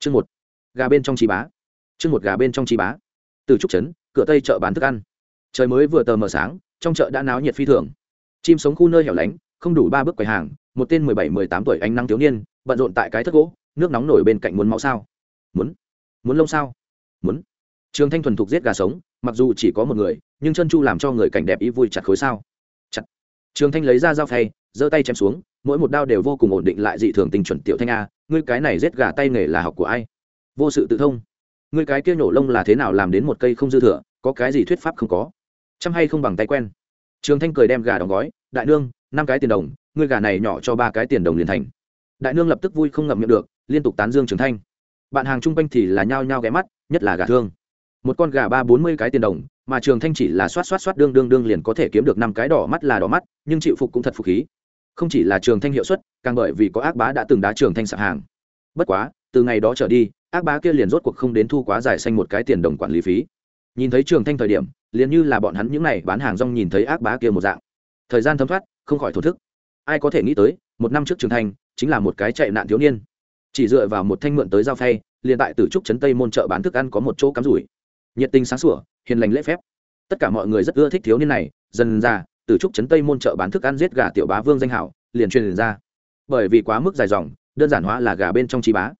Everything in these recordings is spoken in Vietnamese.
chương một. Gà bên trong trí bá. Chương một gà bên trong trí bá. Từ trúc trấn, cửa tây chợ bán thức ăn. Trời mới vừa tờ mờ sáng, trong chợ đã náo nhiệt phi thường. Chim sống khu nơi hẻo lánh, không đủ ba bước quầy hàng, một tên mười bảy, mười tám tuổi ánh năng thiếu niên, bận rộn tại cái thất gỗ, nước nóng nổi bên cạnh muốn máu sao. Muốn? Muốn lông sao? Muốn. Trường thanh thuần thục giết gà sống, mặc dù chỉ có một người, nhưng chân chu làm cho người cảnh đẹp ý vui chặt khối sao. Chặt. Trường thanh lấy ra dao phay, giơ tay chém xuống mỗi một đao đều vô cùng ổn định lại dị thường tình chuẩn tiểu thanh a, ngươi cái này rết gà tay nghề là học của ai? Vô sự tự thông. Ngươi cái kia nhổ lông là thế nào làm đến một cây không dư thừa, có cái gì thuyết pháp không có? Chăm hay không bằng tay quen? Trường thanh cười đem gà đóng gói, đại nương, năm cái tiền đồng, ngươi gà này nhỏ cho ba cái tiền đồng liền thành. Đại nương lập tức vui không ngậm miệng được, liên tục tán dương trường thanh. Bạn hàng chung quanh thì là nhao nhao ghé mắt, nhất là gà thương. Một con gà ba bốn mươi cái tiền đồng, mà trường thanh chỉ là xoát xoát xoát đương đương đương liền có thể kiếm được năm cái đỏ mắt là đỏ mắt, nhưng chịu phục cũng thật phục khí không chỉ là trường thanh hiệu suất, càng bởi vì có ác bá đã từng đá trường thanh sạp hàng. Bất quá, từ ngày đó trở đi, ác bá kia liền rốt cuộc không đến thu quá dài xanh một cái tiền đồng quản lý phí. Nhìn thấy trường thanh thời điểm, liền như là bọn hắn những n à y bán hàng rong nhìn thấy ác bá kia một dạng. Thời gian thấm thoát, không khỏi thổ thức. Ai có thể nghĩ tới, một năm trước trường thanh, chính là một cái chạy nạn thiếu niên. Chỉ dựa vào một thanh mượn tới giao phay, liền tại từ trúc trấn tây môn chợ bán thức ăn có một chỗ cắm rủi. Nhiệt tình sáng sủa, hiền lành lễ phép. Tất cả mọi người rất ưa thích thiếu niên này, dần ra từ trúc trấn tây môn chợ bán thức ăn giết gà tiểu bá vương danh hảo, liền truyền ra. Bởi vì quá mức dài dòng, đơn giản hóa là gà bên trong trí bá.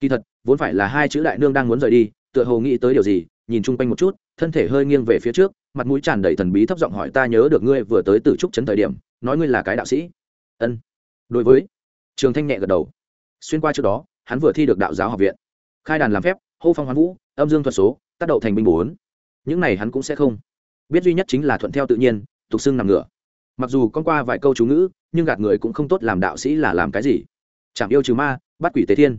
Kỳ thật, vốn phải là hai chữ đại nương đang muốn rời đi, tựa hồ nghĩ tới điều gì, nhìn chung quanh một chút, thân thể hơi nghiêng về phía trước, mặt mũi tràn đầy thần bí thấp giọng hỏi ta nhớ được ngươi vừa tới từ trúc trấn thời điểm, nói ngươi là cái đạo sĩ. Ân. Đối với, trường thanh nhẹ gật đầu. Xuyên qua trước đó, hắn vừa thi được đạo giáo học viện. Khai đàn làm phép, hô phong hoán vũ, âm dương thuật số, tác đậu thành binh bốn. Những này hắn cũng sẽ không. Biết duy nhất chính là thuận theo tự nhiên tục xưng nằm ngửa. Mặc dù con qua vài câu chú ngữ, nhưng gạt người cũng không tốt làm đạo sĩ là làm cái gì. Chạm yêu trừ ma, bắt quỷ tế thiên.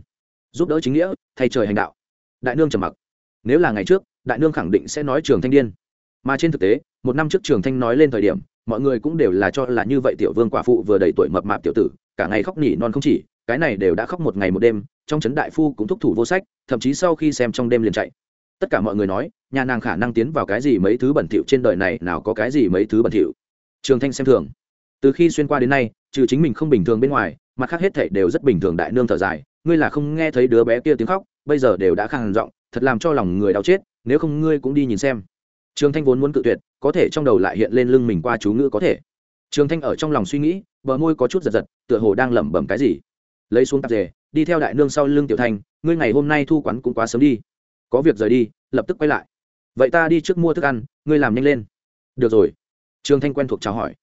Giúp đỡ chính nghĩa, thay trời hành đạo. Đại nương trầm mặc. Nếu là ngày trước, đại nương khẳng định sẽ nói trường thanh điên. Mà trên thực tế, một năm trước trường thanh nói lên thời điểm, mọi người cũng đều là cho là như vậy tiểu vương quả phụ vừa đầy tuổi mập mạp tiểu tử, cả ngày khóc nỉ non không chỉ, cái này đều đã khóc một ngày một đêm, trong trấn đại phu cũng thúc thủ vô sách, thậm chí sau khi xem trong đêm liền chạy tất cả mọi người nói, nhà nàng khả năng tiến vào cái gì mấy thứ bẩn thỉu trên đời này, nào có cái gì mấy thứ bẩn thỉu. Trường thanh xem thường. Từ khi xuyên qua đến nay, trừ chính mình không bình thường bên ngoài, mặt khác hết thảy đều rất bình thường đại nương thở dài. Ngươi là không nghe thấy đứa bé kia tiếng khóc, bây giờ đều đã khàn giọng, thật làm cho lòng người đau chết, nếu không ngươi cũng đi nhìn xem. Trường thanh vốn muốn cự tuyệt, có thể trong đầu lại hiện lên lưng mình qua chú ngữ có thể. Trường thanh ở trong lòng suy nghĩ, bờ môi có chút giật giật, tựa hồ đang lẩm bẩm cái gì. Lấy xuống tạp dề, đi theo đại nương sau lưng tiểu thanh, ngươi ngày hôm nay thu quán cũng quá sớm đi có việc rời đi, lập tức quay lại. Vậy ta đi trước mua thức ăn, ngươi làm nhanh lên. Được rồi. Trương thanh quen thuộc chào hỏi.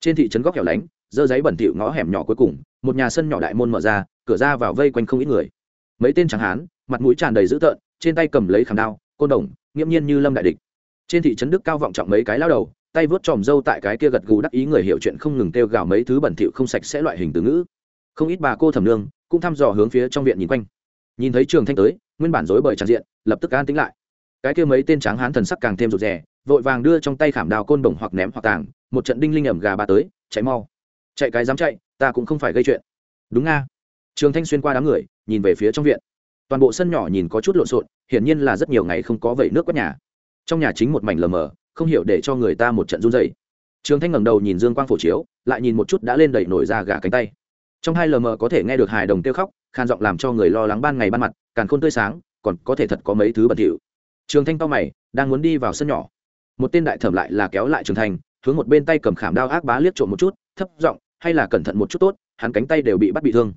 Trên thị trấn góc hẻo lánh, dơ giấy bẩn thỉu ngõ hẻm nhỏ cuối cùng, một nhà sân nhỏ đại môn mở ra, cửa ra vào vây quanh không ít người. Mấy tên tráng hán, mặt mũi tràn đầy dữ tợn, trên tay cầm lấy khảm đao, côn đồng, nghiễm nhiên như lâm đại địch. Trên thị trấn đức cao vọng trọng mấy cái lao đầu, tay vớt tròm râu tại cái kia gật gù đắc ý người hiểu chuyện không ngừng kêu gào mấy thứ bẩn thỉu không sạch sẽ loại hình từ ngữ. Không ít bà cô thẩm nương cũng thăm dò hướng phía trong viện nhìn quanh. Nhìn thấy trường thanh tới, nguyên bản rối bời tràn diện lập tức an tính lại. Cái kia mấy tên tráng hán thần sắc càng thêm rụt rè, vội vàng đưa trong tay khảm đào côn đồng hoặc ném hoặc tàng, một trận đinh linh ẩm gà ba tới, chạy mau. Chạy cái dám chạy, ta cũng không phải gây chuyện. Đúng nga. Trường thanh xuyên qua đám người, nhìn về phía trong viện. Toàn bộ sân nhỏ nhìn có chút lộn xộn, hiển nhiên là rất nhiều ngày không có vẩy nước quét nhà. Trong nhà chính một mảnh lờ mờ, không hiểu để cho người ta một trận run dày trường thanh ngẩng đầu nhìn dương quang phổ chiếu, lại nhìn một chút đã lên đẩy nổi ra gà cánh tay. Trong hai lờ mờ có thể nghe được hài đồng kêu khóc, khan giọng làm cho người lo lắng ban ngày ban mặt, càng khôn tươi sáng còn có thể thật có mấy thứ bẩn thỉu. Trường thanh to mày, đang muốn đi vào sân nhỏ. Một tên đại thẩm lại là kéo lại trường thanh, hướng một bên tay cầm khảm đao ác bá liếc trộm một chút, thấp giọng, hay là cẩn thận một chút tốt, hắn cánh tay đều bị bắt bị thương.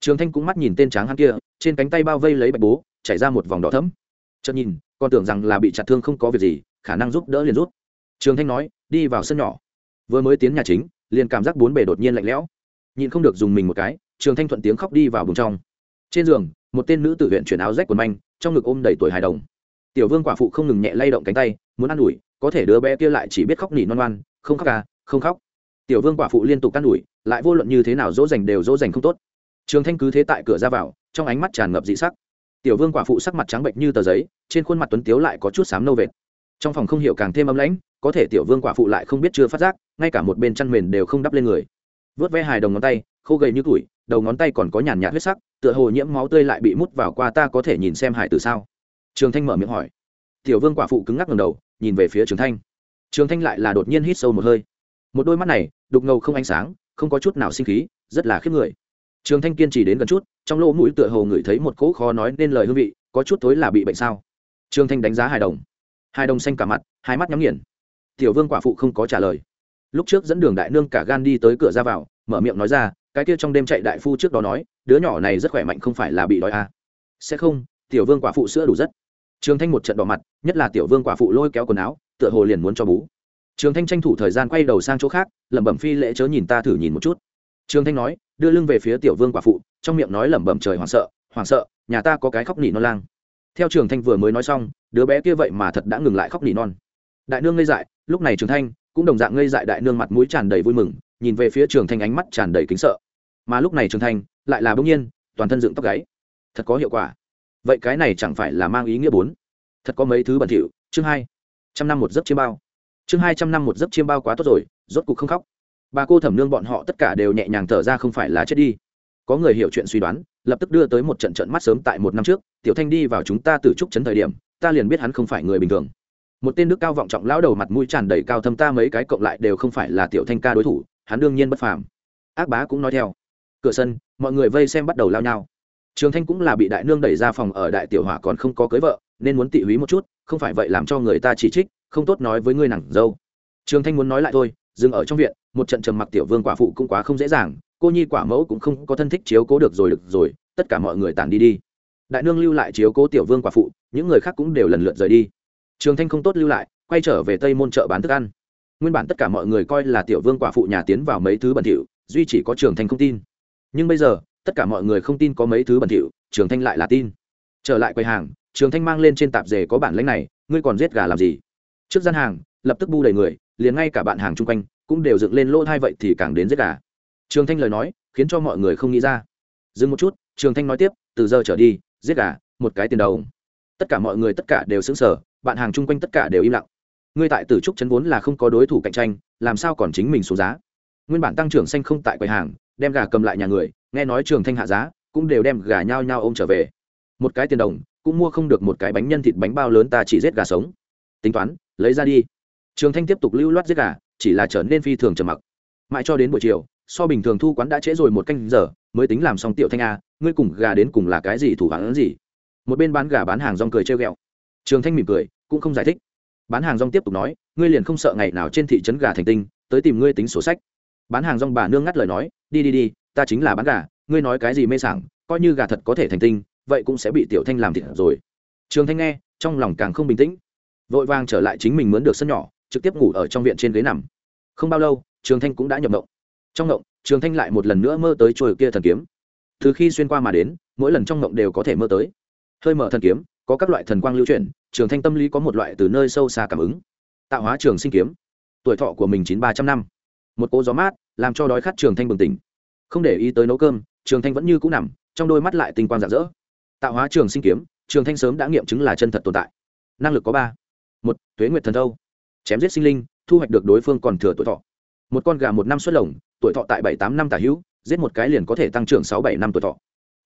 Trường thanh cũng mắt nhìn tên tráng hắn kia, trên cánh tay bao vây lấy bạch bố, chảy ra một vòng đỏ thấm chợt nhìn, còn tưởng rằng là bị chặt thương không có việc gì, khả năng giúp đỡ liền rút trường thanh nói, đi vào sân nhỏ. Vừa mới tiến nhà chính, liền cảm giác bốn bề đột nhiên lạnh lẽo. Nhìn không được dùng mình một cái, trường thanh thuận tiếng khóc đi vào buồng trong. Trên giường, một tên nữ tự huyện chuyển áo rách quần manh trong ngực ôm đầy tuổi hài đồng. Tiểu vương quả phụ không ngừng nhẹ lay động cánh tay, muốn ă n ủi, có thể đứa bé kia lại chỉ biết khóc nỉ non ngoan, không khóc à không khóc. Tiểu vương quả phụ liên tục ă n ủi, lại vô luận như thế nào dỗ dành đều dỗ dành không tốt. Trường thanh cứ thế tại cửa ra vào, trong ánh mắt tràn ngập dị sắc. Tiểu vương quả phụ sắc mặt trắng bệnh như tờ giấy, trên khuôn mặt tuấn tiếu lại có chút xám nâu vệt. Trong phòng không hiểu càng thêm ấm lãnh, có thể tiểu vương quả phụ lại không biết chưa phát giác, ngay cả một bên chăn mền đều không đắp lên người. Vớt ve hài đồng ngón tay, khô gầy như củi đầu ngón tay còn có nhàn nhạt huyết sắc, tựa hồ nhiễm máu tươi lại bị mút vào qua, ta có thể nhìn xem hải tử sao? Trường thanh mở miệng hỏi. Tiểu vương quả phụ cứng ngắc ngầm đầu, nhìn về phía trường thanh. Trường thanh lại là đột nhiên hít sâu một hơi. Một đôi mắt này, đục ngầu không ánh sáng, không có chút nào sinh khí, rất là khiếp người. Trường thanh kiên trì đến gần chút, trong lỗ mũi tựa hồ ngửi thấy một cỗ khó nói nên lời hương vị, có chút tối là bị bệnh sao? Trường thanh đánh giá hài đồng. Hài đồng xanh cả mặt, hai mắt nhắm nghiền. Tiểu vương quả phụ không có trả lời. Lúc trước dẫn đường đại nương cả gan đi tới cửa ra vào, mở miệng nói ra cái kia trong đêm chạy đại phu trước đó nói, đứa nhỏ này rất khỏe mạnh không phải là bị đói à. sẽ không, tiểu vương quả phụ sữa đủ rất. Trường thanh một trận đỏ mặt, nhất là tiểu vương quả phụ lôi kéo quần áo, tựa hồ liền muốn cho bú. Trường thanh tranh thủ thời gian quay đầu sang chỗ khác, lẩm bẩm phi lễ chớ nhìn ta thử nhìn một chút. Trường thanh nói, đưa lưng về phía tiểu vương quả phụ, trong miệng nói lẩm bẩm trời hoảng sợ hoảng sợ, nhà ta có cái khóc nỉ non lang. Theo trường thanh vừa mới nói xong, đứa bé kia vậy mà thật đã ngừng lại khóc nỉ non. Đại nương ngây dại, lúc này trường thanh cũng đồng dạng ngây dại đại nương mặt mũi tràn đầy vui mừng nhìn về phía trường thanh ánh mắt tràn đầy kính sợ. Mà lúc này trường thanh lại là bỗng nhiên, toàn thân dựng tóc gáy. Thật có hiệu quả. Vậy cái này chẳng phải là mang ý nghĩa bốn? Thật có mấy thứ bẩn thỉu. Chương hai trăm năm một giấc chiêm bao. Chương hai trăm năm một giấc chiêm bao quá tốt rồi, rốt cục không khóc. Bà cô thẩm nương bọn họ tất cả đều nhẹ nhàng thở ra không phải là chết đi. Có người hiểu chuyện suy đoán, lập tức đưa tới một trận trận mắt sớm tại một năm trước, tiểu thanh đi vào chúng ta từ trúc chấn thời điểm, ta liền biết hắn không phải người bình thường. Một tên đức cao vọng trọng lão đầu mặt mũi tràn đầy cao thâm ta mấy cái cộng lại đều không phải là tiểu thanh ca đối thủ hắn đương nhiên bất phàm. Ác bá cũng nói theo. Cửa sân, mọi người vây xem bắt đầu lao nhau. Trường thanh cũng là bị đại nương đẩy ra phòng ở đại tiểu hỏa còn không có cưới vợ, nên muốn tị húy một chút, không phải vậy làm cho người ta chỉ trích, không tốt nói với ngươi nàng dâu. Trường thanh muốn nói lại thôi, dừng ở trong viện, một trận trầm mặc tiểu vương quả phụ cũng quá không dễ dàng, cô nhi quả mẫu cũng không có thân thích chiếu cố được rồi được rồi, tất cả mọi người tản đi đi. Đại nương lưu lại chiếu cố tiểu vương quả phụ, những người khác cũng đều lần lượt rời đi. Trường thanh không tốt lưu lại, quay trở về tây môn chợ bán thức ăn nguyên bản tất cả mọi người coi là tiểu vương quả phụ nhà tiến vào mấy thứ bẩn thỉu, duy chỉ có trường thanh không tin. Nhưng bây giờ, tất cả mọi người không tin có mấy thứ bẩn thỉu, trường thanh lại là tin. Trở lại quầy hàng, trường thanh mang lên trên tạp dề có bản lãnh này, ngươi còn giết gà làm gì? Trước gian hàng, lập tức bu đầy người, liền ngay cả bạn hàng chung quanh, cũng đều dựng lên lỗ thai vậy thì càng đến giết gà. Trường thanh lời nói, khiến cho mọi người không nghĩ ra. Dừng một chút, trường thanh nói tiếp, từ giờ trở đi, giết gà, một cái tiền đầu tất cả mọi người tất cả đều xứng sở bạn hàng chung quanh tất cả đều im lặng ngươi tại tử trúc chấn vốn là không có đối thủ cạnh tranh, làm sao còn chính mình xuống giá? Nguyên bản tăng trưởng xanh không tại quầy hàng, đem gà cầm lại nhà người, nghe nói trường thanh hạ giá, cũng đều đem gà nhao nhao ôm trở về. Một cái tiền đồng, cũng mua không được một cái bánh nhân thịt bánh bao lớn ta chỉ giết gà sống. Tính toán, lấy ra đi. Trường thanh tiếp tục lưu loát giết gà, chỉ là trở nên phi thường trầm mặc. Mãi cho đến buổi chiều, so bình thường thu quán đã trễ rồi một canh giờ, mới tính làm xong tiểu thanh a, ngươi cùng gà đến cùng là cái gì thủ hắn gì? Một bên bán gà bán hàng rong cười treo ghẹo. Trường thanh mỉm cười, cũng không giải thích bán hàng rong tiếp tục nói, ngươi liền không sợ ngày nào trên thị trấn gà thành tinh, tới tìm ngươi tính sổ sách. Bán hàng rong bà nương ngắt lời nói, đi đi đi, ta chính là bán gà, ngươi nói cái gì mê sảng, coi như gà thật có thể thành tinh, vậy cũng sẽ bị tiểu thanh làm thịt rồi. Trường thanh nghe, trong lòng càng không bình tĩnh. Vội vàng trở lại chính mình mướn được sân nhỏ, trực tiếp ngủ ở trong viện trên ghế nằm. Không bao lâu, trường thanh cũng đã nhập mộng trong mộng trường thanh lại một lần nữa mơ tới trôi kia thần kiếm. Từ khi xuyên qua mà đến, mỗi lần trong mộng đều có thể mơ tới. Hơi mở thần kiếm có các loại thần quang lưu chuyển, trường thanh tâm lý có một loại từ nơi sâu xa cảm ứng. Tạo hóa trường sinh kiếm. Tuổi thọ của mình chín ba trăm năm. Một cỗ gió mát, làm cho đói khát trường thanh bừng tỉnh. Không để ý tới nấu cơm, trường thanh vẫn như cũ nằm, trong đôi mắt lại tinh quang rạng rỡ. Tạo hóa trường sinh kiếm, trường thanh sớm đã nghiệm chứng là chân thật tồn tại. Năng lực có ba. Một, tuế nguyệt thần thâu. Chém giết sinh linh, thu hoạch được đối phương còn thừa tuổi thọ. Một con gà một năm xuất lồng, tuổi thọ tại bảy tám năm tả hữu, giết một cái liền có thể tăng trưởng sáu bảy năm tuổi thọ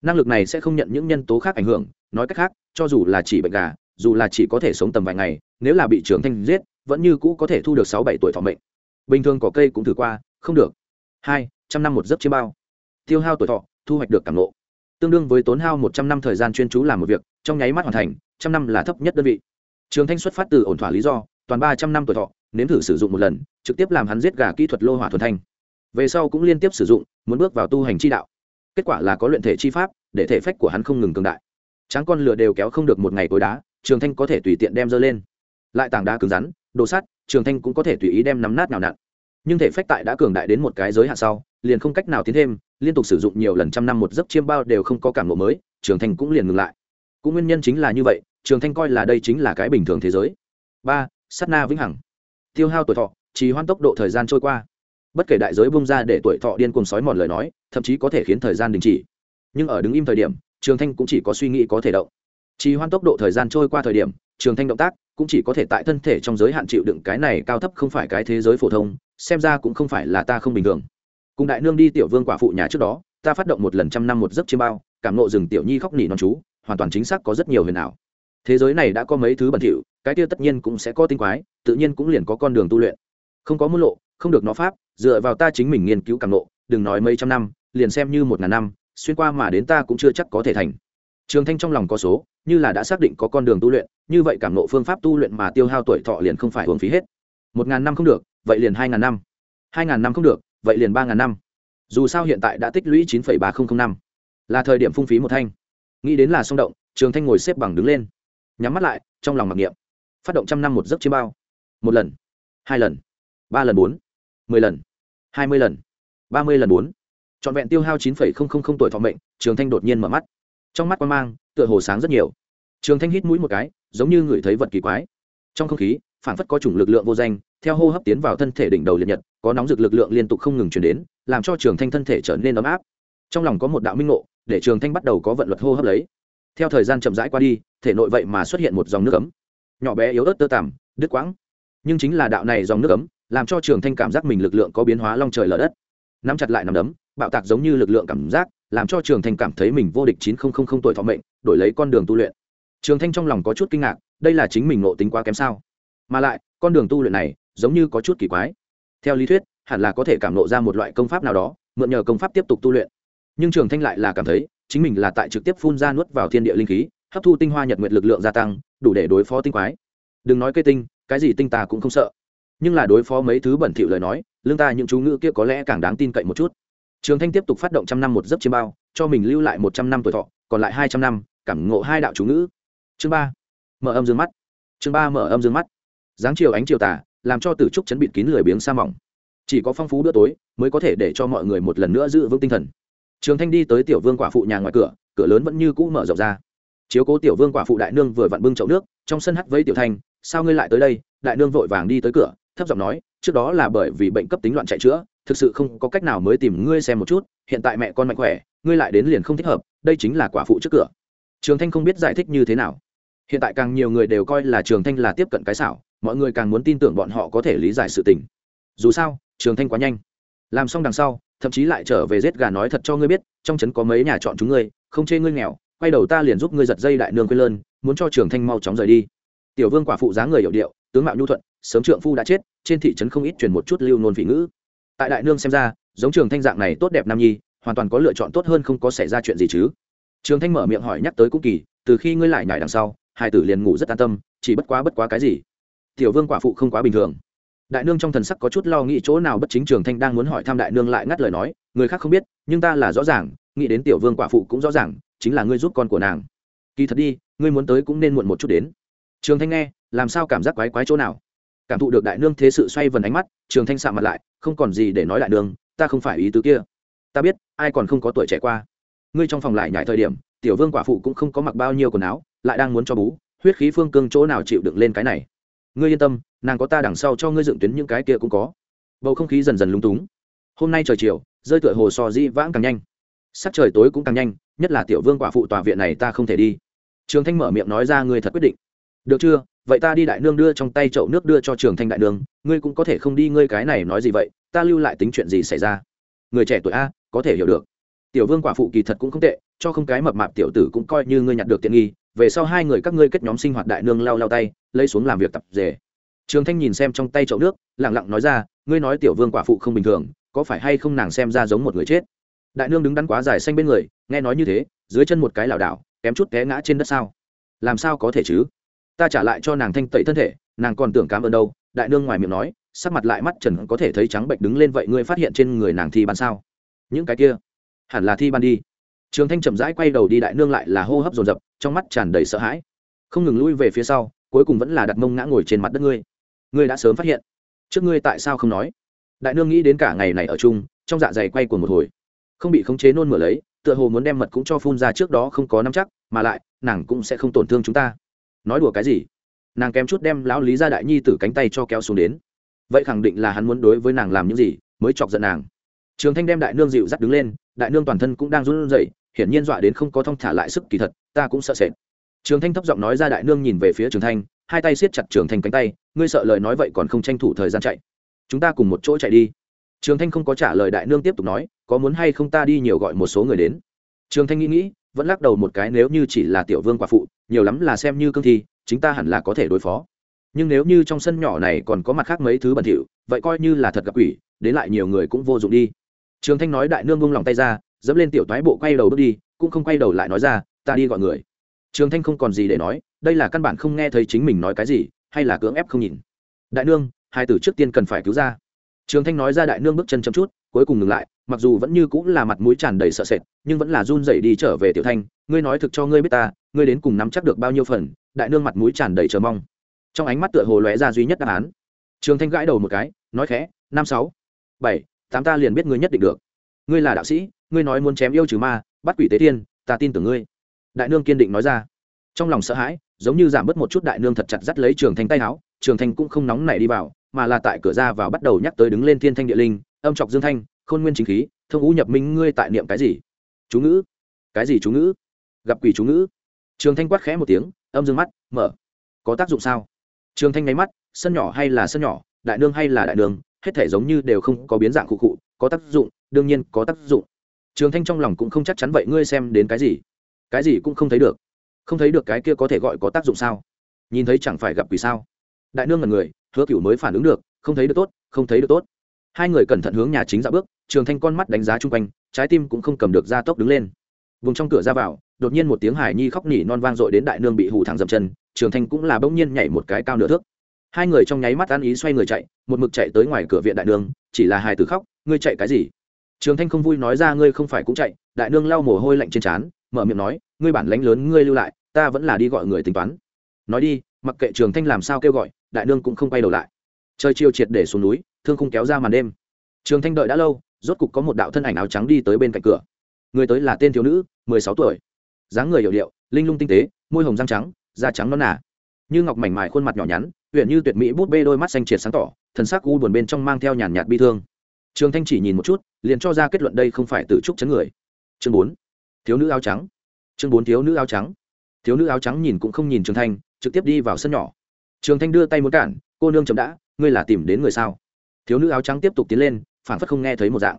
năng lực này sẽ không nhận những nhân tố khác ảnh hưởng, nói cách khác, cho dù là chỉ bệnh gà, dù là chỉ có thể sống tầm vài ngày, nếu là bị trưởng thanh giết, vẫn như cũ có thể thu được sáu bảy tuổi thọ mệnh. Bình thường có cây cũng thử qua, không được. Hai, trăm năm một giấc chiêm bao. Tiêu hao tuổi thọ, thu hoạch được cảm lộ tương đương với tốn hao một trăm năm thời gian chuyên chú làm một việc, trong nháy mắt hoàn thành, trăm năm là thấp nhất đơn vị. Trường thanh xuất phát từ ổn thỏa lý do, toàn ba trăm năm tuổi thọ, nếm thử sử dụng một lần, trực tiếp làm hắn giết gà kỹ thuật lô hỏa thuần thanh. Về sau cũng liên tiếp sử dụng, muốn bước vào tu hành chi đạo kết quả là có luyện thể chi pháp, để thể phách của hắn không ngừng cường đại. Tráng con lửa đều kéo không được một ngày cối đá, trường thanh có thể tùy tiện đem dơ lên. Lại tảng đá cứng rắn, đồ sắt, trường thanh cũng có thể tùy ý đem nắm nát nào nặn. Nhưng thể phách tại đã cường đại đến một cái giới hạn sau, liền không cách nào tiến thêm, liên tục sử dụng nhiều lần trăm năm một giấc chiêm bao đều không có cảm lộ mới, trường thanh cũng liền ngừng lại. Cũng nguyên nhân chính là như vậy, trường thanh coi là đây chính là cái bình thường thế giới. Ba s á t na vĩnh hằng. Tiêu hao tuổi thọ, trì hoãn tốc độ thời gian trôi qua bất kể đại giới bung ra để tuổi thọ điên cuồng sói mòn lời nói, thậm chí có thể khiến thời gian đình chỉ. Nhưng ở đứng im thời điểm, trường thanh cũng chỉ có suy nghĩ có thể động. Chỉ hoan tốc độ thời gian trôi qua thời điểm, trường thanh động tác cũng chỉ có thể tại thân thể trong giới hạn chịu đựng cái này cao thấp không phải cái thế giới phổ thông, xem ra cũng không phải là ta không bình thường. Cùng đại nương đi tiểu vương quả phụ nhà trước đó, ta phát động một lần trăm năm một giấc chiêm bao, cảm nộ rừng tiểu nhi khóc nỉ non chú, hoàn toàn chính xác có rất nhiều huyền ảo. Thế giới này đã có mấy thứ bẩn thỉu, cái kia tất nhiên cũng sẽ có tinh quái, tự nhiên cũng liền có con đường tu luyện. Không có môn lộ không được nó pháp, dựa vào ta chính mình nghiên cứu càng nộ đừng nói mấy trăm năm, liền xem như một ngàn năm, xuyên qua mà đến ta cũng chưa chắc có thể thành. Trường thanh trong lòng có số, như là đã xác định có con đường tu luyện, như vậy cảm nộ phương pháp tu luyện mà tiêu hao tuổi thọ liền không phải hưởng phí hết. Một ngàn năm không được, vậy liền hai ngàn năm. Hai ngàn năm không được, vậy liền ba ngàn năm. Dù sao hiện tại đã tích lũy chín ba nghìn năm. Là thời điểm phung phí một thanh. Nghĩ đến là song động, trường thanh ngồi xếp bằng đứng lên. Nhắm mắt lại, trong lòng mặc niệm. Phát động trăm năm một giấc chiêm bao. Một lần. Hai lần. Ba lần bốn mười lần, hai mươi lần, ba mươi lần bốn. Trọn vẹn tiêu hao chín tuổi thọ mệnh, trường thanh đột nhiên mở mắt. Trong mắt quan mang, tựa hồ sáng rất nhiều. Trường thanh hít mũi một cái, giống như người thấy vật kỳ quái. Trong không khí phản phất có chủng lực lượng vô danh, theo hô hấp tiến vào thân thể đỉnh đầu liệt nhật, có nóng rực lực lượng liên tục không ngừng chuyển đến, làm cho trường thanh thân thể trở nên ấm áp. Trong lòng có một đạo minh ngộ, để trường thanh bắt đầu có vận luật hô hấp lấy. Theo thời gian chậm rãi qua đi, thể nội vậy mà xuất hiện một dòng nước ấm. Nhỏ bé yếu ớt tơ tằm, đứt quãng. Nhưng chính là đạo này dòng nước ấm làm cho trường thanh cảm giác mình lực lượng có biến hóa long trời lở đất. Nắm chặt lại nằm đấm, bạo tạc giống như lực lượng cảm giác, làm cho trường thanh cảm thấy mình vô địch chín nghìn tuổi thọ mệnh, đổi lấy con đường tu luyện. Trường thanh trong lòng có chút kinh ngạc, đây là chính mình ngộ tính quá kém sao? Mà lại, con đường tu luyện này, giống như có chút kỳ quái. Theo lý thuyết, hẳn là có thể cảm nộ ra một loại công pháp nào đó, mượn nhờ công pháp tiếp tục tu luyện. Nhưng trường thanh lại là cảm thấy, chính mình là tại trực tiếp phun ra nuốt vào thiên địa linh khí, hấp thu tinh hoa nhật nguyệt lực lượng gia tăng, đủ để đối phó tinh quái. Đừng nói cây tinh, cái gì tinh tà cũng không sợ nhưng là đối phó mấy thứ bẩn thỉu lời nói, lương ta những chú ngữ kia có lẽ càng đáng tin cậy một chút. Trường thanh tiếp tục phát động trăm năm một giấc chiêm bao, cho mình lưu lại một trăm năm tuổi thọ, còn lại hai trăm năm, cảm ngộ hai đạo chú ngữ. Chương ba, mở âm dương mắt. Chương ba, mở âm dương mắt. Dáng chiều ánh chiều tà, làm cho tử trúc chấn bịt kín lười biếng sa mỏng. Chỉ có phong phú bữa tối, mới có thể để cho mọi người một lần nữa giữ vững tinh thần. Trường thanh đi tới tiểu vương quả phụ nhà ngoài cửa cửa lớn vẫn như cũ mở rộng ra. Chiếu cố tiểu vương quả phụ đại nương vừa vặn bưng chậu nước, trong sân hắt với tiểu thanh, sao ngươi lại tới đây? Đại nương vội vàng đi tới cửa thấp giọng nói, trước đó là bởi vì bệnh cấp tính loạn chạy chữa, thực sự không có cách nào mới tìm ngươi xem một chút, hiện tại mẹ con mạnh khỏe, ngươi lại đến liền không thích hợp, đây chính là quả phụ trước cửa. Trường thanh không biết giải thích như thế nào. Hiện tại càng nhiều người đều coi là trường thanh là tiếp cận cái xảo, mọi người càng muốn tin tưởng bọn họ có thể lý giải sự tình. Dù sao, trường thanh quá nhanh. Làm xong đằng sau, thậm chí lại trở về giết gà nói thật cho ngươi biết, trong trấn có mấy nhà chọn chúng ngươi, không chê ngươi nghèo, quay đầu ta liền giúp ngươi giật dây đại nương quê lơn, muốn cho trường thanh mau chóng rời đi. Tiểu vương quả phụ dáng người hiệu điệu, tướng mạo nhu thuận sớm trượng phu đã chết, trên thị trấn không ít truyền một chút lưu nôn vị ngữ. Tại đại nương xem ra, giống trường thanh dạng này tốt đẹp nam nhi, hoàn toàn có lựa chọn tốt hơn không có xảy ra chuyện gì chứ. Trường thanh mở miệng hỏi nhắc tới cũng kỳ, từ khi ngươi lại nhảy đằng sau, hai tử liền ngủ rất an tâm, chỉ bất quá bất quá cái gì? Tiểu vương quả phụ không quá bình thường. Đại nương trong thần sắc có chút lo nghĩ chỗ nào bất chính trường thanh đang muốn hỏi thăm đại nương lại ngắt lời nói, người khác không biết, nhưng ta là rõ ràng, nghĩ đến tiểu vương quả phụ cũng rõ ràng, chính là ngươi giúp con của nàng. Kỳ thật đi, ngươi muốn tới cũng nên muộn một chút đến. Trường thanh nghe, làm sao cảm giác quái quái chỗ nào? Cảm thụ được đại nương thế sự xoay vần ánh mắt, trường thanh sạm mặt lại, không còn gì để nói đại nương, ta không phải ý tứ kia. Ta biết, ai còn không có tuổi trẻ qua. Ngươi trong phòng lại nhảy thời điểm, tiểu vương quả phụ cũng không có mặc bao nhiêu quần áo, lại đang muốn cho bú, huyết khí phương cương chỗ nào chịu đựng lên cái này. Ngươi yên tâm, nàng có ta đằng sau cho ngươi dựng tuyến những cái kia cũng có. Bầu không khí dần dần lúng túng. Hôm nay trời chiều, rơi tựa hồ so di vãng càng nhanh. Sắc trời tối cũng càng nhanh, nhất là tiểu vương quả phụ tòa viện này ta không thể đi. Trường thanh mở miệng nói ra, ngươi thật quyết định. Được chưa? Vậy ta đi đại nương đưa trong tay chậu nước đưa cho trường thanh đại nương, ngươi cũng có thể không đi, ngươi cái này nói gì vậy, ta lưu lại tính chuyện gì xảy ra? Người trẻ tuổi a, có thể hiểu được. Tiểu vương quả phụ kỳ thật cũng không tệ, cho không cái mập mạp tiểu tử cũng coi như ngươi nhặt được tiện nghi, về sau hai người các ngươi kết nhóm sinh hoạt đại nương lau lau tay, lấy xuống làm việc tập rể trường thanh nhìn xem trong tay chậu nước lẳng lặng nói ra, ngươi nói tiểu vương quả phụ không bình thường, có phải hay không nàng xem ra giống một người chết? Đại nương đứng đắn quá dài xanh bên người, nghe nói như thế, dưới chân một cái lảo đảo, kém chút té ngã trên đất sao? Làm sao có thể chứ? Ta trả lại cho nàng thanh tẩy thân thể, nàng còn tưởng cảm ơn đâu, đại nương ngoài miệng nói, sắc mặt lại mắt trần có thể thấy trắng bệnh đứng lên vậy ngươi phát hiện trên người nàng thi ban sao? Những cái kia, hẳn là thi ban đi. Trường thanh chậm rãi quay đầu đi, đại nương lại là hô hấp dồn dập, trong mắt tràn đầy sợ hãi. Không ngừng lui về phía sau, cuối cùng vẫn là đặt mông ngã ngồi trên mặt đất ngươi. Ngươi đã sớm phát hiện. Trước ngươi tại sao không nói? Đại nương nghĩ đến cả ngày này ở chung, trong dạ dày quay cuồng một hồi. Không bị khống chế nôn mửa lấy, tựa hồ muốn đem mật cũng cho phun ra trước đó không có nắm chắc, mà lại, nàng cũng sẽ không tổn thương chúng ta nói đùa cái gì? Nàng kém chút đem lão lý gia đại nhi từ cánh tay cho kéo xuống đến. Vậy khẳng định là hắn muốn đối với nàng làm những gì, mới chọc giận nàng. Trường thanh đem đại nương dịu dắt đứng lên, đại nương toàn thân cũng đang run rẩy, hiển nhiên dọa đến không có thong thả lại sức kỳ thật, ta cũng sợ sệt. Trường thanh thấp giọng nói ra đại nương nhìn về phía trường thanh, hai tay siết chặt trường thanh cánh tay, ngươi sợ lời nói vậy còn không tranh thủ thời gian chạy. Chúng ta cùng một chỗ chạy đi. Trường thanh không có trả lời đại nương tiếp tục nói, có muốn hay không ta đi nhiều gọi một số người đến. Trường thanh nghĩ nghĩ vẫn lắc đầu một cái nếu như chỉ là tiểu vương quả phụ, nhiều lắm là xem như cương thi chúng ta hẳn là có thể đối phó. Nhưng nếu như trong sân nhỏ này còn có mặt khác mấy thứ bẩn thỉu, vậy coi như là thật gặp quỷ, đến lại nhiều người cũng vô dụng đi. Trường thanh nói đại nương buông lòng tay ra, dẫm lên tiểu toái bộ quay đầu bước đi, cũng không quay đầu lại nói ra, ta đi gọi người. Trường thanh không còn gì để nói, đây là căn bản không nghe thấy chính mình nói cái gì, hay là cưỡng ép không nhìn. Đại nương, hai tử trước tiên cần phải cứu ra. Trường thanh nói ra đại nương bước chân chậm chút, cuối cùng ngừng lại mặc dù vẫn như cũng là mặt mũi tràn đầy sợ sệt, nhưng vẫn là run rẩy đi trở về tiểu thanh, ngươi nói thực cho ngươi biết ta, ngươi đến cùng nắm chắc được bao nhiêu phần? Đại nương mặt mũi tràn đầy chờ mong. Trong ánh mắt tựa hồ lóe ra duy nhất đáp án. Trường thanh gãi đầu một cái, nói khẽ, năm sáu, bảy, tám ta liền biết ngươi nhất định được. Ngươi là đạo sĩ, ngươi nói muốn chém yêu trừ ma, bắt quỷ tế thiên ta tin tưởng ngươi. Đại nương kiên định nói ra. Trong lòng sợ hãi, giống như giảm bớt một chút đại nương thật chặt dắt lấy trường thanh tay áo, trường thanh cũng không nóng nảy đi vào, mà là tại cửa ra vào bắt đầu nhắc tới đứng lên thiên thanh địa linh, âm chọc dương thanh khôn nguyên chính khí, thông ngũ nhập minh, ngươi tại niệm cái gì? Chú ngữ. Cái gì chú ngữ? Gặp quỷ chú ngữ. Trường thanh quát khẽ một tiếng, âm dương mắt, mở. Có tác dụng sao? Trường thanh nháy mắt, sân nhỏ hay là sân nhỏ, đại nương hay là đại đường hết thể giống như đều không có biến dạng cụ cụ có tác dụng, đương nhiên có tác dụng. Trường thanh trong lòng cũng không chắc chắn vậy, ngươi xem đến cái gì? Cái gì cũng không thấy được. Không thấy được cái kia có thể gọi có tác dụng sao? Nhìn thấy chẳng phải gặp quỷ sao? Đại nương là người, hứa cựu mới phản ứng được, không thấy được tốt, không thấy được tốt. Hai người cẩn thận hướng nhà chính ra bước trường thanh con mắt đánh giá chung quanh, trái tim cũng không cầm được ra tốc đứng lên. Vùng trong cửa ra vào, đột nhiên một tiếng hải nhi khóc nỉ non vang dội đến đại nương bị hủ thẳng dậm chân, trường thanh cũng là bỗng nhiên nhảy một cái cao nửa thước. Hai người trong nháy mắt ăn ý xoay người chạy, một mực chạy tới ngoài cửa viện đại nương, chỉ là hài tử khóc, ngươi chạy cái gì? Trường thanh không vui nói ra, ngươi không phải cũng chạy. Đại nương lau mồ hôi lạnh trên trán, mở miệng nói, ngươi bản lánh lớn, ngươi lưu lại, ta vẫn là đi gọi người tính toán. Nói đi, mặc kệ trường thanh làm sao kêu gọi, đại nương cũng không quay đầu lại. Trời chiều triệt để xuống núi, thương không kéo ra màn đêm. Trường thanh đợi đã lâu rốt cục có một đạo thân ảnh áo trắng đi tới bên cạnh cửa. Người tới là tên thiếu nữ, mười sáu tuổi. Dáng người hiệu điệu, linh lung tinh tế, môi hồng răng trắng, da trắng non nà. Như ngọc mảnh mài khuôn mặt nhỏ nhắn huyện như tuyệt mỹ bút bê đôi mắt xanh triệt sáng tỏ thần sắc u buồn bên trong mang theo nhàn nhạt bi thương. Trường thanh chỉ nhìn một chút, liền cho ra kết luận đây không phải tự trúc chấn người. Chương bốn. Thiếu nữ áo trắng. Chương bốn thiếu nữ áo trắng. Thiếu nữ áo trắng nhìn cũng không nhìn trường thanh, trực tiếp đi vào sân nhỏ. Trường thanh đưa tay muốn cản, cô nương chậm đã, ngươi là tìm đến người sao? Thiếu nữ áo trắng tiếp tục tiến lên phản phất không nghe thấy một dạng.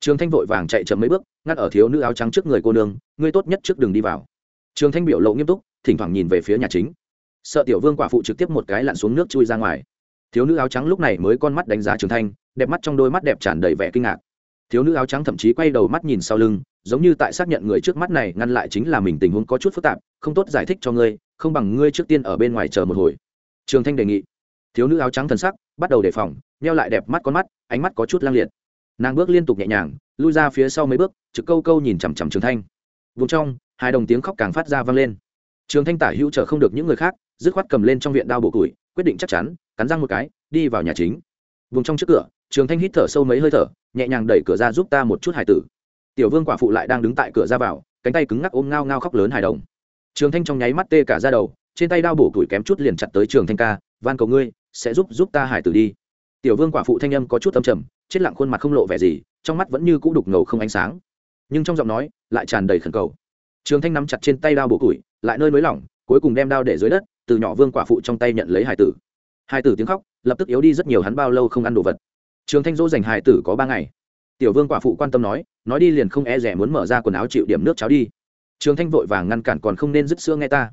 Trường thanh vội vàng chạy chậm mấy bước, ngắt ở thiếu nữ áo trắng trước người cô nương, ngươi tốt nhất trước đường đi vào. Trường thanh biểu lộ nghiêm túc, thỉnh thoảng nhìn về phía nhà chính. Sợ tiểu vương quả phụ trực tiếp một cái lặn xuống nước chui ra ngoài. Thiếu nữ áo trắng lúc này mới con mắt đánh giá trường thanh, đẹp mắt trong đôi mắt đẹp tràn đầy vẻ kinh ngạc. Thiếu nữ áo trắng thậm chí quay đầu mắt nhìn sau lưng, giống như tại xác nhận người trước mắt này ngăn lại chính là mình tình huống có chút phức tạp, không tốt giải thích cho ngươi, không bằng ngươi trước tiên ở bên ngoài chờ một hồi. Trường thanh đề nghị. Thiếu nữ áo trắng thần sắc bắt đầu đề phòng neo lại đẹp mắt con mắt, ánh mắt có chút lang liệt. Nàng bước liên tục nhẹ nhàng, lui ra phía sau mấy bước, trực câu câu nhìn chằm chằm trường thanh. Vùng trong, hai đồng tiếng khóc càng phát ra vang lên. Trường thanh tả hữu chờ không được những người khác, dứt khoát cầm lên trong viện đao bộ củi, quyết định chắc chắn, cắn răng một cái, đi vào nhà chính. Vùng trong trước cửa, trường thanh hít thở sâu mấy hơi thở, nhẹ nhàng đẩy cửa ra giúp ta một chút hải tử. Tiểu vương quả phụ lại đang đứng tại cửa ra vào, cánh tay cứng ngắc ôm ngao ngao khóc lớn hài đồng. Trường thanh trong nháy mắt tê cả ra đầu, trên tay đao bổ tuổi kém chút liền chặt tới trường thanh ca, van cầu ngươi sẽ giúp giúp ta hải tử đi. Tiểu vương quả phụ thanh âm có chút âm trầm, chết lặng khuôn mặt không lộ vẻ gì, trong mắt vẫn như cũ đục ngầu không ánh sáng. Nhưng trong giọng nói lại tràn đầy khẩn cầu. Trường thanh nắm chặt trên tay đao bổ củi, lại nơi nới lỏng, cuối cùng đem đao để dưới đất, từ nhỏ vương quả phụ trong tay nhận lấy hải tử. Hải tử tiếng khóc, lập tức yếu đi rất nhiều, hắn bao lâu không ăn đồ vật. Trường thanh dỗ dành hải tử có ba ngày. Tiểu vương quả phụ quan tâm nói nói đi liền không e rẻ muốn mở ra quần áo chịu điểm nước cháo đi. Trường thanh vội vàng ngăn cản còn không nên dứt sữa nghe ta.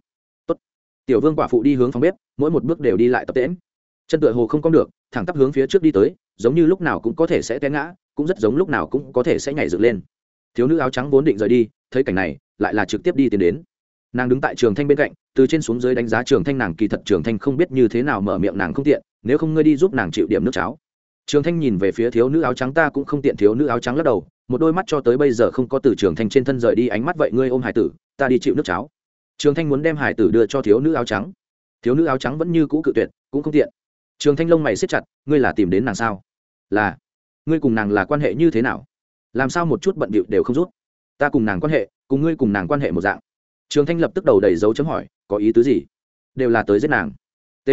Tốt. tiểu vương quả phụ đi hướng phòng bếp, mỗi một bước đều đi lại tập tễm chân tựa hồ không cong được, thẳng tắp hướng phía trước đi tới, giống như lúc nào cũng có thể sẽ té ngã, cũng rất giống lúc nào cũng có thể sẽ nhảy dựng lên. Thiếu nữ áo trắng vốn định rời đi, thấy cảnh này, lại là trực tiếp đi tiến đến. Nàng đứng tại trường thanh bên cạnh, từ trên xuống dưới đánh giá trường thanh nàng kỳ thật trường thanh không biết như thế nào mở miệng nàng không tiện, nếu không ngươi đi giúp nàng chịu điểm nước cháo. Trường thanh nhìn về phía thiếu nữ áo trắng, ta cũng không tiện thiếu nữ áo trắng lắc đầu, một đôi mắt cho tới bây giờ không có từ trường thanh trên thân rời đi ánh mắt vậy ngươi ôm hải tử, ta đi chịu nước cháo. Trường thanh muốn đem hải tử đưa cho thiếu nữ áo trắng. Thiếu nữ áo trắng vẫn như cũ cự tuyệt, cũng không tiện trường thanh Long mày siết chặt, ngươi là tìm đến nàng sao? Là. Ngươi cùng nàng là quan hệ như thế nào? Làm sao một chút bận bịu đều không rút ta cùng nàng quan hệ, cùng ngươi cùng nàng quan hệ một dạng. Trường thanh lập tức đầu đầy dấu chấm hỏi, có ý tứ gì? Đều là tới giết nàng. T.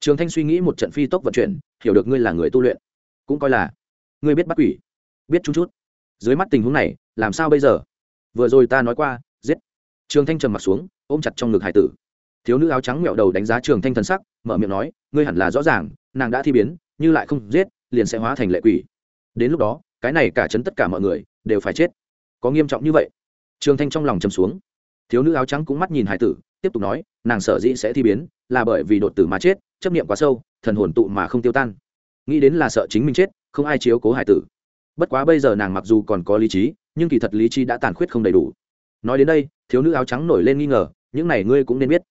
Trường thanh suy nghĩ một trận phi tốc vận chuyển, hiểu được ngươi là người tu luyện, cũng coi là ngươi biết bắt quỷ, biết chút chút. Dưới mắt tình huống này, làm sao bây giờ? Vừa rồi ta nói qua, giết. Trường thanh trầm mặt xuống, ôm chặt trong ngực hải tử thiếu nữ áo trắng mẹo đầu đánh giá trường thanh thần sắc, mở miệng nói, ngươi hẳn là rõ ràng, nàng đã thi biến, như lại không giết, liền sẽ hóa thành lệ quỷ. Đến lúc đó, cái này cả chấn tất cả mọi người đều phải chết. Có nghiêm trọng như vậy? Trường thanh trong lòng chầm xuống. Thiếu nữ áo trắng cũng mắt nhìn hải tử, tiếp tục nói, nàng sở dĩ sẽ thi biến, là bởi vì đột tử mà chết, chấp niệm quá sâu, thần hồn tụ mà không tiêu tan. Nghĩ đến là sợ chính mình chết, không ai chiếu cố hải tử. Bất quá bây giờ nàng mặc dù còn có lý trí, nhưng kỳ thật lý trí đã tàn khuyết không đầy đủ. Nói đến đây, thiếu nữ áo trắng nổi lên nghi ngờ, những này ngươi cũng nên biết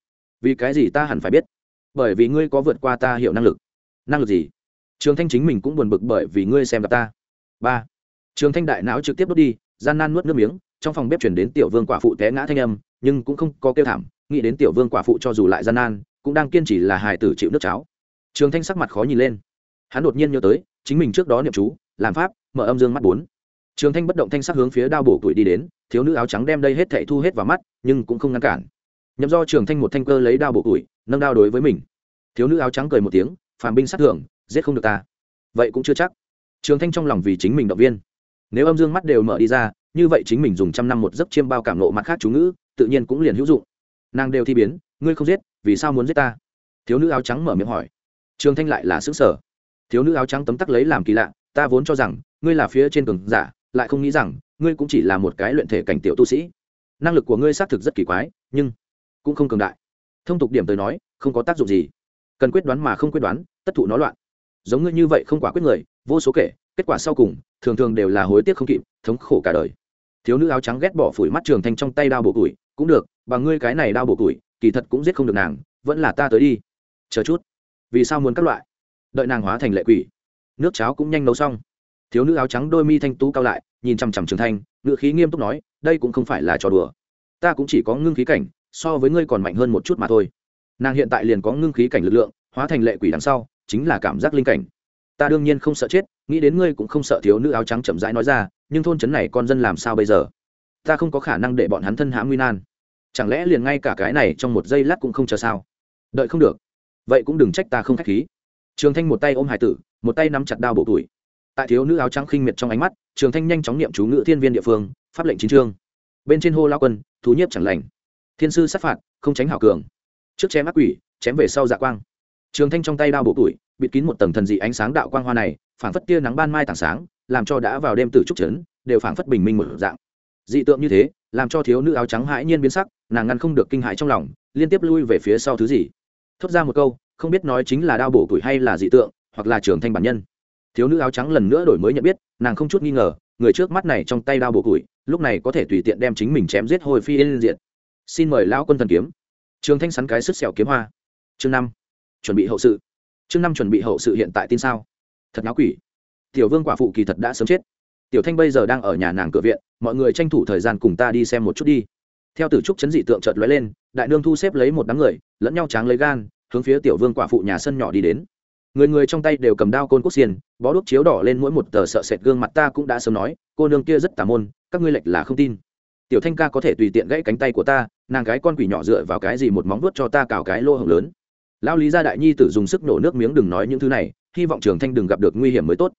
vì cái gì ta hẳn phải biết? Bởi vì ngươi có vượt qua ta hiểu năng lực. Năng lực gì? Trường thanh chính mình cũng buồn bực bởi vì ngươi xem gặp ta. Ba. Trường thanh đại não trực tiếp đốt đi, gian nan nuốt nước miếng, trong phòng bếp chuyển đến tiểu vương quả phụ té ngã thanh âm, nhưng cũng không có kêu thảm, nghĩ đến tiểu vương quả phụ cho dù lại gian nan, cũng đang kiên trì là hài tử chịu nước cháo. Trường thanh sắc mặt khó nhìn lên. Hắn đột nhiên nhớ tới, chính mình trước đó niệm chú, làm pháp, mở âm dương mắt bốn. Trường thanh bất động thanh sắc hướng phía đao bổ tuổi đi đến, thiếu nữ áo trắng đem đây hết thảy thu hết vào mắt, nhưng cũng không ngăn cản nhậm do trường thanh một thanh cơ lấy đao bổ củi nâng đao đối với mình. Thiếu nữ áo trắng cười một tiếng, phàm binh sát thưởng, giết không được ta. Vậy cũng chưa chắc. Trường thanh trong lòng vì chính mình động viên. Nếu âm dương mắt đều mở đi ra, như vậy chính mình dùng trăm năm một giấc chiêm bao cảm nộ mặt khác chú ngữ, tự nhiên cũng liền hữu dụng. Nàng đều thi biến, ngươi không giết, vì sao muốn giết ta? Thiếu nữ áo trắng mở miệng hỏi. Trường thanh lại là xứ sở thiếu nữ áo trắng tấm tắc lấy làm kỳ lạ, ta vốn cho rằng, ngươi là phía trên cường giả, lại không nghĩ rằng, ngươi cũng chỉ là một cái luyện thể cảnh tiểu tu sĩ. Năng lực của ngươi xác thực rất kỳ quái, nhưng cũng không cường đại. Thông tục điểm tới nói, không có tác dụng gì. Cần quyết đoán mà không quyết đoán, tất thụ nó loạn. Giống ngươi như vậy không quả quyết người, vô số kể, kết quả sau cùng, thường thường đều là hối tiếc không kịp, thống khổ cả đời. Thiếu nữ áo trắng ghét bỏ phủi mắt trường thanh trong tay đao bổ củi, cũng được, bằng ngươi cái này đao bổ củi, kỳ thật cũng giết không được nàng, vẫn là ta tới đi. Chờ chút. Vì sao muốn các loại? Đợi nàng hóa thành lệ quỷ. Nước cháo cũng nhanh nấu xong. Thiếu nữ áo trắng đôi mi thanh tú cao lại, nhìn chằm chằm trường thanh ngự khí nghiêm túc nói, đây cũng không phải là trò đùa. Ta cũng chỉ có ngưng khí cảnh so với ngươi còn mạnh hơn một chút mà thôi. Nàng hiện tại liền có ngưng khí cảnh lực lượng, hóa thành lệ quỷ đằng sau, chính là cảm giác linh cảnh. Ta đương nhiên không sợ chết, nghĩ đến ngươi cũng không sợ thiếu nữ áo trắng chậm rãi nói ra, nhưng thôn trấn này con dân làm sao bây giờ? Ta không có khả năng để bọn hắn thân hãm nguy nan. Chẳng lẽ liền ngay cả cái này trong một giây lát cũng không chờ sao? Đợi không được. Vậy cũng đừng trách ta không k h á c h khí. Trường thanh một tay ôm hải tử, một tay nắm chặt đao bộ tuổi tại thiếu nữ áo trắng khinh miệt trong ánh mắt, trường thanh nhanh chóng niệm chú ngữ thiên viên địa phương, pháp lệnh chính trương bên trên hô lao quân, thú nhiếp chẳng lành thiên sư sát phạt, không tránh hảo cường. Trước chém ác quỷ, chém về sau dạ quang. Trường thanh trong tay đao bộ tuổi, bịt kín một tầng thần dị ánh sáng đạo quang hoa này, phảng phất tia nắng ban mai tảng sáng, làm cho đã vào đêm tử trúc trấn, đều phảng phất bình minh một dạng. Dị tượng như thế, làm cho thiếu nữ áo trắng hãi nhiên biến sắc, nàng ngăn không được kinh hãi trong lòng, liên tiếp lui về phía sau thứ gì. Thốt ra một câu, không biết nói chính là đao bổ tuổi hay là dị tượng, hoặc là trường thanh bản nhân. Thiếu nữ áo trắng lần nữa đổi mới nhận biết, nàng không chút nghi ngờ, người trước mắt này trong tay đao bổ tuổi, lúc này có thể tùy tiện đem chính mình chém giết hồi phi yên diện xin mời lão quân thần kiếm. Trường thanh sắn cái sức sẹo kiếm hoa. Chương năm, chuẩn bị hậu sự. Chương năm chuẩn bị hậu sự hiện tại tin sao? Thật náo quỷ. Tiểu vương quả phụ kỳ thật đã sớm chết. Tiểu thanh bây giờ đang ở nhà nàng cửa viện, mọi người tranh thủ thời gian cùng ta đi xem một chút đi. Theo tử trúc chấn dị tượng chợt lóe lên, đại nương thu xếp lấy một đám người, lẫn nhau tráng lấy gan, hướng phía tiểu vương quả phụ nhà sân nhỏ đi đến. Người người trong tay đều cầm đao côn quốc xiên, bó đuốc chiếu đỏ lên mỗi một tờ sợ sệt gương mặt ta cũng đã sớm nói, cô nương kia rất tà môn, các ngươi lệch là không tin. Tiểu thanh ca có thể tùy tiện gãy cánh tay của ta nàng gái con quỷ nhỏ dựa vào cái gì một móng vuốt cho ta cào cái lô hồng lớn? Lão lý gia đại nhi tử dùng sức nổ nước miếng đừng nói những thứ này, hy vọng trường thanh đừng gặp được nguy hiểm mới tốt.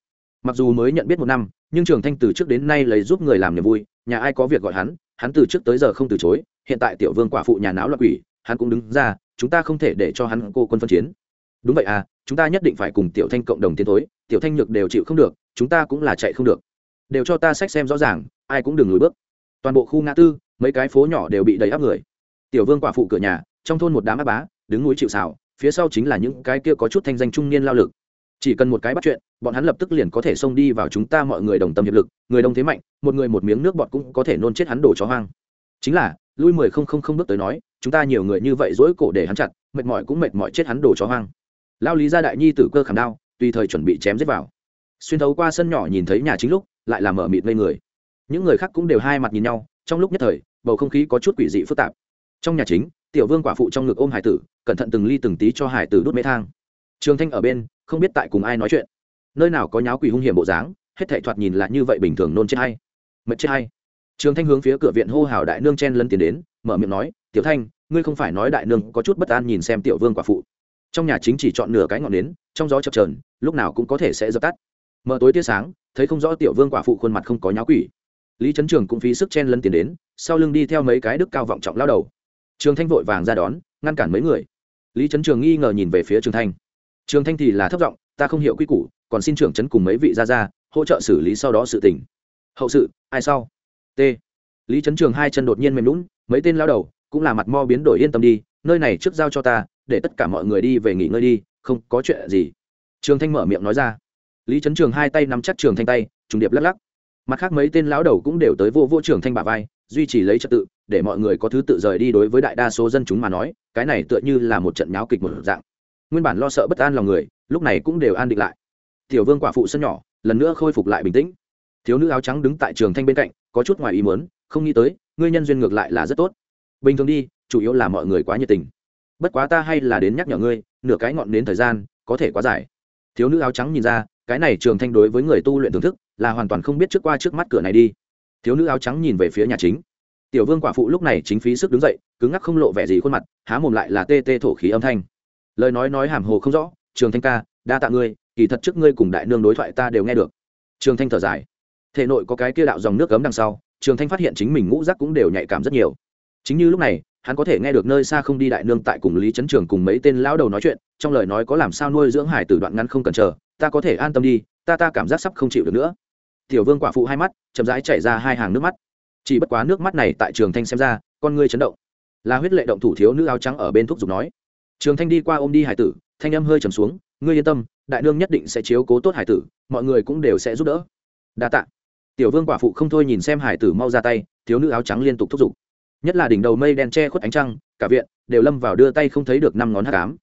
Mặc dù mới nhận biết một năm, nhưng trường thanh từ trước đến nay lấy giúp người làm niềm vui, nhà ai có việc gọi hắn hắn từ trước tới giờ không từ chối, hiện tại tiểu vương quả phụ nhà não loạn quỷ, hắn cũng đứng ra, chúng ta không thể để cho hắn cô quân phân chiến. Đúng vậy à chúng ta nhất định phải cùng tiểu thanh cộng đồng tiến thối, tiểu thanh nhược đều chịu không được, chúng ta cũng là chạy không được. Đều cho ta sách xem rõ ràng, ai cũng đừng lùi bước. Toàn bộ khu ngã tư mấy cái phố nhỏ đều bị đầy áp người. Tiểu vương quả phụ cửa nhà, trong thôn một đám áp bá, đứng núi chịu xào phía sau chính là những cái kia có chút thanh danh trung niên lao lực. Chỉ cần một cái bắt chuyện, bọn hắn lập tức liền có thể xông đi vào chúng ta mọi người đồng tâm hiệp lực, người đông thế mạnh, một người một miếng nước bọn cũng có thể nôn chết hắn đổ chó hoang. Chính là, lui mười không không không bước tới nói, chúng ta nhiều người như vậy dỗi cổ để hắn chặt, mệt mỏi cũng mệt mỏi chết hắn đổ chó hoang. Lao lý gia đại nhi tử cơ khảm đao, tùy thời chuẩn bị chém giết vào. Xuyên thấu qua sân nhỏ nhìn thấy nhà chính lúc, lại làm mở mịt ngây người. Những người khác cũng đều hai mặt nhìn nhau trong lúc nhất thời, bầu không khí có chút quỷ dị phức tạp. Trong nhà chính, tiểu vương quả phụ trong ngực ôm hải tử, cẩn thận từng ly từng tí cho hải tử đốt mê thang. Trường thanh ở bên, không biết tại cùng ai nói chuyện. Nơi nào có nháo quỷ hung hiểm bộ dáng, hết thảy thoạt nhìn là như vậy bình thường nôn chết hay. Mệt chết hay. Trường thanh hướng phía cửa viện hô hào đại nương chen lân tiến đến, mở miệng nói, tiểu thanh, ngươi không phải nói đại nương có chút bất an nhìn xem tiểu vương quả phụ. Trong nhà chính chỉ chọn nửa cái ngọn nến, trong gió chập trờn lúc nào cũng có thể sẽ dập tắt. Mở tối tia sáng, thấy không rõ tiểu vương quả phụ khuôn mặt không có nháo quỷ lý trấn trường cũng phí sức chen lân tiến đến, sau lưng đi theo mấy cái đức cao vọng trọng lao đầu. Trường thanh vội vàng ra đón, ngăn cản mấy người. Lý trấn trường nghi ngờ nhìn về phía trường thanh. Trường thanh thì là thấp giọng, ta không hiểu quy củ, còn xin trưởng trấn cùng mấy vị ra ra, hỗ trợ xử lý sau đó sự tình. Hậu sự, ai sau? T. Lý trấn trường hai chân đột nhiên mềm lún mấy tên lao đầu cũng là mặt mo biến đổi yên tâm đi, nơi này trước giao cho ta, để tất cả mọi người đi về nghỉ ngơi đi, không có chuyện gì. Trường thanh mở miệng nói ra. Lý trấn trường hai tay nắm chắc trường thanh tay, trùng điệp lắc lắc mặt khác mấy tên lão đầu cũng đều tới vô vô trường thanh bà vai, duy trì lấy trật tự, để mọi người có thứ tự rời đi đối với đại đa số dân chúng mà nói, cái này tựa như là một trận nháo kịch một dạng. Nguyên bản lo sợ bất an lòng người, lúc này cũng đều an định lại. Tiểu vương quả phụ sân nhỏ, lần nữa khôi phục lại bình tĩnh. Thiếu nữ áo trắng đứng tại trường thanh bên cạnh, có chút ngoài ý muốn, không nghĩ tới, ngươi nhân duyên ngược lại là rất tốt. Bình thường đi, chủ yếu là mọi người quá nhiệt tình. Bất quá ta hay là đến nhắc nhở ngươi, nửa cái ngọn đến thời gian, có thể quá dài. Thiếu nữ áo trắng nhìn ra cái này trường thanh đối với người tu luyện thưởng thức là hoàn toàn không biết trước qua trước mắt cửa này đi. Thiếu nữ áo trắng nhìn về phía nhà chính. Tiểu vương quả phụ lúc này chính phí sức đứng dậy, cứng ngắc không lộ vẻ gì khuôn mặt, há mồm lại là tê tê thổ khí âm thanh. Lời nói nói hàm hồ không rõ, trường thanh ca, đa tạ ngươi, kỳ thật trước ngươi cùng đại nương đối thoại ta đều nghe được. Trường thanh thở dài. Thể nội có cái kia đạo dòng nước cấm đằng sau, trường thanh phát hiện chính mình ngũ rắc cũng đều nhạy cảm rất nhiều. Chính như lúc này, hắn có thể nghe được nơi xa không đi đại nương tại cùng lý trấn trường cùng mấy tên lão đầu nói chuyện, trong lời nói có làm sao nuôi dưỡng hải từ đoạn ngắn không cần chờ ta có thể an tâm đi, ta ta cảm giác sắp không chịu được nữa. Tiểu vương quả phụ hai mắt, chậm rãi chảy ra hai hàng nước mắt. Chỉ bất quá nước mắt này tại trường thanh xem ra, con ngươi chấn động. Là huyết lệ động thủ thiếu nữ áo trắng ở bên thuốc giục nói. Trường thanh đi qua ôm đi hải tử, thanh âm hơi trầm xuống, ngươi yên tâm, đại nương nhất định sẽ chiếu cố tốt hải tử, mọi người cũng đều sẽ giúp đỡ. Đa tạ. Tiểu vương quả phụ không thôi nhìn xem hải tử mau ra tay, thiếu nữ áo trắng liên tục thúc giục. Nhất là đỉnh đầu mây đen che khuất ánh trăng, cả viện đều lâm vào đưa tay không thấy được năm ngón h tám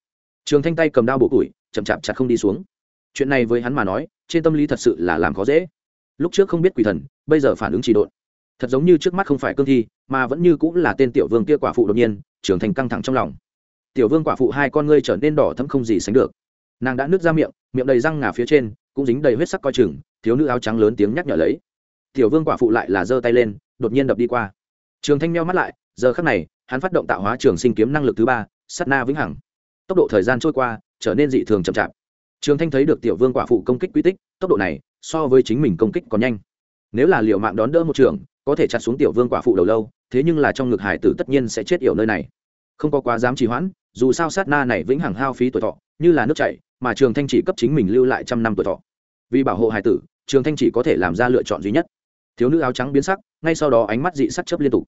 trường thanh tay cầm đao bổ củi, chậm chạp chặt không đi xuống chuyện này với hắn mà nói, trên tâm lý thật sự là làm khó dễ. Lúc trước không biết quỷ thần, bây giờ phản ứng chỉ độn. Thật giống như trước mắt không phải cương thi, mà vẫn như cũng là tên tiểu vương kia quả phụ đột nhiên, trưởng thành căng thẳng trong lòng. Tiểu vương quả phụ hai con ngươi trở nên đỏ thấm không gì sánh được. Nàng đã nứt ra miệng miệng đầy răng ngà phía trên, cũng dính đầy huyết sắc coi chừng, thiếu nữ áo trắng lớn tiếng nhắc nhở lấy. Tiểu vương quả phụ lại là giơ tay lên, đột nhiên đập đi qua. Trường thanh meo mắt lại, giờ khắc này, hắn phát động tạo hóa trường sinh kiếm năng lực thứ ba sắt na vĩnh hằng. Tốc độ thời gian trôi qua, trở nên dị thường chậm chạp trường thanh thấy được tiểu vương quả phụ công kích quy tích, tốc độ này so với chính mình công kích còn nhanh. Nếu là liệu mạng đón đỡ một trường, có thể chặt xuống tiểu vương quả phụ đầu lâu, thế nhưng là trong ngực hải tử tất nhiên sẽ chết yểu nơi này. Không có quá dám trì hoãn, dù sao sát na này vĩnh hằng hao phí tuổi thọ, như là nước chảy, mà trường thanh chỉ cấp chính mình lưu lại trăm năm tuổi thọ. Vì bảo hộ hải tử, trường thanh chỉ có thể làm ra lựa chọn duy nhất. Thiếu nữ áo trắng biến sắc, ngay sau đó ánh mắt dị sắc chớp liên tục.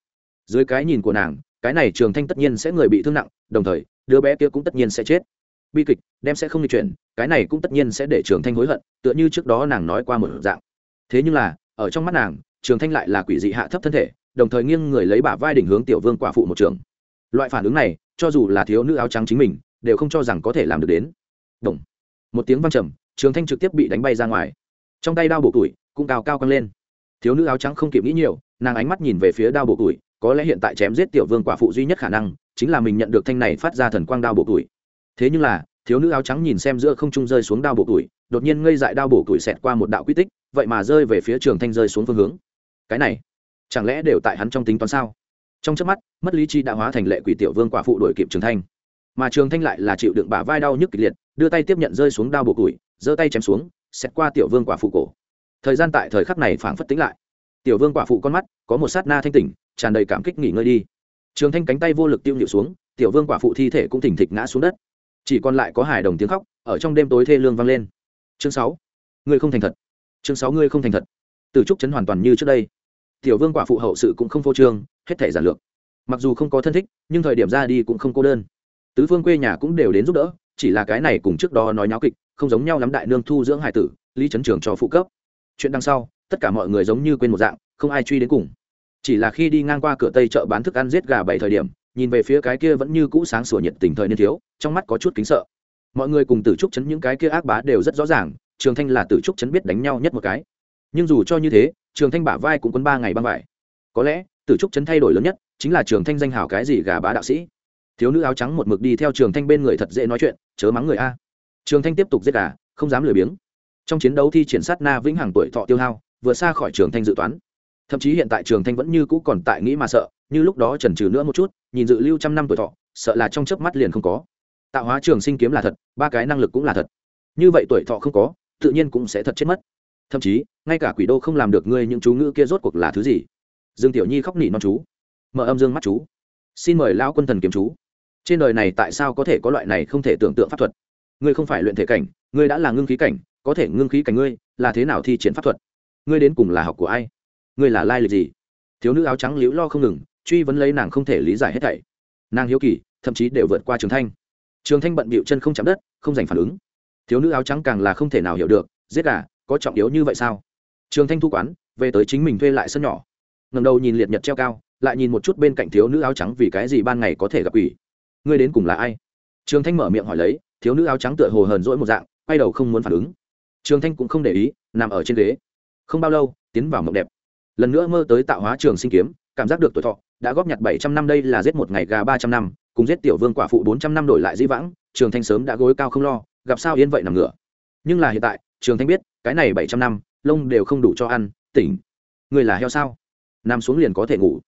Dưới cái nhìn của nàng, cái này trường thanh tất nhiên sẽ người bị thương nặng, đồng thời, đứa bé kia cũng tất nhiên sẽ chết bi kịch, đem sẽ không di chuyển, cái này cũng tất nhiên sẽ để trường thanh hối hận, tựa như trước đó nàng nói qua một dạng. Thế nhưng là, ở trong mắt nàng, trường thanh lại là quỷ dị hạ thấp thân thể, đồng thời nghiêng người lấy bả vai đỉnh hướng tiểu vương quả phụ một trường. Loại phản ứng này, cho dù là thiếu nữ áo trắng chính mình, đều không cho rằng có thể làm được đến. Đồng. một tiếng văng trầm, trường thanh trực tiếp bị đánh bay ra ngoài. Trong tay đao bổ tuổi cũng cao cao căng lên. Thiếu nữ áo trắng không kịp nghĩ nhiều, nàng ánh mắt nhìn về phía đao bổ tuổi, có lẽ hiện tại chém giết tiểu vương quả phụ duy nhất khả năng, chính là mình nhận được thanh này phát ra thần quang đao bổ tuổi thế nhưng là, thiếu nữ áo trắng nhìn xem giữa không trung rơi xuống đao bổ tuổi, đột nhiên ngây dại đao bổ tuổi xẹt qua một đạo quy tích, vậy mà rơi về phía trường thanh rơi xuống phương hướng. Cái này, chẳng lẽ đều tại hắn trong tính toán sao? Trong trước mắt, mất lý chi đã hóa thành lệ quỷ tiểu vương quả phụ đổi kịp trường thanh. Mà trường thanh lại là chịu đựng bả vai đau nhức kịch liệt, đưa tay tiếp nhận rơi xuống đao bổ tuổi, giơ tay chém xuống, xẹt qua tiểu vương quả phụ cổ. Thời gian tại thời khắc này phảng phất tính lại. Tiểu vương quả phụ con mắt, có một sát na thanh tỉnh, tràn đầy cảm kích nghỉ ngơi đi. Trường thanh cánh tay vô lực tiêu nhịu xuống, tiểu vương quả phụ thi thể cũng thỉnh thịch ngã xuống đất chỉ còn lại có hải đồng tiếng khóc, ở trong đêm tối thê lương vang lên. Chương sáu. Ngươi không thành thật. Chương sáu, ngươi không thành thật. Từ trúc chấn hoàn toàn như trước đây. Tiểu vương quả phụ hậu sự cũng không phô trương, hết thể giản lược. Mặc dù không có thân thích, nhưng thời điểm ra đi cũng không cô đơn. Tứ phương quê nhà cũng đều đến giúp đỡ, chỉ là cái này cùng trước đó nói nháo kịch, không giống nhau lắm đại nương thu dưỡng hải tử, lý trấn trường cho phụ cấp. Chuyện đằng sau, tất cả mọi người giống như quên một dạng, không ai truy đến cùng. Chỉ là khi đi ngang qua cửa tây chợ bán thức ăn giết gà bảy thời điểm nhìn về phía cái kia vẫn như cũ sáng sủa nhiệt tình thời niên thiếu, trong mắt có chút kính sợ. Mọi người cùng tử trúc chấn những cái kia ác bá đều rất rõ ràng, trường thanh là tử trúc chấn biết đánh nhau nhất một cái. Nhưng dù cho như thế, trường thanh bả vai cũng quấn ba ngày băng vải có lẽ, tử trúc chấn thay đổi lớn nhất, chính là trường thanh danh hào cái gì gà bá đạo sĩ. Thiếu nữ áo trắng một mực đi theo trường thanh bên người thật dễ nói chuyện, chớ mắng người a. Trường thanh tiếp tục giết gà, không dám lười biếng. Trong chiến đấu thi triển sát na vĩnh hằng tuổi thọ tiêu hao, vừa xa khỏi trường thanh dự toán. Thậm chí hiện tại trường thanh vẫn như cũ còn tại nghĩ mà sợ như lúc đó chần trừ nữa một chút, nhìn dự lưu trăm năm tuổi thọ, sợ là trong chớp mắt liền không có. Tạo hóa trường sinh kiếm là thật, ba cái năng lực cũng là thật. Như vậy tuổi thọ không có, tự nhiên cũng sẽ thật chết mất. Thậm chí, ngay cả quỷ đô không làm được ngươi những chú ngữ kia rốt cuộc là thứ gì? Dương tiểu nhi khóc nỉ non chú. Mở âm dương mắt chú. Xin mời lão quân thần kiếm chú. Trên đời này tại sao có thể có loại này không thể tưởng tượng pháp thuật? Ngươi không phải luyện thể cảnh, ngươi đã là ngưng khí cảnh, có thể ngưng khí cảnh ngươi, là thế nào thi triển pháp thuật? Ngươi đến cùng là học của ai? Ngươi là lai lịch gì? Thiếu nữ áo trắng liễu lo không ngừng truy vấn lấy nàng không thể lý giải hết thảy. Nàng hiếu kỳ, thậm chí đều vượt qua trường thanh. Trường thanh bận bịu chân không chạm đất, không dành phản ứng. Thiếu nữ áo trắng càng là không thể nào hiểu được, giết gà, có trọng yếu như vậy sao? Trường thanh thu quán, về tới chính mình thuê lại sân nhỏ. Ngầm đầu nhìn liệt nhật treo cao, lại nhìn một chút bên cạnh thiếu nữ áo trắng vì cái gì ban ngày có thể gặp quỷ. Ngươi đến cùng là ai? Trường thanh mở miệng hỏi lấy, thiếu nữ áo trắng tựa hồ hờn rỗi một dạng, quay đầu không muốn phản ứng. Trường thanh cũng không để ý, nằm ở trên ghế. Không bao lâu, tiến vào mộng đẹp. Lần nữa mơ tới tạo hóa trường sinh kiếm, cảm giác được tuổi thọ đã góp nhặt bảy trăm năm đây là giết một ngày gà ba trăm năm, cùng giết tiểu vương quả phụ bốn trăm năm đổi lại dĩ vãng, trường thanh sớm đã gối cao không lo, gặp sao yên vậy nằm ngửa. Nhưng là hiện tại, trường thanh biết, cái này bảy trăm năm, lông đều không đủ cho ăn, tỉnh. Người là heo sao? Nằm xuống liền có thể ngủ.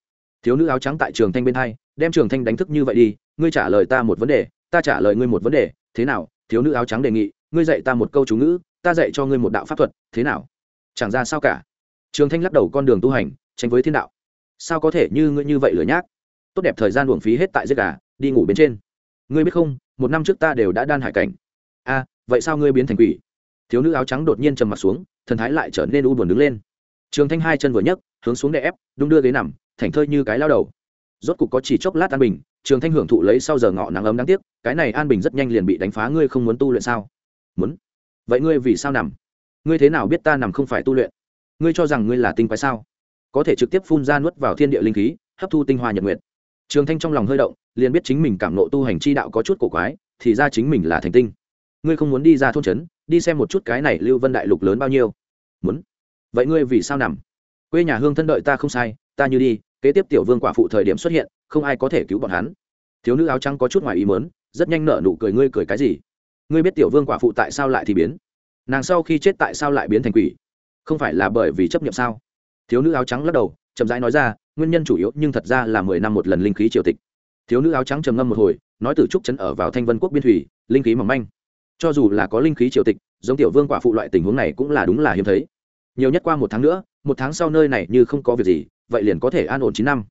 Thiếu nữ áo trắng tại trường thanh bên hai, đem trường thanh đánh thức như vậy đi, ngươi trả lời ta một vấn đề, ta trả lời ngươi một vấn đề, thế nào? Thiếu nữ áo trắng đề nghị, ngươi dạy ta một câu chú ngữ, ta dạy cho ngươi một đạo pháp thuật, thế nào? Chẳng ra sao cả. Trường thanh lắc đầu con đường tu hành, tránh với thiên đạo sao có thể như ngươi như vậy lửa nhác? Tốt đẹp thời gian uổng phí hết tại giết gà, đi ngủ bên trên. Ngươi biết không, một năm trước ta đều đã đan hải cảnh. A, vậy sao ngươi biến thành quỷ? Thiếu nữ áo trắng đột nhiên trầm mặt xuống, thần thái lại trở nên u buồn đứng lên. Trường thanh hai chân vừa nhấc, hướng xuống đè ép, đung đưa ghế nằm thảnh thơi như cái lao đầu. Rốt cục có chỉ chốc lát an bình, trường thanh hưởng thụ lấy sau giờ ngọ nắng ấm đáng tiếc, cái này an bình rất nhanh liền bị đánh phá, ngươi không muốn tu luyện sao? Muốn. Vậy ngươi vì sao nằm? Ngươi thế nào biết ta nằm không phải tu luyện? Ngươi cho rằng ngươi là tinh quái sao? Có thể trực tiếp phun ra nuốt vào thiên địa linh khí, hấp thu tinh hoa nhật nguyện trường thanh trong lòng hơi động, liền biết chính mình cảm nộ tu hành chi đạo có chút cổ quái, thì ra chính mình là thành tinh. Ngươi không muốn đi ra thôn trấn, đi xem một chút cái này lưu vân đại lục lớn bao nhiêu. Muốn. Vậy ngươi vì sao nằm? Quê nhà hương thân đợi ta không sai, ta như đi, kế tiếp tiểu vương quả phụ thời điểm xuất hiện, không ai có thể cứu bọn hắn. Thiếu nữ áo trắng có chút ngoài ý mớn rất nhanh nở nụ cười, ngươi cười cái gì? Ngươi biết tiểu vương quả phụ tại sao lại thì biến? Nàng sau khi chết tại sao lại biến thành quỷ? Không phải là bởi vì chấp nhận sao? Thiếu nữ áo trắng lắc đầu, chậm rãi nói ra, nguyên nhân chủ yếu nhưng thật ra là mười năm một lần linh khí triều tịch. Thiếu nữ áo trắng trầm ngâm một hồi, nói từ trúc trấn ở vào thanh vân quốc biên thủy, linh khí mỏng manh. Cho dù là có linh khí triều tịch, giống tiểu vương quả phụ loại tình huống này cũng là đúng là hiếm thấy. Nhiều nhất qua một tháng nữa, một tháng sau nơi này như không có việc gì, vậy liền có thể an ổn chín năm.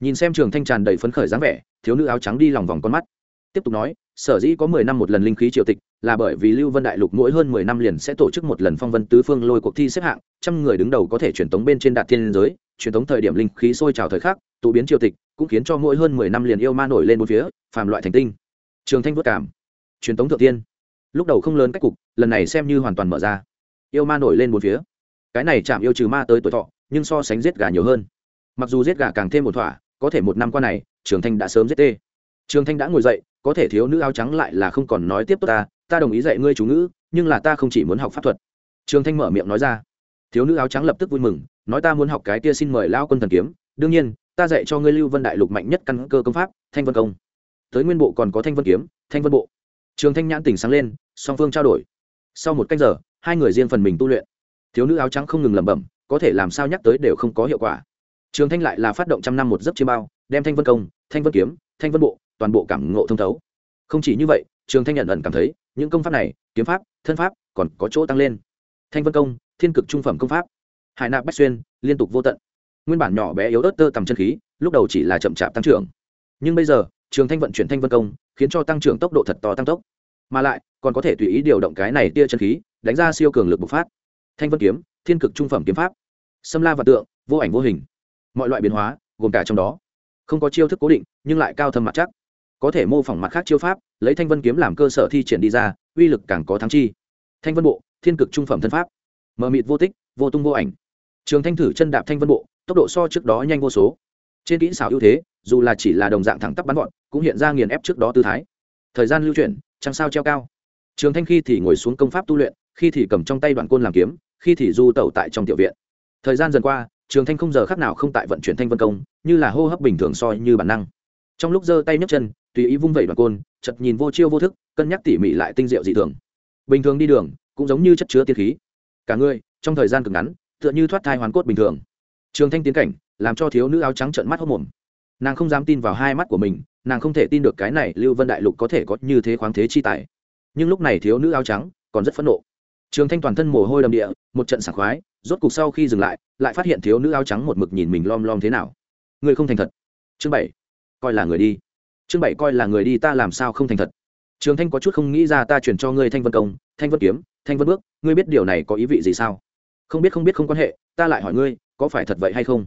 Nhìn xem trường thanh tràn đầy phấn khởi dáng vẻ, thiếu nữ áo trắng đi lòng vòng con mắt. Tiếp tục nói sở dĩ có mười năm một lần linh khí triều tịch là bởi vì lưu vân đại lục mỗi hơn mười năm liền sẽ tổ chức một lần phong vân tứ phương lôi cuộc thi xếp hạng, trăm người đứng đầu có thể truyền tống bên trên đạt thiên giới, truyền tống thời điểm linh khí sôi trào thời khắc, tụ biến triều tịch, cũng khiến cho mỗi hơn mười năm liền yêu ma nổi lên một phía, phàm loại thành tinh. Trường thanh vất cảm, truyền tống thượng tiên. Lúc đầu không lớn cách cục, lần này xem như hoàn toàn mở ra. Yêu ma nổi lên một phía. Cái này chạm yêu trừ ma tới tuổi thọ, nhưng so sánh giết gà nhiều hơn. Mặc dù giết gà càng thêm một thỏa, có thể một năm qua này, trường thanh đã sớm giết tê. Trường thanh đã ngồi dậy có thể thiếu nữ áo trắng lại là không còn nói tiếp tốt ta ta đồng ý dạy ngươi chú ngữ, nhưng là ta không chỉ muốn học pháp thuật. Trường thanh mở miệng nói ra. Thiếu nữ áo trắng lập tức vui mừng, nói ta muốn học cái kia xin mời lao quân thần kiếm, đương nhiên, ta dạy cho ngươi lưu vân đại lục mạnh nhất căn cơ công pháp, thanh vân công. Tới nguyên bộ còn có thanh vân kiếm, thanh vân bộ. Trường thanh nhãn tỉnh sáng lên, song phương trao đổi. Sau một cách giờ, hai người riêng phần mình tu luyện. Thiếu nữ áo trắng không ngừng lẩm bẩm, có thể làm sao nhắc tới đều không có hiệu quả. Trường thanh lại là phát động trăm năm một giấc chiêm bao, đem thanh vân công, thanh vân kiếm, thanh vân bộ toàn bộ cảm ngộ thông thấu. Không chỉ như vậy, trường thanh nhận ẩn cảm thấy, những công pháp này, kiếm pháp, thân pháp, còn có chỗ tăng lên. Thanh vân công, thiên cực trung phẩm công pháp. Hải nạp bách xuyên, liên tục vô tận. Nguyên bản nhỏ bé yếu ớt tơ tầm chân khí, lúc đầu chỉ là chậm chạp tăng trưởng. Nhưng bây giờ, trường thanh vận chuyển thanh vân công, khiến cho tăng trưởng tốc độ thật to tăng tốc. Mà lại, còn có thể tùy ý điều động cái này tia chân khí, đánh ra siêu cường lực bộc phát. Thanh vân kiếm, thiên cực trung phẩm kiếm pháp. Xâm la và tượng, vô ảnh vô hình. Mọi loại biến hóa, gồm cả trong đó. Không có chiêu thức cố định, nhưng lại cao thâm mặt chắc có thể mô phỏng mặt khác chiêu pháp, lấy thanh vân kiếm làm cơ sở thi triển đi ra, uy lực càng có thắng chi. Thanh vân bộ, thiên cực trung phẩm thân pháp. Mờ mịt vô tích, vô tung vô ảnh. Trường thanh thử chân đạp thanh vân bộ, tốc độ so trước đó nhanh vô số. Trên kỹ xảo ưu thế, dù là chỉ là đồng dạng thẳng tắp bắn gọn cũng hiện ra nghiền ép trước đó tư thái. Thời gian lưu chuyển, trăng sao treo cao. Trường thanh khi thì ngồi xuống công pháp tu luyện, khi thì cầm trong tay đoạn côn làm kiếm, khi thì du tẩu tại trong tiểu viện. Thời gian dần qua, trường thanh không giờ khác nào không tại vận chuyển thanh vân công, như là hô hấp bình thường soi như bản năng. Trong lúc giơ tay nhấc chân tùy ý vung vẩy đoạn côn chật nhìn vô chiêu vô thức, cân nhắc tỉ mỉ lại tinh diệu dị thường. Bình thường đi đường, cũng giống như chất chứa tiên khí. Cả người, trong thời gian cực ngắn, tựa như thoát thai hoàn cốt bình thường. Trường thanh tiến cảnh, làm cho thiếu nữ áo trắng trợn mắt hốc mồm. Nàng không dám tin vào hai mắt của mình, nàng không thể tin được cái này lưu vân đại lục có thể có như thế khoáng thế chi tài. Nhưng lúc này thiếu nữ áo trắng còn rất phẫn nộ. Trường thanh toàn thân mồ hôi đầm địa, một trận sảng khoái, rốt cục sau khi dừng lại lại phát hiện thiếu nữ áo trắng một mực nhìn mình lom lom thế nào. Người không thành thật. Chương bảy. Coi là người đi chương bảy coi là người đi ta làm sao không thành thật. Trường thanh có chút không nghĩ ra ta chuyển cho ngươi thanh vân công, thanh vân kiếm, thanh vân bước, ngươi biết điều này có ý vị gì sao? Không biết không biết không quan hệ, ta lại hỏi ngươi, có phải thật vậy hay không?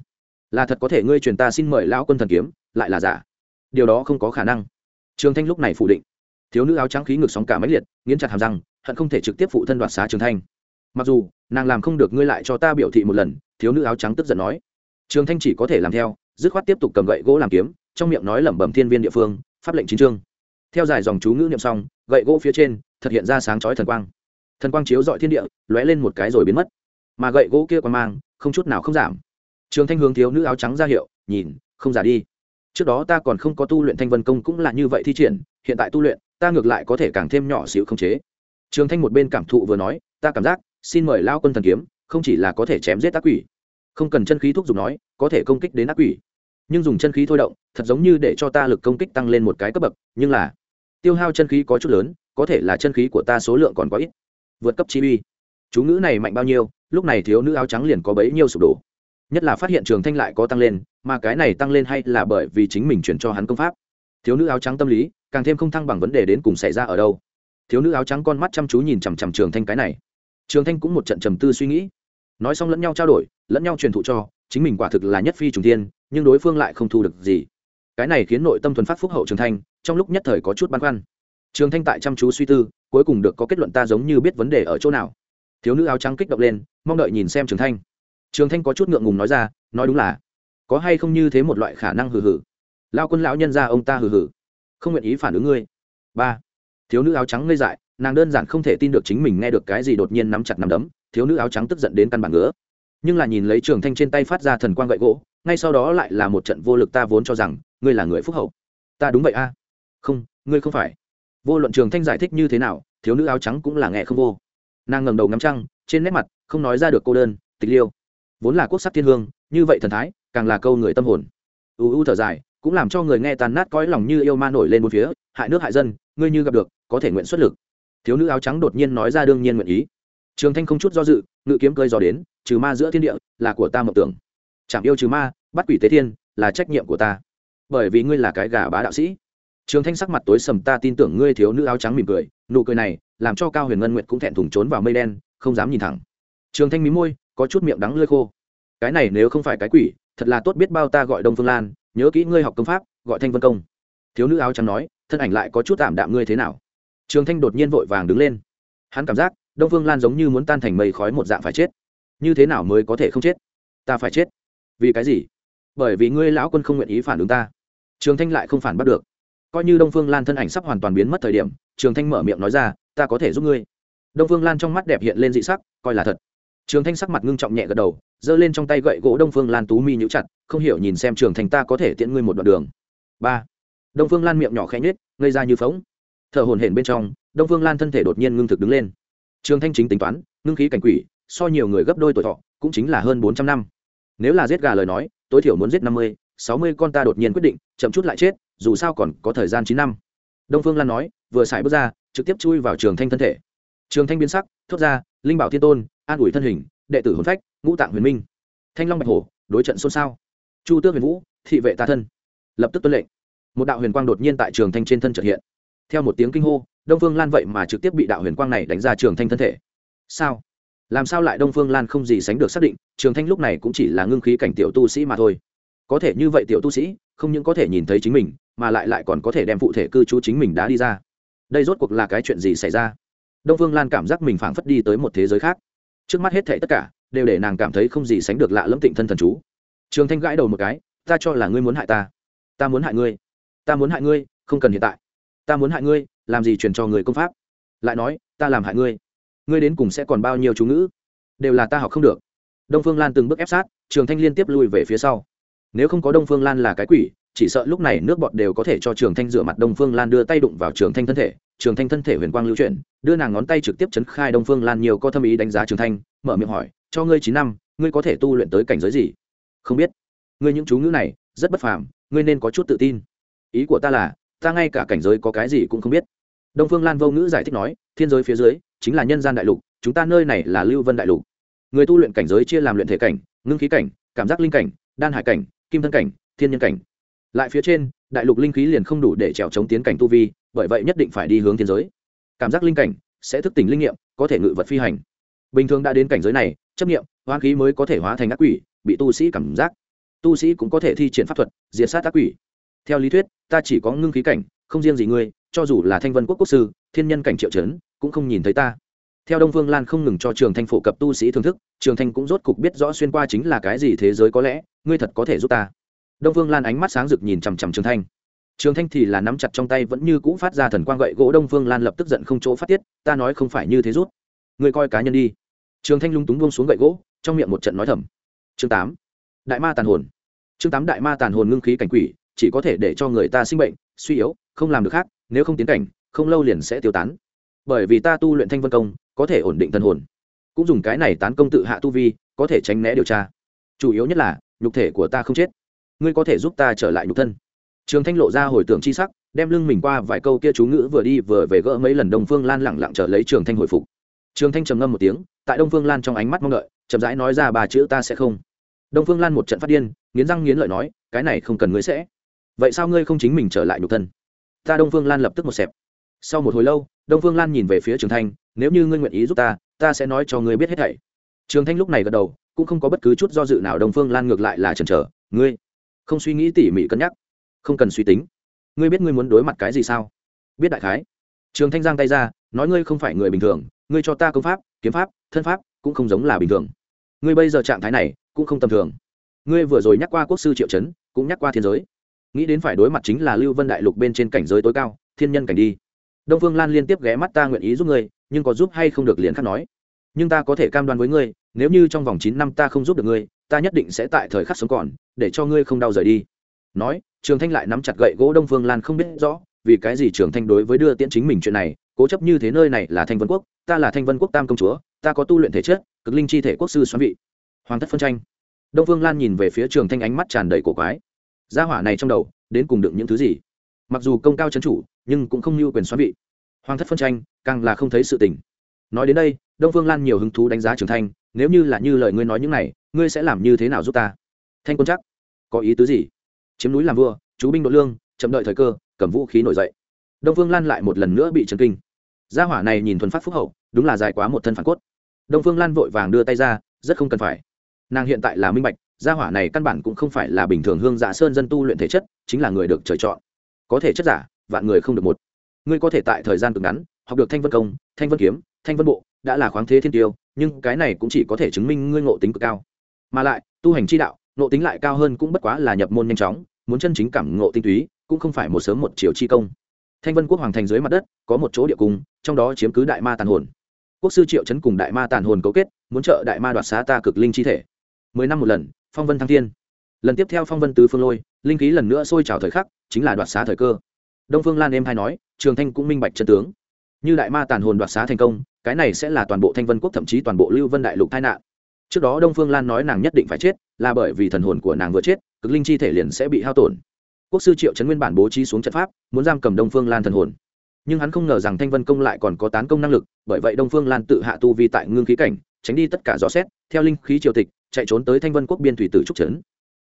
Là thật có thể ngươi truyền ta xin mời lão quân thần kiếm, lại là giả. Điều đó không có khả năng. Trường thanh lúc này phủ định. Thiếu nữ áo trắng khí ngực sóng cả máy liệt, nghiến chặt hàm răng, hận không thể trực tiếp phụ thân đoạt xá trường thanh. Mặc dù, nàng làm không được ngươi lại cho ta biểu thị một lần, thiếu nữ áo trắng tức giận nói. Trường thanh chỉ có thể làm theo, dứt khoát tiếp tục cầm gậy gỗ làm kiếm trong miệng nói lẩm bẩm thiên viên địa phương, pháp lệnh chính trương theo dài dòng chú ngữ niệm xong, gậy gỗ phía trên thật hiện ra sáng chói thần quang. Thần quang chiếu dọi thiên địa, lóe lên một cái rồi biến mất. Mà gậy gỗ kia còn mang, không chút nào không giảm. Trường thanh hướng thiếu nữ áo trắng ra hiệu, nhìn, không giả đi. Trước đó ta còn không có tu luyện thanh vân công cũng là như vậy thi triển, hiện tại tu luyện, ta ngược lại có thể càng thêm nhỏ xịu không chế. Trường thanh một bên cảm thụ vừa nói, ta cảm giác, xin mời lao quân thần kiếm, không chỉ là có thể chém giết ác quỷ, không cần chân khí thuốc dùng nói, có thể công kích đến ác quỷ nhưng dùng chân khí thôi động, thật giống như để cho ta lực công kích tăng lên một cái cấp bậc, nhưng là, tiêu hao chân khí có chút lớn, có thể là chân khí của ta số lượng còn quá ít. Vượt cấp chi uy. Chú ngữ này mạnh bao nhiêu, lúc này thiếu nữ áo trắng liền có bấy nhiêu sụp đổ. Nhất là phát hiện trường thanh lại có tăng lên, mà cái này tăng lên hay là bởi vì chính mình chuyển cho hắn công pháp. Thiếu nữ áo trắng tâm lý, càng thêm không thăng bằng vấn đề đến cùng xảy ra ở đâu. Thiếu nữ áo trắng con mắt chăm chú nhìn chằm chằm trường thanh cái này. Trường thanh cũng một trận trầm tư suy nghĩ. Nói xong lẫn nhau trao đổi, lẫn nhau truyền thụ cho, chính mình quả thực là nhất phi trùng tiên nhưng đối phương lại không thu được gì. Cái này khiến nội tâm thuần phát phúc hậu trường thanh, trong lúc nhất thời có chút băn khoăn. Trường thanh tại chăm chú suy tư, cuối cùng được có kết luận ta giống như biết vấn đề ở chỗ nào. Thiếu nữ áo trắng kích động lên, mong đợi nhìn xem trường thanh. Trường thanh có chút ngượng ngùng nói ra, nói đúng là, có hay không như thế một loại khả năng hừ hừ. Lao quân lão nhân ra ông ta hừ hừ, không nguyện ý phản ứng ngươi. Ba, thiếu nữ áo trắng ngây dại, nàng đơn giản không thể tin được chính mình nghe được cái gì đột nhiên nắm chặt nắm đấm, thiếu nữ áo trắng tức giận đến căn bản ngứa. Nhưng là nhìn lấy trường thanh trên tay phát ra thần quang gậy gỗ ngay sau đó lại là một trận vô lực ta vốn cho rằng, ngươi là người phúc hậu. Ta đúng vậy a. Không, ngươi không phải. Vô luận trường thanh giải thích như thế nào, thiếu nữ áo trắng cũng là nghe không vô. Nàng ngầm đầu ngắm trăng, trên nét mặt, không nói ra được cô đơn, tịch liêu. Vốn là quốc sắc thiên hương, như vậy thần thái, càng là câu người tâm hồn. U u thở dài, cũng làm cho người nghe tàn nát cõi lòng như yêu ma nổi lên một phía, hại nước hại dân, ngươi như gặp được, có thể nguyện xuất lực. Thiếu nữ áo trắng đột nhiên nói ra đương nhiên nguyện ý. Trường thanh không chút do dự, ngự kiếm cơi gió đến, trừ ma giữa thiên địa, là của ta mộng tưởng chạm yêu trừ ma, bắt quỷ tế thiên, là trách nhiệm của ta. Bởi vì ngươi là cái gà bá đạo sĩ. Trường thanh sắc mặt tối sầm, ta tin tưởng ngươi thiếu nữ áo trắng mỉm cười, nụ cười này, làm cho cao huyền ngân nguyện cũng thẹn thùng trốn vào mây đen, không dám nhìn thẳng. Trường thanh mí môi, có chút miệng đắng lơi khô. Cái này nếu không phải cái quỷ, thật là tốt biết bao ta gọi đông phương lan, nhớ kỹ ngươi học công pháp, gọi thanh vân công. Thiếu nữ áo trắng nói, thân ảnh lại có chút tạm đạm ngươi thế nào? Trường thanh đột nhiên vội vàng đứng lên. Hắn cảm giác, đông phương lan giống như muốn tan thành mây khói một dạng phải chết. Như thế nào mới có thể không chết? Ta phải chết vì cái gì? Bởi vì ngươi lão quân không nguyện ý phản ứng ta. Trường thanh lại không phản bắt được. Coi như đông phương lan thân ảnh sắp hoàn toàn biến mất thời điểm, trường thanh mở miệng nói ra, ta có thể giúp ngươi. Đông phương lan trong mắt đẹp hiện lên dị sắc, coi là thật. Trường thanh sắc mặt ngưng trọng nhẹ gật đầu, giơ lên trong tay gậy gỗ đông phương lan tú mi nhũ chặt, không hiểu nhìn xem trường thanh ta có thể tiễn ngươi một đoạn đường. Ba. Đông phương lan miệng nhỏ khẽ nhết ngây ra như phóng thở hổn hển bên trong, đông phương lan thân thể đột nhiên ngưng thực đứng lên. Trường thanh chính tính toán, ngưng khí cảnh quỷ, so nhiều người gấp đôi tuổi thọ, cũng chính là hơn bốn trăm năm nếu là giết gà lời nói, tối thiểu muốn giết năm mươi, sáu mươi con ta đột nhiên quyết định, chậm chút lại chết, dù sao còn có thời gian chín năm. Đông phương lan nói, vừa xài bước ra, trực tiếp chui vào trường thanh thân thể. Trường thanh biến sắc, thốt ra, linh bảo thiên tôn, an ủi thân hình, đệ tử hồn phách, ngũ tạng huyền minh. Thanh long bạch hổ, đối trận xôn xao. Chu tước huyền vũ, thị vệ ta thân. Lập tức tuân lệnh. Một đạo huyền quang đột nhiên tại trường thanh trên thân trật hiện. Theo một tiếng kinh hô, đông phương lan vậy mà trực tiếp bị đạo huyền quang này đánh ra trường thanh thân thể. Sao? Làm sao lại đông phương lan không gì sánh được xác định, trường thanh lúc này cũng chỉ là ngưng khí cảnh tiểu tu sĩ mà thôi. Có thể như vậy tiểu tu sĩ, không những có thể nhìn thấy chính mình, mà lại lại còn có thể đem phụ thể cư trú chính mình đã đi ra. Đây rốt cuộc là cái chuyện gì xảy ra? Đông phương lan cảm giác mình phảng phất đi tới một thế giới khác. Trước mắt hết thảy tất cả, đều để nàng cảm thấy không gì sánh được lạ lẫm tịnh thân thần chú. Trường thanh gãi đầu một cái, ta cho là ngươi muốn hại ta. Ta muốn hại ngươi. Ta muốn hại ngươi, không cần hiện tại. Ta muốn hại ngươi, làm gì truyền cho người công pháp? Lại nói, ta làm hại ngươi ngươi đến cùng sẽ còn bao nhiêu chú ngữ? Đều là ta học không được. Đông phương lan từng bước ép sát, trường thanh liên tiếp lui về phía sau. Nếu không có đông phương lan là cái quỷ, chỉ sợ lúc này nước bọt đều có thể cho trường thanh rửa mặt. Đông phương lan đưa tay đụng vào trường thanh thân thể, trường thanh thân thể huyền quang lưu chuyển, đưa nàng ngón tay trực tiếp chấn khai đông phương lan nhiều có thâm ý đánh giá trường thanh, mở miệng hỏi, cho ngươi chín năm, ngươi có thể tu luyện tới cảnh giới gì? Không biết. Ngươi những chú ngữ này, rất bất phàm, ngươi nên có chút tự tin. Ý của ta là, ta ngay cả cảnh giới có cái gì cũng không biết. Đông phương lan vô ngữ giải thích nói, thiên giới phía dưới chính là nhân gian đại lục, chúng ta nơi này là lưu vân đại lục. Người tu luyện cảnh giới chia làm luyện thể cảnh, ngưng khí cảnh, cảm giác linh cảnh, đan hải cảnh, kim thân cảnh, thiên nhân cảnh. Lại phía trên, đại lục linh khí liền không đủ để trèo chống tiến cảnh tu vi, bởi vậy nhất định phải đi hướng thiên giới. Cảm giác linh cảnh sẽ thức tỉnh linh nghiệm, có thể ngự vật phi hành. Bình thường đã đến cảnh giới này, chấp nghiệm, hoang khí mới có thể hóa thành ác quỷ, bị tu sĩ cảm giác. Tu sĩ cũng có thể thi triển pháp thuật, diệt sát ác quỷ. Theo lý thuyết, ta chỉ có ngưng khí cảnh, không riêng gì ngươi, cho dù là thanh vân quốc quốc sư, thiên nhân cảnh triệu chấn cũng không nhìn thấy ta. Theo đông phương lan không ngừng cho trường thanh phổ cập tu sĩ thưởng thức, trường thanh cũng rốt cục biết rõ xuyên qua chính là cái gì thế giới có lẽ, ngươi thật có thể giúp ta. Đông phương lan ánh mắt sáng rực nhìn chằm chằm trường thanh. Trường thanh thì là nắm chặt trong tay vẫn như cũ phát ra thần quang gậy gỗ, đông phương lan lập tức giận không chỗ phát tiết, ta nói không phải như thế rút. Ngươi coi cá nhân đi. Trường thanh lung túng buông xuống gậy gỗ, trong miệng một trận nói thầm. Chương tám, đại ma tàn hồn. Chương tám, đại ma tàn hồn ngưng khí cảnh quỷ, chỉ có thể để cho người ta sinh bệnh, suy yếu, không làm được khác, nếu không tiến cảnh, không lâu liền sẽ tiêu tán bởi vì ta tu luyện thanh vân công, có thể ổn định thân hồn. Cũng dùng cái này tán công tự hạ tu vi, có thể tránh né điều tra. Chủ yếu nhất là, nhục thể của ta không chết. Ngươi có thể giúp ta trở lại nhục thân. Trường thanh lộ ra hồi tưởng c h i sắc, đem lưng mình qua vài câu kia chú ngữ vừa đi vừa về gỡ mấy lần đông phương lan lẳng lặng trở lấy trường thanh hồi phục. Trường thanh trầm ngâm một tiếng, tại đông phương lan trong ánh mắt mong đợi, chậm rãi nói ra ba chữ ta sẽ không. Đông phương lan một trận phát điên, nghiến răng nghiến lợi nói, cái này không cần ngươi sẽ. Vậy sao ngươi không chính mình trở lại nhục thân? Ta đông phương lan lập tức một xẹp. Sau một hồi lâu đông phương lan nhìn về phía trường thanh, nếu như ngươi nguyện ý giúp ta ta sẽ nói cho ngươi biết hết thảy. Trường thanh lúc này gật đầu, cũng không có bất cứ chút do dự nào, đông phương lan ngược lại là chần chờ, ngươi, không suy nghĩ tỉ mỉ cân nhắc, không cần suy tính. Ngươi biết ngươi muốn đối mặt cái gì sao? Biết đại khái. Trường thanh giang tay ra, nói, ngươi không phải người bình thường, ngươi cho ta công pháp, kiếm pháp, thân pháp cũng không giống là bình thường. Ngươi bây giờ trạng thái này cũng không tầm thường. Ngươi vừa rồi nhắc qua quốc sư triệu chấn, cũng nhắc qua thiên giới. Nghĩ đến phải đối mặt chính là lưu vân đại lục bên trên cảnh giới tối cao, thiên nhân cảnh đi đông phương lan liên tiếp ghé mắt ta nguyện ý giúp ngươi, nhưng có giúp hay không được liền khắc nói. Nhưng ta có thể cam đoan với ngươi, nếu như trong vòng chín năm ta không giúp được ngươi, ta nhất định sẽ tại thời khắc sống còn, để cho ngươi không đau rời đi. Nói, trường thanh lại nắm chặt gậy gỗ đông phương lan không biết rõ, vì cái gì trường thanh đối với đưa tiễn chính mình chuyện này, cố chấp như thế nơi này là thanh vân quốc, ta là thanh vân quốc tam công chúa, ta có tu luyện thể chất, cực linh chi thể quốc sư xoắn vị. Hoàng thất phân tranh. Đông phương lan nhìn về phía trường thanh ánh mắt tràn đầy cổ quái. Gia hỏa này trong đầu, đến cùng đựng những thứ gì? Mặc dù công cao c chủ nhưng cũng không lưu quyền xoán vị. Hoàng thất phân tranh, càng là không thấy sự tình. Nói đến đây, đông phương lan nhiều hứng thú đánh giá trường thanh nếu như là như lời ngươi nói những này, ngươi sẽ làm như thế nào giúp ta? Thanh quân chắc, có ý tứ gì? Chiếm núi làm vua, chú binh đội lương, chậm đợi thời cơ, cầm vũ khí nổi dậy. Đông phương lan lại một lần nữa bị trần kinh. Gia hỏa này nhìn thuần phát phúc hậu, đúng là dài quá một thân phản cốt. Đông phương lan vội vàng đưa tay ra, rất không cần phải. Nàng hiện tại là minh bạch, gia hỏa này căn bản cũng không phải là bình thường hương dạ sơn dân tu luyện thể chất, chính là người được trời chọn. Có thể chất giả vạn người không được một. Ngươi có thể tại thời gian cực ngắn, học được thanh vân công, thanh vân kiếm, thanh vân bộ, đã là khoáng thế thiên tiêu, nhưng cái này cũng chỉ có thể chứng minh ngươi ngộ tính cực cao. Mà lại, tu hành chi đạo, ngộ tính lại cao hơn cũng bất quá là nhập môn nhanh chóng, muốn chân chính cảm ngộ tinh túy, cũng không phải một sớm một chiều chi công. Thanh vân quốc hoàng thành dưới mặt đất, có một chỗ địa cung, trong đó chiếm cứ đại ma tàn hồn. Quốc sư triệu chấn cùng đại ma tàn hồn cấu kết, muốn trợ đại ma đoạt xá ta cực linh chi thể. Mười năm một lần, phong vân thăng thiên. Lần tiếp theo phong vân tứ phương lôi, linh khí lần nữa sôi trào thời khắc, chính là đoạt xá thời cơ đông phương lan em hay nói, trường thanh cũng minh bạch chân tướng. Như đại ma tàn hồn đoạt xá thành công, cái này sẽ là toàn bộ thanh vân quốc thậm chí toàn bộ lưu vân đại lục tai nạn. Trước đó đông phương lan nói nàng nhất định phải chết, là bởi vì thần hồn của nàng vừa chết, cực linh chi thể liền sẽ bị hao tổn. Quốc sư triệu trấn nguyên bản bố trí xuống trận pháp, muốn giam cầm đông phương lan thần hồn. Nhưng hắn không ngờ rằng thanh vân công lại còn có tán công năng lực, bởi vậy đông phương lan tự hạ tu vi tại ngưng khí cảnh, tránh đi tất cả gió xét, theo linh khí triều tịch, chạy trốn tới thanh vân quốc biên thủy tử trúc trấn.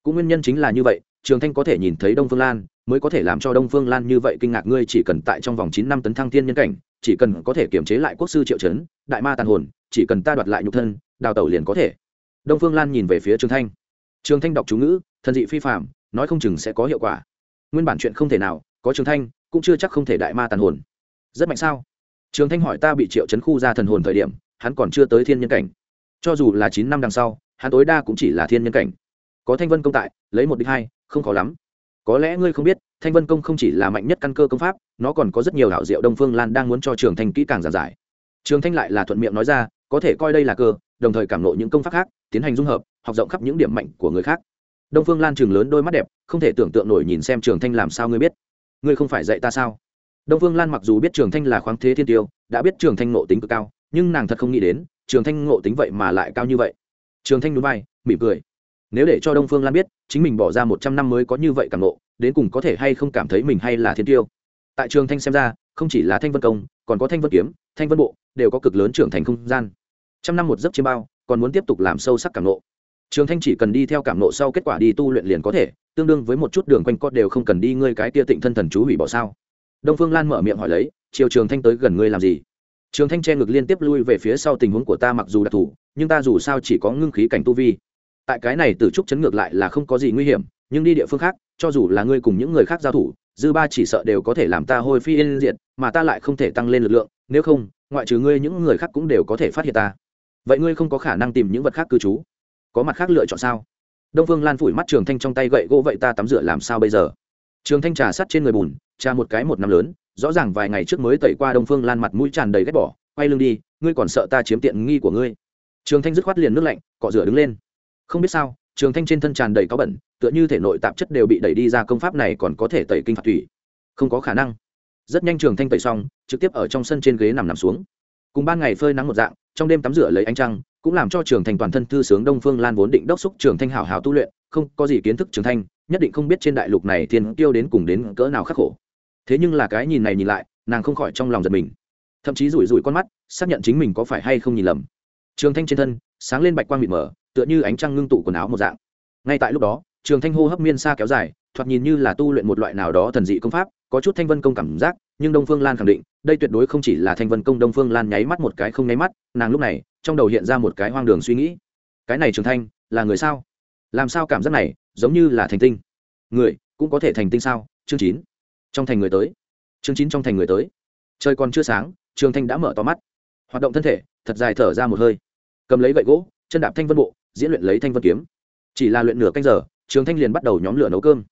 Cũng nguyên nhân chính là như vậy, trường thanh có thể nhìn thấy đông phương lan mới có thể làm cho đông phương lan như vậy kinh ngạc ngươi chỉ cần tại trong vòng chín năm tấn thăng thiên nhân cảnh, chỉ cần có thể kiềm chế lại quốc sư triệu trấn, đại ma tàn hồn, chỉ cần ta đoạt lại nhục thân, đào tẩu liền có thể. Đông phương lan nhìn về phía trường thanh. Trường thanh đọc chú ngữ, thần dị phi phạm nói không chừng sẽ có hiệu quả. Nguyên bản chuyện không thể nào, có trường thanh, cũng chưa chắc không thể đại ma tàn hồn. Rất mạnh sao? Trường thanh hỏi ta bị triệu chấn khu ra thần hồn thời điểm, hắn còn chưa tới thiên nhân cảnh. Cho dù là chín năm đằng sau, hắn tối đa cũng chỉ là thiên nhân cảnh. Có thanh vân công tại, lấy một đích hai, không khó lắm có lẽ ngươi không biết, thanh vân công không chỉ là mạnh nhất căn cơ công pháp, nó còn có rất nhiều hảo diệu đông phương lan đang muốn cho trường thanh kỹ càng giản giải. Trường thanh lại là thuận miệng nói ra, có thể coi đây là cơ, đồng thời cảm lộ những công pháp khác, tiến hành dung hợp, học rộng khắp những điểm mạnh của người khác. Đông phương lan trường lớn đôi mắt đẹp, không thể tưởng tượng nổi nhìn xem trường thanh làm sao ngươi biết. Ngươi không phải dạy ta sao? Đông phương lan mặc dù biết trường thanh là khoáng thế thiên tiêu, đã biết trường thanh ngộ tính cực cao, nhưng nàng thật không nghĩ đến, trường thanh ngộ tính vậy mà lại cao như vậy. Trường thanh núi bay, mỉm cười nếu để cho đông phương lan biết, chính mình bỏ ra một trăm năm mới có như vậy cảm ngộ, đến cùng có thể hay không cảm thấy mình hay là thiên tiêu. Tại trường thanh xem ra, không chỉ là thanh vân công, còn có thanh vân kiếm, thanh vân bộ, đều có cực lớn trưởng thành không gian. Trăm năm một giấc chiêm bao, còn muốn tiếp tục làm sâu sắc cảm nộ trường thanh chỉ cần đi theo cảm nộ sau kết quả đi tu luyện liền có thể, tương đương với một chút đường quanh co đều không cần đi ngươi cái tia tịnh thân thần chú hủy bỏ sao. Đông phương lan mở miệng hỏi lấy chiều trường thanh tới gần ngươi làm gì? Trường thanh che ngực liên tiếp lui về phía sau tình huống của ta mặc dù đặc thù, nhưng ta dù sao chỉ có ngưng khí cảnh tu vi tại cái này tử trúc chấn ngược lại là không có gì nguy hiểm, nhưng đi địa phương khác, cho dù là ngươi cùng những người khác giao thủ, dư ba chỉ sợ đều có thể làm ta hôi phi yên diệt, mà ta lại không thể tăng lên lực lượng, nếu không, ngoại trừ ngươi những người khác cũng đều có thể phát hiện ta. Vậy ngươi không có khả năng tìm những vật khác cư trú. Có mặt khác lựa chọn sao? Đông phương lan phủi mắt trường thanh trong tay gậy gỗ vậy ta tắm rửa làm sao bây giờ? Trường thanh trà sắt trên người bùn, trà một cái một năm lớn, rõ ràng vài ngày trước mới tẩy qua đông phương lan mặt mũi tràn đầy ghét bỏ, quay lưng đi, ngươi còn sợ ta chiếm tiện nghi của ngươi. Trường thanh dứt khoát liền nước lạnh, cọ rửa đứng lên không biết sao, trường thanh trên thân tràn đầy có bẩn, tựa như thể nội tạp chất đều bị đẩy đi ra công pháp này còn có thể tẩy kinh phạt thủy không có khả năng. Rất nhanh trường thanh tẩy xong, trực tiếp ở trong sân trên ghế nằm nằm xuống. Cùng ban ngày phơi nắng một dạng, trong đêm tắm rửa lấy ánh trăng, cũng làm cho trường thanh toàn thân thư sướng đông phương lan vốn định đốc xúc trường thanh hảo hảo tu luyện, không có gì kiến thức trường thanh, nhất định không biết trên đại lục này thiên kiêu đến cùng đến cỡ nào khắc khổ. Thế nhưng là cái nhìn này nhìn lại, nàng không khỏi trong lòng giật mình. Thậm chí rủi rủi con mắt, xác nhận chính mình có phải hay không nhìn lầm. Trường thanh trên thân, sáng lên bạch quang mịt mờ tựa như ánh trăng ngưng tụ quần áo một dạng. Ngay tại lúc đó, trường thanh hô hấp miên xa kéo dài, thoạt nhìn như là tu luyện một loại nào đó thần dị công pháp, có chút thanh vân công cảm giác, nhưng đông phương lan khẳng định, đây tuyệt đối không chỉ là thanh vân công đông phương lan nháy mắt một cái không nháy mắt, nàng lúc này, trong đầu hiện ra một cái hoang đường suy nghĩ. Cái này trường thanh, là người sao? Làm sao cảm giác này, giống như là thành tinh? Người, cũng có thể thành tinh sao? Chương chín. Trong thành người tới. Chương chín trong thành người tới. Trời còn chưa sáng, trường thanh đã mở to mắt. Hoạt động thân thể, thật dài thở ra một hơi. Cầm lấy gậy gỗ, chân đạp thanh vân bộ diễn luyện lấy thanh vân kiếm. Chỉ là luyện nửa canh giờ, trường thanh liền bắt đầu nhóm lửa nấu cơm.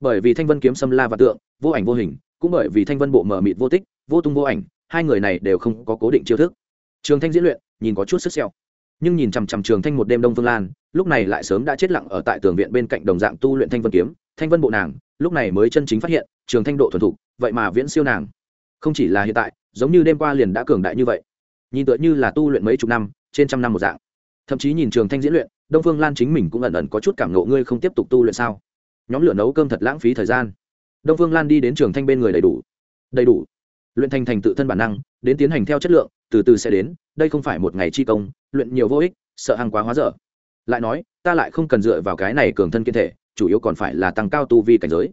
Bởi vì thanh vân kiếm xâm la và tượng, vô ảnh vô hình, cũng bởi vì thanh vân bộ mờ mịt vô tích, vô tung vô ảnh, hai người này đều không có cố định chiêu thức. Trường thanh diễn luyện, nhìn có chút sức xẹo nhưng nhìn chằm chằm trường thanh một đêm đông phương lan, lúc này lại sớm đã chết lặng ở tại tường viện bên cạnh đồng dạng tu luyện thanh vân kiếm. Thanh vân bộ nàng, lúc này mới chân chính phát hiện, trường thanh độ thuần thục, vậy mà viễn siêu nàng. Không chỉ là hiện tại, giống như đêm qua liền đã cường đại như vậy. Nhìn tựa như là tu luyện mấy chục năm, trên trăm năm một dạng thậm chí nhìn trường thanh diễn luyện, đông phương lan chính mình cũng ẩn ẩn có chút cảm ngộ ngươi không tiếp tục tu luyện sao? Nhóm lửa nấu cơm thật lãng phí thời gian. Đông phương lan đi đến trường thanh bên người đầy đủ. Đầy đủ. Luyện thành thành tự thân bản năng, đến tiến hành theo chất lượng, từ từ sẽ đến, đây không phải một ngày chi công, luyện nhiều vô ích, sợ hàng quá hóa dở. Lại nói, ta lại không cần dựa vào cái này cường thân kiên thể, chủ yếu còn phải là tăng cao tu vi cảnh giới.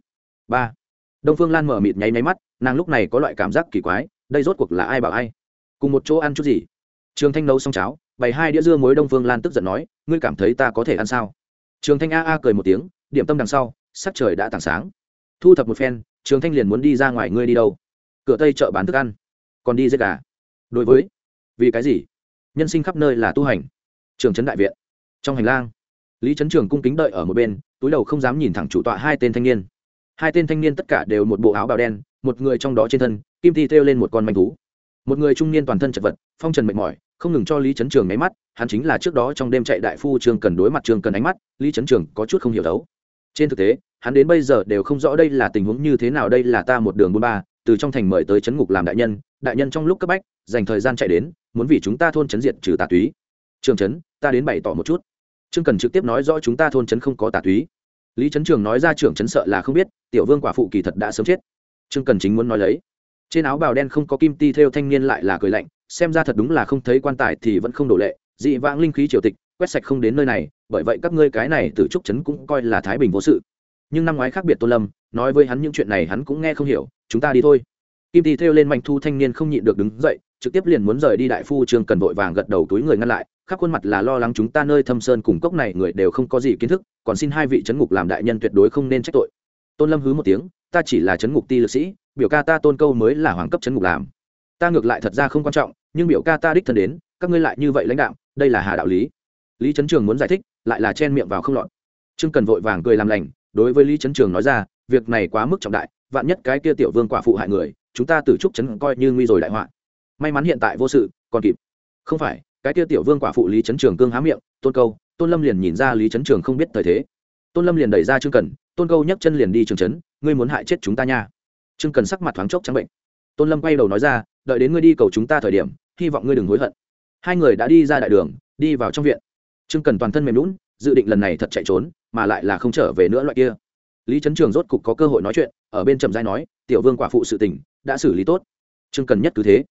Ba. Đông phương lan mở mịt nháy nháy mắt, nàng lúc này có loại cảm giác kỳ quái, đây rốt cuộc là ai bảo ai? Cùng một chỗ ăn chút gì? Trường thanh nấu xong cháo bày hai đĩa dưa muối đông phương lan tức giận nói, ngươi cảm thấy ta có thể ăn sao? Trường thanh a a cười một tiếng, điểm tâm đằng sau, sắc trời đã tảng sáng. Thu thập một phen, trường thanh liền muốn đi ra ngoài ngươi đi đâu? Cửa tây chợ bán thức ăn. Còn đi giết gà. Đối với, vì cái gì? Nhân sinh khắp nơi là tu hành. Trường trấn đại viện. Trong hành lang, lý trấn trường cung kính đợi ở một bên, túi đầu không dám nhìn thẳng chủ tọa hai tên thanh niên. Hai tên thanh niên tất cả đều một bộ áo bào đen, một người trong đó trên thân, kim thi thêu lên một con manh thú. Một người trung niên toàn thân chật vật, phong trần mệt mỏi không ngừng cho lý trấn trường máy mắt, hắn chính là trước đó trong đêm chạy đại phu trương cần đối mặt trương cần ánh mắt, lý trấn trường có chút không hiểu đấu. Trên thực tế, hắn đến bây giờ đều không rõ đây là tình huống như thế nào, đây là ta một đường buôn ba, từ trong thành mời tới trấn ngục làm đại nhân đại nhân trong lúc cấp bách, dành thời gian chạy đến, muốn vì chúng ta thôn trấn diệt trừ tà túy. Trường trấn ta đến bày tỏ một chút. Trương cần trực tiếp nói rõ chúng ta thôn trấn không có tà túy. Lý trấn trường nói ra trưởng trấn sợ là không biết, tiểu vương quả phụ kỳ thật đã sớm chết. Trương cần chính muốn nói lấy. Trên áo bào đen không có kim ti theo thanh niên lại là cười lạnh xem ra thật đúng là không thấy quan tài thì vẫn không đổ lệ. Dị vãng linh khí triều tịch, quét sạch không đến nơi này, bởi vậy các ngươi cái này từ trúc trấn cũng coi là thái bình vô sự. Nhưng năm ngoái khác biệt tôn lâm, nói với hắn những chuyện này hắn cũng nghe không hiểu, chúng ta đi thôi. Kim ti theo lên mạnh thu thanh niên không nhịn được đứng dậy, trực tiếp liền muốn rời đi đại phu trương cần vội vàng gật đầu túi người ngăn lại, khắp khuôn mặt là lo lắng chúng ta nơi thâm sơn cùng cốc này người đều không có gì kiến thức, còn xin hai vị c ngục làm đại nhân tuyệt đối không nên trách tội. Tôn lâm hứ một tiếng, ta chỉ là c ngục ti lực sĩ, biểu ca ta tôn câu mới là hoàng cấp c ngục làm ta ngược lại thật ra không quan trọng, nhưng biểu ca ta đích thân đến, các ngươi lại như vậy lãnh đạo, đây là hà đạo lý. Lý trấn trường muốn giải thích, lại là chen miệng vào không lọt. Trương cần vội vàng cười làm lành, đối với lý trấn trường nói ra, việc này quá mức trọng đại, vạn nhất cái kia tiểu vương quả phụ hại người, chúng ta từ trúc trấn coi như nguy rồi đại họa. May mắn hiện tại vô sự, còn kịp. Không phải, cái kia tiểu vương quả phụ lý trấn trường cương há miệng, tôn câu, tôn lâm liền nhìn ra lý trấn trường không biết thời thế. Tôn lâm liền đẩy ra trương cần, tôn câu nhấc chân liền đi trường trấn, ngươi muốn hại chết chúng ta nha. Trương cần sắc mặt thoáng chốc trắng bệnh. Tôn lâm quay đầu nói ra đợi đến ngươi đi cầu chúng ta thời điểm, hy vọng ngươi đừng hối hận. Hai người đã đi ra đại đường, đi vào trong viện. Trương cần toàn thân mềm lún dự định lần này thật chạy trốn, mà lại là không trở về nữa loại kia. Lý trấn trường rốt cục có cơ hội nói chuyện, ở bên trầm giai nói, tiểu vương quả phụ sự tình, đã xử lý tốt. Trương cần nhất cứ thế.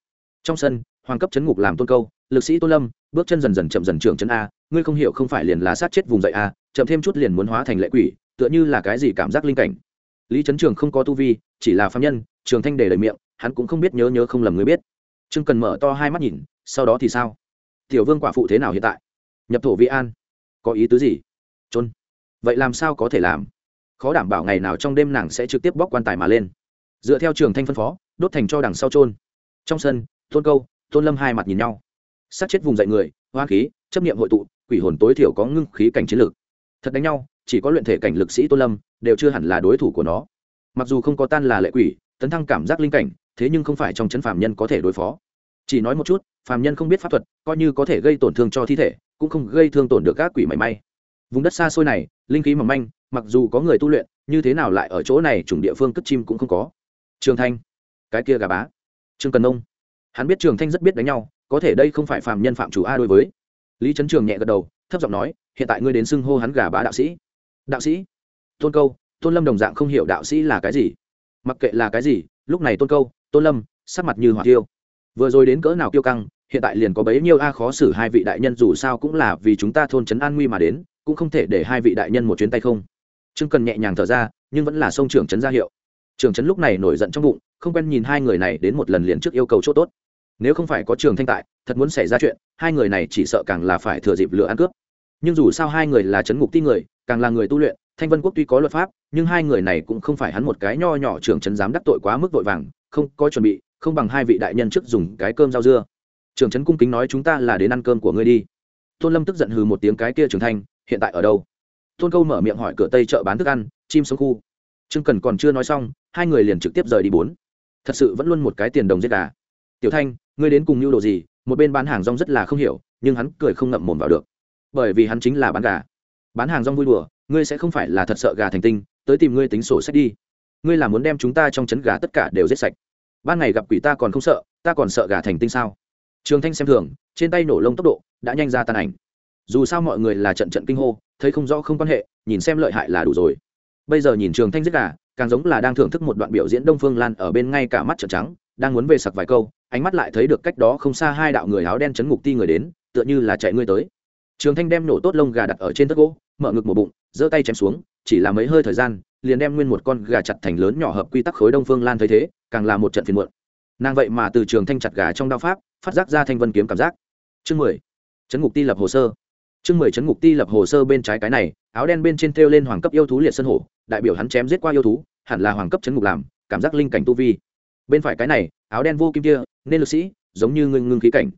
Trong sân, hoàng cấp chấn ngục làm tôn câu, lực sĩ tôn lâm, bước chân dần dần chậm dần trưởng chấn a, ngươi không hiểu không phải liền là sát chết vùng dậy a, chậm thêm chút liền muốn hóa thành lệ quỷ, tựa như là cái gì cảm giác linh cảnh. Lý trấn trường không có tu vi, chỉ là phạm nhân, trường thanh để lời miệng hắn cũng không biết nhớ nhớ không lầm người biết. Trương cần mở to hai mắt nhìn, sau đó thì sao? Tiểu vương quả phụ thế nào hiện tại? Nhập thổ vi an. Có ý tứ gì? Trôn vậy làm sao có thể làm? Khó đảm bảo ngày nào trong đêm nàng sẽ trực tiếp bóc quan tài mà lên. Dựa theo trường thanh phân phó, đốt thành cho đằng sau trôn trong sân, tôn câu, tôn lâm hai mặt nhìn nhau. Sát chết vùng dậy người hoa khí, chấp nghiệm hội tụ, quỷ hồn tối thiểu có ngưng khí cảnh chiến lược. Thật đánh nhau, chỉ có luyện thể cảnh lực sĩ tôn lâm, đều chưa hẳn là đối thủ của nó. Mặc dù không có tan là lệ quỷ, tấn thăng cảm giác linh cảnh thế nhưng không phải trong chân phàm nhân có thể đối phó. Chỉ nói một chút, phàm nhân không biết pháp thuật, coi như có thể gây tổn thương cho thi thể, cũng không gây thương tổn được các quỷ mảy may. Vùng đất xa xôi này, linh khí mỏng manh, mặc dù có người tu luyện, như thế nào lại ở chỗ này chủng địa phương cất chim cũng không có. Trường thanh, cái kia gà bá. Trương cần nông. Hắn biết trường thanh rất biết đánh nhau, có thể đây không phải phàm nhân phạm chủ a đối với. Lý trấn trường nhẹ gật đầu, thấp giọng nói, hiện tại ngươi đến xưng hô hắn gà bá đạo sĩ. Đạo sĩ? Tôn câu, tôn lâm đồng dạng không hiểu đạo sĩ là cái gì. Mặc kệ là cái gì, lúc này tôn câu tôn lâm, sắc mặt như hỏa tiêu vừa rồi đến cỡ nào kiêu căng, hiện tại liền có bấy nhiêu a khó xử hai vị đại nhân dù sao cũng là vì chúng ta thôn trấn an nguy mà đến, cũng không thể để hai vị đại nhân một chuyến tay không. Trương cần nhẹ nhàng thở ra, nhưng vẫn là sông trưởng trấn ra hiệu. Trưởng trấn lúc này nổi giận trong bụng, không quen nhìn hai người này đến một lần liền trước yêu cầu chỗ tốt. Nếu không phải có trường thanh tại, thật muốn xảy ra chuyện, hai người này chỉ sợ càng là phải thừa dịp lửa ăn cướp. Nhưng dù sao hai người là chấn ngục ti người, càng là người tu luyện, thanh vân quốc tuy có luật pháp, nhưng hai người này cũng không phải hắn một cái nho nhỏ trưởng trấn dám đắc tội quá mức vội vàng không có chuẩn bị, không bằng hai vị đại nhân trước dùng cái cơm rau dưa. Trưởng trấn cung kính nói chúng ta là đến ăn cơm của ngươi đi. Tôn lâm tức giận hừ một tiếng cái kia trưởng thanh hiện tại ở đâu? Tôn câu mở miệng hỏi cửa tây chợ bán thức ăn, chim sống khu. Trương cần còn chưa nói xong, hai người liền trực tiếp rời đi bốn. Thật sự vẫn luôn một cái tiền đồng giết gà. Tiểu thanh, ngươi đến cùng nhu đồ gì? Một bên bán hàng rong rất là không hiểu, nhưng hắn cười không ngậm mồm vào được. Bởi vì hắn chính là bán gà. Bán hàng rong vui đùa, ngươi sẽ không phải là thật sợ gà thành tinh, tới tìm ngươi tính sổ sách đi. Ngươi là muốn đem chúng ta trong chấn gà tất cả đều giết sạch ban ngày gặp quỷ ta còn không sợ, ta còn sợ gà thành tinh sao? Trường thanh xem thường, trên tay nổ lông tốc độ đã nhanh ra tàn ảnh. Dù sao mọi người là trận trận kinh hô, thấy không rõ không quan hệ, nhìn xem lợi hại là đủ rồi. Bây giờ nhìn trường thanh giết gà, càng giống là đang thưởng thức một đoạn biểu diễn đông phương lan ở bên ngay cả mắt trận trắng, đang muốn về sặc vài câu, ánh mắt lại thấy được cách đó không xa hai đạo người áo đen chấn ngục ti người đến, tựa như là chạy ngươi tới. Trường thanh đem nổ tốt lông gà đặt ở trên tất gỗ, mở ngực một bụng, giơ tay chém xuống, chỉ là mấy hơi thời gian, liền đem nguyên một con gà chặt thành lớn nhỏ hợp quy tắc khối đông phương lan thấy thế càng là một trận phiền muộn. Nàng vậy mà từ trường thanh chặt gà trong đao pháp, phát giác ra thanh vân kiếm cảm giác. Chương mười. Chấn ngục ti lập hồ sơ. Chương mười chấn ngục ti lập hồ sơ bên trái cái này, áo đen bên trên thêu lên hoàng cấp yêu thú liệt sân hổ, đại biểu hắn chém giết qua yêu thú, hẳn là hoàng cấp chấn ngục làm, cảm giác linh cảnh tu vi. Bên phải cái này, áo đen vô kim kia, nên lực sĩ, giống như ngưng ngưng khí cảnh.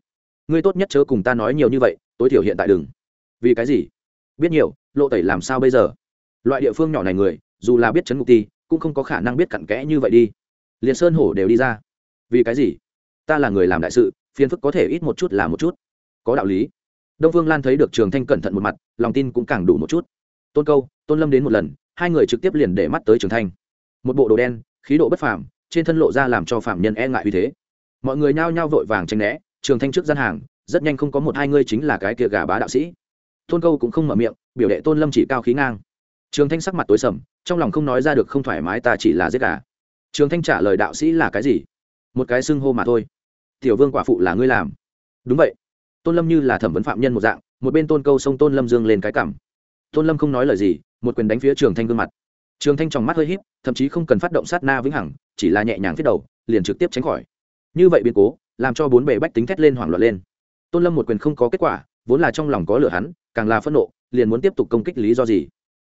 Ngươi tốt nhất chớ cùng ta nói nhiều như vậy, tối thiểu hiện tại đừng. Vì cái gì? Biết nhiều, lộ tẩy làm sao bây giờ? Loại địa phương nhỏ này người, dù là biết chấn ngục ti, cũng không có khả năng biết cặn kẽ như vậy đi liền sơn hổ đều đi ra. Vì cái gì? Ta là người làm đại sự, phiền phức có thể ít một chút là một chút. Có đạo lý. Đông phương lan thấy được trường thanh cẩn thận một mặt, lòng tin cũng càng đủ một chút. Tôn câu, tôn lâm đến một lần, hai người trực tiếp liền để mắt tới trường thanh. Một bộ đồ đen, khí độ bất phàm, trên thân lộ ra làm cho phạm nhân e ngại uy thế. Mọi người nhao nhao vội vàng tranh né, trường thanh trước gian hàng, rất nhanh không có một hai ngươi chính là cái kia gà bá đạo sĩ. Tôn câu cũng không mở miệng, biểu đệ tôn lâm chỉ cao khí ngang. Trường thanh sắc mặt tối sầm, trong lòng không nói ra được không thoải mái ta chỉ là giết gà trường thanh trả lời đạo sĩ là cái gì? Một cái xưng hô mà thôi. Tiểu vương quả phụ là ngươi làm. Đúng vậy. Tôn lâm như là thẩm vấn phạm nhân một dạng, một bên tôn câu xông tôn lâm dương lên cái cảm tôn lâm không nói lời gì, một quyền đánh phía trường thanh gương mặt. Trường thanh tròng mắt hơi híp, thậm chí không cần phát động sát na vĩnh hằng, chỉ là nhẹ nhàng viết đầu, liền trực tiếp tránh khỏi. Như vậy biến cố, làm cho bốn bề bách tính thét lên hoảng loạn lên. Tôn lâm một quyền không có kết quả, vốn là trong lòng có lửa hắn, càng là phẫn nộ, liền muốn tiếp tục công kích lý do gì?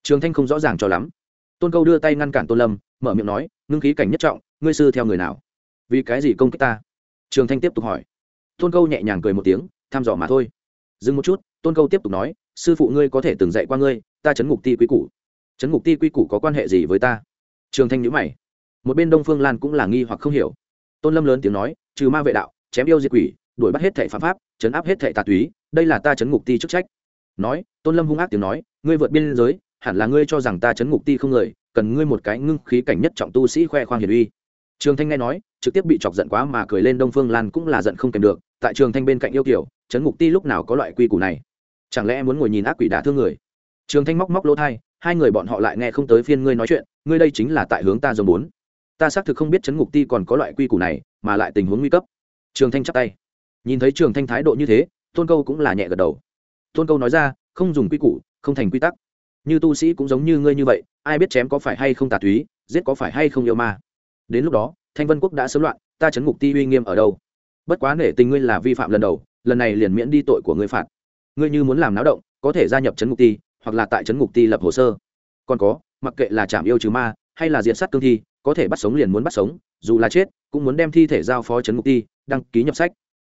Trường thanh không rõ ràng cho lắm. Tôn câu đưa tay ngăn cản tôn lâm mở miệng nói, ngưng khí cảnh nhất trọng, ngươi sư theo người nào? Vì cái gì công kích ta? Trường thanh tiếp tục hỏi. Tôn câu nhẹ nhàng cười một tiếng, thăm dò mà thôi. Dừng một chút, tôn câu tiếp tục nói, sư phụ ngươi có thể từng dạy qua ngươi, ta chấn ngục ti quý củ. Chấn ngục ti quy củ có quan hệ gì với ta? Trường thanh nhữ mày. Một bên đông phương lan cũng là nghi hoặc không hiểu. Tôn lâm lớn tiếng nói, trừ ma vệ đạo, chém yêu diệt quỷ, đuổi bắt hết thệ phạm pháp, chấn áp hết thệ tà túy, đây là ta chấn ngục ti chức trách. Nói, tôn lâm hung ác tiếng nói, ngươi vượt biên giới, hẳn là ngươi cho rằng ta chấn ngục ti không người cần ngươi một cái ngưng khí cảnh nhất trọng tu sĩ khoe khoang hiền uy. Trường thanh nghe nói, trực tiếp bị chọc giận quá mà cười lên đông phương lan cũng là giận không kèm được, tại trường thanh bên cạnh yêu kiểu Trấn ngục ti lúc nào có loại quy củ này? Chẳng lẽ muốn ngồi nhìn ác quỷ đả thương người? Trường thanh móc móc lỗ thai hai người bọn họ lại nghe không tới phiên ngươi nói chuyện, ngươi đây chính là tại hướng ta dòng bốn. Ta xác thực không biết Trấn ngục ti còn có loại quy củ này, mà lại tình huống nguy cấp. Trường thanh chắp tay. Nhìn thấy trường thanh thái độ như thế, tôn câu cũng là nhẹ gật đầu. Tôn câu nói ra, không dùng quy củ, không thành quy tắc. Như tu sĩ cũng giống như ngươi như vậy ai biết chém có phải hay không tà túy, giết có phải hay không yêu ma. Đến lúc đó, thanh vân quốc đã sớm loạn, ta chấn ngục ti uy nghiêm ở đâu? Bất quá nể tình ngươi là vi phạm lần đầu, lần này liền miễn đi tội của ngươi phạt. Ngươi như muốn làm náo động, có thể gia nhập chấn ngục ti, hoặc là tại chấn ngục ti lập hồ sơ. Còn có, mặc kệ là chạm yêu trừ ma, hay là diện sát cương thi, có thể bắt sống liền muốn bắt sống, dù là chết, cũng muốn đem thi thể giao phó chấn ngục ti, đăng ký nhập sách.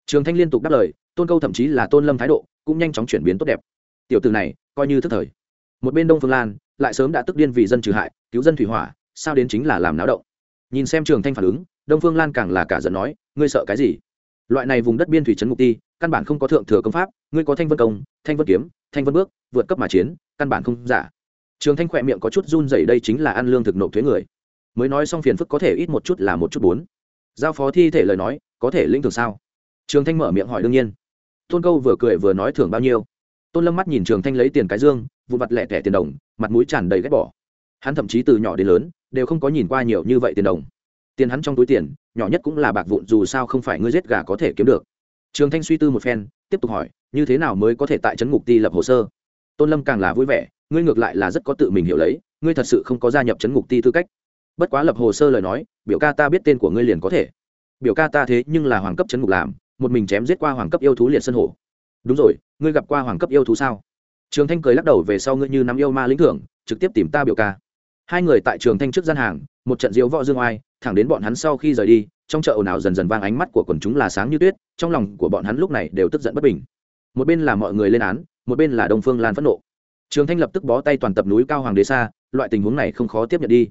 Trường thanh liên tục đáp lời, tôn câu thậm chí là tôn lâm thái độ, cũng nhanh chóng chuyển biến tốt đẹp. Tiểu từ này, coi như thức thời một bên đông phương lan lại sớm đã tức điên vì dân trừ hại cứu dân thủy hỏa sao đến chính là làm náo động nhìn xem trường thanh phản ứng đông phương lan càng là cả giận nói ngươi sợ cái gì loại này vùng đất biên thủy trấn mục ti căn bản không có thượng thừa công pháp ngươi có thanh vân công thanh vân kiếm thanh vân bước vượt cấp mà chiến căn bản không giả trường thanh khỏe miệng có chút run dày đây chính là ăn lương thực nộp thuế người mới nói xong phiền phức có thể ít một chút là một chút bốn giao phó thi thể lời nói có thể lĩnh thường sao trường thanh mở miệng hỏi đương nhiên tôn câu vừa cười vừa nói thưởng bao nhiêu tôn lâm mắt nhìn trường thanh lấy tiền cái dương vụ vặt lẻ tẻ tiền đồng, mặt mũi tràn đầy ghét bỏ. Hắn thậm chí từ nhỏ đến lớn đều không có nhìn qua nhiều như vậy tiền đồng. Tiền hắn trong túi tiền, nhỏ nhất cũng là bạc vụn, dù sao không phải ngươi giết gà có thể kiếm được. Trường thanh suy tư một phen, tiếp tục hỏi, như thế nào mới có thể tại trấn ngục ti lập hồ sơ? Tôn lâm càng là vui vẻ, ngươi ngược lại là rất có tự mình hiểu lấy, ngươi thật sự không có gia nhập trấn ngục ti tư cách. Bất quá lập hồ sơ lời nói, biểu ca ta biết tên của ngươi liền có thể. Biểu ca ta thế nhưng là hoàng cấp trấn ngục làm, một mình chém giết qua hoàng cấp yêu thú liệt sân hổ đúng rồi, ngươi gặp qua hoàng cấp yêu thú sao? Trường thanh cười lắc đầu về sau ngươi như nắm yêu ma lĩnh thưởng, trực tiếp tìm ta biểu ca. Hai người tại trường thanh trước gian hàng, một trận diếu võ dương oai, thẳng đến bọn hắn sau khi rời đi, trong chợ ồn ào dần dần vang ánh mắt của quần chúng là sáng như tuyết, trong lòng của bọn hắn lúc này đều tức giận bất bình. Một bên là mọi người lên án, một bên là đông phương lan phẫn nộ. Trường thanh lập tức bó tay toàn tập núi cao hoàng đế xa, loại tình huống này không khó tiếp nhận đi.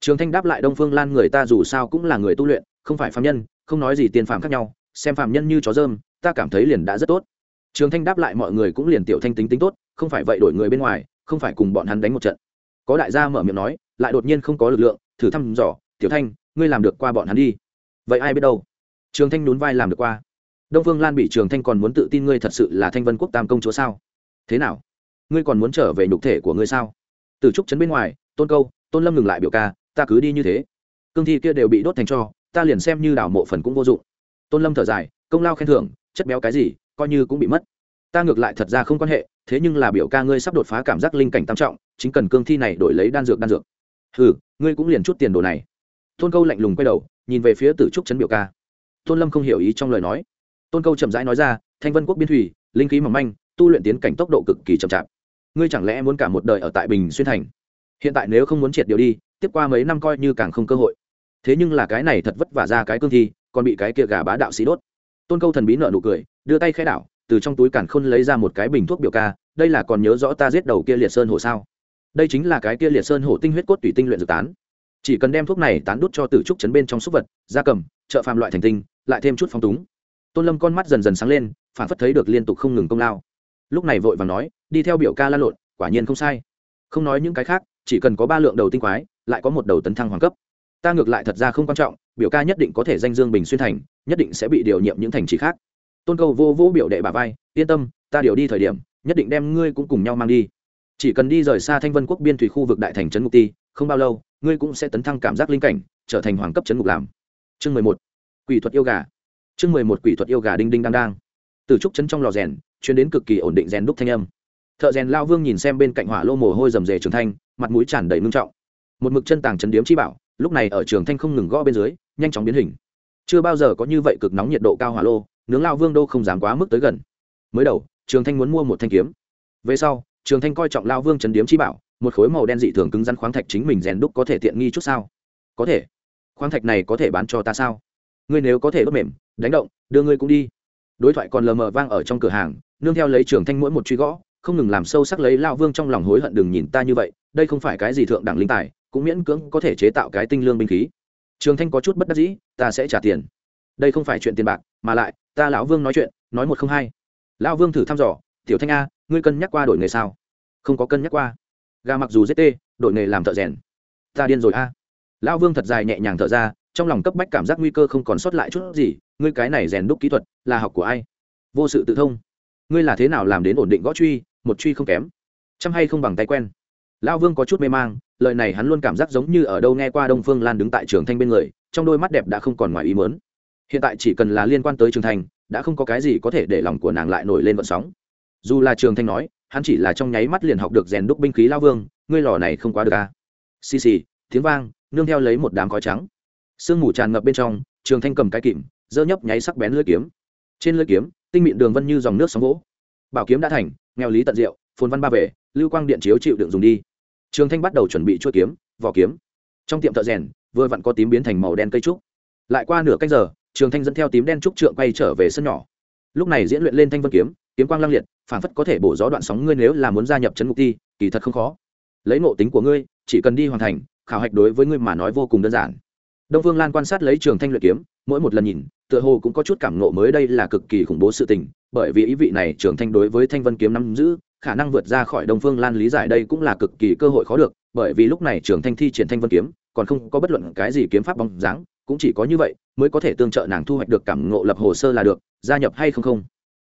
Trường thanh đáp lại đông phương lan người ta dù sao cũng là người tu luyện, không phải phạm nhân, không nói gì tiền phạm khác nhau, xem phạm nhân như chó dơm, ta cảm thấy liền đã rất tốt. Trường thanh đáp lại mọi người cũng liền tiểu thanh tính tính tốt không phải vậy đổi người bên ngoài, không phải cùng bọn hắn đánh một trận. Có đại gia mở miệng nói, lại đột nhiên không có lực lượng, thử thăm dò, tiểu thanh, ngươi làm được qua bọn hắn đi. Vậy ai biết đâu? Trường thanh nhún vai làm được qua. Đông phương lan bị trường thanh còn muốn tự tin ngươi thật sự là thanh vân quốc tam công chúa sao? Thế nào? Ngươi còn muốn trở về nhục thể của ngươi sao? Từ trúc trấn bên ngoài, tôn câu, tôn lâm ngừng lại biểu ca, ta cứ đi như thế. Cương thi kia đều bị đốt thành cho, ta liền xem như đảo mộ phần cũng vô dụng. Tôn lâm thở dài, công lao khen thưởng, chất béo cái gì, coi như cũng bị mất. Ta ngược lại thật ra không quan hệ thế nhưng là biểu ca ngươi sắp đột phá cảm giác linh cảnh tam trọng, chính cần cương thi này đổi lấy đan dược đan dược. Ừ ngươi cũng liền chút tiền đồ này. Tôn câu lạnh lùng quay đầu, nhìn về phía tử trúc trấn biểu ca. Tôn lâm không hiểu ý trong lời nói. Tôn câu chậm rãi nói ra, thanh vân quốc biên thủy, linh khí mỏng manh, tu luyện tiến cảnh tốc độ cực kỳ chậm chạp. Ngươi chẳng lẽ muốn cả một đời ở tại bình xuyên thành? Hiện tại nếu không muốn triệt điều đi, tiếp qua mấy năm coi như càng không cơ hội. Thế nhưng là cái này thật vất vả ra cái cương thi, còn bị cái kia gà bá đạo sĩ đốt. Tôn câu thần bí nợ nụ cười, đưa tay khai đảo từ trong túi cản khôn lấy ra một cái bình thuốc biểu ca, đây là còn nhớ rõ ta giết đầu kia liệt sơn hổ sao? Đây chính là cái kia liệt sơn hổ tinh huyết cốt tùy tinh luyện dược tán. Chỉ cần đem thuốc này tán đút cho tử trúc chấn bên trong súc vật da cầm, trợ phàm loại thành tinh, lại thêm chút phong túng. Tôn lâm con mắt dần dần sáng lên, phản phất thấy được liên tục không ngừng công lao. Lúc này vội và nói, đi theo biểu ca la lộn, quả nhiên không sai. Không nói những cái khác, chỉ cần có ba lượng đầu tinh quái, lại có một đầu tấn thăng hoàng cấp. Ta ngược lại thật ra không quan trọng, biểu ca nhất định có thể danh dương bình xuyên thành, nhất định sẽ bị điều nhiệm những thành trì khác tôn cầu vô vũ biểu đệ bà vai, yên tâm, ta điều đi thời điểm, nhất định đem ngươi cũng cùng nhau mang đi. Chỉ cần đi rời xa thanh vân quốc biên thủy khu vực đại thành trấn ngục ti, không bao lâu, ngươi cũng sẽ tấn thăng cảm giác linh cảnh, trở thành hoàng cấp trấn ngục làm. Chương mười một. Quỷ thuật yêu gà. Chương mười một quỷ thuật yêu gà đinh đinh đang đang. Từ trúc trấn trong lò rèn chuyến đến cực kỳ ổn định rèn đúc thanh âm. Thợ rèn lao vương nhìn xem bên cạnh hỏa lô mồ hôi rầm rề trường thanh, mặt mũi tràn đầy ngưng trọng. Một mực chân tàng chấn điếm chi bảo, lúc này ở trường thanh không ngừng gõ bên dưới, nhanh chóng biến hình. Chưa bao giờ có như vậy cực nóng nhiệt độ cao hỏa lô nướng lao vương đô không dám quá mức tới gần. Mới đầu, trường thanh muốn mua một thanh kiếm. Về sau, trường thanh coi trọng lao vương chấn điếm chi bảo, một khối màu đen dị thường cứng rắn khoáng thạch chính mình rèn đúc có thể tiện nghi chút sao? Có thể. Khoáng thạch này có thể bán cho ta sao? Ngươi nếu có thể đốt mềm, đánh động, đưa ngươi cũng đi. Đối thoại còn lờ mờ vang ở trong cửa hàng, nương theo lấy trường thanh mỗi một truy gõ, không ngừng làm sâu sắc lấy lao vương trong lòng hối hận đừng nhìn ta như vậy, đây không phải cái gì thượng đẳng linh tài, cũng miễn cưỡng có thể chế tạo cái tinh lương binh khí. Trường thanh có chút bất đắc dĩ, ta sẽ trả tiền đây không phải chuyện tiền bạc mà lại ta lão vương nói chuyện nói một không hai. Lão vương thử thăm dò tiểu thanh a ngươi cân nhắc qua đổi nghề sao? Không có cân nhắc qua. Gà mặc dù tê, đổi nghề làm thợ rèn. Ta điên rồi a. Lão vương thật dài nhẹ nhàng thở ra trong lòng cấp bách cảm giác nguy cơ không còn sót lại chút gì ngươi cái này rèn đúc kỹ thuật là học của ai? Vô sự tự thông. Ngươi là thế nào làm đến ổn định gõ truy một truy không kém? Chăm hay không bằng tay quen? Lão vương có chút mê mang lời này hắn luôn cảm giác giống như ở đâu nghe qua đông phương lan đứng tại trường thanh bên người trong đôi mắt đẹp đã không còn ngoài ý mớn hiện tại chỉ cần là liên quan tới trường thanh đã không có cái gì có thể để lòng của nàng lại nổi lên vận sóng. Dù là trường thanh nói hắn chỉ là trong nháy mắt liền học được rèn đúc binh khí lao vương ngươi lò này không quá được à. xì xì tiếng vang nương theo lấy một đám khói trắng. Sương mù tràn ngập bên trong trường thanh cầm cái kìm dơ nhấp nháy sắc bén lưỡi kiếm. Trên lưỡi kiếm tinh mịn đường vân như dòng nước sóng gỗ, bảo kiếm đã thành nghèo lý tận diệu phồn văn ba về lưu quang điện chiếu chịu đựng dùng đi. Trường thanh bắt đầu chuẩn bị chuỗi kiếm vỏ kiếm. Trong tiệm thợ rèn vừa vặn có tím biến thành màu đen cây trúc. Lại qua nửa cách giờ trường thanh dẫn theo tím đen trúc trượng quay trở về sân nhỏ. Lúc này diễn luyện lên thanh vân kiếm kiếm quang lăng liệt, phản phất có thể bổ gió đoạn sóng ngươi nếu là muốn gia nhập trấn ngục ti kỳ thật không khó. Lấy ngộ tính của ngươi, chỉ cần đi hoàn thành, khảo hạch đối với ngươi mà nói vô cùng đơn giản. Đông phương lan quan sát lấy trường thanh luyện kiếm, mỗi một lần nhìn, tựa hồ cũng có chút cảm nộ mới đây là cực kỳ khủng bố sự tình, bởi vì ý vị này trường thanh đối với thanh vân kiếm nắm giữ, khả năng vượt ra khỏi đông phương lan lý giải đây cũng là cực kỳ cơ hội khó được, bởi vì lúc này trường thanh thi triển thanh vân kiếm, còn không có bất luận cái gì kiếm pháp bóng dáng cũng chỉ có như vậy mới có thể tương trợ nàng thu hoạch được cảm ngộ lập hồ sơ là được, gia nhập hay không không?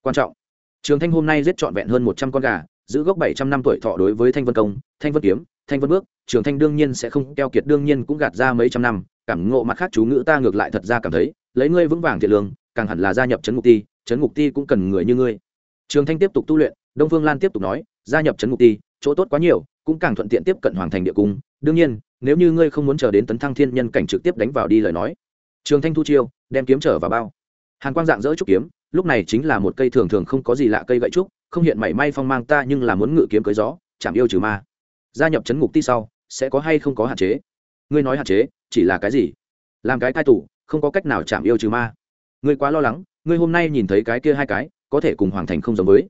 Quan trọng. Trường thanh hôm nay giết trọn vẹn hơn một trăm con gà, giữ gốc bảy trăm năm tuổi thọ đối với thanh vân công, thanh vân kiếm, thanh vân bước, trường thanh đương nhiên sẽ không keo kiệt, đương nhiên cũng gạt ra mấy trăm năm, cảm ngộ mặt khác chú ngữ ta ngược lại thật ra cảm thấy, lấy ngươi vững vàng thiện lương, càng hẳn là gia nhập trấn ngục ti trấn ngục ti cũng cần người như ngươi. Trường thanh tiếp tục tu luyện, đông phương lan tiếp tục nói, gia nhập trấn ngục ti, chỗ tốt quá nhiều, cũng càng thuận tiện tiếp cận hoàng thành địa cung, đương nhiên nếu như ngươi không muốn chờ đến tấn thăng thiên nhân cảnh trực tiếp đánh vào đi lời nói, trường thanh thu chiêu, đem kiếm trở vào bao. Hàn quang dạng dỡ trúc kiếm, lúc này chính là một cây thường thường không có gì lạ cây gậy trúc, không hiện mảy may phong mang ta nhưng là muốn ngự kiếm cưới gió, chạm yêu trừ ma. Gia nhập chấn ngục ti sau, sẽ có hay không có hạn chế? Ngươi nói hạn chế, chỉ là cái gì? Làm cái thai tủ không có cách nào chạm yêu trừ ma. Ngươi quá lo lắng, ngươi hôm nay nhìn thấy cái kia hai cái, có thể cùng hoàng thành không giống với.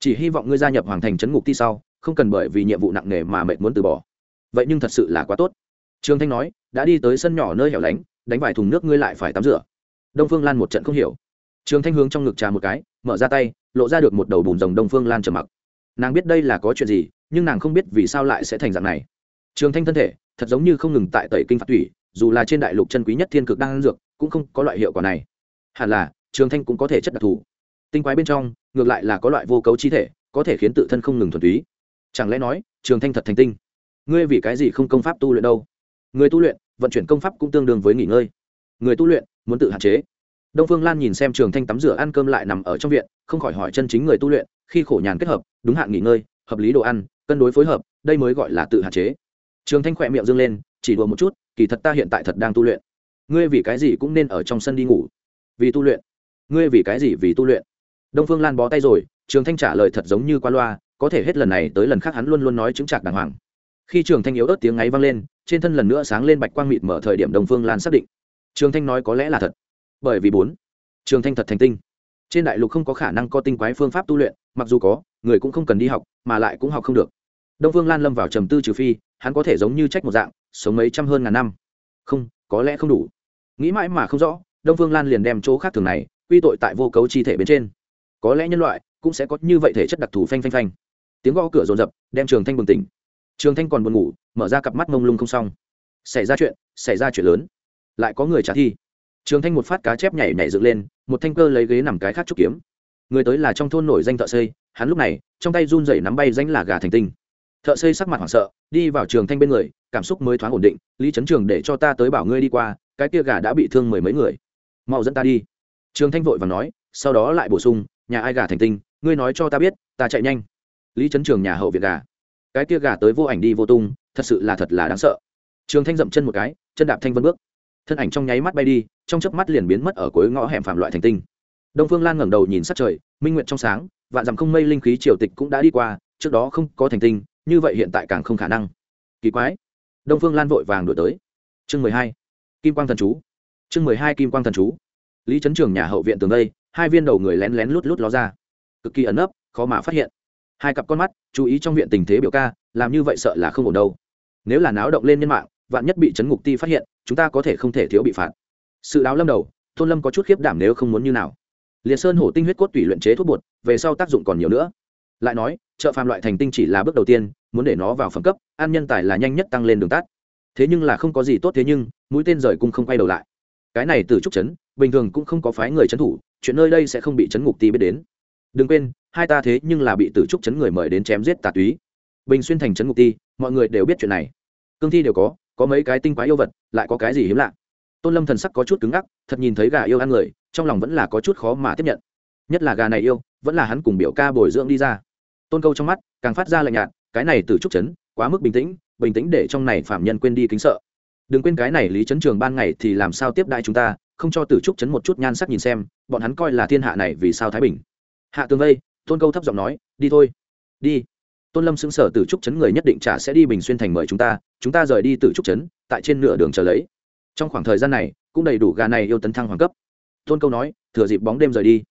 Chỉ hy vọng ngươi gia nhập hoàng thành chấn ngục ti sau, không cần bởi vì nhiệm vụ nặng nề mà mệt muốn từ bỏ vậy nhưng thật sự là quá tốt. Trương thanh nói, đã đi tới sân nhỏ nơi hẻo lánh, đánh vài thùng nước ngươi lại phải tắm rửa. Đông phương lan một trận không hiểu. Trương thanh hướng trong ngực trà một cái, mở ra tay, lộ ra được một đầu bùn rồng đông phương lan trầm mặc. Nàng biết đây là có chuyện gì, nhưng nàng không biết vì sao lại sẽ thành dạng này. Trương thanh thân thể, thật giống như không ngừng tại tẩy kinh phạt thủy dù là trên đại lục chân quý nhất thiên cực đang ăn dược, cũng không có loại hiệu quả này. Hẳn là trương thanh cũng có thể chất đặc thù. Tinh quái bên trong, ngược lại là có loại vô cấu chi thể, có thể khiến tự thân không ngừng thuần túy. Chẳng lẽ nói, trường thanh thật thành tinh? Ngươi vì cái gì không công pháp tu luyện đâu? Người tu luyện, vận chuyển công pháp cũng tương đương với nghỉ ngơi. Người tu luyện, muốn tự hạn chế. Đông phương lan nhìn xem trường thanh tắm rửa ăn cơm lại nằm ở trong viện, không khỏi hỏi chân chính người tu luyện, khi khổ nhàn kết hợp, đúng hạn nghỉ ngơi, hợp lý đồ ăn, cân đối phối hợp, đây mới gọi là tự hạn chế. Trường thanh khỏe miệng dâng lên, chỉ đùa một chút, kỳ thật ta hiện tại thật đang tu luyện. Ngươi vì cái gì cũng nên ở trong sân đi ngủ. Vì tu luyện. Ngươi vì cái gì vì tu luyện? Đông phương lan bó tay rồi, trường thanh trả lời thật giống như qua loa, có thể hết lần này tới lần khác hắn luôn luôn nói chứng trạc đàng hoàng khi trường thanh yếu ớt tiếng ngáy vang lên, trên thân lần nữa sáng lên bạch quang mịt mở thời điểm đông phương lan xác định. Trường thanh nói có lẽ là thật. Bởi vì bốn, trường thanh thật thành tinh. Trên đại lục không có khả năng có tinh quái phương pháp tu luyện, mặc dù có, người cũng không cần đi học, mà lại cũng học không được. Đông phương lan lâm vào trầm tư trừ phi, hắn có thể giống như trách một dạng, sống mấy trăm hơn ngàn năm. Không, có lẽ không đủ. Nghĩ mãi mà không rõ, đông phương lan liền đem chỗ khác thường này, quy tội tại vô cấu chi thể bên trên. Có lẽ nhân loại cũng sẽ có như vậy thể chất đặc thù phanh phanh phanh. Tiếng gõ cửa rồn rập, đem trường thanh bừng tỉnh trường thanh còn buồn ngủ, mở ra cặp mắt mông lung không xong. Xảy ra chuyện, xảy ra chuyện lớn. Lại có người trả thi. Trường thanh một phát cá chép nhảy nhảy dựng lên, một thanh cơ lấy ghế nằm cái khác trúc kiếm. Người tới là trong thôn nổi danh thợ xây, hắn lúc này, trong tay run dậy nắm bay danh là gà thành tinh. Thợ xây sắc mặt hoảng sợ, đi vào trường thanh bên người, cảm xúc mới thoáng ổn định, lý trấn trường, để cho ta tới bảo ngươi đi qua, cái kia gà đã bị thương mười mấy người. Mau dẫn ta đi. Trường thanh vội và nói, sau đó lại bổ sung, nhà ai gà thành tinh, ngươi nói cho ta biết, ta chạy nhanh. Lý trấn trường nhà hậu viện gà cái kia gà tới vô ảnh đi vô tung, thật sự là thật là đáng sợ. Trường thanh dậm chân một cái, chân đạp thanh vân bước. Thân ảnh trong nháy mắt bay đi, trong chớp mắt liền biến mất ở cuối ngõ hẻm phạm loại thành tinh. Đông phương lan ngẩng đầu nhìn sát trời, minh nguyện trong sáng, vạn dặm không mây linh khí triều tịch cũng đã đi qua, trước đó không có thành tinh, như vậy hiện tại càng không khả năng. Kỳ quái. Đông phương lan vội vàng đổi tới. Chương mười hai. Kim quang thần chú. Chương mười hai kim quang thần chú. Lý trấn trường nhà hậu viện tường đây, hai viên đầu người lén lén lút lút ló ra. Cực kỳ ẩn ấp khó mà phát hiện hai cặp con mắt, chú ý trong viện tình thế biểu ca, làm như vậy sợ là không ổn đâu. Nếu là náo động lên nhân mạng, vạn nhất bị chấn ngục ti phát hiện, chúng ta có thể không thể thiếu bị phạt. Sự đáo lâm đầu, tôn lâm có chút khiếp đảm nếu không muốn như nào. Liệt sơn hổ tinh huyết cốt tủy luyện chế thuốc bột, về sau tác dụng còn nhiều nữa. Lại nói chợ phàm loại thành tinh chỉ là bước đầu tiên, muốn để nó vào phẩm cấp an nhân tài là nhanh nhất tăng lên đường tắt. Thế nhưng là không có gì tốt thế nhưng, mũi tên rời cung không quay đầu lại. Cái này từ trúc trấn bình thường cũng không có phái người trấn thủ, chuyện nơi đây sẽ không bị trấn ngục ti biết đến. Đừng quên hai ta thế nhưng là bị tử trúc chấn người mời đến chém giết tà túy. Bình xuyên thành trấn ngục ti, mọi người đều biết chuyện này. Cương thi đều có có mấy cái tinh quái yêu vật, lại có cái gì hiếm lạ? Tôn lâm thần sắc có chút cứng ngắc, thật nhìn thấy gà yêu ăn người, trong lòng vẫn là có chút khó mà tiếp nhận. Nhất là gà này yêu, vẫn là hắn cùng biểu ca bồi dưỡng đi ra. Tôn câu trong mắt, càng phát ra lạnh nhạt, cái này từ trúc chấn, quá mức bình tĩnh bình tĩnh để trong này phạm nhân quên đi kính sợ. Đừng quên cái này lý chấn trường ban ngày thì làm sao tiếp đại chúng ta, không cho tử trúc chấn một chút nhan sắc nhìn xem, bọn hắn coi là thiên hạ này vì sao thái bình. Hạ tường vây tôn câu thấp giọng nói, đi thôi, đi. Tôn lâm xứng sở từ trúc chấn người nhất định trả sẽ đi bình xuyên thành mời chúng ta chúng ta rời đi từ trúc chấn tại trên nửa đường chờ lấy. Trong khoảng thời gian này, cũng đầy đủ gà này yêu tấn thăng hoàng cấp. Tôn câu nói, thừa dịp bóng đêm rời đi.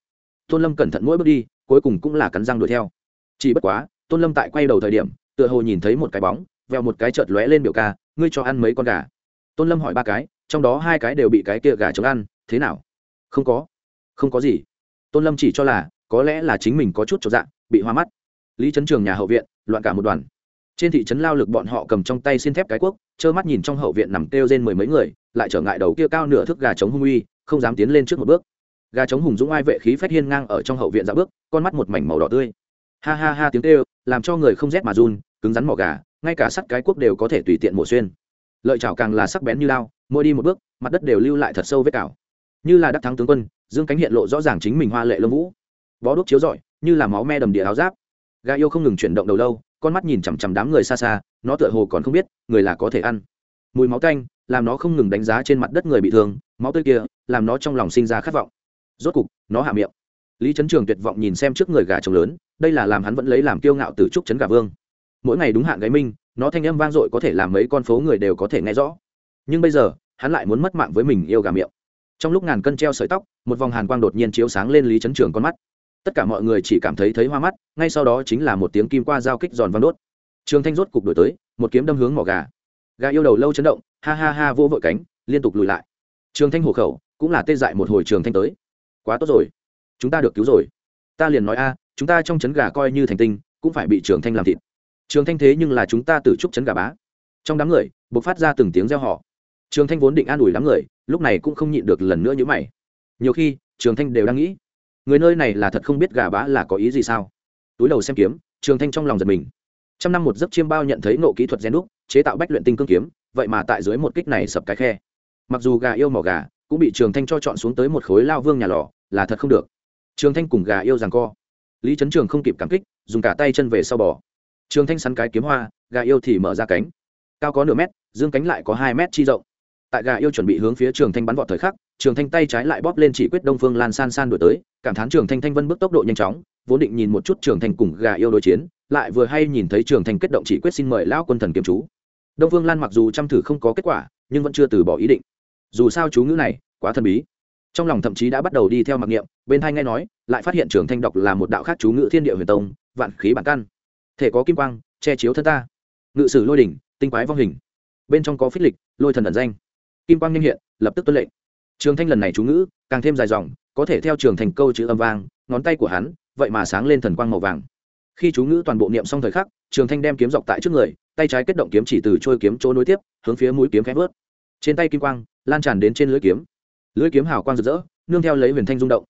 Tôn lâm cẩn thận mỗi bước đi, cuối cùng cũng là cắn răng đuổi theo. Chỉ bất quá, tôn lâm tại quay đầu thời điểm, tựa hồ nhìn thấy một cái bóng veo một cái chợt lóe lên biểu ca, ngươi cho ăn mấy con gà? Tôn lâm hỏi ba cái, trong đó hai cái đều bị cái kia gà chống ăn, thế nào? Không có không có gì. Tôn lâm chỉ cho là có lẽ là chính mình có chút trọn dạng bị hoa mắt. Lý trấn trường nhà hậu viện, loạn cả một đoàn. Trên thị trấn lao lực bọn họ cầm trong tay xin thép cái quốc, trơ mắt nhìn trong hậu viện nằm kêu trên mười mấy người, lại trở ngại đầu kia cao nửa thước gà trống hung uy, không dám tiến lên trước một bước. Gà trống hùng dũng ai vệ khí phách hiên ngang ở trong hậu viện ra bước, con mắt một mảnh màu đỏ tươi. Ha ha ha tiếng kêu, làm cho người không rét mà run, cứng rắn mỏ gà, ngay cả sắt cái quốc đều có thể tùy tiện mổ xuyên. Lợi chảo càng là sắc bén như lao, mỗi đi một bước, mặt đất đều lưu lại thật sâu vết cào. Như là đắc thắng tướng quân, dương cánh hiện lộ rõ ràng chính mình hoa lệ lông vũ bó đuốc chiếu rọi, như là máu me đầm địa áo giáp. Gà yêu không ngừng chuyển động đầu lâu, con mắt nhìn chằm chằm đám người xa xa, nó tựa hồ còn không biết, người là có thể ăn. Mùi máu tanh, làm nó không ngừng đánh giá trên mặt đất người bị thương, máu tươi kia, làm nó trong lòng sinh ra khát vọng. Rốt cục, nó hạ miệng. Lý trấn trường tuyệt vọng nhìn xem trước người gà trống lớn, đây là làm hắn vẫn lấy làm kiêu ngạo từ trúc trấn gà vương. Mỗi ngày đúng hạn gáy minh nó thanh âm vang dội có thể làm mấy con phố người đều có thể nghe rõ. Nhưng bây giờ, hắn lại muốn mất mạng với mình yêu gà miệng. Trong lúc ngàn cân treo sợi tóc, một vòng hàn quang đột nhiên chiếu sáng lên lý trấn trường con mắt tất cả mọi người chỉ cảm thấy thấy hoa mắt, ngay sau đó chính là một tiếng kim qua giao kích giòn văng đốt. Trường thanh rốt cục đổi tới, một kiếm đâm hướng mỏ gà. Gà yêu đầu lâu chấn động, ha ha ha vỗ vội cánh, liên tục lùi lại. Trường thanh hộ khẩu, cũng là tê dại một hồi trường thanh tới. Quá tốt rồi, chúng ta được cứu rồi. Ta liền nói a, chúng ta trong chấn gà coi như thành tinh, cũng phải bị trường thanh làm thịt. Trường thanh thế nhưng là chúng ta từ trúc chấn gà bá. Trong đám người b ộ c phát ra từng tiếng reo họ trường thanh vốn định an ủi đám người, lúc này cũng không nhịn được lần nữa như mày. Nhiều khi, trường thanh đều đang nghĩ người nơi này là thật không biết gà bá là có ý gì sao? Túi đầu xem kiếm, trường thanh trong lòng giật mình. Trăm năm một giấc chiêm bao nhận thấy nộ kỹ thuật gen đúc, chế tạo bách luyện tinh cương kiếm, vậy mà tại dưới một kích này sập cái khe. Mặc dù gà yêu mỏ gà, cũng bị trường thanh cho chọn xuống tới một khối lao vương nhà lò, là thật không được. Trường thanh cùng gà yêu rằng co. Lý trấn trường không kịp cảm kích, dùng cả tay chân về sau bò. Trường thanh sắn cái kiếm hoa, gà yêu thì mở ra cánh. Cao có nửa mét, dương cánh lại có hai mét chi rộng tại gà yêu chuẩn bị hướng phía trường thanh bắn vọt thời khắc, trường thanh tay trái lại bóp lên chỉ quyết đông phương lan san san đổi tới, cảm thán trường thanh thanh vân bước tốc độ nhanh chóng, vốn định nhìn một chút trường thanh cùng gà yêu đối chiến, lại vừa hay nhìn thấy trường thanh kết động chỉ quyết xin mời lão quân thần kiếm chú. Đông phương lan mặc dù chăm thử không có kết quả, nhưng vẫn chưa từ bỏ ý định. Dù sao chú ngữ này, quá thần bí. Trong lòng thậm chí đã bắt đầu đi theo mặc niệm, bên thai nghe nói, lại phát hiện trường thanh đọc là một đạo khác chú ngữ thiên địa huyền tông, vạn khí bản căn. Thể có kim quang, che chiếu thân ta. Ngự sử lôi đỉnh, tinh quái vong hình. Bên trong có phích lịch, lôi thần ẩn danh kim quang nhanh hiện, lập tức tuân lệnh. Trường thanh lần này chú ngữ, càng thêm dài dòng, có thể theo trường thành câu chữ âm vang, ngón tay của hắn, vậy mà sáng lên thần quang màu vàng. Khi chú ngữ toàn bộ niệm xong thời khắc, trường thanh đem kiếm dọc tại trước người, tay trái kết động kiếm chỉ từ trôi kiếm chỗ nối tiếp, hướng phía mũi kiếm khép vớt. Trên tay kim quang, lan tràn đến trên lưỡi kiếm. Lưỡi kiếm hào quang rực rỡ, nương theo lấy huyền thanh rung động.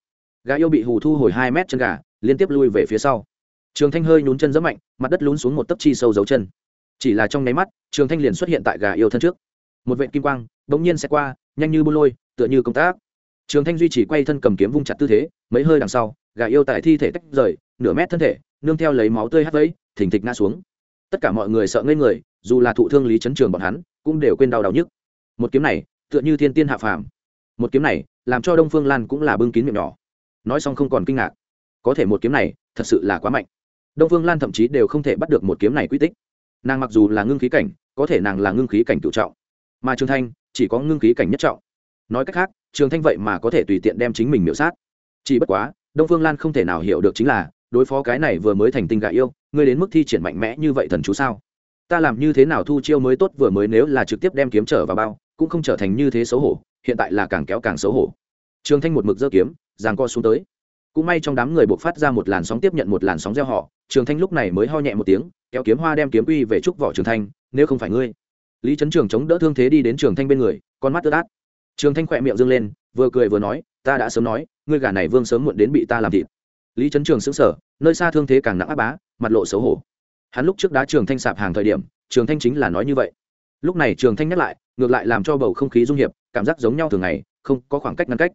Gà yêu bị hù thu hồi hai mét chân gà, liên tiếp lui về phía sau. Trường thanh hơi nhún chân rất mạnh, mặt đất lún xuống một tấc chi sâu dấu chân. Chỉ là trong nháy mắt, trường thanh liền xuất hiện tại gà yêu thân trước. Một vệ kim quang bỗng nhiên sẽ qua, nhanh như bu lôi, tựa như công tác. Trường thanh duy trì quay thân cầm kiếm vung chặt tư thế, mấy hơi đằng sau, gà yêu tại thi thể tách rời, nửa mét thân thể, nương theo lấy máu tươi hắt vẫy, thình thịch ngã xuống. Tất cả mọi người sợ ngây người, dù là thụ thương lý chấn trường bọn hắn, cũng đều quên đau đau nhức. Một kiếm này, tựa như thiên tiên hạ phàm. Một kiếm này, làm cho đông phương lan cũng là bưng kín miệng nhỏ. Nói xong không còn kinh ngạc. Có thể một kiếm này, thật sự là quá mạnh. Đông phương lan thậm chí đều không thể bắt được một kiếm này quy tích. Nàng mặc dù là ngưng khí cảnh, có thể nàng là ngưng khí cảnh tự trọng. Mà trường thanh chỉ có ngưng khí cảnh nhất trọng. Nói cách khác, trường thanh vậy mà có thể tùy tiện đem chính mình miễu sát. Chỉ bất quá, đông phương lan không thể nào hiểu được chính là, đối phó cái này vừa mới thành tinh gạ yêu, ngươi đến mức thi triển mạnh mẽ như vậy thần chú sao? Ta làm như thế nào thu chiêu mới tốt vừa mới nếu là trực tiếp đem kiếm trở vào bao, cũng không trở thành như thế xấu hổ, hiện tại là càng kéo càng xấu hổ. Trường thanh một mực giơ kiếm, giằng co xuống tới. Cũng may trong đám người buộc phát ra một làn sóng tiếp nhận một làn sóng gieo họ, trường thanh lúc này mới ho nhẹ một tiếng, kéo kiếm hoa đem kiếm uy về trúc vỏ trường thanh, nếu không phải ngươi lý trấn trường chống đỡ thương thế đi đến trường thanh bên người, con mắt tơ tát trường thanh khỏe miệng dâng lên, vừa cười vừa nói, ta đã sớm nói, ngươi gà này vương sớm muộn đến bị ta làm thịt. Lý trấn trường xứng sở nơi xa thương thế càng nặng áp bá, mặt lộ xấu hổ. Hắn lúc trước đá trường thanh sạp hàng thời điểm, trường thanh chính là nói như vậy. Lúc này trường thanh nhắc lại, ngược lại làm cho bầu không khí dung hiệp, cảm giác giống nhau thường ngày, không có khoảng cách ngăn cách.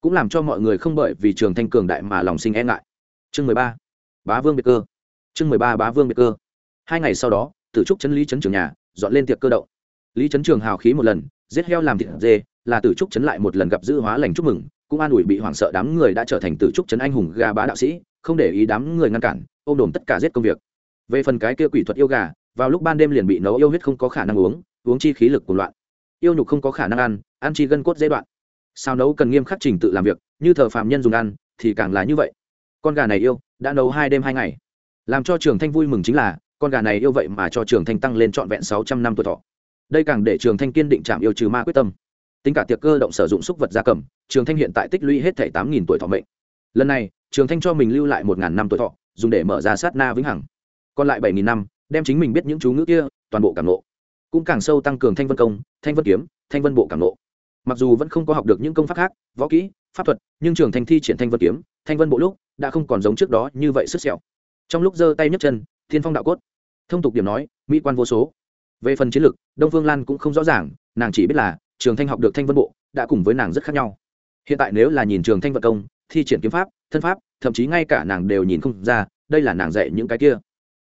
Cũng làm cho mọi người không bởi vì trường thanh cường đại mà lòng sinh e ngại. Chương mười ba, bá vương biệt cơ. Chương mười ba, bá vương biệt cơ. Hai ngày sau đó, tử trúc chấn lý chấn trường nhà dọn lên tiệc cơ động. Lý chấn trường hào khí một lần, giết heo làm thịt dê, là tử trúc chấn lại một lần gặp dữ hóa lành chúc mừng, cũng an ủi bị hoảng sợ đám người đã trở thành tử trúc chấn anh hùng gà bá đạo sĩ, không để ý đám người ngăn cản, ôm đồm tất cả giết công việc. Về phần cái kia quỷ thuật yêu gà, vào lúc ban đêm liền bị nấu yêu huyết không có khả năng uống uống chi khí lực của loạn. Yêu nhục không có khả năng ăn ăn chi gân cốt dễ đoạn. Sao nấu cần nghiêm khắc trình tự làm việc, như thờ phạm nhân dùng ăn, thì càng là như vậy. Con gà này yêu, đã nấu hai đêm hai ngày. Làm cho trường thanh vui mừng chính là con gà này yêu vậy mà cho trường thanh tăng lên trọn vẹn sáu trăm năm tuổi thọ. Đây càng để trường thanh kiên định chạm yêu trừ ma quyết tâm. Tính cả tiệc cơ động sử dụng súc vật gia cầm, trường thanh hiện tại tích lũy hết thảy tám nghìn tuổi thọ mệnh. Lần này, trường thanh cho mình lưu lại một ngàn năm tuổi thọ, dùng để mở ra sát na vĩnh hằng. Còn lại bảy nghìn năm, đem chính mình biết những chú ngữ kia, toàn bộ cảm nộ cũng càng sâu tăng cường thanh vân công, thanh vân kiếm, thanh vân bộ cảm nộ mặc dù vẫn không có học được những công pháp khác, võ kỹ, pháp thuật, nhưng trường thanh thi triển thanh vân kiếm, thanh vân bộ lúc, đã không còn giống trước đó như vậy sức sẹo. Trong lúc giơ tay nhấc chân thiên phong đạo cốt. Thông tục điểm nói, mỹ quan vô số. Về phần chiến lược, đông phương lan cũng không rõ ràng, nàng chỉ biết là, trường thanh học được thanh vân bộ, đã cùng với nàng rất khác nhau. Hiện tại nếu là nhìn trường thanh vận công, thi triển kiếm pháp, thân pháp, thậm chí ngay cả nàng đều nhìn không ra, đây là nàng dạy những cái kia.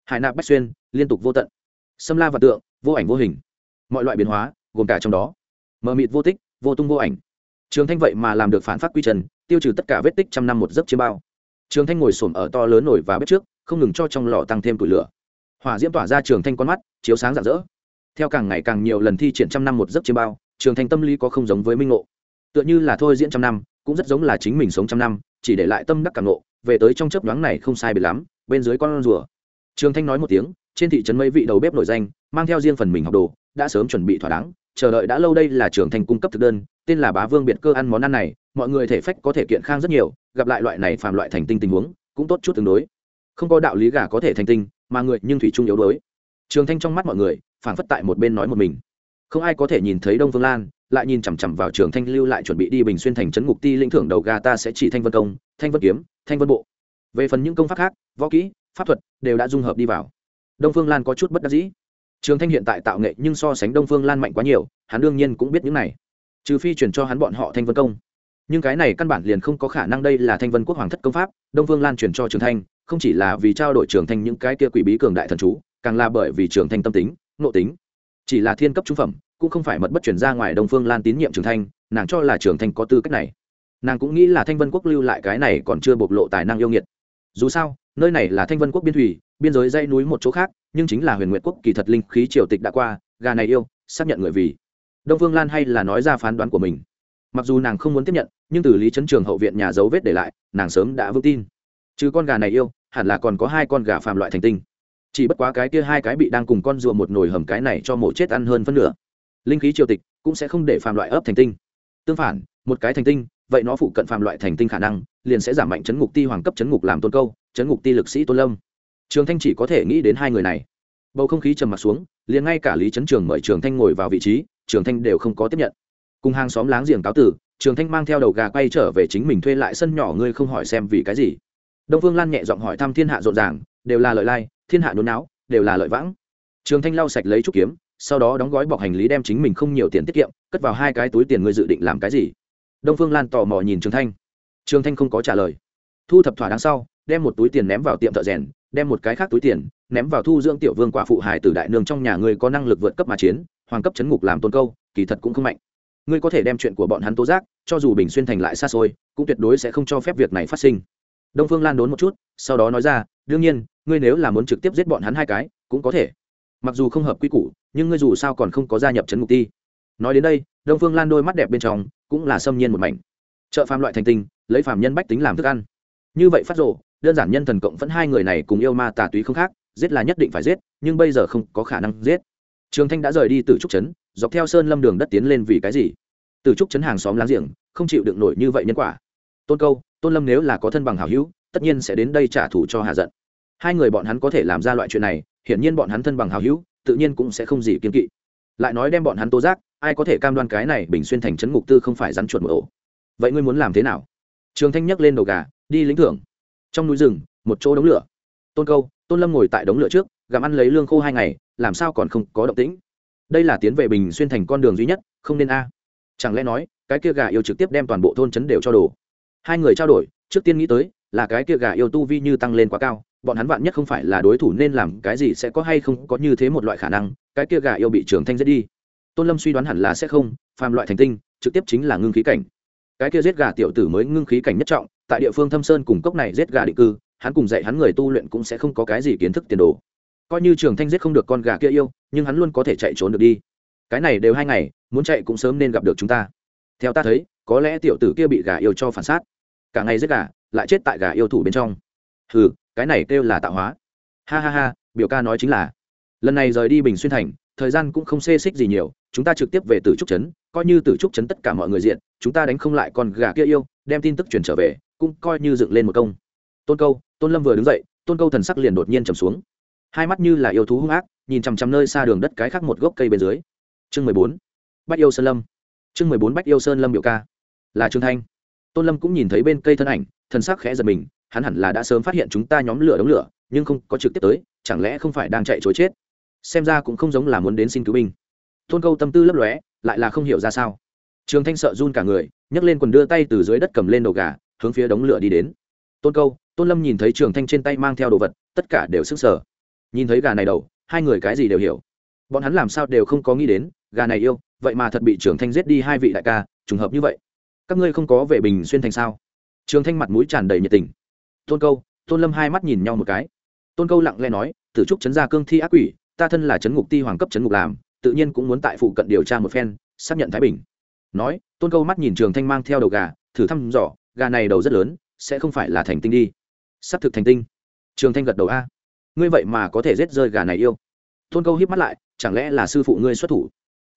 Hải nạp bách xuyên, liên tục vô tận. Xâm la và tượng, vô ảnh vô hình. Mọi loại biến hóa, gồm cả trong đó. Mờ mịt vô tích, vô tung vô ảnh. Trường thanh vậy mà làm được phản phát quy trần, tiêu trừ tất cả vết tích trăm năm một giấc chiêm bao. Trường thanh ngồi xổm ở to lớn nổi và bếp trước không ngừng cho trong lò tăng thêm tủi lửa. Hỏa diễm tỏa ra trường thanh con mắt, chiếu sáng rạng rỡ. Theo càng ngày càng nhiều lần thi triển trăm năm một giấc chiêm bao, trường thanh tâm lý có không giống với minh ngộ. Tựa như là thôi diễn trăm năm, cũng rất giống là chính mình sống trăm năm, chỉ để lại tâm đắc càng ngộ, về tới trong chớp nhoáng này không sai biệt lắm, bên dưới con rùa. Trường thanh nói một tiếng, trên thị trấn mấy vị đầu bếp nổi danh, mang theo riêng phần mình học đồ, đã sớm chuẩn bị thỏa đáng, chờ đợi đã lâu đây là trường thanh cung cấp thực đơn, tên là bá vương biệt cơ ăn món ăn này, mọi người thể phách có thể kiện khang rất nhiều, gặp lại loại này phàm loại thành tinh tình huống, cũng tốt chút tương đối không có đạo lý gà có thể thành tinh, mà người nhưng thủy chung yếu đuối. Trường thanh trong mắt mọi người, phảng phất tại một bên nói một mình. Không ai có thể nhìn thấy đông phương lan, lại nhìn chằm chằm vào trường thanh lưu lại chuẩn bị đi bình xuyên thành trấn ngục ti lĩnh thưởng đầu gà ta sẽ chỉ thanh vân công, thanh vân kiếm, thanh vân bộ. Về phần những công pháp khác, võ kỹ, pháp thuật đều đã dung hợp đi vào. Đông phương lan có chút bất đắc dĩ. Trường thanh hiện tại tạo nghệ nhưng so sánh đông phương lan mạnh quá nhiều, hắn đương nhiên cũng biết những này. Trừ phi chuyển cho hắn bọn họ thanh vân công nhưng cái này căn bản liền không có khả năng đây là thanh vân quốc hoàng thất công pháp, đông Vương lan truyền cho trường thanh, không chỉ là vì trao đổi trường thanh những cái kia quỷ bí cường đại thần chú, càng là bởi vì trường thanh tâm tính nộ tính. Chỉ là thiên cấp trung phẩm, cũng không phải mật bất chuyển ra ngoài đông phương lan tín nhiệm trường thanh, nàng cho là trường thanh có tư cách này. Nàng cũng nghĩ là thanh vân quốc lưu lại cái này còn chưa bộc lộ tài năng yêu nghiệt. Dù sao, nơi này là thanh vân quốc biên thủy, biên giới dây núi một chỗ khác, nhưng chính là huyền nguyện quốc kỳ thật linh khí triều tịch đã qua, gà này yêu, xác nhận người vì. Đông phương lan hay là nói ra phán đoán của mình mặc dù nàng không muốn tiếp nhận, nhưng từ lý chấn trường hậu viện nhà dấu vết để lại, nàng sớm đã vững tin. Chứ con gà này yêu, hẳn là còn có hai con gà phàm loại thành tinh. Chỉ bất quá cái kia hai cái bị đang cùng con rùa một nồi hầm cái này cho mổ chết ăn hơn phân nửa. Linh khí triều tịch cũng sẽ không để phàm loại ấp thành tinh. Tương phản, một cái thành tinh, vậy nó phụ cận phàm loại thành tinh khả năng liền sẽ giảm mạnh chấn ngục ti hoàng cấp chấn ngục làm tôn câu, chấn ngục ti lực sĩ tôn lâm. Trường thanh chỉ có thể nghĩ đến hai người này. Bầu không khí trầm m ặ t xuống, liền ngay cả lý chấn trường mời trường thanh ngồi vào vị trí, trường thanh đều không có tiếp nhận cùng hàng xóm láng giềng cáo tử, trường thanh mang theo đầu gà quay trở về chính mình thuê lại sân nhỏ, ngươi không hỏi xem vì cái gì. Đông phương lan nhẹ giọng hỏi thăm thiên hạ rộn ràng, đều là lợi lai, thiên hạ nôn não đều là lợi vãng. Trường thanh lau sạch lấy trúc kiếm, sau đó đóng gói bọc hành lý đem chính mình không nhiều tiền tiết kiệm, cất vào hai cái túi tiền ngươi dự định làm cái gì? Đông phương lan tò mò nhìn trường thanh. Trường thanh không có trả lời. Thu thập thỏa đáng sau, đem một túi tiền ném vào tiệm thợ rèn, đem một cái khác túi tiền ném vào thu dưỡng tiểu vương quả phụ hải từ đại nương trong nhà ngươi có năng lực vượt cấp mà chiến, hoàng cấp chấn ngục làm tôn câu, kỳ thật cũng không mạnh ngươi có thể đem chuyện của bọn hắn tố giác, cho dù bình xuyên thành lại xa xôi, cũng tuyệt đối sẽ không cho phép việc này phát sinh. Đông phương lan đốn một chút, sau đó nói ra, đương nhiên, ngươi nếu là muốn trực tiếp giết bọn hắn hai cái, cũng có thể. Mặc dù không hợp quy củ, nhưng ngươi dù sao còn không có gia nhập trấn mục ti. Nói đến đây, đông phương lan đôi mắt đẹp bên trong cũng là xâm nhiên một mảnh. Chợ phàm loại thành tinh, lấy phàm nhân bách tính làm thức ăn. Như vậy phát rộ đơn giản nhân thần cộng vẫn hai người này cùng yêu ma tà túy không khác, giết là nhất định phải giết, nhưng bây giờ không có khả năng giết. Trường thanh đã rời đi từ trúc trấn dọc theo sơn lâm đường đất tiến lên vì cái gì? Từ trúc trấn hàng xóm láng giềng, không chịu đựng nổi như vậy nhân quả. Tôn câu, tôn lâm nếu là có thân bằng hảo hữu, tất nhiên sẽ đến đây trả thù cho hà giận. Hai người bọn hắn có thể làm ra loại chuyện này, hiển nhiên bọn hắn thân bằng hảo hữu, tự nhiên cũng sẽ không gì kiên kỵ. Lại nói đem bọn hắn tố giác, ai có thể cam đoan cái này bình xuyên thành trấn ngục tư không phải rắn chuột một ổ? Vậy ngươi muốn làm thế nào? Trường thanh nhấc lên đầu gà, đi lĩnh thưởng. Trong núi rừng, một chỗ đống lửa. Tôn câu, tôn lâm ngồi tại đống lửa trước, gặm ăn lấy lương khô hai ngày, làm sao còn không có động tĩnh? Đây là tiến về bình xuyên thành con đường duy nhất, không nên a. Chẳng lẽ nói, cái kia gà yêu trực tiếp đem toàn bộ thôn chấn đều cho đồ hai người trao đổi, trước tiên nghĩ tới, là cái kia gà yêu tu vi như tăng lên quá cao, bọn hắn vạn nhất không phải là đối thủ nên làm cái gì sẽ có hay không có như thế một loại khả năng, cái kia gà yêu bị trưởng thanh giết đi. Tôn lâm suy đoán hẳn là sẽ không, phàm loại thành tinh, trực tiếp chính là ngưng khí cảnh. Cái kia giết gà tiểu tử mới ngưng khí cảnh nhất trọng, tại địa phương thâm sơn cùng cốc này giết gà định cư, hắn cùng dạy hắn người tu luyện cũng sẽ không có cái gì kiến thức tiền đồ coi như trường thanh giết không được con gà kia yêu, nhưng hắn luôn có thể chạy trốn được đi. Cái này đều hai ngày, muốn chạy cũng sớm nên gặp được chúng ta. Theo ta thấy, có lẽ tiểu tử kia bị gà yêu cho phản sát. Cả ngày giết gà, lại chết tại gà yêu thủ bên trong. Hừ, cái này kêu là tạo hóa. Ha ha ha, biểu ca nói chính là. Lần này rời đi bình xuyên thành, thời gian cũng không xê xích gì nhiều, chúng ta trực tiếp về tử trúc trấn, coi như tử trúc trấn tất cả mọi người diện, chúng ta đánh không lại con gà kia yêu, đem tin tức truyền trở về, cũng coi như dựng lên một công. Tôn câu, tôn lâm vừa đứng dậy, tôn câu thần sắc liền đột nhiên trầm xuống hai mắt như là yêu thú hung ác, nhìn chằm chằm nơi xa đường đất cái khác một gốc cây bên dưới. Chương mười bốn, bách yêu sơn lâm. Chương mười bốn, bách yêu sơn lâm biểu ca. Là trương thanh. Tôn lâm cũng nhìn thấy bên cây thân ảnh thân xác khẽ giật mình, hắn hẳn là đã sớm phát hiện chúng ta nhóm lửa đống lửa, nhưng không có trực tiếp tới, chẳng lẽ không phải đang chạy chối chết? Xem ra cũng không giống là muốn đến xin cứu binh. Tôn câu tâm tư lấp lóe, lại là không hiểu ra sao. Trường thanh sợ run cả người, nhấc lên quần đưa tay từ dưới đất cầm lên đầu gà, hướng phía đống lửa đi đến. Tôn câu, tôn lâm nhìn thấy trường thanh trên tay mang theo đồ vật, tất cả đều sức sở nhìn thấy gà này đầu, hai người cái gì đều hiểu. Bọn hắn làm sao đều không có nghĩ đến, gà này yêu, vậy mà thật bị trường thanh giết đi hai vị đại ca, trùng hợp như vậy. Các ngươi không có về bình xuyên thành sao? Trường thanh mặt mũi tràn đầy nhiệt tình. Tôn câu, tôn lâm hai mắt nhìn nhau một cái. Tôn câu lặng lẽ nói, tử trúc chấn gia cương thi ác quỷ, ta thân là chấn ngục ti hoàng cấp chấn ngục làm, tự nhiên cũng muốn tại phụ cận điều tra một phen, xác nhận thái bình. Nói, tôn câu mắt nhìn trường thanh mang theo đầu gà, thử thăm dò, gà này đầu rất lớn, sẽ không phải là thành tinh đi. S ắ c thực thành tinh. Trường thanh gật đầu a ngươi vậy mà có thể rết rơi gà này yêu. Tôn câu hiếp mắt lại, chẳng lẽ là sư phụ ngươi xuất thủ?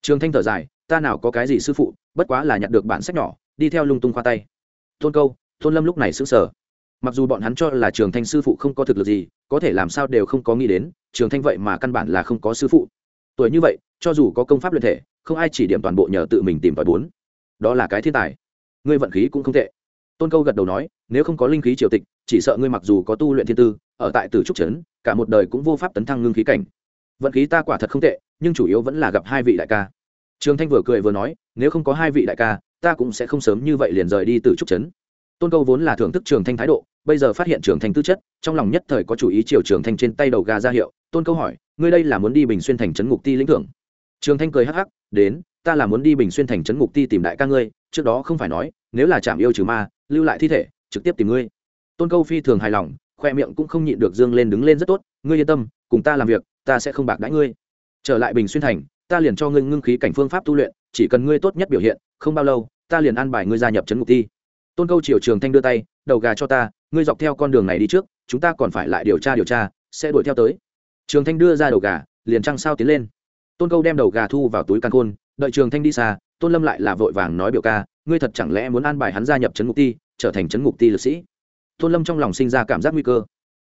Trường thanh thở dài, ta nào có cái gì sư phụ, bất quá là nhặt được bản sách nhỏ, đi theo lung tung khoa tay. Tôn câu, tôn lâm lúc này xứng sở mặc dù bọn hắn cho là trường thanh sư phụ không có thực lực gì, có thể làm sao đều không có nghĩ đến, trường thanh vậy mà căn bản là không có sư phụ. Tuổi như vậy, cho dù có công pháp luyện thể, không ai chỉ điểm toàn bộ nhờ tự mình tìm tòi bốn. Đó là cái thiên tài. Ngươi vận khí cũng không tệ tôn câu gật đầu nói, nếu không có linh khí triều tịch, chỉ sợ ngươi mặc dù có tu luyện thiên tư, ở tại tử trúc trấn, cả một đời cũng vô pháp tấn thăng ngưng khí cảnh. Vận khí ta quả thật không tệ, nhưng chủ yếu vẫn là gặp hai vị đại ca. Trường thanh vừa cười vừa nói, nếu không có hai vị đại ca, ta cũng sẽ không sớm như vậy liền rời đi từ trúc trấn. Tôn câu vốn là thưởng thức trường thanh thái độ, bây giờ phát hiện trường thanh tư chất, trong lòng nhất thời có chủ ý chiều trường thanh trên tay đầu gà ra hiệu, tôn câu hỏi, ngươi đây là muốn đi bình xuyên thành trấn ngục ti lĩnh thưởng? Trường thanh cười hắc hắc, đến, ta là muốn đi bình xuyên thành trấn ngục ti tìm đại ca ngươi, trước đó không phải nói, nếu là chạm yêu trừ ma lưu lại thi thể, trực tiếp tìm ngươi. Tôn câu phi thường hài lòng, khoe miệng cũng không nhịn được dương lên đứng lên rất tốt, ngươi yên tâm, cùng ta làm việc, ta sẽ không bạc đãi ngươi. Trở lại bình xuyên thành, ta liền cho ngươi ngưng khí cảnh phương pháp tu luyện, chỉ cần ngươi tốt nhất biểu hiện, không bao lâu, ta liền an bài ngươi gia nhập trấn ngục thi. tôn câu triều trường thanh đưa tay, đầu gà cho ta, ngươi dọc theo con đường này đi trước, chúng ta còn phải lại điều tra điều tra, sẽ đuổi theo tới. Trường thanh đưa ra đầu gà, liền trăng sao tiến lên. Tôn câu đem đầu gà thu vào túi căn khôn, đợi trường thanh đi xa, tôn lâm lại là vội vàng nói biểu ca ngươi thật chẳng lẽ muốn an bài hắn gia nhập trấn ngục ti, trở thành trấn ngục ti lực sĩ? Tôn lâm trong lòng sinh ra cảm giác nguy cơ.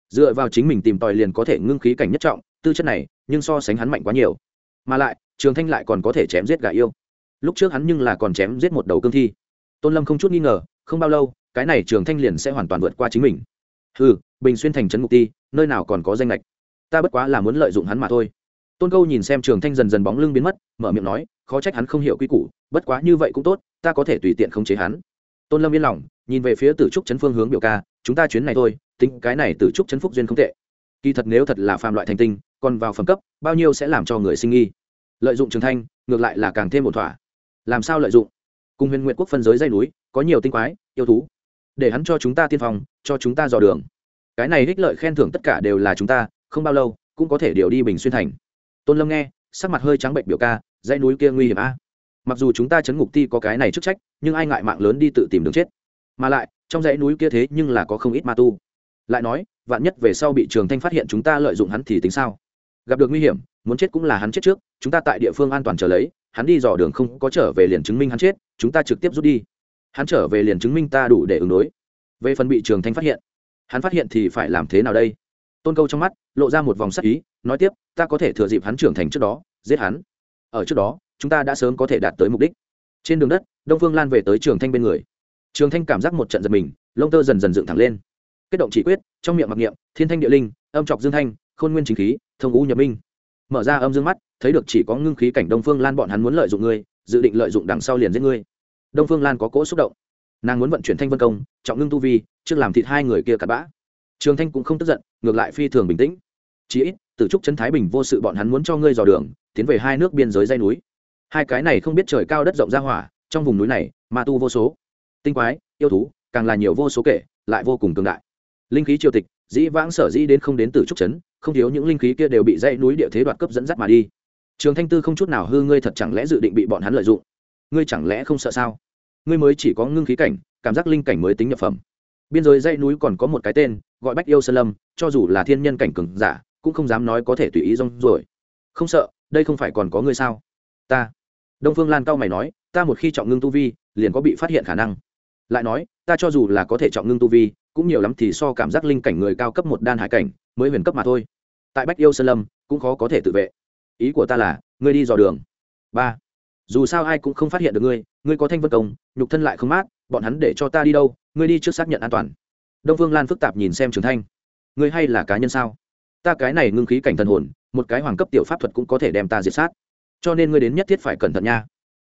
Dựa vào chính mình tìm tòi liền có thể ngưng khí cảnh nhất trọng, tư chất này, nhưng so sánh hắn mạnh quá nhiều. Mà lại, trường thanh lại còn có thể chém giết gà yêu. Lúc trước hắn nhưng là còn chém giết một đầu cương thi. Tôn lâm không chút nghi ngờ, không bao lâu, cái này trường thanh liền sẽ hoàn toàn vượt qua chính mình. Ừ bình xuyên thành trấn ngục ti, nơi nào còn có danh lệch ta bất quá là muốn lợi dụng hắn mà thôi tôn câu nhìn xem trường thanh dần dần bóng lưng biến mất, mở miệng nói, khó trách hắn không hiểu quy củ, bất quá như vậy cũng tốt, ta có thể tùy tiện khống chế hắn. Tôn lâm yên lòng, nhìn về phía tử trúc chấn phương hướng biểu ca, chúng ta chuyến này thôi, tính cái này tử trúc chấn phúc duyên không tệ. Kỳ thật nếu thật là phàm loại thành tinh, còn vào phẩm cấp, bao nhiêu sẽ làm cho người sinh nghi. Lợi dụng trường thanh, ngược lại là càng thêm một thỏa. Làm sao lợi dụng? Cùng huyền nguyện quốc phân giới dây núi, có nhiều tinh quái, yêu thú. Để hắn cho chúng ta tiên phòng cho chúng ta dò đường. Cái này ích lợi khen thưởng tất cả đều là chúng ta, không bao lâu, cũng có thể điều đi bình xuyên thành tôn lâm nghe, sắc mặt hơi trắng bệnh biểu ca, dãy núi kia nguy hiểm a. Mặc dù chúng ta chấn ngục ti có cái này chức trách, nhưng ai ngại mạng lớn đi tự tìm đường chết. Mà lại, trong dãy núi kia thế nhưng là có không ít ma tu. Lại nói, vạn nhất về sau bị trường thanh phát hiện chúng ta lợi dụng hắn thì tính sao? Gặp được nguy hiểm, muốn chết cũng là hắn chết trước, chúng ta tại địa phương an toàn trở lấy, hắn đi dò đường không có trở về liền chứng minh hắn chết, chúng ta trực tiếp rút đi. Hắn trở về liền chứng minh ta đủ để ứng đối. Về phần bị trường thanh phát hiện, hắn phát hiện thì phải làm thế nào đây? Tôn câu trong mắt, lộ ra một vòng sắc ý nói tiếp, ta có thể thừa dịp hắn trưởng thành trước đó, giết hắn. Ở trước đó, chúng ta đã sớm có thể đạt tới mục đích. Trên đường đất, đông phương lan về tới trường thanh bên người. Trường thanh cảm giác một trận giật mình, lông tơ dần dần dựng thẳng lên. Kết động chỉ quyết, trong miệng mặc niệm, thiên thanh địa linh, âm trọc dương thanh, khôn nguyên chính khí, thông u nhập minh. Mở ra âm dương mắt, thấy được chỉ có ngưng khí cảnh đông phương lan bọn hắn muốn lợi dụng ngươi, dự định lợi dụng đằng sau liền giết ngươi. Đông phương lan có cỗ xúc động. Nàng muốn vận chuyển thanh vân công, trọng ngưng tu vi, trước làm thịt hai người kia cặn bã. Trường thanh cũng không tức giận, ngược lại phi thường bình tĩnh chí ít từ trúc trấn thái bình vô sự bọn hắn muốn cho ngươi dò đường, tiến về hai nước biên giới dây núi. Hai cái này không biết trời cao đất rộng ra hỏa, trong vùng núi này, ma tu vô số. Tinh quái, yêu thú, càng là nhiều vô số kể, lại vô cùng cường đại. Linh khí triều tịch, dĩ vãng sở dĩ đến không đến từ trúc trấn, không thiếu những linh khí kia đều bị dây núi địa thế đoạt cấp dẫn dắt mà đi. Trường thanh tư không chút nào hư ngươi thật chẳng lẽ dự định bị bọn hắn lợi dụng? Ngươi chẳng lẽ không sợ sao? Ngươi mới chỉ có ngưng khí cảnh, cảm giác linh cảnh mới tính nhập phẩm. Biên giới dây núi còn có một cái tên, gọi bách yêu sơn lâm, cho dù là thiên nhân cảnh cừng giả cũng không dám nói có thể tùy ý rong rồi không sợ, đây không phải còn có ngươi sao? Ta. Đông phương lan cao mày nói, ta một khi trọng ngưng tu vi, liền có bị phát hiện khả năng. Lại nói, ta cho dù là có thể trọng ngưng tu vi, cũng nhiều lắm thì so cảm giác linh cảnh người cao cấp một đan hải cảnh, mới huyền cấp mà thôi. Tại bách yêu sơn lâm, cũng khó có thể tự vệ. Ý của ta là, ngươi đi dò đường. Ba. Dù sao ai cũng không phát hiện được ngươi ngươi có thanh vân công, nhục thân lại không mát, bọn hắn để cho ta đi đâu, ngươi đi trước xác nhận an toàn. Đông phương lan phức tạp nhìn xem trường thanh. Ngươi hay là cá nhân sao? Ta cái này ngưng khí cảnh thần hồn, một cái hoàng cấp tiểu pháp thuật cũng có thể đem ta diệt sát. Cho nên ngươi đến nhất thiết phải cẩn thận nha.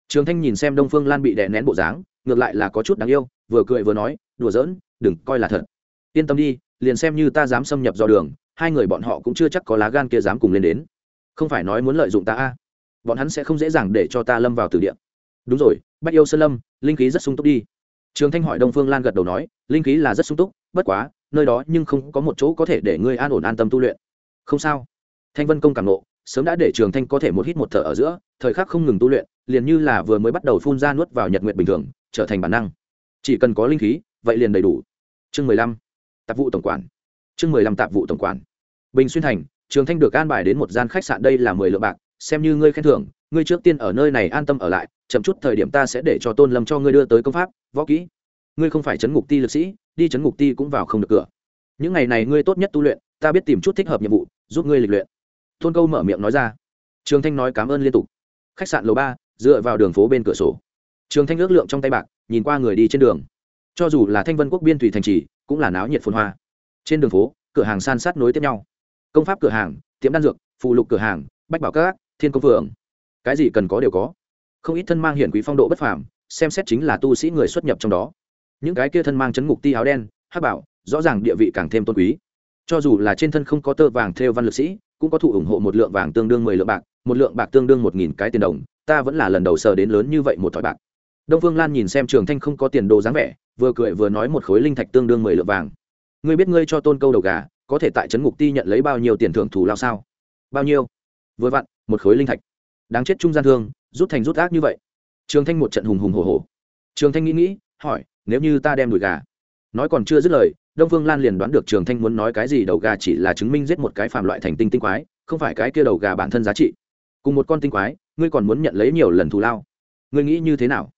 Trường thanh nhìn xem đông phương lan bị đè nén bộ dáng, ngược lại là có chút đáng yêu, vừa cười vừa nói, đùa giỡn, đừng coi là thật. Yên tâm đi, liền xem như ta dám xâm nhập dò đường, hai người bọn họ cũng chưa chắc có lá gan kia dám cùng lên đến. Không phải nói muốn lợi dụng ta a? Bọn hắn sẽ không dễ dàng để cho ta lâm vào từ địa. Đúng rồi, bách yêu sơn lâm, linh khí rất sung túc đi. Trường thanh hỏi đông phương lan gật đầu nói, linh khí là rất sung túc, bất quá, nơi đó nhưng không có một chỗ có thể để ngươi an ổn an tâm tu luyện không sao. Thanh vân công cảm nộ, sớm đã để trường thanh có thể một hít một thở ở giữa, thời khắc không ngừng tu luyện, liền như là vừa mới bắt đầu phun ra nuốt vào nhật nguyện bình thường, trở thành bản năng. Chỉ cần có linh khí, vậy liền đầy đủ. Chương mười lăm, tạp vụ tổng quản. Chương mười lăm tạp vụ tổng quản. Bình xuyên thành, trường thanh được an bài đến một gian khách sạn đây là mười lượng bạc, xem như ngươi khen thưởng, ngươi trước tiên ở nơi này an tâm ở lại, chậm chút thời điểm ta sẽ để cho tôn lâm cho ngươi đưa tới công pháp, võ kỹ. Ngươi không phải chấn ngục ti lực sĩ, đi chấn ngục ti cũng vào không được cửa. Những ngày này ngươi tốt nhất tu luyện, ta biết tìm chút thích hợp nhiệm vụ giúp ngươi lịch luyện. Tôn câu mở miệng nói ra. Trường thanh nói cảm ơn liên tục. Khách sạn lầu ba, dựa vào đường phố bên cửa sổ. Trường thanh ước lượng trong tay bạc, nhìn qua người đi trên đường. Cho dù là thanh vân quốc biên thủy thành trì, cũng là náo nhiệt phồn hoa. Trên đường phố, cửa hàng san sát nối tiếp nhau. Công pháp cửa hàng, tiệm đan dược phụ lục cửa hàng, bách bảo các, thiên công phượng. Cái gì cần có đều có. Không ít thân mang hiển quý phong độ bất phàm, xem xét chính là tu sĩ người xuất nhập trong đó. Những cái kia thân mang chấn ngục ti áo đen, hắc bảo, rõ ràng địa vị càng thêm tôn quý cho dù là trên thân không có tơ vàng theo văn lực sĩ, cũng có thụ ủng hộ một lượng vàng tương đương mười lượng bạc, một lượng bạc tương đương một nghìn cái tiền đồng, ta vẫn là lần đầu sờ đến lớn như vậy một thỏi bạc. Đông phương lan nhìn xem trường thanh không có tiền đồ dáng vẻ, vừa cười vừa nói một khối linh thạch tương đương mười lượng vàng. Ngươi biết ngươi cho tôn câu đầu gà, có thể tại trấn ngục ti nhận lấy bao nhiêu tiền thưởng thù lao sao? Bao nhiêu? Vừa vặn, một khối linh thạch. Đáng chết trung gian thương, rút thành rút ác như vậy. Trường thanh một trận hùng hùng hồ hồ trường thanh nghĩ nghĩ, hỏi, nếu như ta đem đùi gà nói còn chưa dứt lời, đông phương lan liền đoán được trường thanh muốn nói cái gì, đầu gà chỉ là chứng minh giết một cái phàm loại thành tinh tinh quái, không phải cái kia đầu gà bản thân giá trị. Cùng một con tinh quái, ngươi còn muốn nhận lấy nhiều lần thù lao. Ngươi nghĩ như thế nào?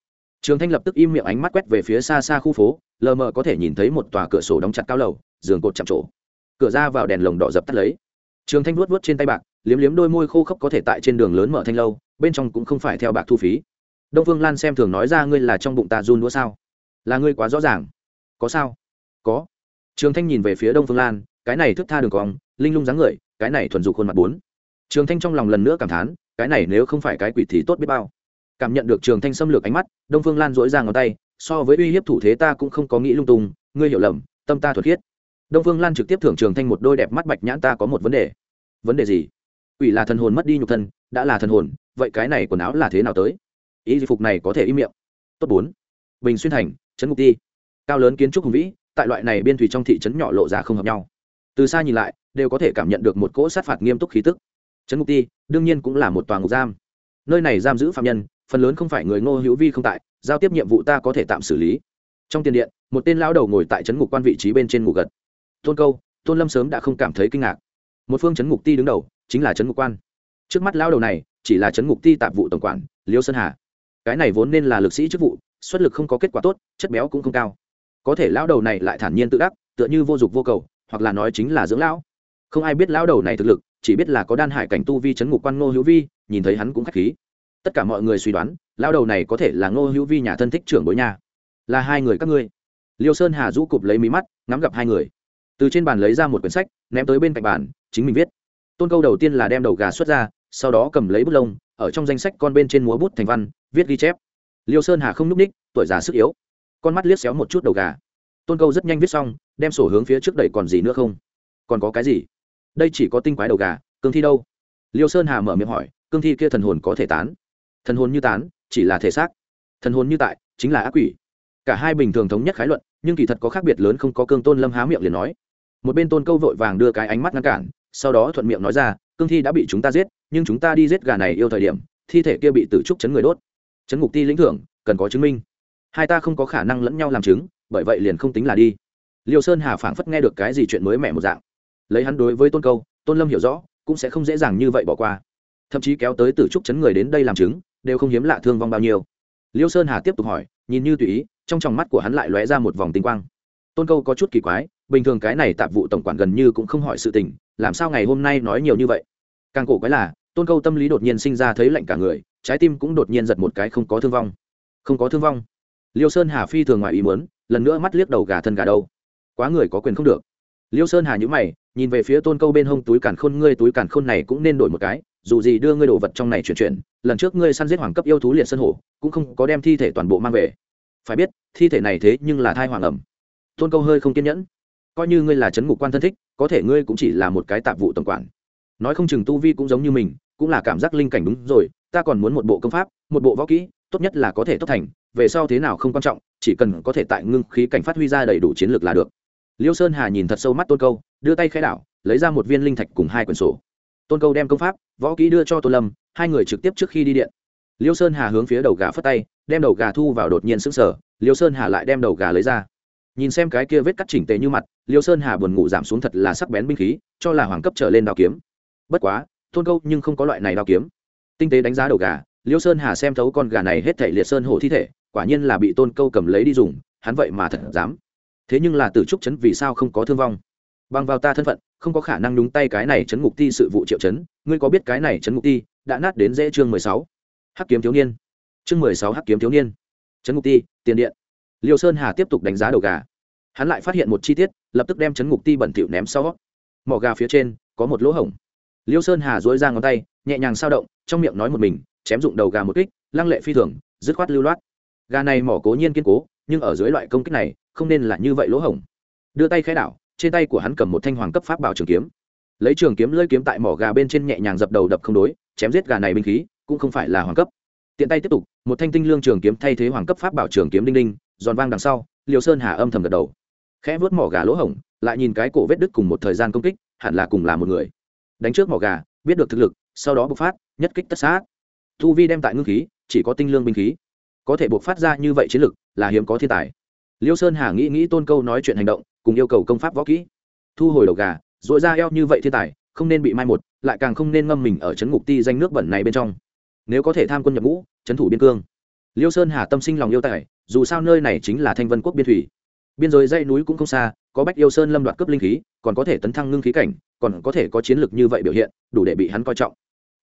Trường thanh lập tức im miệng ánh mắt quét về phía xa xa khu phố, lờ mờ có thể nhìn thấy một tòa cửa sổ đóng chặt cao lầu, giường cột chạm trổ. Cửa ra vào đèn lồng đỏ dập tắt lấy. Trường thanh vuốt vuốt trên tay bạc, liếm liếm đôi môi khô khốc có thể tại trên đường lớn mở thanh lâu, bên trong cũng không phải theo bạc thu phí. Đông phương lan xem thường nói ra ngươi là trong bụng ta run đũa sao? Là ngươi quá rõ ràng có sao? Có. Trường thanh nhìn về phía đông phương lan, cái này thức tha đường cong, linh lung dáng người, cái này thuần dục khuôn mặt bốn. Trường thanh trong lòng lần nữa cảm thán, cái này nếu không phải cái quỷ thì tốt biết bao. Cảm nhận được trường thanh xâm lược ánh mắt, đông phương lan dỗi ra ngón tay, so với uy hiếp thủ thế ta cũng không có nghĩ lung tung, ngươi hiểu lầm, tâm ta thuật khiết. Đông phương lan trực tiếp thưởng trường thanh một đôi đẹp mắt bạch nhãn, ta có một vấn đề. Vấn đề gì? Quỷ là thần hồn mất đi nhục thân, đã là thần hồn, vậy cái này quần áo là thế nào tới? Ý di phục này có thể im miệng? Tốt bốn. Bình xuyên thành, trấn ngục ti cao lớn kiến trúc hùng vĩ, tại loại này biên thủy trong thị trấn nhỏ lộ ra không hợp nhau. Từ xa nhìn lại, đều có thể cảm nhận được một cỗ sát phạt nghiêm túc khí tức. Trấn ngục ti, đương nhiên cũng là một tòa ngục giam. Nơi này giam giữ phạm nhân, phần lớn không phải người ngô hữu vi không tại, giao tiếp nhiệm vụ ta có thể tạm xử lý. Trong tiền điện, một tên lão đầu ngồi tại trấn ngục quan vị trí bên trên ngủ gật. Tôn câu, tôn lâm sớm đã không cảm thấy kinh ngạc. Một phương Trấn ngục ti đứng đầu, chính là Trấn ngục quan. Trước mắt lao đầu này, chỉ là Trấn ngục ti tạp vụ tổng quản, liêu sơn hà. Cái này vốn nên là lực sĩ chức vụ, xuất lực không có kết quả tốt, chất béo cũng không cao có thể lão đầu này lại thản nhiên tự đắc, tựa như vô dụng vô cầu, hoặc là nói chính là dưỡng lão. Không ai biết lão đầu này thực lực, chỉ biết là có đan hải cảnh tu vi chấn ngục quan ngô hữu vi, nhìn thấy hắn cũng k h á c h khí. Tất cả mọi người suy đoán, lão đầu này có thể là ngô hữu vi nhà thân thích trưởng bối nhà là hai người các ngươi. Liêu sơn hà rũ cụp lấy mí mắt, ngắm gặp hai người. Từ trên bàn lấy ra một quyển sách, ném tới bên cạnh bàn, chính mình viết. Tôn câu đầu tiên là đem đầu gà xuất ra, sau đó cầm lấy bút lông, ở trong danh sách con bên trên múa bút thành văn, viết ghi chép. Liêu sơn hà không n ú c ních, tuổi già sức yếu con mắt liếc xéo một chút đầu gà. Tôn câu rất nhanh viết xong, đem sổ hướng phía trước đẩy còn gì nữa không? Còn có cái gì? Đây chỉ có tinh quái đầu gà, cương thi đâu? Liêu sơn hà mở miệng hỏi, cương thi kia thần hồn có thể tán? Thần hồn như tán, chỉ là thể xác. Thần hồn như tại, chính là ác quỷ. Cả hai bình thường thống nhất khái luận, nhưng kỳ thật có khác biệt lớn không có cương tôn lâm há miệng liền nói. Một bên tôn câu vội vàng đưa cái ánh mắt ngăn cản, sau đó thuận miệng nói ra, cương thi đã bị chúng ta giết, nhưng chúng ta đi giết gà này yêu thời điểm, thi thể kia bị tử trúc chấn người đốt. Chấn ngục ti lĩnh thưởng, cần có chứng minh hai ta không có khả năng lẫn nhau làm chứng, bởi vậy liền không tính là đi. Liêu sơn hà phảng phất nghe được cái gì chuyện mới mẻ một dạng. Lấy hắn đối với tôn câu, tôn lâm hiểu rõ, cũng sẽ không dễ dàng như vậy bỏ qua. Thậm chí kéo tới từ trúc chấn người đến đây làm chứng, đều không hiếm lạ thương vong bao nhiêu. Liêu sơn hà tiếp tục hỏi, nhìn như tùy ý, trong tròng mắt của hắn lại lóe ra một vòng tinh quang. Tôn câu có chút kỳ quái, bình thường cái này tạp vụ tổng quản gần như cũng không hỏi sự tình, làm sao ngày hôm nay nói nhiều như vậy? Càng cổ quái là, tôn câu tâm lý đột nhiên sinh ra thấy lạnh cả người, trái tim cũng đột nhiên giật một cái không có thương vong. Không có thương vong liêu sơn hà phi thường ngoài ý muốn, lần nữa mắt liếc đầu gà thân gà đâu. Quá người có quyền không được. Liêu sơn hà nhữ mày, nhìn về phía tôn câu bên hông túi càn khôn, ngươi túi càn khôn này cũng nên đổi một cái, dù gì đưa ngươi đồ vật trong này chuyển chuyển, lần trước ngươi săn giết hoàng cấp yêu thú liệt sơn hổ, cũng không có đem thi thể toàn bộ mang về. Phải biết, thi thể này thế nhưng là thai hoàng ẩm. Tôn câu hơi không kiên nhẫn. Coi như ngươi là c ngục quan thân thích, có thể ngươi cũng chỉ là một cái tạp vụ tổng quản. Nói không chừng tu vi cũng giống như mình, cũng là cảm giác linh cảnh đúng rồi, ta còn muốn một bộ công pháp, một bộ võ kỹ, tốt nhất là có thể tốt thành về sau thế nào không quan trọng, chỉ cần có thể tại ngưng khí cảnh phát huy ra đầy đủ chiến lược là được. Liêu sơn hà nhìn thật sâu mắt tôn câu, đưa tay khai đảo, lấy ra một viên linh thạch cùng hai quyển sổ. Tôn câu đem công pháp, võ kỹ đưa cho tôn lâm, hai người trực tiếp trước khi đi điện. Liêu sơn hà hướng phía đầu gà phất tay, đem đầu gà thu vào đột nhiên sững sờ, liêu sơn hà lại đem đầu gà lấy ra. Nhìn xem cái kia vết cắt chỉnh tề như mặt, liêu sơn hà buồn ngủ giảm xuống thật là sắc bén binh khí, cho là hoàng cấp trở lên đao kiếm. Bất quá, tôn câu nhưng không có loại này đao kiếm. Tinh tế đánh giá đầu gà liêu sơn hà xem thấu con gà này hết thể liệt sơn hổ thi thể, quả nhiên là bị tôn câu cầm lấy đi dùng, hắn vậy mà thật dám. Thế nhưng là từ trúc chấn vì sao không có thương vong? Bằng vào ta thân phận, không có khả năng đúng tay cái này chấn ngục ti sự vụ triệu chấn ngươi có biết cái này chấn ngục ti đã nát đến dễ chương mười sáu? Hắc kiếm thiếu niên. Chương mười sáu hắc kiếm thiếu niên. Chấn ngục ti, tiền điện. Liêu sơn hà tiếp tục đánh giá đầu gà. Hắn lại phát hiện một chi tiết, lập tức đem chấn ngục ti bẩn thỉu ném sau. Mỏ gà phía trên có một lỗ hổng. Liêu sơn hà dối ra ngón tay, nhẹ nhàng sao động, trong miệng nói một mình chém dụng đầu gà một kích, lăng lệ phi thường, dứt khoát lưu loát. Gà này mỏ cố nhiên kiên cố, nhưng ở dưới loại công kích này, không nên là như vậy lỗ hổng. Đưa tay khai đảo, trên tay của hắn cầm một thanh hoàng cấp pháp bảo trường kiếm. Lấy trường kiếm lơi kiếm tại mỏ gà bên trên nhẹ nhàng dập đầu đập không đối, chém giết gà này binh khí, cũng không phải là hoàng cấp. Tiện tay tiếp tục, một thanh tinh lương trường kiếm thay thế hoàng cấp pháp bảo trường kiếm đinh đinh, giòn vang đằng sau liều sơn hà âm thầm gật đầu. Khẽ vớt mỏ gà lỗ hổng, lại nhìn cái cổ vết đứt cùng một thời gian công kích, hẳn là cùng là một người. Đánh trước mỏ gà, biết được thực lực, sau đó bộc phát, nhất kích tất sát thu vi đem tại ngưng khí, chỉ có tinh lương binh khí. Có thể buộc phát ra như vậy chiến lực, là hiếm có thiên tài. Liêu sơn hà nghĩ nghĩ tôn câu nói chuyện hành động, cùng yêu cầu công pháp võ kỹ. Thu hồi đầu gà dội ra eo như vậy thiên tài, không nên bị mai một, lại càng không nên ngâm mình ở trấn ngục ti danh nước bẩn này bên trong. Nếu có thể tham quân nhập ngũ trấn thủ biên cương. Liêu sơn hà tâm sinh lòng yêu tài, dù sao nơi này chính là thanh vân quốc biên thủy. Biên giới dây núi cũng không xa, có bách yêu sơn lâm đoạt cấp linh khí, còn có thể tấn thăng ngưng khí cảnh, còn có thể có chiến lược như vậy biểu hiện, đủ để bị hắn coi trọng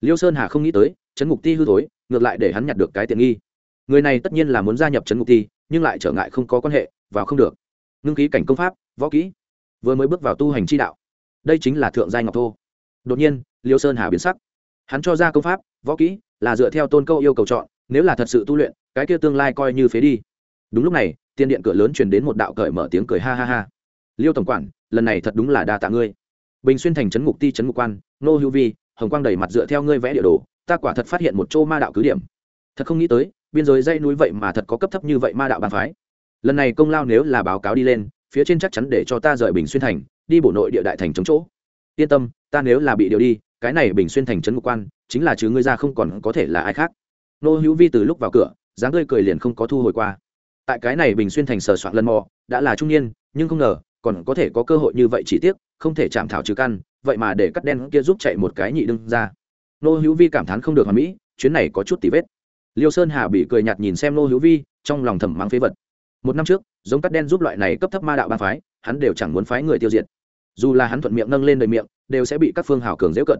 liêu sơn hà không nghĩ tới, trấn ngục ti hư thối, ngược lại để hắn nhặt được cái tiện nghi. Người này tất nhiên là muốn gia nhập trấn ngục ti, nhưng lại trở ngại không có quan hệ, vào không được. Ngưng khí cảnh công pháp, võ kỹ. Vừa mới bước vào tu hành chi đạo. Đây chính là thượng giai ngọc thô. Đột nhiên, liêu sơn hà biến sắc. Hắn cho ra công pháp, võ kỹ, là dựa theo tôn câu yêu cầu chọn, nếu là thật sự tu luyện, cái kia tương lai coi như phế đi. Đúng lúc này, tiên điện cửa lớn truyền đến một đạo cởi mở tiếng cười ha ha ha. Liêu tổng quản, lần này thật đúng là đa tạ ngươi. Bình xuyên thành trấn ngục ti trấn ngục quan, nô hữu vi hồng quang đầy mặt dựa theo ngươi vẽ địa đồ, ta quả thật phát hiện một chỗ ma đạo cứ điểm. Thật không nghĩ tới, biên giới dây núi vậy mà thật có cấp thấp như vậy ma đạo bàn phái. Lần này công lao nếu là báo cáo đi lên, phía trên chắc chắn để cho ta rời bình xuyên thành, đi bổ nội địa đại thành chống chỗ. Yên tâm, ta nếu là bị điều đi, cái này bình xuyên thành trấn ngục quan, chính là chứ ngươi ra không còn có thể là ai khác. Nô hữu vi từ lúc vào cửa, dáng tươi cười liền không có thu hồi qua. Tại cái này bình xuyên thành sờ soạn lần mò, đã là trung niên, nhưng không ngờ, còn có thể có cơ hội như vậy chỉ tiếc, không thể chạm thảo trừ căn vậy mà để cắt đen kia giúp chạy một cái nhị đương ra. Nô hữu vi cảm thán không được hoàn mỹ, chuyến này có chút tỉ vết. Liêu sơn hà bị cười nhạt nhìn xem nô hữu vi, trong lòng thầm mắng phế vật. Một năm trước, giống cắt đen giúp loại này cấp thấp ma đạo ba phái, hắn đều chẳng muốn phái người tiêu diệt. Dù là hắn thuận miệng nâng lên đời miệng, đều sẽ bị các phương hào cường dễu cận.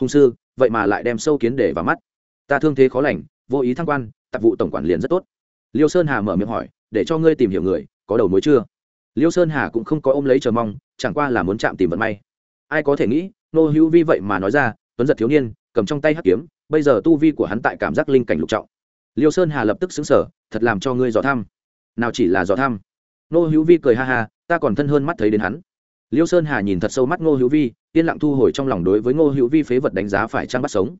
Hùng sư, vậy mà lại đem sâu kiến để vào mắt. Ta thương thế khó lành, vô ý thăng quan, tạp vụ tổng quản liền rất tốt. Liêu sơn hà mở miệng hỏi, để cho ngươi tìm hiểu người, có đầu mối chưa? Liêu sơn hà cũng không có ôm lấy chờ mong, chẳng qua là muốn chạm tìm vận may ai có thể nghĩ nô hữu vi vậy mà nói ra, tuấn giật thiếu niên, cầm trong tay hắc kiếm, bây giờ tu vi của hắn tại cảm giác linh cảnh lục trọng. Liêu sơn hà lập tức xứng sở thật làm cho ngươi dò thăm. Nào chỉ là dò thăm. Nô hữu vi cười ha ha, ta còn thân hơn mắt thấy đến hắn. Liêu sơn hà nhìn thật sâu mắt ngô hữu vi, yên lặng thu hồi trong lòng đối với ngô hữu vi phế vật đánh giá phải trang bắt sống.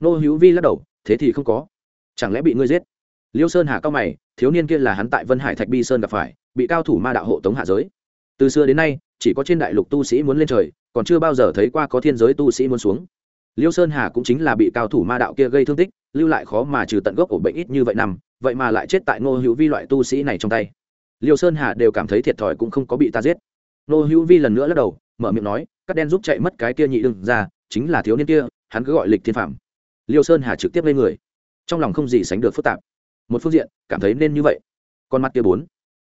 Ngô hữu vi lắc đầu, thế thì không có. Chẳng lẽ bị ngươi giết? Liêu sơn hà cao mày, thiếu niên kia là hắn tại vân hải thạch bi sơn gặp phải, bị cao thủ ma đạo hộ tống hạ giới. Từ xưa đến nay, chỉ có trên đại lục tu sĩ muốn lên trời còn chưa bao giờ thấy qua có thiên giới tu sĩ muốn xuống. Liêu sơn hà cũng chính là bị cao thủ ma đạo kia gây thương tích, lưu lại khó mà trừ tận gốc ổ bệnh ít như vậy nằm, vậy mà lại chết tại ngô hữu vi loại tu sĩ này trong tay. Liêu sơn hà đều cảm thấy thiệt thòi cũng không có bị ta giết. Ngô hữu vi lần nữa lắc đầu, mở miệng nói các đen giúp chạy mất cái kia nhị đương ra chính là thiếu niên kia, hắn cứ gọi lịch thiên phạm liêu sơn hà trực tiếp lên người. Trong lòng không gì sánh được phức tạp. Một phương diện, cảm thấy nên như vậy. Con mắt kia bốn.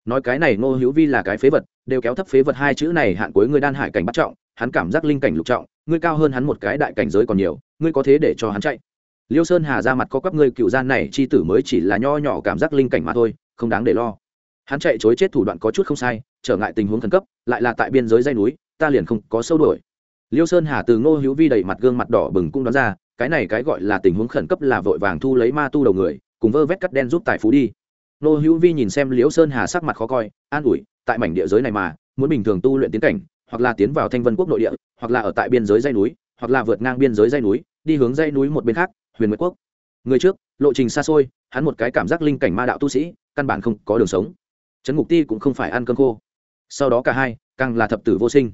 Nói cái này ngô hữu vi là cái phế vật, đều kéo thấp phế vật hai chữ này, hạn cuối người đan hải cảnh bắt trọng hắn cảm giác linh cảnh lục trọng, ngươi cao hơn hắn một cái đại cảnh giới còn nhiều, ngươi có thế để cho hắn chạy? Liêu sơn hà ra mặt có các ngươi, cựu gian này chi tử mới chỉ là nho nhỏ cảm giác linh cảnh mà thôi, không đáng để lo. Hắn chạy chối chết thủ đoạn có chút không sai, trở ngại tình huống khẩn cấp, lại là tại biên giới dây núi, ta liền không có sâu đổi liêu sơn hà từ ngô hữu vi đầy mặt gương mặt đỏ bừng cũng đoán ra, cái này cái gọi là tình huống khẩn cấp là vội vàng thu lấy ma tu đầu người, cùng vơ vét cắt đen giúp tài phú đi. Ngô hữu vi nhìn xem Liêu sơn hà sắc mặt khó coi, an ủi, tại mảnh địa giới này mà, muốn bình thường tu luyện tiến cảnh hoặc là tiến vào thanh vân quốc nội địa, hoặc là ở tại biên giới dây núi, hoặc là vượt ngang biên giới dây núi, đi hướng dây núi một bên khác, huyền nguyệt quốc. Người trước, lộ trình xa xôi, hắn một cái cảm giác linh cảnh ma đạo tu sĩ, căn bản không có đường sống. Trấn ngục ti cũng không phải ăn cơm khô. Sau đó cả hai, càng là thập tử vô sinh.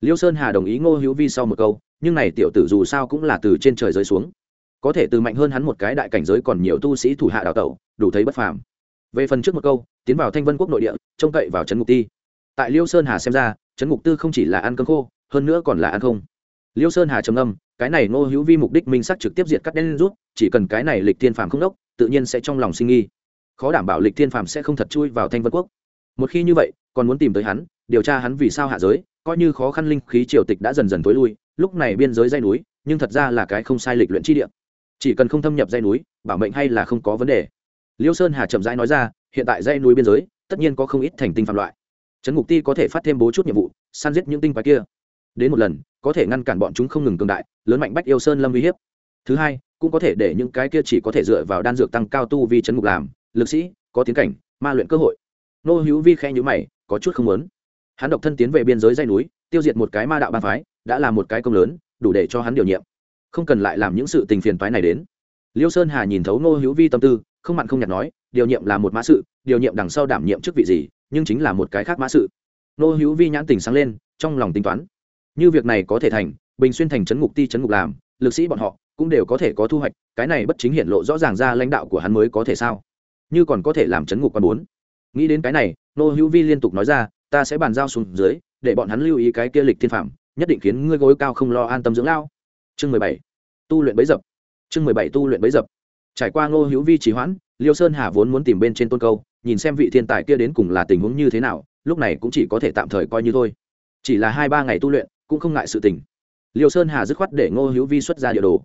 Liêu sơn hà đồng ý ngô hữu vi sau một câu, nhưng này tiểu tử dù sao cũng là từ trên trời rơi xuống. Có thể từ mạnh hơn hắn một cái đại cảnh giới còn nhiều tu sĩ thủ hạ đào tẩu, đủ thấy bất phàm. Về phần trước một câu, tiến vào thanh vân quốc nội địa, trông cậy vào trấn ngục ti. Tại liêu sơn hà xem ra trấn ngục tư không chỉ là ăn cơm khô, hơn nữa còn là ăn không. Liêu sơn hà trầm âm cái này ngô hữu vi mục đích minh sắc trực tiếp diệt cắt đen rút, chỉ cần cái này lịch thiên phàm không đốc, tự nhiên sẽ trong lòng sinh nghi. Khó đảm bảo lịch thiên phàm sẽ không thật chui vào thanh vân quốc. Một khi như vậy, còn muốn tìm tới hắn, điều tra hắn vì sao hạ giới, coi như khó khăn linh khí triều tịch đã dần dần tối lui, lúc này biên giới dây núi, nhưng thật ra là cái không sai lịch luyện chi địa. Chỉ cần không thâm nhập dây núi, bảo mệnh hay là không có vấn đề. Liêu sơn hà chậm rãi nói ra, hiện tại dây núi biên giới, tất nhiên có không ít thành tinh phạm loại trấn ngục ti có thể phát thêm bố chút nhiệm vụ, săn giết những tinh quái kia. Đến một lần, có thể ngăn cản bọn chúng không ngừng cường đại, lớn mạnh bách yêu sơn lâm uy hiếp. Thứ hai, cũng có thể để những cái kia chỉ có thể dựa vào đan dược tăng cao tu vi chấn ngục làm, lực sĩ, có tiến cảnh, ma luyện cơ hội. Nô hữu vi khe nhữ mày, có chút không muốn. Hắn độc thân tiến về biên giới dây núi, tiêu diệt một cái ma đạo bang phái, đã là một cái công lớn, đủ để cho hắn điều nhiệm. Không cần lại làm những sự tình phiền toái này đến. Liêu sơn hà nhìn thấu nô hữu vi tâm tư, không mặn không nhạt nói, điều nhiệm là một mã sự, điều nhiệm đằng sau đảm nhiệm chức vị gì? Nhưng chính là một cái khác mã sự. Nô hữu vi nhãn tình sáng lên, trong lòng tính toán. Như việc này có thể thành, bình xuyên thành trấn ngục ti trấn ngục làm, lực sĩ bọn họ cũng đều có thể có thu hoạch, cái này bất chính hiện lộ rõ ràng ra lãnh đạo của hắn mới có thể sao? Như còn có thể làm trấn ngục quan bốn. Nghĩ đến cái này, nô hữu vi liên tục nói ra, ta sẽ bàn giao xuống dưới, để bọn hắn lưu ý cái kia lịch thiên phạm, nhất định khiến ngươi gối cao không lo an tâm dưỡng lao. Chương mười bảy. Tu luyện bấy dập. Chương mười bảy tu luyện bấy dập. Trải qua ngô hữu vi trì hoãn, liêu sơn hà vốn muốn tìm bên trên tôn câu nhìn xem vị thiên tài kia đến cùng là tình huống như thế nào, lúc này cũng chỉ có thể tạm thời coi như thôi. Chỉ là hai ba ngày tu luyện, cũng không ngại sự tình. Liêu sơn hà dứt khoát để ngô hữu vi xuất ra địa đồ.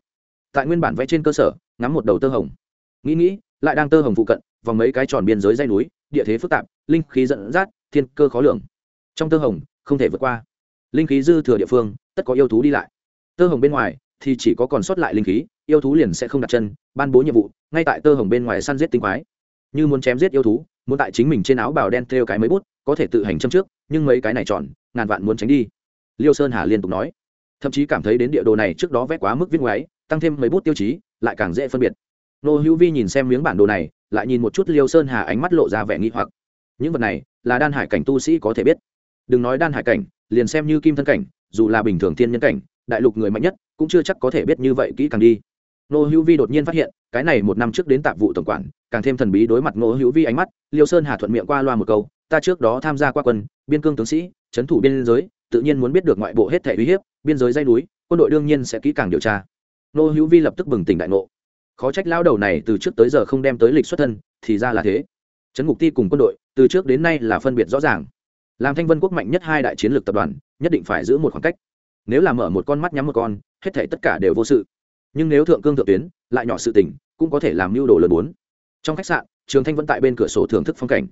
Tại nguyên bản vẽ trên cơ sở, ngắm một đầu tơ hồng. Nghĩ nghĩ, lại đang tơ hồng phụ cận, vòng mấy cái tròn biên giới dây núi, địa thế phức tạp, linh khí dẫn dắt, thiên cơ khó lường. Trong tơ hồng, không thể vượt qua. Linh khí dư thừa địa phương, tất có yêu thú đi lại. Tơ hồng bên ngoài, thì chỉ có còn sót lại linh khí, yêu thú liền sẽ không đặt chân, ban bố nhiệm vụ, ngay tại tơ hồng bên ngoài săn giết tinh quái như muốn chém giết yêu thú, muốn tại chính mình trên áo bào đen thêu cái mấy bút, có thể tự hành châm trước, nhưng mấy cái này tròn, ngàn vạn muốn tránh đi. Liêu sơn hà liên tục nói. Thậm chí cảm thấy đến địa đồ này trước đó vẽ quá mức viết ngoáy, tăng thêm mấy bút tiêu chí, lại càng dễ phân biệt. Nô hữu vi nhìn xem miếng bản đồ này, lại nhìn một chút liêu sơn hà ánh mắt lộ ra vẻ nghi hoặc. Những vật này, là đan hải cảnh tu sĩ có thể biết. Đừng nói đan hải cảnh, liền xem như kim thân cảnh, dù là bình thường thiên nhân cảnh, đại lục người mạnh nhất, cũng chưa chắc có thể biết như vậy kỹ càng đi nô hữu vi đột nhiên phát hiện, cái này một năm trước đến tạp vụ tổng quản, càng thêm thần bí đối mặt nô hữu vi ánh mắt, liêu sơn hà thuận miệng qua loa một câu, ta trước đó tham gia qua quân, biên cương tướng sĩ, trấn thủ biên giới, tự nhiên muốn biết được ngoại bộ hết thể uy hiếp, biên giới dây núi, quân đội đương nhiên sẽ kỹ càng điều tra. Nô hữu vi lập tức bừng tỉnh đại ngộ. Khó trách lao đầu này từ trước tới giờ không đem tới lịch xuất thân, thì ra là thế. Trấn ngục ti cùng quân đội, từ trước đến nay là phân biệt rõ ràng. Làm thanh vân quốc mạnh nhất hai đại chiến lược tập đoàn, nhất định phải giữ một khoảng cách. Nếu làm mở một con mắt nhắm một con, hết thể tất cả đều vô sự nhưng nếu thượng cương thượng tuyến, lại nhỏ sự tình, cũng có thể làm mưu đồ lớn bốn. Trong khách sạn, trường thanh vẫn tại bên cửa sổ thưởng thức phong cảnh.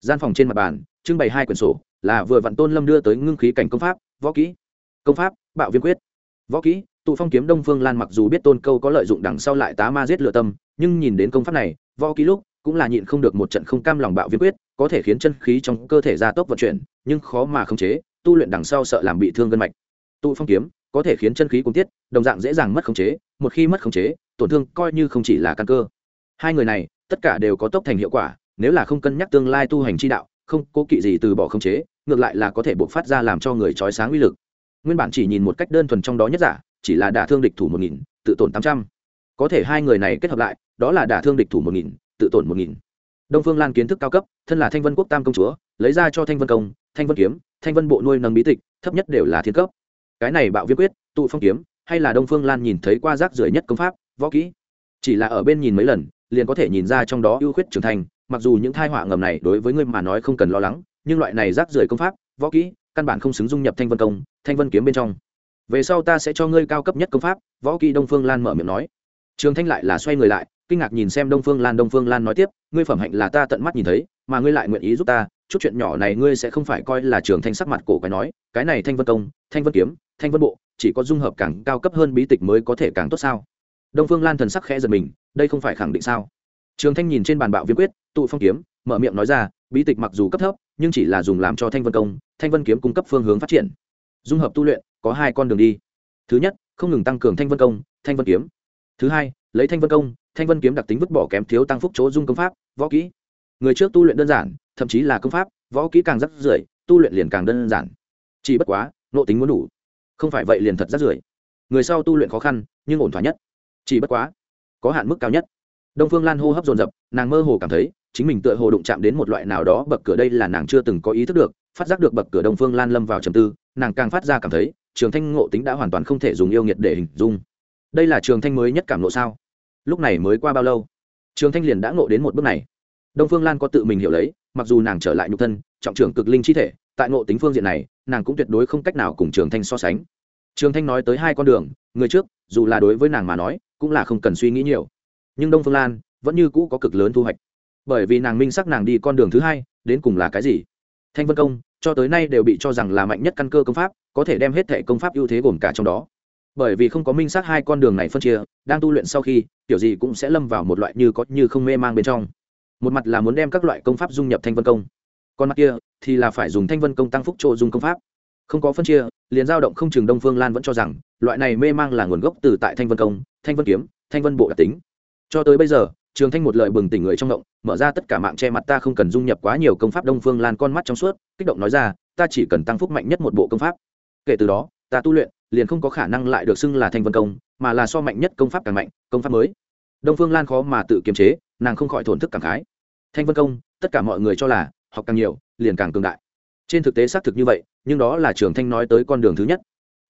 Gian phòng trên mặt bàn, trưng bày hai quyển sổ, là vừa vặn tôn lâm đưa tới ngưng khí cảnh công pháp, võ kỹ. Công pháp, bạo viêm quyết. Võ kỹ, tụ phong kiếm đông phương lan mặc dù biết tôn câu có lợi dụng đằng sau lại tá ma giết lựa tâm, nhưng nhìn đến công pháp này, võ kỹ lúc, cũng là nhịn không được một trận không cam lòng bạo viêm quyết, có thể khiến chân khí trong cơ thể gia tốc vận chuyển, nhưng khó mà khống chế, tu luyện đằng sau sợ làm bị thương gân mạch. Tụ phong kiếm có thể khiến chân khí cuồng tiết, đồng dạng dễ dàng mất khống chế, một khi mất khống chế, tổn thương coi như không chỉ là căn cơ. Hai người này, tất cả đều có tốc thành hiệu quả, nếu là không cân nhắc tương lai tu hành chi đạo, không cố kỵ gì từ bỏ khống chế, ngược lại là có thể buộc phát ra làm cho người trói sáng uy lực. Nguyên bản chỉ nhìn một cách đơn thuần trong đó nhất giả, chỉ là đả thương địch thủ một nghìn, tự tổn tám trăm. Có thể hai người này kết hợp lại, đó là đả thương địch thủ một nghìn, tự tổn một nghìn. Đông phương lan kiến thức cao cấp, thân là thanh vân quốc tam công chúa, lấy ra cho thanh vân công, thanh vân kiếm, thanh vân bộ nuôi nâng bí tịch, thấp nhất đều là thiên cấp cái này bạo viêm quyết, tụ phong kiếm, hay là đông phương lan nhìn thấy qua rác rưởi nhất công pháp, võ kỹ. Chỉ là ở bên nhìn mấy lần, liền có thể nhìn ra trong đó ưu khuyết trưởng thành, mặc dù những thai họa ngầm này đối với ngươi mà nói không cần lo lắng, nhưng loại này rác rưởi công pháp, võ kỹ, căn bản không xứng dung nhập thanh vân công, thanh vân kiếm bên trong. Về sau ta sẽ cho ngươi cao cấp nhất công pháp, võ kỹ đông phương lan mở miệng nói. Trường thanh lại là xoay người lại, kinh ngạc nhìn xem đông phương lan, đông phương lan nói tiếp, ngươi phẩm hạnh là ta tận mắt nhìn thấy, mà ngươi lại nguyện ý giúp ta, chút chuyện nhỏ này ngươi sẽ không phải coi là trường thanh sắc mặt cổ quái nói, cái này thanh vân công, thanh vân kiếm thanh vân bộ, chỉ có dung hợp càng cao cấp hơn bí tịch mới có thể càng tốt sao? Đông phương lan thần sắc khẽ giật mình, đây không phải khẳng định sao? Trường thanh nhìn trên bàn bạo viêm quyết, tụ phong kiếm, mở miệng nói ra, bí tịch mặc dù cấp thấp, nhưng chỉ là dùng làm cho thanh vân công, thanh vân kiếm cung cấp phương hướng phát triển. Dung hợp tu luyện, có hai con đường đi. Thứ nhất, không ngừng tăng cường thanh vân công, thanh vân kiếm. Thứ hai, lấy thanh vân công, thanh vân kiếm đặc tính vứt bỏ kém thiếu tăng phúc chỗ dung công pháp, võ kỹ. Người trước tu luyện đơn giản, thậm chí là công pháp, võ kỹ càng rắc rưởi, tu luyện liền càng đơn giản. Chỉ bất quá nộ tính muốn đủ không phải vậy liền thật rất rưởi. Người sau tu luyện khó khăn, nhưng ổn thỏa nhất. Chỉ bất quá, có hạn mức cao nhất. Đông phương lan hô hấp dồn dập, nàng mơ hồ cảm thấy, chính mình tựa hồ đụng chạm đến một loại nào đó bậc cửa đây là nàng chưa từng có ý thức được, phát giác được bậc cửa đông phương lan lâm vào trầm tư, nàng càng phát ra cảm thấy, trường thanh ngộ tính đã hoàn toàn không thể dùng yêu nghiệt để hình dung. Đây là trường thanh mới nhất cảm ngộ sao? Lúc này mới qua bao lâu? Trường thanh liền đã ngộ đến một bước này. Đông phương lan có tự mình hiểu lấy, mặc dù nàng trở lại nhục thân, trọng trưởng cực linh chi thể, tại ngộ tính phương diện này nàng cũng tuyệt đối không cách nào cùng trường thanh so sánh. Trường thanh nói tới hai con đường, người trước, dù là đối với nàng mà nói, cũng là không cần suy nghĩ nhiều. Nhưng đông phương lan vẫn như cũ có cực lớn thu hoạch. Bởi vì nàng minh sắc nàng đi con đường thứ hai, đến cùng là cái gì? Thanh vân công, cho tới nay đều bị cho rằng là mạnh nhất căn cơ công pháp, có thể đem hết thệ công pháp ưu thế gồm cả trong đó. Bởi vì không có minh xác hai con đường này phân chia, đang tu luyện sau khi kiểu gì cũng sẽ lâm vào một loại như có như không mê mang bên trong. Một mặt là muốn đem các loại công pháp dung nhập thanh vân công còn mặt kia, thì là phải dùng thanh vân công tăng phúc chỗ dung công pháp. Không có phân chia, liền dao động không chừng đông phương lan vẫn cho rằng, loại này mê mang là nguồn gốc từ tại thanh vân công, thanh vân kiếm, thanh vân bộ đặc tính. Cho tới bây giờ, trường thanh một lời bừng tỉnh người trong động, mở ra tất cả mạng che mặt ta không cần dung nhập quá nhiều công pháp đông phương lan con mắt trong suốt, kích động nói ra, ta chỉ cần tăng phúc mạnh nhất một bộ công pháp. Kể từ đó, ta tu luyện, liền không có khả năng lại được xưng là thanh vân công, mà là so mạnh nhất công pháp càng mạnh, công pháp mới. Đông phương lan khó mà tự kiềm chế, nàng không khỏi thổn thức cảm khái. Thanh vân công, tất cả mọi người cho là học càng nhiều, liền càng cường đại. Trên thực tế xác thực như vậy, nhưng đó là trường thanh nói tới con đường thứ nhất.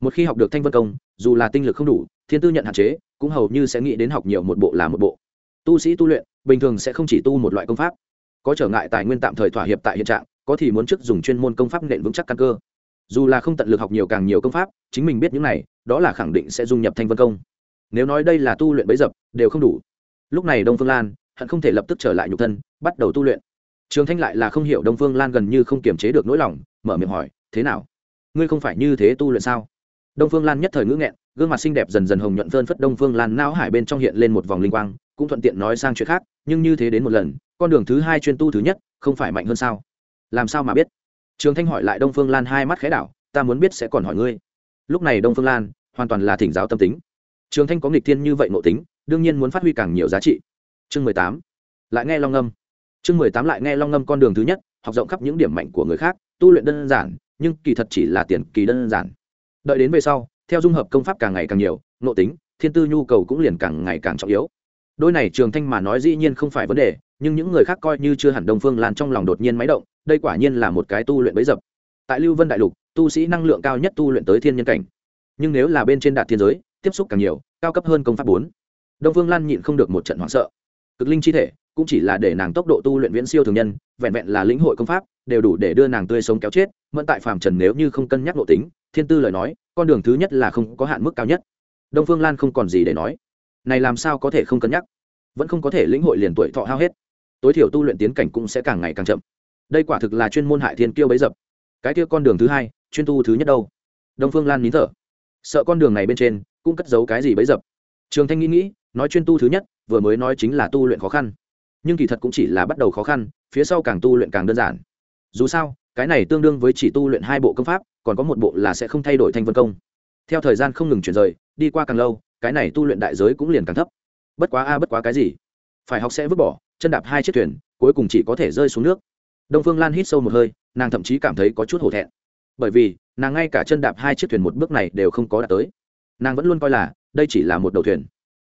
Một khi học được thanh vân công, dù là tinh lực không đủ, thiên tư nhận hạn chế, cũng hầu như sẽ nghĩ đến học nhiều một bộ là một bộ. Tu sĩ tu luyện, bình thường sẽ không chỉ tu một loại công pháp. Có trở ngại tài nguyên tạm thời thỏa hiệp tại hiện trạng, có thì muốn trước dùng chuyên môn công pháp nện vững chắc căn cơ. Dù là không tận lực học nhiều càng nhiều công pháp, chính mình biết những này, đó là khẳng định sẽ dung nhập thanh vân công. Nếu nói đây là tu luyện bấy dập, đều không đủ. Lúc này đông phương lan hận không thể lập tức trở lại nhục thân, bắt đầu tu luyện trường thanh lại là không hiểu đông phương lan gần như không kiềm chế được nỗi lòng, mở miệng hỏi, thế nào? Ngươi không phải như thế tu luyện sao? Đông phương lan nhất thời ngữ nghẹn, gương mặt xinh đẹp dần dần hồng nhuận phơn phất đông phương lan não hải bên trong hiện lên một vòng linh quang, cũng thuận tiện nói sang chuyện khác, nhưng như thế đến một lần, con đường thứ hai chuyên tu thứ nhất, không phải mạnh hơn sao? Làm sao mà biết? Trường thanh hỏi lại đông phương lan hai mắt khẽ đảo, ta muốn biết sẽ còn hỏi ngươi. Lúc này đông phương lan, hoàn toàn là thỉnh giáo tâm tính. Trường thanh có nghịch thiên như vậy ngộ tính, đương nhiên muốn phát huy càng nhiều giá trị. Chương mười tám, lại nghe long ngâm chương mười tám lại nghe long ngâm con đường thứ nhất, học rộng khắp những điểm mạnh của người khác, tu luyện đơn giản, nhưng kỳ thật chỉ là tiền kỳ đơn giản. Đợi đến về sau, theo dung hợp công pháp càng ngày càng nhiều, nội tính, thiên tư nhu cầu cũng liền càng ngày càng trọng yếu. Đôi này trường thanh mà nói dĩ nhiên không phải vấn đề, nhưng những người khác coi như chưa hẳn đông phương lan trong lòng đột nhiên máy động, đây quả nhiên là một cái tu luyện bấy dập. Tại lưu vân đại lục, tu sĩ năng lượng cao nhất tu luyện tới thiên nhân cảnh. Nhưng nếu là bên trên đạt thiên giới, tiếp xúc càng nhiều, cao cấp hơn công pháp bốn. Đông phương lan nhịn không được một trận hoảng sợ. Cực linh chi thể cũng chỉ là để nàng tốc độ tu luyện viễn siêu thường nhân, vẹn vẹn là lĩnh hội công pháp, đều đủ để đưa nàng tươi sống kéo chết, mẫn tại phàm trần nếu như không cân nhắc nội tính, thiên tư lời nói, con đường thứ nhất là không có hạn mức cao nhất. Đông phương lan không còn gì để nói. Này làm sao có thể không cân nhắc? Vẫn không có thể lĩnh hội liền tuổi thọ hao hết. Tối thiểu tu luyện tiến cảnh cũng sẽ càng ngày càng chậm. Đây quả thực là chuyên môn hại thiên kiêu bấy dập. Cái kia con đường thứ hai, chuyên tu thứ nhất đâu? Đông phương lan nín thở. Sợ con đường này bên trên, cũng cất giấu cái gì bấy dập. Trường thanh nghĩ nghĩ, nói chuyên tu thứ nhất, vừa mới nói chính là tu luyện khó khăn nhưng kỳ thật cũng chỉ là bắt đầu khó khăn, phía sau càng tu luyện càng đơn giản. Dù sao, cái này tương đương với chỉ tu luyện hai bộ công pháp, còn có một bộ là sẽ không thay đổi thanh vân công. Theo thời gian không ngừng chuyển rời, đi qua càng lâu, cái này tu luyện đại giới cũng liền càng thấp. Bất quá a, bất quá cái gì? Phải học sẽ vứt bỏ, chân đạp hai chiếc thuyền, cuối cùng chỉ có thể rơi xuống nước. Đông phương lan hít sâu một hơi, nàng thậm chí cảm thấy có chút hổ thẹn. Bởi vì, nàng ngay cả chân đạp hai chiếc thuyền một bước này đều không có đạt tới. Nàng vẫn luôn coi là, đây chỉ là một đầu thuyền.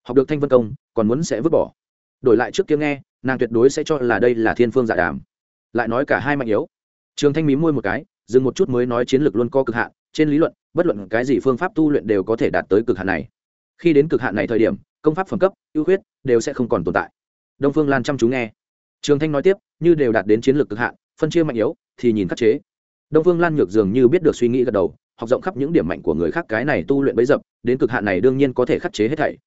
Học được thanh vân công, còn muốn sẽ vứt bỏ đổi lại trước kia nghe, nàng tuyệt đối sẽ cho là đây là thiên phương giả dạ đàm. Lại nói cả hai mạnh yếu. Trường thanh mí môi một cái, dừng một chút mới nói chiến lược luôn có cực hạn, trên lý luận, bất luận cái gì phương pháp tu luyện đều có thể đạt tới cực hạn này. Khi đến cực hạn này thời điểm, công pháp phẩm cấp, ưu khuyết đều sẽ không còn tồn tại. Đông phương lan chăm chú nghe. Trường thanh nói tiếp, như đều đạt đến chiến lược cực hạn, phân chia mạnh yếu thì nhìn khắc chế. Đông phương lan nhược dường như biết được suy nghĩ gật đầu, học rộng khắp những điểm mạnh của người khác cái này tu luyện bấy dập, đến cực hạn này đương nhiên có thể khắc chế hết thảy.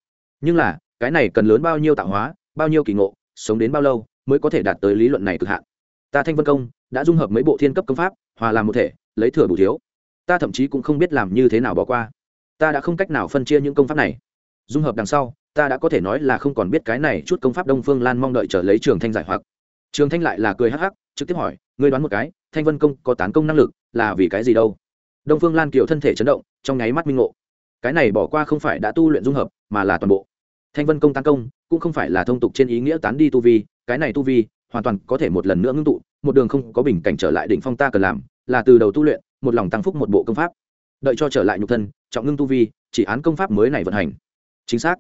Nhưng là, cái này cần lớn bao nhiêu tạo hóa bao nhiêu kỳ ngộ, sống đến bao lâu mới có thể đạt tới lý luận này cực hạn? Ta thanh vân công đã dung hợp mấy bộ thiên cấp công pháp, hòa làm một thể, lấy thừa đủ thiếu. Ta thậm chí cũng không biết làm như thế nào bỏ qua. Ta đã không cách nào phân chia những công pháp này. Dung hợp đằng sau, ta đã có thể nói là không còn biết cái này chút công pháp đông phương lan mong đợi trở lấy trường thanh giải hoặc. Trường thanh lại là cười hắc hắc, trực tiếp hỏi, ngươi đoán một cái, thanh vân công có tán công năng lực là vì cái gì đâu? Đông phương lan kiều thân thể chấn động, trong nháy mắt minh ngộ. Cái này bỏ qua không phải đã tu luyện dung hợp, mà là toàn bộ thanh vân công tán công cũng không phải là thông tục trên ý nghĩa tán đi tu vi, cái này tu vi hoàn toàn có thể một lần nữa ngưng tụ, một đường không có bình cảnh trở lại đỉnh phong ta cần làm, là từ đầu tu luyện, một lòng tăng phúc một bộ công pháp. Đợi cho trở lại nhục thân, trọng ngưng tu vi, chỉ án công pháp mới này vận hành. Chính xác.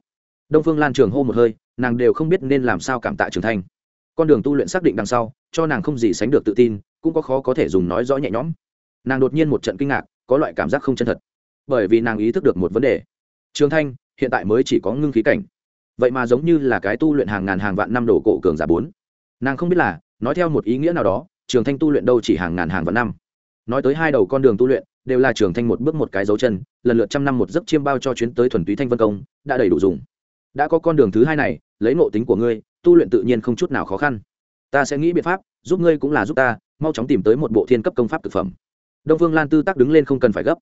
Đông phương lan trường hô một hơi, nàng đều không biết nên làm sao cảm tạ trưởng thành con đường tu luyện xác định đằng sau, cho nàng không gì sánh được tự tin, cũng có khó có thể dùng nói rõ nhẹ nhõm. Nàng đột nhiên một trận kinh ngạc, có loại cảm giác không chân thật. Bởi vì nàng ý thức được một vấn đề. Trường thanh, hiện tại mới chỉ có ngưng khí cảnh vậy mà giống như là cái tu luyện hàng ngàn hàng vạn năm đổ cổ cường giả bốn. Nàng không biết là, nói theo một ý nghĩa nào đó, trường thanh tu luyện đâu chỉ hàng ngàn hàng vạn năm. Nói tới hai đầu con đường tu luyện, đều là trường thanh một bước một cái dấu chân, lần lượt trăm năm một giấc chiêm bao cho chuyến tới thuần túy thanh vân công, đã đầy đủ dùng. Đã có con đường thứ hai này, lấy ngộ tính của ngươi, tu luyện tự nhiên không chút nào khó khăn. Ta sẽ nghĩ biện pháp, giúp ngươi cũng là giúp ta, mau chóng tìm tới một bộ thiên cấp công pháp thực phẩm. Đông phương lan tư tác đứng lên không cần phải gấp.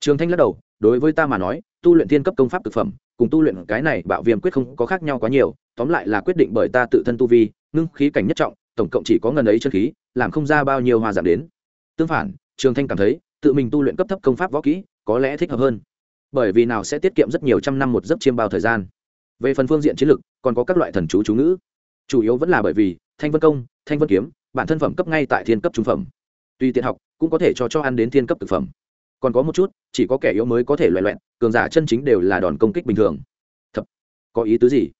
Trường thanh lắc đầu, đối với ta mà nói, tu luyện thiên cấp công pháp thực phẩm cùng tu luyện cái này bạo viêm quyết không có khác nhau quá nhiều, tóm lại là quyết định bởi ta tự thân tu vi, ngưng khí cảnh nhất trọng, tổng cộng chỉ có ngần ấy chân khí, làm không ra bao nhiêu hòa giảm đến. Tương phản, trường thanh cảm thấy, tự mình tu luyện cấp thấp công pháp võ kỹ, có lẽ thích hợp hơn. Bởi vì nào sẽ tiết kiệm rất nhiều trăm năm một giấc chiêm bao thời gian. Về phần phương diện chiến lược còn có các loại thần chú chú ngữ. Chủ yếu vẫn là bởi vì, thanh vân công, thanh vân kiếm, bản thân phẩm cấp ngay tại thiên cấp trung phẩm. Tuy tiện học, cũng có thể cho cho ăn đến thiên cấp thực phẩm còn có một chút, chỉ có kẻ yếu mới có thể loại loẹn cường giả chân chính đều là đòn công kích bình thường. Thật có ý tứ gì?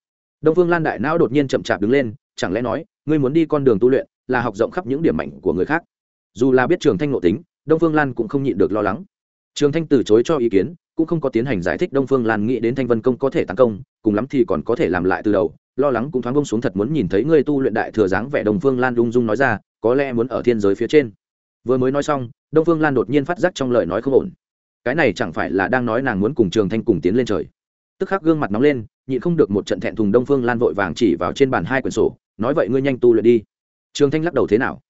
Đông phương lan đại não đột nhiên chậm chạp đứng lên, chẳng lẽ nói, ngươi muốn đi con đường tu luyện, là học rộng khắp những điểm mạnh của người khác? Dù là biết trường thanh ngộ tính, đông phương lan cũng không nhịn được lo lắng. Trường thanh từ chối cho ý kiến, cũng không có tiến hành giải thích đông phương lan nghĩ đến thanh vân công có thể tấn công, cùng lắm thì còn có thể làm lại từ đầu, lo lắng cũng thoáng bông xuống thật muốn nhìn thấy ngươi tu luyện đại thừa dáng vẻ đông phương lan lung dung nói ra, có lẽ muốn ở thiên giới phía trên vừa mới nói xong, đông phương lan đột nhiên phát giác trong lời nói không ổn. Cái này chẳng phải là đang nói nàng muốn cùng trường thanh cùng tiến lên trời. Tức khắc gương mặt nóng lên, nhịn không được một trận thẹn thùng đông phương lan vội vàng chỉ vào trên bàn hai quyển sổ, nói vậy ngươi nhanh tu luyện đi. Trường thanh lắc đầu thế nào?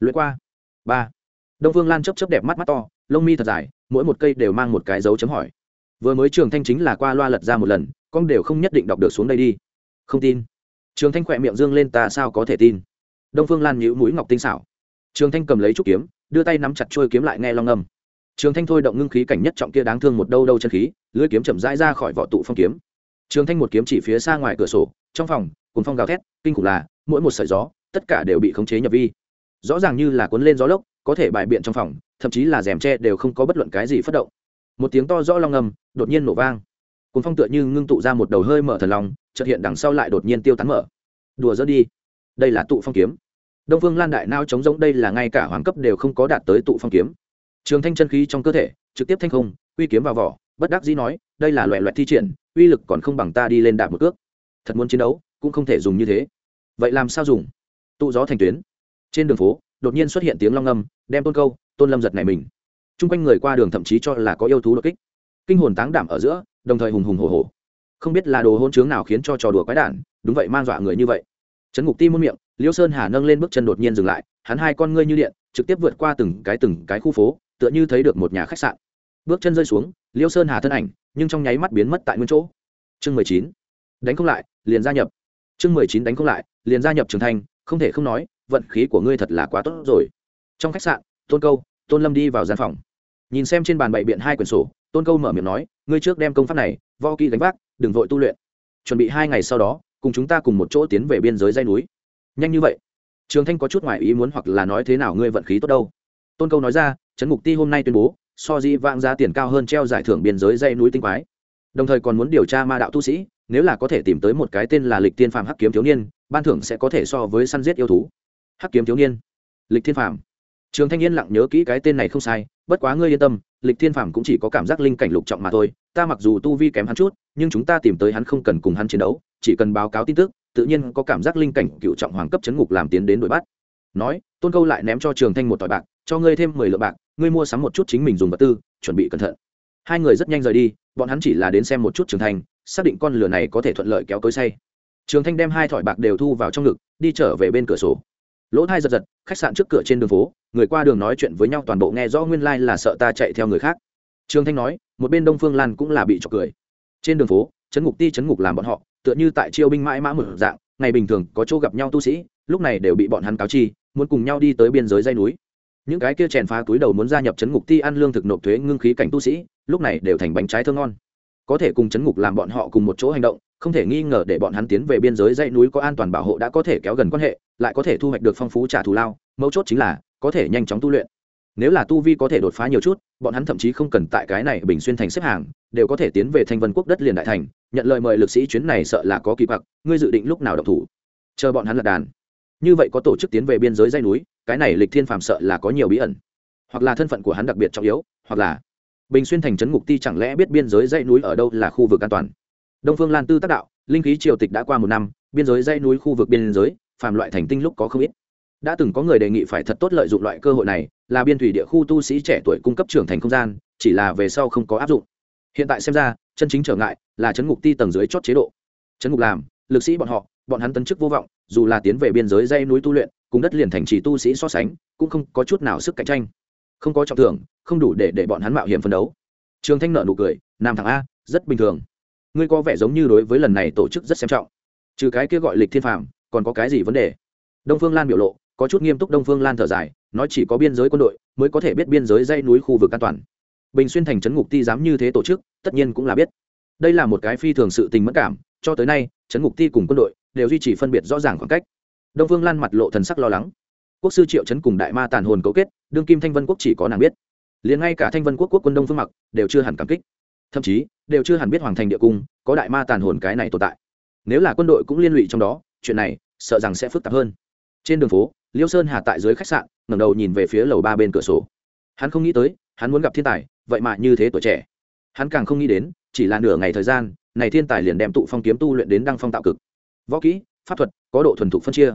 Luyện qua. Ba. Đông phương lan chấp chấp đẹp mắt mắt to, lông mi thật dài, mỗi một cây đều mang một cái dấu chấm hỏi. Vừa mới trường thanh chính là qua loa lật ra một lần, con đều không nhất định đọc được xuống đây đi. Không tin. Trường thanh khỏe miệng dương lên, ta sao có thể tin? Đông phương lan nhíu mũi ngọc tinh xảo. Trường thanh cầm lấy trúc kiếm đưa tay nắm chặt trôi kiếm lại nghe long âm. Trường thanh thôi động ngưng khí cảnh nhất trọng kia đáng thương một đâu đâu chân khí, lưỡi kiếm chậm rãi ra khỏi vỏ tụ phong kiếm. Trường thanh một kiếm chỉ phía xa ngoài cửa sổ, trong phòng cùng phong gào thét, kinh khủng là, mỗi một sợi gió, tất cả đều bị khống chế nhập vi. Rõ ràng như là cuốn lên gió lốc, có thể bài biện trong phòng, thậm chí là rèm tre đều không có bất luận cái gì phát động. Một tiếng to rõ long ngầm đột nhiên nổ vang. Cuốn phong tựa như ngưng tụ ra một đầu hơi mở thần lòng chợt hiện đằng sau lại đột nhiên tiêu tán mở. Đùa dỡ đi. Đây là tụ phong kiếm đông phương lan đại nao chống giống đây là ngay cả hoàng cấp đều không có đạt tới tụ phong kiếm. Trường thanh chân khí trong cơ thể, trực tiếp thanh không uy kiếm vào vỏ, bất đắc dĩ nói, đây là loại loại thi triển, uy lực còn không bằng ta đi lên đạp một cước. Thật muốn chiến đấu, cũng không thể dùng như thế. Vậy làm sao dùng? Tụ gió thành tuyến. Trên đường phố, đột nhiên xuất hiện tiếng long âm, đem tôn câu, tôn lâm giật này mình. T r u n g quanh người qua đường thậm chí cho là có yêu thú đột kích. Kinh hồn táng đảm ở giữa, đồng thời hùng hùng hồ hồ không biết là đồ hôn chướng nào khiến cho trò đùa quái đản, đúng vậy man dọa người như vậy trấn ngục ti muôn miệng, liêu sơn hà nâng lên bước chân đột nhiên dừng lại, hắn hai con ngươi như điện, trực tiếp vượt qua từng cái từng cái khu phố, tựa như thấy được một nhà khách sạn. Bước chân rơi xuống, liêu sơn hà thân ảnh, nhưng trong nháy mắt biến mất tại nguyên chỗ. Chương mười chín, đánh không lại, liền gia nhập. Chương mười chín đánh không lại, liền gia nhập trường thành không thể không nói, vận khí của ngươi thật là quá tốt rồi. Trong khách sạn, tôn câu, tôn lâm đi vào gian phòng. Nhìn xem trên bàn bày biện hai quyển sổ, tôn câu mở miệng nói, ngươi trước đem công pháp này vo kỹ gánh vác, đừng vội tu luyện. Chuẩn bị hai ngày sau đó cùng chúng ta cùng một chỗ tiến về biên giới dây núi. Nhanh như vậy? Trường thanh có chút ngoài ý muốn hoặc là nói thế nào ngươi vận khí tốt đâu. Tôn câu nói ra, trấn ngục ti hôm nay tuyên bố, so di vang giá tiền cao hơn treo giải thưởng biên giới dây núi tinh quái. Đồng thời còn muốn điều tra ma đạo tu sĩ, nếu là có thể tìm tới một cái tên là lịch tiên phạm hắc kiếm thiếu niên, ban thưởng sẽ có thể so với săn giết yêu thú. Hắc kiếm thiếu niên. Lịch thiên phạm trường thanh yên lặng nhớ kỹ cái tên này không sai, bất quá ngươi yên tâm, lịch thiên phàm cũng chỉ có cảm giác linh cảnh lục trọng mà thôi ta mặc dù tu vi kém hắn chút, nhưng chúng ta tìm tới hắn không cần cùng hắn chiến đấu, chỉ cần báo cáo tin tức, tự nhiên có cảm giác linh cảnh cựu trọng hoàng cấp chấn ngục làm tiến đến đuổi bắt. Nói, tôn câu lại ném cho trường thanh một tỏi bạc, cho ngươi thêm mười lượng bạc, ngươi mua sắm một chút chính mình dùng vật tư, chuẩn bị cẩn thận. Hai người rất nhanh rời đi, bọn hắn chỉ là đến xem một chút trường thanh, xác định con lửa này có thể thuận lợi kéo cối say. Trường thanh đem hai thỏi bạc đều thu vào trong ngực, đi trở về bên cửa sổ. Lỗ thai giật giật, khách sạn trước cửa trên đường phố, người qua đường nói chuyện với nhau toàn bộ nghe rõ nguyên lai là sợ ta chạy theo người khác. Trường thanh nói một bên đông phương lan cũng là bị trọc cười trên đường phố chấn ngục ti chấn ngục làm bọn họ tựa như tại chiêu binh mãi mã mở dạng ngày bình thường có chỗ gặp nhau tu sĩ lúc này đều bị bọn hắn cáo chi muốn cùng nhau đi tới biên giới dây núi những cái kia chèn phá túi đầu muốn gia nhập chấn ngục ti ăn lương thực nộp thuế ngưng khí cảnh tu sĩ lúc này đều thành bánh trái thơ ngon có thể cùng chấn ngục làm bọn họ cùng một chỗ hành động không thể nghi ngờ để bọn hắn tiến về biên giới dãy núi có an toàn bảo hộ đã có thể kéo gần quan hệ lại có thể thu hoạch được phong phú trả thù lao mấu chốt chính là có thể nhanh chóng tu luyện nếu là tu vi có thể đột phá nhiều chút, bọn hắn thậm chí không cần tại cái này bình xuyên thành xếp hàng, đều có thể tiến về thanh vân quốc đất liền đại thành, nhận lời mời lực sĩ chuyến này sợ là có kỳ bạc ngươi dự định lúc nào độc thủ? Chờ bọn hắn lật đàn. Như vậy có tổ chức tiến về biên giới dây núi, cái này lịch thiên phàm sợ là có nhiều bí ẩn. Hoặc là thân phận của hắn đặc biệt trọng yếu, hoặc là bình xuyên thành trấn ngục ti chẳng lẽ biết biên giới dãy núi ở đâu là khu vực an toàn? Đông phương lan tư tác đạo, linh khí triều tịch đã qua một năm, biên giới dãy núi khu vực biên giới, phàm loại thành tinh lúc có không ít. Đã từng có người đề nghị phải thật tốt lợi dụng loại cơ hội này là biên thủy địa khu tu sĩ trẻ tuổi cung cấp trưởng thành không gian, chỉ là về sau không có áp dụng. Hiện tại xem ra, chân chính trở ngại là chấn ngục ti tầng dưới chót chế độ. Chấn ngục làm, lực sĩ bọn họ, bọn hắn tấn chức vô vọng, dù là tiến về biên giới dây núi tu luyện, cùng đất liền thành trì tu sĩ so sánh, cũng không có chút nào sức cạnh tranh. Không có trọng thưởng, không đủ để để bọn hắn mạo hiểm phân đấu. Trường thanh nợ nụ cười, nam thằng a, rất bình thường. Ngươi có vẻ giống như đối với lần này tổ chức rất xem trọng. Trừ cái kia gọi lịch thiên phàm, còn có cái gì vấn đề? Đông phương lan biểu lộ có chút nghiêm túc đông phương lan thở dài, nói chỉ có biên giới quân đội mới có thể biết biên giới dây núi khu vực an toàn. Bình xuyên thành trấn ngục ti dám như thế tổ chức, tất nhiên cũng là biết. Đây là một cái phi thường sự tình mất cảm, cho tới nay, trấn ngục ti cùng quân đội đều duy trì phân biệt rõ ràng khoảng cách. Đông phương lan mặt lộ thần sắc lo lắng. Quốc sư triệu trấn cùng đại ma tàn hồn cấu kết, đương kim thanh vân quốc chỉ có nàng biết. Liền ngay cả thanh vân quốc quốc quân đông phương mặc đều chưa hẳn cảm kích. Thậm chí, đều chưa hẳn biết hoàng thành địa cung có đại ma tàn hồn cái này tồn tại. Nếu là quân đội cũng liên lụy trong đó, chuyện này sợ rằng sẽ phức tạp hơn. Trên đường phố liêu sơn hà tại dưới khách sạn, ngẩng đầu nhìn về phía lầu ba bên cửa sổ. Hắn không nghĩ tới, hắn muốn gặp thiên tài, vậy mà như thế tuổi trẻ. Hắn càng không nghĩ đến, chỉ là nửa ngày thời gian, này thiên tài liền đem tụ phong kiếm tu luyện đến đăng phong tạo cực. Võ kỹ, pháp thuật, có độ thuần thục phân chia.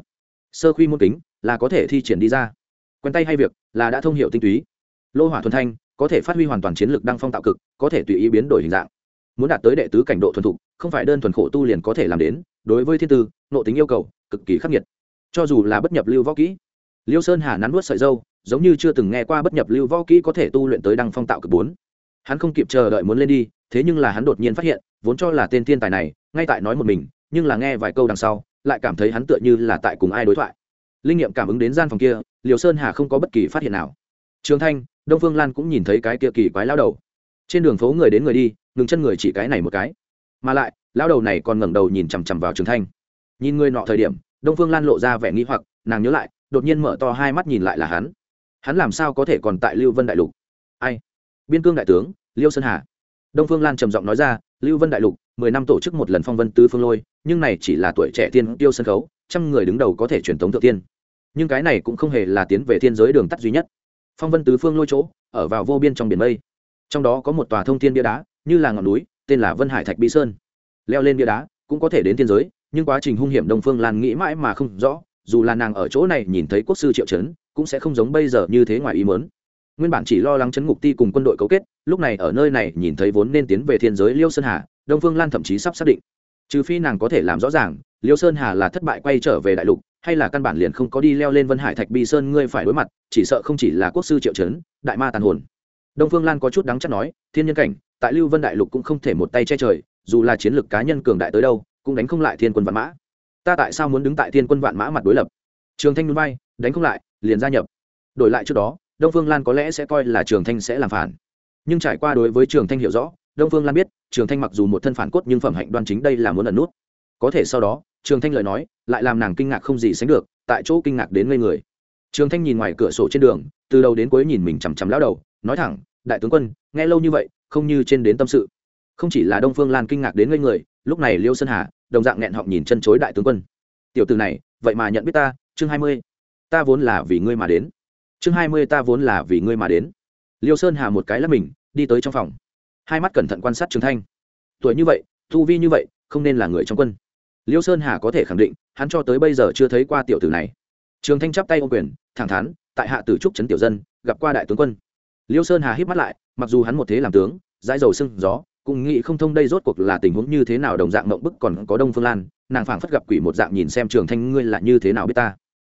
Sơ khuy môn kính, là có thể thi triển đi ra. Quen tay hay việc, là đã thông hiệu tinh túy. Lô hỏa thuần thanh, có thể phát huy hoàn toàn chiến lược đăng phong tạo cực, có thể tùy ý biến đổi hình dạng. Muốn đạt tới đệ tứ cảnh độ thuần thục, không phải đơn thuần khổ tu liền có thể làm đến, đối với thiên tư nộ tính yêu cầu, cực kỳ khắc nghiệt cho dù là bất nhập lưu võ kỹ, liêu sơn hà nắn nuốt sợi dâu, giống như chưa từng nghe qua bất nhập lưu võ kỹ có thể tu luyện tới đăng phong tạo cực bốn. Hắn không kịp chờ đợi muốn lên đi, thế nhưng là hắn đột nhiên phát hiện, vốn cho là tên thiên tài này, ngay tại nói một mình, nhưng là nghe vài câu đằng sau, lại cảm thấy hắn tựa như là tại cùng ai đối thoại. Linh nghiệm cảm ứng đến gian phòng kia liều sơn hà không có bất kỳ phát hiện nào. Trường thanh, đông phương lan cũng nhìn thấy cái kia kỳ quái lao đầu. Trên đường phố người đến người đi, ngừng chân người chỉ cái này một cái. Mà lại lao đầu này còn ngẩng đầu nhìn chằm chằm vào trường thanh. Nhìn người nọ thời điểm đông phương lan lộ ra vẻ nghi hoặc, nàng nhớ lại, đột nhiên mở to hai mắt nhìn lại là hắn. Hắn làm sao có thể còn tại lưu vân đại lục? Ai? Biên cương đại tướng, liêu sơn hà. Đông phương lan trầm giọng nói ra, lưu vân đại lục, mười năm tổ chức một lần phong vân tứ phương lôi, nhưng này chỉ là tuổi trẻ tiên tiêu sân khấu, trăm người đứng đầu có thể truyền thống thượng tiên. Nhưng cái này cũng không hề là tiến về thiên giới đường tắt duy nhất. Phong vân tứ phương lôi chỗ, ở vào vô biên trong biển mây. Trong đó có một tòa thông thiên bia đá, như là ngọn núi, tên là vân hải thạch bi sơn. Leo lên bia đá, cũng có thể đến thiên giới nhưng quá trình hung hiểm đông phương lan nghĩ mãi mà không rõ, dù là nàng ở chỗ này nhìn thấy quốc sư triệu chấn cũng sẽ không giống bây giờ như thế ngoài ý mớn nguyên bản chỉ lo lắng chấn ngục ti cùng quân đội cấu kết, lúc này ở nơi này nhìn thấy vốn nên tiến về thiên giới liêu sơn hà, đông phương lan thậm chí sắp xác định. Trừ phi nàng có thể làm rõ ràng, liêu sơn hà là thất bại quay trở về đại lục, hay là căn bản liền không có đi leo lên vân hải thạch bi sơn ngươi phải đối mặt, chỉ sợ không chỉ là quốc sư triệu chấn đại ma tàn hồn. Đông phương lan có chút đắng chắc nói, thiên nhân cảnh, tại lưu vân đại lục cũng không thể một tay che trời, dù là chiến lược cá nhân cường đại tới đâu cũng đánh không lại thiên quân vạn mã. Ta tại sao muốn đứng tại thiên quân vạn mã mặt đối lập? Trường thanh núi bay đánh không lại, liền gia nhập. Đổi lại trước đó, đông phương lan có lẽ sẽ coi là trường thanh sẽ làm phản. Nhưng trải qua đối với trường thanh hiểu rõ, đông phương lan biết, trường thanh mặc dù một thân phản cốt nhưng phẩm hạnh đoan chính đây là muốn ẩn nút. Có thể sau đó, trường thanh lời nói, lại làm nàng kinh ngạc không gì sánh được, tại chỗ kinh ngạc đến ngây người. Trường thanh nhìn ngoài cửa sổ trên đường, từ đầu đến cuối nhìn mình chằm chằm lão đầu, nói thẳng, đại tướng quân, nghe lâu như vậy, không như trên đến tâm sự không chỉ là đông phương lan kinh ngạc đến ngây người, lúc này liêu sơn hà, đồng dạng nghẹn họng nhìn chân chối đại tướng quân. Tiểu từ này, vậy mà nhận biết ta, chương hai mươi. Ta vốn là vì ngươi mà đến. Chương hai mươi ta vốn là vì ngươi mà đến. Liêu sơn hà một cái là mình, đi tới trong phòng. Hai mắt cẩn thận quan sát trường thanh. Tuổi như vậy thu vi như vậy, không nên là người trong quân. Liêu sơn hà có thể khẳng định, hắn cho tới bây giờ chưa thấy qua tiểu tử này. Trường thanh chắp tay ô quyền, thẳng thắn, tại hạ tử trúc trấn tiểu dân, gặp qua đại tướng quân. Liêu sơn hà hít mắt lại, mặc dù hắn một thế làm tướng, dãi dầu sưng gió cũng nghĩ không thông đây rốt cuộc là tình huống như thế nào, đồng dạng mộng bức còn có đông phương lan, nàng phảng phất gặp quỷ một dạng nhìn xem trường thanh, ngươi là như thế nào biết ta?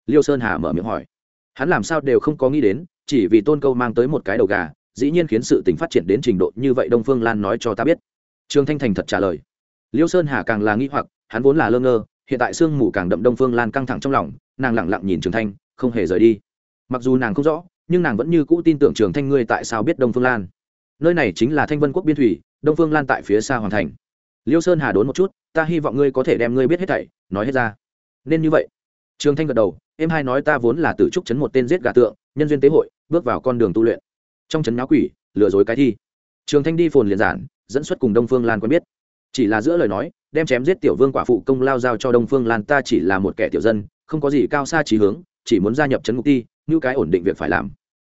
Liêu sơn hà mở miệng hỏi. Hắn làm sao đều không có nghĩ đến, chỉ vì tôn câu mang tới một cái đầu gà, dĩ nhiên khiến sự tình phát triển đến trình độ như vậy đông phương lan nói cho ta biết. Trường thanh thành thật trả lời. Liêu sơn hà càng là nghĩ hoặc, hắn vốn là lơ ngơ, hiện tại sương mù càng đậm đông phương lan căng thẳng trong lòng, nàng lẳng lặng nhìn trường thanh, không hề rời đi. Mặc dù nàng không rõ, nhưng nàng vẫn như cũ tin tưởng trường thanh ngươi tại sao biết đông phương lan. Nơi này chính là thanh vân quốc biên thủy đông phương lan tại phía xa hoàn thành. Liêu sơn hà đốn một chút, ta hy vọng ngươi có thể đem ngươi biết hết thảy, nói hết ra. Nên như vậy. Trường thanh gật đầu, em hai nói ta vốn là từ trúc chấn một tên giết gà tượng, nhân duyên tế hội, bước vào con đường tu luyện. Trong chấn nháo quỷ, lừa dối cái thi. Trường thanh đi phồn liền giản, dẫn xuất cùng đông phương lan quen biết. Chỉ là giữa lời nói, đem chém giết tiểu vương quả phụ công lao giao cho đông phương lan ta chỉ là một kẻ tiểu dân, không có gì cao xa trí hướng, chỉ muốn gia nhập trấn ngục ti, như cái ổn định việc phải làm.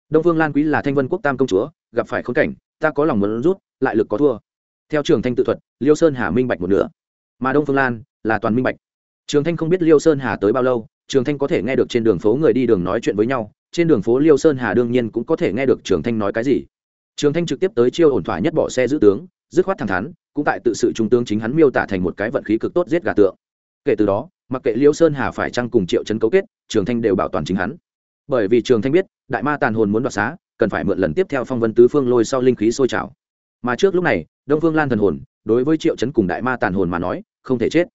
Đông phương lan quý là thanh vân quốc tam công chúa, gặp phải khốn cảnh ta có lòng muốn rút, lại lực có thua. Theo trường thanh tự thuật, liêu sơn hà minh bạch một nửa. Mà đông phương lan là toàn minh bạch. Trường thanh không biết liêu sơn hà tới bao lâu, trường thanh có thể nghe được trên đường phố người đi đường nói chuyện với nhau, trên đường phố liêu sơn hà đương nhiên cũng có thể nghe được trường thanh nói cái gì. Trường thanh trực tiếp tới chiêu ổn thỏa nhất bỏ xe giữ tướng, dứt khoát thẳng thắn, cũng tại tự sự trung tướng chính hắn miêu tả thành một cái vận khí cực tốt giết gà tượng. Kể từ đó, mặc kệ liêu sơn hà phải chăng cùng triệu chấn cấu kết, trường thanh đều bảo toàn chính hắn. Bởi vì trường thanh biết, đại ma tàn hồn muốn đoạt xá cần phải mượn lần tiếp theo phong vân tứ phương lôi sau linh khí sôi trào. Mà trước lúc này, đông phương lan thần hồn, đối với triệu chấn cùng đại ma tàn hồn mà nói, không thể chết.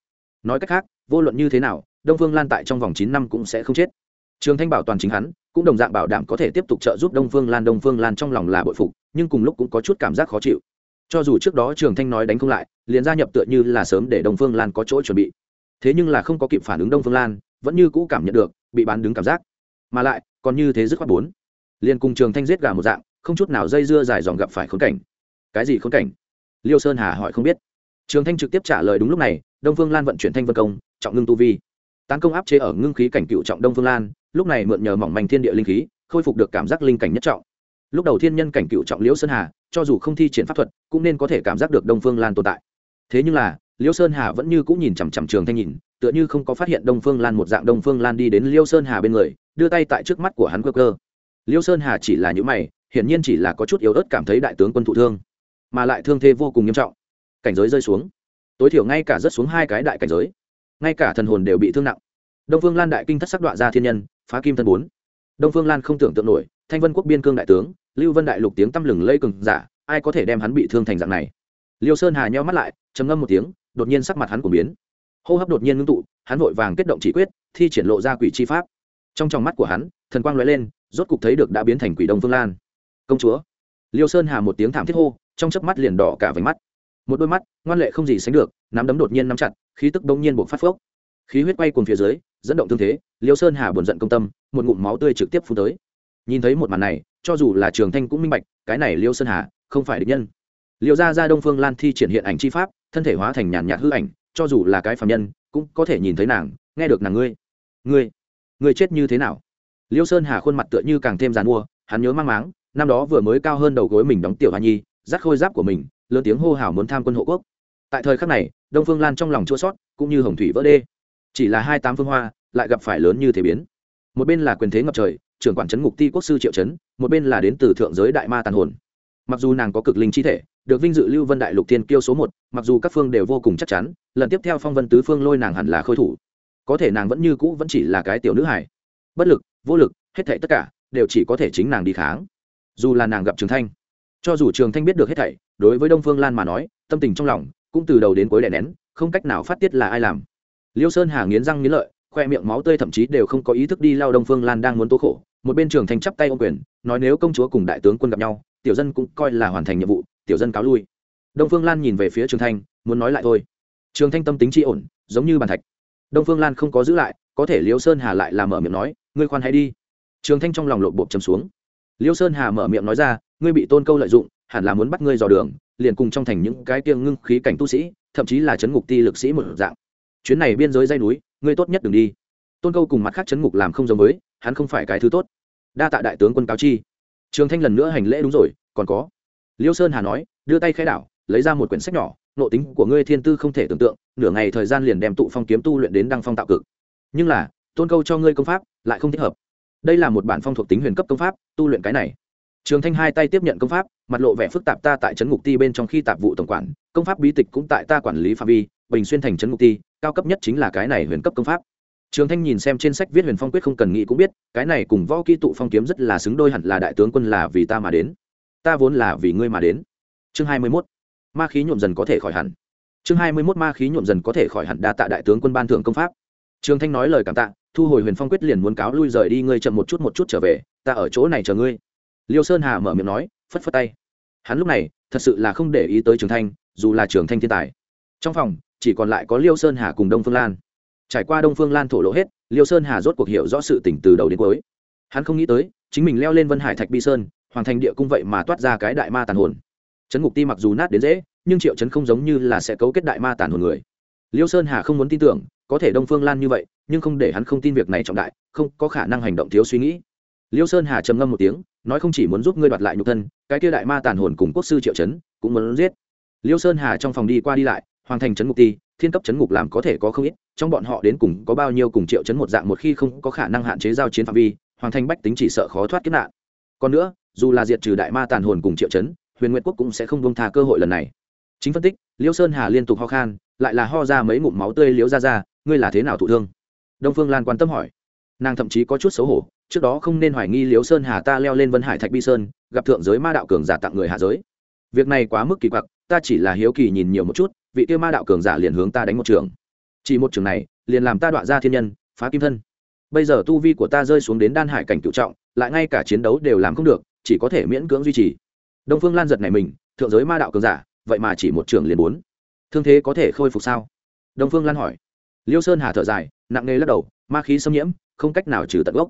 Nói cách khác, vô luận như thế nào, đông phương lan tại trong vòng chín năm cũng sẽ không chết. Trường thanh bảo toàn chính hắn, cũng đồng dạng bảo đảm có thể tiếp tục trợ giúp đông phương lan, đông phương lan trong lòng là bội phục, nhưng cùng lúc cũng có chút cảm giác khó chịu. Cho dù trước đó trường thanh nói đánh không lại, liền gia nhập tựa như là sớm để đông phương lan có chỗ chuẩn bị. Thế nhưng là không có kịp phản ứng đông phương lan, vẫn như cũ cảm nhận được, bị bán đứng cảm giác. Mà lại, còn như thế dứt khoát bốn liền cùng trường thanh giết gà một dạng, không chút nào dây dưa dài dòng gặp phải khốn cảnh. Cái gì khốn cảnh? Liêu sơn hà hỏi không biết. Trường thanh trực tiếp trả lời đúng lúc này, đông phương lan vận chuyển thanh vân công, trọng ngưng tu vi. Tán công áp chế ở ngưng khí cảnh cựu trọng đông phương lan, lúc này mượn nhờ mỏng manh thiên địa linh khí, khôi phục được cảm giác linh cảnh nhất trọng. Lúc đầu thiên nhân cảnh cựu trọng liễu sơn hà, cho dù không thi triển pháp thuật, cũng nên có thể cảm giác được đông phương lan tồn tại. Thế nhưng là liễu sơn hà vẫn như cũng nhìn chằm chằm trường thanh nhìn, tựa như không có phát hiện đông phương lan một dạng đông phương lan đi đến liêu sơn hà bên người, đưa tay tại trước mắt của hắn cơ cơ liêu sơn hà chỉ là những mày, hiển nhiên chỉ là có chút yếu ớt cảm thấy đại tướng quân thụ thương, mà lại thương thế vô cùng nghiêm trọng. Cảnh giới rơi xuống. Tối thiểu ngay cả rớt xuống hai cái đại cảnh giới. Ngay cả thần hồn đều bị thương nặng. Đông phương lan đại kinh thất sắc đoạn ra thiên nhân, phá kim thân bốn. Đông phương lan không tưởng tượng nổi, thanh vân quốc biên cương đại tướng, lưu vân đại lục tiếng tăm lừng lây cường giả, ai có thể đem hắn bị thương thành dạng này? Liêu sơn hà nheo mắt lại, trầm ngâm một tiếng, đột nhiên sắc mặt hắn của biến. Hô hấp đột nhiên ngưng tụ, hắn vội vàng kết động chỉ quyết, thi triển lộ ra quỷ chi pháp. Trong tròng mắt của hắn, thần quang lóe lên rốt cục thấy được đã biến thành quỷ đông phương lan. Công chúa. Liêu sơn hà một tiếng thảm thiết hô, trong chớp mắt liền đỏ cả vành mắt. Một đôi mắt, ngoan lệ không gì sánh được, nắm đấm đột nhiên nắm chặt, khí tức bỗng nhiên buộc phát phốc. Khí huyết quay cuồng phía dưới, dẫn động thương thế, liêu sơn hà buồn giận công tâm, một ngụm máu tươi trực tiếp phun tới. Nhìn thấy một màn này, cho dù là trường thanh cũng minh bạch, cái này liêu sơn hà không phải địch nhân. Liêu gia gia đông phương lan thi triển hiện ảnh chi pháp, thân thể hóa thành nhàn nhạt hư ảnh, cho dù là cái phạm nhân, cũng có thể nhìn thấy nàng, nghe được nàng ngươi. Ngươi ngươi chết như thế nào? Liêu sơn hà khuôn mặt tựa như càng thêm g i mua, hắn nhớ mang máng, năm đó vừa mới cao hơn đầu gối mình đóng tiểu hoa nhi dắt khôi giáp của mình, lớn tiếng hô hào muốn tham quân hộ quốc. Tại thời khắc này, đông phương lan trong lòng chua sót cũng như hồng thủy vỡ đê. Chỉ là hai tám phương hoa, lại gặp phải lớn như thế biến. Một bên là quyền thế ngập trời, trưởng quản trấn ngục ti quốc sư triệu trấn, một bên là đến từ thượng giới đại ma tàn hồn. Mặc dù nàng có cực linh chi thể, được vinh dự lưu vân đại lục tiên kiêu số một, mặc dù các phương đều vô cùng chắc chắn, lần tiếp theo phong vân tứ phương lôi nàng hẳn là khôi thủ. Có thể nàng vẫn như cũ vẫn chỉ là cái tiểu nữ hải bất lực, vô lực, hết thảy tất cả đều chỉ có thể chính nàng đi kháng. Dù là nàng gặp trường thanh, cho dù trường thanh biết được hết thảy, đối với đông phương lan mà nói, tâm tình trong lòng cũng từ đầu đến cuối đè nén, không cách nào phát tiết là ai làm. Liêu sơn hà nghiến răng nghiến lợi, khoe miệng máu tươi thậm chí đều không có ý thức đi lao đông phương lan đang muốn tố khổ. Một bên trường thanh chắp tay ô quyền, nói nếu công chúa cùng đại tướng quân gặp nhau, tiểu dân cũng coi là hoàn thành nhiệm vụ, tiểu dân cáo lui. Đông phương lan nhìn về phía trường thanh, muốn nói lại thôi. Trường thanh tâm tính tri ổn, giống như bàn thạch. Đông phương lan không có giữ lại có thể liêu sơn hà lại làm mở miệng nói, ngươi khoan hãy đi. Trường thanh trong lòng lộp bộp chầm xuống. Liêu sơn hà mở miệng nói ra, ngươi bị tôn câu lợi dụng, hẳn là muốn bắt ngươi dò đường, liền cùng trong thành những cái tiêng ngưng khí cảnh tu sĩ, thậm chí là chấn ngục ti lực sĩ một dạng. Chuyến này biên giới dây núi, ngươi tốt nhất đừng đi. Tôn câu cùng mặt khác chấn ngục làm không giống với, hắn không phải cái thứ tốt. Đa tạ đại tướng quân cáo chi. Trường thanh lần nữa hành lễ đúng rồi, còn có. Liêu sơn hà nói, đưa tay khai đảo, lấy ra một quyển sách nhỏ nộ tính của ngươi thiên tư không thể tưởng tượng, nửa ngày thời gian liền đem tụ phong kiếm tu luyện đến đăng phong tạo cực nhưng là, tôn câu cho ngươi công pháp, lại không thích hợp. Đây là một bản phong thuộc tính huyền cấp công pháp, tu luyện cái này. Trường thanh hai tay tiếp nhận công pháp, mặt lộ vẻ phức tạp ta tại trấn ngục ti bên trong khi tạp vụ tổng quản, công pháp bí tịch cũng tại ta quản lý phạm vi, bình xuyên thành trấn ngục ti, cao cấp nhất chính là cái này huyền cấp công pháp. Trường thanh nhìn xem trên sách viết huyền phong quyết không cần nghĩ cũng biết, cái này cùng võ kỹ tụ phong kiếm rất là xứng đôi hẳn là đại tướng quân là vì ta mà đến. Ta vốn là vì ngươi mà đến. Chương hai mươi mốt. Ma khí nhuộm dần có thể khỏi hẳn. Chương hai mươi mốt ma khí nhuộm dần có thể khỏi hẳn đa tạ đại tướng quân ban thưởng công pháp trường thanh nói lời cảm tạ, thu hồi huyền phong quyết liền muốn cáo lui rời đi, ngươi chậm một chút một chút trở về, ta ở chỗ này chờ ngươi. Liêu sơn hà mở miệng nói, phất phất tay. Hắn lúc này, thật sự là không để ý tới trường thanh, dù là trường thanh thiên tài. Trong phòng, chỉ còn lại có liêu sơn hà cùng đông phương lan. Trải qua đông phương lan thổ lộ hết, liêu sơn hà rốt cuộc hiểu rõ sự tỉnh từ đầu đến cuối. Hắn không nghĩ tới, chính mình leo lên vân hải thạch bi sơn, hoàng thành địa cung vậy mà toát ra cái đại ma tàn hồn. Trấn ngục ti mặc dù nát đến dễ, nhưng triệu trấn không giống như là sẽ cấu kết đại ma tàn hồn người. Liêu sơn hà không muốn tin tưởng có thể đông phương lan như vậy, nhưng không để hắn không tin việc này trọng đại, không có khả năng hành động thiếu suy nghĩ. Liêu sơn hà trầm ngâm một tiếng, nói không chỉ muốn giúp ngươi đoạt lại nhục thân, cái kia đại ma tàn hồn cùng quốc sư triệu chấn cũng muốn giết. Liêu sơn hà trong phòng đi qua đi lại, hoàng thành trấn ngục ti, thiên cấp chấn ngục làm có thể có không ít, trong bọn họ đến cùng có bao nhiêu cùng triệu chấn một dạng một khi không có khả năng hạn chế giao chiến phạm vi, hoàng thành bách tính chỉ sợ khó thoát kiếp nạn. Còn nữa, dù là diệt trừ đại ma tàn hồn cùng triệu chấn, huyền nguyện quốc cũng sẽ không bông tha cơ hội lần này. Chính phân tích, liêu sơn hà liên tục ho khan, lại là ho ra mấy ngụm máu tươi liếu ra ra ngươi là thế nào thụ thương? Đông phương lan quan tâm hỏi. Nàng thậm chí có chút xấu hổ, trước đó không nên hoài nghi liếu sơn hà ta leo lên vân hải thạch bi sơn, gặp thượng giới ma đạo cường giả tặng người hạ giới. Việc này quá mức kỳ quặc, ta chỉ là hiếu kỳ nhìn nhiều một chút, vị tiêu ma đạo cường giả liền hướng ta đánh một trường. Chỉ một trường này, liền làm ta đọa ra thiên nhân, phá kim thân. Bây giờ tu vi của ta rơi xuống đến đan hải cảnh cựu trọng, lại ngay cả chiến đấu đều làm không được, chỉ có thể miễn cưỡng duy trì. Đông phương lan giật này mình, thượng giới ma đạo cường giả, vậy mà chỉ một trường liền bốn. Thương thế có thể khôi phục sao? Đông phương lan hỏi liêu sơn hà thở dài, nặng nề lắc đầu, ma khí xâm nhiễm, không cách nào trừ tận gốc.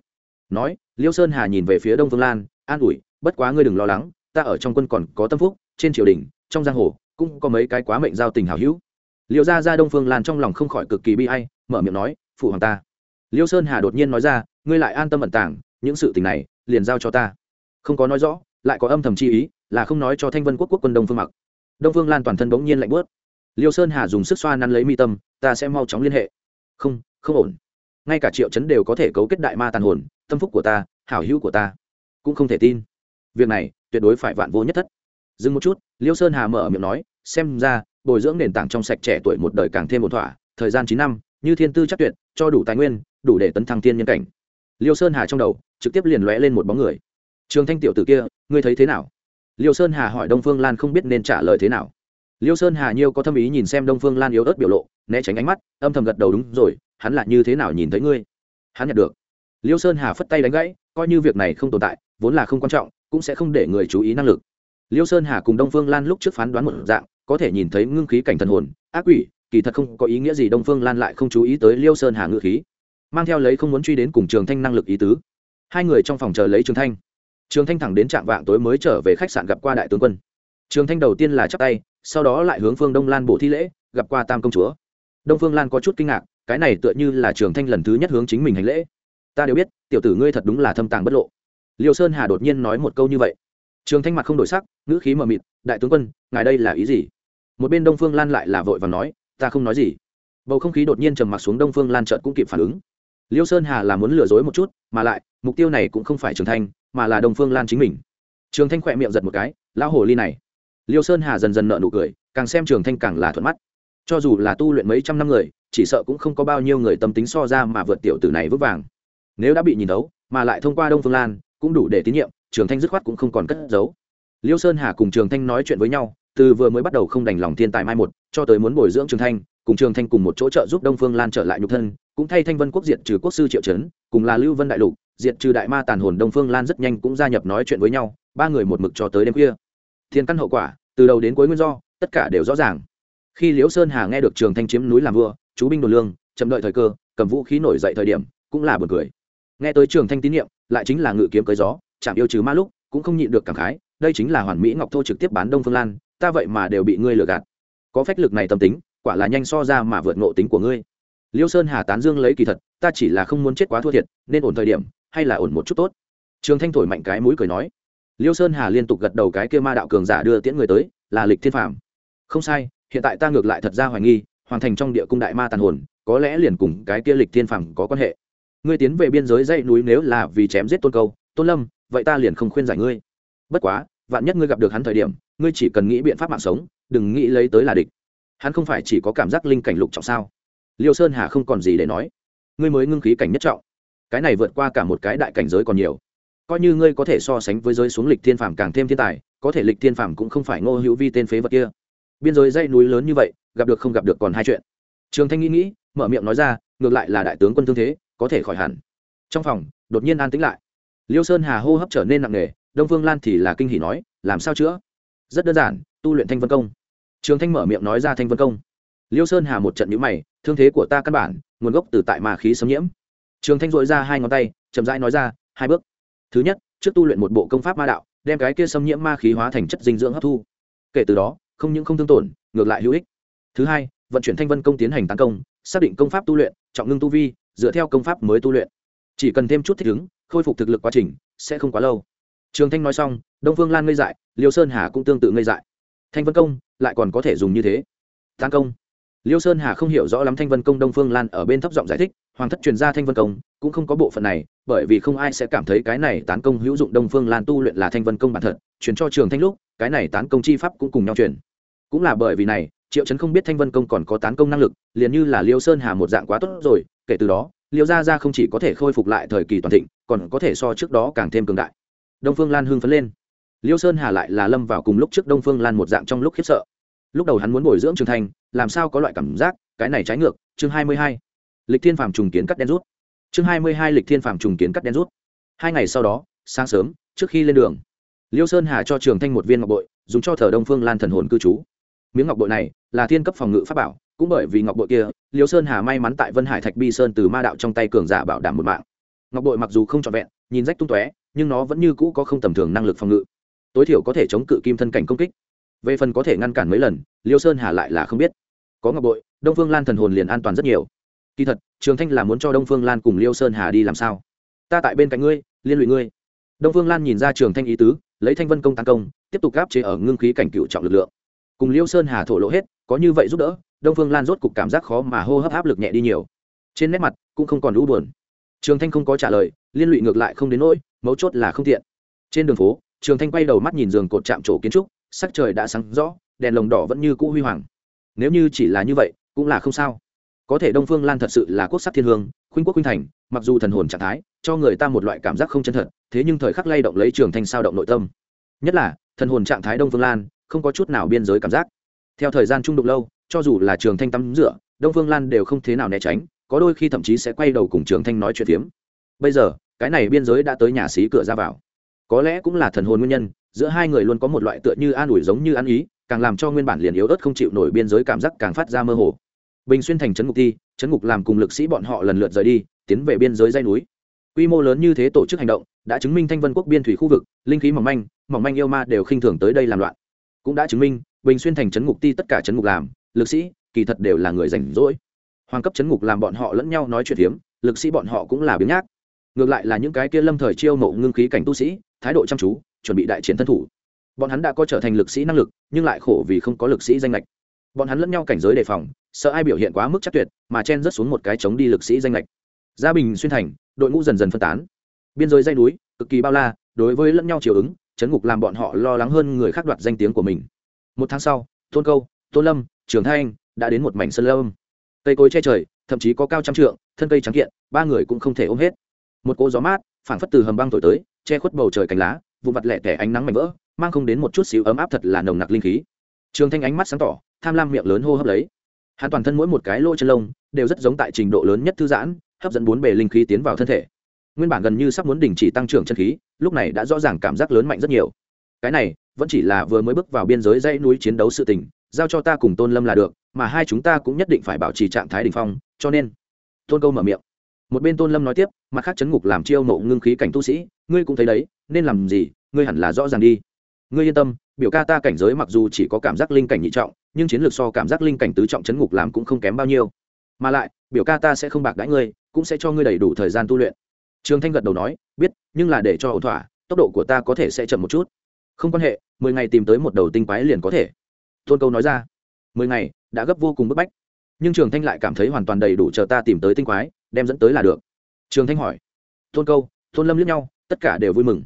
Nói, liêu sơn hà nhìn về phía đông phương lan, an ủi, bất quá ngươi đừng lo lắng, ta ở trong quân còn có tâm phúc, trên triều đình, trong giang hồ, cũng có mấy cái quá mệnh giao tình hảo hữu. Liệu ra ra đông phương lan trong lòng không khỏi cực kỳ bi hay mở miệng nói, phụ hoàng ta. Liêu sơn hà đột nhiên nói ra, ngươi lại an tâm ẩn tàng, những sự tình này, liền giao cho ta. Không có nói rõ, lại có âm thầm chi ý, là không nói cho thanh vân quốc quốc quân đông phương mặc. Đông phương lan toàn thân bỗng nhiên lạnh bớt liêu sơn hà dùng sức xoa nắn lấy mi tâm, ta sẽ mau chóng liên hệ. Không không ổn. Ngay cả triệu chấn đều có thể cấu kết đại ma tàn hồn, tâm phúc của ta, hảo hữu của ta, cũng không thể tin. Việc này tuyệt đối phải vạn vô nhất thất. Dừng một chút, liêu sơn hà mở miệng nói, xem ra, bồi dưỡng nền tảng trong sạch trẻ tuổi một đời càng thêm một thỏa, thời gian chín năm, như thiên tư chắc tuyệt, cho đủ tài nguyên, đủ để tấn thăng thiên nhân cảnh. Liêu sơn hà trong đầu trực tiếp liền lóe lên một bóng người. Trường thanh tiểu tử kia, ngươi thấy thế nào? Liêu sơn hà hỏi đông phương lan không biết nên trả lời thế nào liêu sơn hà nhiêu có tâm ý nhìn xem đông phương lan yếu ớt biểu lộ, né tránh ánh mắt, âm thầm gật đầu đúng rồi, hắn là như thế nào nhìn thấy ngươi? Hắn nhận được. Liêu sơn hà phất tay đánh gãy, coi như việc này không tồn tại, vốn là không quan trọng, cũng sẽ không để người chú ý năng lực. Liêu sơn hà cùng đông phương lan lúc trước phán đoán một dạng, có thể nhìn thấy ngưng khí cảnh thần hồn, ác quỷ, kỳ thật không có ý nghĩa gì đông phương lan lại không chú ý tới liêu sơn hà ngự khí. Mang theo lấy không muốn truy đến cùng trường thanh năng lực ý tứ. Hai người trong phòng chờ lấy trường thanh. Trường thanh thẳng đến trạm vạng tối mới trở về khách sạn gặp qua đại tướng quân. Trường thanh đầu tiên là chắp tay sau đó lại hướng phương đông lan bổ thi lễ, gặp qua tam công chúa. Đông phương lan có chút kinh ngạc, cái này tựa như là trường thanh lần thứ nhất hướng chính mình hành lễ. Ta đều biết, tiểu tử ngươi thật đúng là thâm tàng bất lộ. Liêu sơn hà đột nhiên nói một câu như vậy. Trường thanh mặt không đổi sắc, ngữ khí mờ mịt, đại tướng quân, ngài đây là ý gì? Một bên đông phương lan lại là vội và nói, ta không nói gì. Bầu không khí đột nhiên trầm mặc xuống, đông phương lan trợn cũng kịp phản ứng. Liêu sơn hà là muốn lừa dối một chút, mà lại, mục tiêu này cũng không phải trường thanh, mà là đông phương lan chính mình. Trường thanh khỏe miệng giật một cái, lão hồ ly này liêu sơn hà dần dần nợ nụ cười, càng xem trường thanh càng là thuận mắt. Cho dù là tu luyện mấy trăm năm người, chỉ sợ cũng không có bao nhiêu người tâm tính so ra mà vượt tiểu tử này vững vàng. Nếu đã bị nhìn đấu mà lại thông qua đông phương lan, cũng đủ để tín nhiệm, trường thanh dứt khoát cũng không còn cất giấu. Liêu sơn hà cùng trường thanh nói chuyện với nhau, từ vừa mới bắt đầu không đành lòng thiên tài mai một, cho tới muốn bồi dưỡng trường thanh, cùng trường thanh cùng một chỗ trợ giúp đông phương lan trở lại nhục thân, cũng thay thanh vân quốc diệt trừ quốc sư triệu trấn, cùng là lưu vân đại lục, diệt trừ đại ma tàn hồn đông phương lan rất nhanh cũng gia nhập nói chuyện với nhau, ba người một mực cho tới đêm khuya thiên căn hậu quả, từ đầu đến cuối nguyên do, tất cả đều rõ ràng. Khi liễu sơn hà nghe được trường thanh chiếm núi làm vua, chú binh đồn lương, chậm đợi thời cơ, cầm vũ khí nổi dậy thời điểm, cũng là buồn cười. Nghe tới trường thanh tín nhiệm, lại chính là ngự kiếm cưới gió, chạm yêu trừ ma lúc, cũng không nhịn được cảm khái, đây chính là hoàn mỹ ngọc thô trực tiếp bán đông phương lan, ta vậy mà đều bị ngươi lừa gạt. Có phách lực này tâm tính, quả là nhanh so ra mà vượt ngộ tính của ngươi. Liêu sơn hà tán dương lấy kỳ thật, ta chỉ là không muốn chết quá thua thiệt, nên ổn thời điểm, hay là ổn một chút tốt. Trường thanh thổi mạnh cái mũi cười nói liêu sơn hà liên tục gật đầu cái kia ma đạo cường giả đưa tiễn người tới, là lịch thiên phạm không sai, hiện tại ta ngược lại thật ra hoài nghi, hoàn thành trong địa cung đại ma tàn hồn, có lẽ liền cùng cái kia lịch thiên phạm có quan hệ. Ngươi tiến về biên giới dãy núi nếu là vì chém giết tôn câu, tôn lâm, vậy ta liền không khuyên giải ngươi. Bất quá, vạn nhất ngươi gặp được hắn thời điểm, ngươi chỉ cần nghĩ biện pháp mạng sống, đừng nghĩ lấy tới là địch. Hắn không phải chỉ có cảm giác linh cảnh lục trọng sao? Liêu sơn hà không còn gì để nói. Ngươi mới ngưng khí cảnh nhất trọng. Cái này vượt qua cả một cái đại cảnh giới còn nhiều coi như ngươi có thể so sánh với giới xuống lịch thiên phàm càng thêm thiên tài, có thể lịch thiên phàm cũng không phải ngô hữu vi tên phế vật kia. Biên giới dãy núi lớn như vậy, gặp được không gặp được còn hai chuyện. Trường thanh nghĩ nghĩ, mở miệng nói ra, ngược lại là đại tướng quân thương thế, có thể khỏi hẳn. Trong phòng, đột nhiên an tĩnh lại. Liêu sơn hà hô hấp trở nên nặng nề, đông phương lan thì là kinh hỉ nói, làm sao chữa? Rất đơn giản, tu luyện thanh vân công. Trường thanh mở miệng nói ra thanh vân công. Liêu sơn hà một trận nhũ mày, thương thế của ta căn bản, nguồn gốc từ tại mà khí xâm nhiễm. Trường thanh dội ra hai ngón tay, chậm rãi nói ra, hai bước thứ nhất, trước tu luyện một bộ công pháp ma đạo, đem cái kia xâm nhiễm ma khí hóa thành chất dinh dưỡng hấp thu. Kể từ đó, không những không thương tổn, ngược lại hữu ích. Thứ hai, vận chuyển thanh vân công tiến hành tấn công, xác định công pháp tu luyện, trọng ngưng tu vi, dựa theo công pháp mới tu luyện. Chỉ cần thêm chút thích ứng, khôi phục thực lực quá trình, sẽ không quá lâu. Trường thanh nói xong, đông phương lan ngây dại, liêu sơn hà cũng tương tự ngây dại. Thanh vân công lại còn có thể dùng như thế. Tấn công. Liêu sơn hà không hiểu rõ lắm thanh vân công đông phương lan ở bên thấp giọng giải thích hoàng thất truyền gia thanh vân công cũng không có bộ phận này, bởi vì không ai sẽ cảm thấy cái này tán công hữu dụng đông phương lan tu luyện là thanh vân công bản thật, truyền cho trường thanh lúc, cái này tán công chi pháp cũng cùng nhau truyền. Cũng là bởi vì này, triệu chấn không biết thanh vân công còn có tán công năng lực, liền như là liêu sơn hà một dạng quá tốt rồi, kể từ đó, liêu gia gia không chỉ có thể khôi phục lại thời kỳ toàn thịnh, còn có thể so trước đó càng thêm cường đại. Đông phương lan hưng phấn lên. Liêu sơn hà lại là lâm vào cùng lúc trước đông phương lan một dạng trong lúc khiếp sợ. Lúc đầu hắn muốn bồi dưỡng trường thanh, làm sao có loại cảm giác, cái này trái ngược, chương hai mươi hai lịch thiên phàm trùng kiến cắt đen rút. Chương hai mươi hai lịch thiên phàm trùng kiến cắt đen rút. Hai ngày sau đó, sáng sớm, trước khi lên đường, liêu sơn hà cho trường thanh một viên ngọc bội, dùng cho thờ đông phương lan thần hồn cư trú. Miếng ngọc bội này là thiên cấp phòng ngự pháp bảo, cũng bởi vì ngọc bội kia, liêu sơn hà may mắn tại vân hải thạch bi sơn từ ma đạo trong tay cường giả bảo đảm một mạng. Ngọc bội mặc dù không trọn vẹn, nhìn rách tung tóe, nhưng nó vẫn như cũ có không tầm thường năng lực phòng ngự. Tối thiểu có thể chống cự kim thân cảnh công kích. Về phần có thể ngăn cản mấy lần, liêu sơn hà lại là không biết. Có ngọc bội, đông phương lan thần hồn liền an toàn rất nhiều kỳ thật, trường thanh là muốn cho đông phương lan cùng liêu sơn hà đi làm sao? Ta tại bên cạnh ngươi, liên lụy ngươi. Đông phương lan nhìn ra trường thanh ý tứ, lấy thanh vân công tấn công, tiếp tục gáp chế ở ngưng khí cảnh cựu trọng lực lượng. Cùng liêu sơn hà thổ lộ hết, có như vậy giúp đỡ, đông phương lan rốt cục cảm giác khó mà hô hấp áp lực nhẹ đi nhiều. Trên nét mặt, cũng không còn lũ buồn. Trường thanh không có trả lời, liên lụy ngược lại không đến nỗi, mấu chốt là không tiện. Trên đường phố, trường thanh quay đầu mắt nhìn giường cột chạm trổ kiến trúc, sắc trời đã sáng rõ, đèn lồng đỏ vẫn như cũ huy hoàng. Nếu như chỉ là như vậy, cũng là không sao có thể đông phương lan thật sự là quốc sắc thiên hương, khuynh quốc khuynh thành, mặc dù thần hồn trạng thái, cho người ta một loại cảm giác không chân thật, thế nhưng thời khắc lay động lấy trường thanh sao động nội tâm. Nhất là, thần hồn trạng thái đông phương lan, không có chút nào biên giới cảm giác. Theo thời gian trung đục lâu, cho dù là trường thanh tắm rửa, đông phương lan đều không thế nào né tránh, có đôi khi thậm chí sẽ quay đầu cùng trường thanh nói chuyện phiếm. Bây giờ, cái này biên giới đã tới nhà xí cửa ra vào. Có lẽ cũng là thần hồn nguyên nhân, giữa hai người luôn có một loại tựa như an ủi giống như ăn ý, càng làm cho nguyên bản liền yếu ớt không chịu nổi biên giới cảm giác càng phát ra mơ hồ bình xuyên thành trấn ngục ti trấn ngục làm cùng lực sĩ bọn họ lần lượt rời đi, tiến về biên giới dây núi. Quy mô lớn như thế tổ chức hành động, đã chứng minh thanh vân quốc biên thủy khu vực, linh khí mỏng manh mỏng manh yêu ma đều khinh thường tới đây làm loạn. Cũng đã chứng minh, bình xuyên thành trấn ngục ti tất cả trấn ngục làm, lực sĩ, kỳ thật đều là người rảnh rỗi. Hoàng cấp trấn ngục làm bọn họ lẫn nhau nói chuyện hiếm lực sĩ bọn họ cũng là biếng nhác. Ngược lại là những cái kia lâm thời chiêu mộ ngưng khí cảnh tu sĩ, thái độ chăm chú, chuẩn bị đại chiến thân thủ. Bọn hắn đã có trở thành lực sĩ năng lực, nhưng lại khổ vì không có lực sĩ danh lệch bọn hắn lẫn nhau cảnh giới đề phòng, sợ ai biểu hiện quá mức chắc tuyệt, mà chen rớt xuống một cái chống đi lực sĩ danh lệch. Gia bình xuyên thành, đội ngũ dần dần phân tán. Biên giới dây núi, cực kỳ bao la, đối với lẫn nhau chiều ứng, chấn ngục làm bọn họ lo lắng hơn người khác đoạt danh tiếng của mình. Một tháng sau, tôn câu, tôn lâm, trường thanh đã đến một mảnh sân lâm. Cây cối che trời, thậm chí có cao trăm trượng, thân cây trắng kiện, ba người cũng không thể ôm hết. Một cỗ gió mát, phảng phất từ hầm băng thổi tới, che khuất bầu trời cánh lá, vụ mặt lẹ tẻ ánh nắng mảnh vỡ, mang không đến một chút xíu ấm áp thật là nồng nặc linh khí. Trường thanh ánh mắt sáng tỏ tham lam miệng lớn hô hấp lấy. Hắn toàn thân mỗi một cái lỗ chân lông đều rất giống tại trình độ lớn nhất thư giãn, hấp dẫn bốn bề linh khí tiến vào thân thể. Nguyên bản gần như sắp muốn đình chỉ tăng trưởng chân khí, lúc này đã rõ ràng cảm giác lớn mạnh rất nhiều. Cái này vẫn chỉ là vừa mới bước vào biên giới dãy núi chiến đấu sự tình, giao cho ta cùng tôn lâm là được, mà hai chúng ta cũng nhất định phải bảo trì trạng thái đ ỉ n h phong, cho nên tôn câu mở miệng. Một bên tôn lâm nói tiếp, mặt khác chấn ngục làm chiêu nộ ngưng khí cảnh tu sĩ, ngươi cũng thấy đấy, nên làm gì, ngươi hẳn là rõ ràng đi. Ngươi yên tâm, biểu ca ta cảnh giới mặc dù chỉ có cảm giác linh cảnh nhị trọng nhưng chiến lược so cảm giác linh cảnh tứ trọng chấn ngục làm cũng không kém bao nhiêu. Mà lại, biểu ca ta sẽ không bạc đãi ngươi, cũng sẽ cho ngươi đầy đủ thời gian tu luyện. Trường thanh gật đầu nói, biết, nhưng là để cho ổn thỏa, tốc độ của ta có thể sẽ chậm một chút. Không quan hệ, mười ngày tìm tới một đầu tinh quái liền có thể. Tôn câu nói ra, mười ngày, đã gấp vô cùng bức bách. Nhưng trường thanh lại cảm thấy hoàn toàn đầy đủ chờ ta tìm tới tinh quái, đem dẫn tới là được. Trường thanh hỏi, tôn câu, tôn lâm liếc nhau, tất cả đều vui mừng.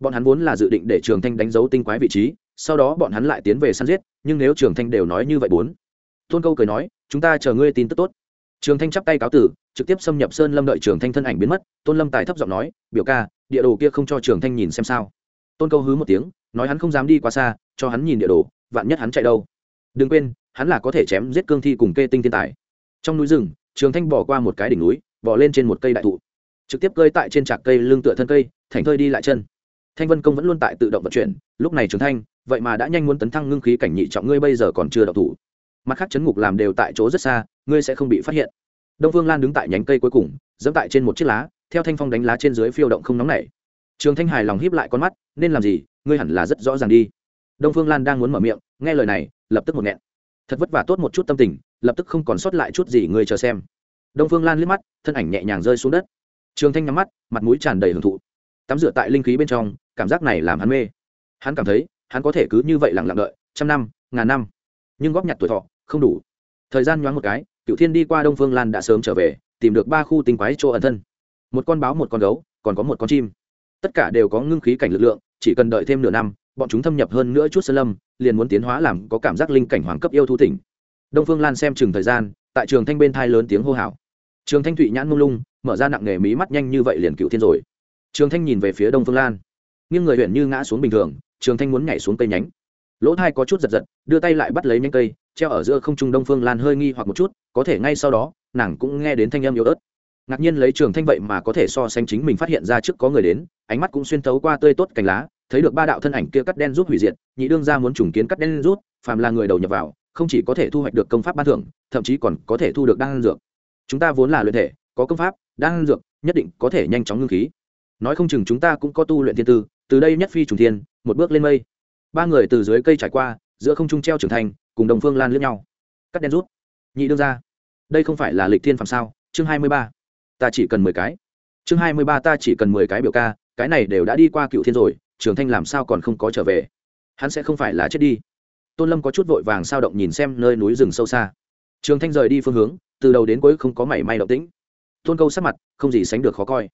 Bọn hắn vốn là dự định để trường thanh đánh dấu tinh quái vị trí sau đó bọn hắn lại tiến về săn giết, nhưng nếu trường thanh đều nói như vậy bốn. Tôn câu cười nói, chúng ta chờ ngươi tin tức tốt. Trường thanh chắp tay cáo tử, trực tiếp xâm nhập sơn lâm đợi trường thanh thân ảnh biến mất, tôn lâm tài thấp giọng nói, biểu ca, địa đồ kia không cho trường thanh nhìn xem sao. Tôn câu hứ một tiếng, nói hắn không dám đi quá xa, cho hắn nhìn địa đồ, vạn nhất hắn chạy đâu. Đừng quên, hắn là có thể chém giết cương thi cùng kê tinh thiên tài. Trong núi rừng, trường thanh bỏ qua một cái đỉnh núi, bỏ lên trên một cây đại thụ. Trực tiếp cơi tại trên trạc cây lưng tựa thân cây thành thơi đi lại chân thanh vân công vẫn luôn tại tự động vận chuyển. Lúc này trường thanh, vậy mà đã nhanh muốn tấn thăng ngưng khí cảnh nhị trọng, ngươi bây giờ còn chưa đậu thủ. Mặt khác chấn ngục làm đều tại chỗ rất xa, ngươi sẽ không bị phát hiện. Đông phương lan đứng tại nhánh cây cuối cùng dẫm tại trên một chiếc lá, theo thanh phong đánh lá trên dưới phiêu động không nóng nảy. Trường thanh hài lòng híp lại con mắt, nên làm gì? Ngươi hẳn là rất rõ ràng đi. Đông phương lan đang muốn mở miệng, nghe lời này, lập tức một nghẹn. Thật vất vả tốt một chút tâm tình, lập tức không còn sót lại chút gì, ngươi chờ xem. Đông phương lan liếc mắt, thân ảnh nhẹ nhàng rơi xuống đất. Trường thanh nhắm mắt, mặt mũi tràn đầy hưởng thụ. Tắm rửa tại linh khí bên trong cảm giác này làm hắn mê. Hắn cảm thấy, hắn có thể cứ như vậy lặng lặng đợi, trăm năm, ngàn năm. Nhưng góp nhặt tuổi thọ, không đủ. Thời gian nhoáng một cái cựu thiên đi qua đông phương lan đã sớm trở về, tìm được ba khu tinh quái chỗ ẩn thân. Một con báo, một con gấu, còn có một con chim. Tất cả đều có ngưng khí cảnh lực lượng, chỉ cần đợi thêm nửa năm, bọn chúng thâm nhập hơn nữa chút sơn lâm, liền muốn tiến hóa làm có cảm giác linh cảnh hoàng cấp yêu thu tỉnh. Đông phương lan xem chừng thời gian, tại trường thanh bên thai lớn tiếng hô hào. Trường thanh thụy nhãn mông lung, mở ra nặng nghề mí mắt nhanh như vậy liền cựu thiên rồi. Trường thanh nhìn về phía đông phương lan nhưng người huyện như ngã xuống bình thường, trường thanh muốn nhảy xuống cây nhánh. Lỗ thai có chút giật giật, đưa tay lại bắt lấy nhánh cây, treo ở giữa không trung đông phương lan hơi nghi hoặc một chút, có thể ngay sau đó, nàng cũng nghe đến thanh âm yếu ớt. Ngạc nhiên lấy trường thanh vậy mà có thể so sánh chính mình phát hiện ra trước có người đến, ánh mắt cũng xuyên thấu qua tươi tốt cành lá, thấy được ba đạo thân ảnh kia cắt đen rút hủy diệt, nhị đương ra muốn trùng kiến cắt đen rút, phàm là người đầu nhập vào, không chỉ có thể thu hoạch được công pháp ban thưởng, thậm chí còn có thể thu được đan dược. Chúng ta vốn là luyện thể, có công pháp, đan dược, nhất định có thể nhanh chóng ngưng khí. Nói không chừng chúng ta cũng có tu luyện thiên tư từ đây nhất phi trùng thiên, một bước lên mây. Ba người từ dưới cây trải qua, giữa không trung treo trưởng thành, cùng đồng phương lan lướt nhau. Cắt đen rút. Nhị đương ra. Đây không phải là lịch thiên phạm sao? Chương hai mươi ba. Ta chỉ cần mười cái. Chương hai mươi ba ta chỉ cần mười cái biểu ca, cái này đều đã đi qua cựu thiên rồi trường thanh làm sao còn không có trở về. Hắn sẽ không phải là chết đi. Tôn lâm có chút vội vàng sao động nhìn xem nơi núi rừng sâu xa. Trường thanh rời đi phương hướng, từ đầu đến cuối không có mảy may động tĩnh. Tôn câu sắc mặt, không gì sánh được khó coi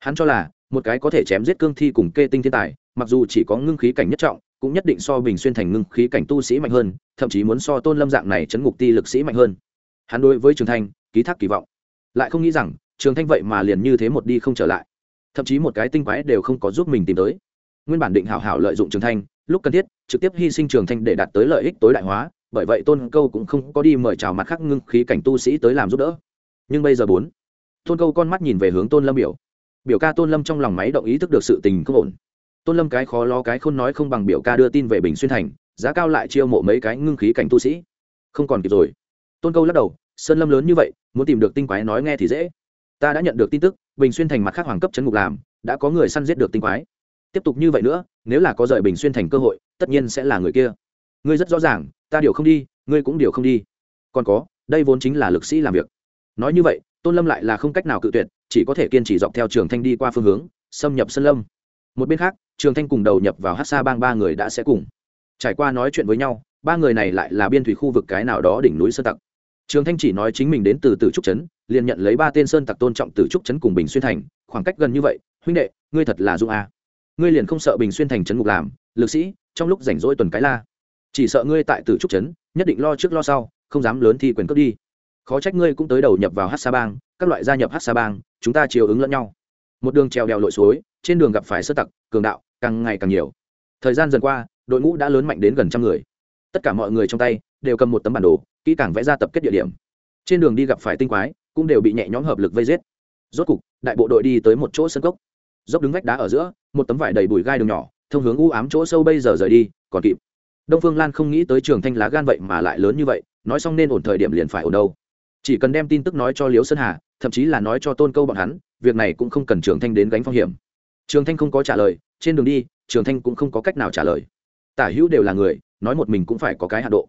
hắn cho là, một cái có thể chém giết cương thi cùng kê tinh thiên tài, mặc dù chỉ có ngưng khí cảnh nhất trọng, cũng nhất định so bình xuyên thành ngưng khí cảnh tu sĩ mạnh hơn, thậm chí muốn so tôn lâm dạng này chấn ngục ti lực sĩ mạnh hơn. Hắn đối với trường thanh, ký thác kỳ vọng. Lại không nghĩ rằng, trường thanh vậy mà liền như thế một đi không trở lại. Thậm chí một cái tinh quái đều không có giúp mình tìm tới. Nguyên bản định hảo hảo lợi dụng trường thanh, lúc cần thiết, trực tiếp hy sinh trường thanh để đạt tới lợi ích tối đại hóa, bởi vậy tôn câu cũng không có đi mời chào mặt khác ngưng khí cảnh tu sĩ tới làm giúp đỡ. Nhưng bây giờ bốn, tôn câu con mắt nhìn về hướng tôn lâm biểu biểu ca tôn lâm trong lòng máy động ý thức được sự tình không ổn. Tôn lâm cái khó lo cái khôn nói không bằng biểu ca đưa tin về bình xuyên thành, giá cao lại chiêu mộ mấy cái ngưng khí cảnh tu sĩ. Không còn kịp rồi. Tôn câu lắc đầu, sơn lâm lớn như vậy, muốn tìm được tinh quái nói nghe thì dễ. Ta đã nhận được tin tức, bình xuyên thành mặt khác hoàng cấp chấn ngục làm, đã có người săn giết được tinh quái. Tiếp tục như vậy nữa, nếu là có rời bình xuyên thành cơ hội, tất nhiên sẽ là người kia. Ngươi rất rõ ràng, ta điều không đi, ngươi cũng điều không đi. Còn có, đây vốn chính là lực sĩ làm việc. Nói như vậy tôn lâm lại là không cách nào cự tuyệt, chỉ có thể kiên trì dọc theo trường thanh đi qua phương hướng, xâm nhập sân lâm. Một bên khác, trường thanh cùng đầu nhập vào hát xa bang ba người đã sẽ cùng. Trải qua nói chuyện với nhau, ba người này lại là biên thủy khu vực cái nào đó đỉnh núi sơn tặc. Trường thanh chỉ nói chính mình đến từ tử trúc trấn, liền nhận lấy ba tên sơn tặc tôn trọng tử trúc trấn cùng bình xuyên thành, khoảng cách gần như vậy, huynh đệ, ngươi thật là dung a. Ngươi liền không sợ bình xuyên thành trấn ngục làm, lực sĩ, trong lúc rảnh rỗi tuần cái la. Chỉ sợ ngươi tại tử trúc trấn, nhất định lo trước lo sau, không dám lớn thi quyền cướp đi khó trách ngươi cũng tới đầu nhập vào hát sa bang, các loại gia nhập hát sa bang, chúng ta chiều ứng lẫn nhau. Một đường trèo đèo lội suối, trên đường gặp phải sơ tặc, cường đạo, càng ngày càng nhiều. Thời gian dần qua, đội ngũ đã lớn mạnh đến gần trăm người. Tất cả mọi người trong tay đều cầm một tấm bản đồ, kỹ càng vẽ ra tập kết địa điểm. Trên đường đi gặp phải tinh quái, cũng đều bị nhẹ nhõm hợp lực vây giết. Rốt cục, đại bộ đội đi tới một chỗ sân cốc. Dốc đứng vách đá ở giữa, một tấm vải đầy bụi gai đường nhỏ, thông hướng u ám chỗ sâu bây giờ rời đi, còn kịp. Đông phương lan không nghĩ tới trường thanh lá gan vậy mà lại lớn như vậy, nói xong nên ổn thời điểm liền phải ổn đâu chỉ cần đem tin tức nói cho liễu sơn hà, thậm chí là nói cho tôn câu bọn hắn, việc này cũng không cần trường thanh đến gánh phong hiểm. Trường thanh không có trả lời, trên đường đi, trường thanh cũng không có cách nào trả lời. Tả hữu đều là người, nói một mình cũng phải có cái hạ độ.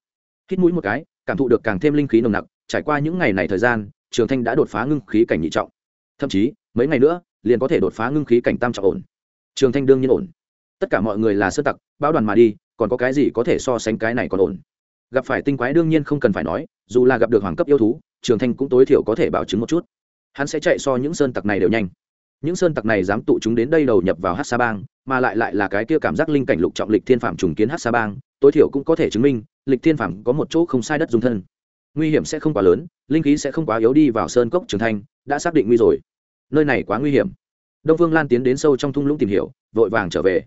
Hít mũi một cái, cảm thụ được càng thêm linh khí nồng nặc, trải qua những ngày này thời gian, trường thanh đã đột phá ngưng khí cảnh nhị trọng. Thậm chí, mấy ngày nữa, liền có thể đột phá ngưng khí cảnh tam trọng ổn. Trường thanh đương nhiên ổn. Tất cả mọi người là sơ tặc bão đoàn mà đi, còn có cái gì có thể so sánh cái này còn ổn? Gặp phải tinh quái đương nhiên không cần phải nói, dù là gặp được hoàng cấp yêu thú trường thanh cũng tối thiểu có thể bảo chứng một chút. Hắn sẽ chạy so những sơn tặc này đều nhanh. Những sơn tặc này dám tụ chúng đến đây đầu nhập vào hát sa bang, mà lại lại là cái kia cảm giác linh cảnh lục trọng lịch thiên phạm trùng kiến hát sa bang, tối thiểu cũng có thể chứng minh, lịch thiên phạm có một chỗ không sai đất dùng thân. Nguy hiểm sẽ không quá lớn, linh khí sẽ không quá yếu đi vào sơn cốc trường thanh, đã xác định nguy rồi. Nơi này quá nguy hiểm. Đông vương lan tiến đến sâu trong thung lũng tìm hiểu, vội vàng trở về.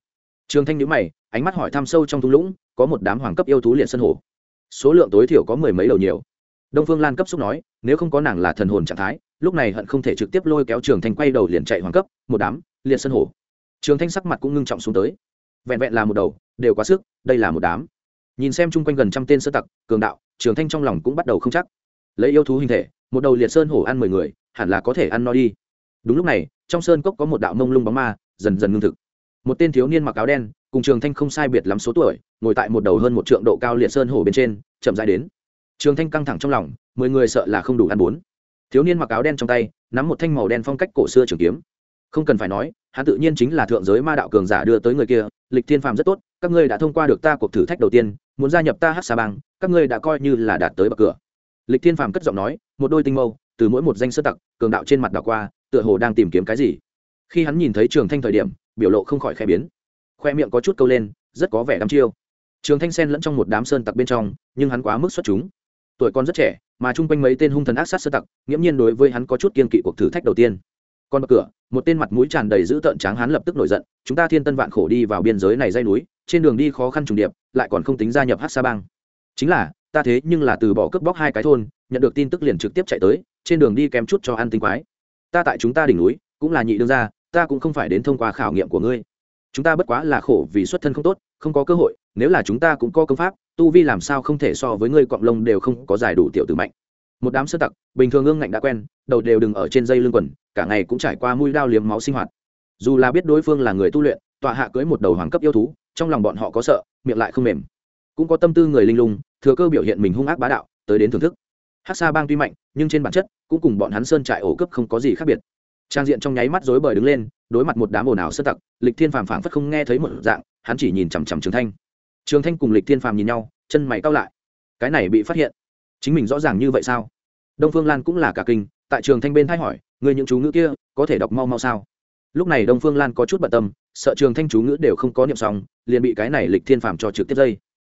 Trường thanh nhữ mày, ánh mắt hỏi thăm sâu trong thung lũng, có một đám hoàng cấp yêu thú liệt sân hồ. Số lượng tối thiểu có mười mấy đầu nhiều đông phương lan cấp xúc nói, nếu không có nàng là thần hồn trạng thái, lúc này hận không thể trực tiếp lôi kéo trường thanh quay đầu liền chạy hoàng cấp, một đám, liệt sân hổ. Trường thanh sắc mặt cũng ngưng trọng xuống tới. Vẹn vẹn là một đầu, đều quá sức, đây là một đám. Nhìn xem chung quanh gần trăm tên sơ tặc, cường đạo, trường thanh trong lòng cũng bắt đầu không chắc. Lấy yêu thú hình thể, một đầu liệt sơn hổ ăn mười người, hẳn là có thể ăn no đi. Đúng lúc này, trong sơn cốc có một đạo mông lung bóng ma, dần dần ngưng thực. Một tên thiếu niên mặc áo đen, cùng trường thanh không sai biệt lắm số tuổi, ngồi tại một đầu hơn một trượng độ cao liệt sơn hổ bên trên, chậm dài đến trường thanh căng thẳng trong lòng, mười người sợ là không đủ ăn bốn thiếu niên mặc áo đen trong tay, nắm một thanh màu đen phong cách cổ xưa trường kiếm. Không cần phải nói, hắn tự nhiên chính là thượng giới ma đạo cường giả đưa tới người kia, lịch thiên phàm rất tốt, các ngươi đã thông qua được ta cuộc thử thách đầu tiên, muốn gia nhập ta hát sa bang, các ngươi đã coi như là đạt tới bậc cửa. Lịch thiên phàm cất giọng nói, một đôi tinh mâu, từ mỗi một danh sơ tặc, cường đạo trên mặt đảo qua, tựa hồ đang tìm kiếm cái gì. Khi hắn nhìn thấy trường thanh thời điểm, biểu lộ không khỏi khẽ biến. Khoe miệng có chút câu lên, rất có vẻ đăm chiêu. Trường thanh sen lẫn trong một đám sơn tặc bên trong, nhưng hắn quá mức xuất chúng tuổi còn rất trẻ, mà chung quanh mấy tên hung thần ác sát sơ tặc, nghiễm nhiên đối với hắn có chút kiên kỵ cuộc thử thách đầu tiên. Còn bậc cửa, một tên mặt mũi tràn đầy dữ tợn tráng hắn lập tức nổi giận, chúng ta thiên tân vạn khổ đi vào biên giới này dây núi, trên đường đi khó khăn trùng điệp, lại còn không tính gia nhập hát sa bang. Chính là, ta thế nhưng là từ bỏ cướp bóc hai cái thôn, nhận được tin tức liền trực tiếp chạy tới, trên đường đi kém chút cho ăn tinh quái. Ta tại chúng ta đỉnh núi, cũng là nhị đương gia, ta cũng không phải đến thông qua khảo nghiệm của ngươi. Chúng ta bất quá là khổ vì xuất thân không tốt, không có cơ hội, nếu là chúng ta cũng có công pháp tu vi làm sao không thể so với ngươi cọng lông đều không có giải đủ tiểu tử mạnh. Một đám sơ tặc, bình thường ương ngạnh đã quen, đầu đều đừng ở trên dây lưng quần, cả ngày cũng trải qua mũi đao liếm máu sinh hoạt. Dù là biết đối phương là người tu luyện, tọa hạ cưới một đầu hoàng cấp yêu thú, trong lòng bọn họ có sợ, miệng lại không mềm. Cũng có tâm tư người linh lung, thừa cơ biểu hiện mình hung ác bá đạo, tới đến thưởng thức. Hát xa bang tuy mạnh, nhưng trên bản chất, cũng cùng bọn hắn sơn trại ổ cấp không có gì khác biệt. Trang diện trong nháy mắt rối bời đứng lên, đối mặt một đám ồn ào sơ tặc, lịch thiên phàm phảng phất không nghe thấy một dạng, hắn chỉ nhìn chằm chằm trường thanh trường thanh cùng lịch thiên phàm nhìn nhau, chân mày cao lại. Cái này bị phát hiện. Chính mình rõ ràng như vậy sao? Đông phương lan cũng là cả kinh, tại trường thanh bên thay hỏi người những chú ngữ kia, có thể đọc mau mau sao? Lúc này đông phương lan có chút bận tâm, sợ trường thanh chú ngữ đều không có niệm xong, liền bị cái này lịch thiên phàm cho trực tiếp dây.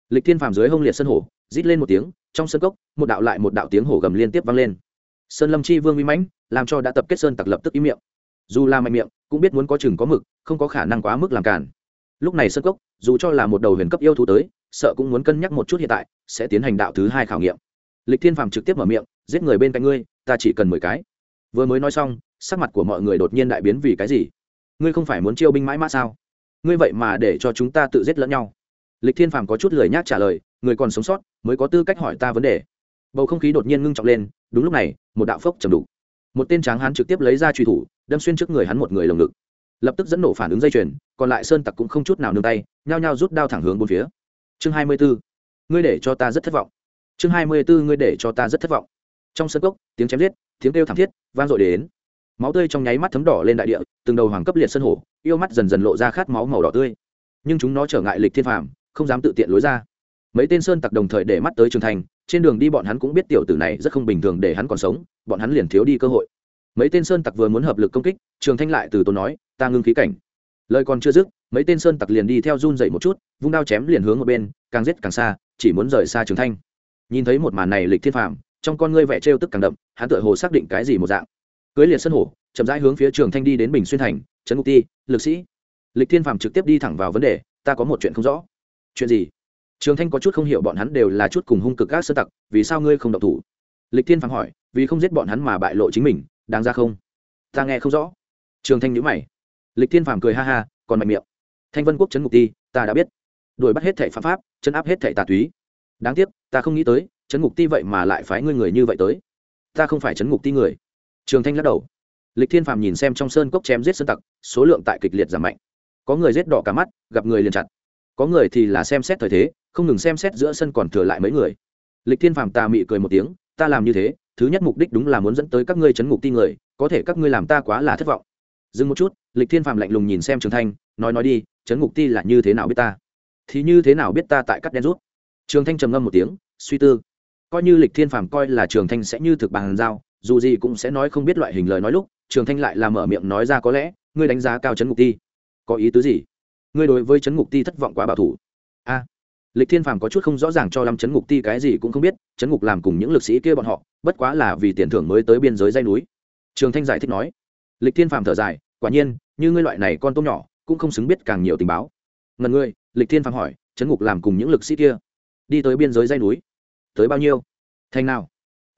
Lịch thiên phàm dưới hông liệt sân hổ, rít lên một tiếng, trong sân cốc, một đạo lại một đạo tiếng hổ gầm liên tiếp vang lên. Sơn lâm chi vương uy mãnh, làm cho đã tập kết sơn tặc lập tức ý miệng. Dù là mạnh miệng, cũng biết muốn có chừng có mực, không có khả năng quá mức làm cản lúc này sơn cốc, dù cho là một đầu huyền cấp yêu thú tới, sợ cũng muốn cân nhắc một chút hiện tại, sẽ tiến hành đạo thứ hai khảo nghiệm. Lịch thiên phàm trực tiếp mở miệng, giết người bên cạnh ngươi, ta chỉ cần mười cái. Vừa mới nói xong, sắc mặt của mọi người đột nhiên đại biến vì cái gì? Ngươi không phải muốn chiêu binh mãi mã sao? Ngươi vậy mà để cho chúng ta tự giết lẫn nhau. Lịch thiên phàm có chút lười nhác trả lời, người còn sống sót, mới có tư cách hỏi ta vấn đề. Bầu không khí đột nhiên ngưng trọng lên, đúng lúc này, một đạo phốc trầm đủ một tên tráng hán trực tiếp lấy ra truy thủ, đâm xuyên trước người hắn một người lồng ngực lập tức dẫn nổ phản ứng dây chuyền, còn lại sơn tặc cũng không chút nào nương tay, nhao nhao rút đao thẳng hướng bốn phía. Chương hai mươi bốn ngươi để cho ta rất thất vọng. Chương hai mươi bốn ngươi để cho ta rất thất vọng. Trong sân cốc, tiếng chém giết, tiếng kêu thảm thiết, vang dội đến. Máu tươi trong nháy mắt thấm đỏ lên đại địa, từng đầu hoàng cấp liệt sân hổ, yêu mắt dần dần lộ ra khát máu màu đỏ tươi. Nhưng chúng nó trở ngại lịch thiên phàm, không dám tự tiện lối ra. Mấy tên sơn tặc đồng thời để mắt tới trường thành, trên đường đi bọn hắn cũng biết tiểu tử này rất không bình thường để hắn còn sống, bọn hắn liền thiếu đi cơ hội mấy tên sơn tặc vừa muốn hợp lực công kích, trường thanh lại từ tốn nói, ta ngưng khí cảnh. Lời còn chưa dứt, mấy tên sơn tặc liền đi theo run dậy một chút, vung đao chém liền hướng một bên, càng giết càng xa, chỉ muốn rời xa trường thanh. Nhìn thấy một màn này lịch thiên phàm, trong con ngươi vẽ trêu tức càng đậm, hắn tựa hồ xác định cái gì một dạng. Cưới liệt sân hổ, chậm rãi hướng phía trường thanh đi đến bình xuyên thành, trấn ngục ti, lực sĩ. Lịch thiên phàm trực tiếp đi thẳng vào vấn đề, ta có một chuyện không rõ. Chuyện gì? Trường thanh có chút không hiểu bọn hắn đều là chút cùng hung cực các sơ tặc, vì sao ngươi không độc thủ? Lịch thiên phàm hỏi, vì không giết bọn hắn mà bại lộ chính mình đáng ra không? Ta nghe không rõ. Trường thanh nhữ mày. Lịch thiên phàm cười ha ha, còn mạnh miệng. Thanh vân quốc trấn ngục ti, ta đã biết. Đuổi bắt hết thẻ phạm pháp, chấn áp hết thẻ tà túy. Đáng tiếc, ta không nghĩ tới, chấn ngục ti vậy mà lại phái ngươi người như vậy tới. Ta không phải chấn ngục ti người. Trường thanh lắc đầu. Lịch thiên phàm nhìn xem trong sơn cốc chém giết sơn tặc, số lượng tại kịch liệt giảm mạnh. Có người giết đỏ cả mắt, gặp người liền chặt. Có người thì là xem xét thời thế, không ngừng xem xét giữa sân còn thừa lại mấy người. Lịch thiên phàm ta mị cười một tiếng, ta làm như thế thứ nhất mục đích đúng là muốn dẫn tới các ngươi chấn ngục ti người, có thể các ngươi làm ta quá là thất vọng. Dừng một chút, lịch thiên phạm lạnh lùng nhìn xem trường thanh, nói nói đi, chấn ngục ti là như thế nào biết ta? Thì như thế nào biết ta tại cắt đen rút? Trường thanh trầm ngâm một tiếng, suy tư. Coi như lịch thiên phàm coi là trường thanh sẽ như thực bàn giao, dù gì cũng sẽ nói không biết loại hình lời nói lúc, trường thanh lại làm mở miệng nói ra có lẽ, ngươi đánh giá cao chấn ngục ti. Có ý tứ gì? Ngươi đối với chấn ngục ti thất vọng quá bảo thủ. A. Lịch thiên phàm có chút không rõ ràng cho lắm chấn ngục ti cái gì cũng không biết, chấn ngục làm cùng những lực sĩ kia bọn họ bất quá là vì tiền thưởng mới tới biên giới dây núi. Trường thanh giải thích nói, lịch thiên phàm thở dài, quả nhiên, như ngươi loại này con tôm nhỏ, cũng không xứng biết càng nhiều tình báo. Ngần ngươi, lịch thiên phàm hỏi chấn ngục làm cùng những lực sĩ kia, đi tới biên giới dây núi, tới bao nhiêu? Thành nào?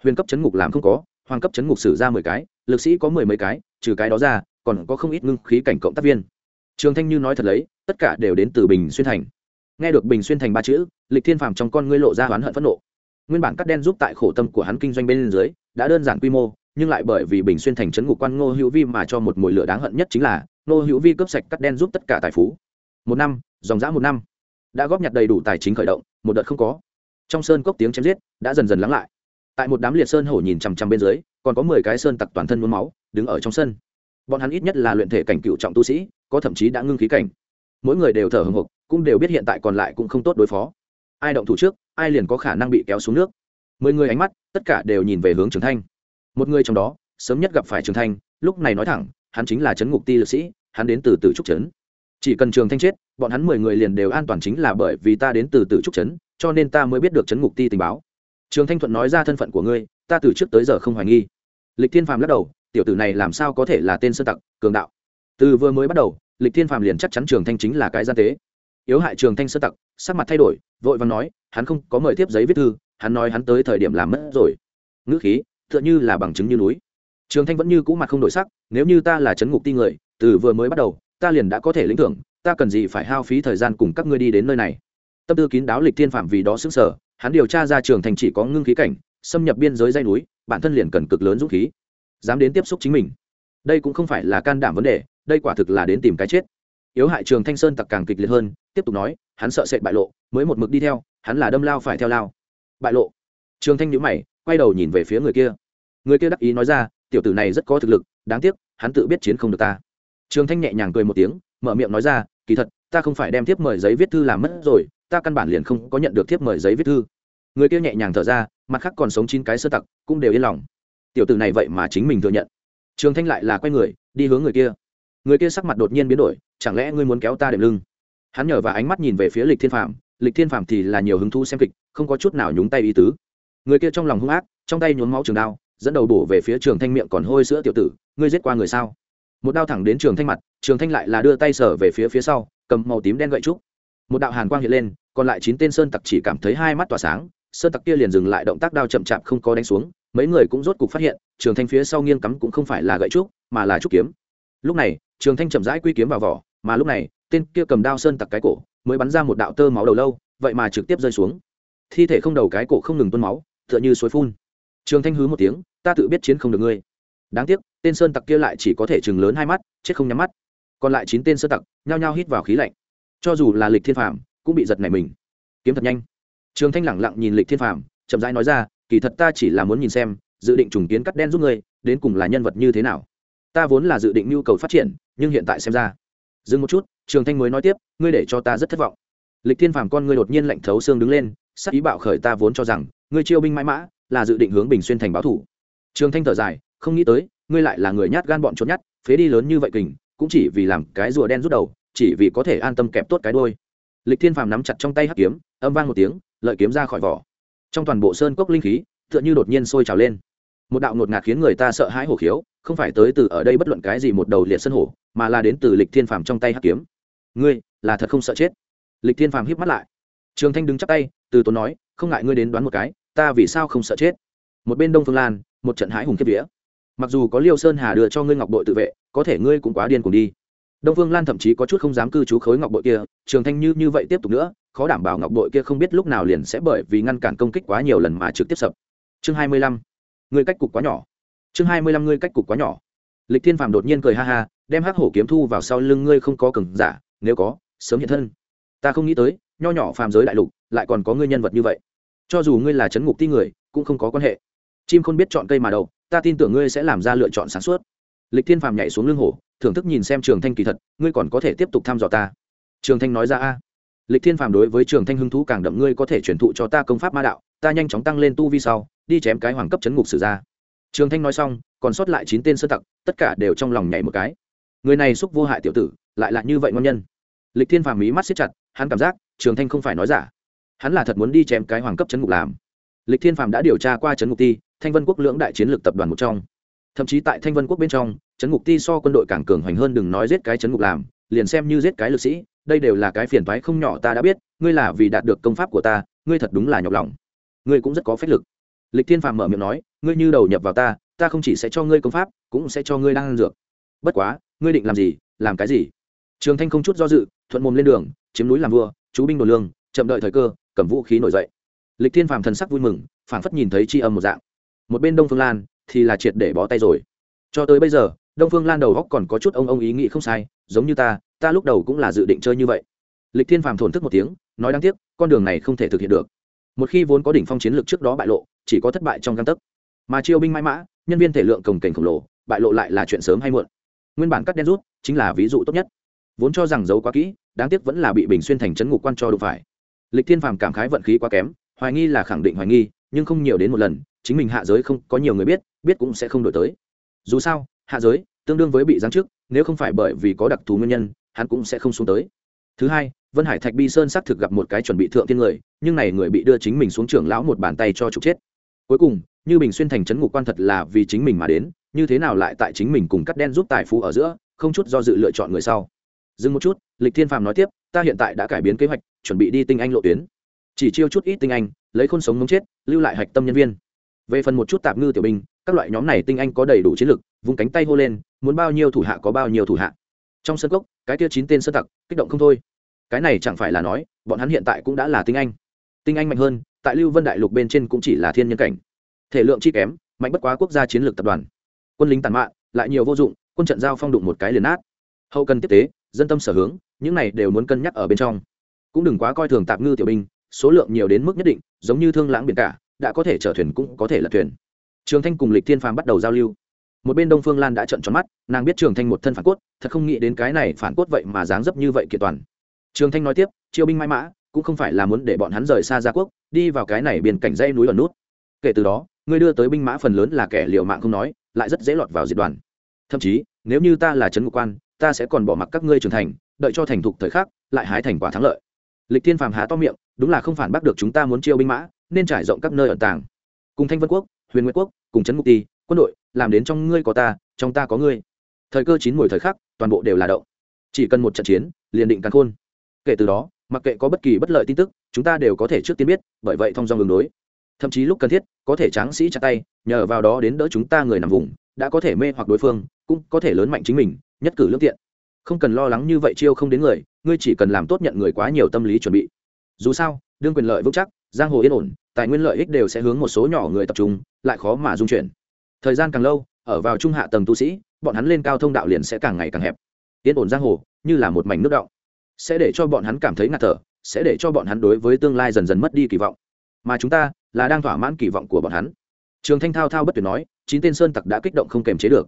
Huyền cấp chấn ngục làm không có, hoàng cấp chấn ngục sử ra mười cái, lực sĩ có mười mấy cái, trừ cái đó ra, còn có không ít ngưng khí cảnh cộng tác viên. Trường thanh như nói thật lấy, tất cả đều đến từ bình xuyên thành. Nghe được bình xuyên thành ba chữ, lịch thiên phàm trong con ngươi lộ ra oán hận phẫn nộ nguyên bản cắt đen giúp tại khổ tâm của hắn kinh doanh bên dưới, đã đơn giản quy mô, nhưng lại bởi vì bình xuyên thành trấn ngục quan ngô hữu vi mà cho một mồi lửa đáng hận nhất chính là, ngô hữu vi cướp sạch cắt đen giúp tất cả tài phú. Một năm, dòng dã một năm. Đã góp nhặt đầy đủ tài chính khởi động, một đợt không có. Trong sơn cốc tiếng chém giết đã dần dần lắng lại. Tại một đám liệt sơn hổ nhìn chằm chằm bên dưới, còn có mười cái sơn tặc toàn thân muốn máu, đứng ở trong sân. Bọn hắn ít nhất là luyện thể cảnh cựu trọng tu sĩ, có thậm chí đã ngưng khí cảnh. Mỗi người đều thở hồng hộc, cũng đều biết hiện tại còn lại cũng không tốt đối phó ai động thủ trước, ai liền có khả năng bị kéo xuống nước. Mười người ánh mắt, tất cả đều nhìn về hướng trường thanh. Một người trong đó, sớm nhất gặp phải trường thanh, lúc này nói thẳng, hắn chính là trấn ngục ti lực sĩ, hắn đến từ từ trúc trấn. Chỉ cần trường thanh chết, bọn hắn mười người liền đều an toàn chính là bởi vì ta đến từ từ trúc trấn, cho nên ta mới biết được trấn ngục ti tình báo. Trường thanh thuận nói ra thân phận của ngươi, ta từ trước tới giờ không hoài nghi. Lịch thiên phàm lắc đầu, tiểu tử này làm sao có thể là tên sơ tặc, cường đạo? Từ vừa mới bắt đầu, lịch thiên phàm liền chắc chắn trường thanh chính là cái gian tế. Yếu hại trường thanh sơ tặc sắc mặt thay đổi, vội vàng nói, hắn không có mời tiếp giấy viết thư, hắn nói hắn tới thời điểm làm mất rồi. Ngữ khí, tựa như là bằng chứng như núi. Trường thanh vẫn như cũ mặt không đổi sắc, nếu như ta là chấn ngục ti người, từ vừa mới bắt đầu, ta liền đã có thể lĩnh thưởng, ta cần gì phải hao phí thời gian cùng các ngươi đi đến nơi này. Tâm tư kín đáo lịch thiên phạm vì đó xứng sở hắn điều tra ra trường thành chỉ có ngưng khí cảnh, xâm nhập biên giới dây núi, bản thân liền cần cực lớn dũng khí, dám đến tiếp xúc chính mình. Đây cũng không phải là can đảm vấn đề, đây quả thực là đến tìm cái chết. Yếu hại trường thanh sơn tặc càng kịch liệt hơn tiếp tục nói, hắn sợ sệt bại lộ, mới một mực đi theo, hắn là đâm lao phải theo lao. Bại lộ. Trường thanh nhữ mày, quay đầu nhìn về phía người kia. Người kia đắc ý nói ra, tiểu tử này rất có thực lực, đáng tiếc, hắn tự biết chiến không được ta. Trường thanh nhẹ nhàng cười một tiếng, mở miệng nói ra, kỳ thật, ta không phải đem thiếp mời giấy viết thư làm mất rồi, ta căn bản liền không có nhận được thiếp mời giấy viết thư. Người kia nhẹ nhàng thở ra, mặt khác còn sống chín cái sơ tặc, cũng đều yên lòng. Tiểu tử này vậy mà chính mình thừa nhận. Trường thanh lại là quay người, đi hướng người kia. Người kia sắc mặt đột nhiên biến đổi, chẳng lẽ ngươi muốn kéo ta đệm lưng? Hắn nhờ và ánh mắt nhìn về phía lịch thiên phạm lịch thiên phạm thì là nhiều hứng thú xem kịch, không có chút nào nhúng tay ý tứ. Người kia trong lòng hung ác, trong tay nhốn máu trường đao, dẫn đầu bổ về phía trường thanh miệng còn hôi sữa tiểu tử, ngươi giết qua người sao? Một đao thẳng đến trường thanh mặt, trường thanh lại là đưa tay sở về phía phía sau, cầm màu tím đen gậy trúc. Một đạo hàn quang hiện lên, còn lại chín tên sơn tặc chỉ cảm thấy hai mắt tỏa sáng, sơn tặc kia liền dừng lại động tác đao chậm chạp không có đánh xuống, mấy người cũng rốt cục phát hiện, trường thanh phía sau nghiêng cắm cũng không phải là gậy trúc, mà là trúc kiếm. Lúc này, trường thanh chậm rãi quy kiếm vào vỏ, mà lúc này tên kia cầm đao sơn tặc cái cổ, mới bắn ra một đạo tơ máu đầu lâu, vậy mà trực tiếp rơi xuống. Thi thể không đầu cái cổ không ngừng tuôn máu, tựa như suối phun. Trường thanh hứ một tiếng, ta tự biết chiến không được ngươi. Đáng tiếc, tên sơn tặc kia lại chỉ có thể chừng lớn hai mắt, chết không nhắm mắt. Còn lại chín tên sơn tặc nhao nhao hít vào khí lạnh. Cho dù là lịch thiên phàm, cũng bị giật nảy mình. Kiếm thật nhanh. Trường thanh lẳng lặng nhìn lịch thiên phàm, chậm rãi nói ra, kỳ thật ta chỉ là muốn nhìn xem, dự định trùng kiến cắt đen giúp ngươi, đến cùng là nhân vật như thế nào. Ta vốn là dự định nhu cầu phát triển, nhưng hiện tại xem ra, dừng một chút trường thanh mới nói tiếp, ngươi để cho ta rất thất vọng. Lịch thiên phàm con ngươi đột nhiên lạnh thấu xương đứng lên, sắc ý bạo khởi ta vốn cho rằng, ngươi chiêu binh mãi mã, là dự định hướng bình xuyên thành báo thủ. Trường thanh thở dài, không nghĩ tới, ngươi lại là người nhát gan bọn trốn nhát phế đi lớn như vậy kình, cũng chỉ vì làm cái rùa đen rút đầu, chỉ vì có thể an tâm kẹp tốt cái đôi lịch thiên phàm nắm chặt trong tay hắc kiếm, âm vang một tiếng, lợi kiếm ra khỏi vỏ. Trong toàn bộ sơn cốc linh khí, tựa như đột nhiên sôi trào lên. Một đạo ngột ngạt khiến người ta sợ hãi hổ khiếu, không phải tới từ ở đây bất luận cái gì một đầu liệt sân hổ, mà là đến từ lịch thiên phàm trong tay hắc kiếm ngươi, là thật không sợ chết. Lịch thiên phàm híp mắt lại. Trường thanh đứng chắp tay, từ tốn nói, không ngại ngươi đến đoán một cái, ta vì sao không sợ chết? Một bên đông phương lan, một trận hãi hùng kiếp vía. Mặc dù có liêu sơn hà đưa cho ngươi ngọc bội tự vệ, có thể ngươi cũng quá điên cùng đi. Đông phương lan thậm chí có chút không dám cư trú khối ngọc bội kia, trường thanh như như vậy tiếp tục nữa, khó đảm bảo ngọc bội kia không biết lúc nào liền sẽ bởi vì ngăn cản công kích quá nhiều lần mà trực tiếp sập. Chương hai mươi lăm. Ngươi cách cục quá nhỏ. Chương hai mươi lăm ngươi cách cục quá nhỏ. Lịch thiên phàm đột nhiên cười ha ha, đem hắc hổ kiếm thu vào sau lưng ngươi không có cừng giả nếu có, sớm hiện thân. Ta không nghĩ tới, nho nhỏ phàm giới đại lục lại còn có ngươi nhân vật như vậy. Cho dù ngươi là chấn ngục ti người, cũng không có quan hệ. Chim không biết chọn cây mà đầu ta tin tưởng ngươi sẽ làm ra lựa chọn sáng suốt. Lịch thiên phàm nhảy xuống lưng hổ, thưởng thức nhìn xem trường thanh kỳ thật, ngươi còn có thể tiếp tục thăm dò ta. Trường thanh nói ra, a. Lịch thiên phàm đối với trường thanh hứng thú càng đậm, ngươi có thể truyền thụ cho ta công pháp ma đạo, ta nhanh chóng tăng lên tu vi sau, đi chém cái hoàng cấp chấn ngục sử ra. Trường thanh nói xong, còn sót lại chín tên sơ tặc, tất cả đều trong lòng nhảy một cái. Người này xúc vô hại tiểu tử lại là như vậy ngon nhân. Lịch thiên phàm mí mắt siết chặt, hắn cảm giác, trường thanh không phải nói giả. Hắn là thật muốn đi chém cái hoàng cấp chấn ngục làm. Lịch thiên phàm đã điều tra qua chấn ngục ti, thanh vân quốc lưỡng đại chiến lược tập đoàn một trong. Thậm chí tại thanh vân quốc bên trong, chấn ngục ti so quân đội càng cường hoành hơn đừng nói giết cái chấn ngục làm, liền xem như giết cái lực sĩ, đây đều là cái phiền toái không nhỏ ta đã biết, ngươi là vì đạt được công pháp của ta, ngươi thật đúng là nhọc lòng. Ngươi cũng rất có phép lực. Lịch thiên phàm mở miệng nói, ngươi như đầu nhập vào ta ta không chỉ sẽ cho ngươi công pháp, cũng sẽ cho ngươi đang ăn dược. Bất quá, ngươi định làm gì, làm cái gì? Trường thanh không chút do dự, thuận mồm lên đường, chiếm núi làm vua, chú binh đồ lương, chậm đợi thời cơ, cầm vũ khí nổi dậy. Lịch thiên phàm thần sắc vui mừng, phảng phất nhìn thấy tri âm một dạng. Một bên đông phương lan thì là triệt để bó tay rồi. Cho tới bây giờ, đông phương lan đầu góc còn có chút ông ông ý nghĩ không sai, giống như ta ta lúc đầu cũng là dự định chơi như vậy. Lịch thiên phàm thổn thức một tiếng, nói đáng tiếc, con đường này không thể thực hiện được. Một khi vốn có đỉnh phong chiến lược trước đó bại lộ, chỉ có thất bại trong găng tấc. Mà chiêu binh mãi mã, nhân viên thể lượng cồng kềnh khổng lồ, bại lộ lại là chuyện sớm hay muộn. Nguyên bản cắt đen rút, chính là ví dụ tốt nhất vốn cho rằng giấu quá kỹ, đáng tiếc vẫn là bị bình xuyên thành Trấn ngục quan cho đụng phải. Lịch thiên phàm cảm khái vận khí quá kém, hoài nghi là khẳng định hoài nghi, nhưng không nhiều đến một lần, chính mình hạ giới không có nhiều người biết biết cũng sẽ không đổi tới. Dù sao, hạ giới, tương đương với bị giáng chức, nếu không phải bởi vì có đặc thù nguyên nhân, hắn cũng sẽ không xuống tới. Thứ hai, vân hải thạch bi sơn xác thực gặp một cái chuẩn bị thượng thiên người, nhưng này người bị đưa chính mình xuống trưởng lão một bàn tay cho trục chết. Cuối cùng, như bình xuyên thành trấn ngục quan thật là vì chính mình mà đến, như thế nào lại tại chính mình cùng cắt đen giúp tài phú ở giữa, không chút do dự lựa chọn người sau dừng một chút, lịch thiên phàm nói tiếp, ta hiện tại đã cải biến kế hoạch, chuẩn bị đi tinh anh lộ tuyến. Chỉ chiêu chút ít tinh anh, lấy khôn sống mống chết, lưu lại hạch tâm nhân viên. Về phần một chút tạp ngư tiểu binh, các loại nhóm này tinh anh có đầy đủ chiến lực vùng cánh tay hô lên, muốn bao nhiêu thủ hạ có bao nhiêu thủ hạ. Trong sân cốc, cái kia chín tên sơ tặc, kích động không thôi. Cái này chẳng phải là nói, bọn hắn hiện tại cũng đã là tinh anh. Tinh anh mạnh hơn, tại lưu vân đại lục bên trên cũng chỉ là thiên nhân cảnh. Thể lượng chi kém, mạnh bất quá quốc gia chiến lược tập đoàn. Quân lính tàn mạn, lại nhiều vô dụng, quân trận giao phong đụng một cái liền nát. Hậu cần tiếp tế dân tâm sở hướng, những này đều muốn cân nhắc ở bên trong. Cũng đừng quá coi thường tạp ngư tiểu binh, số lượng nhiều đến mức nhất định, giống như thương lãng biển cả, đã có thể chở thuyền cũng có thể là thuyền. Trường thanh cùng lịch thiên phàm bắt đầu giao lưu. Một bên đông phương lan đã trận tròn mắt, nàng biết trường thanh một thân phản cốt, thật không nghĩ đến cái này phản cốt vậy mà dáng dấp như vậy kiện toàn. Trường thanh nói tiếp chiêu binh mãi mã, cũng không phải là muốn để bọn hắn rời xa gia quốc, đi vào cái này biển cảnh dây núi ẩn nút. Kể từ đó, ngươi đưa tới binh mã phần lớn là kẻ liều mạng không nói, lại rất dễ lọt vào diệt đoàn. Thậm chí, nếu như ta là trấn ngục quan ta sẽ còn bỏ mặc các ngươi trưởng thành, đợi cho thành thục thời khắc, lại hái thành quả thắng lợi. Lịch thiên phàm há to miệng, đúng là không phản bác được chúng ta muốn chiêu binh mã, nên trải rộng các nơi ẩn tàng. Cùng thanh vân quốc, huyền nguyễn quốc, cùng trấn ngục ti, quân đội, làm đến trong ngươi có ta, trong ta có ngươi. Thời cơ chín mùi thời khắc, toàn bộ đều là động. Chỉ cần một trận chiến, liền định cắn khôn. Kể từ đó, mặc kệ có bất kỳ bất lợi tin tức, chúng ta đều có thể trước tiên biết, bởi vậy thông dong đường đối. Thậm chí lúc cần thiết, có thể tráng sĩ chặt tay, nhờ vào đó đến đỡ chúng ta người nằm vùng, đã có thể mê hoặc đối phương, cũng có thể lớn mạnh chính mình nhất cử lương thiện, không cần lo lắng như vậy chiêu không đến người ngươi chỉ cần làm tốt nhận người quá nhiều tâm lý chuẩn bị. Dù sao đương quyền lợi vững chắc giang hồ yên ổn tài nguyên lợi ích đều sẽ hướng một số nhỏ người tập trung lại khó mà dung chuyển. Thời gian càng lâu ở vào trung hạ tầng tu sĩ bọn hắn lên cao thông đạo liền sẽ càng ngày càng hẹp. Yên ổn giang hồ như là một mảnh nước động sẽ để cho bọn hắn cảm thấy ngạt thở sẽ để cho bọn hắn đối với tương lai dần dần mất đi kỳ vọng. Mà chúng ta là đang thỏa mãn kỳ vọng của bọn hắn. Trường thanh thao thao bất tuyệt nói chín tên sơn tặc đã kích động không kềm chế được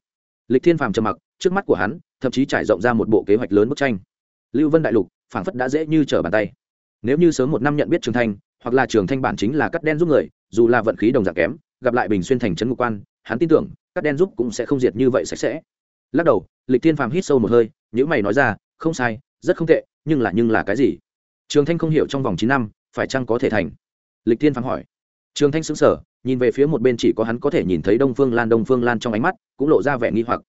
lịch thiên phàm trầm mặc, trước mắt của hắn, thậm chí trải rộng ra một bộ kế hoạch lớn bức tranh. Lưu vân đại lục, phảng phất đã dễ như trở bàn tay. Nếu như sớm một năm nhận biết trường thanh, hoặc là trường thanh bản chính là cắt đen giúp người, dù là vận khí đồng dạng kém, gặp lại bình xuyên thành trấn ngục quan, hắn tin tưởng, cắt đen giúp cũng sẽ không diệt như vậy sạch sẽ. Lắc đầu, lịch thiên phàm hít sâu một hơi những mày nói ra, không sai, rất không tệ, nhưng là nhưng là cái gì? Trường thanh không hiểu trong vòng chín năm, phải chăng có thể thành? Lịch thiên phàm hỏi. Trường thanh xứng sở nhìn về phía một bên chỉ có hắn có thể nhìn thấy đông phương lan, đông phương lan trong ánh mắt cũng lộ ra vẻ nghi hoặc.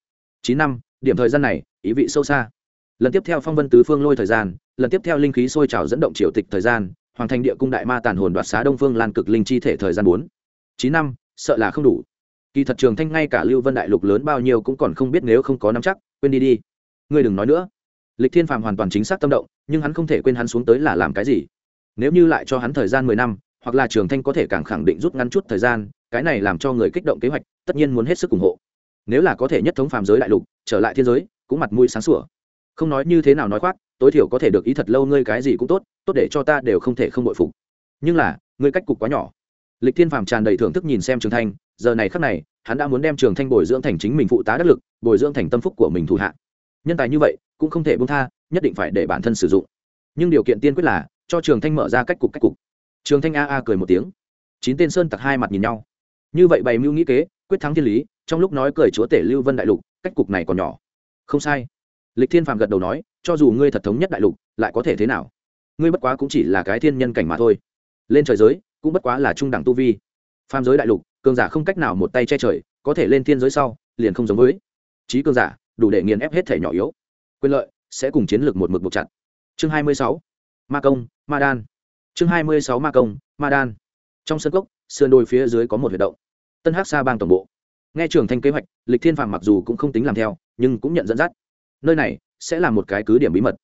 Chín năm, điểm thời gian này, ý vị sâu xa. Lần tiếp theo phong vân tứ phương lôi thời gian, lần tiếp theo linh khí sôi trào dẫn động triều tịch thời gian, hoàng thành địa cung đại ma tàn hồn đoạt xá đông phương lan cực linh chi thể thời gian bốn. Chín năm, sợ là không đủ. Kỳ thật trường thanh ngay cả lưu vân đại lục lớn bao nhiêu cũng còn không biết nếu không có năm chắc, quên đi đi. Ngươi đừng nói nữa. Lịch thiên phàm hoàn toàn chính xác tâm động, nhưng hắn không thể quên hắn xuống tới là làm cái gì. Nếu như lại cho hắn thời gian mười năm hoặc là trường thanh có thể càng khẳng định rút ngắn chút thời gian, cái này làm cho người kích động kế hoạch, tất nhiên muốn hết sức ủng hộ. Nếu là có thể nhất thống phàm giới đại lục, trở lại thiên giới, cũng mặt mũi sáng sủa. Không nói như thế nào nói khoác, tối thiểu có thể được ý thật lâu ngươi cái gì cũng tốt tốt để cho ta đều không thể không bội phục. Nhưng là, ngươi cách cục quá nhỏ. Lịch thiên phàm tràn đầy thưởng thức nhìn xem trường thanh, giờ này khắc này, hắn đã muốn đem trường thanh bồi dưỡng thành chính mình phụ tá đắc lực, bồi dưỡng thành tâm phúc của mình thủ hạ. Nhân tài như vậy, cũng không thể bông tha, nhất định phải để bản thân sử dụng. Nhưng điều kiện tiên quyết là, cho trường thanh mở ra cách cục cách cục trường thanh a a cười một tiếng. Chín tên sơn tặc hai mặt nhìn nhau. Như vậy bày mưu nghĩ kế, quyết thắng thiên lý, trong lúc nói cười chúa tể lưu vân đại lục, cách cục này còn nhỏ. Không sai. Lịch thiên phàm gật đầu nói, cho dù ngươi thật thống nhất đại lục, lại có thể thế nào? Ngươi bất quá cũng chỉ là cái thiên nhân cảnh mà thôi. Lên trời giới, cũng bất quá là trung đẳng tu vi. Phàm giới đại lục, cường giả không cách nào một tay che trời, có thể lên thiên giới sau, liền không giống với. Trí cường giả, đủ để nghiền ép hết thể nhỏ yếu. Quyền lợi sẽ cùng chiến lược một mực buộc chặt. Chương hai mươi sáu. Ma công, ma đan chương hai mươi sáu ma công, ma đan. Trong sân cốc, sườn đồi phía dưới có một huyệt động. Tân hắc sa bang tổng bộ. Nghe trường thanh kế hoạch, lịch thiên phàm mặc dù cũng không tính làm theo, nhưng cũng nhận dẫn dắt. Nơi này sẽ là một cái cứ điểm bí mật.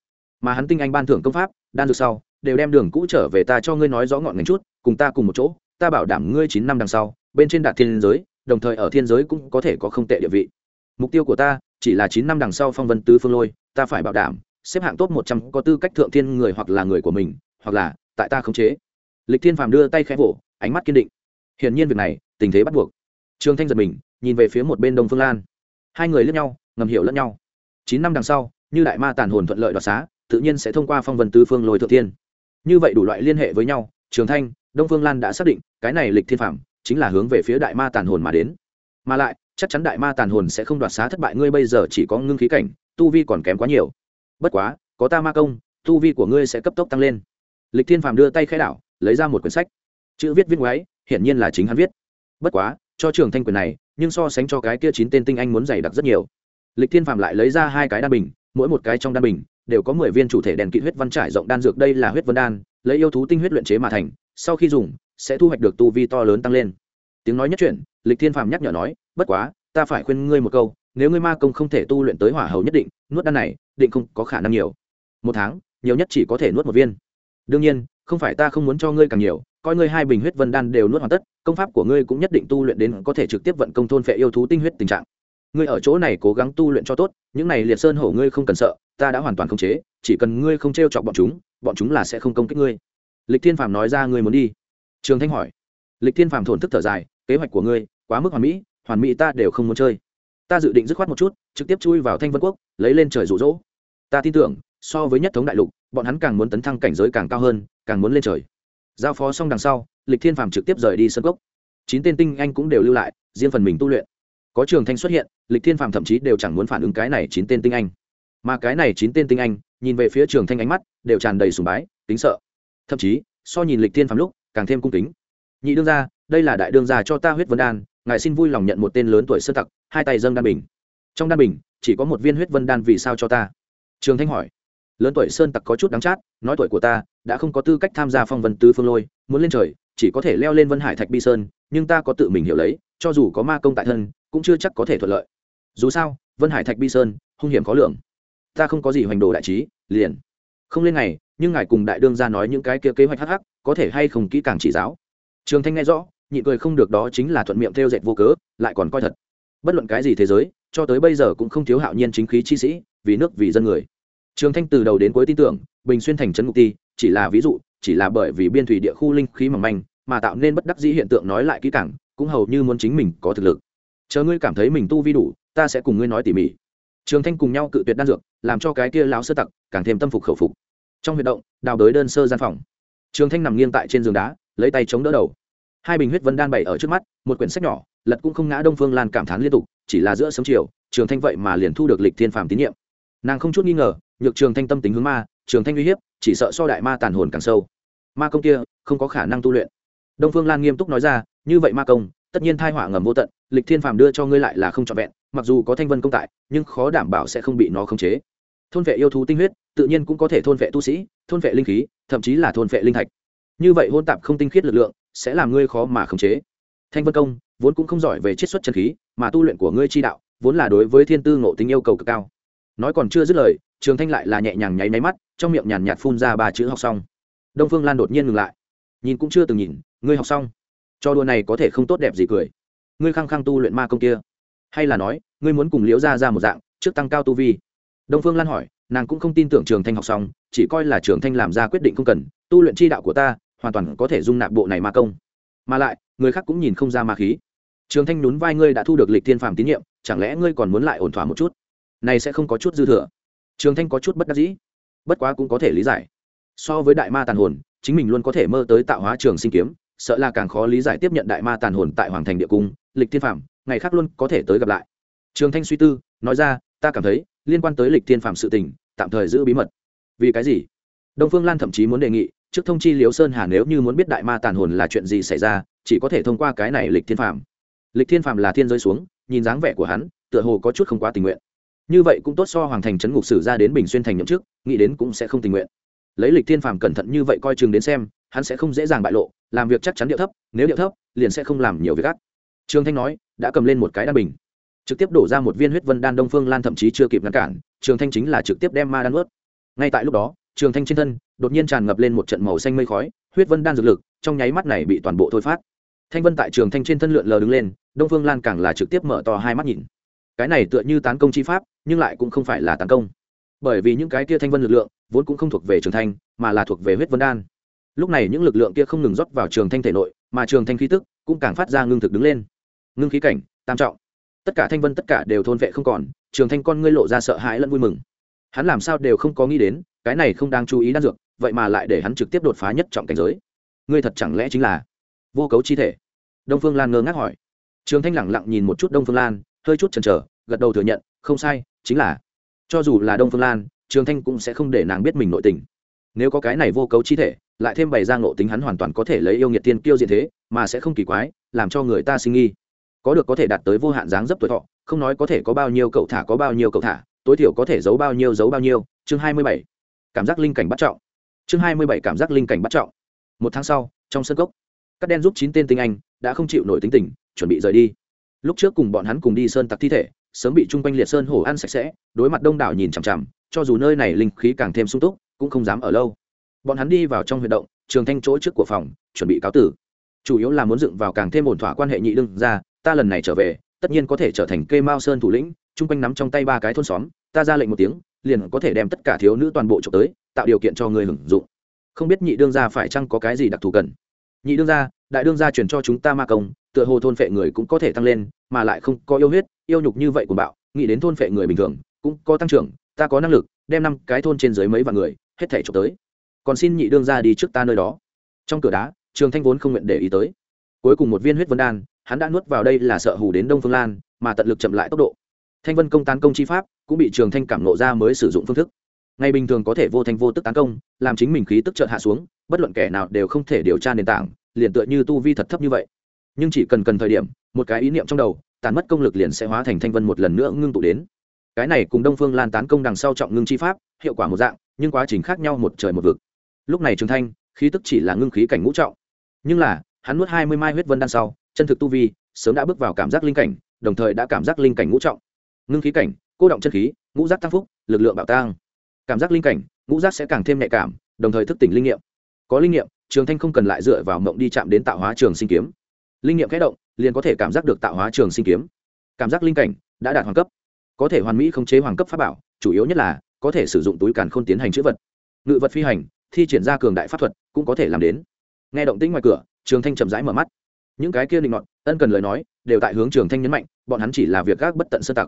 Mà hắn tinh anh ban thưởng công pháp, đan dược sau, đều đem đường cũ trở về ta cho ngươi nói rõ ngọn ngành chút, cùng ta cùng một chỗ, ta bảo đảm ngươi chín năm đằng sau, bên trên đạt thiên giới, đồng thời ở thiên giới cũng có thể có không tệ địa vị. Mục tiêu của ta chỉ là chín năm đằng sau phong vân tứ phương lôi, ta phải bảo đảm, xếp hạng top một trăm có tư cách thượng thiên người hoặc là người của mình, hoặc là tại ta khống chế. Lịch thiên phàm đưa tay khẽ vỗ, ánh mắt kiên định. Hiển nhiên việc này, tình thế bắt buộc. Trương thanh giật mình, nhìn về phía một bên đông phương lan. Hai người lẫn nhau, ngầm hiểu lẫn nhau. Chín năm đằng sau, như đại ma tàn hồn thuận lợi đoạt xá, tự nhiên sẽ thông qua phong vân tứ phương lôi thượng thiên. Như vậy đủ loại liên hệ với nhau, trường thanh, đông phương lan đã xác định, cái này lịch thiên phạm chính là hướng về phía đại ma tàn hồn mà đến. Mà lại, chắc chắn đại ma tàn hồn sẽ không đoạt xá thất bại, ngươi bây giờ chỉ có ngưng khí cảnh, tu vi còn kém quá nhiều. Bất quá, có ta ma công, tu vi của ngươi sẽ cấp tốc tăng lên lịch thiên phàm đưa tay khai đảo, lấy ra một quyển sách. Chữ viết viết ngoáy, hiển nhiên là chính hắn viết. Bất quá, cho trường thanh quyền này, nhưng so sánh cho cái kia chín tên tinh anh muốn dày đặc rất nhiều. Lịch thiên phàm lại lấy ra hai cái đan bình, mỗi một cái trong đan bình đều có mười viên chủ thể đèn kỵ huyết văn trải rộng đan dược, đây là huyết vân đan, lấy yêu thú tinh huyết luyện chế mà thành, sau khi dùng, sẽ thu hoạch được tu vi to lớn tăng lên. Tiếng nói nhất chuyển, lịch thiên phàm nhắc nhở nói, bất quá, ta phải khuyên ngươi một câu, nếu ngươi ma công không thể tu luyện tới hỏa hầu nhất định, nuốt đan này, định không có khả năng nhiều. Một tháng, nhiều nhất chỉ có thể nuốt một viên đương nhiên, không phải ta không muốn cho ngươi càng nhiều, coi ngươi hai bình huyết vân đan đều nuốt hoàn tất, công pháp của ngươi cũng nhất định tu luyện đến có thể trực tiếp vận công thôn phệ yêu thú tinh huyết tình trạng. Ngươi ở chỗ này cố gắng tu luyện cho tốt, những này liệt sơn hổ ngươi không cần sợ, ta đã hoàn toàn khống chế, chỉ cần ngươi không t r e o chọc bọn chúng bọn chúng là sẽ không công kích ngươi. Lịch thiên phàm nói ra ngươi muốn đi. Trường thanh hỏi. Lịch thiên phàm thổn thức thở dài, kế hoạch của ngươi quá mức hoàn mỹ hoàn mỹ ta đều không muốn chơi. Ta dự định dứt khoát một chút, trực tiếp chui vào thanh vân quốc, lấy lên trời rụ rỗ. Ta tin tưởng, so với nhất thống đại lục bọn hắn càng muốn tấn thăng cảnh giới càng cao hơn, càng muốn lên trời. Giao phó xong đằng sau, lịch thiên phàm trực tiếp rời đi sân gốc chín tên tinh anh cũng đều lưu lại, riêng phần mình tu luyện. Có trường thanh xuất hiện, lịch thiên phàm thậm chí đều chẳng muốn phản ứng cái này chín tên tinh anh. Mà cái này chín tên tinh anh, nhìn về phía trường thanh ánh mắt, đều tràn đầy sùng bái, tính sợ. Thậm chí, so nhìn lịch thiên phàm lúc, càng thêm cung kính. Nhị đương gia, đây là đại đương gia cho ta huyết vân đan, ngài xin vui lòng nhận một tên lớn tuổi sơ tặc, hai tay dâng đan bình. Trong đan bình, chỉ có một viên huyết vân đan vì sao cho ta? Trường thanh hỏi lớn tuổi sơn tặc có chút đáng chát, nói tuổi của ta, đã không có tư cách tham gia phong vân tứ phương lôi, muốn lên trời, chỉ có thể leo lên vân hải thạch bi sơn, nhưng ta có tự mình hiểu lấy, cho dù có ma công tại thân, cũng chưa chắc có thể thuận lợi. Dù sao, vân hải thạch bi sơn, hung hiểm khó lường. Ta không có gì hoành đồ đại trí, liền. Không lên ngày, nhưng ngài cùng đại đương ra nói những cái kia kế hoạch hắc hắc, có thể hay không kỹ càng chỉ giáo. Trường thanh nghe rõ, nhị cười không được đó chính là thuận miệng theo dệt vô cớ, lại còn coi thật. Bất luận cái gì thế giới, cho tới bây giờ cũng không thiếu hạo nhiên chính khí chi sĩ, vì nước vì dân người trường thanh từ đầu đến cuối tin tưởng, bình xuyên thành trấn mục ti, chỉ là ví dụ, chỉ là bởi vì biên thủy địa khu linh khí mỏng manh, mà tạo nên bất đắc dĩ hiện tượng nói lại kỹ càng, cũng hầu như muốn chính mình có thực lực. Chờ ngươi cảm thấy mình tu vi đủ, ta sẽ cùng ngươi nói tỉ mỉ. Trường thanh cùng nhau cự tuyệt đan dược, làm cho cái kia láo sơ tặc càng thêm tâm phục khẩu phục. Trong huyệt động, đào đới đơn sơ gian phòng. Trường thanh nằm nghiêng tại trên giường đá, lấy tay chống đỡ đầu. Hai bình huyết vân đan bày ở trước mắt, một quyển sách nhỏ, lật cũng không ngã đông phương lan cảm thán liên tục, chỉ là giữa sớm chiều, trường thanh vậy mà liền thu được lịch thiên phàm tín nhiệm. Nàng không chút nghi ngờ nhược trường thanh tâm tính hướng ma, trường thanh uy hiếp, chỉ sợ so đại ma tàn hồn càng sâu. Ma công kia không có khả năng tu luyện. Đông phương lan nghiêm túc nói ra, như vậy ma công, tất nhiên thai họa ngầm vô tận, lịch thiên phàm đưa cho ngươi lại là không trọn vẹn, mặc dù có thanh vân công tại, nhưng khó đảm bảo sẽ không bị nó khống chế. Thôn vệ yêu thú tinh huyết, tự nhiên cũng có thể thôn vệ tu sĩ, thôn vệ linh khí, thậm chí là thôn vệ linh thạch. Như vậy hôn tạp không tinh khiết lực lượng, sẽ làm ngươi khó mà khống chế. Thanh vân công, vốn cũng không giỏi về chiết xuất chân khí, mà tu luyện của ngươi chi đạo, vốn là đối với thiên tư ngộ tính yêu cầu cực cao. Nói còn chưa dứt lời trường thanh lại là nhẹ nhàng nháy máy mắt, trong miệng nhàn nhạt phun ra ba chữ học xong. Đông phương lan đột nhiên ngừng lại. Nhìn cũng chưa từng nhìn, ngươi học xong. Cho đùa này có thể không tốt đẹp gì cười. Ngươi khăng khăng tu luyện ma công kia. Hay là nói, ngươi muốn cùng liễu ra ra một dạng, trước tăng cao tu vi. Đông phương lan hỏi, nàng cũng không tin tưởng trường thanh học xong, chỉ coi là trường thanh làm ra quyết định không cần, tu luyện chi đạo của ta, hoàn toàn có thể dung nạp bộ này ma công. Mà lại, người khác cũng nhìn không ra ma khí. Trường thanh nhún vai, ngươi đã thu được lịch thiên phàm tín nhiệm, chẳng lẽ ngươi còn muốn lại ổn thỏa một chút? Này sẽ không có chút dư thừa trường thanh có chút bất đắc dĩ. Bất quá cũng có thể lý giải. So với đại ma tàn hồn, chính mình luôn có thể mơ tới tạo hóa trường sinh kiếm, sợ là càng khó lý giải tiếp nhận đại ma tàn hồn tại hoàng thành địa cung, lịch thiên phạm ngày khác luôn có thể tới gặp lại. Trường thanh suy tư, nói ra, ta cảm thấy, liên quan tới lịch thiên phạm sự tình, tạm thời giữ bí mật. Vì cái gì? Đông phương lan thậm chí muốn đề nghị, trước thông chi liếu sơn hà nếu như muốn biết đại ma tàn hồn là chuyện gì xảy ra, chỉ có thể thông qua cái này lịch thiên phạm lịch thiên phạm là thiên rơi xuống, nhìn dáng vẻ của hắn, tựa hồ có chút không quá tình nguyện như vậy cũng tốt so hoàng thành trấn ngục sử ra đến bình xuyên thành nhậm chức, nghĩ đến cũng sẽ không tình nguyện. Lấy lịch thiên phàm cẩn thận như vậy coi chừng đến xem, hắn sẽ không dễ dàng bại lộ, làm việc chắc chắn điệu thấp, nếu điệu thấp, liền sẽ không làm nhiều việc gắt. Trương thanh nói, đã cầm lên một cái đan bình. Trực tiếp đổ ra một viên huyết vân đan đông phương lan thậm chí chưa kịp ngăn cản trường thanh chính là trực tiếp đem ma đan ướt ngay tại lúc đó trường thanh trên thân đột nhiên tràn ngập lên một trận màu xanh mây khói, huyết vân đan dược lực trong nháy mắt này bị toàn bộ thôi phát. Thanh vân tại trường thanh trên thân lượn lờ đứng lên, đông phương lan càng là trực tiếp mở to hai mắt nhìn cái này tựa như tán công chi pháp, nhưng lại cũng không phải là tán công. Bởi vì những cái kia thanh vân lực lượng, vốn cũng không thuộc về trường thanh, mà là thuộc về huyết vân đan. Lúc này những lực lượng kia không ngừng rót vào trường thanh thể nội, mà trường thanh khí tức cũng càng phát ra ngưng thực đứng lên. Ngưng khí cảnh, tam trọng. Tất cả thanh vân tất cả đều thôn vệ không còn, trường thanh con ngươi lộ ra sợ hãi lẫn vui mừng. Hắn làm sao đều không có nghĩ đến, cái này không đang chú ý đan dược, vậy mà lại để hắn trực tiếp đột phá nhất trọng cảnh giới. Ngươi thật chẳng lẽ chính là vô cấu chi thể? Đông phương lan ngơ ngác hỏi. Trường thanh lẳng lặng nhìn một chút đông phương lan hơi chút chần chờ, gật đầu thừa nhận, không sai, chính là. Cho dù là đông phương lan, trường thanh cũng sẽ không để nàng biết mình nội tình. Nếu có cái này vô cấu chi thể, lại thêm bày ra ngộ tính hắn hoàn toàn có thể lấy yêu nghiệt tiên kiêu diện thế, mà sẽ không kỳ quái, làm cho người ta sinh nghi. Có được có thể đạt tới vô hạn dáng dấp tuổi thọ, không nói có thể có bao nhiêu cậu thả có bao nhiêu cậu thả, tối thiểu có thể giấu bao nhiêu giấu bao nhiêu. Chương hai mươi bảy. Cảm giác linh cảnh bắt trọng. Chương hai mươi bảy cảm giác linh cảnh bắt trọng. Một tháng sau, trong sân cốc các đen giúp chín tên tinh anh đã không chịu nổi tính tình, chuẩn bị rời đi lúc trước cùng bọn hắn cùng đi sơn tặc thi thể, sớm bị chung quanh liệt sơn hổ ăn sạch sẽ, đối mặt đông đảo nhìn chằm chằm, cho dù nơi này linh khí càng thêm sung túc, cũng không dám ở lâu. Bọn hắn đi vào trong huy động, trường thanh chỗ trước của phòng, chuẩn bị cáo tử. Chủ yếu là muốn dựng vào càng thêm ổn thỏa quan hệ nhị đương ra, ta lần này trở về, tất nhiên có thể trở thành cây mao sơn thủ lĩnh, chung quanh nắm trong tay ba cái thôn xóm, ta ra lệnh một tiếng, liền có thể đem tất cả thiếu nữ toàn bộ trộm tới, tạo điều kiện cho người hưởng dụng. Không biết nhị đương gia phải chăng có cái gì đặc thù cần? Nhị đương gia đại đương gia truyền cho chúng ta ma công, tựa hồ thôn phệ người cũng có thể tăng lên, mà lại không có yêu huyết, yêu nhục như vậy của bạo, nghĩ đến thôn phệ người bình thường, cũng có tăng trưởng, ta có năng lực, đem năm cái thôn trên dưới mấy vạn người, hết thể trộm tới. Còn xin nhị đương ra đi trước ta nơi đó. Trong cửa đá, trường thanh vốn không nguyện để ý tới. Cuối cùng một viên huyết vân đan, hắn đã nuốt vào đây là sợ hù đến đông phương lan, mà tận lực chậm lại tốc độ. Thanh vân công tán công chi pháp, cũng bị trường thanh cảm nộ ra mới sử dụng phương thức. Ngày bình thường có thể vô thanh vô tức tán công, làm chính mình khí tức trợt hạ xuống, bất luận kẻ nào đều không thể điều tra nền tảng liền tựa như tu vi thật thấp như vậy. Nhưng chỉ cần cần thời điểm, một cái ý niệm trong đầu, tàn mất công lực liền sẽ hóa thành thanh vân một lần nữa ngưng tụ đến. Cái này cùng đông phương lan tán công đằng sau trọng ngưng chi pháp, hiệu quả một dạng, nhưng quá trình khác nhau một trời một vực. Lúc này trường thanh, khí tức chỉ là ngưng khí cảnh ngũ trọng. Nhưng là, hắn nuốt hai mươi mai huyết vân đan sau, chân thực tu vi, sớm đã bước vào cảm giác linh cảnh, đồng thời đã cảm giác linh cảnh ngũ trọng. Ngưng khí cảnh, cô động chân khí, ngũ giác tăng phúc, lực lượng bạo tăng cảm giác linh cảnh, ngũ giác sẽ càng thêm nhạy cảm, đồng thời thức tỉnh linh nghiệm có linh nghiệm, trường thanh không cần lại dựa vào mộng đi chạm đến tạo hóa trường sinh kiếm. Linh nghiệm khẽ động, liền có thể cảm giác được tạo hóa trường sinh kiếm. Cảm giác linh cảnh đã đạt hoàng cấp. Có thể hoàn mỹ khống chế hoàng cấp pháp bảo, chủ yếu nhất là có thể sử dụng túi càn k h ô n tiến hành chữ vật. Ngự vật phi hành, thi triển ra cường đại pháp thuật cũng có thể làm đến. Nghe động tĩnh ngoài cửa, trường thanh chậm rãi mở mắt. Những cái kia định ngọn ân cần lời nói, đều tại hướng trường thanh nhấn mạnh, bọn hắn chỉ là việc gác bất tận sơ tặc.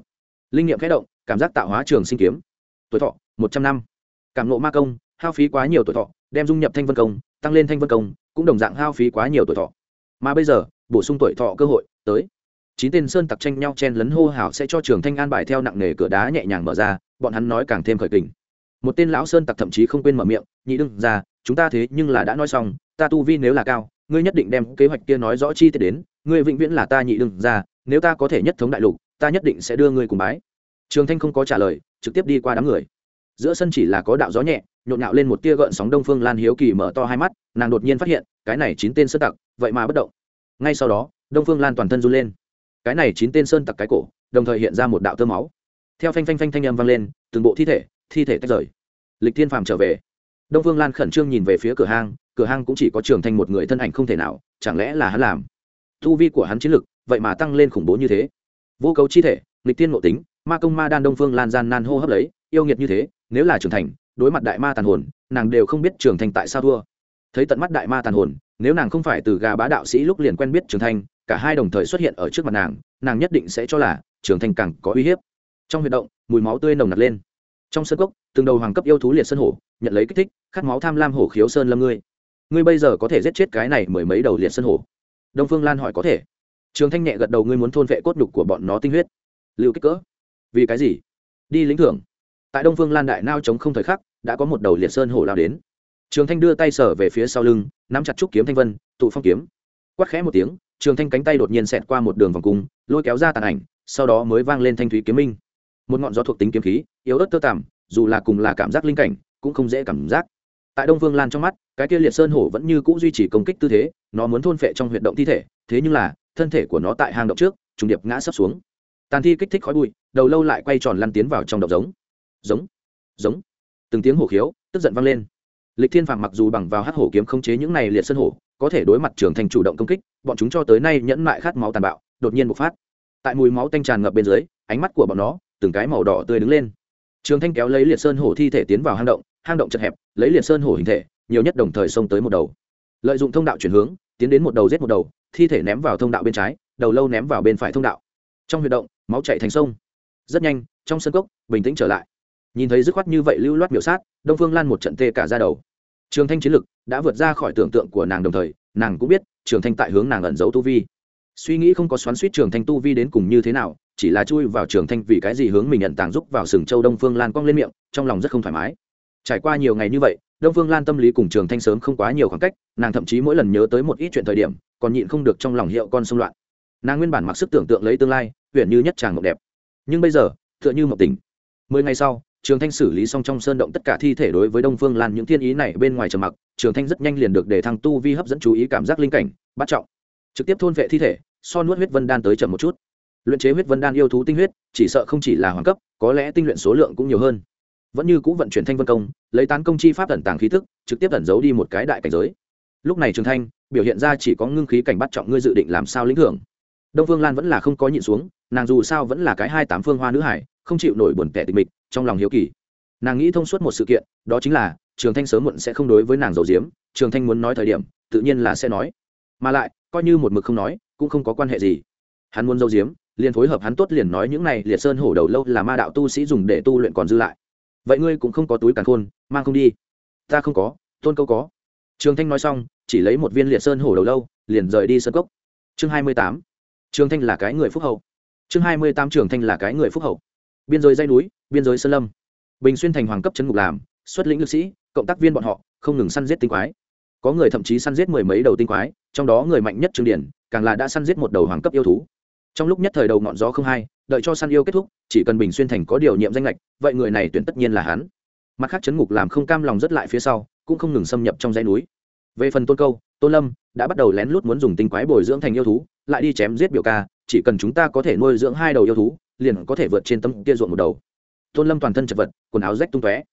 Linh nghiệm khẽ động, cảm giác tạo hóa trường sinh kiếm. Tuổi thọ, một trăm năm. Cảm nộ ma công, hao phí quá nhiều tuổi thọ đem dung nhập thanh vân công, tăng lên thanh vân công, cũng đồng dạng hao phí quá nhiều tuổi thọ. Mà bây giờ, bổ sung tuổi thọ cơ hội tới. Chín tên sơn tặc tranh nhau chen lấn hô hào sẽ cho trường thanh an bài theo nặng nề cửa đá nhẹ nhàng mở ra, bọn hắn nói càng thêm khởi kình. Một tên lão sơn tặc thậm chí không quên mở miệng, nhị đương ra chúng ta thế nhưng là đã nói xong, ta tu vi nếu là cao, ngươi nhất định đem kế hoạch kia nói rõ chi tiết đến, ngươi vĩnh viễn là ta nhị đương ra nếu ta có thể nhất thống đại lục, ta nhất định sẽ đưa ngươi cùng bái. Trường thanh không có trả lời, trực tiếp đi qua đám người. Giữa sân chỉ là có đạo gió nhẹ nhộn nhạo lên một tia gợn sóng đông phương lan hiếu kỳ mở to hai mắt, nàng đột nhiên phát hiện, cái này chín tên sơn tặc, vậy mà bất động. Ngay sau đó, đông phương lan toàn thân run lên. Cái này chín tên sơn tặc cái cổ, đồng thời hiện ra một đạo tơ máu. Theo phanh phanh phanh thanh âm vang lên, từng bộ thi thể thi thể tách rời. Lịch thiên phàm trở về. Đông phương lan khẩn trương nhìn về phía cửa hang cửa hang cũng chỉ có trường thanh một người thân ảnh không thể nào, chẳng lẽ là hắn làm? Thu vi của hắn chiến lực, vậy mà tăng lên khủng bố như thế. Vô cấu chi thể, lịch tiên ngộ tính, ma công ma đan đông phương lan gian nan hô hấp lấy, yêu nghiệt như thế, nếu là trưởng thành đối mặt đại ma tàn hồn, nàng đều không biết trường thành tại sao thua. Thấy tận mắt đại ma tàn hồn, nếu nàng không phải từ gà bá đạo sĩ lúc liền quen biết trường thành cả hai đồng thời xuất hiện ở trước mặt nàng nàng nhất định sẽ cho là trường thành càng có uy hiếp. Trong huyệt động, mùi máu tươi nồng nặc lên. Trong sân cốc, từng đầu hoàng cấp yêu thú liệt sơn hổ, nhận lấy kích thích, khát máu tham lam hổ khiếu sơn lâm ngươi. Ngươi bây giờ có thể giết chết cái này mười mấy đầu liệt sơn hổ? Đông phương lan hỏi có thể. Trường thanh nhẹ gật đầu, ngươi muốn thôn vệ cốt đục của bọn nó tinh huyết. Lưu kích cỡ. Vì cái gì? Đi lĩnh thưởng tại đông phương lan đại nao chống không thời khắc, đã có một đầu liệt sơn hổ lao đến. Trường thanh đưa tay sở về phía sau lưng, nắm chặt trúc kiếm thanh vân, tụ phong kiếm. Quát khẽ một tiếng, trường thanh cánh tay đột nhiên xẹt qua một đường vòng cung, lôi kéo ra tàn ảnh, sau đó mới vang lên thanh thúy kiếm minh. Một ngọn gió thuộc tính kiếm khí, yếu ớt tơ tằm, dù là cùng là cảm giác linh cảnh, cũng không dễ cảm giác. Tại đông vương lan trong mắt, cái kia liệt sơn hổ vẫn như c ũ duy trì công kích tư thế, nó muốn thôn phệ trong huyệt động thi thể, thế nhưng là, thân thể của nó tại hang động trước, trùng điệp ngã sấp xuống. Tàn thi kích thích khói bụi, đầu lâu lại quay tròn lăn tiến vào trong động giống giống giống. Từng tiếng hổ khiếu, tức giận vang lên. Lịch thiên phàm mặc dù bằng vào hát hổ kiếm khống chế những này liệt sơn hổ, có thể đối mặt trưởng thành chủ động công kích, bọn chúng cho tới nay nhẫn mại khát máu tàn bạo, đột nhiên bộc phát. Tại mùi máu tanh tràn ngập bên dưới, ánh mắt của bọn nó, từng cái màu đỏ tươi đứng lên. Trường thanh kéo lấy liệt sơn hổ thi thể tiến vào hang động hang động chật hẹp, lấy liệt sơn hổ hình thể, nhiều nhất đồng thời xông tới một đầu. Lợi dụng thông đạo chuyển hướng, tiến đến một đầu giết một đầu, thi thể ném vào thông đạo bên trái, đầu lâu ném vào bên phải thông đạo. Trong huy động, máu chạy thành sông. Rất nhanh, trong sân cốc, bình tĩnh trở lại nhìn thấy dứt khoát như vậy lưu loát miểu sát, đông phương lan một trận tê cả ra đầu. Trường thanh chiến lực đã vượt ra khỏi tưởng tượng của nàng đồng thời, nàng cũng biết trường thanh tại hướng nàng ẩn giấu tu vi. Suy nghĩ không có xoắn suýt trường thanh tu vi đến cùng như thế nào, chỉ là chui vào trường thanh vì cái gì hướng mình nhận tàng giúp vào sừng châu đông phương lan cong lên miệng, trong lòng rất không thoải mái. Trải qua nhiều ngày như vậy, đông phương lan tâm lý cùng trường thanh sớm không quá nhiều khoảng cách, nàng thậm chí mỗi lần nhớ tới một ít chuyện thời điểm, còn nhịn không được trong lòng hiệu con xung loạn. Nàng nguyên bản mặc sức tưởng tượng lấy tương lai huyện như nhất tràng mộng đẹp. Nhưng bây giờ, tựa như mộng tình mười ngày sau trường thanh xử lý xong trong sơn động tất cả thi thể đối với đông phương lan những thiên ý này bên ngoài trầm mặc, trường thanh rất nhanh liền được để thăng tu vi hấp dẫn chú ý cảm giác linh cảnh, bắt trọng. Trực tiếp thôn vệ thi thể, so nuốt huyết vân đan tới chậm một chút. Luyện chế huyết vân đan yêu thú tinh huyết, chỉ sợ không chỉ là hoàng cấp, có lẽ tinh luyện số lượng cũng nhiều hơn. Vẫn như cũ vận chuyển thanh vân công, lấy tán công chi pháp tẩn tàng khí thức trực tiếp ẩn giấu đi một cái đại cảnh giới. Lúc này trường thanh, biểu hiện ra chỉ có ngưng khí cảnh bắt trọng ngươi dự định làm sao lĩnh thưởng. Đông phương lan vẫn là không có nhịn xuống, nàng dù sao vẫn là cái hai tám phương hoa nữ hải, không chịu nổi buồn tẻ tịch mịch trong lòng hiếu kỳ. Nàng nghĩ thông suốt một sự kiện, đó chính là, trường thanh sớm muộn sẽ không đối với nàng giàu diếm trường thanh muốn nói thời điểm, tự nhiên là sẽ nói. Mà lại, coi như một mực không nói, cũng không có quan hệ gì. Hắn muốn giàu diếm liền phối hợp hắn tốt liền nói những này, liệt sơn hổ đầu lâu là ma đạo tu sĩ dùng để tu luyện còn dư lại. Vậy ngươi cũng không có túi càn khôn, mang không đi. Ta không có, tôn câu có. Trường thanh nói xong, chỉ lấy một viên liệt sơn hổ đầu lâu, liền rời đi sân cốc. Chương hai mươi tám. Trường thanh là cái người phúc hậu. Chương hai mươi tám, trường thanh là cái người phúc hậu biên giới dây núi, biên giới sơn lâm. Bình xuyên thành hoàng cấp chấn ngục làm, xuất lĩnh lực sĩ, cộng tác viên bọn họ, không ngừng săn giết tinh quái. Có người thậm chí săn giết mười mấy đầu tinh quái, trong đó người mạnh nhất trương điển, càng là đã săn giết một đầu hoàng cấp yêu thú. Trong lúc nhất thời đầu ngọn gió không hay, đợi cho săn yêu kết thúc, chỉ cần bình xuyên thành có điều nhiệm danh lệch, vậy người này tuyển tất nhiên là hắn. Mặt khác chấn ngục làm không cam lòng rất lại phía sau, cũng không ngừng xâm nhập trong dãy núi. Về phần tôn câu, tôn lâm, đã bắt đầu lén lút muốn dùng tinh quái bồi dưỡng thành yêu thú, lại đi chém giết biểu ca, chỉ cần chúng ta có thể nuôi dưỡng hai đầu yêu thú liền có thể vượt trên tâm kia ruộng một đầu. Tôn lâm toàn thân chật vật, quần áo rách tung tóe.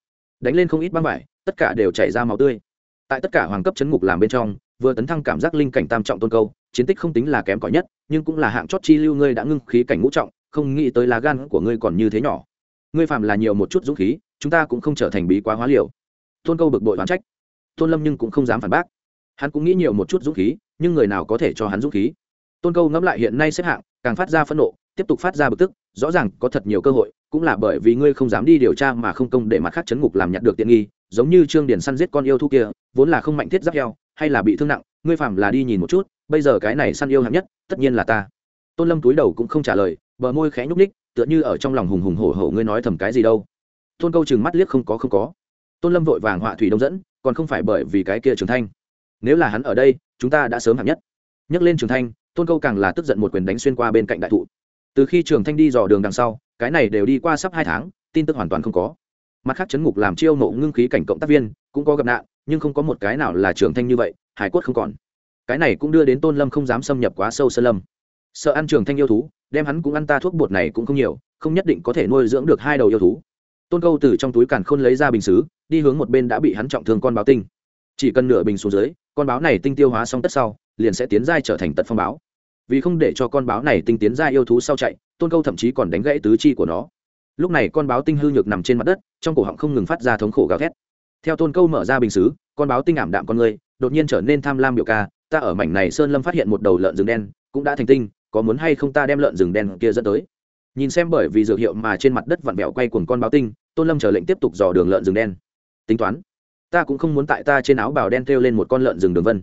Đánh lên không ít băng vải, tất cả đều chảy ra máu tươi. Tại tất cả hoàng cấp chấn ngục làm bên trong, vừa tấn thăng cảm giác linh cảnh tam trọng tôn câu, chiến tích không tính là kém cỏi nhất, nhưng cũng là hạng chót chi lưu ngươi đã ngưng khí cảnh ngũ trọng, không nghĩ tới lá gan của ngươi còn như thế nhỏ. Ngươi phạm là nhiều một chút dũng khí, chúng ta cũng không trở thành bí quá hóa liều. Tôn câu bực bội oán trách. Tôn lâm nhưng cũng không dám phản bác. Hắn cũng nghĩ nhiều một chút dũng khí, nhưng người nào có thể cho hắn dũng khí? Tôn câu ngẫm lại hiện nay xếp hạng, càng phát ra phẫn nộ tiếp tục phát ra bực tức, rõ ràng có thật nhiều cơ hội, cũng là bởi vì ngươi không dám đi điều tra mà không công để mặt khác chấn ngục làm nhặt được tiện nghi, giống như trương điển săn giết con yêu thú kia, vốn là không mạnh thiết giáp heo, hay là bị thương nặng, ngươi phạm là đi nhìn một chút, bây giờ cái này săn yêu hạng nhất, tất nhiên là ta. Tôn lâm túi đầu cũng không trả lời, bờ môi khẽ nhúc ních tựa như ở trong lòng hùng hùng hổ hổ ngươi nói thầm cái gì đâu. Tôn câu chừng mắt liếc không có không có. Tôn lâm vội vàng họa thủy đông dẫn, còn không phải bởi vì cái kia trường thanh. Nếu là hắn ở đây, chúng ta đã sớm hạng nhất. Nhắc lên trường thanh, tôn câu càng là tức giận một quyền đánh xuyên qua bên cạnh đại thụ từ khi trường thanh đi dò đường đằng sau, cái này đều đi qua sắp hai tháng, tin tức hoàn toàn không có. Mặt khác chấn ngục làm chiêu nộ ngưng khí cảnh cộng tác viên, cũng có gặp nạn, nhưng không có một cái nào là trường thanh như vậy, hải quất không còn. Cái này cũng đưa đến tôn lâm không dám xâm nhập quá sâu sơn lâm. Sợ ăn trường thanh yêu thú, đem hắn cũng ăn ta thuốc bột này cũng không nhiều, không nhất định có thể nuôi dưỡng được hai đầu yêu thú. Tôn câu từ trong túi càn khôn lấy ra bình xứ, đi hướng một bên đã bị hắn trọng thương con báo tinh. Chỉ cần nửa bình xuống dưới, con báo này tinh tiêu hóa xong tất sau, liền sẽ tiến giai trở thành tật phong báo vì không để cho con báo này tinh tiến ra yêu thú sau chạy, tôn câu thậm chí còn đánh gãy tứ chi của nó. Lúc này con báo tinh hư nhược nằm trên mặt đất, trong cổ họng không ngừng phát ra thống khổ gào thét. Theo tôn câu mở ra bình xứ, con báo tinh ảm đạm con người, đột nhiên trở nên tham lam biểu ca, ta ở mảnh này sơn lâm phát hiện một đầu lợn rừng đen, cũng đã thành tinh, có muốn hay không ta đem lợn rừng đen kia dẫn tới? Nhìn xem bởi vì dược hiệu mà trên mặt đất vặn vẹo quay cuồng con báo tinh, tôn lâm chờ lệnh tiếp tục dò đường lợn rừng đen. Tính toán, ta cũng không muốn tại ta trên áo bào đen treo lên một con lợn rừng đường vân.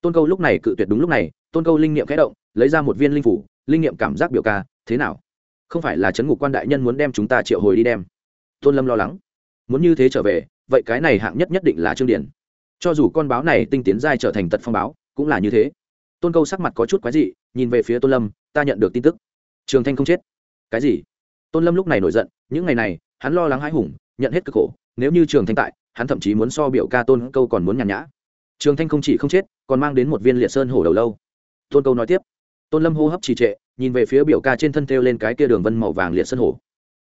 Tôn câu lúc này cự tuyệt đúng lúc này, tôn câu linh nghiệm khẽ động lấy ra một viên linh phủ, linh nghiệm cảm giác biểu ca, thế nào? Không phải là chấn ngục quan đại nhân muốn đem chúng ta triệu hồi đi đem. Tôn lâm lo lắng. Muốn như thế trở về, vậy cái này hạng nhất nhất định là trương điển cho dù con báo này tinh tiến giai trở thành tật phong báo, cũng là như thế. Tôn câu sắc mặt có chút quái dị, nhìn về phía tôn lâm, ta nhận được tin tức. Trường thanh không chết. Cái gì? Tôn lâm lúc này nổi giận, những ngày này, hắn lo lắng hãi hùng, nhận hết cực khổ. Nếu như trường thanh tại, hắn thậm chí muốn so biểu ca tôn câu còn muốn nhàn nhã. Trường thanh không chỉ không chết, còn mang đến một viên liệt sơn hổ đầu lâu. Tôn câu nói tiếp tôn lâm hô hấp trì trệ nhìn về phía biểu ca trên thân thêu lên cái kia đường vân màu vàng liệt sân hổ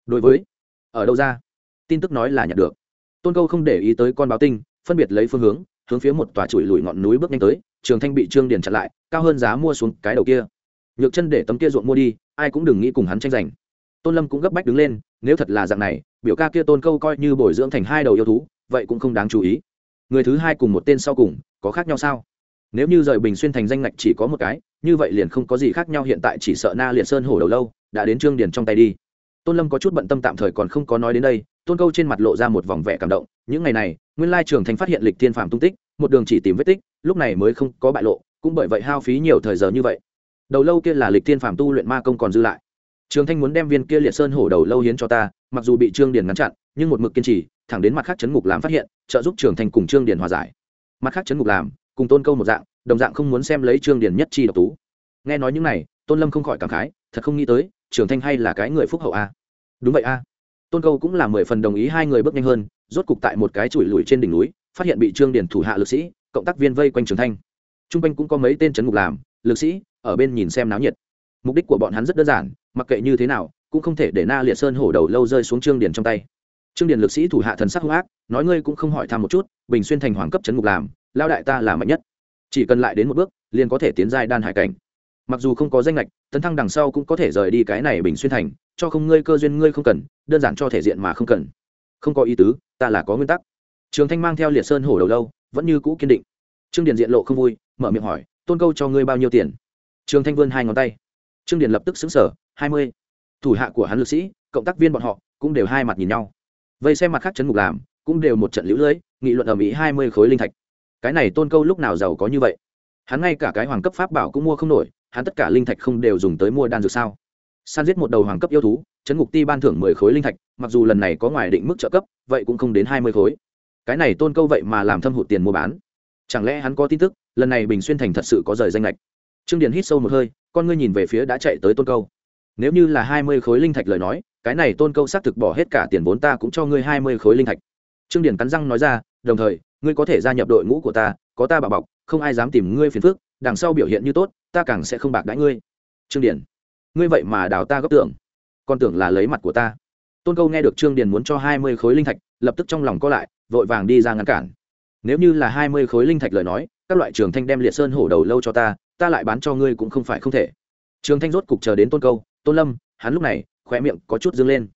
đối với ở đâu ra tin tức nói là nhận được tôn câu không để ý tới con báo tinh phân biệt lấy phương hướng hướng phía một tòa chùi lùi ngọn núi bước nhanh tới trường thanh bị trương điền chặn lại cao hơn giá mua xuống cái đầu kia nhược chân để tấm kia ruộng mua đi ai cũng đừng nghĩ cùng hắn tranh giành tôn lâm cũng gấp bách đứng lên nếu thật là dạng này biểu ca kia tôn câu coi như bồi dưỡng thành hai đầu yêu thú vậy cũng không đáng chú ý người thứ hai cùng một tên sau cùng có khác nhau sao nếu như rời bình xuyên thành danh ngạch chỉ có một cái như vậy liền không có gì khác nhau, hiện tại chỉ sợ na liệt sơn hổ đầu lâu đã đến trương điền trong tay đi. Tôn lâm có chút bận tâm tạm thời còn không có nói đến đây, tôn câu trên mặt lộ ra một vòng vẻ cảm động. Những ngày này, nguyên lai trường thành phát hiện lịch thiên phạm tung tích, một đường chỉ tìm vết tích, lúc này mới không có bại lộ, cũng bởi vậy hao phí nhiều thời giờ như vậy. Đầu lâu kia là lịch thiên phạm tu luyện ma công còn dư lại. Trường thanh muốn đem viên kia liệt sơn hổ đầu lâu hiến cho ta, mặc dù bị trương điền ngăn chặn, nhưng một mực kiên trì, thẳng đến mặt khác chấn ngục làm phát hiện, trợ giúp trường thanh cùng trương điền hòa giải. Mặt khác chấn ngục làm cùng tôn câu một dạng đồng dạng không muốn xem lấy trương điền nhất chi độc tú. Nghe nói những này, tôn lâm không khỏi cảm khái, thật không nghĩ tới, trường thanh hay là cái người phúc hậu a. Đúng vậy a. Tôn câu cũng là mười phần đồng ý hai người bước nhanh hơn, rốt cục tại một cái chùi lùi trên đỉnh núi, phát hiện bị trương điền thủ hạ lực sĩ, cộng tác viên vây quanh trường thanh. T r u n g quanh cũng có mấy tên c ngục làm, lực sĩ, ở bên nhìn xem náo nhiệt. Mục đích của bọn hắn rất đơn giản, mặc kệ như thế nào, cũng không thể để na liệt sơn hổ đầu lâu rơi xuống trương điền trong tay. Trương điền lực sĩ thủ hạ thần sắc hung ác, nói ngươi cũng không hỏi thăm một chút, bình xuyên thành hoàng cấp c ngục làm lao đại ta là mạnh nhất chỉ cần lại đến một bước, liền có thể tiến giai đan hải cảnh. Mặc dù không có danh lệch tấn thăng đằng sau cũng có thể rời đi cái này bình xuyên thành, cho không ngươi cơ duyên ngươi không cần, đơn giản cho thể diện mà không cần. Không có ý tứ, ta là có nguyên tắc. Trường thanh mang theo liệt sơn hổ đầu lâu, vẫn như cũ kiên định. Trương điền diện lộ không vui, mở miệng hỏi, tôn câu cho ngươi bao nhiêu tiền? Trường thanh vươn hai ngón tay. Trương điền lập tức xứng sở hai mươi. Thủ hạ của hắn lực sĩ, cộng tác viên bọn họ, cũng đều hai mặt nhìn nhau. Vây xem mặt khác chấn ngục làm, cũng đều một trận lũ lưỡi nghị luận ở mỹ hai mươi khối linh thạch cái này tôn câu lúc nào giàu có như vậy? Hắn ngay cả cái hoàng cấp pháp bảo cũng mua không nổi, hắn tất cả linh thạch không đều dùng tới mua đan dược sao? San giết một đầu hoàng cấp yêu thú, chấn ngục ti ban thưởng mười khối linh thạch, mặc dù lần này có ngoài định mức trợ cấp, vậy cũng không đến hai mươi khối. Cái này tôn câu vậy mà làm thâm hụt tiền mua bán. Chẳng lẽ hắn có tin tức, lần này bình xuyên thành thật sự có rời danh lệch? Trương điền hít sâu một hơi, con ngươi nhìn về phía đã chạy tới tôn câu. Nếu như là hai mươi khối linh thạch lời nói, cái này tôn câu xác thực bỏ hết cả tiền vốn ta cũng cho ngươi hai mươi khối linh thạch. Trương điền cắn răng nói ra đồng thời, ngươi có thể gia nhập đội ngũ của ta, có ta bảo bọc, không ai dám tìm ngươi phiền phức, đằng sau biểu hiện như tốt, ta càng sẽ không bạc đãi ngươi. Trương điển ngươi vậy mà đào ta góp tưởng con tưởng là lấy mặt của ta. Tôn câu nghe được trương điền muốn cho hai mươi khối linh thạch, lập tức trong lòng co lại, vội vàng đi ra ngăn cản. Nếu như là hai mươi khối linh thạch lời nói, các loại trường thanh đem liệt sơn hổ đầu lâu cho ta ta lại bán cho ngươi cũng không phải không thể. Trường thanh rốt cục chờ đến tôn câu, tôn lâm, hắn lúc này khỏe miệng có chút dâng lên.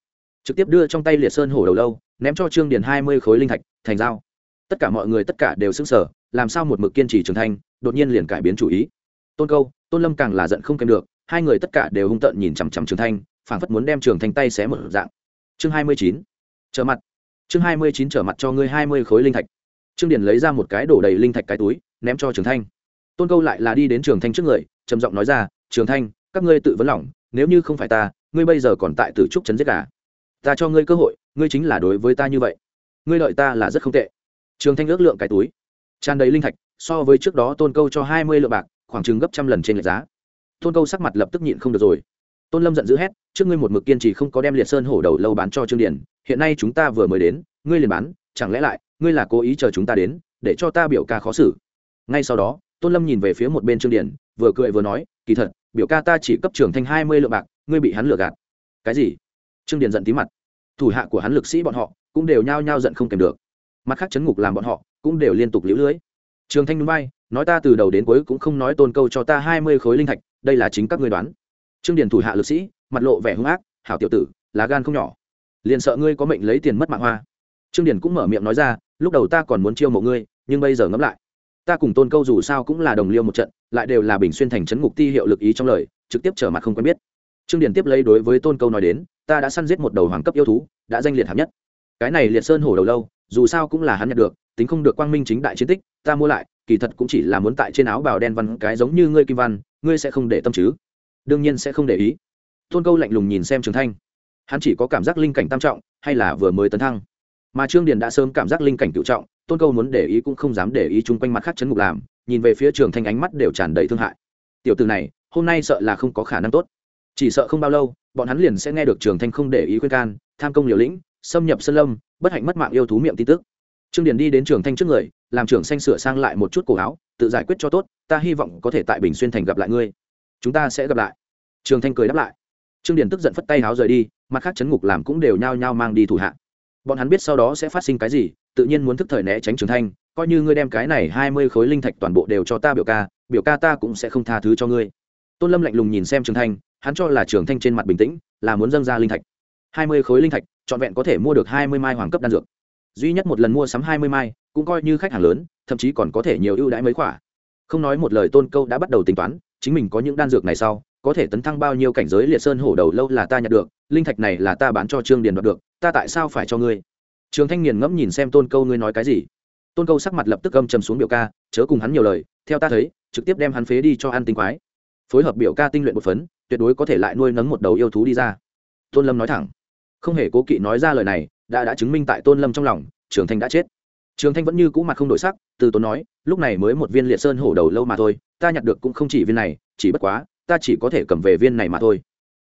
Trực tiếp đưa trong tay liệt sơn hổ đầu lâu, ném cho trương điền hai mươi khối linh thạch, thành dao tất cả mọi người tất cả đều xứng sở làm sao một mực kiên trì trường thành, đột nhiên liền cải biến chủ ý. Tôn câu tôn lâm càng là giận không kèm được hai người tất cả đều hung tợn nhìn chằm chằm trường thanh phảng phất muốn đem trường thanh tay xé một dạng. Chương hai mươi chín trở mặt. Chương hai mươi chín trở mặt cho ngươi hai mươi khối linh thạch. Trương điển lấy ra một cái đổ đầy linh thạch cái túi ném cho trường thanh tôn câu lại là đi đến trường thanh trước người trầm giọng nói ra trường thanh các ngươi tự vấn lòng nếu như không phải ta ngươi bây giờ còn tại tử trúc trấn giết cả ta cho ngươi cơ hội ngươi chính là đối với ta như vậy. Ngươi lợi ta là rất không tệ trường thanh ước lượng cái túi. Tràn đầy linh thạch, so với trước đó tôn câu cho hai mươi lượng bạc, khoảng chừng gấp trăm lần trên lệch giá. Tôn câu sắc mặt lập tức nhịn không được rồi. Tôn lâm giận dữ hét, trước ngươi một mực kiên trì không có đem liệt sơn hổ đầu lâu bán cho trương điển hiện nay chúng ta vừa mới đến, ngươi liền bán, chẳng lẽ lại, ngươi là cố ý chờ chúng ta đến, để cho ta biểu ca khó xử? Ngay sau đó, tôn lâm nhìn về phía một bên trương điển vừa cười vừa nói, kỳ thật, biểu ca ta chỉ cấp trưởng thanh hai mươi lượng bạc, ngươi bị hắn lừa gạt. Cái gì? Trương điển giận tí mặt. Thủ hạ của hắn lực sĩ bọn họ cũng đều nhao nhao giận không kèm được mặt khác chấn ngục làm bọn họ cũng đều liên tục liễu lưới. Trường thanh núi bay, nói ta từ đầu đến cuối cũng không nói tôn câu cho ta hai mươi khối linh thạch, đây là chính các ngươi đoán. Trương điền thủ hạ lực sĩ, mặt lộ vẻ hung ác, hảo tiểu tử, lá gan không nhỏ. Liền sợ ngươi có mệnh lấy tiền mất mạng hoa. Trương điền cũng mở miệng nói ra, lúc đầu ta còn muốn chiêu mộ ngươi, nhưng bây giờ ngẫm lại. Ta cùng tôn câu dù sao cũng là đồng liêu một trận, lại đều là bình xuyên thành trấn ngục ti hiệu lực ý trong lời, trực tiếp trở mặt không quen biết. Trương điền tiếp lấy đối với tôn câu nói đến, ta đã săn giết một đầu hoàng cấp yêu thú, đã danh liệt hạng nhất. Cái này liệt sơn hổ đầu lâu dù sao cũng là hắn nhận được, tính không được quang minh chính đại chiến tích, ta mua lại, kỳ thật cũng chỉ là muốn tại trên áo bào đen văn cái giống như ngươi kim văn, ngươi sẽ không để tâm chứ? Đương nhiên sẽ không để ý. Tôn câu lạnh lùng nhìn xem trường thanh. Hắn chỉ có cảm giác linh cảnh tam trọng, hay là vừa mới tấn thăng? Mà trương điền đã sớm cảm giác linh cảnh cựu trọng, tôn câu muốn để ý cũng không dám để ý chung quanh mặt khác chấn ngục làm, nhìn về phía trường thanh ánh mắt đều tràn đầy thương hại. Tiểu từ này, hôm nay sợ là không có khả năng tốt. Chỉ sợ không bao lâu, bọn hắn liền sẽ nghe được trường thanh không để ý khuyên can, tham công liều lĩnh, xâm nhập sân lâm bất hạnh mất mạng yêu thú miệng tin tức. Trương điền đi đến trường thanh trước người, làm trưởng xanh sửa sang lại một chút cổ áo, tự giải quyết cho tốt, ta hy vọng có thể tại bình xuyên thành gặp lại ngươi. Chúng ta sẽ gặp lại. Trường thanh cười đáp lại. Trương điền tức giận phất tay áo rời đi, mặt khác chấn ngục làm cũng đều nhao nhao mang đi thủ hạ. Bọn hắn biết sau đó sẽ phát sinh cái gì, tự nhiên muốn thức thời né tránh trường thanh, coi như ngươi đem cái này hai mươi khối linh thạch toàn bộ đều cho ta biểu ca biểu ca ta cũng sẽ không tha thứ cho ngươi. Tôn lâm lạnh lùng nhìn xem trường thanh, hắn cho là trường thanh trên mặt bình tĩnh, là muốn dâng ra linh thạch hai mươi khối linh thạch, trọn vẹn có thể mua được hai mươi mai hoàng cấp đan dược. Duy nhất một lần mua sắm hai mươi mai, cũng coi như khách hàng lớn, thậm chí còn có thể nhiều ưu đãi mấy khoả. Không nói một lời tôn câu đã bắt đầu tính toán, chính mình có những đan dược này sau, có thể tấn thăng bao nhiêu cảnh giới liệt sơn hổ đầu lâu là ta nhận được, linh thạch này là ta bán cho trương điền đoạt được, ta tại sao phải cho ngươi? Trường thanh nghiền ngẫm nhìn xem tôn câu ngươi nói cái gì. Tôn câu sắc mặt lập tức âm trầm xuống biểu ca, chớ cùng hắn nhiều lời, theo ta thấy, trực tiếp đem hắn phế đi cho ăn tinh quái. Phối hợp biểu ca tinh luyện một phấn, tuyệt đối có thể lại nuôi nấng một đầu yêu thú đi ra. Tôn lâm nói thẳng không hề cố kỵ nói ra lời này, đã đã chứng minh tại tôn lâm trong lòng, trường thanh đã chết. Trường thanh vẫn như cũ mặt không đổi sắc, từ tốn nói, lúc này mới một viên liệt sơn hổ đầu lâu mà thôi, ta nhặt được cũng không chỉ viên này, chỉ bất quá, ta chỉ có thể cầm về viên này mà thôi.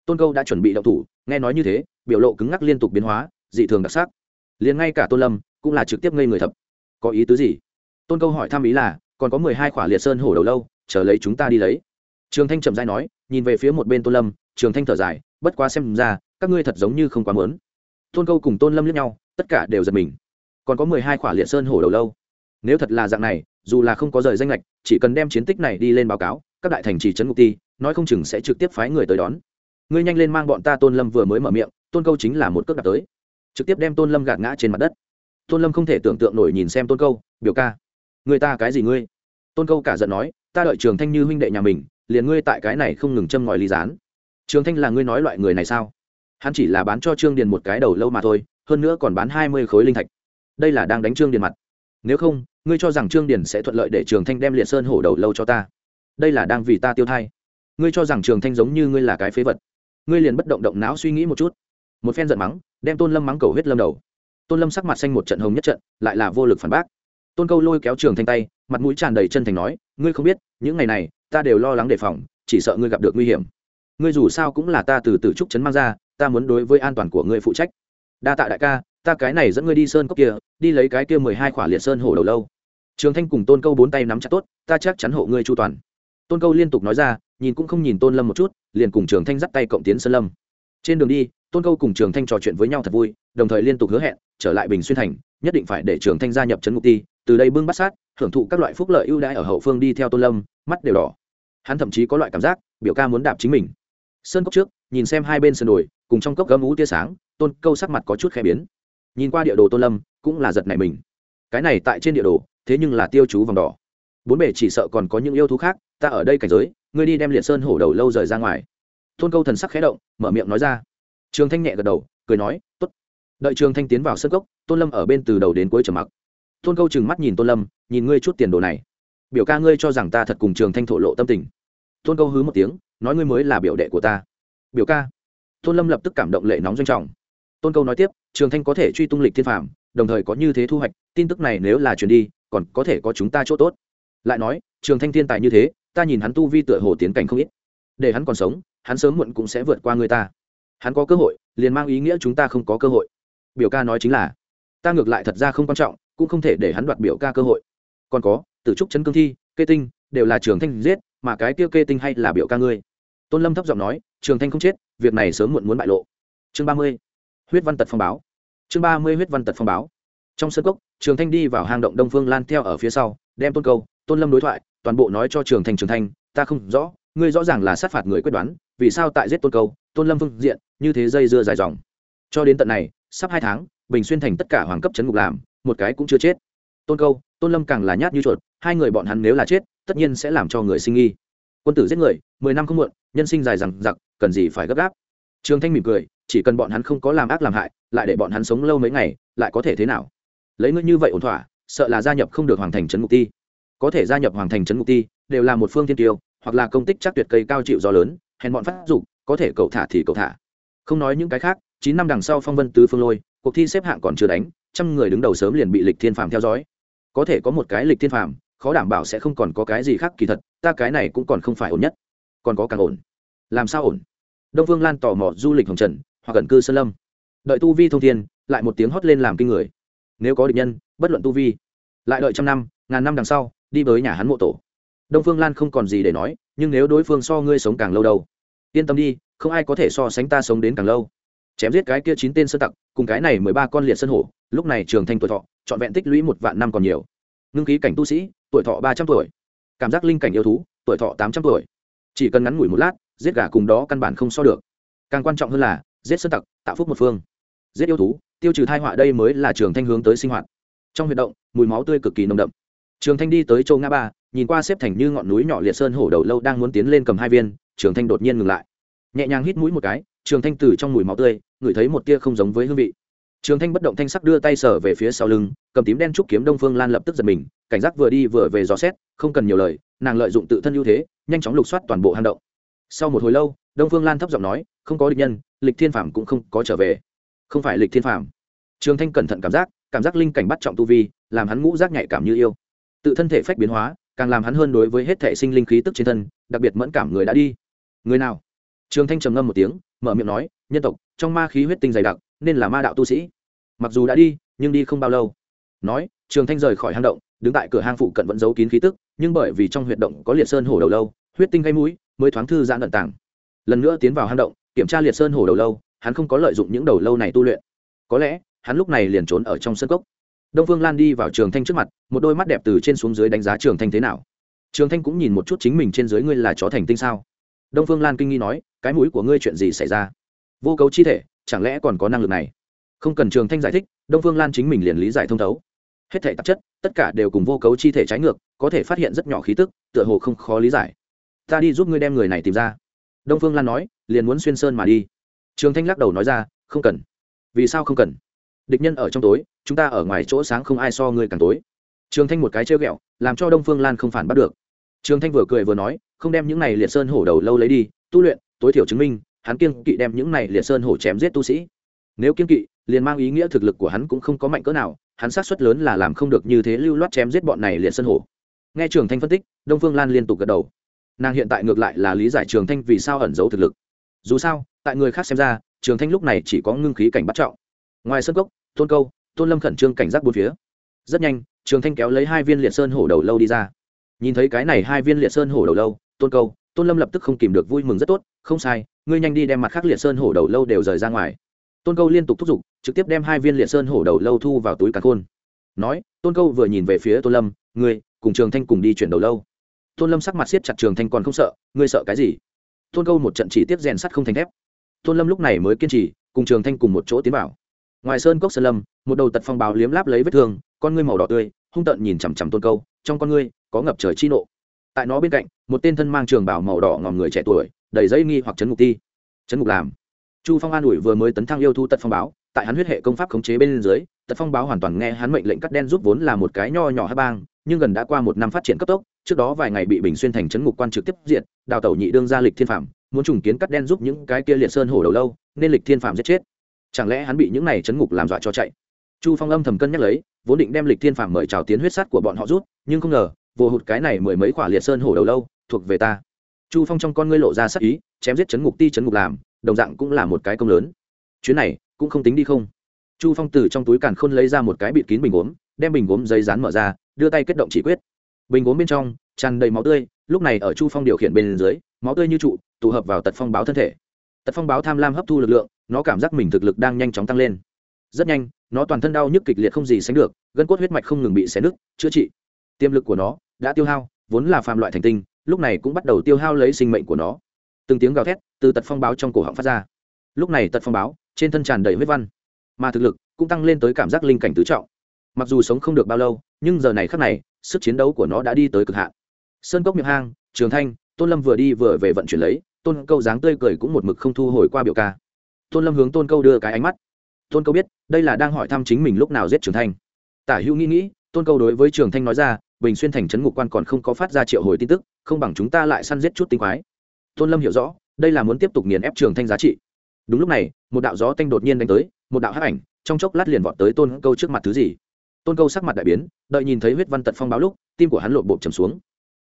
Tôn câu đã chuẩn bị đậu thủ, nghe nói như thế, biểu lộ cứng ngắc liên tục biến hóa, dị thường đặc sắc. Liền ngay cả tôn lâm cũng là trực tiếp ngây người thập. Có ý tứ gì? Tôn câu hỏi thăm ý là, còn có mười hai khỏa liệt sơn hổ đầu lâu, chờ lấy chúng ta đi lấy. Trường thanh chậm dai nói, nhìn về phía một bên tôn lâm, trường thanh thở dài, bất quá xem ra các ngươi thật giống như không quá mớn tôn câu cùng tôn lâm lướt nhau, tất cả đều giật mình. Còn có mười hai khỏa liệt sơn hổ đầu lâu. Nếu thật là dạng này, dù là không có rời danh lệch, chỉ cần đem chiến tích này đi lên báo cáo, các đại thành trì trấn ngục ti, nói không chừng sẽ trực tiếp phái người tới đón. Ngươi nhanh lên mang bọn ta tôn lâm vừa mới mở miệng, tôn câu chính là một cước đạp tới. Trực tiếp đem tôn lâm gạt ngã trên mặt đất. Tôn lâm không thể tưởng tượng nổi nhìn xem tôn câu, biểu ca, người ta cái gì ngươi? Tôn câu cả giận nói, ta đợi trường thanh như huynh đệ nhà mình, liền ngươi tại cái này không ngừng châm ngòi ly dán trường thanh là ngươi nói loại người này sao? Hắn chỉ là bán cho trương điền một cái đầu lâu mà thôi, hơn nữa còn bán hai mươi khối linh thạch. Đây là đang đánh trương điền mặt. Nếu không, ngươi cho rằng trương điền sẽ thuận lợi để trường thanh đem liệt sơn hổ đầu lâu cho ta? Đây là đang vì ta tiêu thai. Ngươi cho rằng trường thanh giống như ngươi là cái phế vật. Ngươi liền bất động động não suy nghĩ một chút. Một phen giận mắng, đem tôn lâm mắng cầu huyết lâm đầu. Tôn lâm sắc mặt xanh một trận hồng nhất trận, lại là vô lực phản bác. Tôn câu lôi kéo trường thanh tay, mặt mũi tràn đầy chân thành nói, ngươi không biết, những ngày này, ta đều lo lắng đề phòng, chỉ sợ ngươi gặp được nguy hiểm. Ngươi dù sao cũng là ta từ từ trúc trấn mang ra ta muốn đối với an toàn của ngươi phụ trách. Đa tạ đại ca, ta cái này dẫn ngươi đi sơn cốc kia, đi lấy cái kia mười hai khỏa liệt sơn hổ đầu lâu. Trường thanh cùng tôn câu bốn tay nắm chặt tốt, ta chắc chắn hộ ngươi chu toàn. Tôn câu liên tục nói ra, nhìn cũng không nhìn tôn lâm một chút, liền cùng trường thanh dắt tay cộng tiến sơn lâm. Trên đường đi, tôn câu cùng trường thanh trò chuyện với nhau thật vui, đồng thời liên tục hứa hẹn, trở lại bình xuyên thành, nhất định phải để trường thanh gia nhập trấn ngục ti, từ đây bưng bắt sát hưởng thụ các loại phúc lợi ưu đãi ở hậu phương đi theo tôn lâm, mắt đều đỏ. Hắn thậm chí có loại cảm giác, biểu ca muốn đạp chính mình. Sơn cốc trước, nhìn xem hai bên sơn đồi cùng trong cốc gấm ú tia sáng, tôn câu sắc mặt có chút khẽ biến. Nhìn qua địa đồ tôn lâm, cũng là giật này mình. Cái này tại trên địa đồ, thế nhưng là tiêu chú vòng đỏ. Bốn bể chỉ sợ còn có những yêu thú khác, ta ở đây cảnh giới, ngươi đi đem liệt sơn hổ đầu lâu rời ra ngoài. Tôn câu thần sắc khẽ động, mở miệng nói ra. Trường thanh nhẹ gật đầu, cười nói t ố t đợi trường thanh tiến vào sân cốc, tôn lâm ở bên từ đầu đến cuối trầm mặc. Tôn câu chừng mắt nhìn tôn lâm, nhìn ngươi chút tiền đồ này, biểu ca ngươi cho rằng ta thật cùng trường thanh thổ lộ tâm tình. Tôn câu hứ một tiếng, nói ngươi mới là biểu đệ của ta. Biểu ca tôn lâm lập tức cảm động lệ nóng doanh trọng. Tôn câu nói tiếp, trường thanh có thể truy tung lịch thiên phạm đồng thời có như thế thu hoạch, tin tức này nếu là truyền đi, còn có thể có chúng ta chỗ tốt. Lại nói, trường thanh thiên tài như thế, ta nhìn hắn tu vi tựa hồ tiến cảnh không ít. Để hắn còn sống, hắn sớm muộn cũng sẽ vượt qua người ta. Hắn có cơ hội, liền mang ý nghĩa chúng ta không có cơ hội. Biểu ca nói chính là, ta ngược lại thật ra không quan trọng, cũng không thể để hắn đoạt biểu ca cơ hội. Còn có, tử trúc chấn cương thi, kê tinh, đều là trường thanh giết, mà cái tiêu kê tinh hay là biểu ca ngươi? Tôn lâm thấp giọng nói, trường thanh không chết, việc này sớm muộn muốn bại lộ. Chương ba mươi, huyết văn tật phong báo. Chương ba mươi, huyết văn tật phong báo. Trong sân cốc, trường thanh đi vào hang động đông phương lan theo ở phía sau, đem tôn câu, tôn lâm đối thoại, toàn bộ nói cho trường thanh trường thanh, ta không rõ, ngươi rõ ràng là sát phạt người quyết đoán, vì sao tại giết tôn câu, tôn lâm phương diện, như thế dây dưa dài dòng. Cho đến tận này, sắp hai tháng, bình xuyên thành tất cả hoàng cấp chấn ngục làm, một cái cũng chưa chết. Tôn câu, tôn lâm càng là nhát như chuột, hai người bọn hắn nếu là chết, tất nhiên sẽ làm cho người sinh nghi quân tử giết người, mười năm không muộn, nhân sinh dài rằng giặc cần gì phải gấp gáp. Trường thanh mỉm cười, chỉ cần bọn hắn không có làm ác làm hại, lại để bọn hắn sống lâu mấy ngày, lại có thể thế nào? Lấy ngươi như vậy ổn thỏa, sợ là gia nhập không được hoàng thành trấn mục ti. Có thể gia nhập hoàng thành trấn mục ti, đều là một phương thiên tiêu, hoặc là công tích chắc tuyệt cây cao chịu gió lớn, hèn bọn phát dục, có thể cậu thả thì cậu thả. Không nói những cái khác, chín năm đằng sau phong vân tứ phương lôi, cuộc thi xếp hạng còn chưa đánh, trăm người đứng đầu sớm liền bị lịch thiên phàm theo dõi. Có thể có một cái lịch thiên phàm, khó đảm bảo sẽ không còn có cái gì khác kỳ thật ta cái này cũng còn không phải ổn nhất. Còn có càng ổn. Làm sao ổn? Đông vương lan tò mò du lịch hồng trần, hoặc gần cư sơn lâm. Đợi tu vi thông thiên, lại một tiếng hót lên làm kinh người. Nếu có địch nhân, bất luận tu vi, lại đợi trăm năm, ngàn năm đằng sau, đi với nhà hắn mộ tổ. Đông phương lan không còn gì để nói, nhưng nếu đối phương so ngươi sống càng lâu đâu. Yên tâm đi, không ai có thể so sánh ta sống đến càng lâu. Chém giết cái kia chín tên sơ tặc, cùng cái này mười ba con liệt sân hổ, lúc này trường thanh tuổi thọ, trọn vẹn tích lũy một vạn năm còn nhiều. Ngưng khí cảnh tu sĩ, tuổi thọ ba trăm tuổi cảm giác linh cảnh yêu thú, tuổi thọ tám trăm tuổi. Chỉ cần ngắn ngủi một lát, giết gà cùng đó căn bản không so được. Càng quan trọng hơn là, giết sơn tặc, tạo phúc một phương. Giết yêu thú, tiêu trừ thai họa đây mới là trường thanh hướng tới sinh hoạt. Trong huyệt động, mùi máu tươi cực kỳ nồng đậm. Trường thanh đi tới châu ngã ba, nhìn qua xếp thành như ngọn núi nhỏ liệt sơn hổ đầu lâu đang muốn tiến lên cầm hai viên, trường thanh đột nhiên ngừng lại. Nhẹ nhàng hít mũi một cái, trường thanh từ trong mùi máu tươi, ngửi thấy một tia không giống với hương vị. Trường thanh bất động thanh sắc đưa tay sở về phía sau lưng, cầm tím đen trúc kiếm đông phương lan lập tức giật mình cảnh giác vừa đi vừa về dò xét không cần nhiều lời nàng lợi dụng tự thân ưu thế nhanh chóng lục soát toàn bộ hang động. Sau một hồi lâu đông phương lan thấp giọng nói không có địch nhân lịch thiên phàm cũng không có trở về. Không phải lịch thiên phàm, trường thanh cẩn thận cảm giác cảm giác linh cảnh bắt trọng tu vi làm hắn ngũ giác nhạy cảm như yêu. Tự thân thể phách biến hóa càng làm hắn hơn đối với hết thể sinh linh khí tức trên thân đặc biệt mẫn cảm người đã đi. Người nào? Trường thanh trầm ngâm một tiếng mở miệng nói nhân tộc trong ma khí huyết tinh dày đặc nên là ma đạo tu sĩ. Mặc dù đã đi nhưng đi không bao lâu. Nói trường thanh rời khỏi hang động đứng tại cửa hang phụ cận vẫn giấu kín khí tức, nhưng bởi vì trong huyệt động có liệt sơn hổ đầu lâu, huyết tinh gây mũi, mới thoáng thư giãn ẩn tàng. Lần nữa tiến vào hang động, kiểm tra liệt sơn hổ đầu lâu, hắn không có lợi dụng những đầu lâu này tu luyện. Có lẽ, hắn lúc này liền trốn ở trong sân cốc. Đông phương lan đi vào trường thanh trước mặt, một đôi mắt đẹp từ trên xuống dưới đánh giá trường thanh thế nào. Trường thanh cũng nhìn một chút chính mình trên dưới ngươi là chó thành tinh sao? Đông phương lan kinh nghi nói, cái mũi của ngươi chuyện gì xảy ra? Vô cấu chi thể, chẳng lẽ còn có năng lực này? Không cần trường thanh giải thích, đông phương lan chính mình liền lý giải thông thấu hết thể tạp chất, tất cả đều cùng vô cấu chi thể trái ngược, có thể phát hiện rất nhỏ khí tức, tựa hồ không khó lý giải. Ta đi giúp ngươi đem người này tìm ra. Đông phương lan nói, liền muốn xuyên sơn mà đi. Trường thanh lắc đầu nói ra, không cần. Vì sao không cần? Địch nhân ở trong tối, chúng ta ở ngoài chỗ sáng không ai so ngươi càng tối. Trường thanh một cái trêu ghẹo, làm cho đông phương lan không phản bắt được. Trường thanh vừa cười vừa nói, không đem những này liệt sơn hổ đầu lâu lấy đi, tu luyện, tối thiểu chứng minh, hắn kiên kỵ đem những này liệt sơn hổ chém giết tu sĩ. Nếu kiên kỵ liền mang ý nghĩa thực lực của hắn cũng không có mạnh cỡ nào, hắn sát suất lớn là làm không được như thế lưu loát chém giết bọn này liệt sơn hổ. Nghe trường thanh phân tích, đông phương lan liên tục gật đầu. Nàng hiện tại ngược lại là lý giải trường thanh vì sao ẩn giấu thực lực. Dù sao, tại người khác xem ra, trường thanh lúc này chỉ có ngưng khí cảnh bắt trọng. Ngoài sân cốc, tôn câu, tôn lâm khẩn trương cảnh giác bốn phía. Rất nhanh, trường thanh kéo lấy hai viên liệt sơn hổ đầu lâu đi ra. Nhìn thấy cái này hai viên liệt sơn hổ đầu lâu, tôn câu, tôn lâm lập tức không kìm được vui mừng rất tốt. Không sai, ngươi nhanh đi đem mặt khác liệt sơn hổ đầu lâu đều rời ra ngoài tôn câu liên tục thúc giục, trực tiếp đem hai viên liệt sơn hổ đầu lâu thu vào túi càn khôn. Nói, tôn câu vừa nhìn về phía tôn lâm, ngươi, cùng trường thanh cùng đi chuyển đầu lâu. Tôn lâm sắc mặt siết chặt, trường thanh còn không sợ, ngươi sợ cái gì? Tôn câu một trận chỉ tiếp rèn sắt không thành thép. Tôn lâm lúc này mới kiên trì, cùng trường thanh cùng một chỗ tiến vào. Ngoài sơn cốc sơn lâm, một đầu tật phong báo liếm láp lấy vết thương, con ngươi màu đỏ tươi, hung tợn nhìn chằm chằm tôn câu, trong con ngươi có ngập trời chi nộ. Tại nó bên cạnh, một tên thân mang trường bảo màu đỏ ngòm người trẻ tuổi, đầy dây nghi hoặc chấn ngục ti chấn ngục làm chu phong an ủi vừa mới tấn thăng yêu thu tật phong báo, tại hắn huyết hệ công pháp khống chế bên dưới, tật phong báo hoàn toàn nghe hắn mệnh lệnh cắt đen giúp vốn là một cái nho nhỏ hát bang, nhưng gần đã qua một năm phát triển cấp tốc, trước đó vài ngày bị bình xuyên thành chấn ngục quan trực tiếp diện đào tẩu nhị đương gia lịch thiên phạm, muốn trùng kiến cắt đen giúp những cái kia liệt sơn hổ đầu lâu, nên lịch thiên phạm giết chết. Chẳng lẽ hắn bị những này chấn ngục làm dọa cho chạy? Chu phong âm thầm cân nhắc lấy, vốn định đem lịch thiên phạm mời chào tiến huyết sát của bọn họ rút, nhưng không ngờ, vô hụt cái này mười mấy quả liệt sơn hổ đầu lâu thuộc về ta. Chu phong trong con ngươi lộ ra sắc ý, chém giết chấn ngục ti chấn ngục làm đồng dạng cũng là một cái công lớn. Chuyến này, cũng không tính đi không. Chu phong từ trong túi càn khôn lấy ra một cái bịt kín bình gốm, đem bình gốm giấy rán mở ra, đưa tay kết động chỉ quyết. Bình gốm bên trong, tràn đầy máu tươi, lúc này ở chu phong điều khiển bên dưới, máu tươi như trụ, tụ hợp vào tật phong báo thân thể. Tật phong báo tham lam hấp thu lực lượng, nó cảm giác mình thực lực đang nhanh chóng tăng lên. Rất nhanh, nó toàn thân đau nhức kịch liệt không gì sánh được, gân cốt huyết mạch không ngừng bị xé nứt, chữa trị. Tiềm lực của nó đã tiêu hao, vốn là phàm loại thành tinh, lúc này cũng bắt đầu tiêu hao lấy sinh mệnh của nó từng tiếng gào thét từ tật phong báo trong cổ họng phát ra. Lúc này tật phong báo, trên thân tràn đầy huyết văn, mà thực lực cũng tăng lên tới cảm giác linh cảnh tứ trọng. Mặc dù sống không được bao lâu, nhưng giờ này khắc này, sức chiến đấu của nó đã đi tới cực hạn. Sơn cốc miệng hang, trường thanh, tôn lâm vừa đi vừa về vận chuyển lấy, tôn câu dáng tươi cười cũng một mực không thu hồi qua biểu ca. Tôn lâm hướng tôn câu đưa cái ánh mắt. Tôn câu biết, đây là đang hỏi thăm chính mình lúc nào giết trường thanh. Tả hữu nghĩ nghĩ, tôn câu đối với trường thanh nói ra, bình xuyên thành trấn ngục quan còn không có phát ra triệu hồi tin tức, không bằng chúng ta lại săn giết chút tinh quái tôn lâm hiểu rõ, đây là muốn tiếp tục nghiền ép trường thanh giá trị. Đúng lúc này, một đạo gió tanh đột nhiên đánh tới, một đạo hắc ảnh, trong chốc lát liền vọt tới tôn câu trước mặt thứ gì. Tôn câu sắc mặt đại biến, đợi nhìn thấy huyết văn tật phong báo lúc, tim của hắn lộn bộp trầm xuống.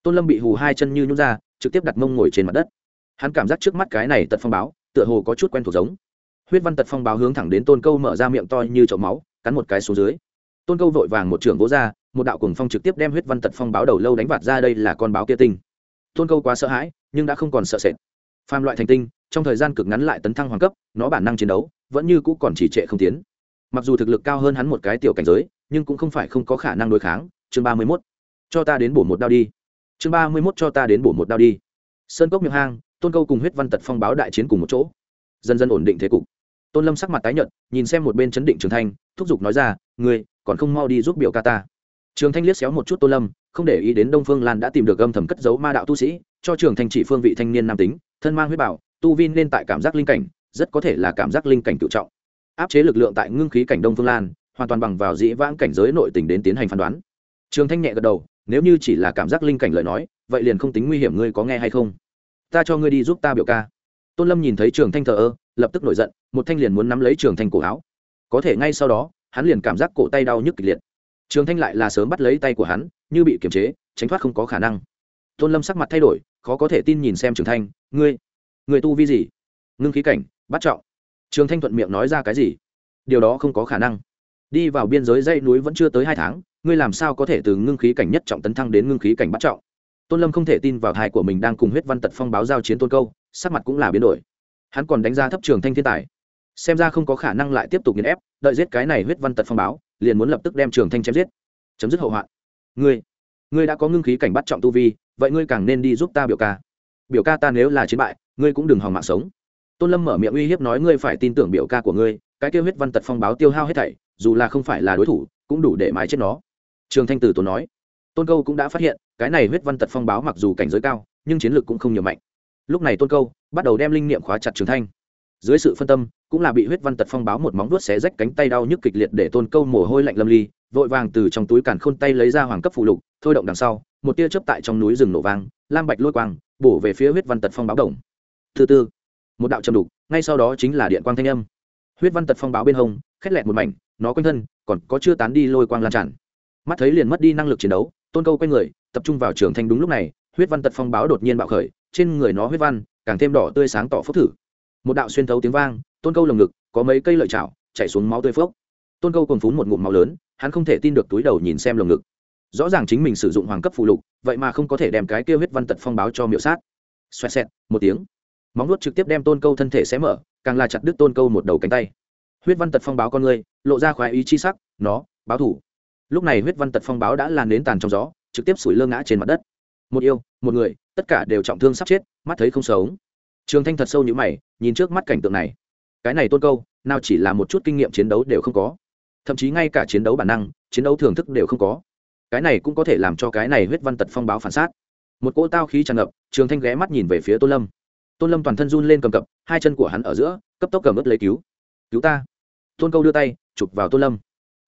Tôn lâm bị hù hai chân như nhún ra, trực tiếp đặt mông ngồi trên mặt đất. Hắn cảm giác trước mắt cái này tật phong báo, tựa hồ có chút quen thuộc giống. Huyết văn tật phong báo hướng thẳng đến tôn câu mở ra miệng to như chậu máu, cắn một cái xuống dưới. Tôn câu vội vàng một trường vỗ ra, một đạo cùng phong trực tiếp đem huyết văn tật phong báo đầu lâu đánh vạt ra, đây là con báo kia tinh. Tôn câu quá sợ hãi nhưng đã không còn sợ sệt. Phàm loại thành tinh, trong thời gian cực ngắn lại tấn thăng hoàng cấp, nó bản năng chiến đấu, vẫn như cũ còn chỉ trệ không tiến. Mặc dù thực lực cao hơn hắn một cái tiểu cảnh giới, nhưng cũng không phải không có khả năng đối kháng. Chương ba mươi mốt, cho ta đến bổ một đao đi. Chương ba mươi mốt, cho ta đến bổ một đao đi. Sơn cốc miệng hang, tôn câu cùng huyết văn tật phong báo đại chiến cùng một chỗ. Dần dần ổn định thế cục. Tôn lâm sắc mặt tái nhợt, nhìn xem một bên chấn định trường thanh, thúc giục nói ra, ngươi còn không mau đi giúp biểu ca ta trường thanh liếc xéo một chút tô lâm, không để ý đến đông phương lan đã tìm được âm thầm cất giấu ma đạo tu sĩ, cho trường thanh chỉ phương vị thanh niên nam tính, thân mang huyết bảo, tu vi nên tại cảm giác linh cảnh, rất có thể là cảm giác linh cảnh tự trọng. Áp chế lực lượng tại ngưng khí cảnh đông phương lan, hoàn toàn bằng vào dĩ vãng cảnh giới nội tình đến tiến hành phán đoán. Trường thanh nhẹ gật đầu, nếu như chỉ là cảm giác linh cảnh lời nói, vậy liền không tính nguy hiểm, ngươi có nghe hay không? Ta cho ngươi đi giúp ta biểu ca. Tôn lâm nhìn thấy trường thanh thờ ơ, lập tức nổi giận, một thanh liền muốn nắm lấy trường thanh cổ áo. Có thể ngay sau đó, hắn liền cảm giác cổ tay đau nhức kịch liệt trường thanh lại là sớm bắt lấy tay của hắn, như bị kiềm chế, tránh thoát không có khả năng. Tôn lâm sắc mặt thay đổi, khó có thể tin nhìn xem trường thanh, ngươi người tu vi gì? Ngưng khí cảnh, bắt trọng. Trường thanh thuận miệng nói ra cái gì? Điều đó không có khả năng. Đi vào biên giới dãy núi vẫn chưa tới hai tháng, ngươi làm sao có thể từ ngưng khí cảnh nhất trọng tấn thăng đến ngưng khí cảnh bắt trọng? Tôn lâm không thể tin vào thai của mình đang cùng huyết văn tật phong báo giao chiến tôn câu, sắc mặt cũng là biến đổi. Hắn còn đánh giá thấp trường thanh thiên tài. Xem ra không có khả năng lại tiếp tục nghiền ép, đợi giết cái này huyết văn tật phong báo liền muốn lập tức đem trường thanh chém giết. Chấm dứt hậu hoạn. Ngươi ngươi đã có ngưng khí cảnh bắt trọng tu vi, vậy ngươi càng nên đi giúp ta biểu ca. Biểu ca ta nếu là chiến bại, ngươi cũng đừng hòng mạng sống. Tôn lâm mở miệng uy hiếp nói ngươi phải tin tưởng biểu ca của ngươi, cái kêu huyết văn tật phong báo tiêu hao hết thảy, dù là không phải là đối thủ, cũng đủ để mái chết nó. Trường thanh tử tốn nói, tôn câu cũng đã phát hiện, cái này huyết văn tật phong báo mặc dù cảnh giới cao, nhưng chiến lược cũng không nhiều mạnh. Lúc này tôn câu bắt đầu đem linh niệm khóa chặt trường thanh dưới sự phân tâm, cũng là bị huyết văn tật phong báo một móng vuốt xé rách cánh tay đau nhức kịch liệt để tôn câu mồ hôi lạnh lâm ly, vội vàng từ trong túi càn khôn tay lấy ra hoàng cấp phụ lục, thôi động đằng sau, một tia chớp tại trong núi rừng nổ vang, lam bạch lôi quang, bổ về phía huyết văn tật phong báo đồng. Thứ tư, một đạo trầm đục, ngay sau đó chính là điện quang thanh âm. Huyết văn tật phong báo bên hông, khét lẹt một mảnh, nó quanh thân, còn có chưa tán đi lôi quang lan tràn. Mắt thấy liền mất đi năng lực chiến đấu, tôn câu quay người, tập trung vào trường thanh đúng lúc này, huyết văn tật phong báo đột nhiên bạo khởi, trên người nó huyết văn, càng thêm đỏ tươi sáng tỏ phúc thử một đạo xuyên thấu tiếng vang, tôn câu lồng ngực, có mấy cây lợi chảo, chảy xuống máu tươi phốc. Tôn câu còn phún một ngụm máu lớn, hắn không thể tin được túi đầu nhìn xem lồng ngực. Rõ ràng chính mình sử dụng hoàng cấp phụ lục, vậy mà không có thể đem cái kêu huyết văn tật phong báo cho miệu sát. Xoẹt xẹt, một tiếng. Móng nuốt trực tiếp đem tôn câu thân thể xé mở, càng là chặt đứt tôn câu một đầu cánh tay. Huyết văn tật phong báo con người, lộ ra khoái ý chi sắc, nó, báo thủ. Lúc này huyết văn tật phong báo đã lan đến tàn trong gió, trực tiếp sủi lơ ngã trên mặt đất. Một yêu, một người, tất cả đều trọng thương sắp chết, mắt thấy không sống trường thanh thật sâu như mày, nhìn trước mắt cảnh tượng này. Cái này tôn câu, nào chỉ là một chút kinh nghiệm chiến đấu đều không có. Thậm chí ngay cả chiến đấu bản năng, chiến đấu thưởng thức đều không có. Cái này cũng có thể làm cho cái này huyết văn tật phong báo phản xác. Một cỗ tao khí tràn ngập, trường thanh ghé mắt nhìn về phía tôn lâm. Tôn lâm toàn thân run lên cầm cập, hai chân của hắn ở giữa, cấp tốc cầm ớt lấy cứu. Cứu ta. Tôn câu đưa tay, chụp vào tôn lâm.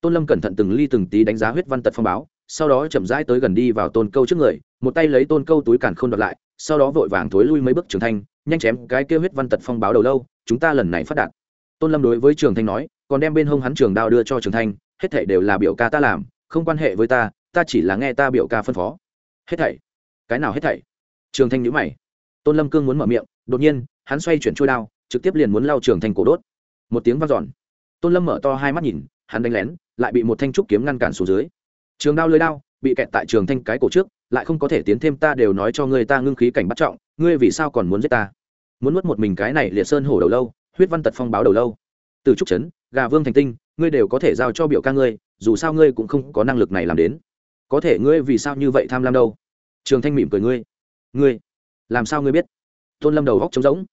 Tôn lâm cẩn thận từng ly từng tí đánh giá huyết văn tật phong báo, sau đó chậm rãi tới gần đi vào tôn câu trước người, một tay lấy tôn câu túi càn k h ô n đoạt lại sau đó vội vàng thối lui mấy bước trường thanh, nhanh chém cái kêu huyết văn tật phong báo đầu lâu, chúng ta lần này phát đạt. Tôn lâm đối với trường thanh nói, còn đem bên hông hắn trường đao đưa cho trường thanh, hết thảy đều là biểu ca ta làm, không quan hệ với ta ta chỉ là nghe ta biểu ca phân phó. Hết thảy. Cái nào hết thảy? Trường thanh nhữ mày. Tôn lâm cương muốn mở miệng, đột nhiên, hắn xoay chuyển trôi đao, trực tiếp liền muốn lao trường thanh cổ đốt. Một tiếng vang dọn. Tôn lâm mở to hai mắt nhìn, hắn đánh lén, lại bị một thanh trúc kiếm ngăn cản xuống dưới. Trường đao lưới đao, bị kẹt tại trường thanh cái cổ trước lại không có thể tiến thêm ta đều nói cho ngươi ta ngưng khí cảnh bắt trọng, ngươi vì sao còn muốn giết ta? Muốn nuốt một mình cái này liệt sơn hổ đầu lâu, huyết văn tật phong báo đầu lâu. Từ trúc trấn, gà vương thành tinh, ngươi đều có thể giao cho biểu ca ngươi, dù sao ngươi cũng không có năng lực này làm đến. Có thể ngươi vì sao như vậy tham lam đâu? Trường thanh mỉm cười ngươi. Ngươi, làm sao ngươi biết? Tôn lâm đầu góc trống rỗng.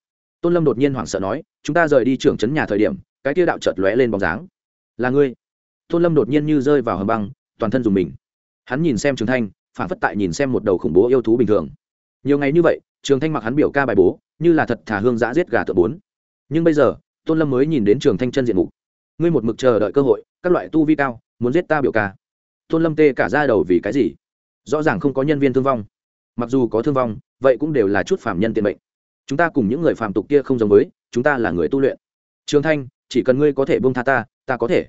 Tôn lâm đột nhiên hoảng sợ nói, chúng ta rời đi trưởng trấn nhà thời điểm, cái tiêu đạo chợt lóe lên bóng dáng. Là ngươi. Tôn lâm đột nhiên như rơi vào hầm băng, toàn thân dùng mình. Hắn nhìn xem trường thanh phản phất tại nhìn xem một đầu khủng bố yêu thú bình thường. Nhiều ngày như vậy, trường thanh mặc hắn biểu ca bài bố, như là thật thả hương giã giết gà tự bốn. Nhưng bây giờ, tôn lâm mới nhìn đến trường thanh chân diện mục. Ngươi một mực chờ đợi cơ hội, các loại tu vi cao, muốn giết ta biểu ca. Tôn lâm tê cả ra đầu vì cái gì? Rõ ràng không có nhân viên thương vong. Mặc dù có thương vong, vậy cũng đều là chút phạm nhân tiền mệnh. Chúng ta cùng những người phạm tục kia không giống với, chúng ta là người tu luyện. Trường thanh, chỉ cần ngươi có thể bông tha ta ta có thể.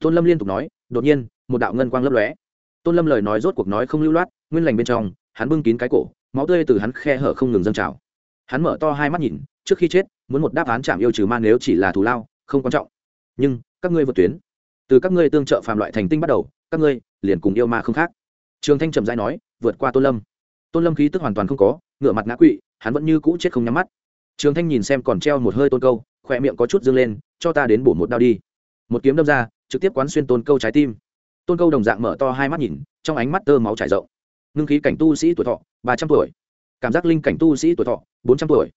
Tôn lâm liên tục nói, đột nhiên, một đạo ngân quang lấp lóe tôn lâm lời nói rốt cuộc nói không lưu loát, nguyên lành bên trong, hắn bưng kín cái cổ, máu tươi từ hắn khe hở không ngừng dâng trào. Hắn mở to hai mắt nhìn, trước khi chết, muốn một đáp án chạm yêu trừ ma nếu chỉ là thù lao, không quan trọng. Nhưng, các ngươi vượt tuyến. Từ các ngươi tương trợ phàm loại thành tinh bắt đầu, các ngươi liền cùng yêu ma không khác. Trường thanh trầm dai nói, vượt qua tôn lâm. Tôn lâm khí tức hoàn toàn không có ngựa mặt ngã quỵ, hắn vẫn như cũ chết không nhắm mắt. Trường thanh nhìn xem còn treo một hơi tôn câu, khỏe miệng có chút dâng lên, cho ta đến bổ một đao đi. Một kiếm đâm ra, trực tiếp quán xuyên tôn câu trái tim tôn câu đồng dạng mở to hai mắt nhìn, trong ánh mắt tơ máu trải rộng. Ngưng khí cảnh tu sĩ tuổi thọ, ba trăm tuổi. Cảm giác linh cảnh tu sĩ tuổi thọ, bốn trăm tuổi.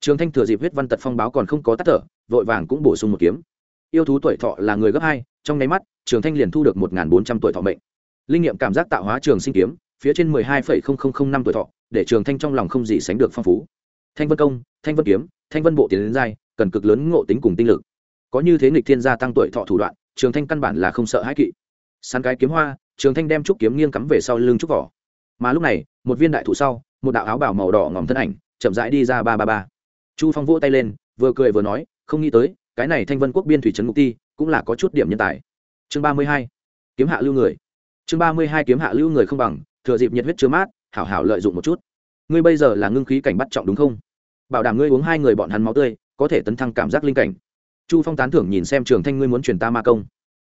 Trường thanh thừa dịp huyết văn tật phong báo còn không có tắt thở, vội vàng cũng bổ sung một kiếm. Yêu thú tuổi thọ là người gấp hai, trong nháy mắt, trường thanh liền thu được một bốn trăm tuổi thọ mệnh. Linh nghiệm cảm giác tạo hóa trường sinh kiếm, phía trên mười hai phẩy không không không năm tuổi thọ, để trường thanh trong lòng không gì sánh được phong phú. Thanh vân công, thanh vân kiếm, thanh vân bộ tiến đến giai, cần cực lớn ngộ tính cùng tinh lực. Có như thế nghịch thiên gia tăng tuổi thọ thủ đoạn, trường thanh căn bản là không sợ hãi kỵ sàn cái kiếm hoa, trường thanh đem trúc kiếm nghiêng cắm về sau lưng trúc vỏ. Mà lúc này, một viên đại thụ sau, một đạo áo bảo màu đỏ ngòm thân ảnh, chậm rãi đi ra ba ba ba. Chu phong vỗ tay lên, vừa cười vừa nói, không nghĩ tới, cái này thanh vân quốc biên thủy trấn mục ti, cũng là có chút điểm nhân tài. Chương ba mươi hai, kiếm hạ lưu người. Chương ba mươi hai, kiếm hạ lưu người không bằng, thừa dịp nhiệt huyết chứa mát, hảo hảo lợi dụng một chút. Ngươi bây giờ là ngưng khí cảnh bắt trọng đúng không? Bảo đảm ngươi uống hai người bọn hắn máu tươi, có thể tấn thăng cảm giác linh cảnh. Chu phong tán thưởng nhìn xem trường thanh, ngươi muốn truyền ta ma công.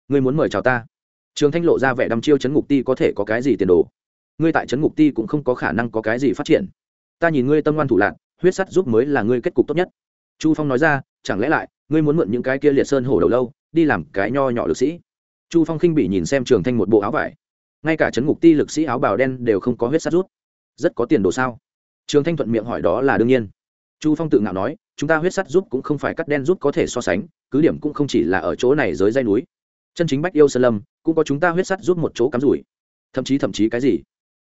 Ngươi muốn mời chào ta trường thanh lộ ra vẻ đăm chiêu chấn ngục ti có thể có cái gì tiền đồ? Ngươi tại chấn ngục ti cũng không có khả năng có cái gì phát triển. Ta nhìn ngươi tâm ngoan thủ lạc, huyết sắt giúp mới là ngươi kết cục tốt nhất. Chu phong nói ra, chẳng lẽ lại, ngươi muốn mượn những cái kia liệt sơn hổ đầu lâu, đi làm cái nho nhỏ lực sĩ? Chu phong khinh bị nhìn xem trường thanh một bộ áo vải. Ngay cả chấn ngục ti lực sĩ áo bào đen đều không có huyết sắt rút. Rất có tiền đồ sao? Trường thanh thuận miệng hỏi đó là đương nhiên. Chu phong tự ngạo nói, chúng ta huyết sắt giúp cũng không phải cắt đen giúp có thể so sánh, cứ điểm cũng không chỉ là ở chỗ này dưới dây núi chân chính bách yêu sơn lâm, cũng có chúng ta huyết sắt giúp một chỗ cắm rủi. Thậm chí thậm chí cái gì?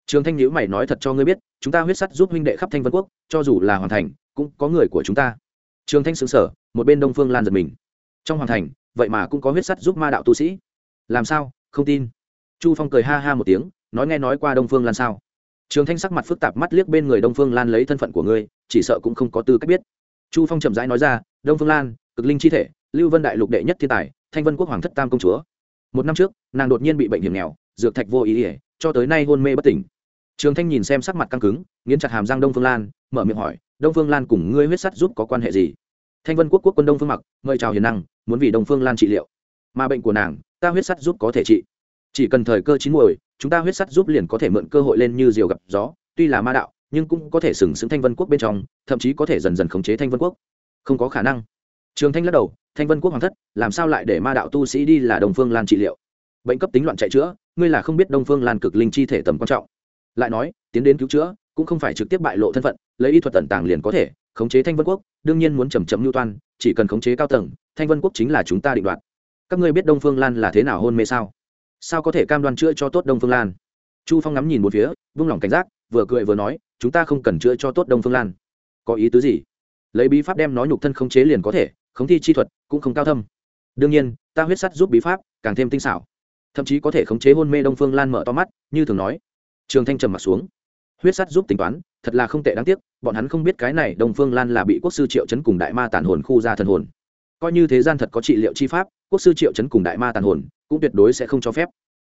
Trường thanh nhữ mày nói thật cho ngươi biết, chúng ta huyết sắt giúp huynh đệ khắp thanh vân quốc, cho dù là hoàn thành, cũng có người của chúng ta. Trường thanh xứng sở một bên đông phương lan giật mình. Trong hoàn thành, vậy mà cũng có huyết sắt giúp ma đạo tu sĩ. Làm sao? Không tin. Chu phong cười ha ha một tiếng, nói nghe nói qua đông phương lan sao? Trường thanh sắc mặt phức tạp mắt liếc bên người đông phương lan lấy thân phận của ngươi, chỉ sợ cũng không có tư cách biết. Chu phong chậm rãi nói ra, đông phương lan, cực linh chi thể, lưu vân đại lục đệ nhất thiên tài thanh vân quốc hoàng thất tam công chúa. Một năm trước, nàng đột nhiên bị bệnh hiểm nghèo, dược thạch vô ý ỉa cho tới nay hôn mê bất tỉnh. Trường thanh nhìn xem sắc mặt căng cứng, nghiến chặt hàm răng đông phương lan, mở miệng hỏi, đông phương lan cùng ngươi huyết sắt giúp có quan hệ gì? Thanh vân quốc quốc quân đông phương mặc, mời chào hiền năng, muốn vì đông phương lan trị liệu. Mà bệnh của nàng, ta huyết sắt giúp có thể trị. Chỉ cần thời cơ chín muồi, chúng ta huyết sắt giúp liền có thể mượn cơ hội lên như diều gặp gió, tuy là ma đạo, nhưng cũng có thể sừng sững thanh vân quốc bên trong, thậm chí có thể dần dần khống chế thanh vân quốc. Không có khả năng trường thanh lắc đầu, thanh vân quốc hoàng thất, làm sao lại để ma đạo tu sĩ đi là đồng phương lan trị liệu? Bệnh cấp tính loạn chạy chữa, ngươi là không biết đông phương lan cực linh chi thể tầm quan trọng. Lại nói, tiến đến cứu chữa, cũng không phải trực tiếp bại lộ thân phận, lấy y thuật tận tàng liền có thể, khống chế thanh vân quốc, đương nhiên muốn chầm chậm lưu toan, chỉ cần khống chế cao tầng, thanh vân quốc chính là chúng ta định đoạt. Các ngươi biết đông phương lan là thế nào hôn mê sao? Sao có thể cam đoan chữa cho tốt đông phương lan? Chu phong ngắm nhìn một phía, vung lòng cảnh giác, vừa cười vừa nói, chúng ta không cần chữa cho tốt đông phương lan. Có ý tứ gì? Lấy bí pháp đem nó nhục thân khống chế liền có thể khống thi chi thuật cũng không cao thâm. Đương nhiên, ta huyết sắt giúp bí pháp càng thêm tinh xảo. Thậm chí có thể khống chế hôn mê đông phương lan mở to mắt, như thường nói. Trường thanh trầm mặt xuống. Huyết sắt giúp tính toán, thật là không tệ đáng tiếc, bọn hắn không biết cái này đông phương lan là bị quốc sư triệu chấn cùng đại ma tàn hồn khu ra thần hồn. Coi như thế gian thật có trị liệu chi pháp, quốc sư triệu chấn cùng đại ma tàn hồn cũng tuyệt đối sẽ không cho phép.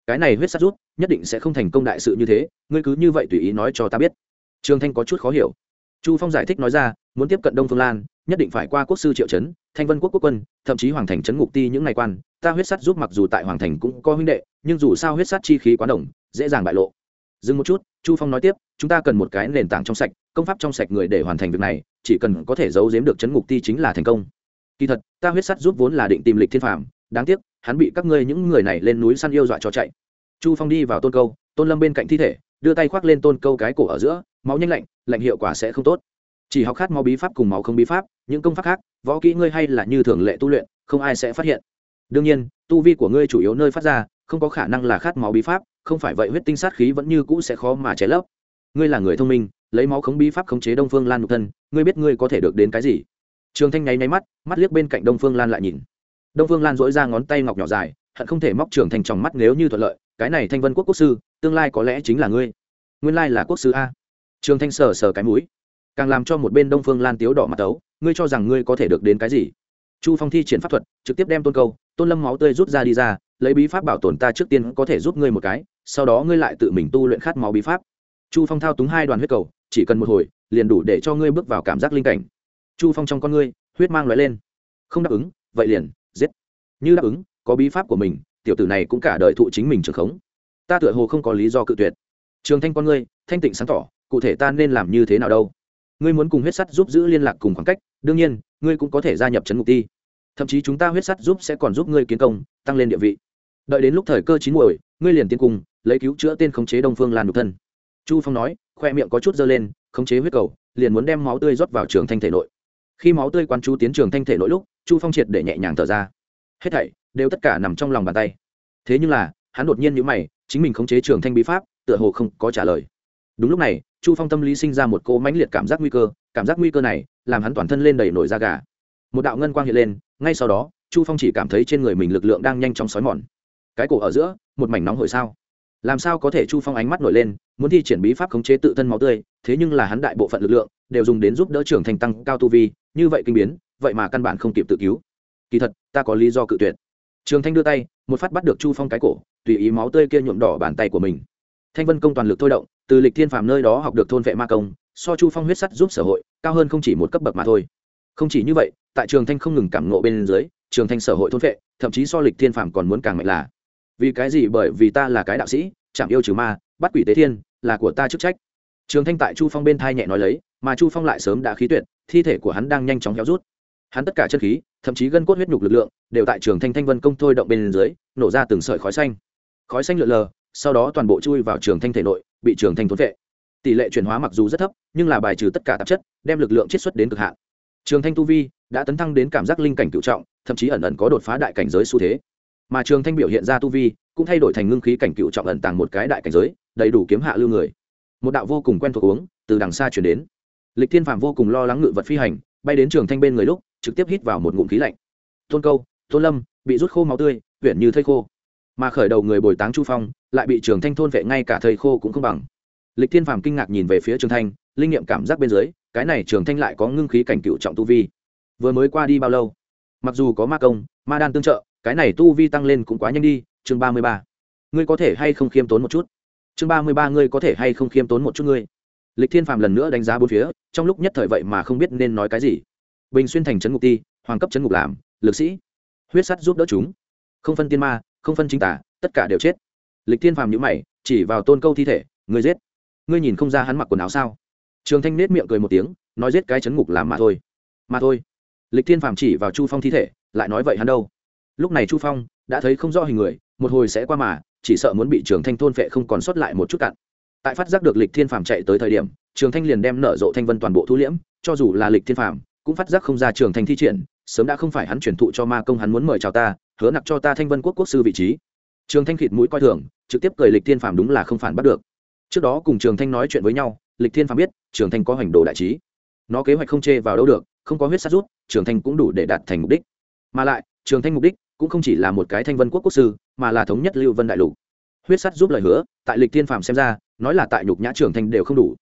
Cái này huyết sắt rút nhất định sẽ không thành công đại sự như thế, ngươi cứ như vậy tùy ý nói cho ta biết. Trường thanh có chút khó hiểu. Chu phong giải thích nói ra, muốn tiếp cận đông phương lan nhất định phải qua quốc sư triệu chấn thanh vân quốc quốc quân, thậm chí hoàng thành trấn ngục ti những ngày quan, ta huyết sắt giúp mặc dù tại hoàng thành cũng có huynh đệ, nhưng dù sao huyết sắt chi khí quá đồng, dễ dàng bại lộ. Dừng một chút, chu phong nói tiếp, chúng ta cần một cái nền tảng trong sạch, công pháp trong sạch người để hoàn thành việc này, chỉ cần có thể giấu giếm được chấn ngục ti chính là thành công. Kỳ thật, ta huyết sắt giúp vốn là định tìm lịch thiên phạm đáng tiếc, hắn bị các ngươi những người này lên núi săn yêu dọa cho chạy. Chu phong đi vào tôn câu, tôn lâm bên cạnh thi thể, đưa tay khoác lên tôn câu cái cổ ở giữa, máu nhanh lạnh lạnh hiệu quả sẽ không tốt chỉ học khát máu bí pháp cùng máu không bí pháp, những công pháp khác, võ kỹ ngươi hay là như thường lệ tu luyện, không ai sẽ phát hiện. Đương nhiên, tu vi của ngươi chủ yếu nơi phát ra, không có khả năng là khát máu bí pháp, không phải vậy huyết tinh sát khí vẫn như cũ sẽ khó mà cháy lấp. Ngươi là người thông minh, lấy máu khống bí pháp khống chế đông phương lan nhục thân, ngươi biết ngươi có thể được đến cái gì? Trường thanh nháy nháy mắt mắt liếc bên cạnh đông phương lan lại nhìn. Đông phương lan dỗi ra ngón tay ngọc nhỏ dài, hận không thể móc trường thanh trong mắt nếu như thuận lợi, cái này thanh vân quốc quốc sư, tương lai có lẽ chính là ngươi. Nguyên lai là quốc sư a. Trường thanh sờ sờ cái mũi càng làm cho một bên đông phương lan tiếu đỏ mặt tấu, ngươi cho rằng ngươi có thể được đến cái gì? Chu phong thi triển pháp thuật, trực tiếp đem tôn câu, tôn lâm máu tươi rút ra đi ra, lấy bí pháp bảo tồn ta trước tiên có thể giúp ngươi một cái, sau đó ngươi lại tự mình tu luyện khát máu bí pháp. Chu phong thao túng hai đoàn huyết cầu, chỉ cần một hồi, liền đủ để cho ngươi bước vào cảm giác linh cảnh. Chu phong trong con ngươi, huyết mang loại lên. Không đáp ứng, vậy liền, giết. Như đáp ứng, có bí pháp của mình, tiểu tử này cũng cả đời thụ chính mình trường khống. Ta tựa hồ không có lý do cự tuyệt. Trường thanh con ngươi, thanh tịnh sáng tỏ, cụ thể ta nên làm như thế nào đâu? Ngươi muốn cùng huyết sắt giúp giữ liên lạc cùng khoảng cách, đương nhiên, ngươi cũng có thể gia nhập trấn ngục ti. Thậm chí chúng ta huyết sắt giúp sẽ còn giúp ngươi kiến công, tăng lên địa vị. Đợi đến lúc thời cơ chín muồi, ngươi liền tiến cùng, lấy cứu chữa tên khống chế đông phương lan đục thân. Chu phong nói, khoe miệng có chút dơ lên, khống chế huyết cầu, liền muốn đem máu tươi rót vào trường thanh thể nội. Khi máu tươi quán chú tiến trường thanh thể nội lúc, chu phong triệt để nhẹ nhàng thở ra. Hết thảy đều tất cả nằm trong lòng bàn tay. Thế nhưng là, hắn đột nhiên nhữ mày, chính mình khống chế trường thanh bí pháp, tựa hồ không có trả lời đúng lúc này, chu phong tâm lý sinh ra một cỗ mãnh liệt cảm giác nguy cơ, cảm giác nguy cơ này làm hắn toàn thân lên đầy nổi da gà. Một đạo ngân quang hiện lên, ngay sau đó, chu phong chỉ cảm thấy trên người mình lực lượng đang nhanh chóng xói mòn. Cái cổ ở giữa, một mảnh nóng hồi sao? Làm sao có thể chu phong ánh mắt nổi lên, muốn thi triển bí pháp khống chế tự thân máu tươi, thế nhưng là hắn đại bộ phận lực lượng đều dùng đến giúp đỡ trưởng thành tăng cao tu vi, như vậy kinh biến, vậy mà căn bản không kịp tự cứu. Kỳ thật, ta có lý do cự tuyệt. Trường thanh đưa tay, một phát bắt được chu phong cái cổ, tùy ý máu tươi kia nhuộm đỏ bàn tay của mình. Thanh vân công toàn lực thôi động từ lịch thiên phàm nơi đó học được thôn vệ ma công, so chu phong huyết sắt giúp sở hội, cao hơn không chỉ một cấp bậc mà thôi. Không chỉ như vậy, tại trường thanh không ngừng cảm nộ bên dưới, trường thanh sở hội thôn vệ, thậm chí so lịch thiên phàm còn muốn càng mạnh là, vì cái gì? Bởi vì ta là cái đạo sĩ chẳng yêu trừ ma, bắt quỷ tế thiên, là của ta chức trách. Trường thanh tại chu phong bên thai nhẹ nói lấy, mà chu phong lại sớm đã khí tuyệt, thi thể của hắn đang nhanh chóng héo rút. Hắn tất cả chân khí, thậm chí gân cốt huyết nhục lực lượng, đều tại trường thanh thanh vân công thôi động bên dưới, nổ ra từng sợi khói xanh. Khói xanh lượn lờ, sau đó toàn bộ chui vào trường thanh thể nội bị trường thanh thốn vệ. Tỷ lệ chuyển hóa mặc dù rất thấp, nhưng là bài trừ tất cả tạp chất, đem lực lượng chiết xuất đến cực hạn. Trường thanh tu vi đã tấn thăng đến cảm giác linh cảnh cựu trọng, thậm chí ẩn ẩn có đột phá đại cảnh giới xu thế. Mà trường thanh biểu hiện ra tu vi, cũng thay đổi thành ngưng khí cảnh cựu trọng ẩn tàng một cái đại cảnh giới, đầy đủ kiếm hạ lưu người. Một đạo vô cùng quen thuộc uống, từ đằng xa chuyển đến. Lịch thiên phạm vô cùng lo lắng ngự vật phi hành, bay đến trường thanh bên người lúc, trực tiếp hít vào một ngụm khí lạnh. Tôn câu, tôn lâm, bị rút khô máu tươi huyện như thây khô mà khởi đầu người bồi táng chu phong, lại bị trường thanh thôn vệ ngay cả thầy khô cũng không bằng. Lịch thiên phàm kinh ngạc nhìn về phía trường thanh, linh nghiệm cảm giác bên dưới, cái này trường thanh lại có ngưng khí cảnh cựu trọng tu vi. Vừa mới qua đi bao lâu? Mặc dù có ma công, ma đan tương trợ, cái này tu vi tăng lên cũng quá nhanh đi, chương ba mươi ba. Ngươi có thể hay không khiêm tốn một chút? Chương ba mươi ba ngươi có thể hay không khiêm tốn một chút ngươi? Lịch thiên phàm lần nữa đánh giá bốn phía, trong lúc nhất thời vậy mà không biết nên nói cái gì. Bình xuyên thành trấn ngục ti, hoàng cấp trấn ngục làm, lực sĩ, huyết sắt giúp đỡ chúng. Không phân tiên ma không phân chính tả, tất cả đều chết. Lịch thiên phàm nhữ mày, chỉ vào tôn câu thi thể, ngươi giết? Ngươi nhìn không ra hắn mặc quần áo sao? Trường thanh nết miệng cười một tiếng, nói giết cái chấn ngục làm mà thôi. Mà thôi. Lịch thiên phàm chỉ vào chu phong thi thể, lại nói, vậy hắn đâu? Lúc này chu phong đã thấy không rõ hình người, một hồi sẽ qua mà, chỉ sợ muốn bị trường thanh thôn phệ không còn sót lại một chút cặn. Tại phát giác được lịch thiên phàm chạy tới thời điểm, trường thanh liền đem nở rộ thanh vân toàn bộ thu liễm, cho dù là lịch thiên phàm cũng phát giác không ra trường thanh thi triển sớm đã không phải hắn chuyển thụ cho ma công, hắn muốn mời chào ta, hứa nặc cho ta thanh vân quốc quốc sư vị trí. Trường thanh khịt mũi coi thường, trực tiếp cười lịch thiên phàm đúng là không phản bắt được. Trước đó cùng trường thanh nói chuyện với nhau, lịch thiên phàm biết, trường thanh có hành đồ đại trí. Nó kế hoạch không chê vào đâu được, không có huyết sát rút, trường thanh cũng đủ để đạt thành mục đích. Mà lại, trường thanh mục đích cũng không chỉ là một cái thanh vân quốc quốc sư, mà là thống nhất lưu vân đại lục. Huyết sắt giúp lời hứa, tại lịch thiên phàm xem ra, nói là tại nhục nhã trường thanh đều không đủ.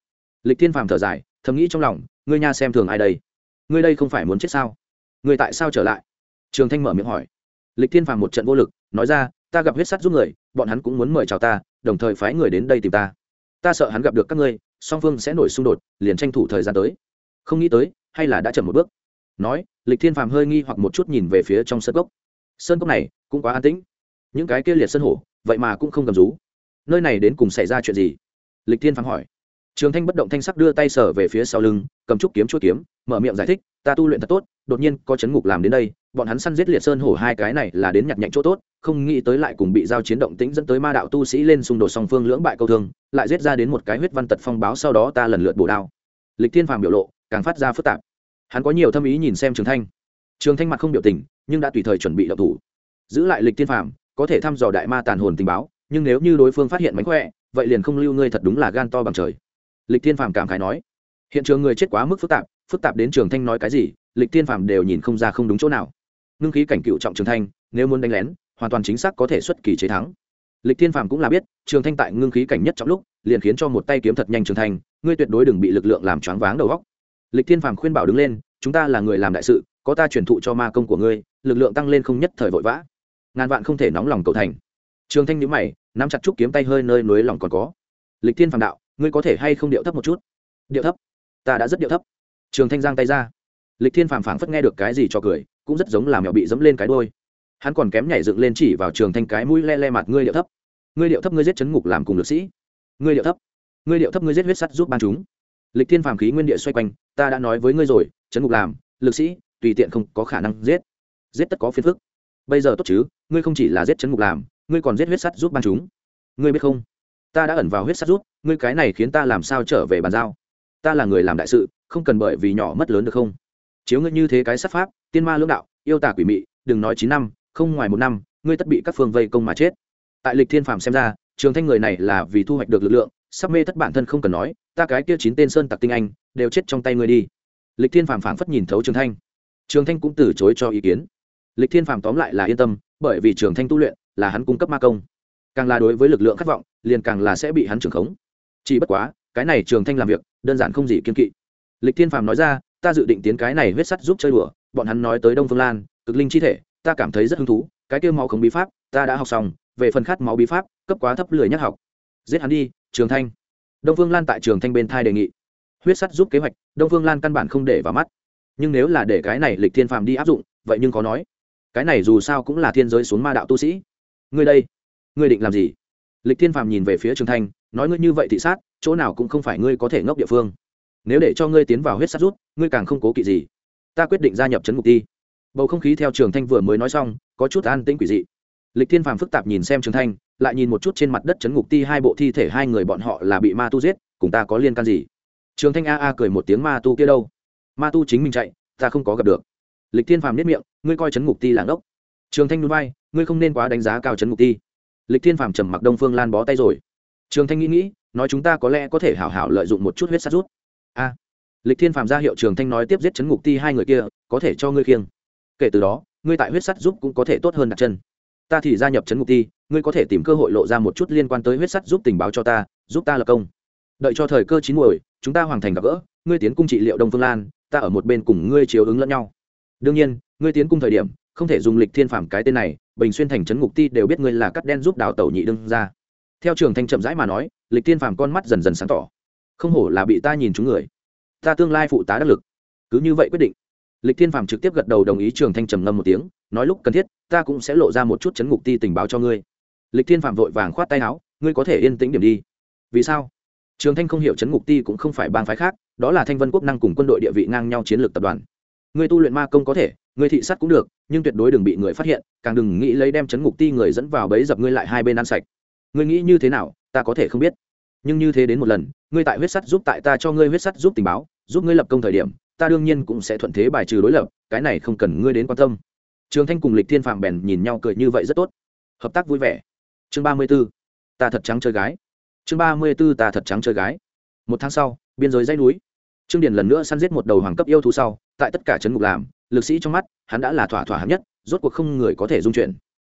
Lịch thiên phàm thở dài, thầm nghĩ trong lòng, ngươi nha xem thường ai đây? Ngươi đây không phải muốn chết sao? Người tại sao trở lại? Trường thanh mở miệng hỏi. Lịch thiên phàm một trận vô lực, nói ra, ta gặp huyết sắt giúp người, bọn hắn cũng muốn mời chào ta, đồng thời phái người đến đây tìm ta. Ta sợ hắn gặp được các ngươi, song phương sẽ nổi xung đột, liền tranh thủ thời gian tới. Không nghĩ tới, hay là đã chậm một bước. Nói, lịch thiên phàm hơi nghi hoặc một chút nhìn về phía trong sân cốc. Sơn cốc này cũng quá an tĩnh. Những cái kia liệt sân hổ, vậy mà cũng không cầm rú. Nơi này đến cùng xảy ra chuyện gì? Lịch thiên phàm hỏi trường thanh bất động thanh sắc đưa tay sở về phía sau lưng, cầm trúc kiếm chuốt kiếm, mở miệng giải thích, ta tu luyện thật tốt, đột nhiên có chấn ngục làm đến đây, bọn hắn săn giết liệt sơn hổ hai cái này là đến nhặt nhạnh chỗ tốt, không nghĩ tới lại cùng bị giao chiến động tĩnh dẫn tới ma đạo tu sĩ lên xung đột song phương lưỡng bại câu thương, lại giết ra đến một cái huyết văn tật phong báo sau đó ta lần lượt bổ đao. Lịch thiên phàm biểu lộ càng phát ra phức tạp. Hắn có nhiều thâm ý nhìn xem trường thanh. Trường thanh mặt không biểu tình, nhưng đã tùy thời chuẩn bị đậu thủ. Giữ lại lịch thiên phàm, có thể thăm dò đại ma tàn hồn tình báo, nhưng nếu như đối phương phát hiện mánh khỏe, vậy liền không lưu ngươi thật đúng là gan to bằng trời lịch thiên phàm cảm khái nói, hiện trường người chết quá mức phức tạp phức tạp đến trường thanh nói cái gì, lịch thiên phàm đều nhìn không ra không đúng chỗ nào. Ngưng khí cảnh cựu trọng trường thanh, nếu muốn đánh lén, hoàn toàn chính xác có thể xuất kỳ chế thắng. Lịch thiên phàm cũng là biết, trường thanh tại ngưng khí cảnh nhất trong lúc, liền khiến cho một tay kiếm thật nhanh trường thanh, ngươi tuyệt đối đừng bị lực lượng làm choáng váng đầu góc lịch thiên phàm khuyên bảo đứng lên, chúng ta là người làm đại sự, có ta truyền thụ cho ma công của ngươi, lực lượng tăng lên không nhất thời vội vã. Ngàn vạn không thể nóng lòng cầu thành. Trường thanh nhữ mày, nắm chặt trúc kiếm tay hơi nơi núi lòng còn có. Lịch thiên phàm đạo ngươi có thể hay không điệu thấp một chút? Điệu thấp? Ta đã rất điệu thấp. Trường thanh giang tay ra. Lịch thiên phàm phảng phất nghe được cái gì cho cười, cũng rất giống làm mèo bị dẫm lên cái đôi hắn còn kém nhảy dựng lên chỉ vào trường thanh cái mũi le le mặt, ngươi điệu thấp. Ngươi điệu thấp ngươi giết chấn ngục làm cùng lực sĩ. Ngươi điệu thấp. Ngươi điệu thấp ngươi giết huyết sắt giúp ban chúng. Lịch thiên phàm khí nguyên địa xoay quanh, ta đã nói với ngươi rồi, chấn ngục làm, lực sĩ, tùy tiện không có khả năng giết. Giết tất có phiền phức. Bây giờ tốt chứ, ngươi không chỉ là giết chấn ngục làm, ngươi còn giết huyết sắt giúp ban chúng. Ngươi biết không? Ta đã ẩn vào huyết sắt giúp ngươi cái này khiến ta làm sao trở về bàn giao? Ta là người làm đại sự, không cần bởi vì nhỏ mất lớn được không? Chiếu ngươi như thế cái sát pháp, tiên ma lưỡng đạo, yêu tả quỷ mị, đừng nói chín năm, không ngoài một năm, ngươi tất bị các phương vây công mà chết. Tại lịch thiên phàm xem ra, trường thanh người này là vì thu hoạch được lực lượng, sắp mê thất bản thân không cần nói, ta cái kia chín tên sơn tặc tinh anh, đều chết trong tay ngươi đi. Lịch thiên phàm phảng phất nhìn thấu trường thanh. Trường thanh cũng từ chối cho ý kiến. Lịch thiên phàm tóm lại là yên tâm, bởi vì trường thanh tu luyện là hắn cung cấp ma công càng là đối với lực lượng khát vọng, liền càng là sẽ bị hắn trưởng khống. Chỉ bất quá, cái này trường thanh làm việc, đơn giản không gì kiên kỵ. Lịch thiên phàm nói ra, ta dự định tiến cái này huyết sắt giúp chơi đùa. Bọn hắn nói tới đông phương lan, cực linh chi thể, ta cảm thấy rất hứng thú, cái kêu máu không bí pháp, ta đã học xong, về phần khát máu bí pháp, cấp quá thấp lười nhắc học. Giết hắn đi, trường thanh. Đông phương lan tại trường thanh bên thai đề nghị. Huyết sắt giúp kế hoạch, đông phương lan căn bản không để vào mắt. Nhưng nếu là để cái này lịch thiên phàm đi áp dụng, vậy nhưng có nói. Cái này dù sao cũng là thiên giới xuống ma đạo tu sĩ. Ngươi đây ngươi định làm gì? Lịch thiên phàm nhìn về phía trường thanh, nói ngươi như vậy thị sát, chỗ nào cũng không phải ngươi có thể ngốc địa phương. Nếu để cho ngươi tiến vào huyết sát rút, ngươi càng không cố kỵ gì. Ta quyết định gia nhập trấn ngục ti. Bầu không khí theo trường thanh vừa mới nói xong, có chút an tĩnh quỷ dị. Lịch thiên phàm phức tạp nhìn xem trường thanh, lại nhìn một chút trên mặt đất trấn ngục ti hai bộ thi thể hai người bọn họ là bị ma tu giết, cùng ta có liên can gì? Trường thanh a a cười một tiếng ma tu kia đâu? Ma tu chính mình chạy, ta không có gặp được. Lịch thiên phàm nếp miệng, ngươi coi trấn ngục ti là ngốc. trường thanh núi bay ngươi không nên quá đánh giá cao trấn ngục ti lịch thiên phàm trầm mặc đông phương lan bó tay rồi. Trường thanh nghĩ nghĩ, nói chúng ta có lẽ có thể hảo hảo lợi dụng một chút huyết sát rút. A. Lịch thiên phàm ra hiệu trường thanh nói tiếp giết chấn ngục ti hai người kia, có thể cho ngươi khiêng. Kể từ đó, ngươi tại huyết sắt giúp cũng có thể tốt hơn đặt chân. Ta thì gia nhập chấn ngục ti, ngươi có thể tìm cơ hội lộ ra một chút liên quan tới huyết sắt giúp tình báo cho ta, giúp ta lập công. Đợi cho thời cơ chín muồi, chúng ta hoàn thành gặp gỡ, ngươi tiến cung trị liệu đông phương lan, ta ở một bên cùng ngươi chiếu ứng lẫn nhau. Đương nhiên, ngươi tiến cung thời điểm không thể dùng lịch thiên phàm cái tên này, bình xuyên thành trấn ngục ti đều biết ngươi là cắt đen giúp đào tẩu nhị đương ra theo trường thanh chậm rãi mà nói, lịch thiên phàm con mắt dần dần sáng tỏ. Không hổ là bị ta nhìn chúng người. Ta tương lai phụ tá đắc lực. Cứ như vậy quyết định. Lịch thiên phàm trực tiếp gật đầu đồng ý trường thanh trầm ngâm một tiếng, nói lúc cần thiết, ta cũng sẽ lộ ra một chút chấn ngục ti tình báo cho ngươi. Lịch thiên phàm vội vàng khoát tay áo, ngươi có thể yên tĩnh điểm đi. Vì sao? Trường thanh không hiểu chấn ngục ti cũng không phải bang phái khác, đó là thanh vân quốc năng cùng quân đội địa vị ngang nhau chiến lược tập đoàn. Ngươi tu luyện ma công có thể ngươi thị sát cũng được, nhưng tuyệt đối đừng bị người phát hiện, càng đừng nghĩ lấy đem chấn ngục ti người dẫn vào bẫy dập ngươi lại hai bên ăn sạch. Ngươi nghĩ như thế nào, ta có thể không biết. Nhưng như thế đến một lần, ngươi tại huyết sắt giúp tại ta cho ngươi huyết sắt giúp tình báo, giúp ngươi lập công thời điểm, ta đương nhiên cũng sẽ thuận thế bài trừ đối lập, cái này không cần ngươi đến quan tâm. Trường thanh cùng lịch thiên phạm bèn nhìn nhau cười như vậy rất tốt. Hợp tác vui vẻ. Chương ba mươi b ố ta thật trắng chơi gái. Chương ba mươi b ố ta thật trắng chơi gái. Một tháng sau, biên giới dãy núi. Trương điền lần nữa săn giết một đầu hoàng cấp yêu thú sau, tại tất cả trấn ngục làm lực sĩ trong mắt, hắn đã là thỏa thỏa hạng nhất, rốt cuộc không người có thể dung chuyển.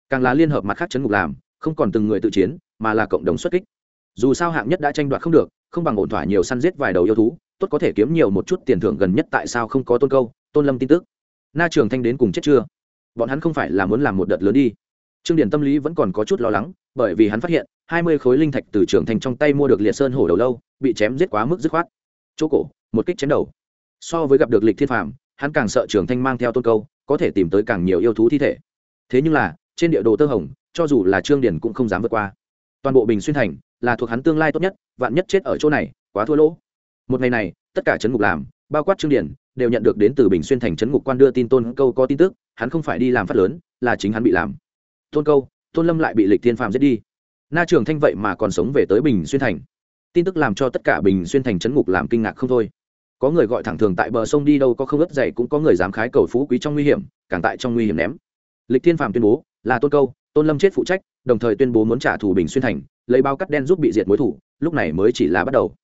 Càng là liên hợp mặt khác chấn ngục làm, không còn từng người tự chiến, mà là cộng đồng xuất kích. Dù sao hạng nhất đã tranh đoạt không được, không bằng ổn thỏa nhiều săn giết vài đầu yêu thú, tốt có thể kiếm nhiều một chút tiền thưởng gần nhất tại sao không có tôn câu, tôn lâm tin tức. Na trường thanh đến cùng chết chưa? Bọn hắn không phải là muốn làm một đợt lớn đi. Trương điển tâm lý vẫn còn có chút lo lắng, bởi vì hắn phát hiện, hai mươi khối linh thạch từ trường thành trong tay mua được liệt sơn hổ đầu lâu, bị chém giết quá mức dứt khoát. Chỗ cổ, một kích chém đầu. So với gặp được lịch thiên phàm hắn càng sợ trường thanh mang theo tôn câu, có thể tìm tới càng nhiều yêu thú thi thể. Thế nhưng là, trên địa đồ tơ hồng, cho dù là trương điển cũng không dám vượt qua. Toàn bộ bình xuyên thành là thuộc hắn tương lai tốt nhất, vạn nhất chết ở chỗ này, quá thua lỗ. Một ngày này, tất cả trấn ngục làm, bao quát trương điển đều nhận được đến từ bình xuyên thành trấn ngục quan đưa tin tôn câu có tin tức, hắn không phải đi làm phát lớn, là chính hắn bị làm. Tôn câu, tôn lâm lại bị lịch thiên phạm giết đi. Na trường thanh vậy mà còn sống về tới bình xuyên thành. Tin tức làm cho tất cả bình xuyên thành trấn ngục làm kinh ngạc không thôi có người gọi thẳng thường tại bờ sông đi đâu có không ướt dày cũng có người dám khái cầu phú quý trong nguy hiểm, càng tại trong nguy hiểm ném. Lịch thiên phạm tuyên bố, là tôn câu, tôn lâm chết phụ trách, đồng thời tuyên bố muốn trả thù bình xuyên thành, lấy bao cắt đen giúp bị diệt mối thủ, lúc này mới chỉ là bắt đầu.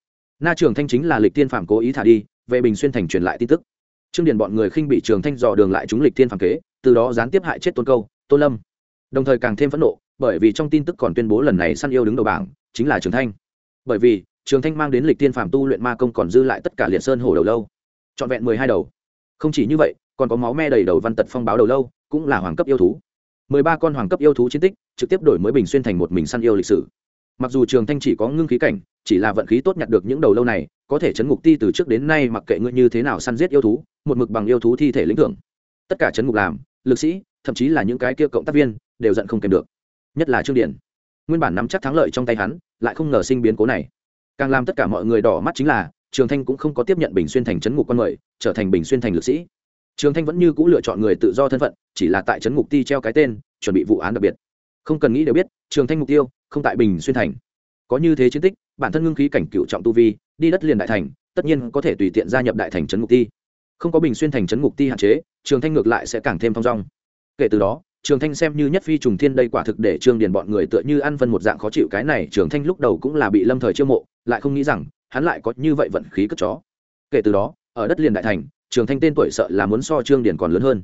Na trường thanh chính là lịch thiên phạm cố ý thả đi, về bình xuyên thành truyền lại tin tức. Trương điền bọn người khinh bị trường thanh dò đường lại chúng lịch thiên phạm kế, từ đó gián tiếp hại chết tôn câu, tôn lâm. Đồng thời càng thêm phẫn nộ, bởi vì trong tin tức còn tuyên bố lần này săn yêu đứng đầu bảng, chính là trường thanh. Bởi vì trường thanh mang đến lịch tiên phàm tu luyện ma công còn dư lại tất cả liệt sơn hổ đầu lâu. Trọn vẹn mười hai đầu. Không chỉ như vậy, còn có máu me đầy đầu văn tật phong báo đầu lâu, cũng là hoàng cấp yêu thú. Mười ba con hoàng cấp yêu thú chiến tích, trực tiếp đổi mới bình xuyên thành một mình săn yêu lịch sử. Mặc dù trường thanh chỉ có ngưng khí cảnh, chỉ là vận khí tốt nhặt được những đầu lâu này, có thể chấn ngục ti từ trước đến nay mặc kệ ngươi như thế nào săn giết yêu thú, một mực bằng yêu thú thi thể lĩnh thưởng. Tất cả chấn ngục làm, lực sĩ, thậm chí là những cái kia cộng tác viên, đều giận không kèm được. Nhất là trương điển nguyên bản nắm chắc thắng lợi trong tay hắn, lại không ngờ sinh biến cố này càng làm tất cả mọi người đỏ mắt chính là trường thanh cũng không có tiếp nhận bình xuyên thành chấn ngục con người, trở thành bình xuyên thành lực sĩ. Trường thanh vẫn như c ũ lựa chọn người tự do thân phận chỉ là tại chấn ngục ti treo cái tên chuẩn bị vụ án đặc biệt. Không cần nghĩ đều biết trường thanh mục tiêu không tại bình xuyên thành. Có như thế chiến tích bản thân ngưng khí cảnh cựu trọng tu vi đi đất liền đại thành tất nhiên có thể tùy tiện gia nhập đại thành trấn ngục ti. Không có bình xuyên thành trấn ngục ti hạn chế trường thanh ngược lại sẽ càng thêm thong dong. Kể từ đó trường thanh xem như nhất phi trùng thiên đây quả thực để trương điền bọn người tựa như ăn phân một dạng khó chịu cái này, trường thanh lúc đầu cũng là bị lâm thời chiêu mộ, lại không nghĩ rằng, hắn lại có như vậy vận khí cất chó. Kể từ đó, ở đất liền đại thành, trường thanh tên tuổi sợ là muốn so trương điền còn lớn hơn.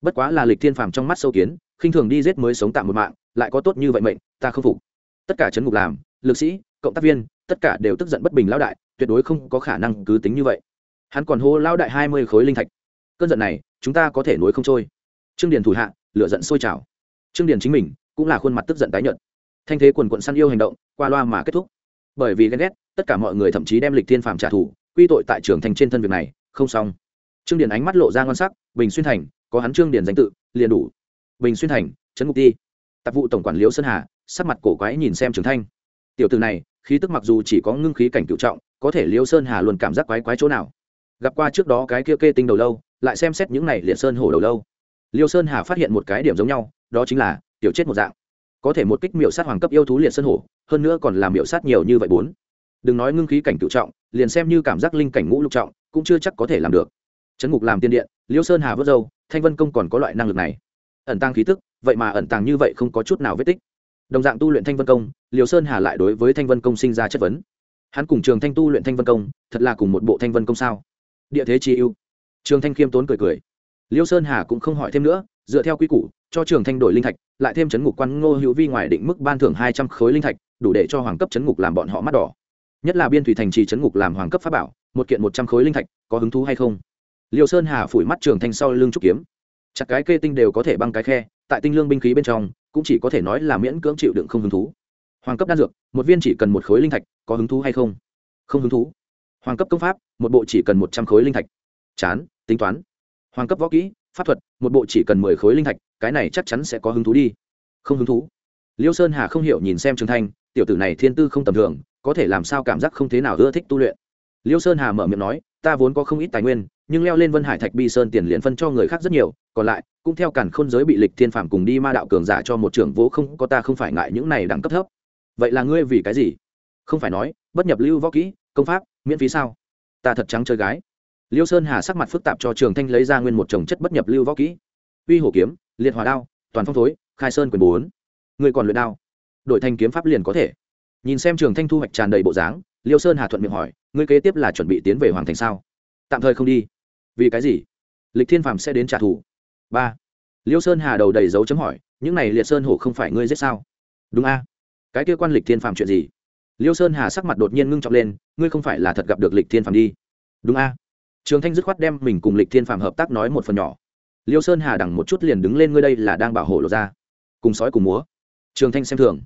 Bất quá là lịch thiên phàm trong mắt sâu kiến, khinh thường đi giết mới sống tạm một mạng, lại có tốt như vậy mệnh, ta không phục. Tất cả chấn ngục làm, lực sĩ, cộng tác viên, tất cả đều tức giận bất bình lão đại, tuyệt đối không có khả năng cứ tính như vậy. Hắn còn hô lão đại hai mươi khối linh thạch. Cơn giận này, chúng ta có thể nối không trôi. Trương điền thủ hạ lửa giận sôi trào. Trương điền chính mình cũng là khuôn mặt tức giận tái nhợt. Thanh thế quần quận săn yêu hành động qua loa mà kết thúc. Bởi vì ghen ghét, tất cả mọi người thậm chí đem lịch thiên phàm trả thù, quy tội tại trường thành trên thân việc này, không xong. Trương điền ánh mắt lộ ra ngon sắc, bình xuyên thành, có hắn trương điền danh tự, liền đủ. Bình xuyên thành, trấn ngục ti. Tạp vụ tổng quản liễu sơn hà, sắc mặt cổ quái nhìn xem trường thanh. Tiểu từ này, khí tức mặc dù chỉ có ngưng khí cảnh cựu trọng, có thể liễu sơn hà luôn cảm giác quái quái chỗ nào. Gặp qua trước đó cái kia kê tinh đầu lâu, lại xem xét những này liệt sơn hổ đầu lâu liêu sơn hà phát hiện một cái điểm giống nhau, đó chính là, tiểu chết một dạng. Có thể một kích miệu sát hoàng cấp yêu thú liệt sơn hổ, hơn nữa còn làm miệu sát nhiều như vậy bốn. Đừng nói ngưng khí cảnh cựu trọng, liền xem như cảm giác linh cảnh ngũ lục trọng, cũng chưa chắc có thể làm được. Trấn ngục làm tiên điện, liêu sơn hà vớt dâu thanh vân công còn có loại năng lực này. Ẩn tăng khí tức, vậy mà ẩn tàng như vậy không có chút nào vết tích. Đồng dạng tu luyện thanh vân công liều sơn hà lại đối với thanh vân công sinh ra chất vấn. Hắn cùng trường thanh tu luyện thanh vân công, thật là cùng một bộ thanh vân công sao? Địa thế chi ưu. Trường thanh khiêm tốn cười cười liêu sơn hà cũng không hỏi thêm nữa, dựa theo quy củ, cho trường thanh đổi linh thạch, lại thêm chấn ngục quan ngô hữu vi ngoài định mức ban thưởng hai trăm khối linh thạch, đủ để cho hoàng cấp chấn ngục làm bọn họ mắt đỏ. Nhất là biên thủy thành trì chấn ngục làm hoàng cấp pháp bảo, một kiện một trăm khối linh thạch, có hứng thú hay không? Liêu sơn hà phủi mắt trường thanh sau lưng trúc kiếm. Chặt cái kê tinh đều có thể băng cái khe, tại tinh lương binh khí bên trong, cũng chỉ có thể nói là miễn cưỡng chịu đựng không hứng thú. Hoàng cấp đan dược, một viên chỉ cần một khối linh thạch, có hứng thú hay không? Không hứng thú. Hoàng cấp công pháp, một bộ chỉ cần một trăm khối linh thạch. Chán, tính toán hoàng cấp võ kỹ, pháp thuật, một bộ chỉ cần mười khối linh thạch, cái này chắc chắn sẽ có hứng thú đi. Không hứng thú? Liêu sơn hà không hiểu nhìn xem trường thanh, tiểu tử này thiên tư không tầm thường, có thể làm sao cảm giác không thế nào ưa thích tu luyện. Liêu sơn hà mở miệng nói, ta vốn có không ít tài nguyên, nhưng leo lên vân hải thạch bi sơn tiền liền phân cho người khác rất nhiều, còn lại, cũng theo cản khôn giới bị lịch thiên phạm cùng đi ma đạo cường giả cho một trưởng vỗ không có ta không phải ngại những này đẳng cấp thấp. Vậy là ngươi vì cái gì? Không phải nói, bất nhập lưu võ kỹ, công pháp, miễn phí sao? Ta thật trắng chơi gái liêu sơn hà sắc mặt phức tạp cho trường thanh lấy ra nguyên một chồng chất bất nhập lưu võ kỹ. Uy hổ kiếm, liệt hòa đao, toàn phong thối, khai sơn quyền bốn. Người còn luyện đao, đổi thành kiếm pháp liền có thể. Nhìn xem trường thanh thu hoạch tràn đầy bộ dáng, liêu sơn hà thuận miệng hỏi, ngươi kế tiếp là chuẩn bị tiến về hoàng thành sao? Tạm thời không đi. Vì cái gì? Lịch thiên phàm sẽ đến trả thù. Ba. Liêu sơn hà đầu đầy dấu chấm hỏi, những này liệt sơn hổ không phải ngươi giết sao? Đúng a. Cái kia quan lịch thiên phàm chuyện gì? Liêu sơn hà sắc mặt đột nhiên ngưng trọng lên, ngươi không phải là thật gặp được lịch thiên phàm đi. Đúng a trường thanh dứt khoát đem mình cùng lịch thiên phàm hợp tác nói một phần nhỏ. Liêu sơn hà đằng một chút liền đứng lên, ngươi đây là đang bảo hộ lộ ra. Cùng sói cùng múa. Trường thanh xem thường.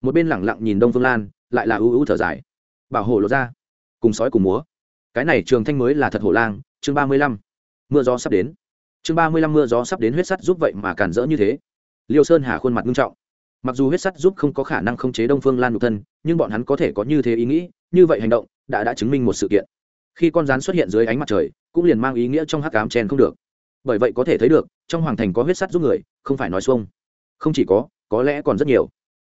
Một bên lẳng lặng nhìn đông phương lan, lại là ưu ưu thở dài. Bảo hộ lộ ra? Cùng sói cùng múa? Cái này trường thanh mới là thật hổ lang. Chương ba mươi lăm. Mưa gió sắp đến. Chương ba mươi lăm, mưa gió sắp đến huyết sắt giúp vậy mà cản rỡ như thế. Liêu sơn hà khuôn mặt nghiêm trọng. Mặc dù huyết sắt giúp không có khả năng khống chế đông phương lan nhục thân, nhưng bọn hắn có thể có như thế ý nghĩ, như vậy hành động đã đã chứng minh một sự kiện khi con rắn xuất hiện dưới ánh mặt trời, cũng liền mang ý nghĩa trong hắc cám chen không được. Bởi vậy có thể thấy được, trong hoàng thành có huyết sắt giúp người, không phải nói xuông. Không chỉ có có lẽ còn rất nhiều.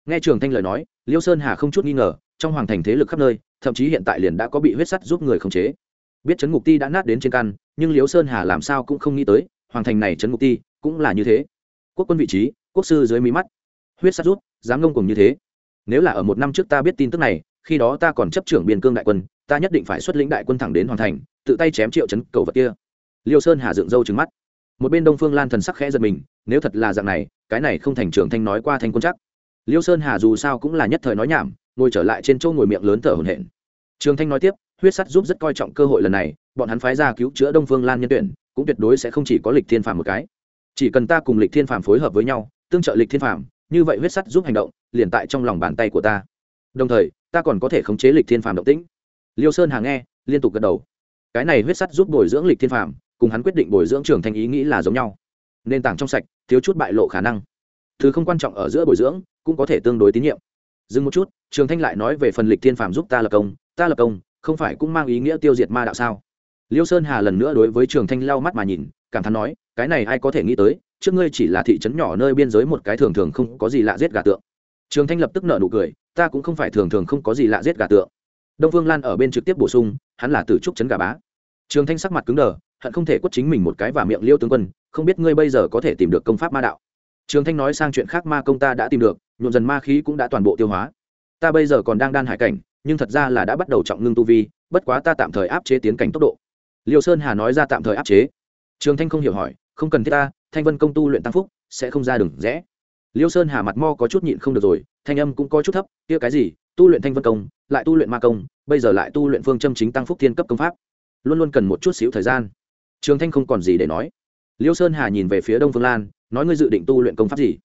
Nghe trường thanh lời nói, liêu sơn hà không chút nghi ngờ, trong hoàng thành thế lực khắp nơi, thậm chí hiện tại liền đã có bị huyết sắt giúp người khống chế. Biết chấn ngục ti đã nát đến trên căn, nhưng liêu sơn hà làm sao cũng không nghĩ tới, hoàng thành này chấn ngục ti cũng là như thế. Quốc quân vị trí, quốc sư dưới mí mắt. Huyết sắt rút, dám ngông cùng như thế. Nếu là ở một năm trước ta biết tin tức này, khi đó ta còn chấp trưởng biên cương đại quân ta nhất định phải xuất lĩnh đại quân thẳng đến hoàn thành, tự tay chém triệu chấn cầu vật kia. Liêu sơn hà dựng râu trứng mắt. Một bên đông phương lan thần sắc khẽ giật mình, nếu thật là dạng này, cái này không thành Trường thanh nói qua thanh quân chắc. Liêu sơn hà dù sao cũng là nhất thời nói nhảm, ngồi trở lại trên chỗ ngồi miệng lớn thở hổn hển. Trường thanh nói tiếp, huyết sắt giúp rất coi trọng cơ hội lần này, bọn hắn phái ra cứu chữa đông phương lan nhân tuyển, cũng tuyệt đối sẽ không chỉ có lịch thiên phàm một cái. Chỉ cần ta cùng lịch thiên phàm phối hợp với nhau, tương trợ lịch thiên phàm, như vậy huyết sắt giúp hành động, liền tại trong lòng bàn tay của ta. Đồng thời, ta còn có thể khống chế lịch thiên phàm động tĩnh liêu sơn hà nghe, liên tục gật đầu. Cái này huyết sắt giúp bồi dưỡng lịch thiên phàm, cùng hắn quyết định bồi dưỡng trường thanh ý nghĩ là giống nhau. Nền tảng trong sạch, thiếu chút bại lộ khả năng. Thứ không quan trọng ở giữa bồi dưỡng, cũng có thể tương đối tín nhiệm. Dừng một chút, trường thanh lại nói về phần lịch thiên phàm giúp ta lập công. Ta lập công, không phải cũng mang ý nghĩa tiêu diệt ma đạo sao? Liêu sơn hà lần nữa đối với trường thanh lau mắt mà nhìn, cảm thán nói, cái này ai có thể nghĩ tới, trước ngươi chỉ là thị trấn nhỏ nơi biên giới một cái thường thường không có gì lạ giết gà tượng. Trường thanh lập tức nợ nụ cười, ta cũng không phải thường thường không có gì lạ giết gà tượng đông phương lan ở bên trực tiếp bổ sung, hắn là tử trúc trấn gà bá. Trường thanh sắc mặt cứng đờ, hận không thể quất chính mình một cái và miệng liêu tướng quân, không biết ngươi bây giờ có thể tìm được công pháp ma đạo. Trường thanh nói sang chuyện khác ma công ta đã tìm được, nhuộm dần ma khí cũng đã toàn bộ tiêu hóa. Ta bây giờ còn đang đan hải cảnh, nhưng thật ra là đã bắt đầu trọng ngưng tu vi, bất quá ta tạm thời áp chế tiến cảnh tốc độ. Liêu sơn hà nói ra tạm thời áp chế. Trường thanh không hiểu hỏi, không cần thiết ta, thanh vân công tu luyện tăng phúc, sẽ không ra đường rẽ liêu sơn hà mặt mo có chút nhịn không được rồi, thanh âm cũng có chút thấp, kia cái gì tu luyện thanh vân công, lại tu luyện ma công, bây giờ lại tu luyện phương châm chính tăng phúc thiên cấp công pháp. Luôn luôn cần một chút xíu thời gian. Trường thanh không còn gì để nói. Liêu sơn hà nhìn về phía đông phương lan, nói ngươi dự định tu luyện công pháp gì?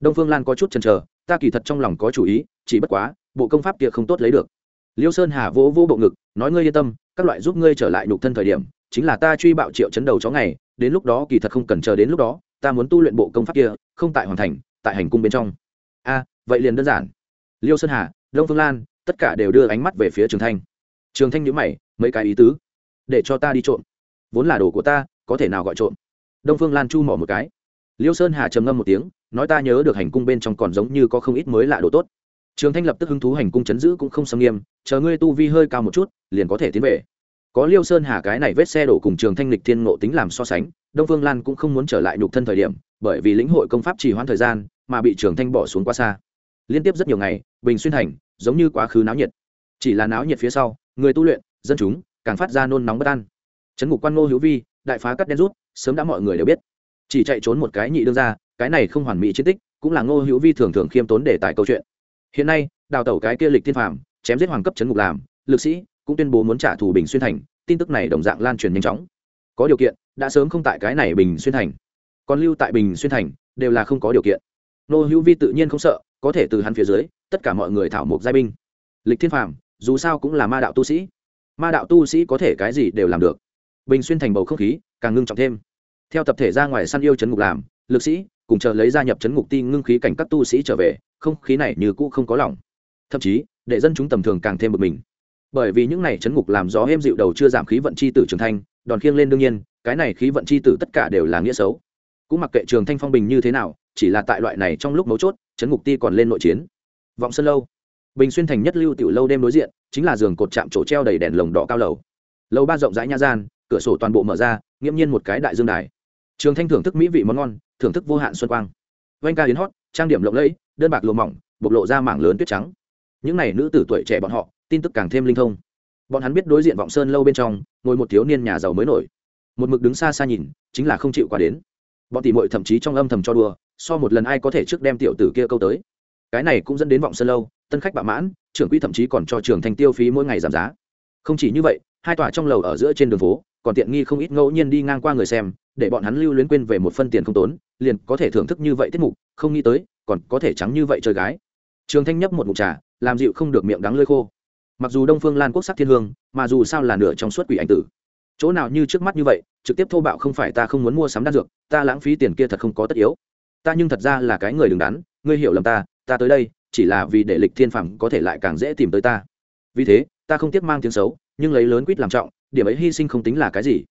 Đông phương lan có chút chần chờ, ta kỳ thật trong lòng có chủ ý, chỉ bất quá, bộ công pháp kia không tốt lấy được. Liêu sơn hà vỗ vỗ bộ ngực, nói ngươi yên tâm, các loại giúp ngươi trở lại nhục thân thời điểm, chính là ta truy bạo triệu chấn đầu chó ngày, đến lúc đó kỳ thật không cần chờ đến lúc đó, ta muốn tu luyện bộ công pháp kia, không tại hoàn thành, tại hành cung bên trong. A, vậy liền đơn giản. Liêu sơn hà đông phương lan, tất cả đều đưa ánh mắt về phía trường thanh. Trường thanh nhữ mày, mấy cái ý tứ. Để cho ta đi trộm. Vốn là đồ của ta, có thể nào gọi trộm? Đông phương lan chu mỏ một cái. Liêu sơn hà trầm ngâm một tiếng, nói ta nhớ được hành cung bên trong còn giống như có không ít mới lạ đồ tốt. Trường thanh lập tức hứng thú hành cung chấn giữ cũng không xâm nghiêm, chờ ngươi tu vi hơi cao một chút, liền có thể tiến về. Có liêu sơn hà cái này vết xe đổ cùng trường thanh lịch thiên ngộ tính làm so sánh, đông phương lan cũng không muốn trở lại nhục thân thời điểm, bởi vì lĩnh hội công pháp trì hoãn thời gian, mà bị trường thanh bỏ xuống quá xa. Liên tiếp rất nhiều ngày bình xuyên thành giống như quá khứ náo nhiệt. Chỉ là náo nhiệt phía sau, người tu luyện, dân chúng, càng phát ra nôn nóng bất an. Trấn ngục quan ngô hữu vi, đại phá cắt đen rút, sớm đã mọi người đều biết. Chỉ chạy trốn một cái nhị đương ra cái này không hoàn mỹ chiến tích, cũng là ngô hữu vi thường thường khiêm tốn để tài câu chuyện. Hiện nay, đào tẩu cái kia lịch thiên phạm chém giết hoàng cấp trấn ngục làm, lực sĩ, cũng tuyên bố muốn trả thù bình xuyên thành tin tức này đồng dạng lan truyền nhanh chóng. Có điều kiện, đã sớm không tại cái này bình xuyên thành còn lưu tại bình xuyên thành đều là không có điều kiện nô hữu vi tự nhiên không sợ, có thể từ hắn phía dưới, tất cả mọi người thảo mộc giai binh. Lịch thiên phàm, dù sao cũng là ma đạo tu sĩ. Ma đạo tu sĩ có thể cái gì đều làm được. Bình xuyên thành bầu không khí, càng ngưng trọng thêm. Theo tập thể ra ngoài săn yêu chấn ngục làm, lực sĩ, cùng chờ lấy gia nhập chấn ngục ti ngưng khí cảnh các tu sĩ trở về, không khí này như cũ không có lòng. Thậm chí để dân chúng tầm thường càng thêm bực mình. Bởi vì những này chấn ngục làm gió êm dịu đầu chưa giảm khí vận chi tử trường thanh, đòn khiêng lên đương nhiên, cái này khí vận chi tử tất cả đều là nghĩa xấu. Cũng mặc kệ trường thanh phong bình như thế nào chỉ là tại loại này trong lúc mấu chốt, chấn ngục ti còn lên nội chiến. Vọng sân lâu. Bình xuyên thành nhất lưu tiểu lâu đêm đối diện, chính là giường cột chạm trổ treo đầy đèn lồng đỏ cao lầu. Lâu ba rộng rãi nha gian, cửa sổ toàn bộ mở ra, nghiễm nhiên một cái đại dương đài. Trường thanh thưởng thức mỹ vị món ngon, thưởng thức vô hạn xuân quang. Vanh ca hiến hót, trang điểm lộng lẫy, đơn bạc lùa mỏng, bộc lộ ra mảng lớn tuyết trắng. Những n à y nữ tử tuổi trẻ bọn họ, tin tức càng thêm linh thông. Bọn hắn biết đối diện vọng sơn lâu bên trong, ngồi một thiếu niên nhà giàu mới nổi. Một mực đứng xa xa nhìn, chính là không chịu qua đến bọn tỷ muội thậm chí trong âm thầm cho đùa, so một lần ai có thể trước đem tiểu tử kia câu tới. Cái này cũng dẫn đến vọng sơn lâu, tân khách bạ mãn, trưởng quỹ thậm chí còn cho trường thành tiêu phí mỗi ngày giảm giá. Không chỉ như vậy, hai tòa trong lầu ở giữa trên đường phố, còn tiện nghi không ít ngẫu nhiên đi ngang qua người xem, để bọn hắn lưu luyến quên về một phân tiền không tốn, liền có thể thưởng thức như vậy tiết mục, không nghĩ tới, còn có thể trắng như vậy chơi gái. Trường thanh nhấp một mục trà, làm dịu không được miệng đắng lơi khô. Mặc dù đông phương lan quốc sắc thiên hương, mà dù sao là nửa trong suốt quỷ ảnh tử chỗ nào như trước mắt như vậy, trực tiếp thô bạo không phải ta không muốn mua sắm đan dược, ta lãng phí tiền kia thật không có tất yếu. Ta nhưng thật ra là cái người đứng đắn, ngươi hiểu lầm ta ta tới đây, chỉ là vì để lịch thiên phẩm có thể lại càng dễ tìm tới ta. Vì thế, ta không tiếc mang tiếng xấu, nhưng lấy lớn quýt làm trọng, điểm ấy hy sinh không tính là cái gì.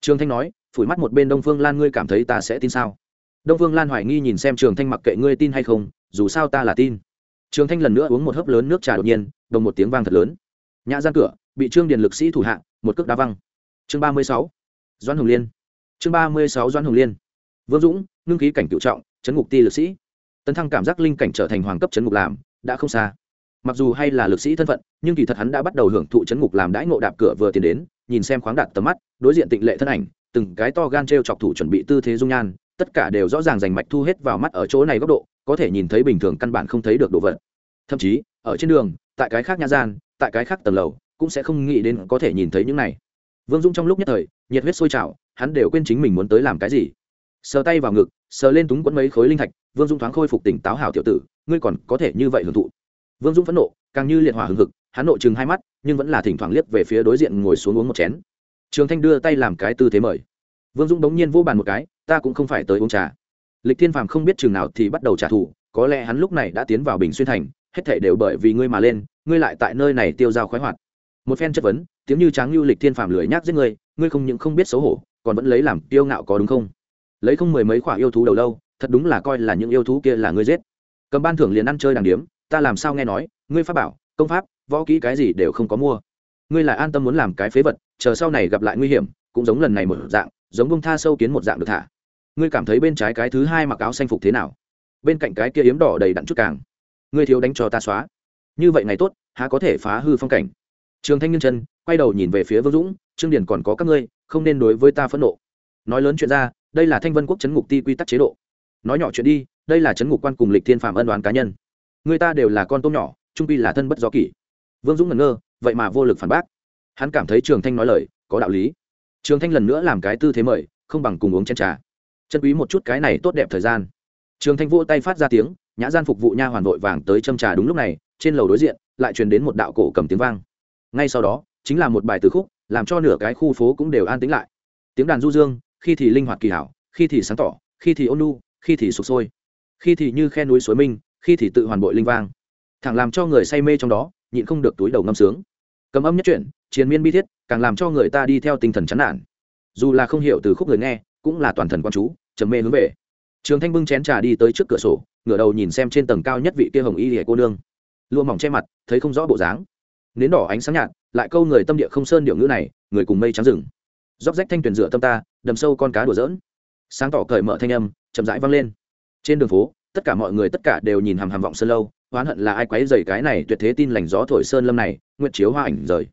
Trường thanh nói, phủi mắt một bên đông phương lan, ngươi cảm thấy ta sẽ tin sao? Đông phương lan hoài nghi nhìn xem trường thanh mặc kệ ngươi tin hay không, dù sao ta là tin. Trường thanh lần nữa uống một hớp lớn nước trà đột nhiên, đồng một tiếng vang thật lớn. Nhã gian cửa, bị trương điền lực sĩ thủ hạ, một cước đá văng chương ba mươi sáu, doãn hồng liên. Chương ba mươi sáu, doãn hồng liên. Vương dũng, ngưng khí cảnh cựu trọng, chấn ngục ti lực sĩ. Tấn thăng cảm giác linh cảnh trở thành hoàng cấp chấn ngục làm, đã không xa. Mặc dù hay là lực sĩ thân phận, nhưng kỳ thật hắn đã bắt đầu hưởng thụ chấn ngục làm đãi ngộ đạp cửa vừa tiến đến, nhìn xem khoáng đạt tầm mắt, đối diện tịnh lệ thân ảnh, từng cái to gan t r e o chọc thủ chuẩn bị tư thế dung nhan, tất cả đều rõ ràng rành mạch thu hết vào mắt ở chỗ này góc độ, có thể nhìn thấy bình thường căn bản không thấy được đồ vật. Thậm chí, ở trên đường, tại cái khác nhà gian, tại cái khác tầng lầu, cũng sẽ không nghĩ đến có thể nhìn thấy những này vương dung trong lúc nhất thời, nhiệt huyết sôi trào, hắn đều quên chính mình muốn tới làm cái gì. Sờ tay vào ngực, sờ lên túng quẫn mấy khối linh thạch, vương dung thoáng khôi phục tỉnh táo hảo tiểu tử, ngươi còn có thể như vậy hưởng thụ. Vương dung phẫn nộ, càng như liệt hỏa hừng hực, hắn nộ chừng hai mắt, nhưng vẫn là thỉnh thoảng liếc về phía đối diện ngồi xuống uống một chén. Trường thanh đưa tay làm cái tư thế mời. Vương dung bỗng nhiên vô bàn một cái, ta cũng không phải tới uống trà. Lịch thiên phàm không biết chừng nào thì bắt đầu trả thù, có lẽ hắn lúc này đã tiến vào bình xuyên thành, hết thể đều bởi vì ngươi mà lên, ngươi lại tại nơi này tiêu dao khoái hoạt. Một phen chất vấn tiếng như tráng lưu lịch thiên phàm lười nhác giết ngươi ngươi không những không biết xấu hổ, còn vẫn lấy làm tiêu ngạo có đúng không? Lấy không mười mấy khoả yêu thú đầu lâu, thật đúng là coi là những yêu thú kia là ngươi giết. Cầm ban thưởng liền ăn chơi đàng điếm, ta làm sao nghe nói, ngươi pháp bảo, công pháp, võ kỹ cái gì đều không có mua. Ngươi lại an tâm muốn làm cái phế vật, chờ sau này gặp lại nguy hiểm, cũng giống lần này một dạng, giống bông tha sâu kiến một dạng được thả. Ngươi cảm thấy bên trái cái thứ hai mặc áo xanh phục thế nào? Bên cạnh cái kia yếm đỏ đầy đặn chút càng. Ngươi thiếu đánh cho ta xóa. Như vậy ngày tốt, há có thể phá hư phong cảnh. Trường thanh nghiêng chân quay đầu nhìn về phía vương dũng, trương Điền còn có các ngươi, không nên đối với ta phẫn nộ. Nói lớn chuyện ra, đây là thanh vân quốc chấn ngục ti quy tắc chế độ. Nói nhỏ chuyện đi, đây là chấn ngục quan cùng lịch thiên phạm ân đoán cá nhân. Người ta đều là con tôm nhỏ, trung pi là thân bất do kỷ. Vương dũng ngẩn ngơ, vậy mà vô lực phản bác. Hắn cảm thấy trường thanh nói lời, có đạo lý. Trường thanh lần nữa làm cái tư thế mời, không bằng cùng uống chén trà. Chân quý một chút cái này tốt đẹp thời gian. Trường thanh vỗ tay phát ra tiếng, nhã gian phục vụ nha hoàn vội vàng tới châm trà đúng lúc này, trên lầu đối diện, lại truyền đến một đạo cổ cầm tiếng vang. Ngay sau đó chính là một bài từ khúc, làm cho nửa cái khu phố cũng đều an tĩnh lại. Tiếng đàn du dương, khi thì linh hoạt kỳ hảo, khi thì sáng tỏ, khi thì ôn nu khi thì sụp sôi. Khi thì như khe núi suối minh, khi thì tự hoàn bội linh vang. Thẳng làm cho người say mê trong đó, nhịn không được túi đầu ngâm sướng. Cầm âm nhất chuyển chiến miên bi thiết, càng làm cho người ta đi theo tinh thần chán nản. Dù là không hiểu từ khúc người nghe, cũng là toàn thần quan chú, trầm mê hướng về. Trường thanh bưng chén trà đi tới trước cửa sổ, ngửa đầu nhìn xem trên tầng cao nhất vị kia hồng y hề cô nương. Lụa mỏng che mặt, thấy không rõ bộ dáng. Nến đỏ ánh sáng nhạt lại câu người tâm địa không sơn điệu ngữ này, người cùng mây trắng rừng. Róc rách thanh tuyển dựa tâm ta, đầm sâu con cá đùa dỡn sáng tỏ cởi mở thanh âm, chậm rãi vang lên. Trên đường phố, tất cả mọi người tất cả đều nhìn hàm hàm vọng sơn lâu, oán hận là ai quấy dày cái này tuyệt thế tin lành gió thổi sơn lâm này, nguyện chiếu hoa ảnh rời.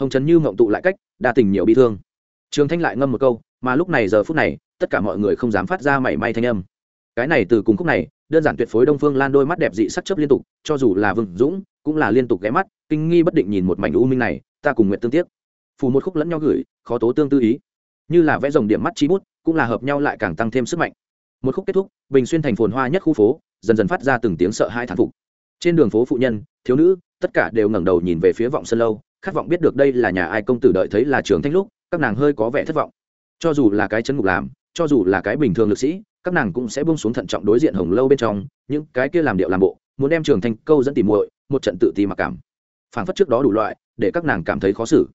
Hồng trần như mộng tụ lại cách, đa tình nhiều bi thương. Trường thanh lại ngâm một câu, mà lúc này giờ phút này, tất cả mọi người không dám phát ra mảy may thanh âm. Cái này từ cùng khúc này, đơn giản tuyệt phối đông phương lan đôi mắt đẹp dị sắc chấp liên tục, cho dù là vương dũng, cũng là liên tục ghé mắt kinh nghi bất định nhìn một mảnh u minh này, ta cùng nguyện tương tiếc. Phù một khúc lẫn nhau gửi, khó tố tương tư ý. Như là vẽ dòng điểm mắt chi bút, cũng là hợp nhau lại càng tăng thêm sức mạnh. Một khúc kết thúc, bình xuyên thành phồn hoa nhất khu phố, dần dần phát ra từng tiếng sợ hai thán phục. Trên đường phố phụ nhân, thiếu nữ, tất cả đều ngẩng đầu nhìn về phía vọng sân lâu, khát vọng biết được đây là nhà ai công tử đợi thấy là trường thanh lúc, các nàng hơi có vẻ thất vọng. Cho dù là cái chân ngục làm, cho dù là cái bình thường lực sĩ, các nàng cũng sẽ buông xuống thận trọng đối diện hồng lâu bên trong, những cái kia làm điệu làm bộ, muốn đem trường thanh câu dẫn tìm muội, một trận tự ti mặc cảm phảng phất trước đó đủ loại, để các nàng cảm thấy khó xử.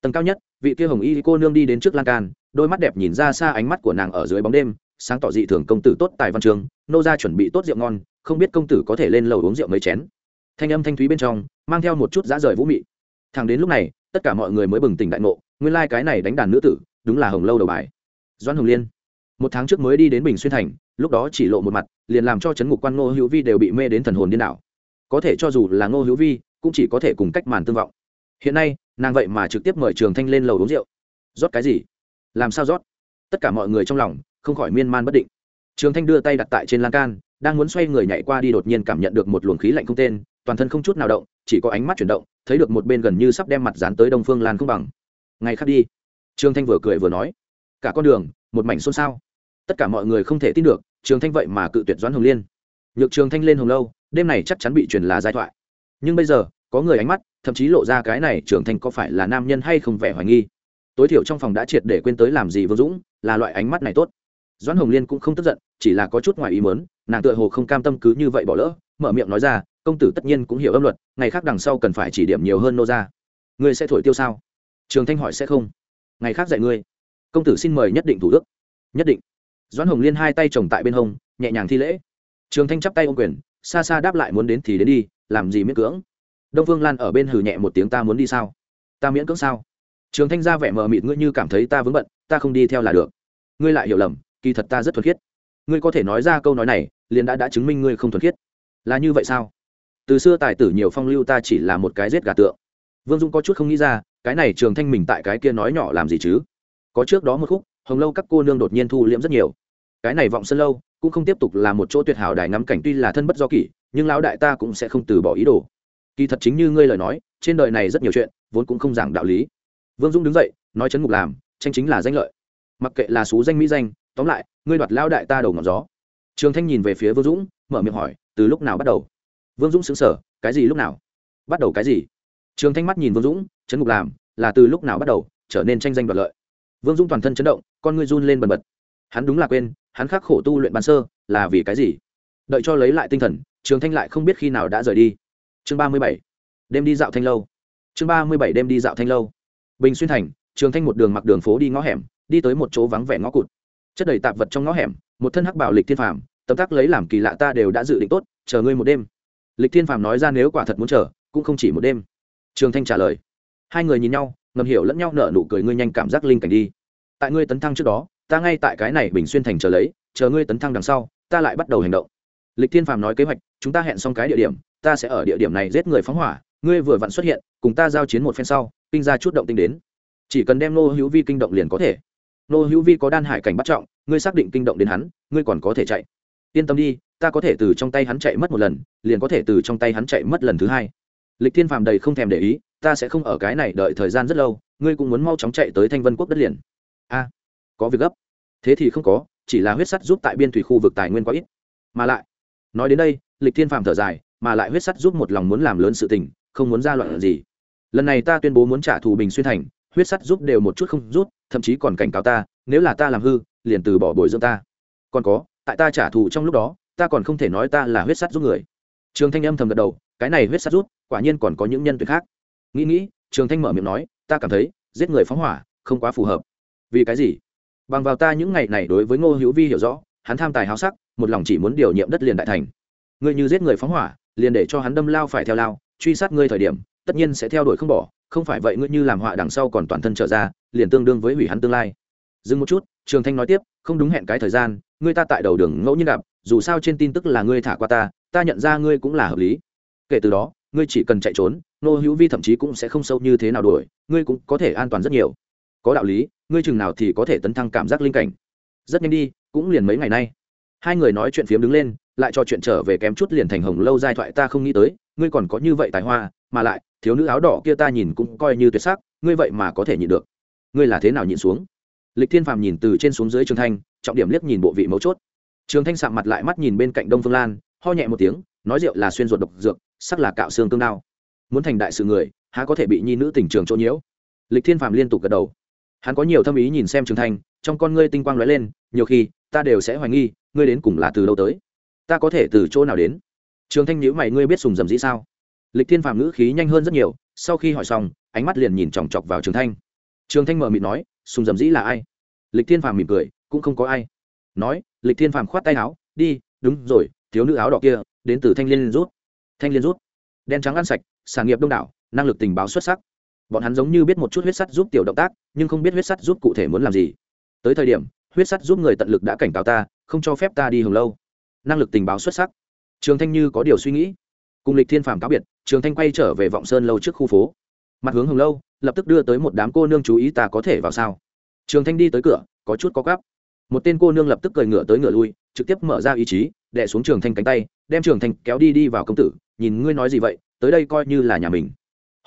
Tầng cao nhất, vị kia hồng y cô nương đi đến trước lan can, đôi mắt đẹp nhìn ra xa ánh mắt của nàng ở dưới bóng đêm, sáng tỏ dị thường công tử tốt tài văn trường, nô ra chuẩn bị tốt rượu ngon, không biết công tử có thể lên lầu uống rượu mấy chén. Thanh âm thanh thúy bên trong, mang theo một chút dã rời vũ mị. Thằng đến lúc này, tất cả mọi người mới bừng tỉnh đại ngộ, nguyên lai、like、cái này đánh đàn nữ tử, đúng là hồng lâu đầu bài. Doan hồng liên. Một tháng trước mới đi đến bình xuyên thành, lúc đó chỉ lộ một mặt, liền làm cho c ngục quan ngô hữu vi đều bị mê đến thần hồn điên đảo. Có thể cho dù là ngô hữu vi cũng chỉ có thể cùng cách màn tương vọng. Hiện nay, nàng vậy mà trực tiếp mời trường thanh lên lầu uống rượu. Rót cái gì? Làm sao rót? Tất cả mọi người trong lòng không khỏi miên man bất định. Trường thanh đưa tay đặt tại trên lan can, đang muốn xoay người nhảy qua đi đột nhiên cảm nhận được một luồng khí lạnh không tên, toàn thân không chút nào động, chỉ có ánh mắt chuyển động, thấy được một bên gần như sắp đem mặt dán tới đông phương lan không bằng. Ngày khác đi. Trường thanh vừa cười vừa nói. Cả con đường, một mảnh xôn xao. Tất cả mọi người không thể tin được, trường thanh vậy mà cự tuyệt doãn hồng liên. Nhược trường thanh lên hồng lâu, đêm này chắc chắn bị truyền là giai thoại. Nhưng bây giờ có người ánh mắt, thậm chí lộ ra cái này trường thanh có phải là nam nhân hay không vẻ hoài nghi. Tối thiểu trong phòng đã triệt để quên tới làm gì vương dũng, là loại ánh mắt này tốt. Doãn hồng liên cũng không tức giận, chỉ là có chút ngoài ý mớn nàng tựa hồ không cam tâm cứ như vậy bỏ lỡ, mở miệng nói ra, công tử tất nhiên cũng hiểu âm luật, ngày khác đằng sau cần phải chỉ điểm nhiều hơn nô ra ngươi sẽ thổi tiêu sao? Trường thanh hỏi, sẽ không. Ngày khác dạy ngươi. Công tử xin mời nhất định thủ đức. Nhất định. Doãn hồng liên hai tay chồng tại bên hông, nhẹ nhàng thi lễ. Trường thanh chắp tay ô quyền, xa xa đáp lại muốn đến thì đến đi, làm gì miễn cưỡng đông phương lan ở bên hừ nhẹ một tiếng, ta muốn đi sao? Ta miễn cưỡng sao? Trường thanh ra vẻ mờ mịt, ngươi như cảm thấy ta vướng bận, ta không đi theo là được. Ngươi lại hiểu lầm, kỳ thật ta rất thuật khiết. Ngươi có thể nói ra câu nói này, liền đã đã chứng minh ngươi không thuật khiết. Là như vậy sao? Từ xưa tài tử nhiều phong lưu ta chỉ là một cái rết gà tượng. Vương dũng có chút không nghĩ ra, cái này trường thanh mình tại cái kia nói nhỏ làm gì chứ? Có trước đó một khúc, hồng lâu các cô nương đột nhiên thu liễm rất nhiều. Cái này vọng sân lâu, cũng không tiếp tục là một chỗ tuyệt hảo đài ngắm cảnh, tuy là thân bất do kỷ, nhưng lão đại ta cũng sẽ không từ bỏ ý đồ kỳ thật chính như ngươi lời nói, trên đời này rất nhiều chuyện, vốn cũng không giảng đạo lý. Vương dũng đứng dậy, nói chấn ngục làm, tranh chính là danh lợi. Mặc kệ là xú danh mỹ danh, tóm lại, ngươi đoạt lao đại ta đầu ngọn gió. Trường thanh nhìn về phía vương dũng, mở miệng hỏi, từ lúc nào bắt đầu? Vương dũng xứng sở cái gì lúc nào? Bắt đầu cái gì? Trường thanh mắt nhìn vương dũng, chấn ngục làm, là từ lúc nào bắt đầu, trở nên tranh danh đoạt lợi. Vương dũng toàn thân chấn động, con ngươi run lên bần bật. Hắn đúng là quên, hắn khắc khổ tu luyện ban sơ, là vì cái gì? Đợi cho lấy lại tinh thần, trường thanh lại không biết khi nào đã rời đi chương ba mươi bảy, đêm đi dạo thanh lâu. Chương ba mươi bảy, đêm đi dạo thanh lâu. Bình xuyên thành, trường thanh một đường mặc đường phố đi ngõ hẻm, đi tới một chỗ vắng vẻ ngõ cụt. Chất đầy tạp vật trong ngõ hẻm, một thân hắc bảo lịch thiên phàm, tấm tắc lấy làm kỳ lạ ta đều đã dự định tốt, chờ ngươi một đêm. Lịch thiên phàm nói ra nếu quả thật muốn chờ, cũng không chỉ một đêm. Trường thanh trả lời. Hai người nhìn nhau, ngầm hiểu lẫn nhau nở nụ cười ngươi nhanh cảm giác linh cảnh đi. Tại ngươi tấn thăng trước đó, ta ngay tại cái này bình xuyên thành chờ lấy, chờ ngươi tấn thăng đằng sau, ta lại bắt đầu hành động. Lịch thiên phàm nói kế hoạch, chúng ta hẹn xong cái địa điểm ta sẽ ở địa điểm này giết người phóng hỏa, ngươi vừa vặn xuất hiện, cùng ta giao chiến một phen sau, kinh ra chút động tinh đến. Chỉ cần đem nô hữu vi kinh động liền có thể. Nô hữu vi có đan hải cảnh bắt trọng, ngươi xác định kinh động đến hắn, ngươi còn có thể chạy. Yên tâm đi, ta có thể từ trong tay hắn chạy mất một lần, liền có thể từ trong tay hắn chạy mất lần thứ hai. Lịch thiên phàm đầy không thèm để ý, ta sẽ không ở cái này đợi thời gian rất lâu, ngươi cũng muốn mau chóng chạy tới thanh vân quốc đất liền. A, có việc gấp. Thế thì không có, chỉ là huyết sắt giúp tại biên thủy khu vực tài nguyên quá ít. Mà lại, nói đến đây, lịch thiên phàm thở dài mà lại huyết sắt giúp một lòng muốn làm lớn sự tình, không muốn ra loạn gì. Lần này ta tuyên bố muốn trả thù bình xuyên thành, huyết sắt giúp đều một chút không rút, thậm chí còn cảnh cáo ta, nếu là ta làm hư, liền từ bỏ bồi dưỡng ta. Còn có, tại ta trả thù trong lúc đó, ta còn không thể nói ta là huyết sắt giúp người. Trường thanh âm thầm gật đầu, cái này huyết sắt rút quả nhiên còn có những nhân tuyệt khác. Nghĩ nghĩ, trường thanh mở miệng nói, ta cảm thấy, giết người phóng hỏa, không quá phù hợp. Vì cái gì? Bằng vào ta những ngày này đối với ngô hữu vi hiểu rõ, hắn tham tài háo sắc, một lòng chỉ muốn điều nhiệm đất liền đại thành. Ngươi như giết người phóng hỏa liền để cho hắn đâm lao phải theo lao, truy sát ngươi thời điểm, tất nhiên sẽ theo đuổi không bỏ, không phải vậy ngươi như làm họa đằng sau còn toàn thân trở ra, liền tương đương với hủy hắn tương lai. Dừng một chút, trường thanh nói tiếp, không đúng hẹn cái thời gian, ngươi ta tại đầu đường ngẫu nhiên gặp, dù sao trên tin tức là ngươi thả qua ta ta nhận ra ngươi cũng là hợp lý. Kể từ đó, ngươi chỉ cần chạy trốn, nô hữu vi thậm chí cũng sẽ không sâu như thế nào đuổi, ngươi cũng có thể an toàn rất nhiều. Có đạo lý, ngươi chừng nào thì có thể tấn thăng cảm giác linh cảnh. Rất nhanh đi, cũng liền mấy ngày nay. Hai người nói chuyện phiếm đứng lên lại cho chuyện trở về kém chút liền thành hồng lâu giai thoại ta không nghĩ tới, ngươi còn có như vậy tài hoa, mà lại, thiếu nữ áo đỏ kia ta nhìn cũng coi như tuyệt sắc, ngươi vậy mà có thể nhịn được. Ngươi là thế nào nhịn xuống? Lịch thiên phàm nhìn từ trên xuống dưới trường thanh, trọng điểm liếc nhìn bộ vị mấu chốt. Trường thanh sạm mặt lại mắt nhìn bên cạnh đông phương lan, ho nhẹ một tiếng, nói rượu là xuyên ruột độc dược, sắc là cạo xương cương đao. Muốn thành đại sự người, há có thể bị nhi nữ tình trường chỗ nhiễu? Lịch thiên phàm liên tục gật đầu. Hắn có nhiều thâm ý nhìn xem trường thanh, trong con ngươi tinh quang lóe lên, nhiều khi, ta đều sẽ hoài nghi, ngươi đến cùng là từ đâu tới ta có thể từ chỗ nào đến? Trường thanh nhữ mày, ngươi biết sùng dầm dĩ sao? Lịch thiên phàm ngữ khí nhanh hơn rất nhiều, sau khi hỏi xong, ánh mắt liền nhìn chòng chọc vào trường thanh. Trường thanh mờ mịt nói, sùng dầm dĩ là ai? Lịch thiên phàm mỉm cười, cũng không có ai. Nói, lịch thiên phàm khoát tay áo, đi, đúng rồi, thiếu nữ áo đỏ kia, đến từ thanh liên rút. Thanh liên rút. Đen trắng ăn sạch sản nghiệp đông đảo, năng lực tình báo xuất sắc. Bọn hắn giống như biết một chút huyết sắt giúp tiểu động tác, nhưng không biết huyết sắt giúp cụ thể muốn làm gì. Tới thời điểm, huyết sắt giúp người tận lực đã cảnh cáo ta, không cho phép ta đi hồng lâu năng lực tình báo xuất sắc. Trường thanh như có điều suy nghĩ. Cùng lịch thiên phàm cáo biệt, trường thanh quay trở về vọng sơn lâu trước khu phố. Mặt hướng hồng lâu, lập tức đưa tới một đám cô nương chú ý ta có thể vào sao. Trường thanh đi tới cửa, có chút có gắp một tên cô nương lập tức cười ngửa tới ngửa lui, trực tiếp mở ra ý chí đẻ xuống trường thanh cánh tay, đem trường thanh kéo đi đi vào công tử, nhìn ngươi nói gì vậy, tới đây coi như là nhà mình.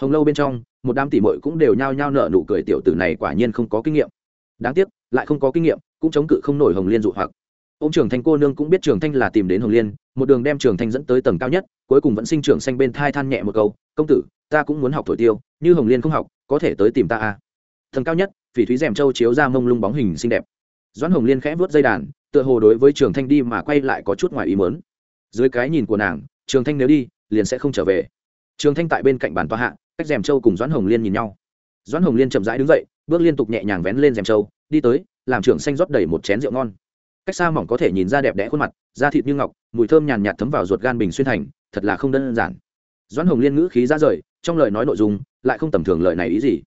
Hồng lâu bên trong, một đám tỉ mội cũng đều nhao nhao nợ nụ cười, tiểu tử này quả nhiên không có kinh nghiệm. Đáng tiếc, lại không có kinh nghiệm, cũng chống cự không nổi hồng liên dụ hoặc ông trưởng thanh cô nương cũng biết trưởng thanh là tìm đến hồng liên, một đường đem trưởng thanh dẫn tới tầng cao nhất, cuối cùng vẫn sinh trưởng xanh bên thai than nhẹ một câu, công tử, ta cũng muốn học thổi tiêu, như hồng liên không học, có thể tới tìm ta à. tầng cao nhất, phỉ thúy rèm châu chiếu ra mông lung bóng hình xinh đẹp. Doãn hồng liên khẽ vớt dây đàn, tựa hồ đối với trường thanh đi mà quay lại có chút ngoài ý mớn dưới cái nhìn của nàng, trường thanh nếu đi, liền sẽ không trở về. Trường thanh tại bên cạnh bàn tòa hạ, cách rèm châu cùng doãn hồng liên nhìn nhau. Doãn hồng liên chậm rãi đứng dậy, bước liên tục nhẹ nhàng vén lên rèm châu, đi tới, làm trưởng xanh rót đầy một chén rượu ngon cách xa mỏng có thể nhìn ra đẹp đẽ khuôn mặt, da thịt như ngọc, mùi thơm nhàn nhạt thấm vào ruột gan bình xuyên thành, thật là không đơn giản. Doãn hồng liên ngữ khí ra rời, trong lời nói nội dung, lại không tầm thường lời này ý gì.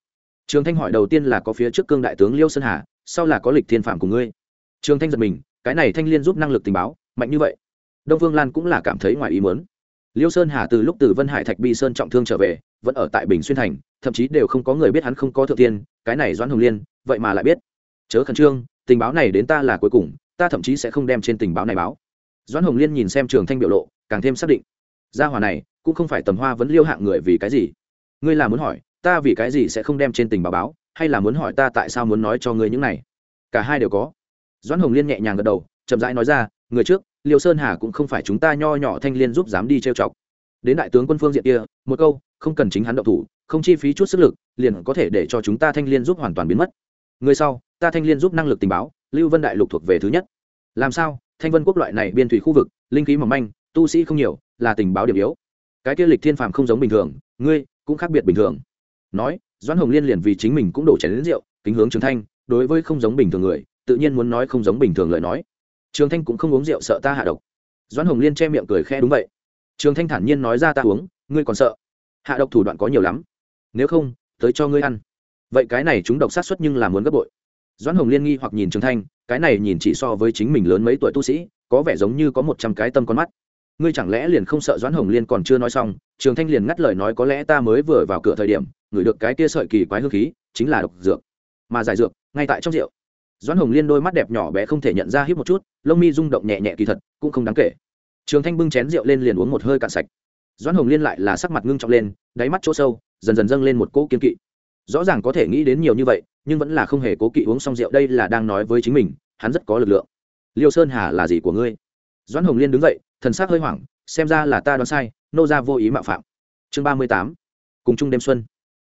Trường thanh hỏi đầu tiên là có phía trước cương đại tướng liêu sơn hà, sau là có lịch thiên phạm của ngươi. Trường thanh giật mình, cái này thanh liên giúp năng lực tình báo, mạnh như vậy. Đông vương lan cũng là cảm thấy ngoài ý muốn. Liêu sơn hà từ lúc từ vân hải thạch bi sơn trọng thương trở về, vẫn ở tại bình xuyên thành, thậm chí đều không có người biết hắn không có thượng tiên, cái này doãn hồng liên, vậy mà lại biết. Chớ khẩn trương, tình báo này đến ta là cuối cùng ta thậm chí sẽ không đem trên tình báo này báo. Doãn hồng liên nhìn xem trường thanh biểu lộ, càng thêm xác định. Gia hòa này, cũng không phải tầm hoa vẫn liêu hạng người vì cái gì. Ngươi là muốn hỏi, ta vì cái gì sẽ không đem trên tình báo báo, hay là muốn hỏi ta tại sao muốn nói cho ngươi những này? Cả hai đều có. Doãn hồng liên nhẹ nhàng gật đầu, chậm rãi nói ra, người trước, liêu sơn hà cũng không phải chúng ta nho nhỏ thanh liên giúp dám đi trêu chọc. Đến đại tướng quân phương diện kia, một câu, không cần chính hắn động thủ, không chi phí chút sức lực, liền có thể để cho chúng ta thanh liên giúp hoàn toàn biến mất. Người sau, ta thanh liên giúp năng lực tình báo lưu vân đại lục thuộc về thứ nhất. Làm sao? Thanh vân quốc loại này biên thủy khu vực, linh khí mỏng manh, tu sĩ không nhiều, là tình báo điểm yếu. Cái kia lịch thiên phàm không giống bình thường, ngươi cũng khác biệt bình thường. Nói, doãn hồng liên liền vì chính mình cũng đổ chén đến rượu, kính hướng trường thanh, đối với không giống bình thường người, tự nhiên muốn nói không giống bình thường lời nói. Trường thanh cũng không uống rượu sợ ta hạ độc. Doãn hồng liên che miệng cười khe đúng vậy. Trường thanh thản nhiên nói ra ta uống, ngươi còn sợ. Hạ độc thủ đoạn có nhiều lắm. Nếu không, tới cho ngươi ăn. Vậy cái này chúng độc sát xuất nhưng là muốn gấp bội doãn hồng liên nghi hoặc nhìn trường thanh, cái này nhìn chỉ so với chính mình lớn mấy tuổi tu sĩ, có vẻ giống như có một trăm cái tâm con mắt. Ngươi chẳng lẽ liền không sợ doãn hồng liên còn chưa nói xong, trường thanh liền ngắt lời nói có lẽ ta mới vừa vào cửa thời điểm, ngửi được cái kia sợi kỳ quái hương khí, chính là độc dược. Mà giải dược, ngay tại trong rượu. Doãn hồng liên đôi mắt đẹp nhỏ bé không thể nhận ra hít một chút, lông mi rung động nhẹ nhẹ kỳ thật, cũng không đáng kể. Trường thanh bưng chén rượu lên liền uống một hơi cạn sạch. Doãn hồng liên lại là sắc mặt ngưng trọng lên, đáy mắt chỗ sâu, dần dần dâng lên một cỗ kiên kỵ. Rõ ràng có thể nghĩ đến nhiều như vậy nhưng vẫn là không hề cố kỵ uống xong rượu đây là đang nói với chính mình, hắn rất có lực lượng. Liêu sơn hà là gì của ngươi? Doãn hồng liên đứng dậy, thần sắc hơi hoảng, xem ra là ta đoán sai, nô ra vô ý mạo phạm. Chương ba mươi tám, cùng chung đêm xuân.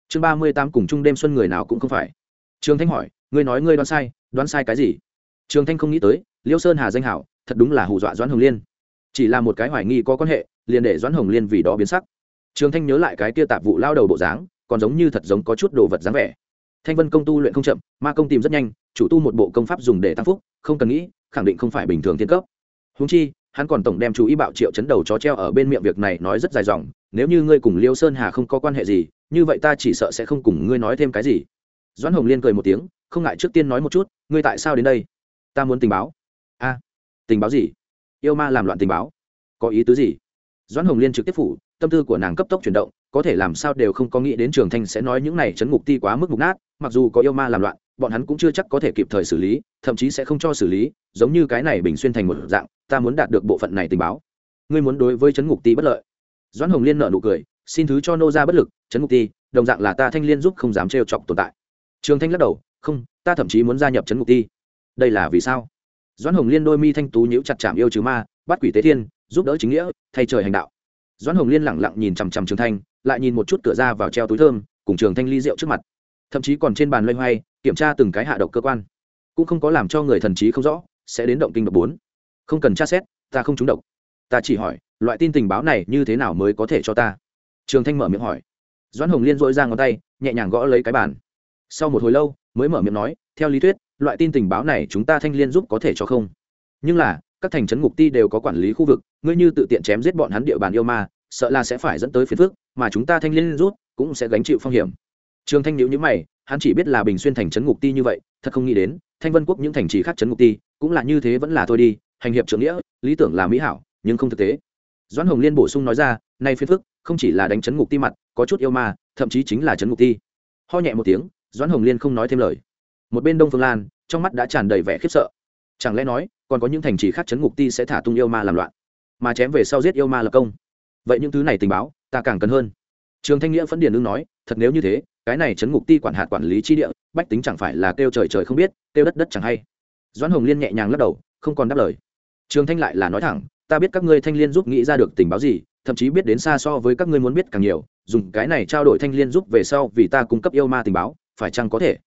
Chương ba mươi tám, cùng chung đêm xuân người nào cũng không phải. Trường thanh hỏi, ngươi nói ngươi đoán sai đoán sai cái gì? Trường thanh không nghĩ tới, liêu sơn hà danh hảo, thật đúng là hù dọa doãn hồng liên. Chỉ là một cái hoài nghi có quan hệ, liền để doãn hồng liên vì đó biến sắc. Trường thanh nhớ lại cái kia tạp vụ lao đầu bộ dáng, còn giống như thật giống có chút đồ vật dáng vẻ thanh vân công tu luyện không chậm, ma công tìm rất nhanh, chủ tu một bộ công pháp dùng để tăng phúc, không cần nghĩ, khẳng định không phải bình thường thiên cấp. Húng chi, hắn còn tổng đem chú ý bạo triệu chấn đầu chó treo ở bên miệng việc này nói rất dài dòng, nếu như ngươi cùng liêu sơn hà không có quan hệ gì, như vậy ta chỉ sợ sẽ không cùng ngươi nói thêm cái gì. Doãn hồng liên cười một tiếng, không ngại trước tiên nói một chút, ngươi tại sao đến đây? Ta muốn tình báo. A, tình báo gì? Yêu ma làm loạn tình báo. Có ý tứ gì? Doãn hồng liên trực tiếp phủ, tâm tư của nàng cấp tốc chuyển động có thể làm sao đều không có nghĩ đến trường thanh sẽ nói những này chấn ngục ti quá mức mục nát, mặc dù có yêu ma làm loạn, bọn hắn cũng chưa chắc có thể kịp thời xử lý, thậm chí sẽ không cho xử lý, giống như cái này bình xuyên thành một dạng, ta muốn đạt được bộ phận này tình báo. Ngươi muốn đối với chấn ngục ti bất lợi. Doãn hồng liên nợ nụ cười, xin thứ cho nô ra bất lực, chấn ngục ti, đồng dạng là ta thanh liên giúp không dám trêu chọc tồn tại. Trường thanh lắc đầu, không, ta thậm chí muốn gia nhập chấn ngục ti. Đây là vì sao? Doãn hồng liên đôi mi thanh tú nhíu chặt chạm yêu chứ ma, bắt quỷ tế thiên, giúp đỡ chính nghĩa, thay trời hành đạo. Doãn hồng liên lẳng lặng nhìn chằm chằm trường thanh lại nhìn một chút cửa ra vào treo túi thơm, cùng trường thanh ly rượu trước mặt. Thậm chí còn trên bàn loay hoay, kiểm tra từng cái hạ độc cơ quan. Cũng không có làm cho người thần trí không rõ, sẽ đến động kinh độc bốn. Không cần tra xét, ta không trúng độc. Ta chỉ hỏi, loại tin tình báo này như thế nào mới có thể cho ta? Trường thanh mở miệng hỏi. Doãn hồng liên dội ra ngón tay, nhẹ nhàng gõ lấy cái bàn. Sau một hồi lâu, mới mở miệng nói, theo lý thuyết, loại tin tình báo này chúng ta thanh liên giúp có thể cho không? Nhưng là, các thành trấn ngục ti đều có quản lý khu vực, ngươi như tự tiện chém giết bọn hắn địa bàn yêu ma, sợ là sẽ phải dẫn tới phiền phức mà chúng ta thanh liên rút cũng sẽ gánh chịu phong hiểm. Trường thanh nhữ nhữ mày, hắn chỉ biết là bình xuyên thành trấn ngục ti như vậy, thật không nghĩ đến, thanh vân quốc những thành trì khác trấn ngục ti cũng là như thế vẫn là thôi đi, hành hiệp trưởng nghĩa, lý tưởng là mỹ hảo, nhưng không thực tế. Doãn hồng liên bổ sung nói ra, nay phiền phức, không chỉ là đánh trấn ngục ti mặt, có chút yêu ma, thậm chí chính là trấn ngục ti. Ho nhẹ một tiếng, doãn hồng liên không nói thêm lời. Một bên đông phương lan, trong mắt đã tràn đầy vẻ khiếp sợ. Chẳng lẽ nói, còn có những thành trì khác chấn ngục ti sẽ thả tung yêu ma làm loạn, mà chém về sau giết yêu ma lập công? Vậy những thứ này tình báo ta càng cần hơn. Trường thanh nghĩa phấn điền lương nói, thật nếu như thế, cái này chấn ngục ti quản hạt quản lý chi địa, bách tính chẳng phải là kêu trời trời không biết, kêu đất đất chẳng hay. Doãn hồng liên nhẹ nhàng lắc đầu, không còn đáp lời. Trường thanh lại là nói thẳng, ta biết các ngươi thanh liên giúp nghĩ ra được tình báo gì, thậm chí biết đến xa so với các ngươi muốn biết càng nhiều, dùng cái này trao đổi thanh liên giúp về sau vì ta cung cấp yêu ma tình báo, phải chăng có thể?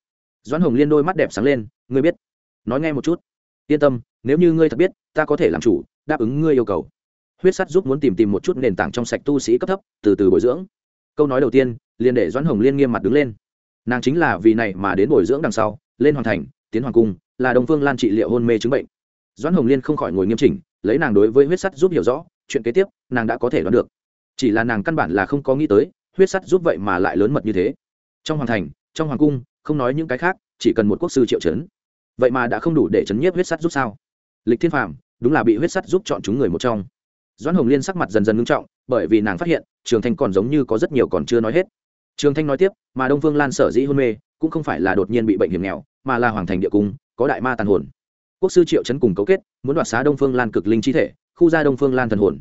Doãn hồng liên đôi mắt đẹp sáng lên, ngươi biết. Nói nghe một chút. Yên tâm, nếu như ngươi thật biết, ta có thể làm chủ, đáp ứng ngươi yêu cầu huyết sắt giúp muốn tìm tìm một chút nền tảng trong sạch tu sĩ cấp thấp, từ từ bồi dưỡng. Câu nói đầu tiên, liền để doãn hồng liên nghiêm mặt đứng lên. Nàng chính là vì này mà đến bồi dưỡng đằng sau, lên hoàn thành, tiến hoàng cung, là đồng phương lan trị liệu hôn mê chứng bệnh. Doãn hồng liên không khỏi ngồi nghiêm chỉnh, lấy nàng đối với huyết sắt giúp hiểu rõ, chuyện kế tiếp, nàng đã có thể đoán được. Chỉ là nàng căn bản là không có nghĩ tới, huyết sắt giúp vậy mà lại lớn mật như thế. Trong hoàng thành, trong hoàng cung, không nói những cái khác, chỉ cần một quốc sư triệu chấn. Vậy mà đã không đủ để chấn nhiếp huyết sắt giúp sao? Lịch thiên phàm, đúng là bị huyết sắt giúp chọn chúng người một trong doãn hồng liên sắc mặt dần dần ngưng trọng, bởi vì nàng phát hiện, trường thanh còn giống như có rất nhiều còn chưa nói hết. Trường thanh nói tiếp, mà đông phương lan sở dĩ hôn mê, cũng không phải là đột nhiên bị bệnh hiểm nghèo, mà là hoàng thành địa cung, có đại ma tàn hồn. Quốc sư triệu chấn cùng cấu kết, muốn đoạt xá đông phương lan cực linh chi thể, khu ra đông phương lan thần hồn.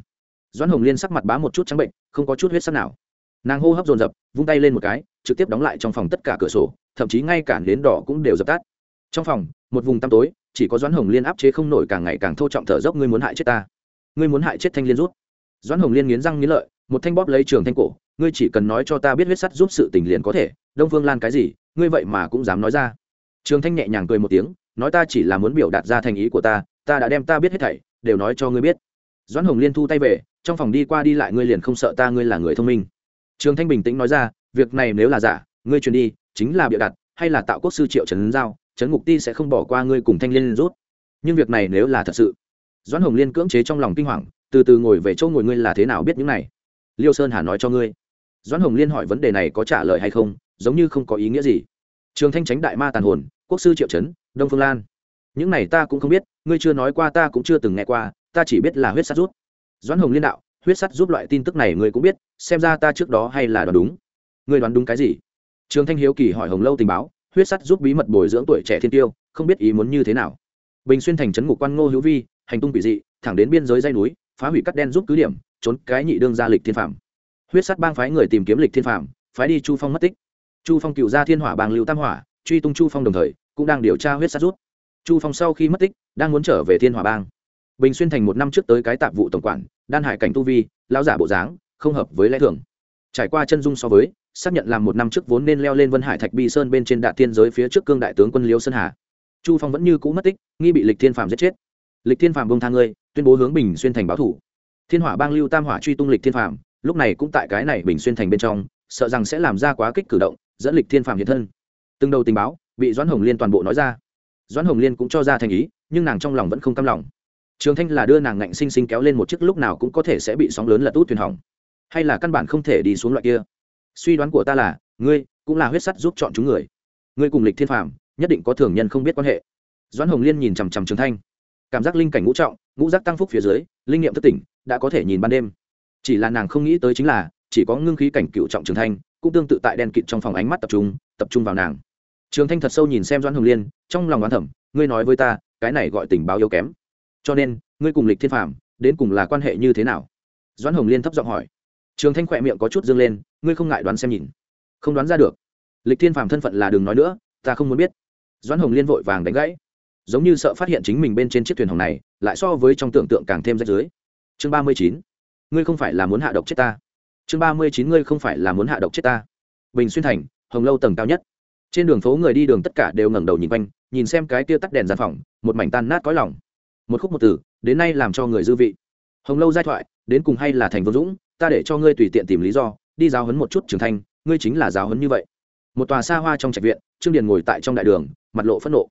Doãn hồng liên sắc mặt bá một chút trắng bệnh, không có chút huyết sắc nào. Nàng hô hấp dồn dập, vung tay lên một cái, trực tiếp đóng lại trong phòng tất cả cửa sổ, thậm chí ngay cả nến đỏ cũng đều dập tắt. Trong phòng, một vùng tăm tối, chỉ có doãn hồng liên áp chế không nổi càng ngày càng thô trọng thở dốc, ngươi muốn hại chết ta? Ngươi muốn hại chết thanh liên rút. Doãn hồng liên nghiến răng nghiến lợi, một thanh bóp lấy trường thanh cổ, ngươi chỉ cần nói cho ta biết huyết sắt giúp sự tình liền có thể, đông phương lan cái gì, ngươi vậy mà cũng dám nói ra. Trường thanh nhẹ nhàng cười một tiếng, nói ta chỉ là muốn biểu đạt ra thành ý của ta ta đã đem ta biết hết thảy, đều nói cho ngươi biết. Doãn hồng liên thu tay về, trong phòng đi qua đi lại ngươi liền không sợ ta ngươi là người thông minh. Trường thanh bình tĩnh nói ra, việc này nếu là giả, ngươi truyền đi, chính là bịa đặt, hay là tạo quốc sư triệu trấn giao, trấn ngục ti sẽ không bỏ qua ngươi cùng thanh liên rút. Nhưng việc này nếu là thật sự doãn hồng liên cưỡng chế trong lòng kinh hoàng, từ từ ngồi về chỗ ngồi ngươi là thế nào biết những này? Liêu sơn hà nói cho ngươi. Doãn hồng liên hỏi vấn đề này có trả lời hay không, giống như không có ý nghĩa gì. Trường thanh tránh đại ma tàn hồn, quốc sư triệu trấn, đông phương lan. Những này ta cũng không biết, ngươi chưa nói qua ta cũng chưa từng nghe qua, ta chỉ biết là huyết sắt rút. Doãn hồng liên đạo, huyết sắt giúp loại tin tức này ngươi cũng biết, xem ra ta trước đó hay là đoán đúng. Ngươi đoán đúng cái gì? Trường thanh hiếu kỳ hỏi hồng lâu tình báo, huyết sắt giúp bí mật bồi dưỡng tuổi trẻ thiên tiêu, không biết ý muốn như thế nào. Bình xuyên thành trấn ngục quan ngô hữu vi hành tung quỷ dị, thẳng đến biên giới dây núi, phá hủy cắt đen giúp cứ điểm, trốn cái nhị đương gia lịch thiên phạm huyết sắt bang phái người tìm kiếm lịch thiên phạm phái đi chu phong mất tích. Chu phong cựu gia thiên hỏa bang lưu tam hỏa, truy tung chu phong đồng thời, cũng đang điều tra huyết sắt rút. Chu phong sau khi mất tích, đang muốn trở về thiên hỏa bang. Bình xuyên thành một năm trước tới cái tạp vụ tổng quản, đan hải cảnh tu vi lao giả bộ dáng, không hợp với lẽ thường. Trải qua chân dung so với, xác nhận làm một năm trước vốn nên leo lên vân hải thạch bi sơn bên trên đạ thiên giới phía trước cương đại tướng quân liêu sơn hà. Chu phong vẫn như cũ mất tích, nghi bị lịch thiên phạm giết chết lịch thiên phàm bông thang ngươi, tuyên bố hướng bình xuyên thành báo thủ. Thiên hỏa bang lưu tam hỏa truy tung lịch thiên phàm, lúc này cũng tại cái này bình xuyên thành bên trong, sợ rằng sẽ làm ra quá kích cử động, dẫn lịch thiên phàm hiện thân. Từng đầu tình báo bị doãn hồng liên toàn bộ nói ra. Doãn hồng liên cũng cho ra thành ý, nhưng nàng trong lòng vẫn không cam lòng. Trường thanh là đưa nàng ngạnh sinh sinh kéo lên một chiếc lúc nào cũng có thể sẽ bị sóng lớn lật út thuyền hỏng. Hay là căn bản không thể đi xuống loại kia? Suy đoán của ta là, ngươi cũng là huyết sắt giúp chọn chúng người. Ngươi cùng lịch thiên phàm nhất định có thường nhân không biết quan hệ. Doãn hồng liên nhìn chằm chằm trường thanh cảm giác linh cảnh ngũ trọng, ngũ giác tăng phúc phía dưới, linh nghiệm thất tỉnh, đã có thể nhìn ban đêm. Chỉ là nàng không nghĩ tới chính là, chỉ có ngưng khí cảnh cựu trọng trường thanh cũng tương tự tại đen kịt trong phòng ánh mắt tập trung tập trung vào nàng. Trường thanh thật sâu nhìn xem doãn hồng liên, trong lòng đoán thẩm ngươi nói với ta, cái này gọi tình báo yếu kém. Cho nên, ngươi cùng lịch thiên phàm, đến cùng là quan hệ như thế nào? Doãn hồng liên thấp giọng hỏi. Trường thanh khỏe miệng có chút dương lên, ngươi không ngại đoán xem nhìn. Không đoán ra được. Lịch thiên phàm thân phận là đừng nói nữa, ta không muốn biết. Doãn hồng liên vội vàng đánh gãy giống như sợ phát hiện chính mình bên trên chiếc thuyền hồng này, lại so với trong tưởng tượng càng thêm rách dưới chương ba mươi chín, ngươi không phải là muốn hạ độc chết ta. Chương ba mươi chín, ngươi không phải là muốn hạ độc chết ta. Bình xuyên thành, hồng lâu tầng cao nhất. Trên đường phố người đi đường tất cả đều ngẩng đầu nhìn quanh, nhìn xem cái tia tắt đèn gian phòng, một mảnh tan nát cõi lòng. Một khúc một từ, đến nay làm cho người dư vị. Hồng lâu giai thoại, đến cùng hay là thành vương dũng, ta để cho ngươi tùy tiện tìm lý do, đi giáo hấn một chút trưởng thành, ngươi chính là giáo hấn như vậy. Một tòa xa hoa trong trạch viện, trương điền ngồi tại trong đại đường, mặt lộ phẫn nộ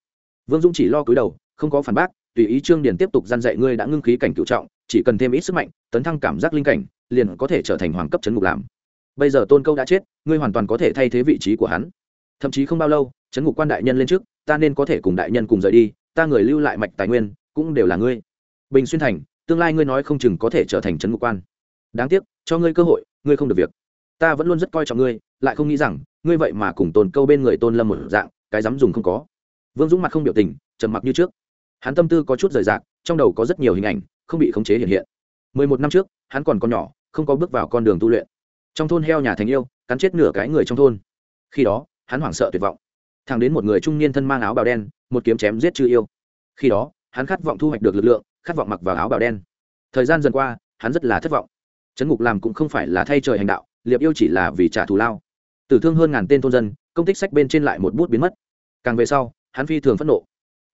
vương dũng chỉ lo cúi đầu, không có phản bác, tùy ý trương điền tiếp tục gian dạy ngươi đã ngưng khí cảnh cựu trọng, chỉ cần thêm ít sức mạnh, tấn thăng cảm giác linh cảnh, liền có thể trở thành hoàng cấp chấn ngục làm. Bây giờ tôn câu đã chết, ngươi hoàn toàn có thể thay thế vị trí của hắn. Thậm chí không bao lâu, chấn ngục quan đại nhân lên trước, ta nên có thể cùng đại nhân cùng rời đi, ta người lưu lại mạch tài nguyên, cũng đều là ngươi. Bình xuyên thành, tương lai ngươi nói không chừng có thể trở thành chấn ngục quan. Đáng tiếc, cho ngươi cơ hội, ngươi không được việc. Ta vẫn luôn rất coi trọng ngươi, lại không nghĩ rằng, ngươi vậy mà cùng tồn câu bên người tôn lâm một dạng, cái dám dùng không có vương dũng mặt không biểu tình, trầm mặc như trước. Hắn tâm tư có chút rời rạc, trong đầu có rất nhiều hình ảnh, không bị khống chế hiện hiện. Mười một năm trước, hắn còn còn nhỏ, không có bước vào con đường tu luyện. Trong thôn heo nhà thành yêu, cắn chết nửa cái người trong thôn. Khi đó, hắn hoảng sợ tuyệt vọng. Thẳng đến một người trung niên thân mang áo bào đen, một kiếm chém giết chư yêu. Khi đó, hắn khát vọng thu hoạch được lực lượng, khát vọng mặc vào áo bào đen. Thời gian dần qua, hắn rất là thất vọng. Trấn ngục làm cũng không phải là thay trời hành đạo, liệp yêu chỉ là vì trả thù lao. Tử thương hơn ngàn tên thôn dân, công tích sách bên trên lại một bút biến mất. Càng về sau hắn phi thường phẫn nộ.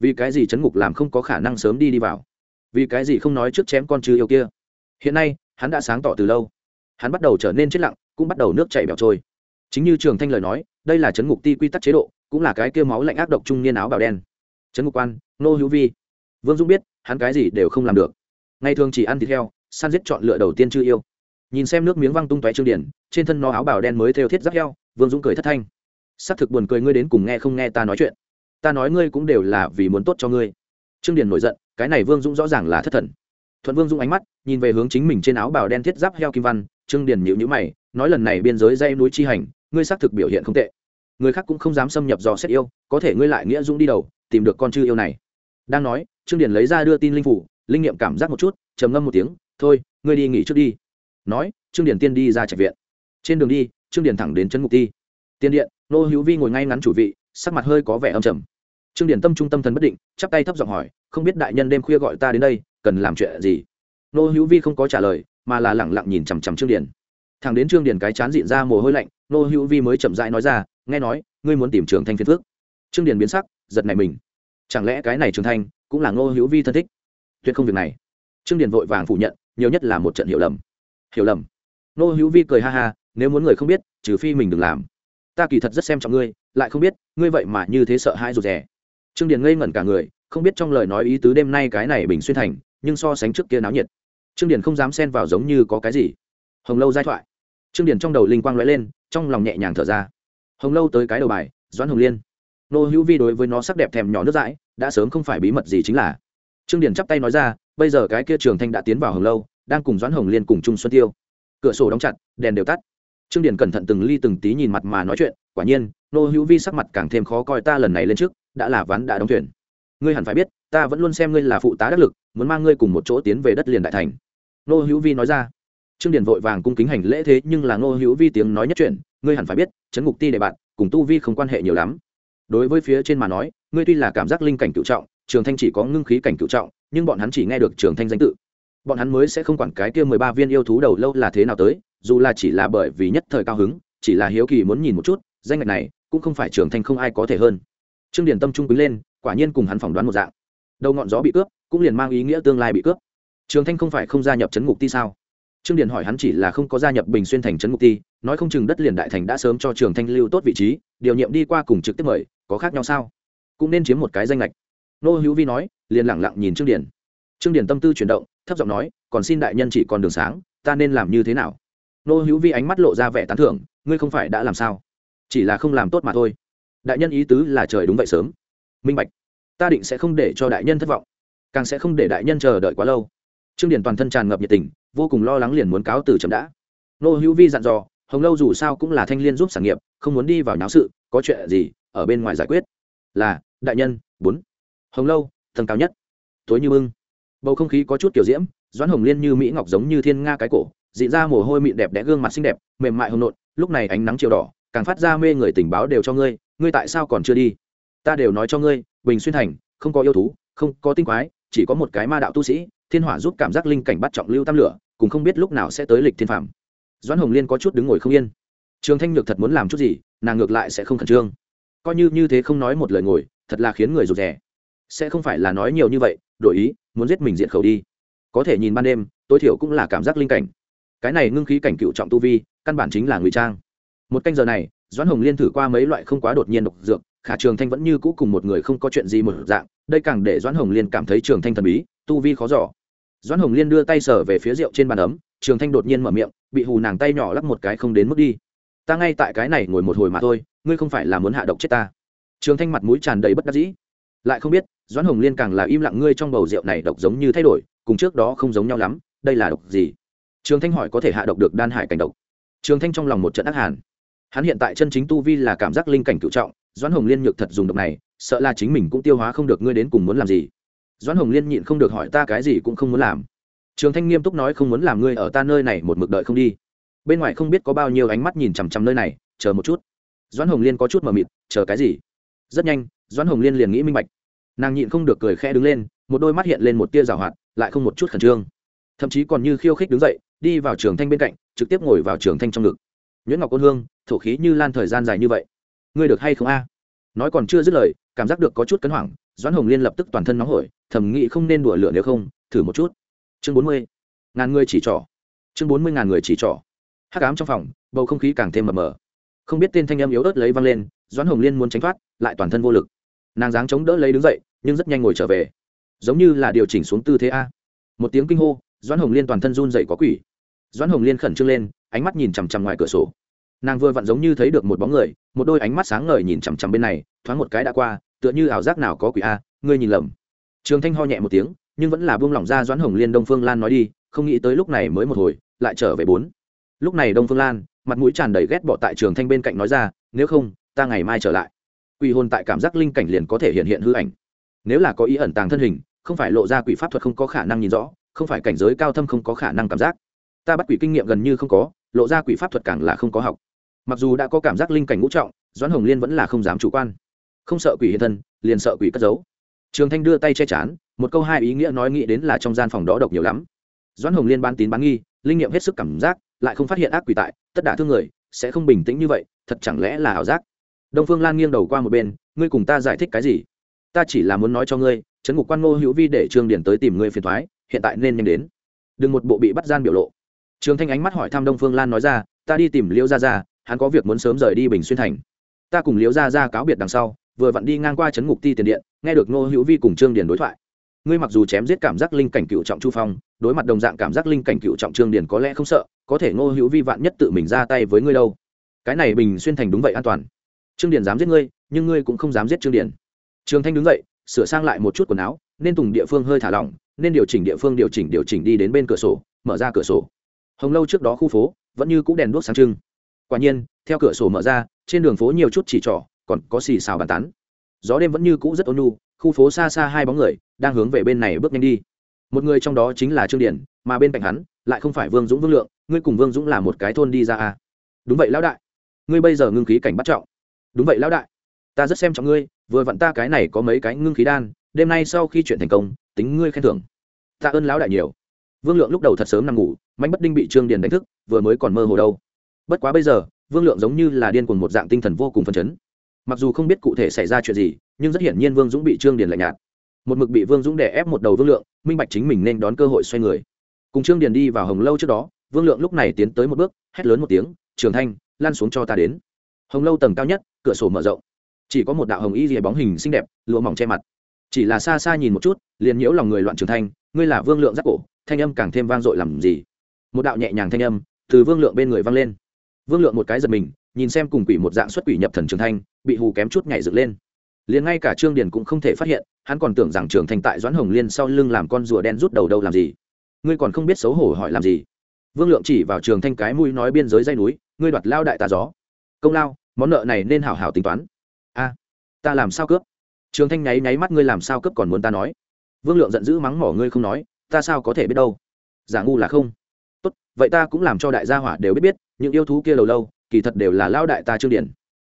Vì cái gì chấn ngục làm không có khả năng sớm đi đi vào? Vì cái gì không nói trước chém con chư yêu kia? Hiện nay, hắn đã sáng tỏ từ lâu. Hắn bắt đầu trở nên chết lặng, cũng bắt đầu nước chảy bẹo trôi. Chính như trường thanh lời nói, đây là chấn ngục ti quy tắc chế độ, cũng là cái kia máu lạnh ác độc trung niên áo bào đen. Chấn ngục quan, nô hữu vi. Vương dũng biết, hắn cái gì đều không làm được. Ngày thường chỉ ăn thịt heo, săn giết chọn lựa đầu tiên chư yêu. Nhìn xem nước miếng văng tung tóe trương điển, trên thân nó áo bào đen mới theo thiết giáp heo, vương dũng cười thất thanh. S ắ c thực buồn cười ngươi đến cùng nghe không nghe ta nói chuyện ta nói ngươi cũng đều là vì muốn tốt cho ngươi. Trương Điền nổi giận, cái này vương dũng rõ ràng là thất thần. Thuận vương dung ánh mắt, nhìn về hướng chính mình trên áo bào đen thiết giáp heo kim văn, trương điền nhịu nhữ mày, nói lần này biên giới dây núi chi hành, ngươi xác thực biểu hiện không tệ. Người khác cũng không dám xâm nhập dò xét yêu, có thể ngươi lại nghĩa dũng đi đầu, tìm được con chư yêu này. Đang nói, trương điền lấy ra đưa tin linh phủ, linh nghiệm cảm giác một chút, trầm ngâm một tiếng, thôi, ngươi đi nghỉ trước đi. Nói, trương điền tiên đi ra trạch viện. Trên đường đi, trương điền thẳng đến chân ngục ti. Tiên điện, nô hữu vi ngồi ngay ngắn chủ vị, sắc mặt hơi có vẻ âm trầm trương điền tâm trung tâm thần bất định, chắp tay thấp giọng hỏi, không biết đại nhân đêm khuya gọi ta đến đây, cần làm chuyện gì? Nô hữu vi không có trả lời, mà là lẳng lặng nhìn chằm chằm trương điền. Thằng đến trương điền cái chán diện ra mồ hôi lạnh, nô hữu vi mới chậm rãi nói ra, nghe nói, ngươi muốn tìm trường thanh phiên phước trương điền biến sắc, giật này mình. Chẳng lẽ cái này trường thanh cũng là nô hữu vi thân thích? Tuyệt không việc này. Trương điền vội vàng phủ nhận, nhiều nhất là một trận hiểu lầm. Hiểu lầm? Nô hữu vi cười ha ha, nếu muốn người không biết, trừ phi mình đừng làm. Ta kỳ thật rất xem trọng ngươi, lại không biết, ngươi vậy mà như thế sợ hãi rụt rè trương điền ngây ngẩn cả người, không biết trong lời nói ý tứ đêm nay cái này bình xuyên thành, nhưng so sánh trước kia náo nhiệt. Trương điền không dám xen vào giống như có cái gì. Hồng lâu giai thoại. Trương điền trong đầu linh quang lóe lên, trong lòng nhẹ nhàng thở ra. Hồng lâu tới cái đầu bài, doãn hồng liên. Nô hữu vi đối với nó sắc đẹp thèm nhỏ nước dãi, đã sớm không phải bí mật gì chính là. Trương điền chắp tay nói ra, bây giờ cái kia trường thanh đã tiến vào hồng lâu, đang cùng doãn hồng liên cùng chung xuân tiêu. Cửa sổ đóng chặt, đèn đều tắt. Trương điền cẩn thận từng ly từng tí nhìn mặt mà nói chuyện, quả nhiên, nô hữu vi sắc mặt càng thêm khó coi ta lần này lên trước đã là ván đã đóng thuyền. Ngươi hẳn phải biết, ta vẫn luôn xem ngươi là phụ tá đắc lực, muốn mang ngươi cùng một chỗ tiến về đất liền đại thành. Nô hữu vi nói ra. Trương điền vội vàng cung kính hành lễ thế, nhưng là nô hữu vi tiếng nói nhất chuyện ngươi hẳn phải biết, chấn ngục ti đệ bạn, cùng tu vi không quan hệ nhiều lắm. Đối với phía trên mà nói, ngươi tuy là cảm giác linh cảnh cựu trọng, trường thanh chỉ có ngưng khí cảnh cựu trọng, nhưng bọn hắn chỉ nghe được trường thanh danh tự. Bọn hắn mới sẽ không quản cái kia mười ba viên yêu thú đầu lâu là thế nào tới, dù là chỉ là bởi vì nhất thời cao hứng, chỉ là hiếu kỳ muốn nhìn một chút, danh ngạch này cũng không phải trường thanh không ai có thể hơn trương điển tâm trung quý lên, quả nhiên cùng hắn phỏng đoán một dạng. Đầu ngọn gió bị cướp, cũng liền mang ý nghĩa tương lai bị cướp. Trường thanh không phải không gia nhập trấn ngục ti sao? Trương điển hỏi hắn chỉ là không có gia nhập bình xuyên thành trấn ngục ti, nói không chừng đất liền đại thành đã sớm cho trường thanh lưu tốt vị trí, điều nhiệm đi qua cùng trực tiếp mời, có khác nhau sao? Cũng nên chiếm một cái danh lệch nô hữu vi nói, liền lẳng lặng nhìn trương điển trương điển tâm tư chuyển động, thấp giọng nói, còn xin đại nhân chỉ còn đường sáng, ta nên làm như thế nào? Nô hữu vi ánh mắt lộ ra vẻ tán thưởng, ngươi không phải đã làm sao? Chỉ là không làm tốt mà thôi đại nhân ý tứ là trời đúng vậy sớm. Minh bạch, ta định sẽ không để cho đại nhân thất vọng, càng sẽ không để đại nhân chờ đợi quá lâu. Trương điển toàn thân tràn ngập nhiệt tình, vô cùng lo lắng liền muốn cáo từ chậm đã. Nô hữu vi dặn dò, hồng lâu dù sao cũng là thanh liên giúp sản nghiệp, không muốn đi vào nháo sự, có chuyện gì, ở bên ngoài giải quyết. Là, đại nhân, bốn. Hồng lâu tầng cao nhất. Tối như bưng bầu không khí có chút kiểu diễm, doãn hồng liên như mỹ ngọc giống như thiên nga cái cổ, dị ra mồ hôi mịn đẹp đẽ gương mặt xinh đẹp, mềm mại hồng nộn, lúc này ánh nắng chiều đỏ, càng phát ra mê người tình báo đều cho ngươi ngươi tại sao còn chưa đi? Ta đều nói cho ngươi, bình xuyên thành, không có yêu thú, không có tinh quái, chỉ có một cái ma đạo tu sĩ, thiên hỏa giúp cảm giác linh cảnh bắt trọng lưu tam lửa cũng không biết lúc nào sẽ tới lịch thiên phạm doãn hồng liên có chút đứng ngồi không yên. Trường thanh nhược thật muốn làm chút gì, nàng ngược lại sẽ không khẩn trương. Coi như như thế không nói một lời ngồi, thật là khiến người rụt rè. Sẽ không phải là nói nhiều như vậy, đổi ý, muốn giết mình diện khẩu đi. Có thể nhìn ban đêm, tối thiểu cũng là cảm giác linh cảnh. Cái này ngưng khí cảnh cựu trọng tu vi, căn bản chính là ngụy trang. Một canh giờ này doãn hồng liên thử qua mấy loại không quá đột nhiên độc dược, khả trường thanh vẫn như cũ cùng một người không có chuyện gì một dạng, đây càng để doãn hồng liên cảm thấy trường thanh thần bí, tu vi khó giỏ doãn hồng liên đưa tay sở về phía rượu trên bàn ấm, trường thanh đột nhiên mở miệng, bị hù nàng tay nhỏ lắc một cái không đến mức đi. Ta ngay tại cái này ngồi một hồi mà thôi, ngươi không phải là muốn hạ độc chết ta. Trường thanh mặt mũi tràn đầy bất đắc dĩ. Lại không biết, doãn hồng liên càng là im lặng ngươi trong bầu rượu này độc giống như thay đổi, cùng trước đó không giống nhau lắm, đây là độc gì? Trường thanh hỏi có thể hạ độc được đan hải cảnh độc. Trường thanh trong lòng một trận ác hàn hắn hiện tại chân chính tu vi là cảm giác linh cảnh cựu trọng, doãn hồng liên nhược thật dùng độc này, sợ là chính mình cũng tiêu hóa không được ngươi đến cùng muốn làm gì. Doãn hồng liên nhịn không được hỏi ta cái gì cũng không muốn làm. Trường thanh nghiêm túc nói không muốn làm ngươi ở ta nơi này một mực đợi không đi. Bên ngoài không biết có bao nhiêu ánh mắt nhìn chằm chằm nơi này, chờ một chút. Doãn hồng liên có chút mờ mịt, chờ cái gì? Rất nhanh, doãn hồng liên liền nghĩ minh bạch. Nàng nhịn không được cười khẽ đứng lên, một đôi mắt hiện lên một tia rào hoạt, lại không một chút khẩn trương. Thậm chí còn như khiêu khích đứng dậy, đi vào trường thanh bên cạnh, trực tiếp ngồi vào trường thanh trong ngực. Nhuyễn ngọc ôn hương thổ khí như lan thời gian dài như vậy. Ngươi được hay không a? Nói còn chưa dứt lời, cảm giác được có chút cấn hoảng, doãn hồng liên lập tức toàn thân nóng hổi, thầm nghĩ không nên đùa lửa nếu không, thử một chút. Chương bốn mươi. Ngàn người chỉ trỏ. Chương bốn mươi ngàn người chỉ trỏ. Hắc ám trong phòng, bầu không khí càng thêm mờ mờ. Không biết tên thanh âm yếu ớt lấy văng lên, doãn hồng liên muốn tránh thoát, lại toàn thân vô lực. Nàng dáng chống đỡ lấy đứng dậy, nhưng rất nhanh ngồi trở về. Giống như là điều chỉnh xuống tư thế a. Một tiếng kinh hô, doãn hồng liên toàn thân run dậy có quỷ. Doãn hồng liên khẩn trương lên, ánh mắt nhìn chằm chằm ngoài cửa sổ nàng vừa vặn giống như thấy được một bóng người, một đôi ánh mắt sáng ngời nhìn chằm chằm bên này, thoáng một cái đã qua, tựa như ảo giác nào có quỷ a, ngươi nhìn lầm. Trường thanh ho nhẹ một tiếng, nhưng vẫn là buông lỏng ra doãn hồng liên đông phương lan nói đi, không nghĩ tới lúc này mới một hồi, lại trở về bốn. Lúc này đông phương lan, mặt mũi tràn đầy ghét bỏ tại trường thanh bên cạnh nói ra, nếu không, ta ngày mai trở lại. Quỷ hồn tại cảm giác linh cảnh liền có thể hiện hiện hư ảnh. Nếu là có ý ẩn tàng thân hình, không phải lộ ra quỷ pháp thuật không có khả năng nhìn rõ, không phải cảnh giới cao thâm không có khả năng cảm giác. Ta bắt quỷ kinh nghiệm gần như không có, lộ ra quỷ pháp thuật càng là không có học mặc dù đã có cảm giác linh cảnh ngũ trọng, doãn hồng liên vẫn là không dám chủ quan. Không sợ quỷ hiện thân, liền sợ quỷ cất giấu. Trường thanh đưa tay che chán, một câu hai ý nghĩa nói nghĩ đến là trong gian phòng đó độc nhiều lắm. Doãn hồng liên ban tín bán nghi, linh nghiệm hết sức cảm giác, lại không phát hiện ác quỷ tại, tất đả thương người, sẽ không bình tĩnh như vậy, thật chẳng lẽ là ảo giác? Đông phương lan nghiêng đầu qua một bên, ngươi cùng ta giải thích cái gì? Ta chỉ là muốn nói cho ngươi, trấn ngục quan ngô hữu vi để trương điển tới tìm ngươi phiền thoái hiện tại nên nhanh đến. Đừng một bộ bị bắt gian biểu lộ. Trường thanh ánh mắt hỏi thăm đông phương lan nói ra, ta đi tìm liễu gia gia hắn có việc muốn sớm rời đi bình xuyên thành. Ta cùng liễu gia gia cáo biệt đằng sau, vừa vặn đi ngang qua trấn ngục ti tiền điện, nghe được ngô hữu vi cùng trương Điền đối thoại. Ngươi mặc dù chém giết cảm giác linh cảnh cựu trọng chu phong, đối mặt đồng dạng cảm giác linh cảnh cựu trọng trương Điền có lẽ không sợ, có thể ngô hữu vi vạn nhất tự mình ra tay với ngươi đâu. Cái này bình xuyên thành đúng vậy an toàn. Trương Điền dám giết ngươi, nhưng ngươi cũng không dám giết trương Điền. trường thanh đứng dậy, sửa sang lại một chút quần áo, nên tùng địa phương hơi thả lỏng, nên điều chỉnh địa phương điều chỉnh điều chỉnh đi đến bên cửa sổ, mở ra cửa sổ. Hồng lâu trước đó khu phố, vẫn như c ũ đèn đuốc sáng trưng quả nhiên, theo cửa sổ mở ra, trên đường phố nhiều chút chỉ trỏ, còn có xì xào bàn tán. Gió đêm vẫn như cũ rất ôn nhu, khu phố xa xa hai bóng người đang hướng về bên này bước nhanh đi. Một người trong đó chính là trương điển, mà bên cạnh hắn lại không phải vương dũng vương lượng, ngươi cùng vương dũng là một cái thôn đi ra à. đúng vậy lão đại. Ngươi bây giờ ngưng khí cảnh bắt trọng. Đúng vậy lão đại. Ta rất xem trọng ngươi, vừa vặn ta cái này có mấy cái ngưng khí đan, đêm nay sau khi chuyện thành công, tính ngươi khen thưởng. Tạ ơn lão đại nhiều. Vương lượng lúc đầu thật sớm nằm ngủ mạnh bất đinh bị trương điền đánh thức, vừa mới còn mơ hồ đâu bất quá bây giờ, vương lượng giống như là điên cuồng một dạng tinh thần vô cùng phấn chấn. Mặc dù không biết cụ thể xảy ra chuyện gì, nhưng rất hiển nhiên vương dũng bị trương điền lạnh nhạt. Một mực bị vương dũng đè ép một đầu vương lượng, minh bạch chính mình nên đón cơ hội xoay người. Cùng trương điền đi vào hồng lâu trước đó, vương lượng lúc này tiến tới một bước, hét lớn một tiếng, trường thanh, lan xuống cho ta đến. Hồng lâu tầng cao nhất, cửa sổ mở rộng. Chỉ có một đạo hồng y rìa bóng hình xinh đẹp, lụa mỏng che mặt. Chỉ là xa xa nhìn một chút, liền nhiễu lòng người loạn trường thanh, ngươi là vương lượng giác cổ, thanh âm càng thêm vang dội làm gì? Một đạo nhẹ nhàng thanh âm từ vương lượng bên người vang lên vương lượng một cái giật mình, nhìn xem cùng quỷ một dạng xuất quỷ nhập thần trường thanh, bị hù kém chút nhảy dựng lên. Liền ngay cả trương điền cũng không thể phát hiện, hắn còn tưởng rằng trường thanh tại doãn hồng liên sau lưng làm con rùa đen rút đầu đâu làm gì. Ngươi còn không biết xấu hổ hỏi làm gì. Vương lượng chỉ vào trường thanh cái mũi nói biên giới dây núi, ngươi đoạt lao đại tà gió. Công lao, món nợ này nên hảo hảo tính toán. A, ta làm sao cướp? Trường thanh nháy nháy mắt ngươi làm sao cướp còn muốn ta nói. Vương lượng giận dữ mắng mỏ ngươi không nói, ta sao có thể biết đâu? Giả ngu là không vậy ta cũng làm cho đại gia hỏa đều biết biết, những yêu thú kia lâu lâu, kỳ thật đều là lao đại ta trương điển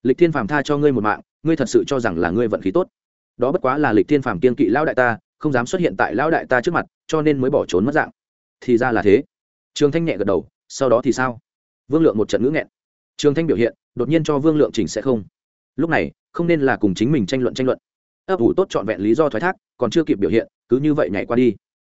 lịch thiên phàm tha cho ngươi một mạng, ngươi thật sự cho rằng là ngươi vận khí tốt. Đó bất quá là lịch thiên phàm kiên kỵ lao đại ta, không dám xuất hiện tại lao đại ta trước mặt, cho nên mới bỏ trốn mất dạng. Thì ra là thế. Trường thanh nhẹ gật đầu, sau đó thì sao? Vương lượng một trận ngữ nghẹn. Trường thanh biểu hiện, đột nhiên cho vương lượng chỉnh sẽ không. Lúc này, không nên là cùng chính mình tranh luận tranh luận. Ấp ủ tốt trọn vẹn lý do thoái thác, còn chưa kịp biểu hiện, cứ như vậy nhảy qua đi.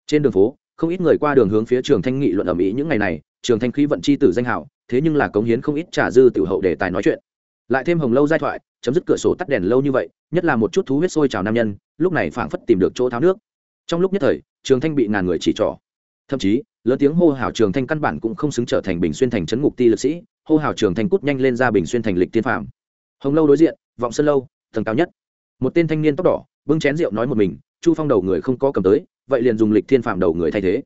Trên đường phố không ít người qua đường hướng phía trường thanh nghị luận ở mỹ những ngày này, trường thanh khí vận c h i tử danh hảo thế nhưng là cống hiến không ít trả dư tiểu hậu để tài nói chuyện. Lại thêm hồng lâu giai thoại, chấm dứt cửa sổ tắt đèn lâu như vậy, nhất là một chút thú huyết sôi trào nam nhân, lúc này phảng phất tìm được chỗ tháo nước. Trong lúc nhất thời, trường thanh bị ngàn người chỉ trỏ. Thậm chí, lớn tiếng hô hào trường thanh căn bản cũng không xứng trở thành bình xuyên thành trấn ngục ti lực sĩ, hô hào trường thanh cút nhanh lên ra bình xuyên thành lịch tiên phạm hồng lâu đối diện, vọng sân lâu, tầng cao nhất. Một tên thanh niên tóc đỏ, bưng chén rượu nói một mình, chu phong đầu người không có cầm tới vậy liền dùng lịch thiên phạm đầu người thay thế.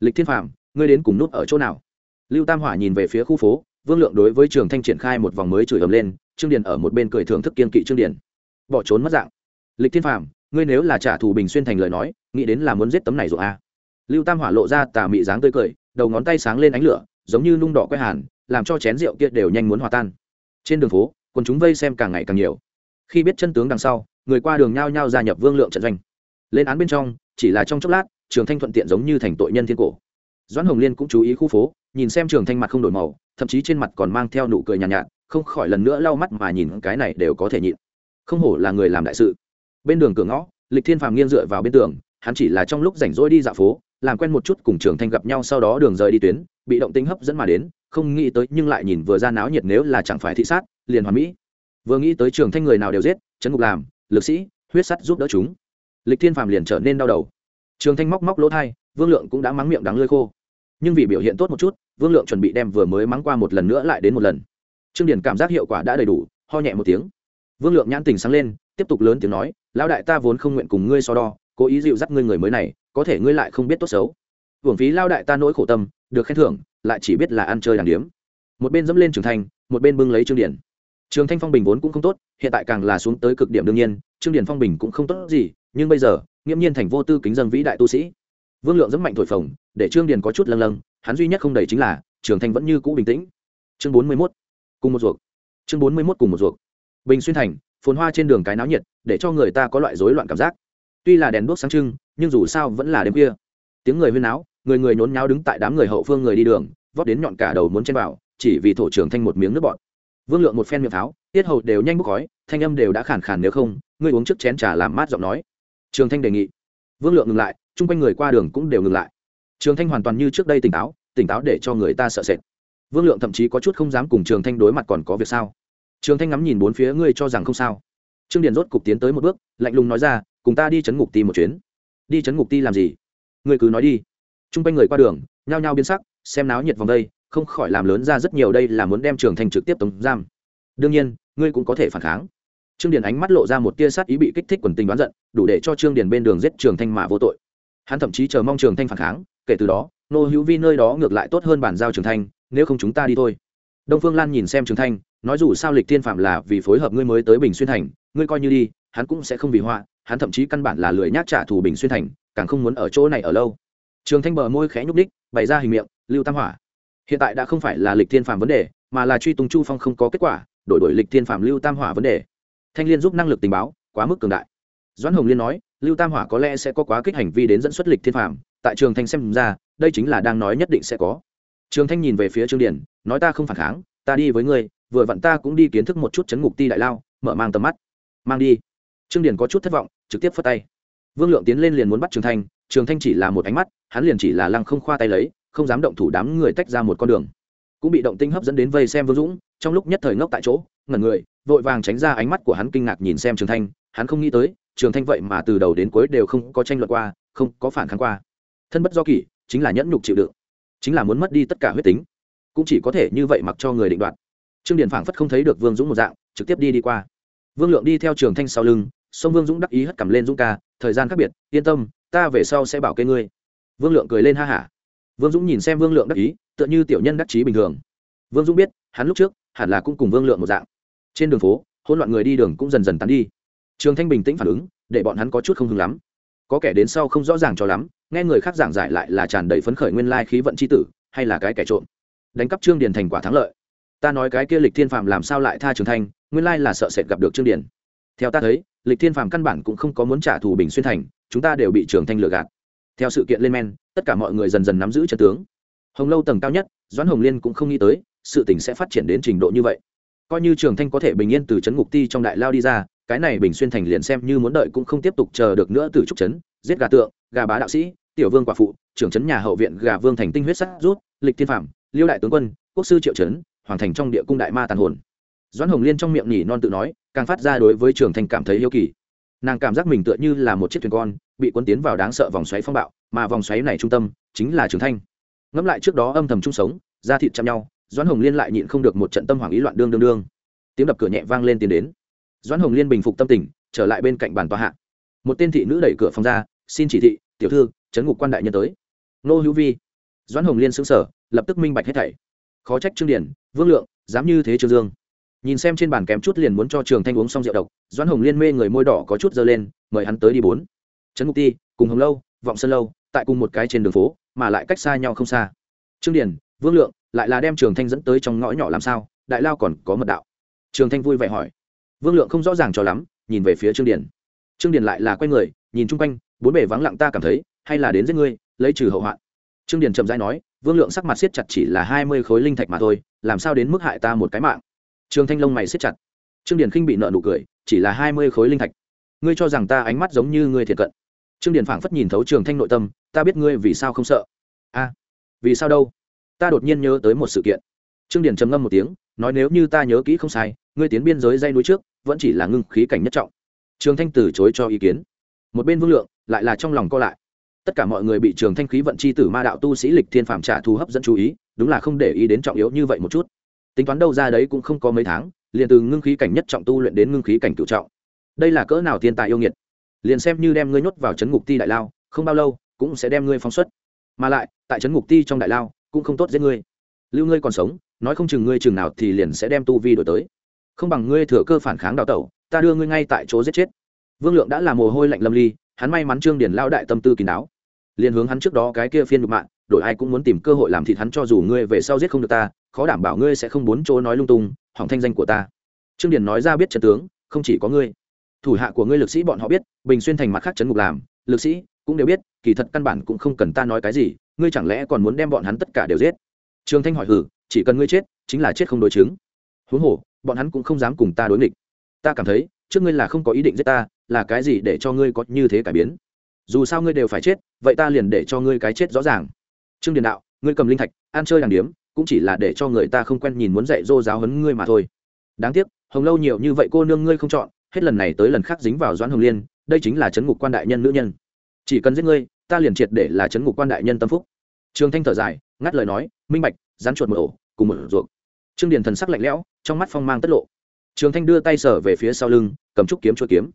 Lịch thiên phạm ngươi đến cùng nút ở chỗ nào? Lưu tam hỏa nhìn về phía khu phố, vương lượng đối với trường thanh triển khai một vòng mới chửi ầm lên, trương điền ở một bên cười thưởng thức kiên kỵ trương điền. Bỏ trốn mất dạng. Lịch thiên phạm ngươi nếu là trả thù bình xuyên thành lời nói, nghĩ đến là muốn giết tấm này rồi à? Lưu tam hỏa lộ ra tà mị dáng tươi cười, đầu ngón tay sáng lên ánh lửa, giống như nung đỏ quét hàn, làm cho chén rượu kia đều nhanh muốn hòa tan. Trên đường phố, quần chúng vây xem càng ngày càng nhiều. Khi biết chân tướng đằng sau, người qua đường nhao nhao gia nhập vương lượng trận doanh. Lên án bên trong chỉ là trong chốc lát trường thanh thuận tiện giống như thành tội nhân thiên cổ. Doãn hồng liên cũng chú ý khu phố nhìn xem trường thanh mặt không đổi màu thậm chí trên mặt còn mang theo nụ cười nhàn nhạt, nhạt không khỏi lần nữa lau mắt mà nhìn cái này đều có thể nhịn. Không hổ là người làm đại sự. Bên đường cửa ngõ lịch thiên phàm nghiêng dựa vào bên tường hắn chỉ là trong lúc rảnh rỗi đi dạo phố làm quen một chút cùng trường thanh gặp nhau sau đó đường rời đi tuyến bị động tính hấp dẫn mà đến không nghĩ tới nhưng lại nhìn vừa ra náo nhiệt nếu là chẳng phải thị sát liền hoàn mỹ. Vừa nghĩ tới trường thanh người nào đều giết chấn ngục làm lực sĩ huyết sắt giúp đỡ chúng lịch thiên phàm liền trở nên đau đầu. Trường thanh móc móc lỗ thai, vương lượng cũng đã mắng miệng đắng lơi khô. Nhưng vì biểu hiện tốt một chút, vương lượng chuẩn bị đem vừa mới mắng qua một lần nữa lại đến một lần. Trương điển cảm giác hiệu quả đã đầy đủ, ho nhẹ một tiếng. Vương lượng nhãn tình sáng lên, tiếp tục lớn tiếng nói, lão đại ta vốn không nguyện cùng ngươi so đo, cố ý dịu dắt ngươi người mới này, có thể ngươi lại không biết tốt xấu. Hưởng phí lao đại ta nỗi khổ tâm, được khen thưởng, lại chỉ biết là ăn chơi đàn điếm. Một bên dẫm lên trường thanh, một bên bưng lấy trương điển trường thanh phong bình vốn cũng không tốt, hiện tại càng là xuống tới cực điểm đương nhiên, trương điển phong bình cũng không tốt gì nhưng bây giờ, nghiễm nhiên thành vô tư kính dân vĩ đại tu sĩ. Vương lượng rất mạnh thổi phồng, để trương điền có chút lâng lâng, hắn duy nhất không đầy chính là, trường thanh vẫn như cũ bình tĩnh. Chương bốn mươi mốt, cùng một ruột. Chương bốn mươi mốt cùng một ruột. Bình xuyên thành, phồn hoa trên đường cái náo nhiệt, để cho người ta có loại rối loạn cảm giác. Tuy là đèn đuốc sáng trưng, nhưng dù sao vẫn là đêm kia tiếng người huyên náo, người người nhốn nháo đứng tại đám người hậu phương người đi đường, vót đến nhọn cả đầu muốn chen vào, chỉ vì thổ trưởng thanh một miếng nước bọt. Vương lượng một phen miệng pháo tiết hầu đều nhanh bốc khói, thanh âm đều đã khản khàn nếu không ngươi uống trước chén trà làm mát giọng nói trường thanh đề nghị. Vương lượng ngừng lại, chung quanh người qua đường cũng đều ngừng lại. Trường thanh hoàn toàn như trước đây tỉnh táo tỉnh táo để cho người ta sợ sệt. Vương lượng thậm chí có chút không dám cùng trường thanh đối mặt còn có việc sao? Trường thanh ngắm nhìn bốn phía, ngươi cho rằng không sao. Trương điền rốt cục tiến tới một bước, lạnh lùng nói ra, cùng ta đi chấn ngục ti một chuyến. Đi chấn ngục ti làm gì? Ngươi cứ nói đi. Chung quanh người qua đường, nhao nhao biến sắc, xem náo nhiệt vòng đây, không khỏi làm lớn ra rất nhiều đây là muốn đem trường thanh trực tiếp tống giam. Đương nhiên, ngươi cũng có thể phản kháng trương điền ánh mắt lộ ra một tia sát ý bị kích thích quần tình đoán giận, đủ để cho trương điền bên đường giết trường thanh mà vô tội. Hắn thậm chí chờ mong trường thanh phản kháng, kể từ đó, nô hữu vi nơi đó ngược lại tốt hơn bản giao trường thanh, nếu không chúng ta đi thôi. Đông phương lan nhìn xem trường thanh, nói dù sao lịch Thiên phạm là vì phối hợp ngươi mới tới bình xuyên thành, ngươi coi như đi, hắn cũng sẽ không vì họa, hắn thậm chí căn bản là lười nhác trả thù bình xuyên thành, càng không muốn ở chỗ này ở lâu. Trường thanh bờ môi khẽ nhúc đích bày ra hình miệng, lưu tam hỏa. Hiện tại đã không phải là lịch thiên phạm vấn đề, mà là truy tung chu phong không có kết quả, đổi đổi lịch thiên phạm lưu tam hỏa vấn đề thanh liên giúp năng lực tình báo, quá mức cường đại. Doãn hồng liên nói, lưu tam hỏa có lẽ sẽ có quá kích hành vi đến dẫn xuất lịch thiên phạm tại trường thanh xem ra, đây chính là đang nói nhất định sẽ có. Trường thanh nhìn về phía trương điển nói ta không phản kháng, ta đi với ngươi, vừa vặn ta cũng đi kiến thức một chút chấn ngục ti đại lao, mở mang tầm mắt. Mang đi. Trương điển có chút thất vọng, trực tiếp phất tay. Vương lượng tiến lên liền muốn bắt trường thanh trường thanh chỉ là một ánh mắt, hắn liền chỉ là lăng không khoa tay lấy, không dám động thủ đám người tách ra một con đường. Cũng bị động tinh hấp dẫn đến vây xem vương dũng, trong lúc nhất thời ngốc tại chỗ ngẩn người, vội vàng tránh ra ánh mắt của hắn kinh ngạc nhìn xem trường thanh. Hắn không nghĩ tới, trường thanh vậy mà từ đầu đến cuối đều không có tranh luận qua, không có phản kháng qua. Thân bất do kỷ, chính là nhẫn nhục chịu đựng, chính là muốn mất đi tất cả huyết tính. Cũng chỉ có thể như vậy mặc cho người định đoạt. Trương điền phảng phất không thấy được vương dũng một dạng, trực tiếp đi đi qua. Vương lượng đi theo trường thanh sau lưng sông vương dũng đắc ý hất cầm lên dũng ca, thời gian khác biệt, yên tâm, ta về sau sẽ bảo kê ngươi. Vương lượng cười lên ha hả. Vương dũng nhìn xem vương lượng đắc ý, tựa như tiểu nhân đắc chí bình thường. Vương dũng biết, hắn lúc trước hẳn là cũng cùng vương lượng một dạng trên đường phố, hỗn loạn người đi đường cũng dần dần tán đi. Trường thanh bình tĩnh phản ứng, để bọn hắn có chút không hứng lắm. Có kẻ đến sau không rõ ràng cho lắm, nghe người khác giảng giải lại là tràn đầy phấn khởi nguyên lai khí vận c h i tử, hay là cái kẻ trộm. Đánh cắp trương điền thành quả thắng lợi. Ta nói cái kia lịch thiên phạm làm sao lại tha trường thanh, nguyên lai là sợ sệt gặp được trương điền. Theo ta thấy, lịch thiên phạm căn bản cũng không có muốn trả thù bình xuyên thành, chúng ta đều bị trường thanh lừa gạt. Theo sự kiện lên men, tất cả mọi người dần dần nắm giữ trận tướng. Hồng lâu tầng cao nhất, doãn hồng liên cũng không nghĩ tới, sự tình sẽ phát triển đến trình độ như vậy coi như trường thanh có thể bình yên từ trấn ngục ti trong đại lao đi ra, cái này bình xuyên thành liền xem như muốn đợi cũng không tiếp tục chờ được nữa từ trúc trấn giết gà tượng, gà bá đạo sĩ, tiểu vương quả phụ, trưởng trấn nhà hậu viện gà vương thành tinh huyết sắt rút, lịch thiên phạm, liêu đại tướng quân, quốc sư triệu trấn hoàng thành trong địa cung đại ma tàn hồn. Doãn hồng liên trong miệng nhỉ non tự nói, càng phát ra đối với trường thanh cảm thấy yêu kỳ. Nàng cảm giác mình tựa như là một chiếc thuyền con, bị cuốn tiến vào đáng sợ vòng xoáy phong bạo, mà vòng xoáy này trung tâm chính là trường thanh. Ngẫm lại trước đó âm thầm chung sống da thịt chạm nhau doãn hồng liên lại nhịn không được một trận tâm hoảng ý loạn đương đương đương. Tiếng đập cửa nhẹ vang lên tiến đến. Doãn hồng liên bình phục tâm tình, trở lại bên cạnh bàn tòa hạ. Một tên thị nữ đẩy cửa phòng ra, xin chỉ thị, tiểu thư, chấn ngục quan đại nhân tới. Nô hữu vi. Doãn hồng liên xứng sở lập tức minh bạch hết thảy. Khó trách trương điển vương lượng, dám như thế trương dương. Nhìn xem trên bàn kém chút liền muốn cho trường thanh uống xong rượu độc, doãn hồng liên mê người môi đỏ có chút dơ lên, mời hắn tới đi bốn. Trấn ngục ti, cùng hồng lâu, vọng sơn lâu, tại cùng một cái trên đường phố, mà lại cách xa nhau không xa. Trương điển vương lượng lại là đem trường thanh dẫn tới trong ngõ nhỏ làm sao, đại lao còn có mật đạo. Trường thanh vui vẻ hỏi. Vương lượng không rõ ràng cho lắm, nhìn về phía trương Điền. trương Điền lại là quay người, nhìn chung quanh, bốn bề vắng lặng ta cảm thấy, hay là đến giết ngươi, lấy trừ hậu hoạn. Trương Điền chậm rãi nói, vương lượng sắc mặt siết chặt chỉ là hai mươi khối linh thạch mà thôi, làm sao đến mức hại ta một cái mạng? Trường thanh lông mày siết chặt. Trương Điền khinh bị nợ nụ cười, chỉ là hai mươi khối linh thạch. Ngươi cho rằng ta ánh mắt giống như ngươi thiệt cận. Trương Điền phảng phất nhìn thấu trường thanh nội tâm, ta biết ngươi vì sao không sợ. A, vì sao đâu? Ta đột nhiên nhớ tới một sự kiện. Trương điển trầm ngâm một tiếng, nói nếu như ta nhớ kỹ không sai, ngươi tiến biên giới dây núi trước, vẫn chỉ là ngưng khí cảnh nhất trọng. Trường thanh từ chối cho ý kiến. Một bên vương lượng, lại là trong lòng co lại. Tất cả mọi người bị trường thanh khí vận c h i tử ma đạo tu sĩ lịch thiên phạm trả thu hấp dẫn chú ý, đúng là không để ý đến trọng yếu như vậy một chút. Tính toán đâu ra đấy cũng không có mấy tháng, liền từ ngưng khí cảnh nhất trọng tu luyện đến ngưng khí cảnh cựu trọng. Đây là cỡ nào thiên tài yêu nghiệt? Liền xem như đem ngươi nhốt vào chấn ngục ti đại lao, không bao lâu cũng sẽ đem ngươi phóng xuất. Mà lại, tại chấn ngục ti trong đại lao cũng không tốt giết ngươi. Lưu ngươi còn sống, nói không chừng ngươi chừng nào thì liền sẽ đem tu vi đổi tới. Không bằng ngươi thừa cơ phản kháng đào tẩu, ta đưa ngươi ngay tại chỗ giết chết. Vương lượng đã là mồ hôi lạnh lâm ly, hắn may mắn trương điển lao đại tâm tư kín đáo. Liền hướng hắn trước đó cái kia phiên nhục mạng đổi ai cũng muốn tìm cơ hội làm thịt hắn cho dù ngươi về sau giết không được ta, khó đảm bảo ngươi sẽ không bốn chỗ nói lung tung, hỏng thanh danh của ta. Trương điển nói ra biết trận tướng, không chỉ có ngươi. Thủ hạ của ngươi lực sĩ bọn họ biết, bình xuyên thành mặt khác chấn ngục làm, lực sĩ cũng đều biết, kỳ thật căn bản cũng không cần ta nói cái gì ngươi chẳng lẽ còn muốn đem bọn hắn tất cả đều giết? Trường thanh hỏi hử chỉ cần ngươi chết, chính là chết không đối chứng. Huống hồ, bọn hắn cũng không dám cùng ta đối nghịch. Ta cảm thấy, trước ngươi là không có ý định giết ta, là cái gì để cho ngươi có như thế cải biến? Dù sao ngươi đều phải chết, vậy ta liền để cho ngươi cái chết rõ ràng. Trương điền đạo, ngươi cầm linh thạch, ăn chơi đàng điếm, cũng chỉ là để cho người ta không quen nhìn muốn dạy dô giáo hấn ngươi mà thôi. Đáng tiếc, hồng lâu nhiều như vậy cô nương ngươi không chọn, hết lần này tới lần khác dính vào doãn hồng liên, đây chính là chấn ngục quan đại nhân nữ nhân. Chỉ cần giết ngươi ta liền triệt để là chấn ngục quan đại nhân tâm phúc. Trường thanh thở dài, ngắt lời nói, minh bạch, rắn chuột một ổ, cùng một ruột. Trương điền thần sắc lạnh lẽo, trong mắt phong mang tất lộ. Trường thanh đưa tay sở về phía sau lưng, cầm trúc kiếm chuỗi kiếm.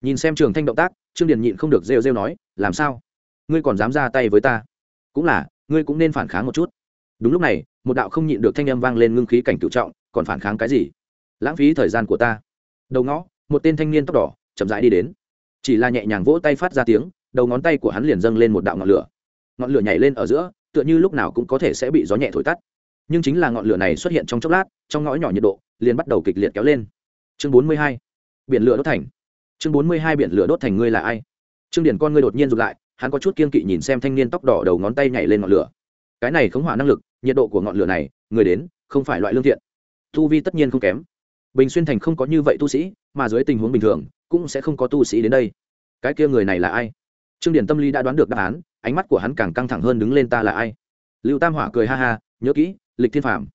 Nhìn xem trường thanh động tác, trương điền nhịn không được rêu rêu nói, làm sao? Ngươi còn dám ra tay với ta? Cũng là, ngươi cũng nên phản kháng một chút. Đúng lúc này, một đạo không nhịn được thanh âm vang lên ngưng khí cảnh cựu trọng, còn phản kháng cái gì? Lãng phí thời gian của ta. Đầu ngõ, một tên thanh niên tóc đỏ, chậm rãi đi đến. Chỉ là nhẹ nhàng vỗ tay phát ra tiếng đầu ngón tay của hắn liền dâng lên một đạo ngọn lửa. Ngọn lửa nhảy lên ở giữa, tựa như lúc nào cũng có thể sẽ bị gió nhẹ thổi tắt. Nhưng chính là ngọn lửa này xuất hiện trong chốc lát, trong ngõ nhỏ nhiệt độ liền bắt đầu kịch liệt kéo lên. Chương bốn mươi hai, biển lửa đốt thành. Chương bốn mươi hai, biển lửa đốt thành ngươi là ai? Trương điển con ngươi đột nhiên rụt lại, hắn có chút kiên kỵ nhìn xem thanh niên tóc đỏ đầu ngón tay nhảy lên ngọn lửa. Cái này khống hỏa năng lực, nhiệt độ của ngọn lửa này, người đến, không phải loại lương thiện. Tu vi tất nhiên không kém. Bình xuyên thành không có như vậy tu sĩ, mà dưới tình huống bình thường, cũng sẽ không có tu sĩ đến đây. Cái kia người này là ai? Trương điển tâm lý đã đoán được đáp án, ánh mắt của hắn càng căng thẳng hơn đứng lên ta là ai? Lưu tam hỏa cười ha ha, nhớ kỹ, lịch thiên phạm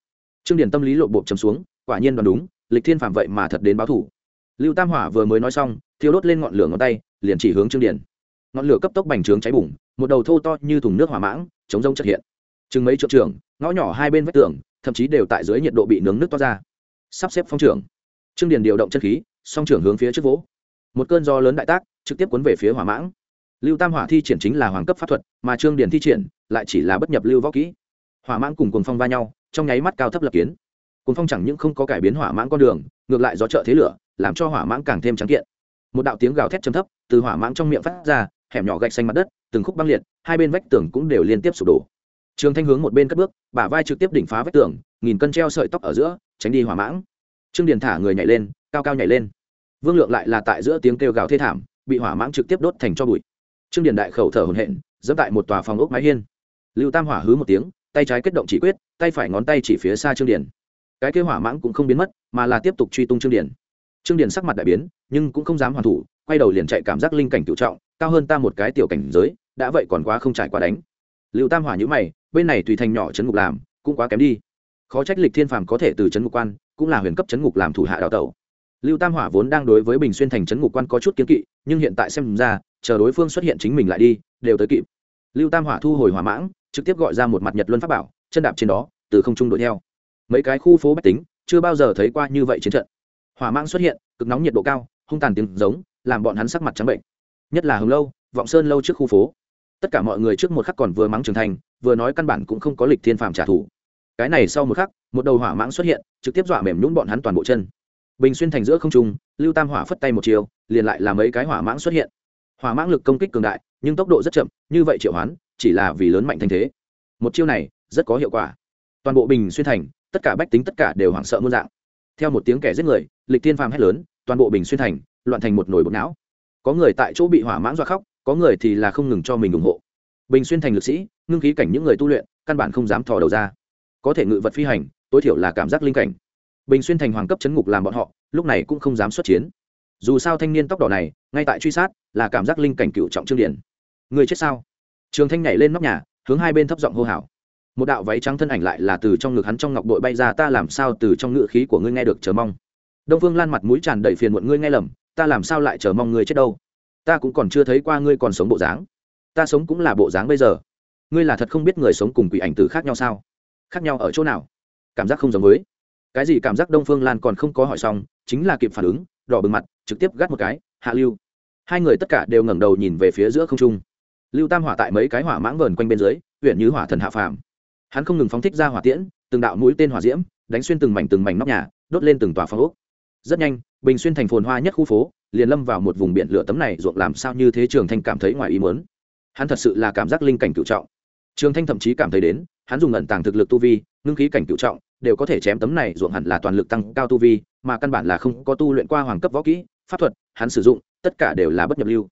trương điển tâm lý lộ bộ chấm xuống, quả nhiên đoán đúng, lịch thiên phạm vậy mà thật đến báo thủ. Lưu tam hỏa vừa mới nói xong, thiêu đốt lên ngọn lửa ngón tay, liền chỉ hướng trương điển ngọn lửa cấp tốc bành trướng cháy bùng, một đầu thô to như thùng nước hỏa mãng, chống rông trật hiện. Chừng mấy trượng trường ngõ nhỏ hai bên vách tường, thậm chí đều tại dưới nhiệt độ bị nướng nước to ra. Sắp xếp phong trưởng. Trương điền điều động chân khí, song trưởng hướng phía trước vỗ. Một cơn gió lớn đại tác, trực tiếp cuốn về phía hỏa mãng lưu tam hỏa thi triển chính là hoàng cấp pháp thuật, mà trương điền thi triển lại chỉ là bất nhập lưu võ kỹ. Hỏa mãng cùng cuồng phong va nhau, trong nháy mắt cao thấp lập kiến. Cuồng phong chẳng những không có cải biến hỏa mãng con đường, ngược lại gió trợ thế lửa, làm cho hỏa mãng càng thêm trắng kiện. Một đạo tiếng gào thét trầm thấp từ hỏa mãng trong miệng phát ra, hẻm nhỏ gạch xanh mặt đất, từng khúc băng liệt, hai bên vách tường cũng đều liên tiếp sụp đổ. Trường thanh hướng một bên cất bước, bả vai trực tiếp đỉnh phá vách tường, nghìn cân treo sợi tóc ở giữa, tránh đi hỏa mãng. Trương điền thả người nhảy lên, cao cao nhảy lên. Vương lượng lại là tại giữa tiếng kêu gào thê thảm, bị hỏa mãng trực tiếp đốt thành cho bụi trương điền đại khẩu thở hổn hển dẫm tại một tòa phòng ốc mái hiên. Lưu tam hỏa hứ một tiếng, tay trái kết động chỉ quyết, tay phải ngón tay chỉ phía xa trương điền. Cái kế hỏa mãng cũng không biến mất, mà là tiếp tục truy tung trương điền. Trương điền sắc mặt đại biến, nhưng cũng không dám hoàn thủ, quay đầu liền chạy cảm giác linh cảnh cựu trọng, cao hơn ta một cái tiểu cảnh giới, đã vậy còn quá không trải qua đánh. Lưu tam hỏa nhữ mày, bên này tùy thành nhỏ trấn ngục làm, cũng quá kém đi. Khó trách lịch thiên phàm có thể từ trấn ngục quan, cũng là huyền cấp trấn ngục làm thủ hạ đào tẩu. Lưu tam hỏa vốn đang đối với bình xuyên thành trấn ngục quan có chút kiến kỵ nhưng hiện tại xem ra, chờ đối phương xuất hiện chính mình lại đi, đều tới kịp. Lưu tam hỏa thu hồi hỏa mãng, trực tiếp gọi ra một mặt nhật luân pháp bảo, chân đạp trên đó, từ không trung đuổi theo. Mấy cái khu phố bách tính, chưa bao giờ thấy qua như vậy chiến trận. Hỏa mãng xuất hiện, cực nóng nhiệt độ cao, hung tàn tiếng giống, làm bọn hắn sắc mặt trắng bệnh. Nhất là hồng lâu, vọng sơn lâu trước khu phố. Tất cả mọi người trước một khắc còn vừa mắng trưởng thành, vừa nói căn bản cũng không có lịch thiên phàm trả thù. Cái này sau một khắc, một đầu hỏa mãng xuất hiện, trực tiếp dọa mềm nhún bọn hắn toàn bộ chân bình xuyên thành giữa không trung, lưu tam hỏa phất tay một chiều, liền lại là mấy cái hỏa mãng xuất hiện. Hỏa mãng lực công kích cường đại, nhưng tốc độ rất chậm, như vậy triệu hoán, chỉ là vì lớn mạnh thành thế. Một chiêu này, rất có hiệu quả. Toàn bộ bình xuyên thành, tất cả bách tính tất cả đều hoảng sợ muôn dạng. Theo một tiếng kẻ giết người, lịch tiên phàm hét lớn, toàn bộ bình xuyên thành, loạn thành một nồi bột não. Có người tại chỗ bị hỏa mãng dọa khóc, có người thì là không ngừng cho mình ủng hộ. Bình xuyên thành lực sĩ, ngưng khí cảnh những người tu luyện, căn bản không dám thò đầu ra. Có thể ngự vật phi hành, tối thiểu là cảm giác linh cảnh bình xuyên thành hoàng cấp chấn ngục làm bọn họ, lúc này cũng không dám xuất chiến. Dù sao thanh niên tóc đỏ này, ngay tại truy sát, là cảm giác linh cảnh cựu trọng trương điển người chết sao? Trường thanh nhảy lên nóc nhà, hướng hai bên thấp giọng hô hào. Một đạo váy trắng thân ảnh lại là từ trong ngực hắn trong ngọc bội bay ra, ta làm sao từ trong ngự khí của ngươi nghe được chờ mong? Đông phương lan mặt mũi tràn đầy phiền muộn, ngươi nghe lầm, ta làm sao lại chờ mong ngươi chết đâu? Ta cũng còn chưa thấy qua ngươi còn sống bộ dáng. Ta sống cũng là bộ dáng bây giờ. Ngươi là thật không biết người sống cùng quỷ ảnh từ khác nhau sao? Khác nhau ở chỗ nào? Cảm giác không giống với cái gì cảm giác đông phương lan còn không có hỏi xong, chính là kịp phản ứng, đỏ bừng mặt, trực tiếp gắt một cái, hạ lưu. Hai người tất cả đều ngẩng đầu nhìn về phía giữa không trung. Lưu tam hỏa tại mấy cái hỏa mãng vờn quanh bên dưới, huyện như hỏa thần hạ phàm. Hắn không ngừng phóng thích ra hỏa tiễn, từng đạo mũi tên hỏa diễm, đánh xuyên từng mảnh từng mảnh nóc nhà, đốt lên từng tòa phong ốc. Rất nhanh, bình xuyên thành phồn hoa nhất khu phố, liền lâm vào một vùng biển lửa tấm này ruộng làm sao như thế trường thanh cảm thấy ngoài ý muốn. Hắn thật sự là cảm giác linh cảnh cựu trọng. Trường thanh thậm chí cảm thấy đến, hắn dùng ẩn tàng thực lực tu vi, ngưng khí cảnh cựu trọng đều có thể chém tấm này ruộng hẳn là toàn lực tăng cao tu vi, mà căn bản là không có tu luyện qua hoàng cấp võ kỹ, pháp thuật, hắn sử dụng, tất cả đều là bất nhập lưu.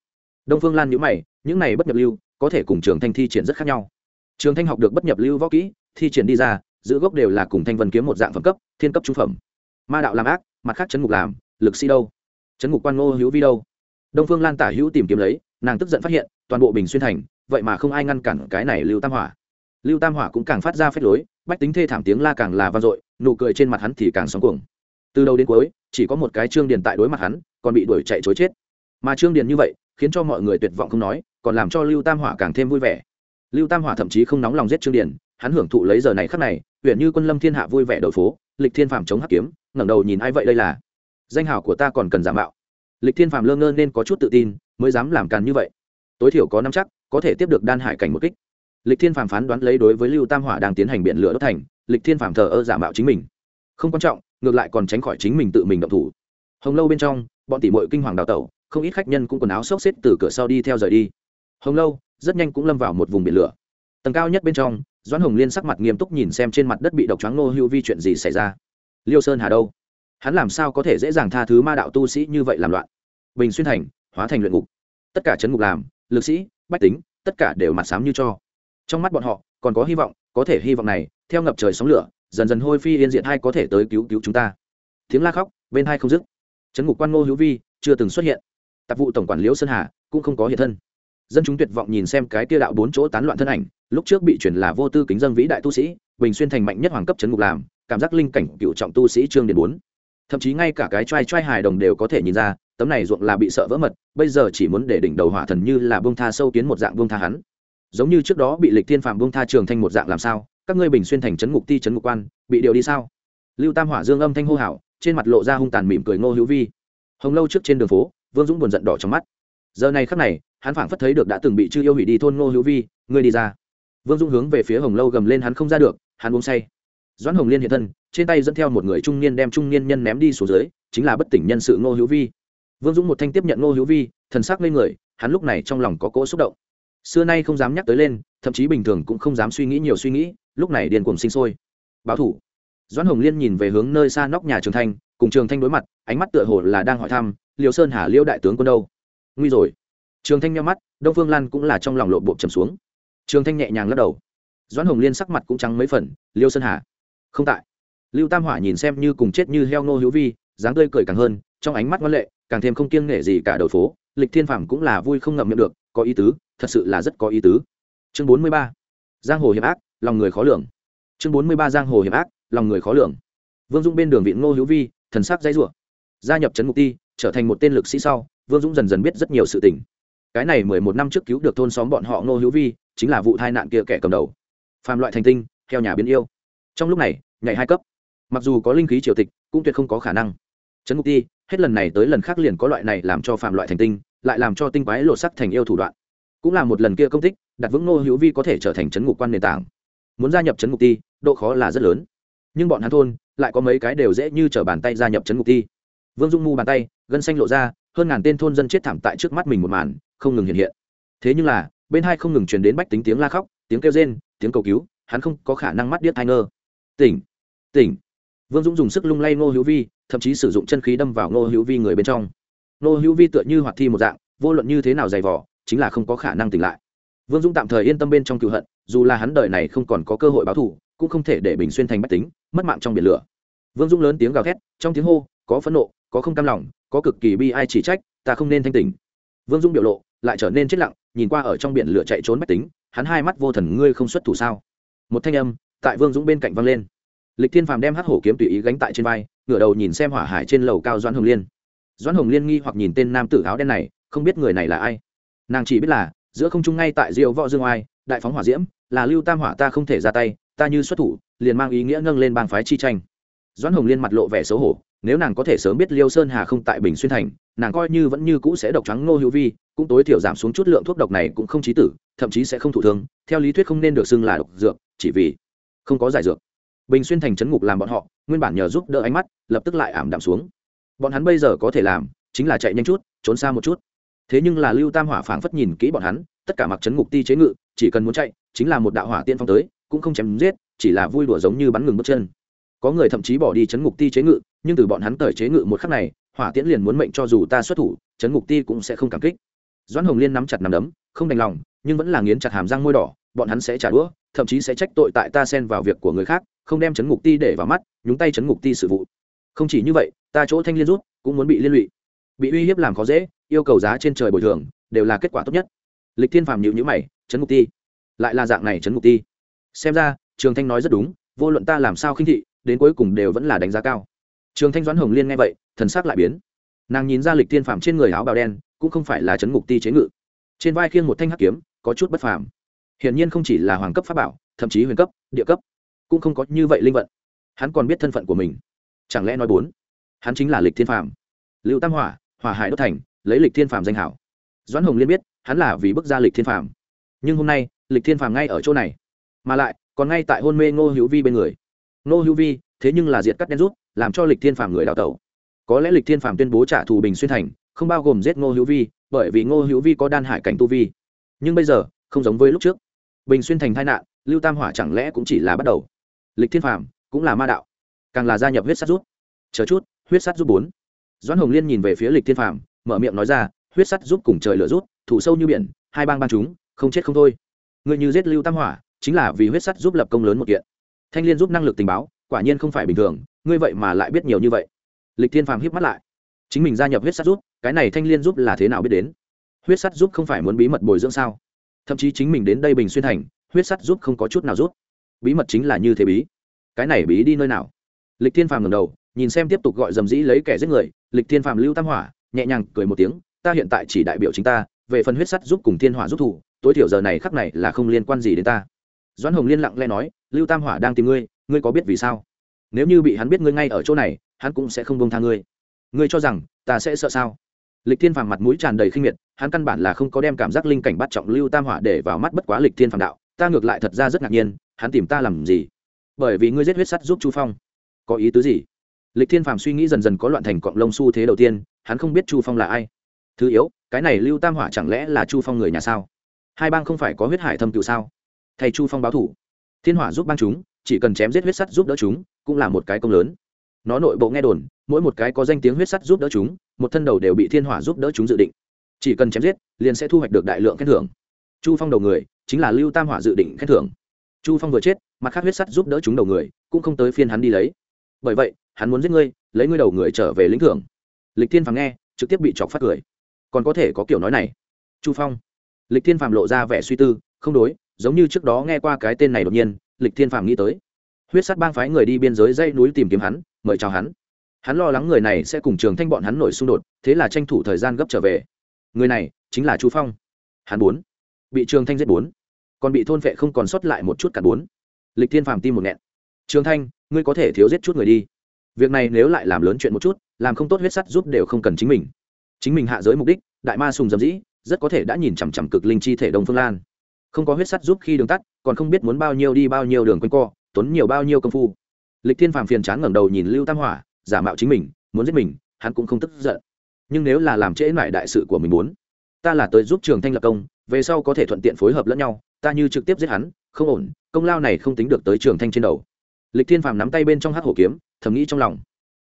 Đông phương lan nhữ mày, những này bất nhập lưu, có thể cùng trường thanh thi triển rất khác nhau. Trường thanh học được bất nhập lưu võ kỹ, thi triển đi ra giữ gốc đều là cùng thanh vân kiếm một dạng phẩm cấp, thiên cấp trung phẩm. Ma đạo làm ác, mặt khác chấn ngục làm, lực si đâu? Chấn ngục quan ngô hữu vi đâu? Đông phương lan tả hữu tìm kiếm lấy, nàng tức giận phát hiện, toàn bộ bình xuyên thành, vậy mà không ai ngăn cản cái này lưu tam hỏa lưu tam hỏa cũng càng phát ra phép lối, bách tính thê thảm tiếng la càng là vang dội, nụ cười trên mặt hắn thì càng sóng cuồng. Từ đầu đến cuối, chỉ có một cái trương điền tại đối mặt hắn, còn bị đuổi chạy chối chết. Mà trương điền như vậy, khiến cho mọi người tuyệt vọng không nói, còn làm cho lưu tam hỏa càng thêm vui vẻ. Lưu tam hỏa thậm chí không nóng lòng giết trương điền, hắn hưởng thụ lấy giờ này khắc này, huyện như quân lâm thiên hạ vui vẻ đầu phố, lịch thiên phàm chống hắc kiếm, ngẩng đầu nhìn ai vậy đây là? Danh hào của ta còn cần giả mạo. Lịch thiên phàm lơ ngơ nên có chút tự tin, mới dám làm càn như vậy. Tối thiểu có năm chắc, có thể tiếp được đan hải cảnh một kích lịch thiên phàm phán đoán lấy đối với lưu tam hỏa đang tiến hành biện lửa đốt thành, lịch thiên phàm thờ ơ giả mạo chính mình. Không quan trọng, ngược lại còn tránh khỏi chính mình tự mình động thủ. Hồng lâu bên trong, bọn tỷ mội kinh hoàng đào tẩu, không ít khách nhân cũng quần áo xốc xếp từ cửa sau đi theo rời đi. Hồng lâu, rất nhanh cũng lâm vào một vùng biển lửa. Tầng cao nhất bên trong, doãn hồng liên sắc mặt nghiêm túc nhìn xem trên mặt đất bị độc trắng nô hữu vi chuyện gì xảy ra. Liêu sơn hà đâu? Hắn làm sao có thể dễ dàng tha thứ ma đạo tu sĩ như vậy làm loạn? Bình xuyên thành, hóa thành luyện ngục. Tất cả chấn ngục làm, lực sĩ, bách tính, tất cả đều mặt sám như cho trong mắt bọn họ, còn có hy vọng, có thể hy vọng này, theo ngập trời sóng lửa, dần dần hôi phi yên diện hai có thể tới cứu cứu chúng ta. Tiếng la khóc, bên hai không dứt. Chấn ngục quan ngô hữu vi chưa từng xuất hiện. Tạp vụ tổng quản liễu sơn hà cũng không có hiện thân. Dân chúng tuyệt vọng nhìn xem cái tia đạo bốn chỗ tán loạn thân ảnh, lúc trước bị chuyển là vô tư kính dân vĩ đại tu sĩ, bình xuyên thành mạnh nhất hoàng cấp chấn ngục làm, cảm giác linh cảnh cựu trọng tu sĩ trương điền bốn. Thậm chí ngay cả cái trai trai hài đồng đều có thể nhìn ra, tấm này ruộng là bị sợ vỡ mật, bây giờ chỉ muốn để đỉnh đầu hỏa thần như là bông tha sâu kiến một dạng bông tha hắn giống như trước đó bị lịch thiên phạm bông tha trường thanh một dạng làm sao, các ngươi bình xuyên thành trấn ngục ti trấn ngục quan, bị điều đi sao? Lưu tam hỏa dương âm thanh hô hào, trên mặt lộ ra hung tàn mỉm cười ngô hữu vi. Hồng lâu trước trên đường phố, vương dũng buồn giận đỏ trong mắt. Giờ này khắc này, hắn phảng phất thấy được đã từng bị chư yêu hủy đi thôn ngô hữu vi, ngươi đi ra. Vương dũng hướng về phía hồng lâu gầm lên hắn không ra được, hắn uống say. Doãn hồng liên hiện thân, trên tay dẫn theo một người trung niên đem trung niên nhân ném đi xuống dưới, chính là bất tỉnh nhân sự ngô hữu vi. Vương dũng một thanh tiếp nhận ngô hữu vi, thần sắc lên người, hắn lúc này trong lòng có cỗ xúc động xưa nay không dám nhắc tới lên, thậm chí bình thường cũng không dám suy nghĩ nhiều suy nghĩ, lúc này điên cuồng sinh sôi. Báo thủ. Doãn hồng liên nhìn về hướng nơi xa nóc nhà trường thanh, cùng trường thanh đối mặt, ánh mắt tựa hồ là đang hỏi thăm liều sơn hà, liêu đại tướng quân đâu? Nguy rồi. Trường thanh nhau mắt, đông phương lan cũng là trong lòng lộ bộ trầm xuống. Trường thanh nhẹ nhàng lắc đầu. Doãn hồng liên sắc mặt cũng trắng mấy phần, liêu sơn hà? Không tại. Lưu tam hỏa nhìn xem như cùng chết như heo nô hữu vi, dáng tươi cười càng hơn, trong ánh mắt ngoan lệ, càng thêm không kiêng nể gì cả đầu phố, lịch thiên phàm cũng là vui không ngậm miệng được có ý tứ, thật sự là rất có ý tứ. Chương bốn mươi ba, giang hồ hiệp ác, lòng người khó lường. Chương bốn mươi ba, giang hồ hiệp ác, lòng người khó lường. Vương dũng bên đường viện ngô hữu vi, thần sắc dãy rủa. Gia nhập trấn mục ti, trở thành một tên lực sĩ sau, vương dũng dần dần biết rất nhiều sự tình. Cái này mười một năm trước cứu được thôn xóm bọn họ ngô hữu vi, chính là vụ tai nạn kia kẻ cầm đầu. Phàm loại thành tinh theo nhà biến yêu. Trong lúc này, nhảy hai cấp. Mặc dù có linh khí triều tịch, cũng tuyệt không có khả năng. Trấn mục ti, hết lần này tới lần khác liền có loại này làm cho phàm loại thành tinh lại làm cho tinh quái lộ sắc thành yêu thủ đoạn. Cũng là một lần kia công tích, đặt vững ngô hữu vi có thể trở thành chấn ngục quan nền tảng. Muốn gia nhập chấn ngục ti, độ khó là rất lớn. Nhưng bọn hắn thôn, lại có mấy cái đều dễ như t r ở bàn tay gia nhập chấn ngục ti. Vương dung mu bàn tay, gân xanh lộ ra, hơn ngàn tên thôn dân chết thảm tại trước mắt mình một màn, không ngừng hiện hiện. Thế nhưng là, bên hai không ngừng truyền đến bách tính tiếng la khóc, tiếng kêu rên, tiếng cầu cứu, hắn không có khả năng mắt điếc hai ngơ. Tỉnh tỉnh. Vương dũng dùng sức lung lay ngô hữu vi, thậm chí sử dụng chân khí đâm vào ngô hữu vi người bên trong nô hữu vi tựa như hoạt thi một dạng, vô luận như thế nào dày vỏ chính là không có khả năng tỉnh lại. Vương dũng tạm thời yên tâm bên trong cựu hận, dù là hắn đời này không còn có cơ hội báo thù, cũng không thể để bình xuyên thành bách tính mất mạng trong biển lửa. Vương dũng lớn tiếng gào thét, trong tiếng hô, có phẫn nộ, có không cam lòng, có cực kỳ bi ai chỉ trách, ta không nên thanh tỉnh. Vương dũng biểu lộ, lại trở nên chết lặng, nhìn qua ở trong biển lửa chạy trốn bách tính hắn hai mắt vô thần, ngươi không xuất thủ sao? Một thanh âm, tại vương dũng bên cạnh văng lên. Lịch thiên phàm đem hắc hổ kiếm tùy ý gánh tại trên vai, ngửa đầu nhìn xem hỏa hải trên lầu cao doãn hồng liên doãn hồng liên nghi hoặc nhìn tên nam tử áo đen này, không biết người này là ai. Nàng chỉ biết là, giữa không trung ngay tại diệu võ dương oai, đại phóng hỏa diễm, là lưu tam hỏa ta không thể ra tay, ta như xuất thủ, liền mang ý nghĩa nâng lên bang phái chi tranh. Doãn hồng liên mặt lộ vẻ xấu hổ, nếu nàng có thể sớm biết liêu sơn hà không tại bình xuyên thành, nàng coi như vẫn như cũ sẽ độc trắng ngô hữu vi, cũng tối thiểu giảm xuống chút lượng thuốc độc này cũng không chí tử, thậm chí sẽ không thụ thương, theo lý thuyết không nên được xưng là độc dược, chỉ vì không có giải dược. Bình xuyên thành trấn ngục làm bọn họ, nguyên bản nhờ giúp đỡ ánh mắt, lập tức lại ảm đạm xuống bọn hắn bây giờ có thể làm chính là chạy nhanh chút, trốn xa một chút. Thế nhưng là lưu tam hỏa phảng phất nhìn kỹ bọn hắn, tất cả mặc trấn ngục ti chế ngự, chỉ cần muốn chạy, chính là một đạo hỏa tiên phong tới, cũng không chém giết, chỉ là vui đùa giống như bắn ngừng bước chân. Có người thậm chí bỏ đi chấn ngục ti chế ngự, nhưng từ bọn hắn cởi chế ngự một khắc này, hỏa tiễn liền muốn mệnh cho dù ta xuất thủ, chấn ngục ti cũng sẽ không cảm kích. Doãn hồng liên nắm chặt nắm đấm, không đành lòng, nhưng vẫn là nghiến chặt hàm răng môi đỏ, bọn hắn sẽ trả đũa, thậm chí sẽ trách tội tại ta xen vào việc của người khác, không đem chấn ngục ti để vào mắt, nhúng tay chấn ngục ti sự vụ không chỉ như vậy, ta chỗ thanh liên rút cũng muốn bị liên lụy. Bị uy hiếp làm khó dễ, yêu cầu giá trên trời bồi thường, đều là kết quả tốt nhất. Lịch thiên phàm nhịu nhữ mày chấn ngục ti. Lại là dạng này chấn ngục ti. Xem ra, trường thanh nói rất đúng, vô luận ta làm sao khinh thị, đến cuối cùng đều vẫn là đánh giá cao. Trường thanh doãn hồng liên nghe vậy, thần sắc lại biến. Nàng nhìn ra lịch thiên phàm trên người áo bào đen, cũng không phải là chấn ngục ti chế ngự. Trên vai khiêng một thanh hắc kiếm, có chút bất phàm. Hiển nhiên không chỉ là hoàng cấp pháp bảo, thậm chí huyền cấp, địa cấp, cũng không có như vậy linh vận. Hắn còn biết thân phận của mình chẳng lẽ nói bốn? Hắn chính là lịch thiên phàm. Lưu tam hỏa hỏa hải đốt thành, lấy lịch thiên phàm danh hảo. Doãn hồng liên biết, hắn là vì bức ra lịch thiên phàm. Nhưng hôm nay, lịch thiên phàm ngay ở chỗ này. Mà lại, còn ngay tại hôn mê ngô hữu vi bên người. Ngô hữu vi, thế nhưng là diệt cắt đen rút, làm cho lịch thiên phàm người đào tẩu. Có lẽ lịch thiên phàm tuyên bố trả thù bình xuyên thành, không bao gồm giết ngô hữu vi, bởi vì ngô hữu vi có đan hải cảnh tu vi. Nhưng bây giờ, không giống với lúc trước. Bình xuyên thành tai nạn, lưu tam hỏa chẳng lẽ cũng chỉ là bắt đầu? Lịch thiên phàm cũng là ma đạo càng là gia nhập huyết sắt rút chờ chút, huyết sắt rút bốn. Doãn hồng liên nhìn về phía lịch thiên phàm, mở miệng nói ra, huyết sắt rút cùng trời lửa rút thủ sâu như biển, hai bang ban chúng, không chết không thôi. Người như giết lưu tam hỏa, chính là vì huyết sắt giúp lập công lớn một kiện. Thanh liên giúp năng lực tình báo, quả nhiên không phải bình thường, ngươi vậy mà lại biết nhiều như vậy. Lịch thiên phàm hiếp mắt lại. Chính mình gia nhập huyết sắt giúp, cái này thanh liên giúp là thế nào biết đến? Huyết sắt giúp không phải muốn bí mật bồi dưỡng sao? Thậm chí chính mình đến đây bình xuyên thành, huyết sắt giúp không có chút nào rút bí mật chính là như thế bí. Cái này bí đi nơi nào? Lịch thiên phàm ngầm đầu, nhìn xem tiếp tục gọi dầm dĩ lấy kẻ giết người, lịch thiên phàm lưu tam hỏa, nhẹ nhàng cười một tiếng, ta hiện tại chỉ đại biểu chính ta, về phần huyết sắt giúp cùng thiên hỏa giúp thủ, tối thiểu giờ này khắc này là không liên quan gì đến ta. Doãn hồng liên lặng lẽ nói, lưu tam hỏa đang tìm ngươi ngươi có biết vì sao? Nếu như bị hắn biết ngươi ngay ở chỗ này, hắn cũng sẽ không bông tha ngươi. Ngươi cho rằng, ta sẽ sợ sao? Lịch thiên phàm mặt mũi tràn đầy khinh miệt, hắn căn bản là không có đem cảm giác linh cảnh bắt trọng lưu tam hỏa để vào mắt bất quá lịch thiên phàm đạo, ta ngược lại thật ra rất ngạc nhiên, hắn tìm ta làm gì? Bởi vì ngươi giết huyết sắt giúp chu phong có ý tứ gì? Lịch thiên phàm suy nghĩ dần dần có loạn thành cọng lông xu thế đầu tiên, hắn không biết chu phong là ai. Thứ yếu, cái này lưu tam hỏa chẳng lẽ là chu phong người nhà sao? Hai bang không phải có huyết hải thâm cựu sao? Thầy chu phong báo thủ. Thiên hỏa giúp bang chúng, chỉ cần chém giết huyết sắt giúp đỡ chúng, cũng là một cái công lớn. Nó nội bộ nghe đồn, mỗi một cái có danh tiếng huyết sắt giúp đỡ chúng, một thân đầu đều bị thiên hỏa giúp đỡ chúng dự định. Chỉ cần chém giết, liền sẽ thu hoạch được đại lượng khen thưởng. Chu phong đầu người, chính là lưu tam hỏa dự định khen thưởng. Chu phong vừa chết, mặt khác huyết sắt giúp đỡ chúng đầu người, cũng không tới phiên hắn đi lấy bởi vậy, hắn muốn giết ngươi, lấy ngươi đầu người trở về lĩnh thưởng. Lịch thiên phàm nghe, trực tiếp bị chọc phát cười. Còn có thể có kiểu nói này. Chu phong. Lịch thiên phàm lộ ra vẻ suy tư, không đối, giống như trước đó nghe qua cái tên này đột nhiên, lịch thiên phàm nghĩ tới. Huyết sắt bang phái người đi biên giới dây núi tìm kiếm hắn, mời chào hắn. Hắn lo lắng người này sẽ cùng trường thanh bọn hắn nổi xung đột, thế là tranh thủ thời gian gấp trở về. Người này chính là chu phong. Hắn bốn. Bị trường thanh giết bốn. Còn bị thôn vệ không còn sót lại một chút cả bốn. Lịch thiên phàm tim một nghẹn trường thanh, ngươi có thể thiếu giết chút người đi. Việc này nếu lại làm lớn chuyện một chút, làm không tốt huyết sắt giúp đều không cần chính mình. Chính mình hạ giới mục đích, đại ma sùng dầm dĩ, rất có thể đã nhìn chằm chằm cực linh chi thể đông phương lan. Không có huyết sắt giúp khi đường tắt, còn không biết muốn bao nhiêu đi bao nhiêu đường quanh co, tốn nhiều bao nhiêu công phu. Lịch thiên phàm phiền chán ngẩng đầu nhìn lưu tam hỏa, giả mạo chính mình, muốn giết mình, hắn cũng không tức giận. Nhưng nếu là làm trễ mãi đại sự của mình muốn, ta là tới giúp trường thanh lập công, về sau có thể thuận tiện phối hợp lẫn nhau, ta như trực tiếp giết hắn, không ổn, công lao này không tính được tới trường thanh trên đầu lịch thiên phàm nắm tay bên trong hát hổ kiếm, thầm nghĩ trong lòng.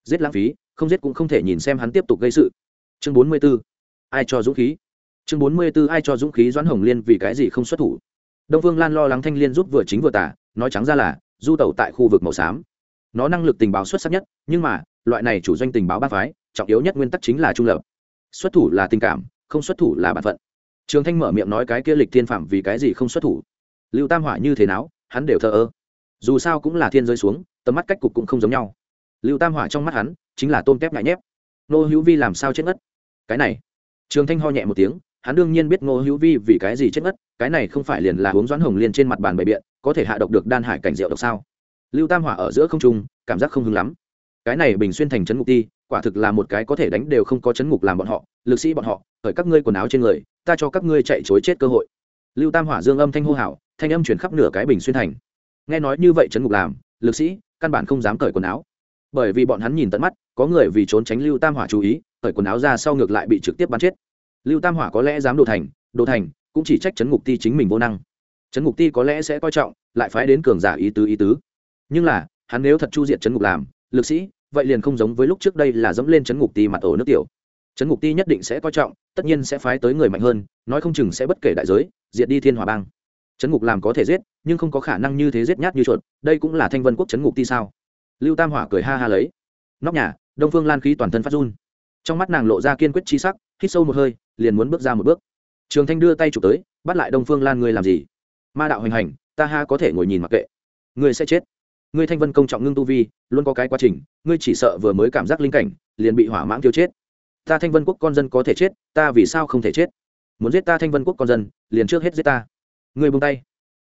Giết lãng phí, không giết cũng không thể nhìn xem hắn tiếp tục gây sự. Chương bốn mươi b ố ai cho dũng khí? Chương bốn mươi b ố ai cho dũng khí doãn hồng liên vì cái gì không xuất thủ? Đông phương lan lo lắng thanh liên giúp vừa chính vừa tả, nói trắng ra là, du tẩu tại khu vực màu xám. Nó năng lực tình báo xuất sắc nhất, nhưng mà, loại này chủ doanh tình báo ba phái, trọng yếu nhất nguyên tắc chính là trung lập. Xuất thủ là tình cảm, không xuất thủ là b ả n phận. Trường thanh mở miệng nói cái kia lịch thiên phạm vì cái gì không xuất thủ? Lưu tam hỏa như thế nào, hắn đều thờ ơ dù sao cũng là thiên giới xuống, tầm mắt cách cục cũng không giống nhau. Lưu tam hỏa trong mắt hắn chính là tôm tép ngại nhép. Nô hữu vi làm sao chết ngất? Cái này. Trường thanh ho nhẹ một tiếng, hắn đương nhiên biết ngô hữu vi vì cái gì chết ngất, cái này không phải liền là uống doãn hồng liên trên mặt bàn bày biện, có thể hạ độc được đan hải cảnh rượu độc sao? Lưu tam hỏa ở giữa không trung, cảm giác không hứng lắm. Cái này bình xuyên thành trấn ngục ti, quả thực là một cái có thể đánh đều không có chấn ngục làm bọn họ, lực sĩ bọn họ khởi các ngươi quần áo trên người, ta cho các ngươi chạy chối chết cơ hội. Lưu tam hỏa dương âm thanh hô hào, thanh âm chuyển khắp nửa cái bình xuyên thành nghe nói như vậy chấn ngục làm, lực sĩ, căn bản không dám cởi quần áo. Bởi vì bọn hắn nhìn tận mắt, có người vì trốn tránh lưu tam hỏa chú ý, cởi quần áo ra sau ngược lại bị trực tiếp bắn chết. Lưu tam hỏa có lẽ dám đồ thành đồ thành, cũng chỉ trách chấn ngục ti chính mình vô năng. Chấn ngục ti có lẽ sẽ coi trọng, lại phái đến cường giả ý tứ ý tứ. Nhưng là, hắn nếu thật chu diệt chấn ngục làm, lực sĩ, vậy liền không giống với lúc trước đây là dẫm lên chấn ngục ti mặt ổ nước tiểu. Chấn ngục ti nhất định sẽ coi trọng, tất nhiên sẽ phái tới người mạnh hơn, nói không chừng sẽ bất kể đại giới, diệt đi thiên hòa bang chấn ngục làm có thể giết, nhưng không có khả năng như thế giết nhát như chuột, đây cũng là thanh vân quốc chấn ngục ti sao? Lưu tam hỏa cười ha ha lấy. Nóc nhà, đông phương lan khí toàn thân phát run. Trong mắt nàng lộ ra kiên quyết chi sắc, hít sâu một hơi, liền muốn bước ra một bước. Trường thanh đưa tay chụp tới, bắt lại đông phương lan ngươi làm gì? Ma đạo hành hành, ta ha có thể ngồi nhìn mặc kệ. Ngươi sẽ chết. Ngươi thanh vân công trọng ngưng tu vi, luôn có cái quá trình ngươi chỉ sợ vừa mới cảm giác linh cảnh, liền bị hỏa mãng tiêu chết. Ta thanh vân quốc con dân có thể chết, ta vì sao không thể chết? Muốn giết ta thanh vân quốc con dân, liền trước hết giết ta ngươi buông tay.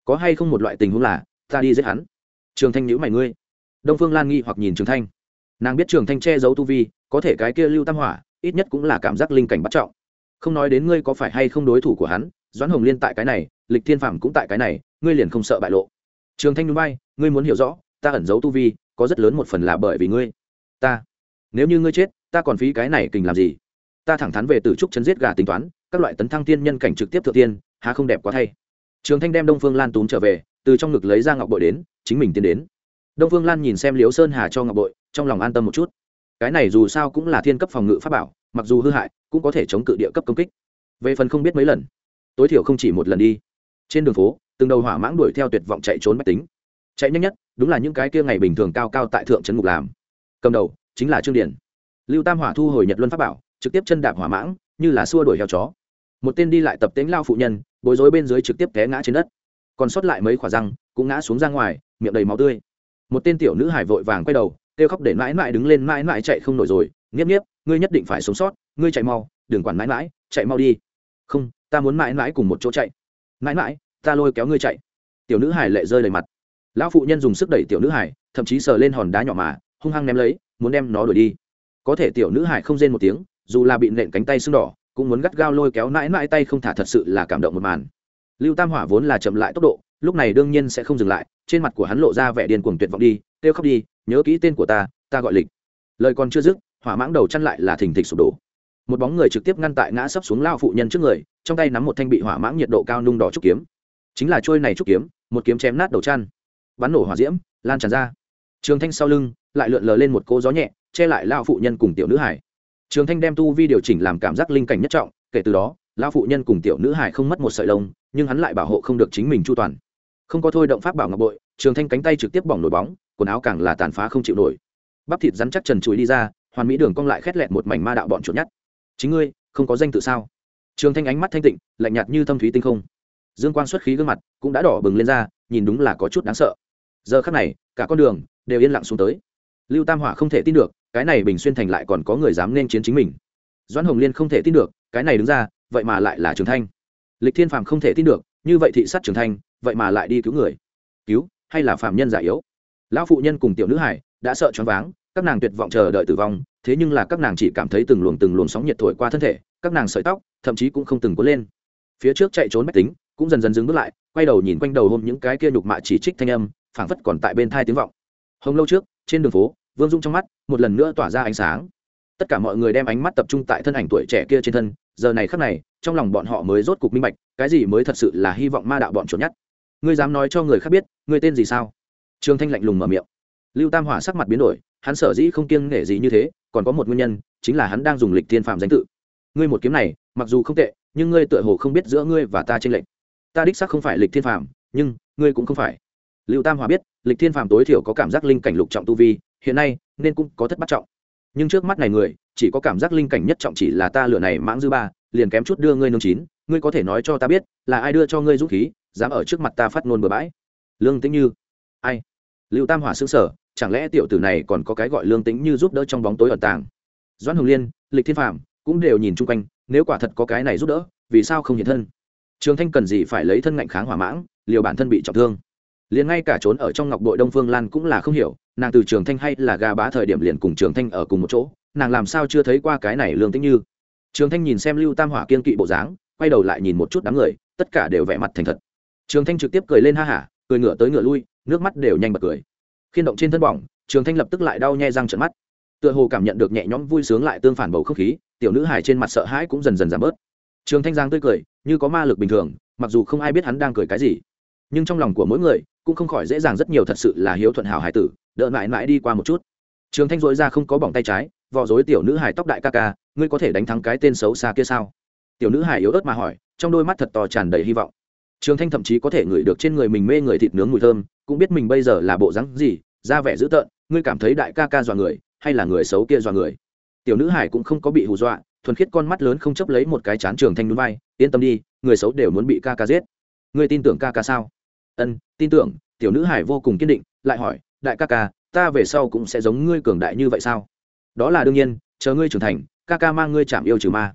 Có hay không một loại tình huống là, ta đi giết hắn? Trường thanh nhữ mày ngươi. Đông phương lan nghi hoặc nhìn trường thanh. Nàng biết trường thanh che giấu tu vi, có thể cái kia lưu tam hỏa, ít nhất cũng là cảm giác linh cảnh bắt trọng. Không nói đến ngươi có phải hay không đối thủ của hắn, doãn hồng liên tại cái này, lịch thiên phạm cũng tại cái này, ngươi liền không sợ bại lộ. Trường thanh núi bay ngươi muốn hiểu rõ, ta ẩn giấu tu vi, có rất lớn một phần là bởi vì ngươi. Ta, nếu như ngươi chết, ta còn phí cái này kình làm gì? Ta thẳng thắn về từ trúc chấn giết gà tính toán, các loại tấn thăng tiên nhân cảnh trực tiếp thượng tiên, há không đẹp quá thay trường thanh đem đông phương lan túm trở về, từ trong ngực lấy ra ngọc bội đến, chính mình tiến đến. Đông phương lan nhìn xem liếu sơn hà cho ngọc bội, trong lòng an tâm một chút. Cái này dù sao cũng là thiên cấp phòng ngự pháp bảo, mặc dù hư hại, cũng có thể chống cự địa cấp công kích. Về phần không biết mấy lần, tối thiểu không chỉ một lần đi. Trên đường phố, từng đầu hỏa mãng đuổi theo tuyệt vọng chạy trốn mách tính. Chạy nhanh nhất, đúng là những cái kia ngày bình thường cao cao tại thượng trấn ngục làm. Cầm đầu, chính là trương điển lưu tam hỏa thu hồi nhật luân pháp bảo, trực tiếp chân đạp hỏa mãng, như là xua đuổi heo chó. Một tên đi lại tập tính lao phụ nhân bối rối bên dưới trực tiếp té ngã trên đất. Còn sót lại mấy khỏa răng, cũng ngã xuống ra ngoài, miệng đầy máu tươi. Một tên tiểu nữ hải vội vàng quay đầu, kêu khóc để mãi mãi đứng lên mãi mãi chạy không nổi rồi. Nghiếp nghiếp, ngươi nhất định phải sống sót, ngươi chạy mau, đừng quản mãi mãi, chạy mau đi. Không, ta muốn mãi mãi cùng một chỗ chạy. Mãi mãi, ta lôi kéo ngươi chạy. Tiểu nữ hải lệ rơi đầy mặt. Lão phụ nhân dùng sức đẩy tiểu nữ hải thậm chí sờ lên hòn đá nhỏ mà, hung hăng ném lấy, muốn đem nó đuổi đi. Có thể tiểu nữ hải không rên một tiếng, dù là bị nện cánh tay sưng đỏ cũng muốn gắt gao lôi kéo mãi mãi tay không thả thật sự là cảm động một màn. Lưu tam hỏa vốn là chậm lại tốc độ, lúc này đương nhiên sẽ không dừng lại, trên mặt của hắn lộ ra vẻ điên cuồng tuyệt vọng đi kêu khóc đi, nhớ kỹ tên của ta ta gọi lịch. Lời còn chưa dứt, hỏa mãng đầu chăn lại là thình thịch sụp đổ. Một bóng người trực tiếp ngăn tại ngã sấp xuống lao phụ nhân trước người, trong tay nắm một thanh bị hỏa mãng nhiệt độ cao nung đỏ trúc kiếm. Chính là trôi này trúc kiếm, một kiếm chém nát đầu chăn. Bắn nổ hỏa diễm, lan tràn ra. Trường thanh sau lưng, lại lượn lờ lên một cỗ gió nhẹ, che lại lao phụ nhân cùng tiểu nữ hải trường thanh đem tu vi điều chỉnh làm cảm giác linh cảnh nhất trọng, kể từ đó, lão phụ nhân cùng tiểu nữ hải không mất một sợi lông, nhưng hắn lại bảo hộ không được chính mình chu toàn. Không có thôi động pháp bảo ngọc bội, trường thanh cánh tay trực tiếp bỏng nổi bóng, quần áo càng là tàn phá không chịu nổi. Bắp thịt rắn chắc trần chuối đi ra, hoàn mỹ đường cong lại khét lẹt một mảnh ma đạo bọn chuột nhắt chính ngươi, không có danh tự sao? Trường thanh ánh mắt thanh tịnh, lạnh nhạt như thâm thúy tinh không. Dương quang xuất khí gương mặt cũng đã đỏ bừng lên ra, nhìn đúng là có chút đáng sợ. Giờ khắc này, cả con đường đều yên lặng xuống tới. Lưu tam hỏa không thể tin được cái này bình xuyên thành lại còn có người dám nên chiến chính mình. Doãn hồng liên không thể tin được, cái này đứng ra, vậy mà lại là trường thanh. Lịch thiên phàm không thể tin được, như vậy thị sát trường thanh, vậy mà lại đi cứu người. Cứu, hay là phạm nhân giả yếu? Lão phụ nhân cùng tiểu nữ hải đã sợ choáng váng, các nàng tuyệt vọng chờ đợi tử vong, thế nhưng là các nàng chỉ cảm thấy từng luồng từng luồng sóng nhiệt thổi qua thân thể, các nàng sợi tóc, thậm chí cũng không từng cuốn lên. Phía trước chạy trốn mách tính, cũng dần dần dừng bước lại, quay đầu nhìn quanh đầu hôm những cái kia nhục mạ chỉ trích thanh âm, phảng phất còn tại bên thai tiếng vọng. Hồng lâu trước, trên đường phố vương dung trong mắt, một lần nữa tỏa ra ánh sáng. Tất cả mọi người đem ánh mắt tập trung tại thân ảnh tuổi trẻ kia trên thân, giờ này khắc này, trong lòng bọn họ mới rốt cục minh bạch, cái gì mới thật sự là hy vọng ma đạo bọn trốn nhất. Ngươi dám nói cho người khác biết, ngươi tên gì sao? Trương thanh lạnh lùng mở miệng. Lưu tam hỏa sắc mặt biến đổi, hắn sở dĩ không kiêng nể gì như thế, còn có một nguyên nhân, chính là hắn đang dùng lịch thiên phạm danh tự. Ngươi một kiếm này, mặc dù không tệ, nhưng ngươi tựa hồ không biết giữa ngươi và ta tranh lệch. Ta đích xác không phải lịch thiên phạm, nhưng ngươi cũng không phải. Lưu tam hòa biết, lịch thiên phạm tối thiểu có cảm giác linh cảnh lục trọng tu vi hiện nay nên cũng có thất bắt trọng. Nhưng trước mắt này người, chỉ có cảm giác linh cảnh nhất trọng chỉ là ta lửa này mãng dư ba, liền kém chút đưa ngươi nương chín, ngươi có thể nói cho ta biết, là ai đưa cho ngươi dũng khí, dám ở trước mặt ta phát ngôn bừa bãi. Lương tĩnh như. Ai? Lưu tam hỏa xương sở chẳng lẽ tiểu tử này còn có cái gọi lương tĩnh như giúp đỡ trong bóng tối ẩn tàng? Doãn hồng liên, lịch thiên phạm cũng đều nhìn chung quanh, nếu quả thật có cái này giúp đỡ, vì sao không hiện thân? Trường thanh cần gì phải lấy thân ngạnh kháng hỏa mãng, liều bản thân bị trọng thương? Liền ngay cả trốn ở trong ngọc đội đông phương lan cũng là không hiểu nàng từ trường thanh hay là gà bá thời điểm liền cùng trường thanh ở cùng một chỗ, nàng làm sao chưa thấy qua cái này lương tĩnh như. Trường thanh nhìn xem lưu tam hỏa kiên kỵ bộ dáng, quay đầu lại nhìn một chút đám người, tất cả đều vẻ mặt thành thật. Trường thanh trực tiếp cười lên ha hả, cười ngựa tới ngựa lui, nước mắt đều nhanh bật cười. Khiên động trên thân bỏng, trường thanh lập tức lại đau nhè răng trận mắt. Tựa hồ cảm nhận được nhẹ nhõm vui sướng lại tương phản bầu không khí, tiểu nữ hài trên mặt sợ hãi cũng dần dần giảm bớt. Trường thanh giang tươi cười, như có ma lực bình thường, mặc dù không ai biết hắn đang cười cái gì, nhưng trong lòng của mỗi người cũng không khỏi dễ dàng rất nhiều thật sự là hiếu thuận hào hải tử đỡ mãi mãi đi qua một chút. Trường thanh dội ra không có bỏng tay trái, vò dối tiểu nữ hải tóc đại ca ca, ngươi có thể đánh thắng cái tên xấu xa kia sao? Tiểu nữ hải yếu ớt mà hỏi, trong đôi mắt thật to tràn đầy hy vọng. Trường thanh thậm chí có thể ngửi được trên người mình mê người thịt nướng mùi thơm, cũng biết mình bây giờ là bộ rắn gì ra vẻ dữ tợn, ngươi cảm thấy đại ca ca dọa người, hay là người xấu kia dọa người? Tiểu nữ hải cũng không có bị hù dọa, thuần khiết con mắt lớn không chấp lấy một cái chán trường thanh núi vai, yên tâm đi, người xấu đều muốn bị ca ca giết. Ngươi tin tưởng ca ca sao? Ân, tin tưởng. Tiểu nữ hải vô cùng kiên định, lại hỏi đại ca ca, ta về sau cũng sẽ giống ngươi cường đại như vậy sao? Đó là đương nhiên, chờ ngươi trưởng thành, ca ca mang ngươi chạm yêu trừ ma.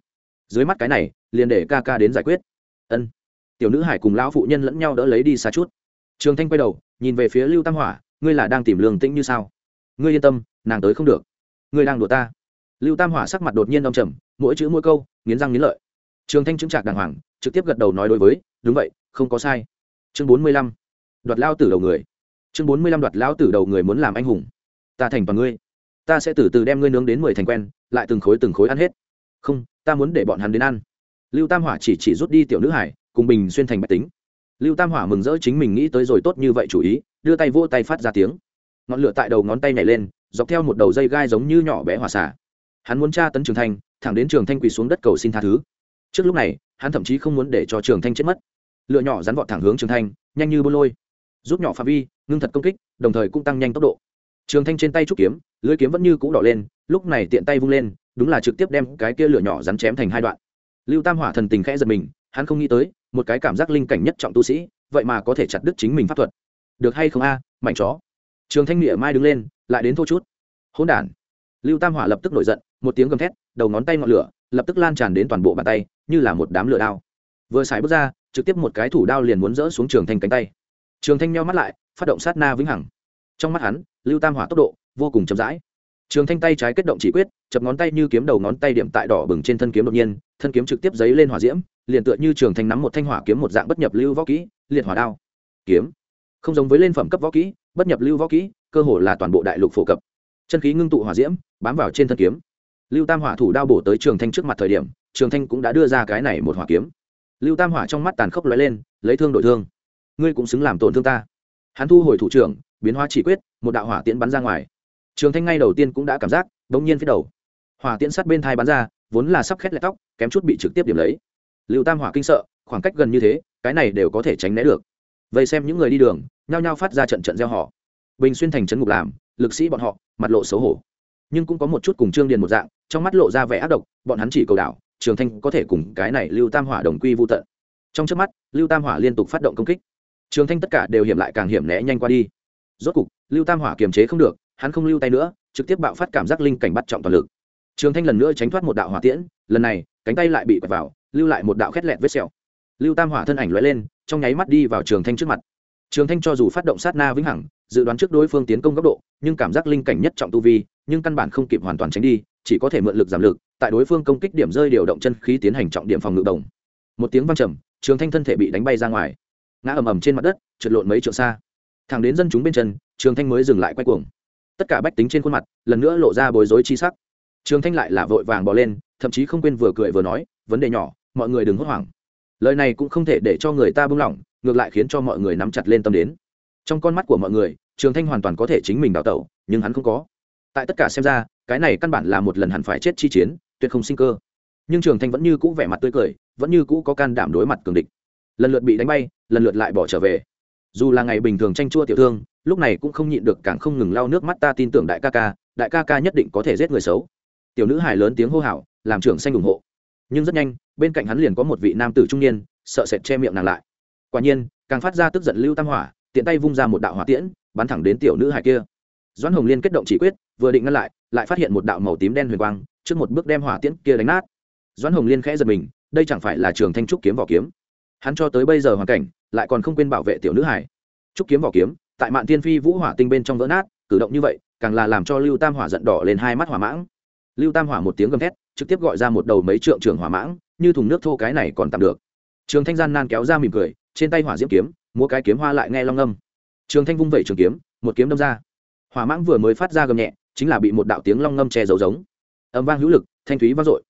Dưới mắt cái này, liền để ca ca đến giải quyết. Ân. Tiểu nữ hải cùng lão phụ nhân lẫn nhau đỡ lấy đi xa chút. Trường thanh quay đầu, nhìn về phía lưu tam hỏa, ngươi là đang tìm lương tĩnh như sao? Ngươi yên tâm, nàng tới không được. Ngươi đang đùa ta. Lưu tam hỏa sắc mặt đột nhiên đong trầm, mỗi chữ mỗi câu, nghiến răng nghiến lợi. Trường thanh chứng trạc đàng hoàng, trực tiếp gật đầu nói đối với, đúng vậy, không có sai. Chương bốn mươi lăm. Đoạt lao tử đầu người chương bốn mươi lăm đoạt lão tử đầu người muốn làm anh hùng. Ta thành toàn ngươi. Ta sẽ từ từ đem ngươi nướng đến mười thành quen, lại từng khối từng khối ăn hết. Không, ta muốn để bọn hắn đến ăn. Lưu tam hỏa chỉ chỉ rút đi tiểu nữ hải, cùng bình xuyên thành bạch tính. Lưu tam hỏa mừng rỡ chính mình nghĩ tới rồi tốt như vậy chủ ý, đưa tay vô tay phát ra tiếng. Ngọn lửa tại đầu ngón tay nhảy lên, dọc theo một đầu dây gai giống như nhỏ bé hỏa xả hắn muốn tra tấn trường thanh, thẳng đến trường thanh quỳ xuống đất cầu xin tha thứ. Trước lúc này, hắn thậm chí không muốn để cho trường thanh chết mất. Lựa nhỏ rắn vọt thẳng hướng trường thanh, nhanh như bô lôi rút nhỏ phạm vi, ngưng thật công kích, đồng thời cũng tăng nhanh tốc độ. Trường thanh trên tay trúc kiếm, lưới kiếm vẫn như cũ đỏ lên, lúc này tiện tay vung lên, đúng là trực tiếp đem cái kia lửa nhỏ rắn chém thành hai đoạn. Lưu tam hỏa thần tình khẽ giật mình, hắn không nghĩ tới, một cái cảm giác linh cảnh nhất trọng tu sĩ, vậy mà có thể chặt đứt chính mình pháp thuật. Được hay không a, mảnh chó. Trường thanh nghĩa mai đứng lên, lại đến thô chút. Hỗn đản. Lưu tam hỏa lập tức nổi giận, một tiếng gầm thét, đầu ngón tay ngọn lửa, lập tức lan tràn đến toàn bộ bàn tay, như là một đám lửa đao. Vừa xài bước ra, trực tiếp một cái thủ đao liền muốn rỡ xuống trường thanh cánh tay trường thanh nheo mắt lại, phát động sát na vĩnh hằng. Trong mắt hắn, lưu tam hỏa tốc độ vô cùng chậm rãi. Trường thanh tay trái kết động chỉ quyết, chập ngón tay như kiếm đầu ngón tay điểm tại đỏ bừng trên thân kiếm đột nhiên, thân kiếm trực tiếp giấy lên hỏa diễm, liền tựa như trường thanh nắm một thanh hỏa kiếm một dạng bất nhập lưu võ kỹ, liệt hỏa đao. Kiếm. Không giống với lên phẩm cấp võ kỹ, bất nhập lưu võ kỹ, cơ hồ là toàn bộ đại lục phổ cập. Chân khí ngưng tụ hỏa diễm, bám vào trên thân kiếm. Lưu tam hỏa thủ đao bổ tới trường thanh trước mặt thời điểm, trường thanh cũng đã đưa ra cái này một hỏa kiếm. Lưu tam hỏa trong mắt tàn khốc lóe lên, lấy thương đổi thương ngươi cũng xứng làm tổn thương ta. Hắn thu hồi thủ trưởng, biến hóa chỉ quyết, một đạo hỏa tiễn bắn ra ngoài. Trường thanh ngay đầu tiên cũng đã cảm giác đ ỗ n g nhiên phía đầu. Hỏa tiễn sát bên thai bắn ra, vốn là sắp khét lại tóc, kém chút bị trực tiếp điểm lấy. Lưu tam hỏa kinh sợ, khoảng cách gần như thế, cái này đều có thể tránh né được. Vậy xem những người đi đường, nhao nhao phát ra trận trận gieo họ bình xuyên thành trấn ngục làm, lực sĩ bọn họ, mặt lộ xấu hổ. Nhưng cũng có một chút cùng trương điền một dạng, trong mắt lộ ra vẻ ác độc, bọn hắn chỉ cầu đảo trường thanh có thể cùng cái này lưu tam hỏa đồng quy vô tận. Trong trước mắt, lưu tam hỏa liên tục phát động công kích trường thanh tất cả đều hiểm lại càng hiểm né nhanh qua đi. Rốt cục, lưu tam hỏa kiềm chế không được, hắn không lưu tay nữa, trực tiếp bạo phát cảm giác linh cảnh bắt trọng toàn lực. Trường thanh lần nữa tránh thoát một đạo hỏa tiễn, lần này, cánh tay lại bị quẹt vào, lưu lại một đạo khét lẹt vết sẹo. Lưu tam hỏa thân ảnh lóe lên, trong nháy mắt đi vào trường thanh trước mặt. Trường thanh cho dù phát động sát na vĩnh hằng, dự đoán trước đối phương tiến công góc độ, nhưng cảm giác linh cảnh nhất trọng tu vi, nhưng căn bản không kịp hoàn toàn tránh đi, chỉ có thể mượn lực giảm lực, tại đối phương công kích điểm rơi điều động chân khí tiến hành trọng điểm phòng ngự đồng. Một tiếng vang trầm, trường thanh thân thể bị đánh bay ra ngoài ngã ầm ầm trên mặt đất, trượt lộn mấy trượng xa. Thẳng đến dân chúng bên chân, trường thanh mới dừng lại quay cuồng. Tất cả bách tính trên khuôn mặt, lần nữa lộ ra bối rối chi sắc. Trường thanh lại là vội vàng bỏ lên, thậm chí không quên vừa cười vừa nói, vấn đề nhỏ, mọi người đừng hốt hoảng. Lời này cũng không thể để cho người ta buông lỏng, ngược lại khiến cho mọi người nắm chặt lên tâm đến. Trong con mắt của mọi người, trường thanh hoàn toàn có thể chính mình đào tẩu, nhưng hắn không có. Tại tất cả xem ra, cái này căn bản là một lần hẳn phải chết chi chiến, tuyệt không sinh cơ. Nhưng trường thanh vẫn như cũ vẻ mặt tươi cười, vẫn như cũ có can đảm đối mặt cường địch lần lượt bị đánh bay, lần lượt lại bỏ trở về. Dù là ngày bình thường tranh chua tiểu thương, lúc này cũng không nhịn được càng không ngừng lau nước mắt ta tin tưởng đại ca ca, đại ca ca nhất định có thể giết người xấu. Tiểu nữ hài lớn tiếng hô hào, làm trưởng xanh ủng hộ. Nhưng rất nhanh, bên cạnh hắn liền có một vị nam tử trung niên, sợ sệt che miệng nàng lại. Quả nhiên, càng phát ra tức giận lưu tam hỏa, tiện tay vung ra một đạo hỏa tiễn, bắn thẳng đến tiểu nữ hài kia. Doãn hồng liên kết động chỉ quyết, vừa định ngăn lại lại phát hiện một đạo màu tím đen huyền quang, trước một bước đem hỏa tiễn kia đánh nát. Doãn hồng liên khẽ giật mình, đây chẳng phải là trường thanh trúc kiếm vỏ kiếm hắn cho tới bây giờ hoàn cảnh, lại còn không quên bảo vệ tiểu nữ hải trúc kiếm vỏ kiếm, tại mạn tiên phi vũ hỏa tinh bên trong vỡ nát, cử động như vậy, càng là làm cho lưu tam hỏa giận đỏ lên hai mắt hỏa mãng. Lưu tam hỏa một tiếng gầm thét, trực tiếp gọi ra một đầu mấy trượng trường hỏa mãng, như thùng nước thô cái này còn tạm được. Trường thanh gian nan kéo ra mỉm cười, trên tay hỏa diễm kiếm, múa cái kiếm hoa lại nghe long âm. Trường thanh vung vẩy trường kiếm, một kiếm đâm ra. Hỏa mãng vừa mới phát ra gầm nhẹ, chính là bị một đạo tiếng long ngâm che giấu giống. Âm vang hữu lực, thanh thúy vang dội.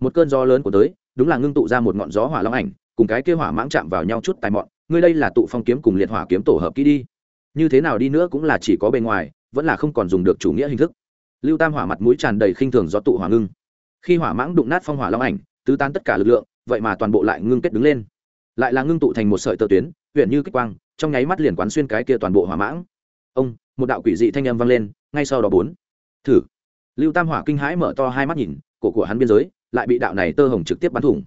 Một cơn gió lớn của tới, đúng là ngưng tụ ra một ngọn gió hỏa long ảnh cùng cái kia hỏa mãng chạm vào nhau chút tài mọn, ngươi đây là tụ phong kiếm cùng liệt hỏa kiếm tổ hợp kỹ đi. Như thế nào đi nữa cũng là chỉ có bề ngoài, vẫn là không còn dùng được chủ nghĩa hình thức. Lưu tam hỏa mặt mũi tràn đầy khinh thường do tụ hỏa ngưng. Khi hỏa mãng đụng nát phong hỏa long ảnh, tứ tan tất cả lực lượng, vậy mà toàn bộ lại ngưng kết đứng lên. Lại là ngưng tụ thành một sợi tơ tuyến huyện như kích quang, trong nháy mắt liền quán xuyên cái kia toàn bộ hỏa mãng. Ông, một đạo quỷ dị thanh âm vang lên, ngay sau đó bốn. Thử. Lưu tam hỏa kinh hãi mở to hai mắt nhìn, cổ của hắn biên giới, lại bị đạo này tơ hồng trực tiếp bắn thủng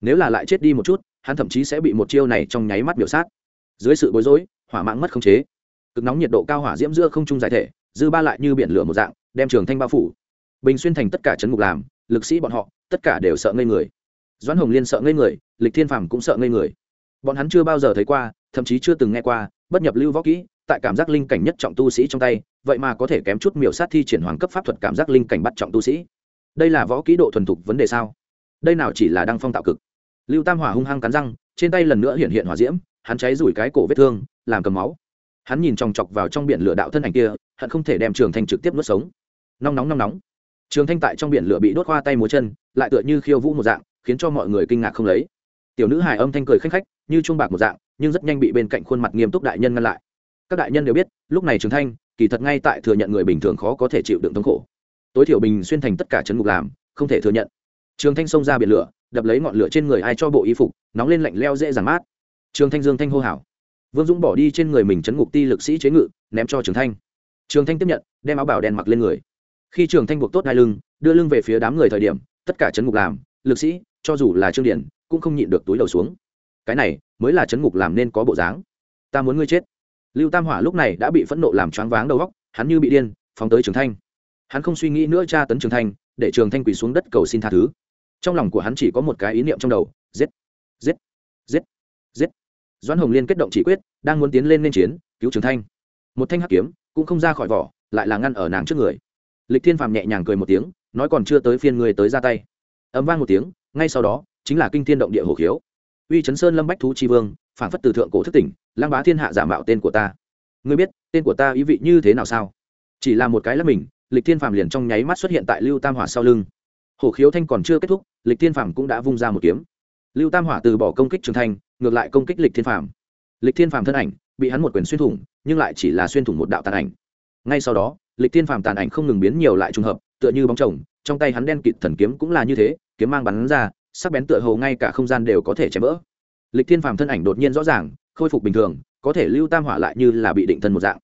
nếu là lại chết đi một chút, hắn thậm chí sẽ bị một chiêu này trong nháy mắt biểu sát. Dưới sự bối rối, hỏa mãng mất khống chế. Cực nóng nhiệt độ cao hỏa diễm giữa không trung giải thể, dư ba lại như biển lửa một dạng, đem trường thanh bao phủ. Bình xuyên thành tất cả chấn ngục làm, lực sĩ bọn họ, tất cả đều sợ ngây người. Doãn hồng liên sợ ngây người, lịch thiên phàm cũng sợ ngây người. Bọn hắn chưa bao giờ thấy qua, thậm chí chưa từng nghe qua, bất nhập lưu võ kỹ, tại cảm giác linh cảnh nhất trọng tu sĩ trong tay, vậy mà có thể kém chút miểu sát thi triển hoàng cấp pháp thuật cảm giác linh cảnh bắt trọng tu sĩ. Đây là võ kỹ độ thuần thục vấn đề sao? Đây nào chỉ là đăng phong tạo cực. Lưu tam hỏa hung hăng cắn răng, trên tay lần nữa hiện hiện hỏa diễm, hắn cháy rủi cái cổ vết thương, làm cầm máu. Hắn nhìn chòng chọc vào trong biển lửa đạo thân ảnh kia, hận không thể đem trường thanh trực tiếp nuốt sống. Nóng nóng nóng nóng. Trường thanh tại trong biển lửa bị đốt qua tay múa chân, lại tựa như khiêu vũ một dạng, khiến cho mọi người kinh ngạc không lấy. Tiểu nữ hài âm thanh cười khanh khách, như chuông bạc một dạng, nhưng rất nhanh bị bên cạnh khuôn mặt nghiêm túc đại nhân ngăn lại. Các đại nhân đều biết, lúc này trường thanh, kỳ thật ngay tại thừa nhận người bình thường khó có thể chịu đựng thống khổ. Tối thiểu bình xuyên thành tất cả chấn ngục làm, không thể thừa nhận trường thanh xông ra biển lửa, đập lấy ngọn lửa trên người ai cho bộ y phục, nóng lên lạnh leo dễ dàng mát. Trường thanh dương thanh hô hào. Vương dũng bỏ đi trên người mình chấn ngục ti lực sĩ chế ngự, ném cho trường thanh. Trường thanh tiếp nhận, đem áo bảo đen mặc lên người. Khi trường thanh buộc tốt hai lưng, đưa lưng về phía đám người thời điểm, tất cả chấn ngục làm, lực sĩ, cho dù là trương điển cũng không nhịn được túi đầu xuống. Cái này, mới là chấn ngục làm nên có bộ dáng. Ta muốn ngươi chết. Lưu tam hỏa lúc này đã bị phẫn nộ làm choáng váng đầu góc hắn như bị điên, phóng tới trường thanh. Hắn không suy nghĩ nữa tra tấn trường thanh, để trường thanh quỳ xuống đất cầu xin tha thứ trong lòng của hắn chỉ có một cái ý niệm trong đầu, giết giết giết giết. Doãn hồng liên kết động chỉ quyết, đang muốn tiến lên nên chiến, cứu trường thanh. Một thanh hắc kiếm, cũng không ra khỏi vỏ, lại là ngăn ở nàng trước người. Lịch thiên phàm nhẹ nhàng cười một tiếng, nói còn chưa tới phiên người tới ra tay. Ấm vang một tiếng, ngay sau đó, chính là kinh thiên động địa hồ khiếu. Uy chấn sơn lâm bách thú tri vương, phản phất từ thượng cổ thất tỉnh lang bá thiên hạ giả mạo tên của ta. Ngươi biết, tên của ta ý vị như thế nào sao? Chỉ là một cái là mình, lịch thiên phàm liền trong nháy mắt xuất hiện tại lưu tam hỏa sau lưng hổ khiếu thanh còn chưa kết thúc, lịch thiên phàm cũng đã vung ra một kiếm. Lưu tam hỏa từ bỏ công kích trường thanh, ngược lại công kích lịch thiên phàm. Lịch thiên phàm thân ảnh bị hắn một quyền xuyên thủng, nhưng lại chỉ là xuyên thủng một đạo tàn ảnh. Ngay sau đó, lịch thiên phàm tàn ảnh không ngừng biến nhiều lại trùng hợp, tựa như bóng chồng, trong tay hắn đen kịt thần kiếm cũng là như thế, kiếm mang bắn ra, sắc bén tựa hồ ngay cả không gian đều có thể chém vỡ. Lịch thiên phàm thân ảnh đột nhiên rõ ràng, khôi phục bình thường, có thể lưu tam hỏa lại như là bị định thân một dạng.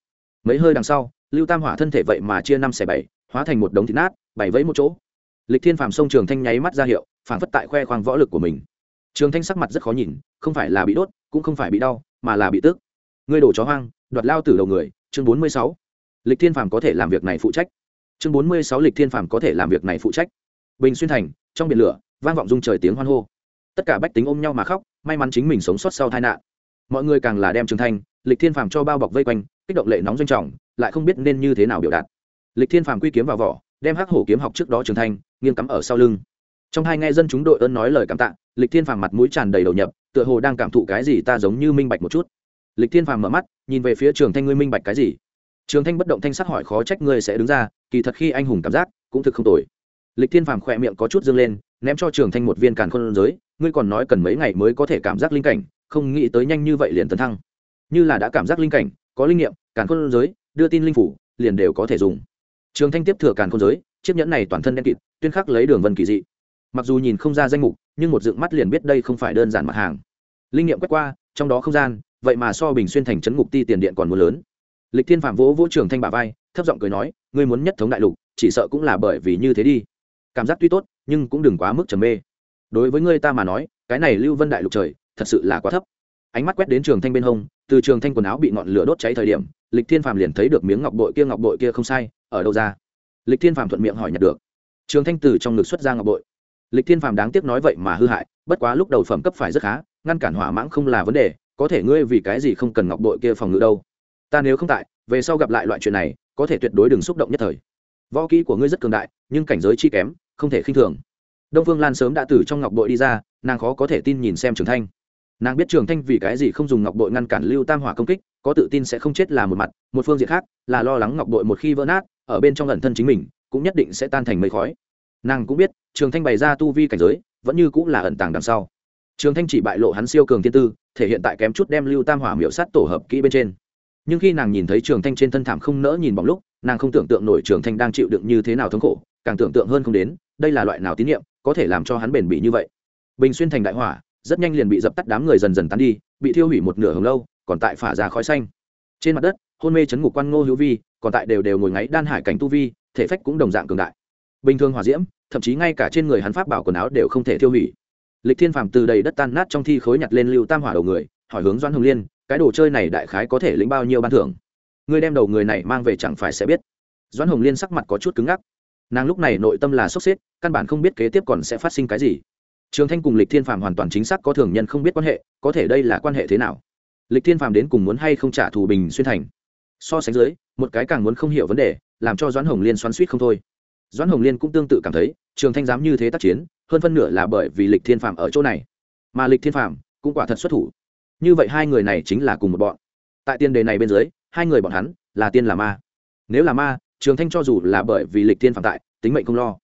Mấy hơi đằng sau, lưu tam hỏa thân thể vậy mà chia năm xẻ bảy, hóa thành một đống thịt nát, bảy vẫy một chỗ lịch thiên phàm sông trường thanh nháy mắt ra hiệu phản phất tại khoe khoang võ lực của mình. Trường thanh sắc mặt rất khó nhìn, không phải là bị đốt, cũng không phải bị đau, mà là bị tức. Ngươi đổ chó hoang, đoạt lao từ đầu người, chương bốn mươi sáu. Lịch thiên phàm có thể làm việc này phụ trách. Chương bốn mươi sáu lịch thiên phàm có thể làm việc này phụ trách. Bình xuyên thành, trong biển lửa, vang vọng dung trời tiếng hoan hô. Tất cả bách tính ôm nhau mà khóc, may mắn chính mình sống sót sau tai nạn. Mọi người càng là đem trường thanh, lịch thiên phàm cho bao bọc vây quanh, kích động lệ nóng doanh trọng, lại không biết nên như thế nào biểu đạt. Lịch thiên phàm quy kiếm vào vỏ đem hắc hổ kiếm học trước đó trưởng thành, nghiêng cắm ở sau lưng. Trong hai nghe dân chúng đội ơn nói lời cảm tạ, lịch thiên phàm mặt mũi tràn đầy đầu nhập, tựa hồ đang cảm thụ cái gì ta giống như minh bạch một chút. Lịch thiên phàm mở mắt, nhìn về phía trường thanh, ngươi minh bạch cái gì? Trường thanh bất động thanh sắc hỏi, khó trách ngươi sẽ đứng ra, kỳ thật khi anh hùng cảm giác, cũng thực không tồi. Lịch thiên phàm khỏe miệng có chút dâng lên, ném cho trường thanh một viên càn khôn giới, ngươi còn nói cần mấy ngày mới có thể cảm giác linh cảnh, không nghĩ tới nhanh như vậy liền tấn thăng. Như là đã cảm giác linh cảnh, có linh nghiệm, càn khôn giới, đưa tin linh phủ, liền đều có thể dùng trường thanh tiếp thừa càn khôn giới, chiếc nhẫn này toàn thân đen kịt, tuyên khắc lấy đường vân kỳ dị. Mặc dù nhìn không ra danh mục, nhưng một dựng mắt liền biết đây không phải đơn giản mặt hàng. Linh nghiệm quét qua, trong đó không gian, vậy mà so bình xuyên thành trấn ngục ti tiền điện còn muốn lớn. Lịch thiên phạm vỗ vỗ trường thanh bà vai, thấp giọng cười nói, ngươi muốn nhất thống đại lục, chỉ sợ cũng là bởi vì như thế đi. Cảm giác tuy tốt, nhưng cũng đừng quá mức trầm mê. Đối với ngươi ta mà nói, cái này lưu vân đại lục trời, thật sự là quá thấp. Ánh mắt quét đến trường thanh bên hông từ trường thanh quần áo bị ngọn lửa đốt cháy thời điểm, lịch thiên phàm liền thấy được miếng ngọc bội kia, ngọc bội kia không sai, ở đâu ra? Lịch thiên phàm thuận miệng hỏi nhặt được. Trường thanh từ trong ngực xuất ra ngọc bội. Lịch thiên phàm đáng tiếc nói vậy mà hư hại, bất quá lúc đầu phẩm cấp phải rất khá, ngăn cản hỏa mãng không là vấn đề, có thể ngươi vì cái gì không cần ngọc bội kia phòng ngự đâu? Ta nếu không tại, về sau gặp lại loại chuyện này, có thể tuyệt đối đừng xúc động nhất thời. Võ kỹ của ngươi rất cường đại, nhưng cảnh giới chi kém, không thể khinh thường. Đông phương lan sớm đã từ trong ngọc bội đi ra, nàng khó có thể tin nhìn xem trường thanh nàng biết trường thanh vì cái gì không dùng ngọc bội ngăn cản lưu tam hỏa công kích, có tự tin sẽ không chết là một mặt, một phương diện khác, là lo lắng ngọc bội một khi vỡ nát, ở bên trong ẩn thân chính mình, cũng nhất định sẽ tan thành mây khói. Nàng cũng biết, trường thanh bày ra tu vi cảnh giới, vẫn như cũng là ẩn tàng đằng sau. Trường thanh chỉ bại lộ hắn siêu cường thiên tư, thể hiện tại kém chút đem lưu tam hỏa miễu sát tổ hợp kỹ bên trên. Nhưng khi nàng nhìn thấy trường thanh trên thân thảm không nỡ nhìn bóng lúc, nàng không tưởng tượng nổi trường thanh đang chịu đựng như thế nào thống khổ, càng tưởng tượng hơn không đến, đây là loại nào tín nhiệm có thể làm cho hắn bền bỉ như vậy. Bình xuyên thành đại hỏa rất nhanh liền bị dập tắt đám người dần dần tán đi, bị thiêu hủy một nửa hồng lâu, còn tại phả ra khói xanh. Trên mặt đất, hôn mê chấn ngục quan ngô hữu vi, còn tại đều đều ngồi ngáy đan hải cảnh tu vi, thể phách cũng đồng dạng cường đại. Bình thường hỏa diễm, thậm chí ngay cả trên người hắn pháp bảo quần áo đều không thể thiêu hủy. Lịch thiên phàm từ đầy đất tan nát trong thi khối nhặt lên lưu tam hỏa đầu người, hỏi hướng doan hồng liên, cái đồ chơi này đại khái có thể lĩnh bao nhiêu ban thưởng? Ngươi đem đầu người này mang về chẳng phải sẽ biết. Doan hồng liên sắc mặt có chút cứng ngắc. Nàng lúc này nội tâm là sốc xếp, căn bản không biết kế tiếp còn sẽ phát sinh cái gì trường thanh cùng lịch thiên phàm hoàn toàn chính xác có thường nhân không biết quan hệ, có thể đây là quan hệ thế nào? Lịch thiên phàm đến cùng muốn hay không trả thù bình xuyên thành? So sánh dưới, một cái càng muốn không hiểu vấn đề, làm cho doãn hồng liên xoắn suýt không thôi. Doãn hồng liên cũng tương tự cảm thấy, trường thanh dám như thế tác chiến, hơn phân nửa là bởi vì lịch thiên phàm ở chỗ này. Mà lịch thiên phàm cũng quả thật xuất thủ. Như vậy hai người này chính là cùng một bọn. Tại tiên đề này bên dưới, hai người bọn hắn là tiên là ma. Nếu là ma, trường thanh cho dù là bởi vì lịch thiên phạm tại, tính mệnh không lo.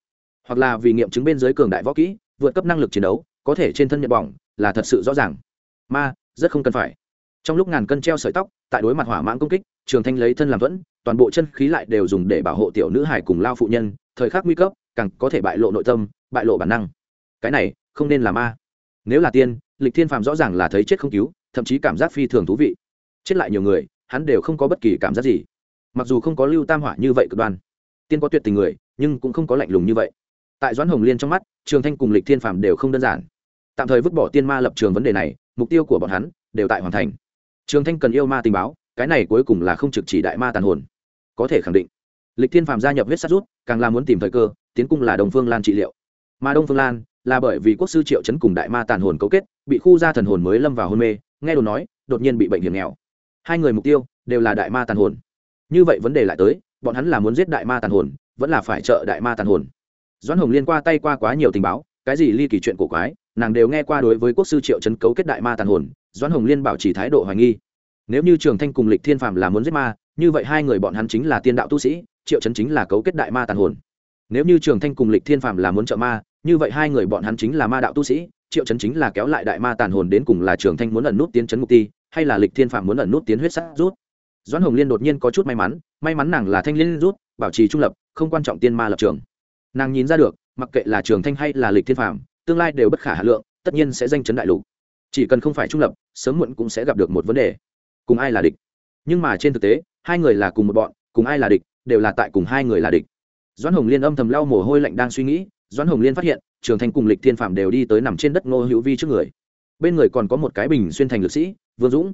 Hoặc là vì nghiệm chứng bên dưới cường đại võ kỹ vượt cấp năng lực chiến đấu, có thể trên thân nhận bỏng là thật sự rõ ràng. Ma, rất không cần phải. Trong lúc ngàn cân treo sợi tóc, tại đối mặt hỏa mãng công kích, trường thanh lấy thân làm vẫn toàn bộ chân khí lại đều dùng để bảo hộ tiểu nữ hải cùng lao phụ nhân, thời khắc nguy cấp, càng có thể bại lộ nội tâm, bại lộ bản năng. Cái này, không nên là ma nếu là tiên, lịch thiên phàm rõ ràng là thấy chết không cứu, thậm chí cảm giác phi thường thú vị. Chết lại nhiều người, hắn đều không có bất kỳ cảm giác gì. Mặc dù không có lưu tam hỏa như vậy cực đoan, tiên có tuyệt tình người, nhưng cũng không có lạnh lùng như vậy tại doãn hồng liên trong mắt, trường thanh cùng lịch thiên phàm đều không đơn giản. Tạm thời vứt bỏ tiên ma lập trường vấn đề này, mục tiêu của bọn hắn đều tại hoàn thành. Trường thanh cần yêu ma tình báo, cái này cuối cùng là không trực chỉ đại ma tàn hồn. Có thể khẳng định, lịch thiên phàm gia nhập huyết sát rút, càng là muốn tìm thời cơ, tiến cung là đồng phương lan trị liệu. Mà đông phương lan là bởi vì quốc sư triệu chấn cùng đại ma tàn hồn cấu kết, bị khu gia thần hồn mới lâm vào hôn mê, nghe đồn nói, đột nhiên bị bệnh hiểm nghèo. Hai người mục tiêu đều là đại ma tàn hồn. Như vậy vấn đề lại tới, bọn hắn là muốn giết đại ma tàn hồn, vẫn là phải trợ đại ma tàn hồn? Doãn hồng liên qua tay qua quá nhiều tình báo, cái gì ly kỳ chuyện cổ quái, nàng đều nghe qua đối với quốc sư triệu Trấn cấu kết đại ma tàn hồn, doãn hồng liên bảo trì thái độ hoài nghi. Nếu như trường thanh cùng lịch thiên phạm là muốn giết ma, như vậy hai người bọn hắn chính là tiên đạo tu sĩ, triệu Trấn chính là cấu kết đại ma tàn hồn. Nếu như trường thanh cùng lịch thiên phạm là muốn trợ ma, như vậy hai người bọn hắn chính là ma đạo tu sĩ, triệu Trấn chính là kéo lại đại ma tàn hồn đến cùng là trường thanh muốn ẩn nút tiến trấn mục ti, hay là lịch thiên phạm muốn ẩn nút tiến huyết sắc rút. Doãn hồng liên đột nhiên có chút may mắn may mắn nàng là thanh liên rút, bảo trì trung lập, không quan trọng tiên ma lập trường nàng nhìn ra được, mặc kệ là trường thanh hay là lịch thiên phạm tương lai đều bất khả hà lượng, tất nhiên sẽ danh chấn đại lục. Chỉ cần không phải trung lập, sớm muộn cũng sẽ gặp được một vấn đề. Cùng ai là địch? Nhưng mà trên thực tế, hai người là cùng một bọn, cùng ai là địch, đều là tại cùng hai người là địch. Doãn hồng liên âm thầm lau mồ hôi lạnh đang suy nghĩ, doãn hồng liên phát hiện, trường thanh cùng lịch thiên phạm đều đi tới nằm trên đất ngô hữu vi trước người. Bên người còn có một cái bình xuyên thành lực sĩ, vương dũng.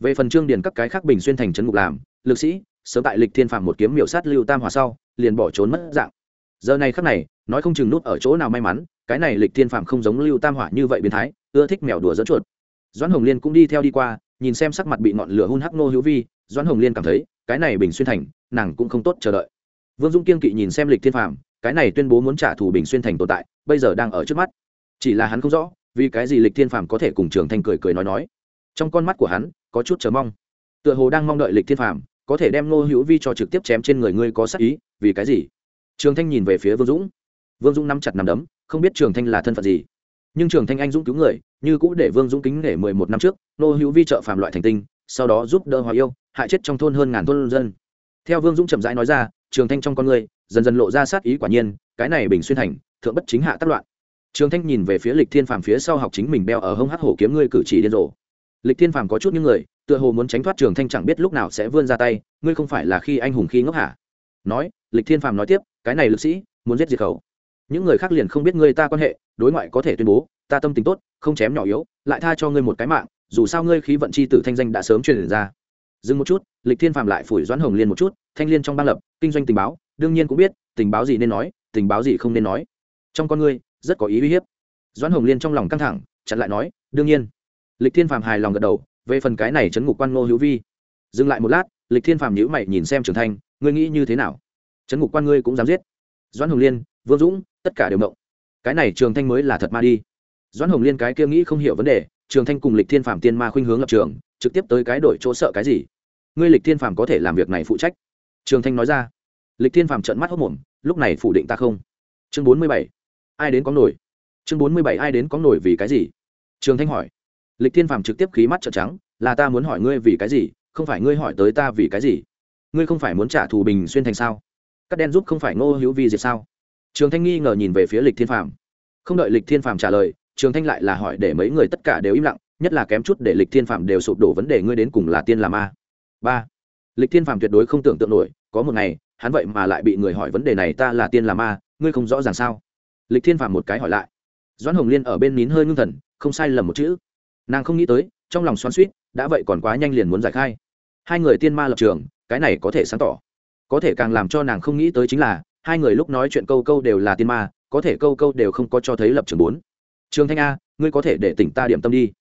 Về phần trương điền các cái khác bình xuyên thành trấn ngục làm, lực sĩ, sớm tại lịch thiên phạm một kiếm miểu sát lưu tam hòa sau, liền bỏ trốn mất dạng giờ này khắc này, nói không chừng nút ở chỗ nào may mắn, cái này lịch thiên phạm không giống lưu tam hỏa như vậy biến thái, ưa thích mèo đùa dẫn chuột. Doãn hồng liên cũng đi theo đi qua, nhìn xem sắc mặt bị ngọn lửa hun hắc nô hữu vi, doãn hồng liên cảm thấy, cái này bình xuyên thành, nàng cũng không tốt chờ đợi. Vương dung kiên kỵ nhìn xem lịch thiên phạm cái này tuyên bố muốn trả thù bình xuyên thành tồn tại, bây giờ đang ở trước mắt. Chỉ là hắn không rõ, vì cái gì lịch thiên phạm có thể cùng trường thanh cười cười nói nói. Trong con mắt của hắn, có chút chờ mong. Tựa hồ đang mong đợi lịch thiên phạm có thể đem ngô hữu vi cho trực tiếp chém trên người ngươi có sắc ý, vì cái gì? Trường thanh nhìn về phía vương dũng. Vương dũng nắm chặt nằm đấm, không biết trường thanh là thân phận gì. Nhưng trường thanh anh dũng cứu người, như cũ để vương dũng kính nể mười một năm trước, nô hữu vi trợ phàm loại thành tinh, sau đó giúp đỡ hòa yêu, hại chết trong thôn hơn ngàn thôn dân. Theo vương dũng chậm rãi nói ra, trường thanh trong con người, dần dần lộ ra sát ý quả nhiên, cái này bình xuyên thành thượng bất chính hạ tác loạn. Trường thanh nhìn về phía lịch thiên phàm phía sau học chính mình đeo ở hông hắc hổ kiếm ngươi cử chỉ điên rồ. Lịch thiên phàm có chút những người, tựa hồ muốn tránh thoát trường thanh chẳng biết lúc nào sẽ vươn ra tay, ngươi không phải là khi anh hùng khi ngốc hả? Nói, lịch thiên phàm nói tiếp, cái này lực sĩ muốn giết diệt khẩu. Những người khác liền không biết ngươi ta quan hệ, đối ngoại có thể tuyên bố, ta tâm tính tốt, không chém nhỏ yếu, lại tha cho ngươi một cái mạng, dù sao ngươi khí vận c h i tử thanh danh đã sớm truyền ra. Dừng một chút, lịch thiên phàm lại phủi doãn hồng liên một chút, thanh liên trong ban lập, kinh doanh tình báo, đương nhiên cũng biết, tình báo gì nên nói, tình báo gì không nên nói. Trong con ngươi, rất có ý uy hiếp. Doãn hồng liên trong lòng căng thẳng, chặn lại nói, đương nhiên. Lịch thiên phàm hài lòng gật đầu, về phần cái này chấn ngục quan ngô hữu vi. Dừng lại một lát, lịch thiên phàm nhữ mày nhìn xem trường thanh ngươi nghĩ như thế nào? Trấn ngục quan ngươi cũng dám giết. Doãn hồng liên, vương dũng, tất cả đều mộng cái này trường thanh mới là thật ma đi. Doãn hồng liên cái kia nghĩ không hiểu vấn đề, trường thanh cùng lịch thiên phạm tiên ma khuynh hướng lập trường, trực tiếp tới cái đổi chỗ sợ cái gì? Ngươi lịch thiên phạm có thể làm việc này phụ trách. Trường thanh nói ra. Lịch thiên phạm trợn mắt hốc mồm, lúc này phủ định ta không? Chương bốn mươi bảy. Ai đến có nổi? Chương bốn mươi bảy ai đến có nổi vì cái gì? Trường thanh hỏi. Lịch thiên phạm trực tiếp khí mắt trợn trắng, là ta muốn hỏi ngươi vì cái gì, không phải ngươi hỏi tới ta vì cái gì? Ngươi không phải muốn trả thù bình xuyên thành sao? Các đen giúp không phải ngô hữu vi diệt sao? Trường thanh nghi ngờ nhìn về phía lịch thiên phạm không đợi lịch thiên phạm trả lời, trường thanh lại là hỏi để mấy người tất cả đều im lặng, nhất là kém chút để lịch thiên phạm đều sụp đổ vấn đề ngươi đến cùng là tiên là ma. Ba. Lịch thiên phạm tuyệt đối không tưởng tượng nổi, có một ngày, hắn vậy mà lại bị người hỏi vấn đề này ta là tiên là ma, ngươi không rõ ràng sao? Lịch thiên phạm một cái hỏi lại. Doãn hồng liên ở bên nín hơi ngưng thần, không sai lầm một chữ. Nàng không nghĩ tới, trong lòng xoắn suýt đã vậy còn quá nhanh liền muốn giải khai. Hai người tiên ma lập trường cái này có thể sáng tỏ. Có thể càng làm cho nàng không nghĩ tới chính là, hai người lúc nói chuyện câu câu đều là tiên ma, có thể câu câu đều không có cho thấy lập trường bốn. Trường thanh a, ngươi có thể để tỉnh ta điểm tâm đi.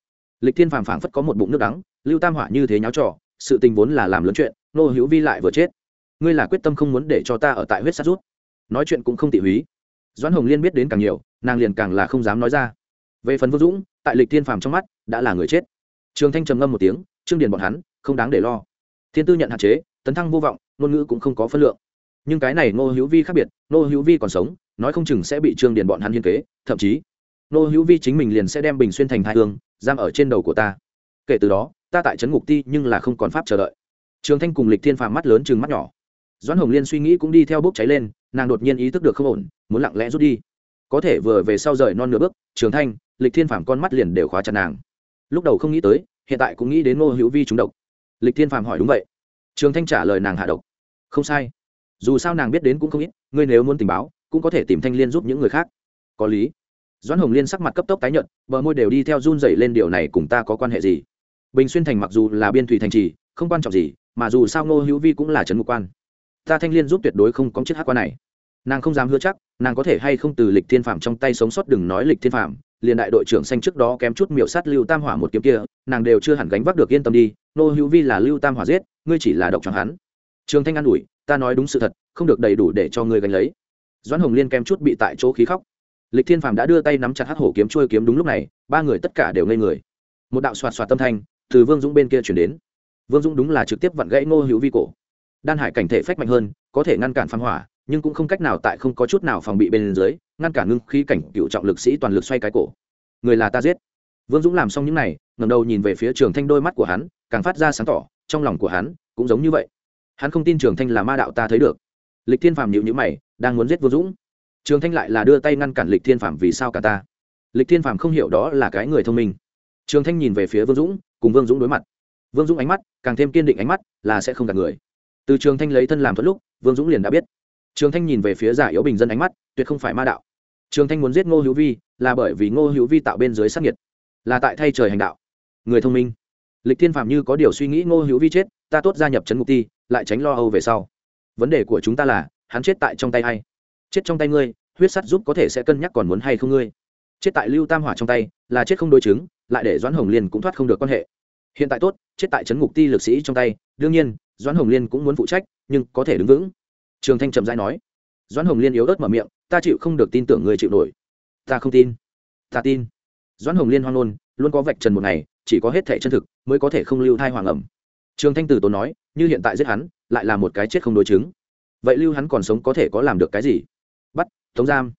Lịch thiên phàm phảng phất có một bụng nước đắng, lưu tam hỏa như thế nháo trò, sự tình vốn là làm lớn chuyện, nô hữu vi lại vừa chết. Ngươi là quyết tâm không muốn để cho ta ở tại huyết sát rút. Nói chuyện cũng không tỉ húy. Doãn hồng liên biết đến càng nhiều, nàng liền càng là không dám nói ra. Về phần vô dũng, tại lịch thiên phàm trong mắt, đã là người chết. Trường thanh trầm ngâm một tiếng, trương điền bọn hắn, không đáng để lo. Thiên tư nhận hạn chế tấn thăng vô vọng, ngôn ngữ cũng không có phân lượng. Nhưng cái này ngô hữu vi khác biệt, ngô hữu vi còn sống, nói không chừng sẽ bị trương điền bọn hắn hiên kế, thậm chí ngô hữu vi chính mình liền sẽ đem bình xuyên thành hai hương, giam ở trên đầu của ta. Kể từ đó, ta tại trấn ngục ti nhưng là không còn pháp chờ đợi. Trường thanh cùng lịch thiên phàm mắt lớn chừng mắt nhỏ. Doãn hồng liên suy nghĩ cũng đi theo bốc cháy lên, nàng đột nhiên ý thức được không ổn, muốn lặng lẽ rút đi. Có thể vừa về sau rời non nửa bước, trường thanh, lịch thiên phàm con mắt liền đều khóa chặt nàng. Lúc đầu không nghĩ tới, hiện tại cũng nghĩ đến ngô hữu vi trúng độc. Lịch thiên phàm hỏi đúng vậy trường thanh trả lời nàng hạ độc. Không sai. Dù sao nàng biết đến cũng không ít, ngươi nếu muốn tình báo, cũng có thể tìm thanh liên giúp những người khác. Có lý. Doãn hồng liên sắc mặt cấp tốc tái nhuận bờ môi đều đi theo run dậy lên điều này cùng ta có quan hệ gì? Bình xuyên thành mặc dù là biên thủy thành trì, không quan trọng gì, mà dù sao ngô hữu vi cũng là trấn ngục quan. Ta thanh liên giúp tuyệt đối không có chiếc hát quan này. Nàng không dám hứa chắc, nàng có thể hay không từ lịch thiên phạm trong tay sống sót đừng nói lịch thiên phạm liền đại đội trưởng xanh trước đó kém chút miểu sát lưu tam hỏa một kiếm kia, nàng đều chưa hẳn gánh vác được yên tâm đi nô hữu vi là lưu tam hỏa giết ngươi chỉ là độc cho hắn. Trường thanh an ủi, ta nói đúng sự thật, không được đầy đủ để cho ngươi gánh lấy. Doãn hồng liên kem chút bị tại chỗ khí khóc. Lịch thiên phàm đã đưa tay nắm chặt hắc hổ kiếm trôi kiếm đúng lúc này, ba người tất cả đều ngây người. Một đạo xoạt xoạt tâm thanh, từ vương dũng bên kia chuyển đến. Vương dũng đúng là trực tiếp vặn gãy ngô hữu vi cổ. Đan hải cảnh thể phách mạnh hơn, có thể ngăn cản phán hỏa, nhưng cũng không cách nào tại không có chút nào phòng bị bên dưới, ngăn cản ngưng khí cảnh cựu trọng lực sĩ toàn lực xoay cái cổ. Người là ta giết. Vương dũng làm xong những này ngầm đầu nhìn về phía trường thanh đôi mắt của hắn, càng phát ra sáng tỏ trong lòng của hắn cũng giống như vậy. Hắn không tin trường thanh là ma đạo ta thấy được. Lịch thiên phàm nhịu nhữ mày, đang muốn giết vương dũng. Trường thanh lại là đưa tay ngăn cản lịch thiên phàm vì sao cả ta? Lịch thiên phàm không hiểu đó là cái người thông minh. Trường thanh nhìn về phía vương dũng, cùng vương dũng đối mặt. Vương dũng ánh mắt, càng thêm kiên định ánh mắt, là sẽ không gạt người. Từ trường thanh lấy thân làm thuận lúc, vương dũng liền đã biết. Trường thanh nhìn về phía giả yếu bình dân ánh mắt, tuyệt không phải ma đạo. Trường thanh muốn giết ngô hữu vi, là bởi vì ngô hữu vi tạo bên dưới sắc nhiệt là tại thay trời hành đạo. Người thông minh lịch thiên phạm như có điều suy nghĩ ngô hữu vi chết, ta tốt gia nhập trấn ngục ti, lại tránh lo âu về sau. Vấn đề của chúng ta là, hắn chết tại trong tay hay chết trong tay ngươi, huyết sắt giúp có thể sẽ cân nhắc còn muốn hay không ngươi. Chết tại lưu tam hỏa trong tay, là chết không đối chứng, lại để doãn hồng liên cũng thoát không được quan hệ. Hiện tại tốt, chết tại trấn ngục ti lực sĩ trong tay, đương nhiên, doãn hồng liên cũng muốn phụ trách, nhưng có thể đứng vững. Trường thanh trầm dai nói. Doãn hồng liên yếu ớt mở miệng, ta chịu không được tin tưởng người chịu nổi. Ta không tin. Ta tin. Doãn hồng liên hoan nôn luôn có vạch trần một ngày chỉ có hết thẻ chân thực mới có thể không lưu thai hoàng ẩm. Trường thanh tử tốn nói, như hiện tại giết hắn, lại là một cái chết không đối chứng. Vậy lưu hắn còn sống có thể có làm được cái gì? Bắt, tống giam.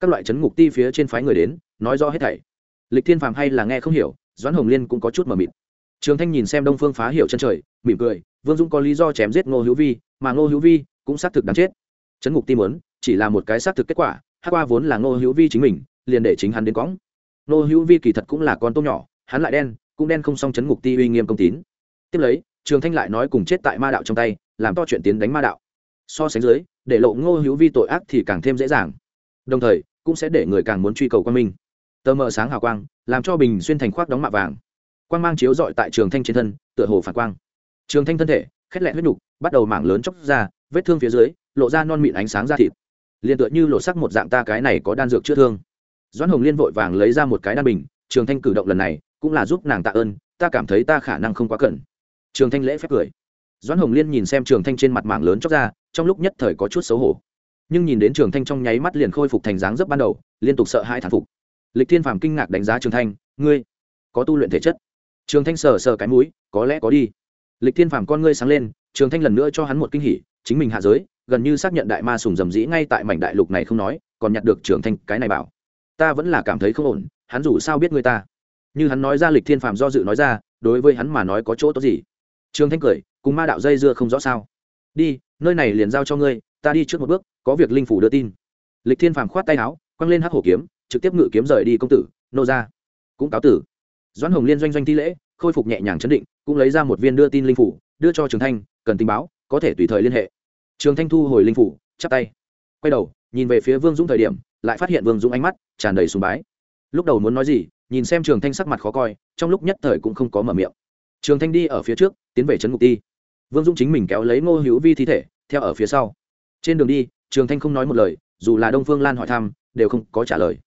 Các loại chấn ngục ti phía trên phái người đến, nói rõ hết thảy. Lịch thiên phàm hay là nghe không hiểu, doãn hồng liên cũng có chút mờ mịt. Trường thanh nhìn xem đông phương phá hiểu chân trời, mỉm cười, vương dũng có lý do chém giết ngô hữu vi, mà ngô hữu vi cũng xác thực đáng chết. Chấn ngục ti muốn, chỉ là một cái xác thực kết quả hát qua vốn là ngô hữu vi chính mình, liền để chính hắn đến cõng. Ngô hữu vi kỳ thật cũng là con tôm nhỏ, hắn lại đen cũng đen không xong chấn ngục ti uy nghiêm công tín. Tiếp lấy, trường thanh lại nói cùng chết tại ma đạo trong tay, làm to chuyện tiến đánh ma đạo. So sánh dưới, để lộ ngô hữu vi tội ác thì càng thêm dễ dàng. Đồng thời, cũng sẽ để người càng muốn truy cầu quan minh. Tờ mờ sáng hào quang, làm cho bình xuyên thành khoác đóng mạ vàng. Quang mang chiếu dọi tại trường thanh trên thân, tựa hồ phản quang. Trường thanh thân thể, khét lẹ huyết nhục, bắt đầu mảng lớn chóc ra, vết thương phía dưới, lộ ra non mịn ánh sáng ra thịt. Liền tựa như lộ sắc một dạng ta cái này có đan dược chữa thương. Doãn hồng liên vội vàng lấy ra một cái đan bình, trường thanh cử động lần này cũng là giúp nàng tạ ơn, ta cảm thấy ta khả năng không quá cẩn trường thanh lễ phép cười. Doãn hồng liên nhìn xem trường thanh trên mặt mạng lớn chóc ra, trong lúc nhất thời có chút xấu hổ. Nhưng nhìn đến trường thanh trong nháy mắt liền khôi phục thành dáng dấp ban đầu, liên tục sợ hãi thản phục. Lịch thiên phàm kinh ngạc đánh giá trường thanh, ngươi có tu luyện thể chất? Trường thanh sờ sờ cái mũi, có lẽ có đi. Lịch thiên phàm con ngươi sáng lên, trường thanh lần nữa cho hắn một kinh hỉ, chính mình hạ giới, gần như xác nhận đại ma sùng dầm dĩ ngay tại mảnh đại lục này không nói, còn nhặt được trường thanh cái này bảo. Ta vẫn là cảm thấy không ổn, hắn dù sao biết ngươi ta như hắn nói ra lịch thiên phàm do dự nói ra, đối với hắn mà nói có chỗ tốt gì? Trường thanh cười, cùng ma đạo dây dưa không rõ sao? Đi, nơi này liền giao cho ngươi, ta đi trước một bước, có việc linh phủ đưa tin. Lịch thiên phàm khoát tay áo, quăng lên hắc hổ kiếm, trực tiếp ngự kiếm rời đi công tử, nô ra. Cũng cáo tử. Doãn hồng liên doanh doanh thi lễ, khôi phục nhẹ nhàng chấn định, cũng lấy ra một viên đưa tin linh phủ, đưa cho trường thanh, cần tình báo, có thể tùy thời liên hệ. Trường thanh thu hồi linh phủ, chắp tay. Quay đầu, nhìn về phía vương dũng thời điểm, lại phát hiện vương dũng ánh mắt tràn đầy sùng bái. Lúc đầu muốn nói gì nhìn xem trường thanh sắc mặt khó coi, trong lúc nhất thời cũng không có mở miệng. Trường thanh đi ở phía trước, tiến về trấn ngục ti. Vương dũng chính mình kéo lấy ngô hữu vi thi thể, theo ở phía sau. Trên đường đi, trường thanh không nói một lời, dù là đông phương lan hỏi thăm, đều không có trả lời.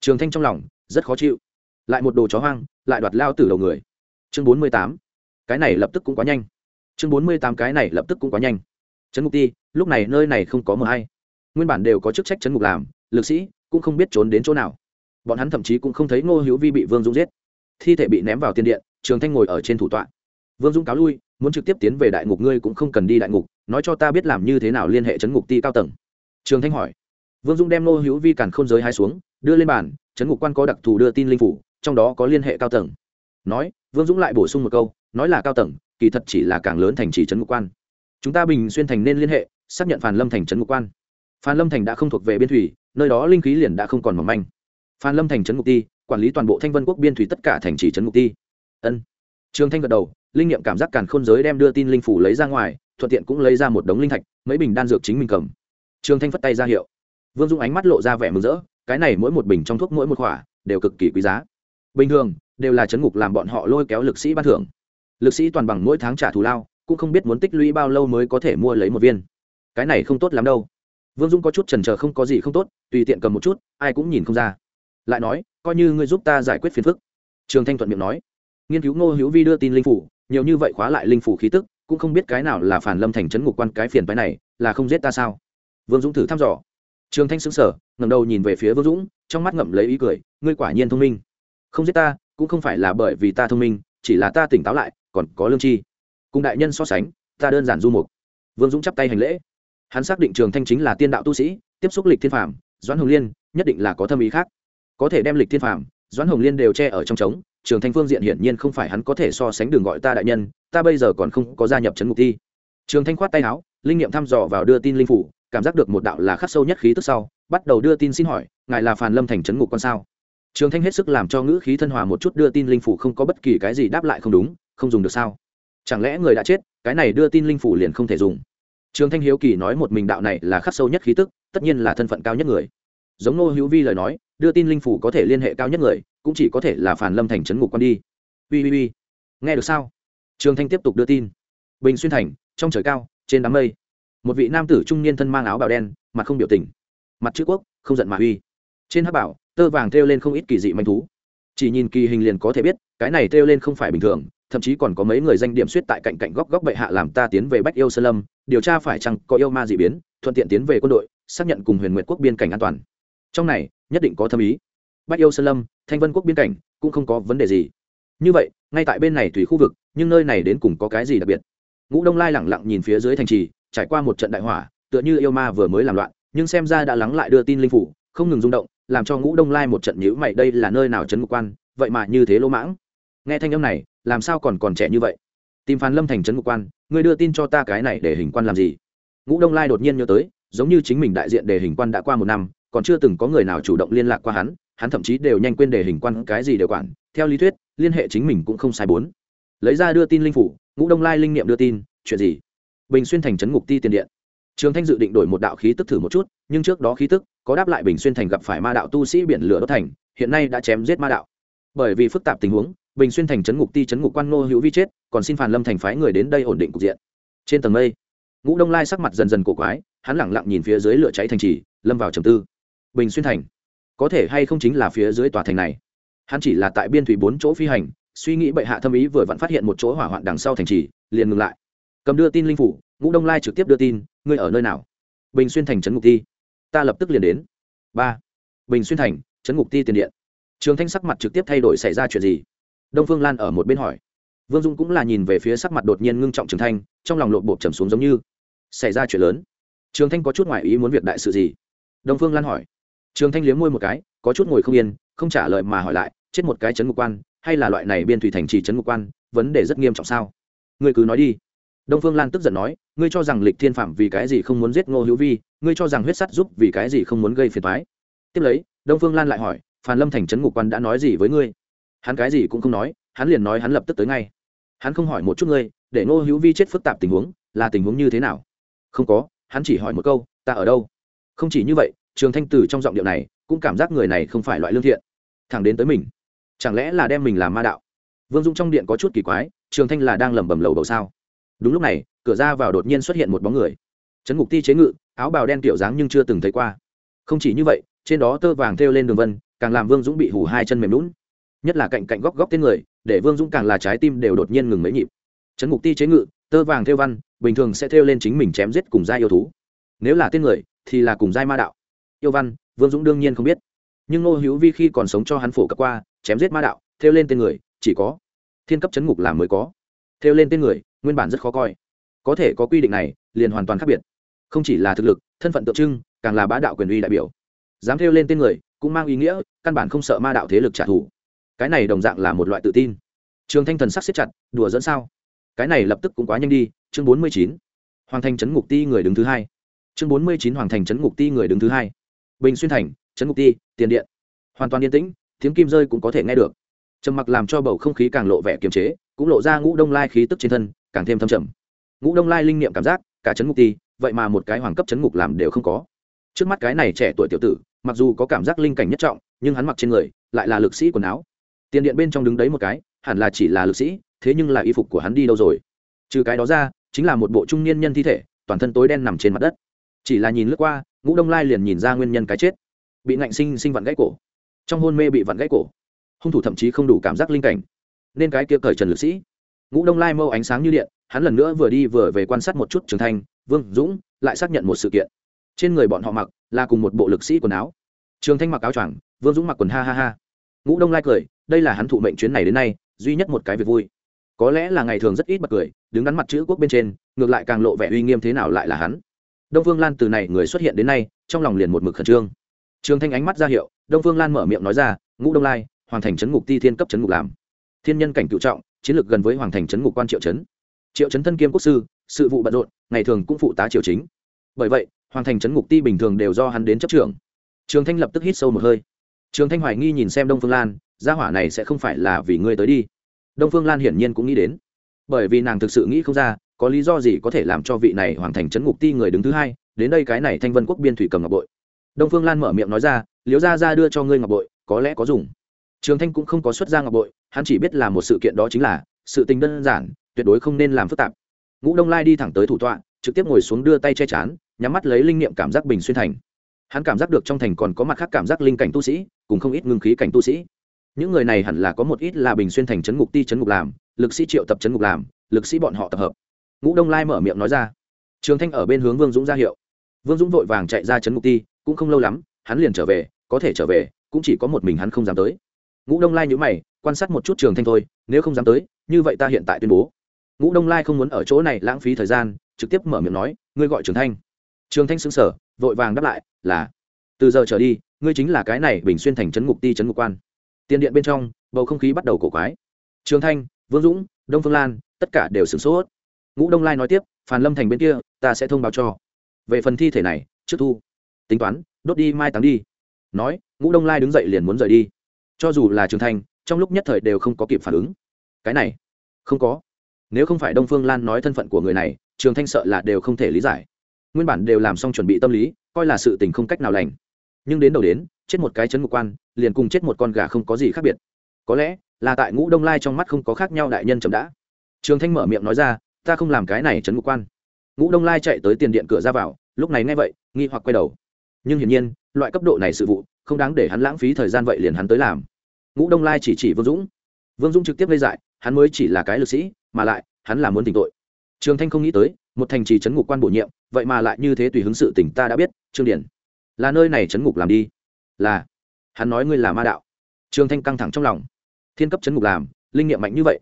Trường thanh trong lòng, rất khó chịu. Lại một đồ chó hoang, lại đoạt lao từ đầu người. Chương bốn mươi tám. Cái này lập tức cũng quá nhanh. Chương bốn mươi tám, cái này lập tức cũng quá nhanh. Trấn ngục ti, lúc này nơi này không có mờ hay. Nguyên bản đều có chức trách trấn ngục làm, lực sĩ cũng không biết trốn đến chỗ nào bọn hắn thậm chí cũng không thấy ngô hữu vi bị vương dũng giết. Thi thể bị ném vào tiền điện, trường thanh ngồi ở trên thủ tọa. Vương dũng cáo lui, muốn trực tiếp tiến về đại ngục, ngươi cũng không cần đi đại ngục, nói cho ta biết làm như thế nào liên hệ chấn ngục ti cao tầng. Trường thanh hỏi. Vương dũng đem ngô hữu vi càn không giới hai xuống, đưa lên bàn, chấn ngục quan có đặc thù đưa tin linh phủ, trong đó có liên hệ cao tầng. Nói, vương dũng lại bổ sung một câu, nói là cao tầng, kỳ thật chỉ là càng lớn thành trì trấn ngục quan. Chúng ta bình xuyên thành nên liên hệ, xác nhận phàn lâm thành trấn ngục quan. Phàn lâm thành đã không thuộc về biên thủy, nơi đó linh khí liền đã không còn mỏng manh phan lâm thành trấn ngục ti, quản lý toàn bộ thanh vân quốc biên thủy tất cả thành trì trấn ngục ti. Ân. Trường thanh gật đầu, linh nghiệm cảm giác càn khôn giới đem đưa tin linh phủ lấy ra ngoài, thuận tiện cũng lấy ra một đống linh thạch, mấy bình đan dược chính mình cầm. Trường thanh phất tay ra hiệu. Vương dung ánh mắt lộ ra vẻ mừng rỡ, cái này mỗi một bình trong thuốc mỗi một khỏa đều cực kỳ quý giá. Bình thường, đều là chấn ngục làm bọn họ lôi kéo lực sĩ ban thưởng. Lực sĩ toàn bằng mỗi tháng trả thù lao, cũng không biết muốn tích lũy bao lâu mới có thể mua lấy một viên. Cái này không tốt lắm đâu. Vương dung có chút trần trờ không có gì không tốt, tùy tiện cầm một chút, ai cũng nhìn không ra lại nói, coi như ngươi giúp ta giải quyết phiền phức. Trường thanh thuận miệng nói. Nghiên cứu ngô hữu vi đưa tin linh phủ, nhiều như vậy khóa lại linh phủ khí tức, cũng không biết cái nào là phản lâm thành trấn ngục quan cái phiền phái này, là không giết ta sao? Vương dũng thử thăm dò. Trường thanh xứng sở ngầm đầu nhìn về phía vương dũng, trong mắt ngậm lấy ý cười, ngươi quả nhiên thông minh. Không giết ta, cũng không phải là bởi vì ta thông minh, chỉ là ta tỉnh táo lại, còn có lương tri. Cùng đại nhân so sánh, ta đơn giản du mục. Vương dũng chắp tay hành lễ. Hắn xác định trường thanh chính là tiên đạo tu sĩ, tiếp xúc lịch thiên phạm doãn hồng liên, nhất định là có thâm ý khác có thể đem lịch thiên phàm, doãn hồng liên đều che ở trong trống trường thanh phương diện hiển nhiên không phải hắn có thể so sánh đường gọi ta đại nhân ta bây giờ còn không có gia nhập trấn mục thi. Trường thanh khoát tay áo linh nghiệm thăm dò vào đưa tin linh phủ cảm giác được một đạo là khắc sâu nhất khí tức sau bắt đầu đưa tin xin hỏi ngài là phàn lâm thành trấn ngục con sao? Trường thanh hết sức làm cho ngữ khí thân hòa một chút đưa tin linh phủ không có bất kỳ cái gì đáp lại không đúng không dùng được sao? Chẳng lẽ người đã chết cái này đưa tin linh phủ liền không thể dùng? Trường thanh hiếu kỳ nói một mình đạo này là khắc sâu nhất khí tức tất nhiên là thân phận cao nhất người giống nô hữu vi lời nói, đưa tin linh phủ có thể liên hệ cao nhất người, cũng chỉ có thể là phản lâm thành trấn ngục quan đi. Ui ui ui nghe được sao? Trường thanh tiếp tục đưa tin. Bình xuyên thành, trong trời cao, trên đám mây. Một vị nam tử trung niên thân mang áo bào đen, mặt không biểu tình. Mặt chữ quốc, không giận mà uy. Trên hắc bảo, tơ vàng thêu lên không ít kỳ dị manh thú. Chỉ nhìn kỳ hình liền có thể biết, cái này thêu lên không phải bình thường, thậm chí còn có mấy người danh điểm suýt tại cạnh cạnh góc góc bệ hạ làm ta tiến về bách yêu sơn lâm, điều tra phải chăng có yêu ma dị biến, thuận tiện tiến về quân đội, xác nhận cùng huyền nguyệt quốc biên cảnh an toàn trong này, nhất định có thâm ý. Bách yêu sơn lâm, thanh vân quốc biên cảnh, cũng không có vấn đề gì. Như vậy, ngay tại bên này thủy khu vực, nhưng nơi này đến cùng có cái gì đặc biệt? Ngũ đông lai lẳng lặng nhìn phía dưới thành trì, trải qua một trận đại hỏa, tựa như yêu ma vừa mới làm loạn, nhưng xem ra đã lắng lại đưa tin linh phủ, không ngừng rung động, làm cho ngũ đông lai một trận nhữ mày, đây là nơi nào trấn ngục quan, vậy mà như thế lỗ mãng. Nghe thanh âm này, làm sao còn còn trẻ như vậy? Tìm phán lâm thành trấn ngục quan, ngươi đưa tin cho ta cái này để hình quan làm gì? Ngũ đông lai đột nhiên nhớ tới, giống như chính mình đại diện để hình quan đã qua một năm còn chưa từng có người nào chủ động liên lạc qua hắn hắn thậm chí đều nhanh quên đề hình quan cái gì đều quản. Theo lý thuyết, liên hệ chính mình cũng không sai bốn. Lấy ra đưa tin linh phủ, ngũ đông lai linh nghiệm đưa tin, chuyện gì? Bình xuyên thành trấn ngục ti tiền điện. Trường thanh dự định đổi một đạo khí tức thử một chút, nhưng trước đó khí tức có đáp lại bình xuyên thành gặp phải ma đạo tu sĩ biển lửa đốt thành, hiện nay đã chém giết ma đạo. Bởi vì phức tạp tình huống, bình xuyên thành trấn ngục ti trấn ngục quan ngô hữu vi chết, còn xin phàn lâm thành phái người đến đây ổn định cục diện. Trên tầng mây, ngũ đông lai sắc mặt dần dần cổ quái, hắn lẳng lặng nhìn phía dưới lửa cháy thành trì, lâm vào trầm tư bình xuyên thành. Có thể hay không chính là phía dưới tòa thành này? Hắn chỉ là tại biên thủy bốn chỗ phi hành, suy nghĩ bệ hạ thâm ý vừa vặn phát hiện một chỗ hỏa hoạn đằng sau thành trì, liền ngừng lại. Cầm đưa tin linh phủ, ngũ đông lai trực tiếp đưa tin, ngươi ở nơi nào? Bình xuyên thành trấn ngục ti. Ta lập tức liền đến. Ba. Bình xuyên thành trấn ngục ti tiền điện. Trường thanh sắc mặt trực tiếp thay đổi xảy ra chuyện gì? Đông phương lan ở một bên hỏi. Vương dung cũng là nhìn về phía sắc mặt đột nhiên ngưng trọng trường thanh, trong lòng lộp bộp trầm xuống giống như. Xảy ra chuyện lớn. Trường thanh có chút ngoại ý muốn việc đại sự gì? Đông phương lan hỏi trường thanh liếm môi một cái, có chút ngồi không yên, không trả lời mà hỏi lại, chết một cái chấn ngục quan, hay là loại này biên thủy thành trì chấn ngục quan, vấn đề rất nghiêm trọng sao? Ngươi cứ nói đi. Đông phương lan tức giận nói, ngươi cho rằng lịch thiên phạm vì cái gì không muốn giết ngô hữu vi, ngươi cho rằng huyết sắt giúp vì cái gì không muốn gây phiền thoái tiếp lấy, đông phương lan lại hỏi phan lâm thành trấn ngục quan đã nói gì với ngươi? Hắn cái gì cũng không nói, hắn liền nói hắn lập tức tới ngay. Hắn không hỏi một chút ngươi, để ngô hữu vi chết phức tạp tình huống, là tình huống như thế nào? Không có, hắn chỉ hỏi một câu, ta ở đâu? Không chỉ như vậy trường thanh từ trong giọng điệu này cũng cảm giác người này không phải loại lương thiện. Thẳng đến tới mình. Chẳng lẽ là đem mình làm ma đạo? Vương dung trong điện có chút kỳ quái, trường thanh là đang lẩm bẩm lầu đầu sao? Đúng lúc này, cửa ra vào đột nhiên xuất hiện một bóng người. Trấn ngục ti chế ngự, áo bào đen kiểu dáng nhưng chưa từng thấy qua. Không chỉ như vậy, trên đó tơ vàng thêu lên đường vân, càng làm vương dũng bị hủ hai chân mềm lún nhất là cạnh cạnh góc góc tên người, để vương dũng càng là trái tim đều đột nhiên ngừng mấy nhịp. Trấn ngục ti chế ngự, tơ vàng thêu văn, bình thường sẽ thêu lên chính mình chém giết cùng giai yêu thú. Nếu là tên người, thì là cùng giai ma đạo yêu văn, vương dũng đương nhiên không biết. Nhưng ngô hữu vi khi còn sống cho hắn phổ cập qua, chém giết ma đạo, thêu lên tên người, chỉ có thiên cấp chấn ngục làm mới có. Thêu lên tên người, nguyên bản rất khó coi. Có thể có quy định này, liền hoàn toàn khác biệt. Không chỉ là thực lực, thân phận tượng trưng, càng là bá đạo quyền uy đại biểu. Dám thêu lên tên người, cũng mang ý nghĩa, căn bản không sợ ma đạo thế lực trả thù. Cái này đồng dạng là một loại tự tin. Trường thanh thần sắc xếp chặt, đùa dẫn sao? Cái này lập tức cũng quá nhanh đi, chương bốn mươi chín. Hoàng thành trấn ngục ti người đứng thứ hai. Chương bốn mươi chín hoàng thành trấn ngục ti người đứng thứ hai bình xuyên thành, trấn ngục ti, tiền điện. Hoàn toàn yên tĩnh, tiếng kim rơi cũng có thể nghe được. Trầm mặc làm cho bầu không khí càng lộ vẻ kiềm chế, cũng lộ ra ngũ đông lai khí tức trên thân, càng thêm thâm trầm. Ngũ đông lai linh niệm cảm giác, cả trấn ngục ti, vậy mà một cái hoàng cấp trấn ngục làm đều không có. Trước mắt cái này trẻ tuổi tiểu tử, mặc dù có cảm giác linh cảnh nhất trọng, nhưng hắn mặc trên người, lại là lực sĩ quần áo. Tiền điện bên trong đứng đấy một cái, hẳn là chỉ là lực sĩ, thế nhưng là y phục của hắn đi đâu rồi? Trừ cái đó ra, chính là một bộ trung niên nhân thi thể, toàn thân tối đen nằm trên mặt đất. Chỉ là nhìn lướt qua ngũ đông lai liền nhìn ra nguyên nhân cái chết. Bị ngạnh sinh sinh vặn gãy cổ. Trong hôn mê bị vặn gãy cổ. Hung thủ thậm chí không đủ cảm giác linh cảnh. Nên cái kia cởi trần lực sĩ. Ngũ đông lai mâu ánh sáng như điện, hắn lần nữa vừa đi vừa về quan sát một chút trường thanh vương dũng, lại xác nhận một sự kiện. Trên người bọn họ mặc là cùng một bộ lực sĩ quần áo. Trường thanh mặc áo choàng, vương dũng mặc quần ha ha ha. Ngũ đông lai cười, đây là hắn thụ mệnh chuyến này đến nay, duy nhất một cái việc vui. Có lẽ là ngày thường rất ít bật cười, đứng đắn mặt chữ quốc bên trên, ngược lại càng lộ vẻ uy nghiêm thế nào lại là hắn đông phương lan từ này người xuất hiện đến nay, trong lòng liền một mực khẩn trương. Trường thanh ánh mắt ra hiệu, đông phương lan mở miệng nói ra, ngũ đông lai, hoàng thành trấn ngục ti thiên cấp trấn ngục làm. Thiên nhân cảnh cựu trọng, chiến lược gần với hoàng thành trấn ngục quan triệu trấn triệu trấn thân kiêm quốc sư, sự vụ bận rộn, ngày thường cũng phụ tá triều chính. Bởi vậy, hoàng thành trấn ngục ti bình thường đều do hắn đến chấp trưởng. Trường thanh lập tức hít sâu một hơi. Trường thanh hoài nghi nhìn xem đông phương lan, gia hỏa này sẽ không phải là vì ngươi tới đi. Đông phương lan hiển nhiên cũng nghĩ đến. Bởi vì nàng thực sự nghĩ không ra có lý do gì có thể làm cho vị này hoàn thành trấn ngục ti người đứng thứ hai, đến đây cái này thanh vân quốc biên thủy cầm ngọc bội? Đông phương lan mở miệng nói ra liếu ra ra đưa cho ngươi ngọc bội, có lẽ có dùng. Trường thanh cũng không có xuất ra ngọc bội, hắn chỉ biết là một sự kiện đó chính là, sự tình đơn giản, tuyệt đối không nên làm phức tạp. Ngũ đông lai đi thẳng tới thủ tọa, trực tiếp ngồi xuống đưa tay che chán, nhắm mắt lấy linh niệm cảm giác bình xuyên thành. Hắn cảm giác được trong thành còn có mặt khác cảm giác linh cảnh tu sĩ, cùng không ít ngưng khí cảnh tu sĩ. Những người này hẳn là có một ít là bình xuyên thành trấn ngục ti trấn ngục làm, lực sĩ triệu tập trấn ngục làm, lực sĩ bọn họ tập hợp ngũ đông lai mở miệng nói ra. Trường thanh ở bên hướng vương dũng ra hiệu. Vương dũng vội vàng chạy ra trấn ngục ti, cũng không lâu lắm, hắn liền trở về, có thể trở về, cũng chỉ có một mình hắn không dám tới. Ngũ đông lai nhữ mày, quan sát một chút trường thanh thôi, nếu không dám tới, như vậy ta hiện tại tuyên bố. Ngũ đông lai không muốn ở chỗ này lãng phí thời gian, trực tiếp mở miệng nói, ngươi gọi trường thanh. Trường thanh xứng sở vội vàng đáp lại, là. Từ giờ trở đi, ngươi chính là cái này bình xuyên thành trấn ngục ti trấn ngục quan. Tiền điện bên trong, bầu không khí bắt đầu cổ quái. Trường thanh, vương dũng, đông phương lan, tất cả đều sửng sốt ngũ đông lai nói tiếp, phàn lâm thành bên kia, ta sẽ thông báo cho. Về phần thi thể này, trước thu. Tính toán, đốt đi, mai táng đi. Nói, ngũ đông lai đứng dậy liền muốn rời đi. Cho dù là trường thanh trong lúc nhất thời đều không có kịp phản ứng. Cái này, không có. Nếu không phải đông phương lan nói thân phận của người này, trường thanh sợ là đều không thể lý giải. Nguyên bản đều làm xong chuẩn bị tâm lý, coi là sự tình không cách nào lành. Nhưng đến đầu đến, chết một cái chấn ngục quan, liền cùng chết một con gà không có gì khác biệt. Có lẽ là tại ngũ đông lai trong mắt không có khác nhau đại nhân chậm đã. Trường thanh mở miệng nói ra ta không làm cái này chấn ngục quan. Ngũ đông lai chạy tới tiền điện cửa ra vào, lúc này nghe vậy, nghi hoặc quay đầu. Nhưng hiển nhiên, loại cấp độ này sự vụ, không đáng để hắn lãng phí thời gian vậy liền hắn tới làm. Ngũ đông lai chỉ chỉ vương dũng. Vương dũng trực tiếp gây dại, hắn mới chỉ là cái lực sĩ, mà lại, hắn là muốn tỉnh tội. Trường thanh không nghĩ tới, một thành trì chấn ngục quan bổ nhiệm, vậy mà lại như thế tùy hứng sự tỉnh ta đã biết, trương điển là nơi này chấn ngục làm đi. Là. Hắn nói ngươi là ma đạo. Trường thanh căng thẳng trong lòng. Thiên cấp chấn ngục làm, linh nghiệm mạnh như vậy.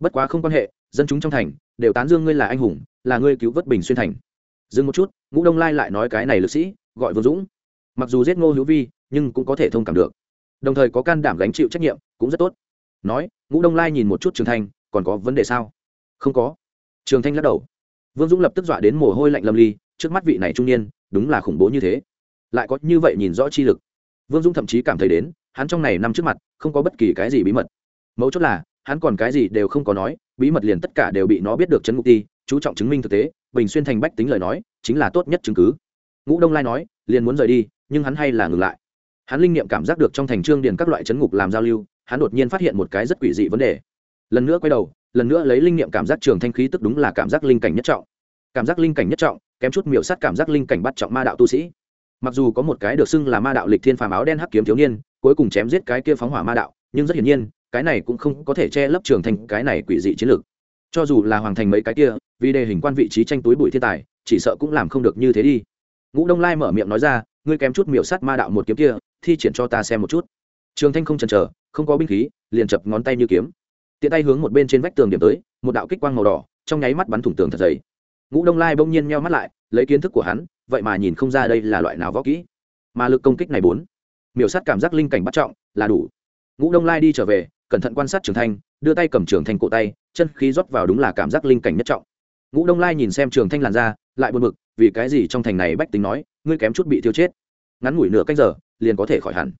Bất quá không quan hệ dân chúng trong thành đều tán dương ngươi là anh hùng, là ngươi cứu vớt bình xuyên thành. Dừng một chút, ngũ đông lai lại nói cái này lực sĩ, gọi vương dũng. Mặc dù giết ngô hữu vi, nhưng cũng có thể thông cảm được. Đồng thời có can đảm gánh chịu trách nhiệm, cũng rất tốt. Nói, ngũ đông lai nhìn một chút trường thanh, còn có vấn đề sao? Không có. Trường thanh lắc đầu. Vương dũng lập tức dọa đến mồ hôi lạnh lâm ly, trước mắt vị này trung niên, đúng là khủng bố như thế. Lại có như vậy nhìn rõ chi lực. Vương dũng thậm chí cảm thấy đến, hắn trong này nằm trước mặt, không có bất kỳ cái gì bí mật. Mấu chốt là hắn còn cái gì đều không có nói, bí mật liền tất cả đều bị nó biết được chấn ngục ti, chú trọng chứng minh thực tế, bình xuyên thành bách tính lời nói, chính là tốt nhất chứng cứ. Ngũ đông lai nói, liền muốn rời đi, nhưng hắn hay là ngừng lại. Hắn linh nghiệm cảm giác được trong thành trương điền các loại chấn ngục làm giao lưu, hắn đột nhiên phát hiện một cái rất quỷ dị vấn đề. Lần nữa quay đầu, lần nữa lấy linh nghiệm cảm giác trường thanh khí tức đúng là cảm giác linh cảnh nhất trọng. Cảm giác linh cảnh nhất trọng, kém chút miểu sát cảm giác linh cảnh bắt trọng ma đạo tu sĩ. Mặc dù có một cái được xưng là ma đạo lịch thiên phàm áo đen hắc kiếm thiếu niên, cuối cùng chém giết cái kia phóng hỏa ma đạo, nhưng rất hiển nhiên cái này cũng không có thể che lấp trường thành cái này quỷ dị chiến lược. Cho dù là hoàng thành mấy cái kia, vì đề hình quan vị trí tranh túi bụi thiên tài, chỉ sợ cũng làm không được như thế đi. Ngũ đông lai mở miệng nói ra, ngươi kém chút miểu Sắt ma đạo một kiếm kia, thi triển cho ta xem một chút. Trường thanh không chần chờ, không có binh khí, liền chập ngón tay như kiếm. Tiện tay hướng một bên trên vách tường điểm tới, một đạo kích quang màu đỏ, trong nháy mắt bắn thủng tường thật dày. Ngũ đông lai bỗng nhiên meo mắt lại, lấy kiến thức của hắn, vậy mà nhìn không ra đây là loại nào võ kỹ. Mà lực công kích này bốn, miểu sát cảm giác linh cảnh bắt trọng, là đủ. Ngũ đông lai đi trở về cẩn thận quan sát trường thanh, đưa tay cầm trường thanh cổ tay, chân khí rót vào đúng là cảm giác linh cảnh nhất trọng. Ngũ đông lai nhìn xem trường thanh làn ra lại buồn bực, vì cái gì trong thành này bách tính nói, ngươi kém chút bị tiêu chết. Ngắn ngủi nửa cách giờ, liền có thể khỏi hẳn.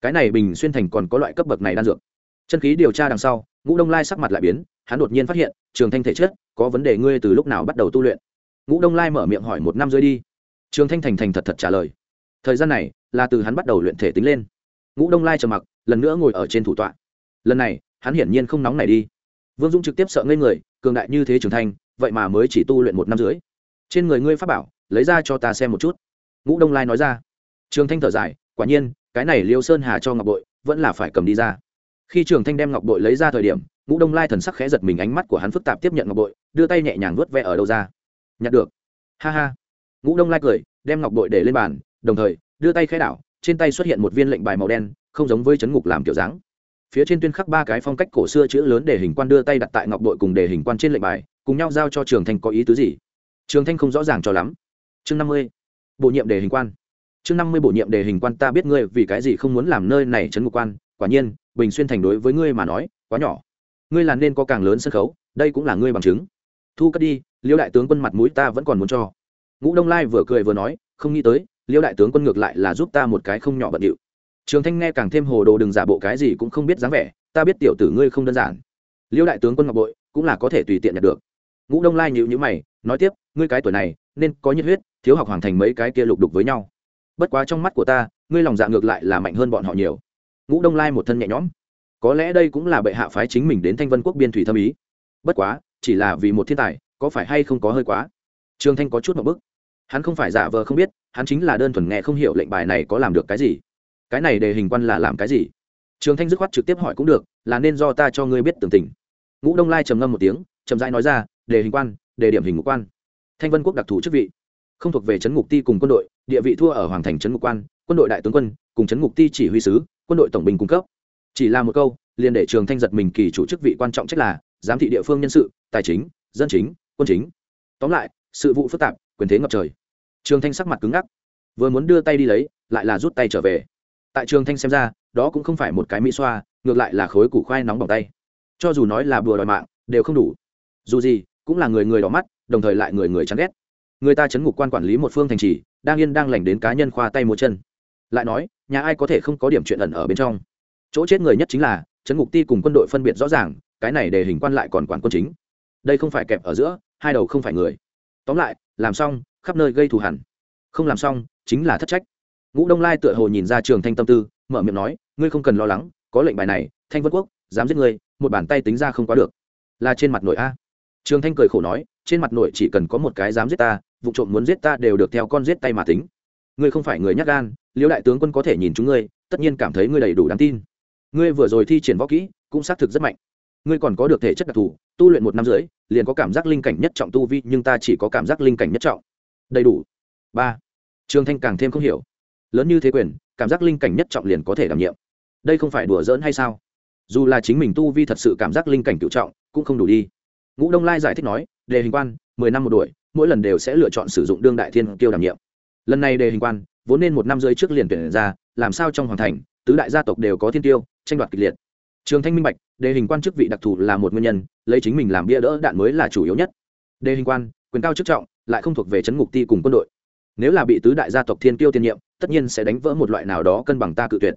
Cái này bình xuyên thành còn có loại cấp bậc này đan dược. Chân khí điều tra đằng sau, ngũ đông lai sắc mặt lại biến, hắn đột nhiên phát hiện, trường thanh thể chất, có vấn đề ngươi từ lúc nào bắt đầu tu luyện. Ngũ đông lai mở miệng hỏi một năm rưỡi đi. Trường thanh thành thành thật thật trả lời. Thời gian này, là từ hắn bắt đầu luyện thể tính lên. Ngũ đông lai trầm mặc, lần nữa ngồi ở trên thủ tọa lần này, hắn hiển nhiên không nóng này đi. Vương dũng trực tiếp sợ ngây người, cường đại như thế trường thanh vậy mà mới chỉ tu luyện một năm dưới trên người ngươi pháp bảo, lấy ra cho ta xem một chút. Ngũ đông lai nói ra. Trường thanh thở dài, quả nhiên, cái này liêu sơn hà cho ngọc bội, vẫn là phải cầm đi ra. Khi trường thanh đem ngọc bội lấy ra thời điểm, ngũ đông lai thần sắc khẽ giật mình, ánh mắt của hắn phức tạp tiếp nhận ngọc bội, đưa tay nhẹ nhàng vớt ve ở đâu ra. Nhặt được. Ha ha. Ngũ đông lai cười, đem ngọc bội để lên bàn, đồng thời, đưa tay khẽ đảo, trên tay xuất hiện một viên lệnh bài màu đen, không giống với chấn ngục làm kiểu dáng phía trên tuyên khắc ba cái phong cách cổ xưa chữ lớn để hình quan đưa tay đặt tại ngọc bội cùng để hình quan trên lệnh bài, cùng nhau giao cho trường thanh có ý tứ gì? Trường thanh không rõ ràng cho lắm. Chương năm mươi, bổ nhiệm đề hình quan. Chương năm mươi bổ nhiệm đề hình quan, ta biết ngươi vì cái gì không muốn làm nơi này chấn ngục quan, quả nhiên, bình xuyên thành đối với ngươi mà nói, quá nhỏ. Ngươi là nên có càng lớn sân khấu, đây cũng là ngươi bằng chứng. Thu cất đi, liêu đại tướng quân mặt mũi ta vẫn còn muốn cho. Ngũ đông lai vừa cười vừa nói, không nghĩ tới, liêu đại tướng quân ngược lại là giúp ta một cái không nhỏ bận điệu trường thanh nghe càng thêm hồ đồ đừng giả bộ cái gì cũng không biết dáng vẻ, ta biết tiểu tử ngươi không đơn giản. Liêu đại tướng quân ngọc bội cũng là có thể tùy tiện nhận được. Ngũ đông lai nhịu nhữ mày, nói tiếp, ngươi cái tuổi này, nên có nhiệt huyết, thiếu học hoàn thành mấy cái kia lục đục với nhau. Bất quá trong mắt của ta, ngươi lòng dạ ngược lại là mạnh hơn bọn họ nhiều. Ngũ đông lai một thân nhẹ nhõm. Có lẽ đây cũng là bệ hạ phái chính mình đến thanh vân quốc biên thủy thâm ý. Bất quá, chỉ là vì một thiên tài, có phải hay không có hơi quá? Trương thanh có chút một bức. Hắn không phải giả vờ không biết, hắn chính là đơn thuần nghe không hiểu lệnh bài này có làm được cái gì cái này đề hình quan là làm cái gì? Trường thanh dứt khoát trực tiếp hỏi cũng được, là nên do ta cho ngươi biết tường tình. Ngũ đông lai trầm ngâm một tiếng, chậm rãi nói ra, đề hình quan, đề điểm hình ngục quan. Thanh vân quốc đặc thù chức vị. Không thuộc về trấn ngục ti cùng quân đội, địa vị thua ở hoàng thành trấn ngục quan, quân đội đại tướng quân, cùng trấn ngục ti chỉ huy sứ, quân đội tổng bình cung cấp. Chỉ là một câu, liền để trường thanh giật mình kỳ chủ chức vị quan trọng trách là, giám thị địa phương nhân sự, tài chính, dân chính, quân chính. Tóm lại, sự vụ phức tạp, quyền thế ngập trời. Trường thanh sắc mặt cứng ngắc, vừa muốn đưa tay đi lấy, lại là rút tay trở về tại trường thanh xem ra, đó cũng không phải một cái mỹ xoa, ngược lại là khối củ khoai nóng bỏng tay. Cho dù nói là bùa đòi mạng, đều không đủ. Dù gì, cũng là người người đỏ mắt, đồng thời lại người người chán ghét. Người ta chấn ngục quan quản lý một phương thành trì, đang yên đang lành đến cá nhân khoa tay một chân. Lại nói, nhà ai có thể không có điểm chuyện ẩn ở bên trong? Chỗ chết người nhất chính là, chấn ngục ti cùng quân đội phân biệt rõ ràng, cái này để hình quan lại còn quản quân chính. Đây không phải kẹp ở giữa, hai đầu không phải người. Tóm lại, làm xong, khắp nơi gây thù hẳn không làm xong, chính là thất trách ngũ đông lai tựa hồ nhìn ra trường thanh tâm tư, mở miệng nói, ngươi không cần lo lắng, có lệnh bài này, thanh vân quốc, dám giết ngươi, một bàn tay tính ra không quá được. Là trên mặt nội a. Trường thanh cười khổ nói, trên mặt nội chỉ cần có một cái dám giết ta, vụ trộm muốn giết ta đều được theo con giết tay mà tính. Ngươi không phải người nhắc gan, liêu đại tướng quân có thể nhìn chúng ngươi, tất nhiên cảm thấy ngươi đầy đủ đáng tin. Ngươi vừa rồi thi triển võ kỹ, cũng xác thực rất mạnh. Ngươi còn có được thể chất đặc thù, tu luyện một năm rưỡi, liền có cảm giác linh cảnh nhất trọng tu vi, nhưng ta chỉ có cảm giác linh cảnh nhất trọng. Đầy đủ. Ba. Trường thanh càng thêm không hiểu lớn như thế quyền, cảm giác linh cảnh nhất trọng liền có thể đảm nhiệm. Đây không phải đùa giỡn hay sao? Dù là chính mình tu vi thật sự cảm giác linh cảnh cựu trọng, cũng không đủ đi. Ngũ đông lai giải thích nói, đề hình quan, mười năm một đuổi, mỗi lần đều sẽ lựa chọn sử dụng đương đại thiên kiêu đảm nhiệm. Lần này đề hình quan, vốn nên một năm rưỡi trước liền tuyển ra, làm sao trong hoàng thành, tứ đại gia tộc đều có thiên tiêu tranh đoạt kịch liệt. Trường thanh minh bạch, đề hình quan chức vị đặc thù là một nguyên nhân, lấy chính mình làm bia đỡ đạn mới là chủ yếu nhất. Đề hình quan, quyền cao chức trọng, lại không thuộc về chấn ngục ti cùng quân đội nếu là bị tứ đại gia tộc thiên tiêu tiên nhiệm, tất nhiên sẽ đánh vỡ một loại nào đó cân bằng ta cự tuyệt.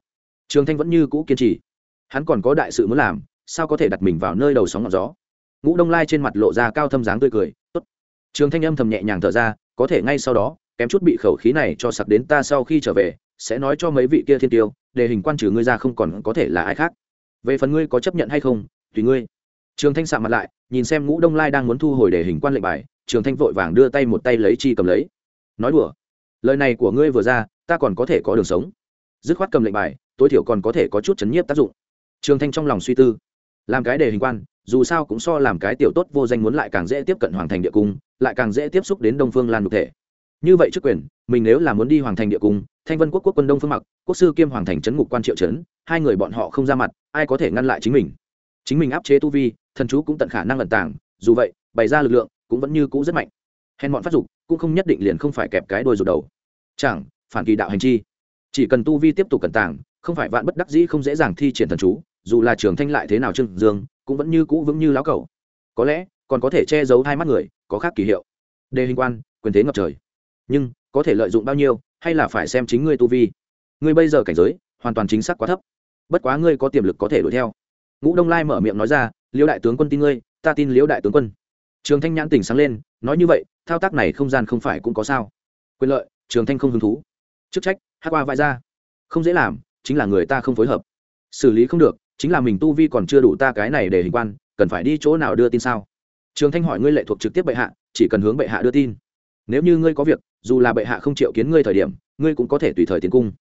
Trường thanh vẫn như cũ kiên trì. Hắn còn có đại sự muốn làm, sao có thể đặt mình vào nơi đầu sóng ngọn gió? Ngũ đông lai trên mặt lộ ra cao thâm dáng tươi cười, tốt. Trường thanh âm thầm nhẹ nhàng thở ra, có thể ngay sau đó, kém chút bị khẩu khí này cho sặc đến ta sau khi trở về, sẽ nói cho mấy vị kia thiên tiêu để hình quan trừ ngươi ra không còn có thể là ai khác. Về phần ngươi có chấp nhận hay không, tùy ngươi. Trường thanh sạm mặt lại, nhìn xem ngũ đông lai đang muốn thu hồi để hình quan lệnh bài, trường thanh vội vàng đưa tay một tay lấy chi cầm lấy nói đùa. Lời này của ngươi vừa ra, ta còn có thể có đường sống. Dứt khoát cầm lệnh bài, tối thiểu còn có thể có chút chấn nhiếp tác dụng. Trường thanh trong lòng suy tư. Làm cái đề hình quan, dù sao cũng so làm cái tiểu tốt vô danh muốn lại càng dễ tiếp cận hoàng thành địa cung, lại càng dễ tiếp xúc đến đông phương lan đục thể. Như vậy trước quyền, mình nếu là muốn đi hoàng thành địa cung, thanh vân quốc quốc quân đông phương mặc, quốc sư kiêm hoàng thành trấn ngục quan triệu trấn, hai người bọn họ không ra mặt, ai có thể ngăn lại chính mình? Chính mình áp chế tu vi, thần chú cũng tận khả năng lận tàng, dù vậy, bày ra lực lượng cũng vẫn như cũ rất mạnh hèn bọn phát dục, cũng không nhất định liền không phải kẹp cái đôi rụt đầu. Chẳng, phản kỳ đạo hành chi. Chỉ cần tu vi tiếp tục cẩn tàng, không phải vạn bất đắc dĩ không dễ dàng thi triển thần chú, dù là trường thanh lại thế nào trương dương, cũng vẫn như cũ vững như lão cầu có lẽ, còn có thể che giấu hai mắt người, có khác kỳ hiệu. Đề hình quan, quyền thế ngập trời. Nhưng, có thể lợi dụng bao nhiêu, hay là phải xem chính ngươi tu vi. Ngươi bây giờ cảnh giới, hoàn toàn chính xác quá thấp. Bất quá ngươi có tiềm lực có thể đuổi theo. Ngũ đông lai mở miệng nói ra, liễu đại tướng quân tin ngươi, ta tin liễu đại tướng quân trường thanh nhãn tỉnh sáng lên, nói như vậy, thao tác này không gian không phải cũng có sao. Quyền lợi, trường thanh không hứng thú. Chức trách, hát qua vai ra. Không dễ làm, chính là người ta không phối hợp. Xử lý không được, chính là mình tu vi còn chưa đủ ta cái này để hình quan, cần phải đi chỗ nào đưa tin sao? Trường thanh hỏi ngươi lệ thuộc trực tiếp bệ hạ, chỉ cần hướng bệ hạ đưa tin. Nếu như ngươi có việc, dù là bệ hạ không chịu kiến ngươi thời điểm, ngươi cũng có thể tùy thời tiến cung.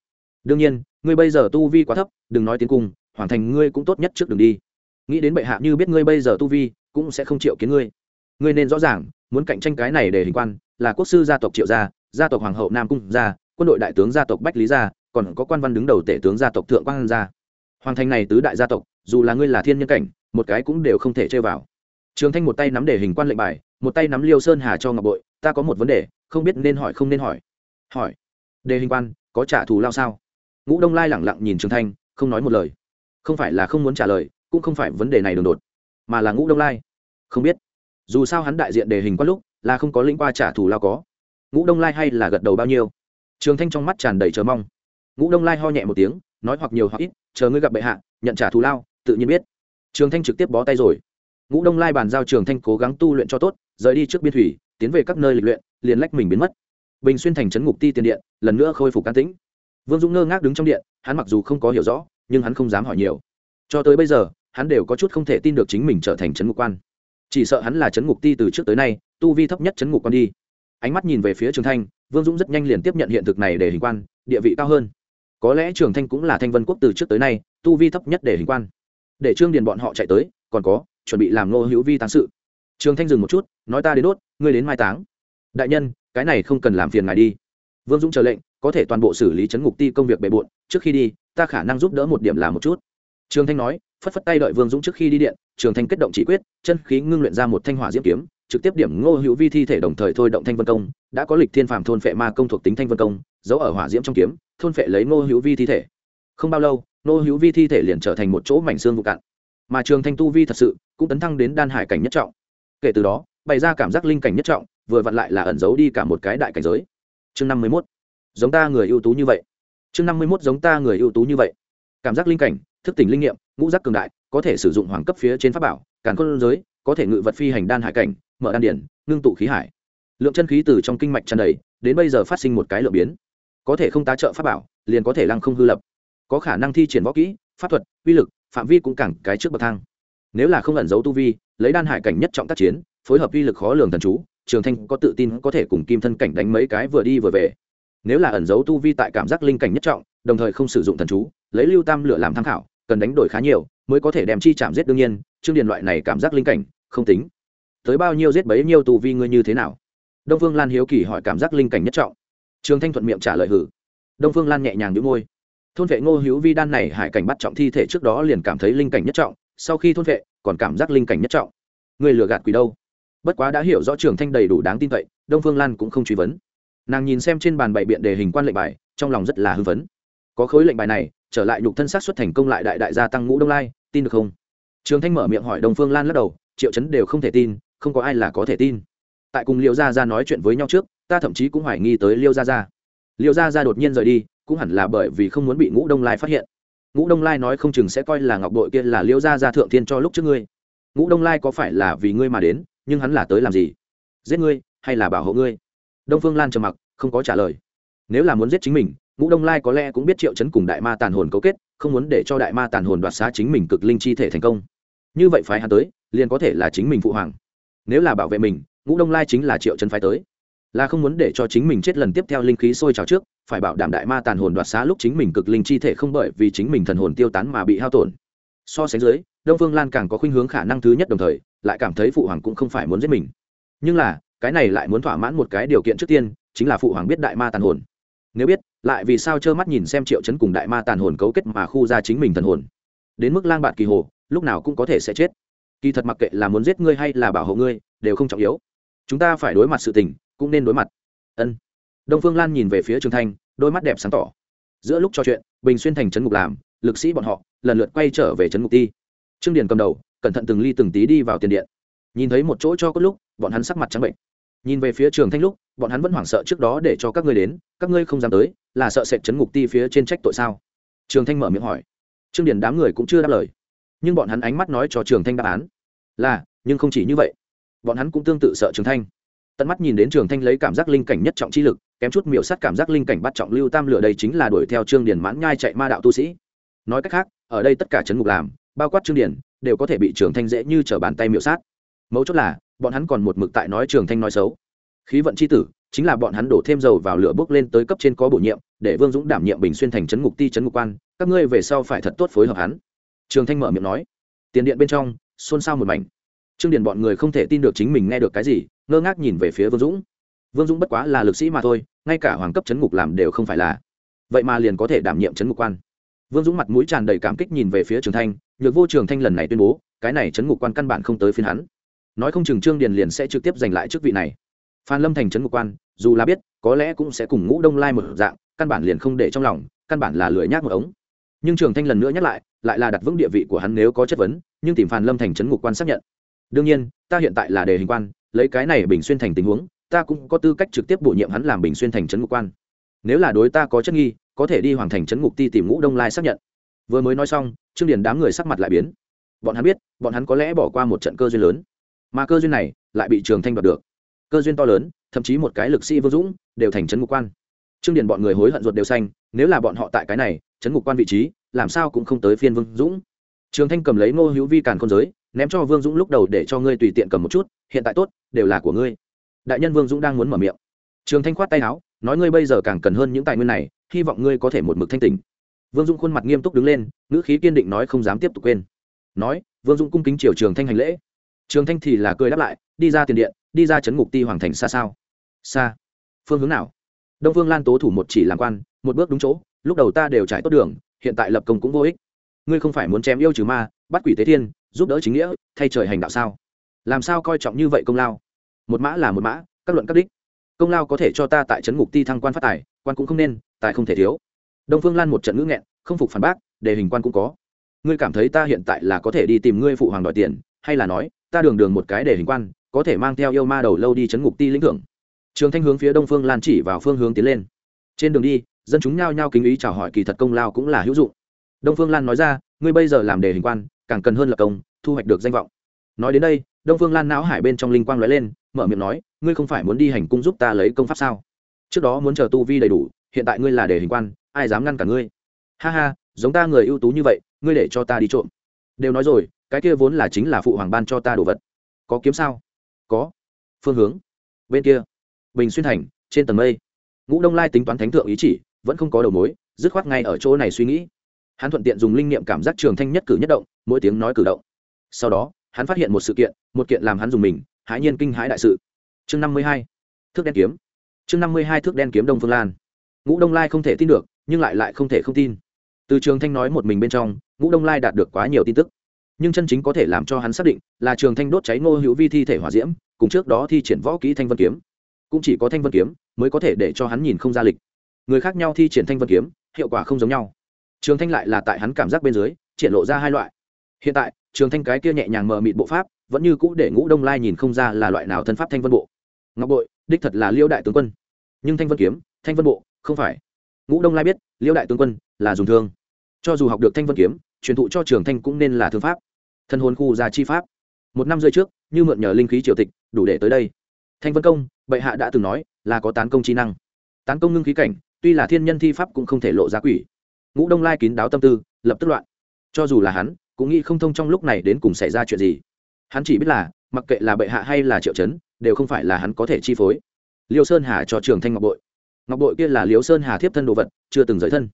Đương nhiên, ngươi bây giờ tu vi quá thấp, đừng nói tiến cung, hoàn thành ngươi cũng tốt nhất trước đường đi. Nghĩ đến bệ hạ như biết ngươi bây giờ tu vi, cũng sẽ không chịu kiến ngươi ngươi nên rõ ràng, muốn cạnh tranh cái này để hình quan, là quốc sư gia tộc triệu gia gia tộc hoàng hậu nam cung gia, quân đội đại tướng gia tộc bách lý gia, còn có quan văn đứng đầu tể tướng gia tộc thượng quan gia. Hoàng thành này tứ đại gia tộc, dù là ngươi là thiên nhân cảnh, một cái cũng đều không thể chơi vào. Trường thanh một tay nắm để hình quan lệnh bài, một tay nắm liêu sơn hà cho ngọc bội, ta có một vấn đề, không biết nên hỏi không nên hỏi. Hỏi. Đề hình quan, có trả thù lao sao? Ngũ đông lai lẳng lặng nhìn trường thanh, không nói một lời. Không phải là không muốn trả lời, cũng không phải vấn đề này đường đột, mà là ngũ đông lai. Không biết dù sao hắn đại diện đề hình quan lúc, là không có lĩnh qua trả thù lao có. Ngũ đông lai hay là gật đầu bao nhiêu? Trường thanh trong mắt tràn đầy chờ mong. Ngũ đông lai ho nhẹ một tiếng, nói hoặc nhiều hoặc ít, chờ ngươi gặp bệ hạ, nhận trả thù lao, tự nhiên biết. Trường thanh trực tiếp bó tay rồi. Ngũ đông lai bàn giao trường thanh cố gắng tu luyện cho tốt, rời đi trước biên thủy, tiến về các nơi lịch luyện, liền lách mình biến mất. Bình xuyên thành trấn ngục ti tiền điện, lần nữa khôi phục can tĩnh. Vương dũng ngơ ngác đứng trong điện, hắn mặc dù không có hiểu rõ, nhưng hắn không dám hỏi nhiều. Cho tới bây giờ, hắn đều có chút không thể tin được chính mình trở thành trấn ngục quan chỉ sợ hắn là chấn ngục ti từ trước tới nay, tu vi thấp nhất chấn ngục con đi. Ánh mắt nhìn về phía trường thanh, vương dũng rất nhanh liền tiếp nhận hiện thực này để hình quan, địa vị cao hơn. Có lẽ trường thanh cũng là thanh vân quốc từ trước tới nay, tu vi thấp nhất để hình quan. Để trương điền bọn họ chạy tới, còn có, chuẩn bị làm ngô hữu vi táng sự. Trường thanh dừng một chút, nói ta đến đốt, ngươi đến mai táng. Đại nhân, cái này không cần làm phiền ngài đi. Vương dũng chờ lệnh, có thể toàn bộ xử lý chấn ngục ti công việc bề bộn, trước khi đi, ta khả năng giúp đỡ một điểm làm một chút. Trương thanh nói phất phất tay đợi vương dũng trước khi đi điện, trường thanh kết động chỉ quyết, chân khí ngưng luyện ra một thanh hỏa diễm kiếm, trực tiếp điểm ngô hữu vi thi thể đồng thời thôi động thanh vân công, đã có lịch thiên phàm thôn phệ ma công thuộc tính thanh vân công, giấu ở hỏa diễm trong kiếm, thôn phệ lấy ngô hữu vi thi thể. Không bao lâu, ngô hữu vi thi thể liền trở thành một chỗ mảnh xương vụ cạn. Mà trường thanh tu vi thật sự cũng tấn thăng đến đan hải cảnh nhất trọng. Kể từ đó, bày ra cảm giác linh cảnh nhất trọng, vừa vặn lại là ẩn giấu đi cả một cái đại cảnh giới. Chương năm mươi mốt. Giống ta người ưu tú như vậy. Chương năm mươi mốt giống ta người ưu tú như vậy. Cảm giác linh cảnh thức tỉnh linh nghiệm, ngũ giác cường đại, có thể sử dụng hoàng cấp phía trên pháp bảo, càn khôn giới, có thể ngự vật phi hành đan hải cảnh, mở đan điển, ngưng tụ khí hải. Lượng chân khí từ trong kinh mạch tràn đầy, đến bây giờ phát sinh một cái lượng biến. Có thể không tá trợ pháp bảo, liền có thể lăng không hư lập. Có khả năng thi triển võ kỹ, pháp thuật, uy lực, phạm vi cũng càng cái trước bậc thang. Nếu là không ẩn giấu tu vi, lấy đan hải cảnh nhất trọng tác chiến, phối hợp uy lực khó lường thần chú, trường thanh có tự tin có thể cùng kim thân cảnh đánh mấy cái vừa đi vừa về. Nếu là ẩn giấu tu vi tại cảm giác linh cảnh nhất trọng, đồng thời không sử dụng thần chú lấy lưu tam lửa làm tham khảo, cần đánh đổi khá nhiều, mới có thể đem chi chạm giết đương nhiên trương điền loại này cảm giác linh cảnh, không tính. Tới bao nhiêu giết bấy nhiêu tù vi ngươi như thế nào? Đông phương lan hiếu kỳ hỏi cảm giác linh cảnh nhất trọng. Trường thanh thuận miệng trả lời hử. Đông phương lan nhẹ nhàng đĩu môi. Thôn vệ ngô hữu vi đan này hải cảnh bắt trọng thi thể trước đó liền cảm thấy linh cảnh nhất trọng, sau khi thôn vệ, còn cảm giác linh cảnh nhất trọng. Người lừa gạt quỷ đâu? Bất quá đã hiểu rõ trường thanh đầy đủ đáng tin cậy đông phương lan cũng không truy vấn. Nàng nhìn xem trên bàn bày biện đề hình quan lệnh bài, trong lòng rất là hư vấn có khối lệnh bài này trở lại nhục thân sát xuất thành công lại đại đại gia tăng ngũ đông lai, tin được không? Trường thanh mở miệng hỏi đồng phương lan lắc đầu, triệu chấn đều không thể tin, không có ai là có thể tin. Tại cùng liêu gia gia nói chuyện với nhau trước, ta thậm chí cũng hoài nghi tới liêu gia gia. Liêu gia gia đột nhiên rời đi, cũng hẳn là bởi vì không muốn bị ngũ đông lai phát hiện. Ngũ đông lai nói không chừng sẽ coi là ngọc đội kia là liêu gia gia thượng thiên cho lúc trước ngươi. Ngũ đông lai có phải là vì ngươi mà đến, nhưng hắn là tới làm gì? Giết ngươi, hay là bảo hộ ngươi? Đông phương lan trầm mặc, không có trả lời. Nếu là muốn giết chính mình ngũ đông lai có lẽ cũng biết triệu chấn cùng đại ma tàn hồn cấu kết, không muốn để cho đại ma tàn hồn đoạt xá chính mình cực linh chi thể thành công. Như vậy phái hắn tới, liền có thể là chính mình phụ hoàng. Nếu là bảo vệ mình, ngũ đông lai chính là triệu chấn phái tới. Là không muốn để cho chính mình chết lần tiếp theo linh khí sôi trào trước, phải bảo đảm đại ma tàn hồn đoạt xá lúc chính mình cực linh chi thể không bởi vì chính mình thần hồn tiêu tán mà bị hao tổn. So sánh dưới, đông phương lan càng có khuynh hướng khả năng thứ nhất đồng thời, lại cảm thấy phụ hoàng cũng không phải muốn giết mình. Nhưng là, cái này lại muốn thỏa mãn một cái điều kiện trước tiên, chính là phụ hoàng biết đại ma tàn hồn. Nếu biết lại vì sao trơ mắt nhìn xem triệu chấn cùng đại ma tàn hồn cấu kết mà khu ra chính mình thần hồn. Đến mức lang bạt kỳ hồ, lúc nào cũng có thể sẽ chết. Kỳ thật mặc kệ là muốn giết ngươi hay là bảo hộ ngươi, đều không trọng yếu. Chúng ta phải đối mặt sự tình, cũng nên đối mặt. Ân. Đông phương lan nhìn về phía trường thanh, đôi mắt đẹp sáng tỏ. Giữa lúc trò chuyện, bình xuyên thành trấn ngục làm, lực sĩ bọn họ, lần lượt quay trở về trấn ngục ti. Trương điền cầm đầu, cẩn thận từng ly từng tí đi vào tiền điện. Nhìn thấy một chỗ cho cốt lúc, bọn hắn sắc mặt trắng bệnh nhìn về phía trường thanh lúc, bọn hắn vẫn hoảng sợ trước đó để cho các ngươi đến, các ngươi không dám tới, là sợ sệt chấn ngục ti phía trên trách tội sao? Trường thanh mở miệng hỏi. Trương điền đám người cũng chưa đáp lời. Nhưng bọn hắn ánh mắt nói cho trường thanh đáp án. Là, nhưng không chỉ như vậy. Bọn hắn cũng tương tự sợ trường thanh. Tận mắt nhìn đến trường thanh lấy cảm giác linh cảnh nhất trọng chi lực, kém chút miểu sát cảm giác linh cảnh bắt trọng lưu tam lửa đây chính là đuổi theo trương điền mãn nhai chạy ma đạo tu sĩ. Nói cách khác, ở đây tất cả chấn ngục làm, bao quát trương điền, đều có thể bị trường thanh dễ như trở bàn tay miểu sát. Mấu chốt là bọn hắn còn một mực tại nói trường thanh nói xấu. Khí vận c h i tử, chính là bọn hắn đổ thêm dầu vào lửa bốc lên tới cấp trên có bổ nhiệm, để vương dũng đảm nhiệm bình xuyên thành trấn ngục ti trấn ngục quan, các ngươi về sau phải thật tốt phối hợp hắn. Trường thanh mở miệng nói. Tiền điện bên trong, xôn xao một mảnh. Trương điền bọn người không thể tin được chính mình nghe được cái gì, ngơ ngác nhìn về phía vương dũng. Vương dũng bất quá là lực sĩ mà thôi, ngay cả hoàng cấp chấn ngục làm đều không phải là. Vậy mà liền có thể đảm nhiệm chấn ngục quan. Vương dũng mặt mũi tràn đầy cảm kích nhìn về phía trường thanh, nhược vô trường thanh lần này tuyên bố, cái này trấn ngục quan căn bản không tới phiên hắn nói không chừng trương điền liền sẽ trực tiếp giành lại chức vị này. Phan lâm thành trấn ngục quan, dù là biết, có lẽ cũng sẽ cùng ngũ đông lai một dạng, căn bản liền không để trong lòng, căn bản là lười nhác một ống. Nhưng trường thanh lần nữa nhắc lại lại là đặt vững địa vị của hắn nếu có chất vấn, nhưng tìm phan lâm thành trấn ngục quan xác nhận. Đương nhiên, ta hiện tại là đề hình quan, lấy cái này bình xuyên thành tình huống, ta cũng có tư cách trực tiếp bổ nhiệm hắn làm bình xuyên thành trấn ngục quan. Nếu là đối ta có chất nghi, có thể đi Hoàng thành trấn ngục ti tìm ngũ đông lai xác nhận. Vừa mới nói xong, trương điền đám người sắc mặt lại biến. Bọn hắn biết, bọn hắn có lẽ bỏ qua một trận cơ duyên lớn mà cơ duyên này lại bị trường thanh đoạt được. Cơ duyên to lớn, thậm chí một cái lực sĩ vương dũng đều thành trấn ngục quan. Trương điền bọn người hối hận ruột đều xanh, nếu là bọn họ tại cái này, trấn ngục quan vị trí, làm sao cũng không tới phiên vương dũng. Trường thanh cầm lấy ngô hữu vi càn con giới, ném cho vương dũng lúc đầu để cho ngươi tùy tiện cầm một chút, hiện tại tốt, đều là của ngươi. Đại nhân vương dũng đang muốn mở miệng. Trường thanh khoát tay áo, nói ngươi bây giờ càng cần hơn những tài nguyên này, hy vọng ngươi có thể một mực thanh tỉnh. Vương dũng khuôn mặt nghiêm túc đứng lên, ngữ khí kiên định nói không dám tiếp tục quên. Nói, vương dũng cung kính triều trường thanh hành lễ trường thanh thì là cười đáp lại, đi ra tiền điện, đi ra chấn ngục ti hoàng thành xa sao? Xa. Phương hướng nào? Đông phương lan tố thủ một chỉ làm quan, một bước đúng chỗ, lúc đầu ta đều trải tốt đường, hiện tại lập công cũng vô ích. Ngươi không phải muốn chém yêu trừ ma, bắt quỷ tế thiên, giúp đỡ chính nghĩa, thay trời hành đạo sao? Làm sao coi trọng như vậy công lao? Một mã là một mã, các luận các đích. Công lao có thể cho ta tại trấn ngục ti thăng quan phát tài, quan cũng không nên, tài không thể thiếu. Đông phương lan một trận ngữ nghẹn, không phục phản bác, đề hình quan cũng có. Ngươi cảm thấy ta hiện tại là có thể đi tìm ngươi phụ hoàng đòi tiền hay là nói, ta đường đường một cái để hình quan, có thể mang theo yêu ma đầu lâu đi chấn ngục ti lĩnh thưởng. Trường thanh hướng phía đông phương lan chỉ vào phương hướng tiến lên. Trên đường đi, dân chúng nhao nhao kính ý chào hỏi kỳ thật công lao cũng là hữu dụng. Đông phương lan nói ra, ngươi bây giờ làm đề hình quan, càng cần hơn là công, thu hoạch được danh vọng. Nói đến đây, đông phương lan não hải bên trong linh quang lóe lên, mở miệng nói, ngươi không phải muốn đi hành cung giúp ta lấy công pháp sao? Trước đó muốn chờ tu vi đầy đủ, hiện tại ngươi là đề hình quan, ai dám ngăn cả ngươi? Ha ha, giống ta người ưu tú như vậy, ngươi để cho ta đi trộm. Đều nói rồi cái kia vốn là chính là phụ hoàng ban cho ta đồ vật. Có kiếm sao? Có. Phương hướng. Bên kia. Bình xuyên thành, trên tầng mây. Ngũ đông lai tính toán thánh thượng ý chỉ, vẫn không có đầu mối, dứt khoát ngay ở chỗ này suy nghĩ. Hắn thuận tiện dùng linh niệm cảm giác trường thanh nhất cử nhất động, mỗi tiếng nói cử động. Sau đó, hắn phát hiện một sự kiện, một kiện làm hắn dùng mình, hãi nhiên kinh hãi đại sự. Chương năm mươi hai, thước đen kiếm. Chương năm mươi hai, thước đen kiếm đông phương lan. Ngũ đông lai không thể tin được, nhưng lại lại không thể không tin. Từ trường thanh nói một mình bên trong, ngũ đông lai đạt được quá nhiều tin tức nhưng chân chính có thể làm cho hắn xác định là trường thanh đốt cháy ngô hữu vi thi thể hỏa diễm, cùng trước đó thi triển võ kỹ thanh vân kiếm. Cũng chỉ có thanh vân kiếm mới có thể để cho hắn nhìn không ra lịch. Người khác nhau thi triển thanh vân kiếm, hiệu quả không giống nhau. Trường thanh lại là tại hắn cảm giác bên dưới, triển lộ ra hai loại. Hiện tại, trường thanh cái kia nhẹ nhàng mờ mịt bộ pháp, vẫn như cũ để ngũ đông lai nhìn không ra là loại nào thân pháp thanh vân bộ. Ngọc bội, đích thật là liêu đại tướng quân. Nhưng thanh vân kiếm, thanh vân bộ, không phải. Ngũ đông lai biết, liêu đại tướng quân là dùng thương. Cho dù học được thanh vân kiếm, truyền thụ cho trường thanh cũng nên là thương pháp thân hồn khu gia chi pháp. Một năm rưỡi trước, như mượn nhờ linh khí triều tịch, đủ để tới đây. Thanh vân công, bệ hạ đã từng nói, là có tán công trí năng. Tán công ngưng khí cảnh, tuy là thiên nhân thi pháp cũng không thể lộ ra quỷ. Ngũ đông lai kín đáo tâm tư, lập tức loạn. Cho dù là hắn, cũng nghĩ không thông trong lúc này đến cùng xảy ra chuyện gì. Hắn chỉ biết là, mặc kệ là bệ hạ hay là triệu chấn, đều không phải là hắn có thể chi phối. Liêu sơn hà cho trường thanh ngọc bội. Ngọc bội kia là liêu sơn hà thiếp thân đồ vật, chưa từng giới thân.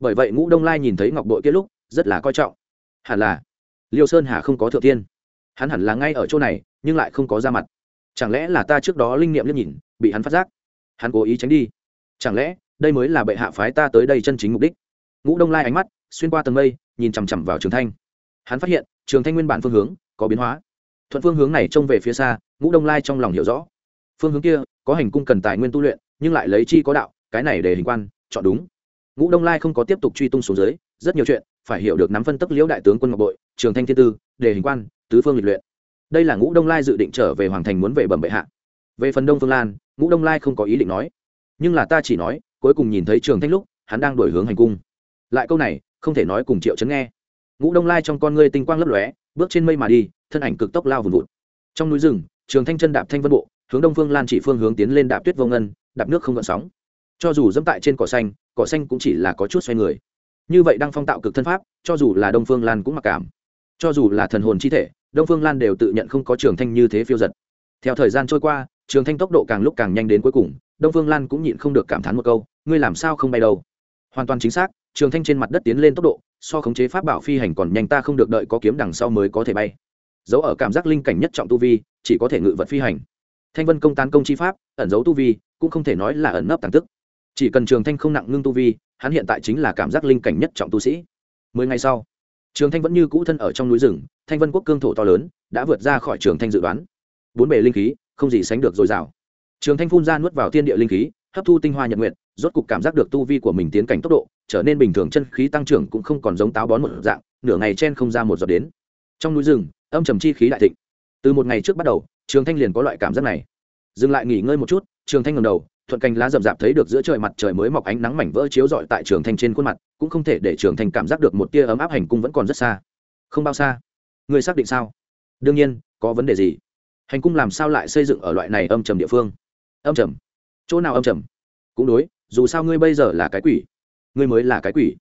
Bởi vậy ngũ đông lai nhìn thấy ngọc bội kia lúc, rất là coi trọng. Hẳn là liêu sơn hà không có thượng tiên. Hắn hẳn là ngay ở chỗ này, nhưng lại không có ra mặt. Chẳng lẽ là ta trước đó linh nghiệm liếc nhìn, bị hắn phát giác? Hắn cố ý tránh đi. Chẳng lẽ, đây mới là bệ hạ phái ta tới đây chân chính mục đích? Ngũ đông lai ánh mắt, xuyên qua tầng mây, nhìn chằm chằm vào trường thanh. Hắn phát hiện, trường thanh nguyên bản phương hướng, có biến hóa. Thuận phương hướng này trông về phía xa, ngũ đông lai trong lòng hiểu rõ. Phương hướng kia, có hành cung cần tài nguyên tu luyện, nhưng lại lấy chi có đạo, cái này để hình quan, chọn đúng. Ngũ đông lai không có tiếp tục truy tung xuống dưới, rất nhiều chuyện, phải hiểu được nắm phân tức liễu đại tướng quân ngọc bội trường thanh thiên tư, đề hình quan, tứ phương lịch luyện. Đây là ngũ đông lai dự định trở về hoàng thành muốn về bẩm bệ hạ. Về phần đông phương lan, ngũ đông lai không có ý định nói. Nhưng là ta chỉ nói, cuối cùng nhìn thấy trường thanh lúc, hắn đang đổi hướng hành cung. Lại câu này, không thể nói cùng triệu chấn nghe. Ngũ đông lai trong con ngươi tinh quang lấp lóe, bước trên mây mà đi, thân ảnh cực tốc lao vùn vụt. Trong núi rừng, trường thanh chân đạp thanh vân bộ, hướng đông phương lan chỉ phương hướng tiến lên đạp tuyết vô ngân, đạp nước không gợn sóng. Cho dù dẫm tại trên cỏ xanh cỏ xanh cũng chỉ là có chút xoay người. Như vậy đang phong tạo cực thân pháp, cho dù là đông phương lan cũng mặc cảm cho dù là thần hồn chi thể, đông phương lan đều tự nhận không có trường thanh như thế phiêu giật. Theo thời gian trôi qua, trường thanh tốc độ càng lúc càng nhanh đến cuối cùng, đông phương lan cũng nhịn không được cảm thán một câu, ngươi làm sao không bay đâu? Hoàn toàn chính xác, trường thanh trên mặt đất tiến lên tốc độ, so khống chế pháp bảo phi hành còn nhanh ta không được đợi có kiếm đằng sau mới có thể bay. Giấu ở cảm giác linh cảnh nhất trọng tu vi, chỉ có thể ngự vật phi hành. Thanh vân công tán công chi pháp, ẩn giấu tu vi, cũng không thể nói là ẩn nấp tàng tức. Chỉ cần trường thanh không nặng ngưng tu vi, hắn hiện tại chính là cảm giác linh cảnh nhất trọng tu sĩ. Mười ngày sau trường thanh vẫn như cũ thân ở trong núi rừng, thanh vân quốc cương thổ to lớn, đã vượt ra khỏi trường thanh dự đoán. Bốn bề linh khí, không gì sánh được dồi dào. Trường thanh phun ra nuốt vào thiên địa linh khí, hấp thu tinh hoa nhật nguyện rốt cục cảm giác được tu vi của mình tiến cảnh tốc độ, trở nên bình thường chân khí tăng trưởng cũng không còn giống táo bón một dạng, nửa ngày chen không ra một giọt đến. Trong núi rừng, âm trầm chi khí đại thịnh. Từ một ngày trước bắt đầu, trường thanh liền có loại cảm giác này. Dừng lại nghỉ ngơi một chút, trường thanh ngầm đầu, thuận cành lá rậm rạp thấy được giữa trời mặt trời mới mọc ánh nắng mảnh vỡ chiếu rọi tại trường thanh trên khuôn mặt cũng không thể để trưởng thành cảm giác được một tia ấm áp hành cung vẫn còn rất xa. Không bao xa. Người xác định sao? Đương nhiên, có vấn đề gì? Hành cung làm sao lại xây dựng ở loại này âm trầm địa phương? Âm trầm? Chỗ nào âm trầm? Cũng đối, dù sao ngươi bây giờ là cái quỷ. Ngươi mới là cái quỷ.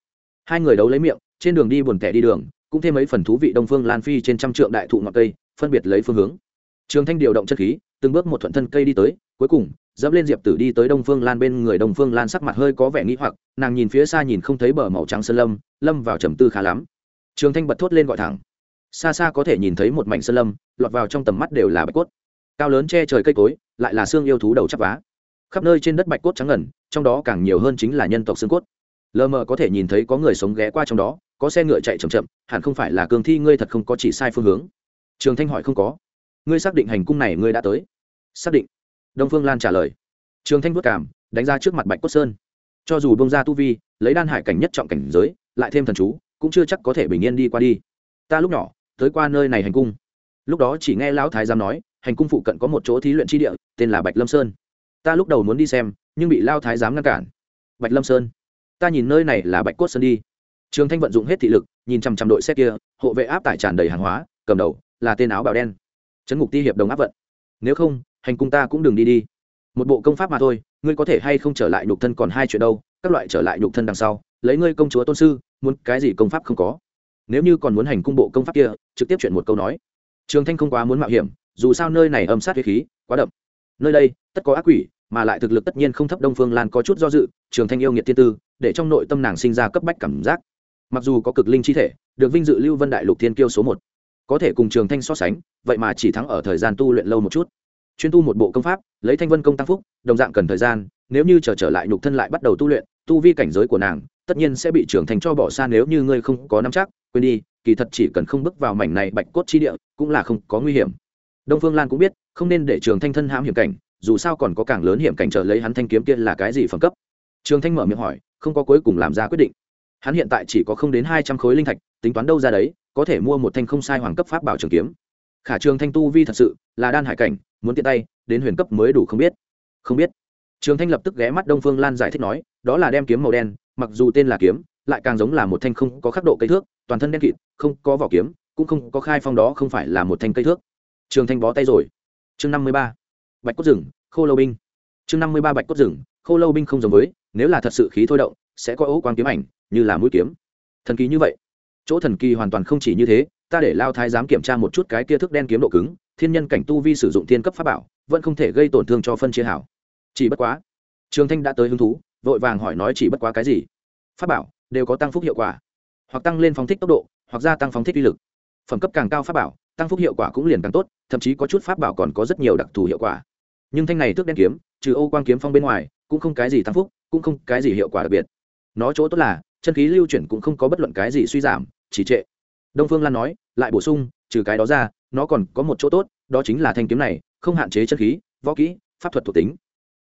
Hai người đấu lấy miệng, trên đường đi buồn tẻ đi đường, cũng thêm mấy phần thú vị đông phương lan phi trên trăm trượng đại thụ ngọn cây, phân biệt lấy phương hướng. Trường thanh điều động chất khí, từng bước một thuận thân cây đi tới, cuối cùng dẫm lên diệp tử đi tới đông phương lan bên người đông phương lan sắc mặt hơi có vẻ nghĩ hoặc nàng nhìn phía xa nhìn không thấy bờ màu trắng sơn lâm lâm vào trầm tư khá lắm trường thanh bật thốt lên gọi thẳng xa xa có thể nhìn thấy một mảnh sơn lâm lọt vào trong tầm mắt đều là bạch cốt cao lớn che trời cây cối lại là xương yêu thú đầu chắp vá khắp nơi trên đất bạch cốt trắng ngần trong đó càng nhiều hơn chính là nhân tộc xương cốt lờ mờ có thể nhìn thấy có người sống ghé qua trong đó có xe ngựa chạy chậm chậm hẳn không phải là cường thi ngươi thật không có chỉ sai phương hướng trường thanh hỏi không có ngươi xác định hành cung này ngươi đã tới xác định đông phương lan trả lời. Trường thanh vất cảm, đánh ra trước mặt bạch cốt sơn. Cho dù bông ra tu vi, lấy đan hải cảnh nhất trọng cảnh giới, lại thêm thần chú, cũng chưa chắc có thể bình yên đi qua đi. Ta lúc nhỏ, tới qua nơi này hành cung. Lúc đó chỉ nghe lão thái giám nói, hành cung phụ cận có một chỗ thí luyện tri địa, tên là bạch lâm sơn. Ta lúc đầu muốn đi xem, nhưng bị lao thái giám ngăn cản. Bạch lâm sơn. Ta nhìn nơi này là bạch cốt sơn đi. Trường thanh vận dụng hết thị lực, nhìn chằm chằm đội xe kia, hộ vệ áp tải tràn đầy hàng hóa, cầm đầu là tên áo bào đen. Trấn ngục ti hiệp đồng áp vận. Nếu không hành cung ta cũng đừng đi đi. Một bộ công pháp mà thôi, ngươi có thể hay không trở lại nhục thân còn hai chuyện đâu, các loại trở lại nhục thân đằng sau, lấy ngươi công chúa tôn sư, muốn cái gì công pháp không có. Nếu như còn muốn hành cung bộ công pháp kia, trực tiếp chuyện một câu nói. Trường thanh không quá muốn mạo hiểm, dù sao nơi này âm sát huyết khí, quá đậm. Nơi đây, tất có ác quỷ, mà lại thực lực tất nhiên không thấp đông phương lan có chút do dự, trường thanh yêu nghiệt tiên tư, để trong nội tâm nàng sinh ra cấp bách cảm giác. Mặc dù có cực linh chi thể, được vinh dự lưu vân đại lục thiên kiêu số một, có thể cùng trường thanh so sánh, vậy mà chỉ thắng ở thời gian tu luyện lâu một chút chuyên tu một bộ công pháp, lấy thanh vân công tăng phúc, đồng dạng cần thời gian, nếu như trở trở lại nhục thân lại bắt đầu tu luyện, tu vi cảnh giới của nàng, tất nhiên sẽ bị trưởng thành cho bỏ xa nếu như ngươi không có nắm chắc, quên đi, kỳ thật chỉ cần không bước vào mảnh này bạch cốt chi địa, cũng là không có nguy hiểm. Đông phương lan cũng biết, không nên để trường thanh thân hãm hiểm cảnh, dù sao còn có càng lớn hiểm cảnh trở lấy hắn thanh kiếm kia là cái gì phẩm cấp. Trường thanh mở miệng hỏi, không có cuối cùng làm ra quyết định. Hắn hiện tại chỉ có không đến hai trăm khối linh thạch, tính toán đâu ra đấy, có thể mua một thanh không sai hoàng cấp pháp bảo trường kiếm. Khả trường thanh tu vi thật sự là đan hải cảnh muốn tiện tay, đến huyền cấp mới đủ không biết. Không biết. Trường thanh lập tức ghé mắt đông phương lan giải thích nói, đó là đem kiếm màu đen, mặc dù tên là kiếm, lại càng giống là một thanh không có khắc độ cây thước, toàn thân đen kịt, không có vỏ kiếm, cũng không có khai phong đó không phải là một thanh cây thước. Trường thanh bó tay rồi. Chương năm mươi ba. Bạch cốt rừng, khô lâu binh. Chương năm mươi ba bạch cốt rừng, khô lâu binh không giống với, nếu là thật sự khí thôi động, sẽ có ấu quang kiếm ảnh, như là mũi kiếm. Thần kỳ như vậy. Chỗ thần kỳ hoàn toàn không chỉ như thế, ta để lao thái dám kiểm tra một chút cái kia thức đen kiếm độ cứng thiên nhân cảnh tu vi sử dụng thiên cấp pháp bảo, vẫn không thể gây tổn thương cho phân chia hảo. Chỉ bất quá, trường thanh đã tới hứng thú, vội vàng hỏi nói chỉ bất quá cái gì? Pháp bảo, đều có tăng phúc hiệu quả. Hoặc tăng lên phóng thích tốc độ, hoặc gia tăng phóng thích uy lực. Phẩm cấp càng cao pháp bảo, tăng phúc hiệu quả cũng liền càng tốt, thậm chí có chút pháp bảo còn có rất nhiều đặc thù hiệu quả. Nhưng thanh này thước đen kiếm, trừ ô quang kiếm phong bên ngoài, cũng không cái gì tăng phúc, cũng không cái gì hiệu quả đặc biệt. Nó chỗ tốt là, chân khí lưu chuyển cũng không có bất luận cái gì suy giảm, chỉ trệ. Đông phương lan nói, lại bổ sung, trừ cái đó ra nó còn có một chỗ tốt, đó chính là thanh kiếm này, không hạn chế chân khí, võ kỹ, pháp thuật thuộc tính.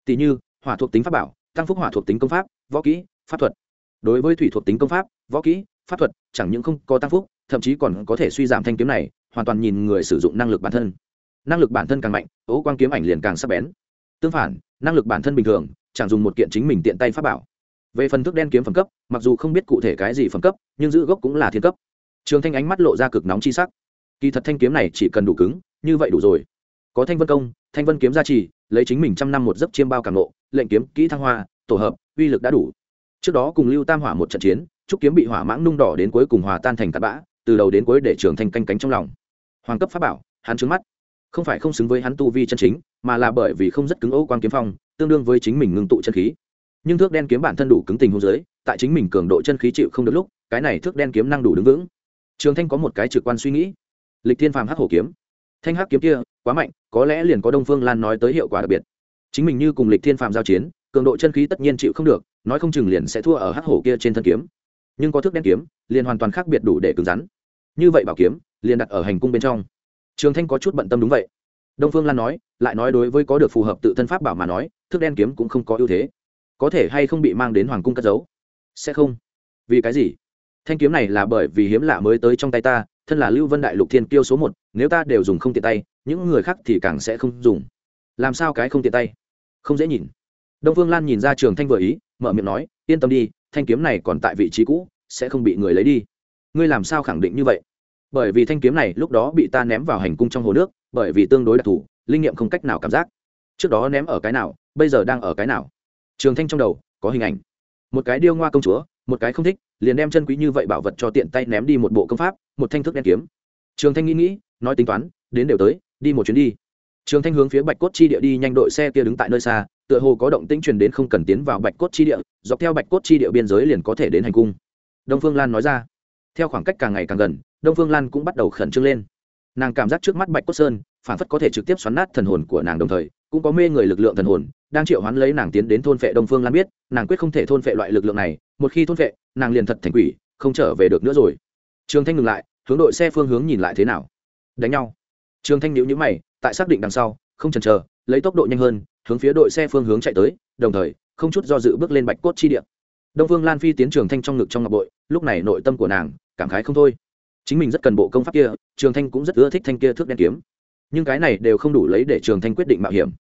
Tỷ như, hỏa thuộc tính pháp bảo, tăng phúc hỏa thuộc tính công pháp, võ kỹ, pháp thuật. Đối với thủy thuộc tính công pháp, võ kỹ, pháp thuật, chẳng những không có tăng phúc, thậm chí còn có thể suy giảm thanh kiếm này, hoàn toàn nhìn người sử dụng năng lực bản thân. Năng lực bản thân càng mạnh, ố quang kiếm ảnh liền càng sắc bén. Tương phản, năng lực bản thân bình thường, chẳng dùng một kiện chính mình tiện tay pháp bảo. Về phần thức đen kiếm phẩm cấp, mặc dù không biết cụ thể cái gì phẩm cấp, nhưng giữ gốc cũng là thiên cấp. Trường thanh ánh mắt lộ ra cực nóng chi sắc kỳ thật thanh kiếm này chỉ cần đủ cứng, như vậy đủ rồi. Có thanh vân công, thanh vân kiếm gia trì, lấy chính mình trăm năm một giấc chiêm bao càng nộ lệnh kiếm, kỹ thăng hoa, tổ hợp, uy lực đã đủ. Trước đó cùng lưu tam hỏa một trận chiến trúc kiếm bị hỏa mãng nung đỏ đến cuối cùng hòa tan thành tạt bã, từ đầu đến cuối để trường thanh canh cánh trong lòng. Hoàng cấp pháp bảo, hắn trứng mắt. Không phải không xứng với hắn tu vi chân chính, mà là bởi vì không rất cứng ấu quang kiếm phong, tương đương với chính mình ngưng tụ chân khí. Nhưng thước đen kiếm bản thân đủ cứng tình hôn giới tại chính mình cường độ chân khí chịu không được lúc, cái này thước đen kiếm năng đủ đứng vững. Trường thanh có một cái trực quan suy nghĩ lịch thiên phàm hắc hổ kiếm. Thanh hắc kiếm kia, quá mạnh, có lẽ liền có đông phương lan nói tới hiệu quả đặc biệt. Chính mình như cùng lịch thiên phàm giao chiến, cường độ chân khí tất nhiên chịu không được, nói không chừng liền sẽ thua ở hắc hổ kia trên thân kiếm. Nhưng có thước đen kiếm, liền hoàn toàn khác biệt đủ để cứng rắn. Như vậy bảo kiếm, liền đặt ở hành cung bên trong. Trường thanh có chút bận tâm đúng vậy. Đông phương lan nói, lại nói đối với có được phù hợp tự thân pháp bảo mà nói, thước đen kiếm cũng không có ưu thế. Có thể hay không bị mang đến hoàng cung cất giấu? Sẽ không. Vì cái gì? Thanh kiếm này là bởi vì hiếm lạ mới tới trong tay ta thân là lưu vân đại lục thiên kiêu số một, nếu ta đều dùng không tiện tay, những người khác thì càng sẽ không dùng. Làm sao cái không tiện tay? Không dễ nhìn. Đông phương lan nhìn ra trường thanh vừa ý, mở miệng nói, yên tâm đi, thanh kiếm này còn tại vị trí cũ, sẽ không bị người lấy đi. Ngươi làm sao khẳng định như vậy? Bởi vì thanh kiếm này lúc đó bị ta ném vào hành cung trong hồ nước, bởi vì tương đối đặc thù, linh nghiệm không cách nào cảm giác. Trước đó ném ở cái nào, bây giờ đang ở cái nào? Trường thanh trong đầu có hình ảnh. Một cái điêu ngoa công chúa một cái không thích, liền đem chân quý như vậy bảo vật cho tiện tay ném đi một bộ công pháp, một thanh thức đen kiếm. Trường thanh nghĩ nghĩ, nói tính toán, đến đều tới, đi một chuyến đi. Trường thanh hướng phía bạch cốt chi địa đi nhanh đội xe kia đứng tại nơi xa, tựa hồ có động tĩnh truyền đến không cần tiến vào bạch cốt chi địa, dọc theo bạch cốt chi địa biên giới liền có thể đến hành cung. Đông phương lan nói ra. Theo khoảng cách càng ngày càng gần, đông phương lan cũng bắt đầu khẩn trương lên. Nàng cảm giác trước mắt bạch cốt sơn, phản phất có thể trực tiếp xoắn nát thần hồn của nàng đồng thời cũng có mê người lực lượng thần hồn, đang triệu hoán lấy nàng tiến đến thôn phệ đông phương lan biết, nàng quyết không thể thôn phệ loại lực lượng này, một khi thôn phệ, nàng liền thật thành quỷ, không trở về được nữa rồi. Trường thanh ngừng lại, hướng đội xe phương hướng nhìn lại thế nào. Đánh nhau. Trường thanh nhíu nhíu mày, tại xác định đằng sau, không chần chờ, lấy tốc độ nhanh hơn, hướng phía đội xe phương hướng chạy tới, đồng thời, không chút do dự bước lên bạch cốt chi địa. Đông phương lan phi tiến trường thanh trong ngực trong ngọc bội, lúc này nội tâm của nàng cảm khái không thôi. Chính mình rất cần bộ công pháp kia, trường thanh cũng rất ưa thích thanh kia thước đen kiếm nhưng cái này đều không đủ lấy để trường thanh quyết định mạo hiểm.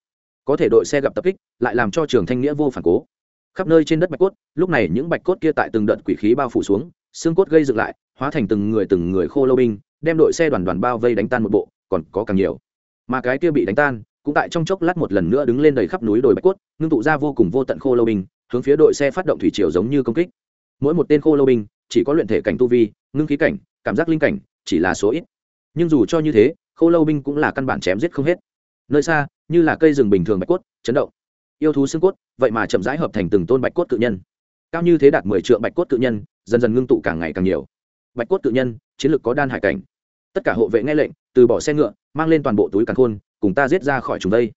Có thể đội xe gặp tập kích, lại làm cho trường thanh nghĩa vô phản cố. Khắp nơi trên đất bạch cốt, lúc này những bạch cốt kia tại từng đợt quỷ khí bao phủ xuống, xương cốt gây dựng lại, hóa thành từng người từng người khô lâu binh, đem đội xe đoàn đoàn bao vây đánh tan một bộ, còn có càng nhiều. Mà cái kia bị đánh tan, cũng tại trong chốc lát một lần nữa đứng lên đầy khắp núi đồi bạch cốt, ngưng tụ ra vô cùng vô tận khô lâu binh, hướng phía đội xe phát động thủy triều giống như công kích. Mỗi một tên khô lâu binh, chỉ có luyện thể cảnh tu vi, ngưng khí cảnh, cảm giác linh cảnh, chỉ là số ít. Nhưng dù cho như thế khô lâu binh cũng là căn bản chém giết không hết. Nơi xa, như là cây rừng bình thường bạch cốt, chấn động. Yêu thú xương cốt, vậy mà chậm rãi hợp thành từng tôn bạch cốt cự nhân. Cao như thế đạt mười triệu bạch cốt cự nhân, dần dần ngưng tụ càng ngày càng nhiều. Bạch cốt tự nhân, chiến lược có đan hải cảnh. Tất cả hộ vệ nghe lệnh, từ bỏ xe ngựa, mang lên toàn bộ túi càn khôn, cùng ta giết ra khỏi chúng đây.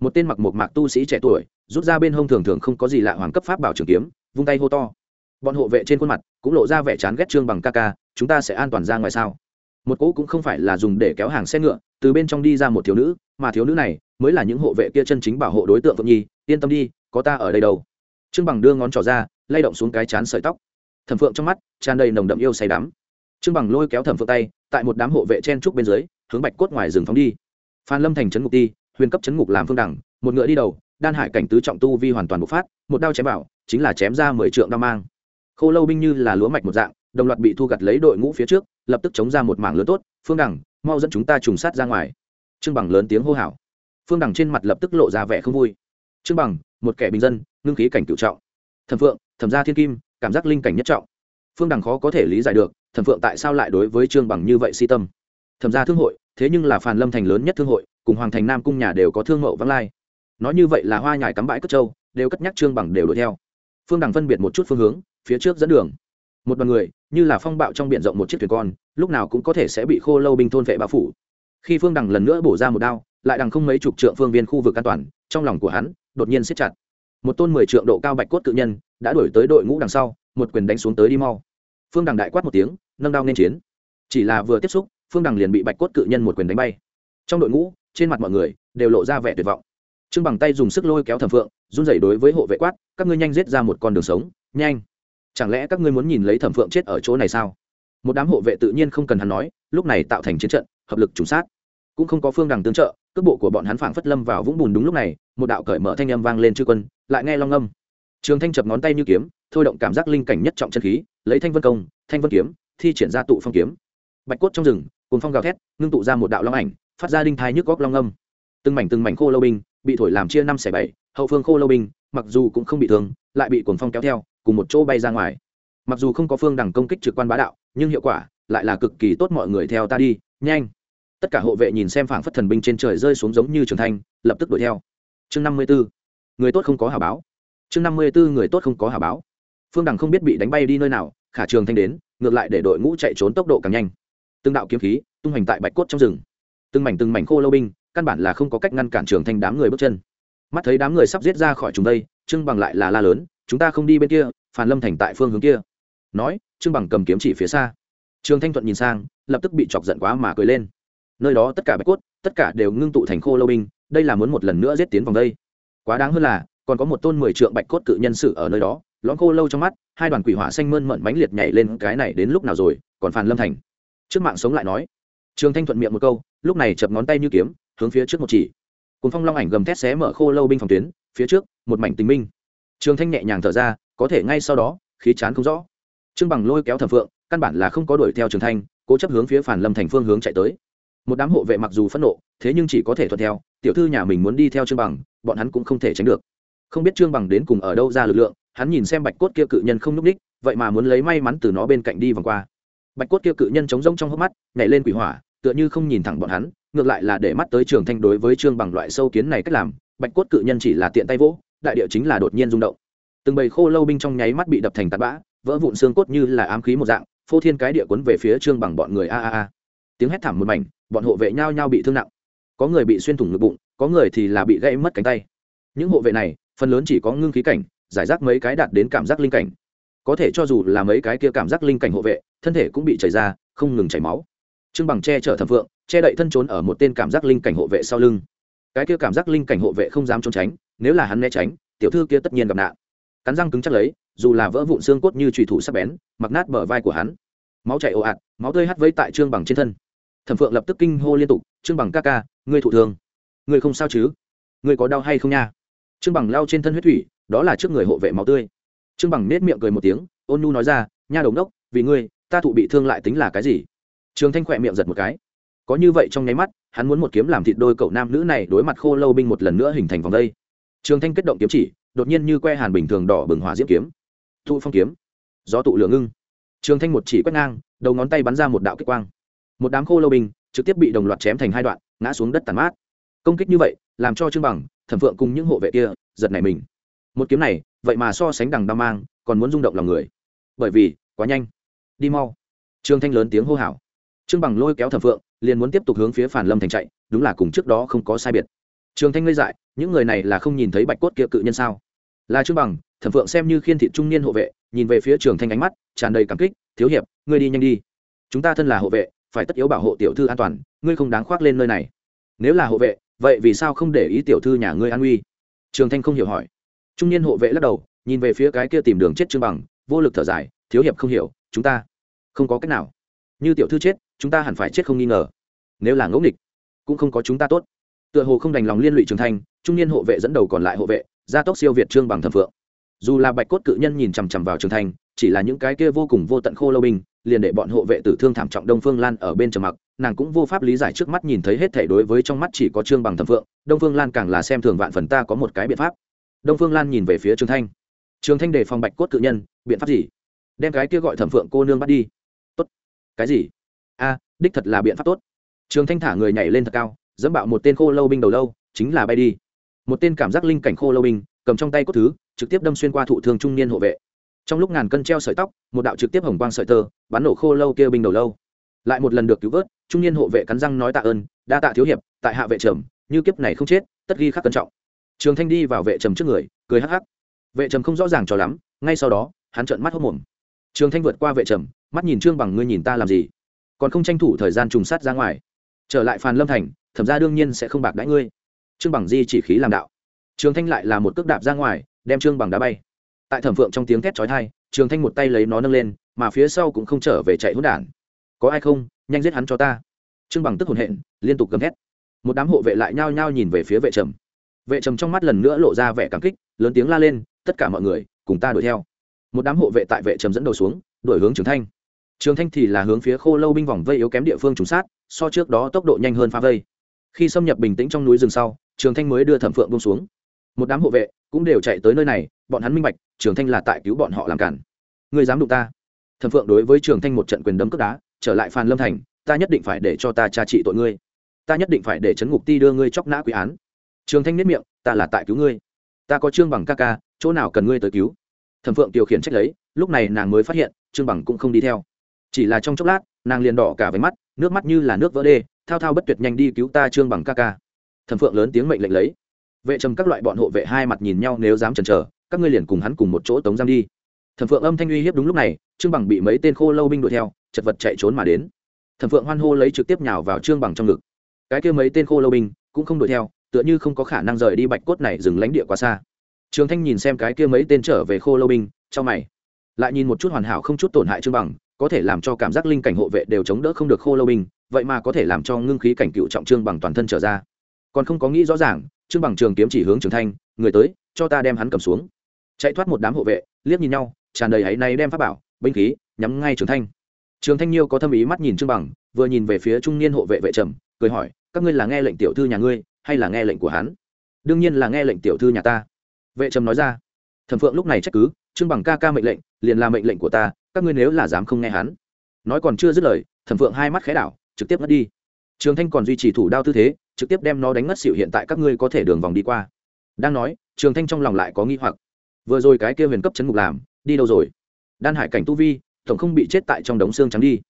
Một tên mặc một mạc tu sĩ trẻ tuổi, rút ra bên hông thường thường không có gì lạ hoàng cấp pháp bảo trường kiếm, vung tay hô to. Bọn hộ vệ trên khuôn mặt cũng lộ ra vẻ chán ghét trương bằng ca ca, chúng ta sẽ an toàn ra ngoài sao? Một cỗ cũng không phải là dùng để kéo hàng xe ngựa, từ bên trong đi ra một thiếu nữ, mà thiếu nữ này mới là những hộ vệ kia chân chính bảo hộ đối tượng phượng nhi, yên tâm đi, có ta ở đây đâu. Trương bằng đưa ngón trỏ ra, lay động xuống cái chán sợi tóc. Thẩm phượng trong mắt tràn đầy nồng đậm yêu say đắm. Trương bằng lôi kéo thẩm phượng tay, tại một đám hộ vệ chen trúc bên dưới, hướng bạch cốt ngoài rừng phóng đi. Phan lâm thành trấn ngục ti huyền cấp trấn ngục làm phương đẳng, một ngựa đi đầu, đan hải cảnh tứ trọng tu vi hoàn toàn bộc phát, một đao chém vào, chính là chém ra mười trượng đao mang. Khô lâu binh như là lúa mạch một dạng, đồng loạt bị thu gặt lấy đội ngũ phía trước lập tức chống ra một mảng lớn tốt, phương đẳng mau dẫn chúng ta trùng sát ra ngoài. Trương bằng lớn tiếng hô hào. Phương đẳng trên mặt lập tức lộ ra vẻ không vui. Trương bằng, một kẻ bình dân, ngưng khí cảnh cựu trọng. Thẩm phượng, thẩm gia thiên kim, cảm giác linh cảnh nhất trọng. Phương đẳng khó có thể lý giải được, thẩm phượng tại sao lại đối với trương bằng như vậy si tâm. Thẩm gia thương hội, thế nhưng là phàn lâm thành lớn nhất thương hội, cùng hoàng thành nam cung nhà đều có thương mậu vắng lai. Nói như vậy là hoa nhài cắm bãi cất châu, đều cất nhắc trương bằng đều đuổi theo. Phương đằng phân biệt một chút phương hướng, phía trước dẫn đường. Một đoàn người như là phong bạo trong biển rộng một chiếc thuyền con, lúc nào cũng có thể sẽ bị khô lâu binh thôn vệ bao phủ. Khi phương đằng lần nữa bổ ra một đao, lại đằng không mấy chục trượng phương viên khu vực an toàn, trong lòng của hắn, đột nhiên siết chặt. Một tôn mười trượng độ cao bạch cốt cự nhân đã đuổi tới đội ngũ đằng sau, một quyền đánh xuống tới đi mau. Phương đằng đại quát một tiếng, nâng đao nên chiến. Chỉ là vừa tiếp xúc, phương đằng liền bị bạch cốt cự nhân một quyền đánh bay. Trong đội ngũ, trên mặt mọi người đều lộ ra vẻ tuyệt vọng. Trương bằng tay dùng sức lôi kéo thẩm phượng, run rẩy đối với hộ vệ quát, các ngươi nhanh giết ra một con đường sống, nhanh chẳng lẽ các ngươi muốn nhìn lấy thẩm phượng chết ở chỗ này sao? Một đám hộ vệ tự nhiên không cần hắn nói, lúc này tạo thành chiến trận, hợp lực trùng sát. Cũng không có phương đằng tương trợ, cước bộ của bọn hắn phảng phất lâm vào vũng bùn đúng lúc này, một đạo cởi mở thanh âm vang lên chư quân, lại nghe long âm. Trường thanh chập ngón tay như kiếm, thôi động cảm giác linh cảnh nhất trọng chân khí, lấy thanh vân công, thanh vân kiếm, thi triển ra tụ phong kiếm. Bạch cốt trong rừng cùng phong gào thét, ngưng tụ ra một đạo long ảnh, phát ra đinh thai nhức góc long âm. Từng mảnh từng mảnh khô lâu binh, bị thổi làm chia năm xẻ bảy, hậu phương khô lâu binh mặc dù cũng không bị thương, lại bị cuồng phong kéo theo, cùng một chỗ bay ra ngoài. Mặc dù không có phương đẳng công kích trực quan bá đạo, nhưng hiệu quả lại là cực kỳ tốt mọi người theo ta đi, nhanh. Tất cả hộ vệ nhìn xem phảng phất thần binh trên trời rơi xuống giống như trường thanh, lập tức đuổi theo. Chương năm mươi b ố người tốt không có hà báo. Chương năm mươi b ố người tốt không có hà báo. Phương đẳng không biết bị đánh bay đi nơi nào, khả trường thanh đến, ngược lại để đội ngũ chạy trốn tốc độ càng nhanh. Tương đạo kiếm khí tung hoành tại bạch cốt trong rừng. Từng mảnh từng mảnh khô lâu binh, căn bản là không có cách ngăn cản trường thanh đám người bước chân mắt thấy đám người sắp giết ra khỏi chúng đây trưng bằng lại là la lớn, chúng ta không đi bên kia phản lâm thành tại phương hướng kia. Nói trưng bằng cầm kiếm chỉ phía xa. Trường thanh thuận nhìn sang, lập tức bị chọc giận quá mà cười lên. Nơi đó tất cả bạch cốt, tất cả đều ngưng tụ thành khô lâu binh, đây là muốn một lần nữa giết tiến vòng đây. Quá đáng hơn là, còn có một tôn mười trượng bạch cốt cự nhân sự ở nơi đó, lõm khô lâu trong mắt, hai đoàn quỷ hỏa xanh mơn mận mánh liệt nhảy lên, cái này đến lúc nào rồi, còn phàn lâm thành? Trước mạng sống lại nói. Trường thanh thuận miệng một câu, lúc này chập ngón tay như kiếm, hướng phía trước một chỉ cùng phong long ảnh gầm thét xé mở khô lâu binh phòng tuyến, phía trước, một mảnh tình minh. Trường thanh nhẹ nhàng thở ra, có thể ngay sau đó, khí chán không rõ. Trương bằng lôi kéo thẩm phượng, căn bản là không có đuổi theo trường thanh, cố chấp hướng phía phản lâm thành phương hướng chạy tới. Một đám hộ vệ mặc dù phẫn nộ, thế nhưng chỉ có thể thuận theo, tiểu thư nhà mình muốn đi theo trương bằng, bọn hắn cũng không thể tránh được. Không biết trương bằng đến cùng ở đâu ra lực lượng, hắn nhìn xem bạch cốt kia cự nhân không n ú c ních, vậy mà muốn lấy may mắn từ nó bên cạnh đi vòng qua. Bạch cốt kia cự nhân trống rông trong hốc mắt, nhảy lên quỷ hỏa, tựa như không nhìn thẳng bọn hắn ngược lại là để mắt tới trường thanh đối với trương bằng loại sâu kiến này cách làm, bạch cốt cự nhân chỉ là tiện tay vỗ, đại địa chính là đột nhiên rung động. Từng bầy khô lâu binh trong nháy mắt bị đập thành tạt bã, vỡ vụn xương cốt như là ám khí một dạng, phô thiên cái địa quấn về phía trương bằng bọn người a a a. Tiếng hét thảm một mảnh, bọn hộ vệ nhao nhao bị thương nặng. Có người bị xuyên thủng ngực bụng, có người thì là bị gãy mất cánh tay. Những hộ vệ này, phần lớn chỉ có ngưng khí cảnh, giải rác mấy cái đạt đến cảm giác linh cảnh. Có thể cho dù là mấy cái kia cảm giác linh cảnh hộ vệ, thân thể cũng bị chảy ra, không ngừng chảy máu. Trương bằng che chở thẩm phượng che đậy thân trốn ở một tên cảm giác linh cảnh hộ vệ sau lưng. Cái kia cảm giác linh cảnh hộ vệ không dám trốn tránh, nếu là hắn né tránh, tiểu thư kia tất nhiên gặp nạn. Cắn răng cứng chắc lấy, dù là vỡ vụn xương cốt như trùy thủ sắc bén, mặc nát bờ vai của hắn. Máu chảy ồ ạt, máu tươi hắt vấy tại trương bằng trên thân. Thẩm phượng lập tức kinh hô liên tục, trương bằng ca ca, ngươi thụ thương. Ngươi không sao chứ? Ngươi có đau hay không nha? Trương bằng lao trên thân huyết thủy, đó là trước người hộ vệ máu tươi. Trương bằng nết miệng cười một tiếng, ôn nhu nói ra, nha đồng đốc, vì ngươi, ta thụ bị thương lại tính là cái gì? Trường thanh khỏe miệng giật một cái có như vậy trong nháy mắt, hắn muốn một kiếm làm thịt đôi cậu nam nữ này đối mặt khô lâu binh một lần nữa hình thành vòng đây. Trường thanh kết động kiếm chỉ, đột nhiên như que hàn bình thường đỏ bừng hỏa diễm kiếm. Thụ phong kiếm. Gió tụ lửa ngưng. Trường thanh một chỉ quét ngang, đầu ngón tay bắn ra một đạo kích quang. Một đám khô lâu binh trực tiếp bị đồng loạt chém thành hai đoạn, ngã xuống đất tàn mát. Công kích như vậy, làm cho trương bằng, thẩm phượng cùng những hộ vệ kia giật nảy mình. Một kiếm này, vậy mà so sánh đằng đao mang, còn muốn rung động lòng người. Bởi vì, quá nhanh. Đi mau. Trương thanh lớn tiếng hô hào. Trương bằng lôi kéo thẩm phượng liền muốn tiếp tục hướng phía phản lâm thành chạy, đúng là cùng trước đó không có sai biệt. Trường thanh ngây dại, những người này là không nhìn thấy bạch cốt kia cự nhân sao? Là trương bằng, thẩm phượng xem như khiên thị trung niên hộ vệ, nhìn về phía trường thanh ánh mắt, tràn đầy cảm kích, thiếu hiệp, ngươi đi nhanh đi. Chúng ta thân là hộ vệ, phải tất yếu bảo hộ tiểu thư an toàn, ngươi không đáng khoác lên nơi này. Nếu là hộ vệ, vậy vì sao không để ý tiểu thư nhà ngươi an uy trường thanh không hiểu hỏi. Trung niên hộ vệ lắc đầu, nhìn về phía cái kia tìm đường chết trương bằng, vô lực thở dài, thiếu hiệp không hiểu, chúng ta không có cách nào như tiểu thư chết, chúng ta hẳn phải chết không nghi ngờ. Nếu là ngẫu nghịch, cũng không có chúng ta tốt. Tựa hồ không đành lòng liên lụy trường thanh, trung niên hộ vệ dẫn đầu còn lại hộ vệ, gia tốc siêu việt trương bằng thẩm phượng. Dù là bạch cốt cự nhân nhìn chằm chằm vào trường thanh, chỉ là những cái kia vô cùng vô tận khô lâu binh, liền để bọn hộ vệ tử thương thảm trọng đông phương lan ở bên trầm mặc, nàng cũng vô pháp lý giải trước mắt nhìn thấy hết thể đối với trong mắt chỉ có trương bằng thẩm phượng, đông phương lan càng là xem thường vạn phần ta có một cái biện pháp. Đông phương lan nhìn về phía trường thanh. Trường thanh đề phòng bạch cốt cự nhân, biện pháp gì? Đem cái kia gọi thẩm phượng cô nương bắt đi cái gì? A, đích thật là biện pháp tốt. Trường thanh thả người nhảy lên thật cao, dẫm bạo một tên khô lâu binh đầu lâu, chính là bay đi. Một tên cảm giác linh cảnh khô lâu binh, cầm trong tay cốt thứ, trực tiếp đâm xuyên qua thụ thương trung niên hộ vệ. Trong lúc ngàn cân treo sợi tóc, một đạo trực tiếp hồng quang sợi tơ, bắn nổ khô lâu kia binh đầu lâu. Lại một lần được cứu vớt, trung niên hộ vệ cắn răng nói tạ ơn, đa tạ thiếu hiệp, tại hạ vệ trầm, như kiếp này không chết, tất ghi khắc cẩn trọng. Trường thanh đi vào vệ trầm trước người, cười hắc hắc. Vệ trầm không rõ ràng cho lắm, ngay sau đó, hắn trợn mắt hốc mồm trường thanh vượt qua vệ trầm, mắt nhìn trương bằng, ngươi nhìn ta làm gì? Còn không tranh thủ thời gian trùng sát ra ngoài. Trở lại phàn lâm thành, thẩm ra đương nhiên sẽ không bạc đãi ngươi. Trương bằng di chỉ khí làm đạo. Trường thanh lại là một cước đạp ra ngoài, đem trương bằng đá bay. Tại thẩm phượng trong tiếng thét chói thai trường thanh một tay lấy nó nâng lên, mà phía sau cũng không trở về chạy hỗn đản. Có ai không? Nhanh giết hắn cho ta. Trương bằng tức hồn hện, liên tục gầm thét. Một đám hộ vệ lại nhao nhao nhìn về phía vệ trầm. Vệ trầm trong mắt lần nữa lộ ra vẻ cảm kích, lớn tiếng la lên, tất cả mọi người, cùng ta đuổi theo một đám hộ vệ tại vệ trầm dẫn đầu xuống, đuổi hướng trường thanh. Trường thanh thì là hướng phía khô lâu binh vòng vây yếu kém địa phương trùng sát, so trước đó tốc độ nhanh hơn phá vây. Khi xâm nhập bình tĩnh trong núi rừng sau, trường thanh mới đưa thẩm phượng bông xuống. Một đám hộ vệ cũng đều chạy tới nơi này, bọn hắn minh bạch, trường thanh là tại cứu bọn họ làm cản. Người dám đụng ta? Thẩm phượng đối với trường thanh một trận quyền đấm cướp đá, trở lại phan lâm thành, ta nhất định phải để cho ta tra trị tội ngươi. Ta nhất định phải để chấn ngục ti đưa ngươi chóc nã quý án. Trường thanh nếp miệng, ta là tại cứu ngươi. Ta có trương bằng ca ca, chỗ nào cần ngươi tới cứu? Thẩm phượng điều khiển trách lấy, lúc này nàng mới phát hiện, trương bằng cũng không đi theo. Chỉ là trong chốc lát, nàng liền đỏ cả váy mắt, nước mắt như là nước vỡ đê, thao thao bất tuyệt nhanh đi cứu ta trương bằng ca ca. Thẩm phượng lớn tiếng mệnh lệnh lấy. Vệ trầm các loại bọn hộ vệ hai mặt nhìn nhau nếu dám chần chờ, các ngươi liền cùng hắn cùng một chỗ tống giam đi. Thẩm phượng âm thanh uy hiếp đúng lúc này, trương bằng bị mấy tên khô lâu binh đuổi theo, chật vật chạy trốn mà đến. Thẩm phượng hoan hô lấy trực tiếp nhào vào trương bằng trong ngực. Cái kia mấy tên khô lâu binh cũng không đuổi theo, tựa như không có khả năng rời đi bạch cốt này dừng lánh địa quá xa trường thanh nhìn xem cái kia mấy tên trở về khô lâu binh cho mày. Lại nhìn một chút hoàn hảo không chút tổn hại trương bằng, có thể làm cho cảm giác linh cảnh hộ vệ đều chống đỡ không được khô lâu binh, vậy mà có thể làm cho ngưng khí cảnh cựu trọng trương bằng toàn thân trở ra. Còn không có nghĩ rõ ràng, trương bằng trường kiếm chỉ hướng trường thanh, người tới, cho ta đem hắn cầm xuống. Chạy thoát một đám hộ vệ, liếc nhìn nhau, tràn đầy áy náy đem pháp bảo, binh khí, nhắm ngay trường thanh. Trường thanh nhiêu có thâm ý mắt nhìn trương bằng, vừa nhìn về phía trung niên hộ vệ vệ trầm, cười hỏi, các ngươi là nghe lệnh tiểu thư nhà ngươi, hay là nghe lệnh của hắn? Đương nhiên là nghe lệnh tiểu thư nhà ta vệ trầm nói ra. Thẩm phượng lúc này trách cứ, trương bằng ca ca mệnh lệnh, liền là mệnh lệnh của ta, các ngươi nếu là dám không nghe hắn. Nói còn chưa dứt lời, thẩm phượng hai mắt khẽ đảo, trực tiếp mất đi. Trường thanh còn duy trì thủ đao tư thế, trực tiếp đem nó đánh ngất xỉu hiện tại các ngươi có thể đường vòng đi qua. Đang nói, trường thanh trong lòng lại có nghi hoặc. Vừa rồi cái kia huyền cấp chấn ngục làm, đi đâu rồi? Đan hải cảnh tu vi, tổng không bị chết tại trong đống xương trắng đi.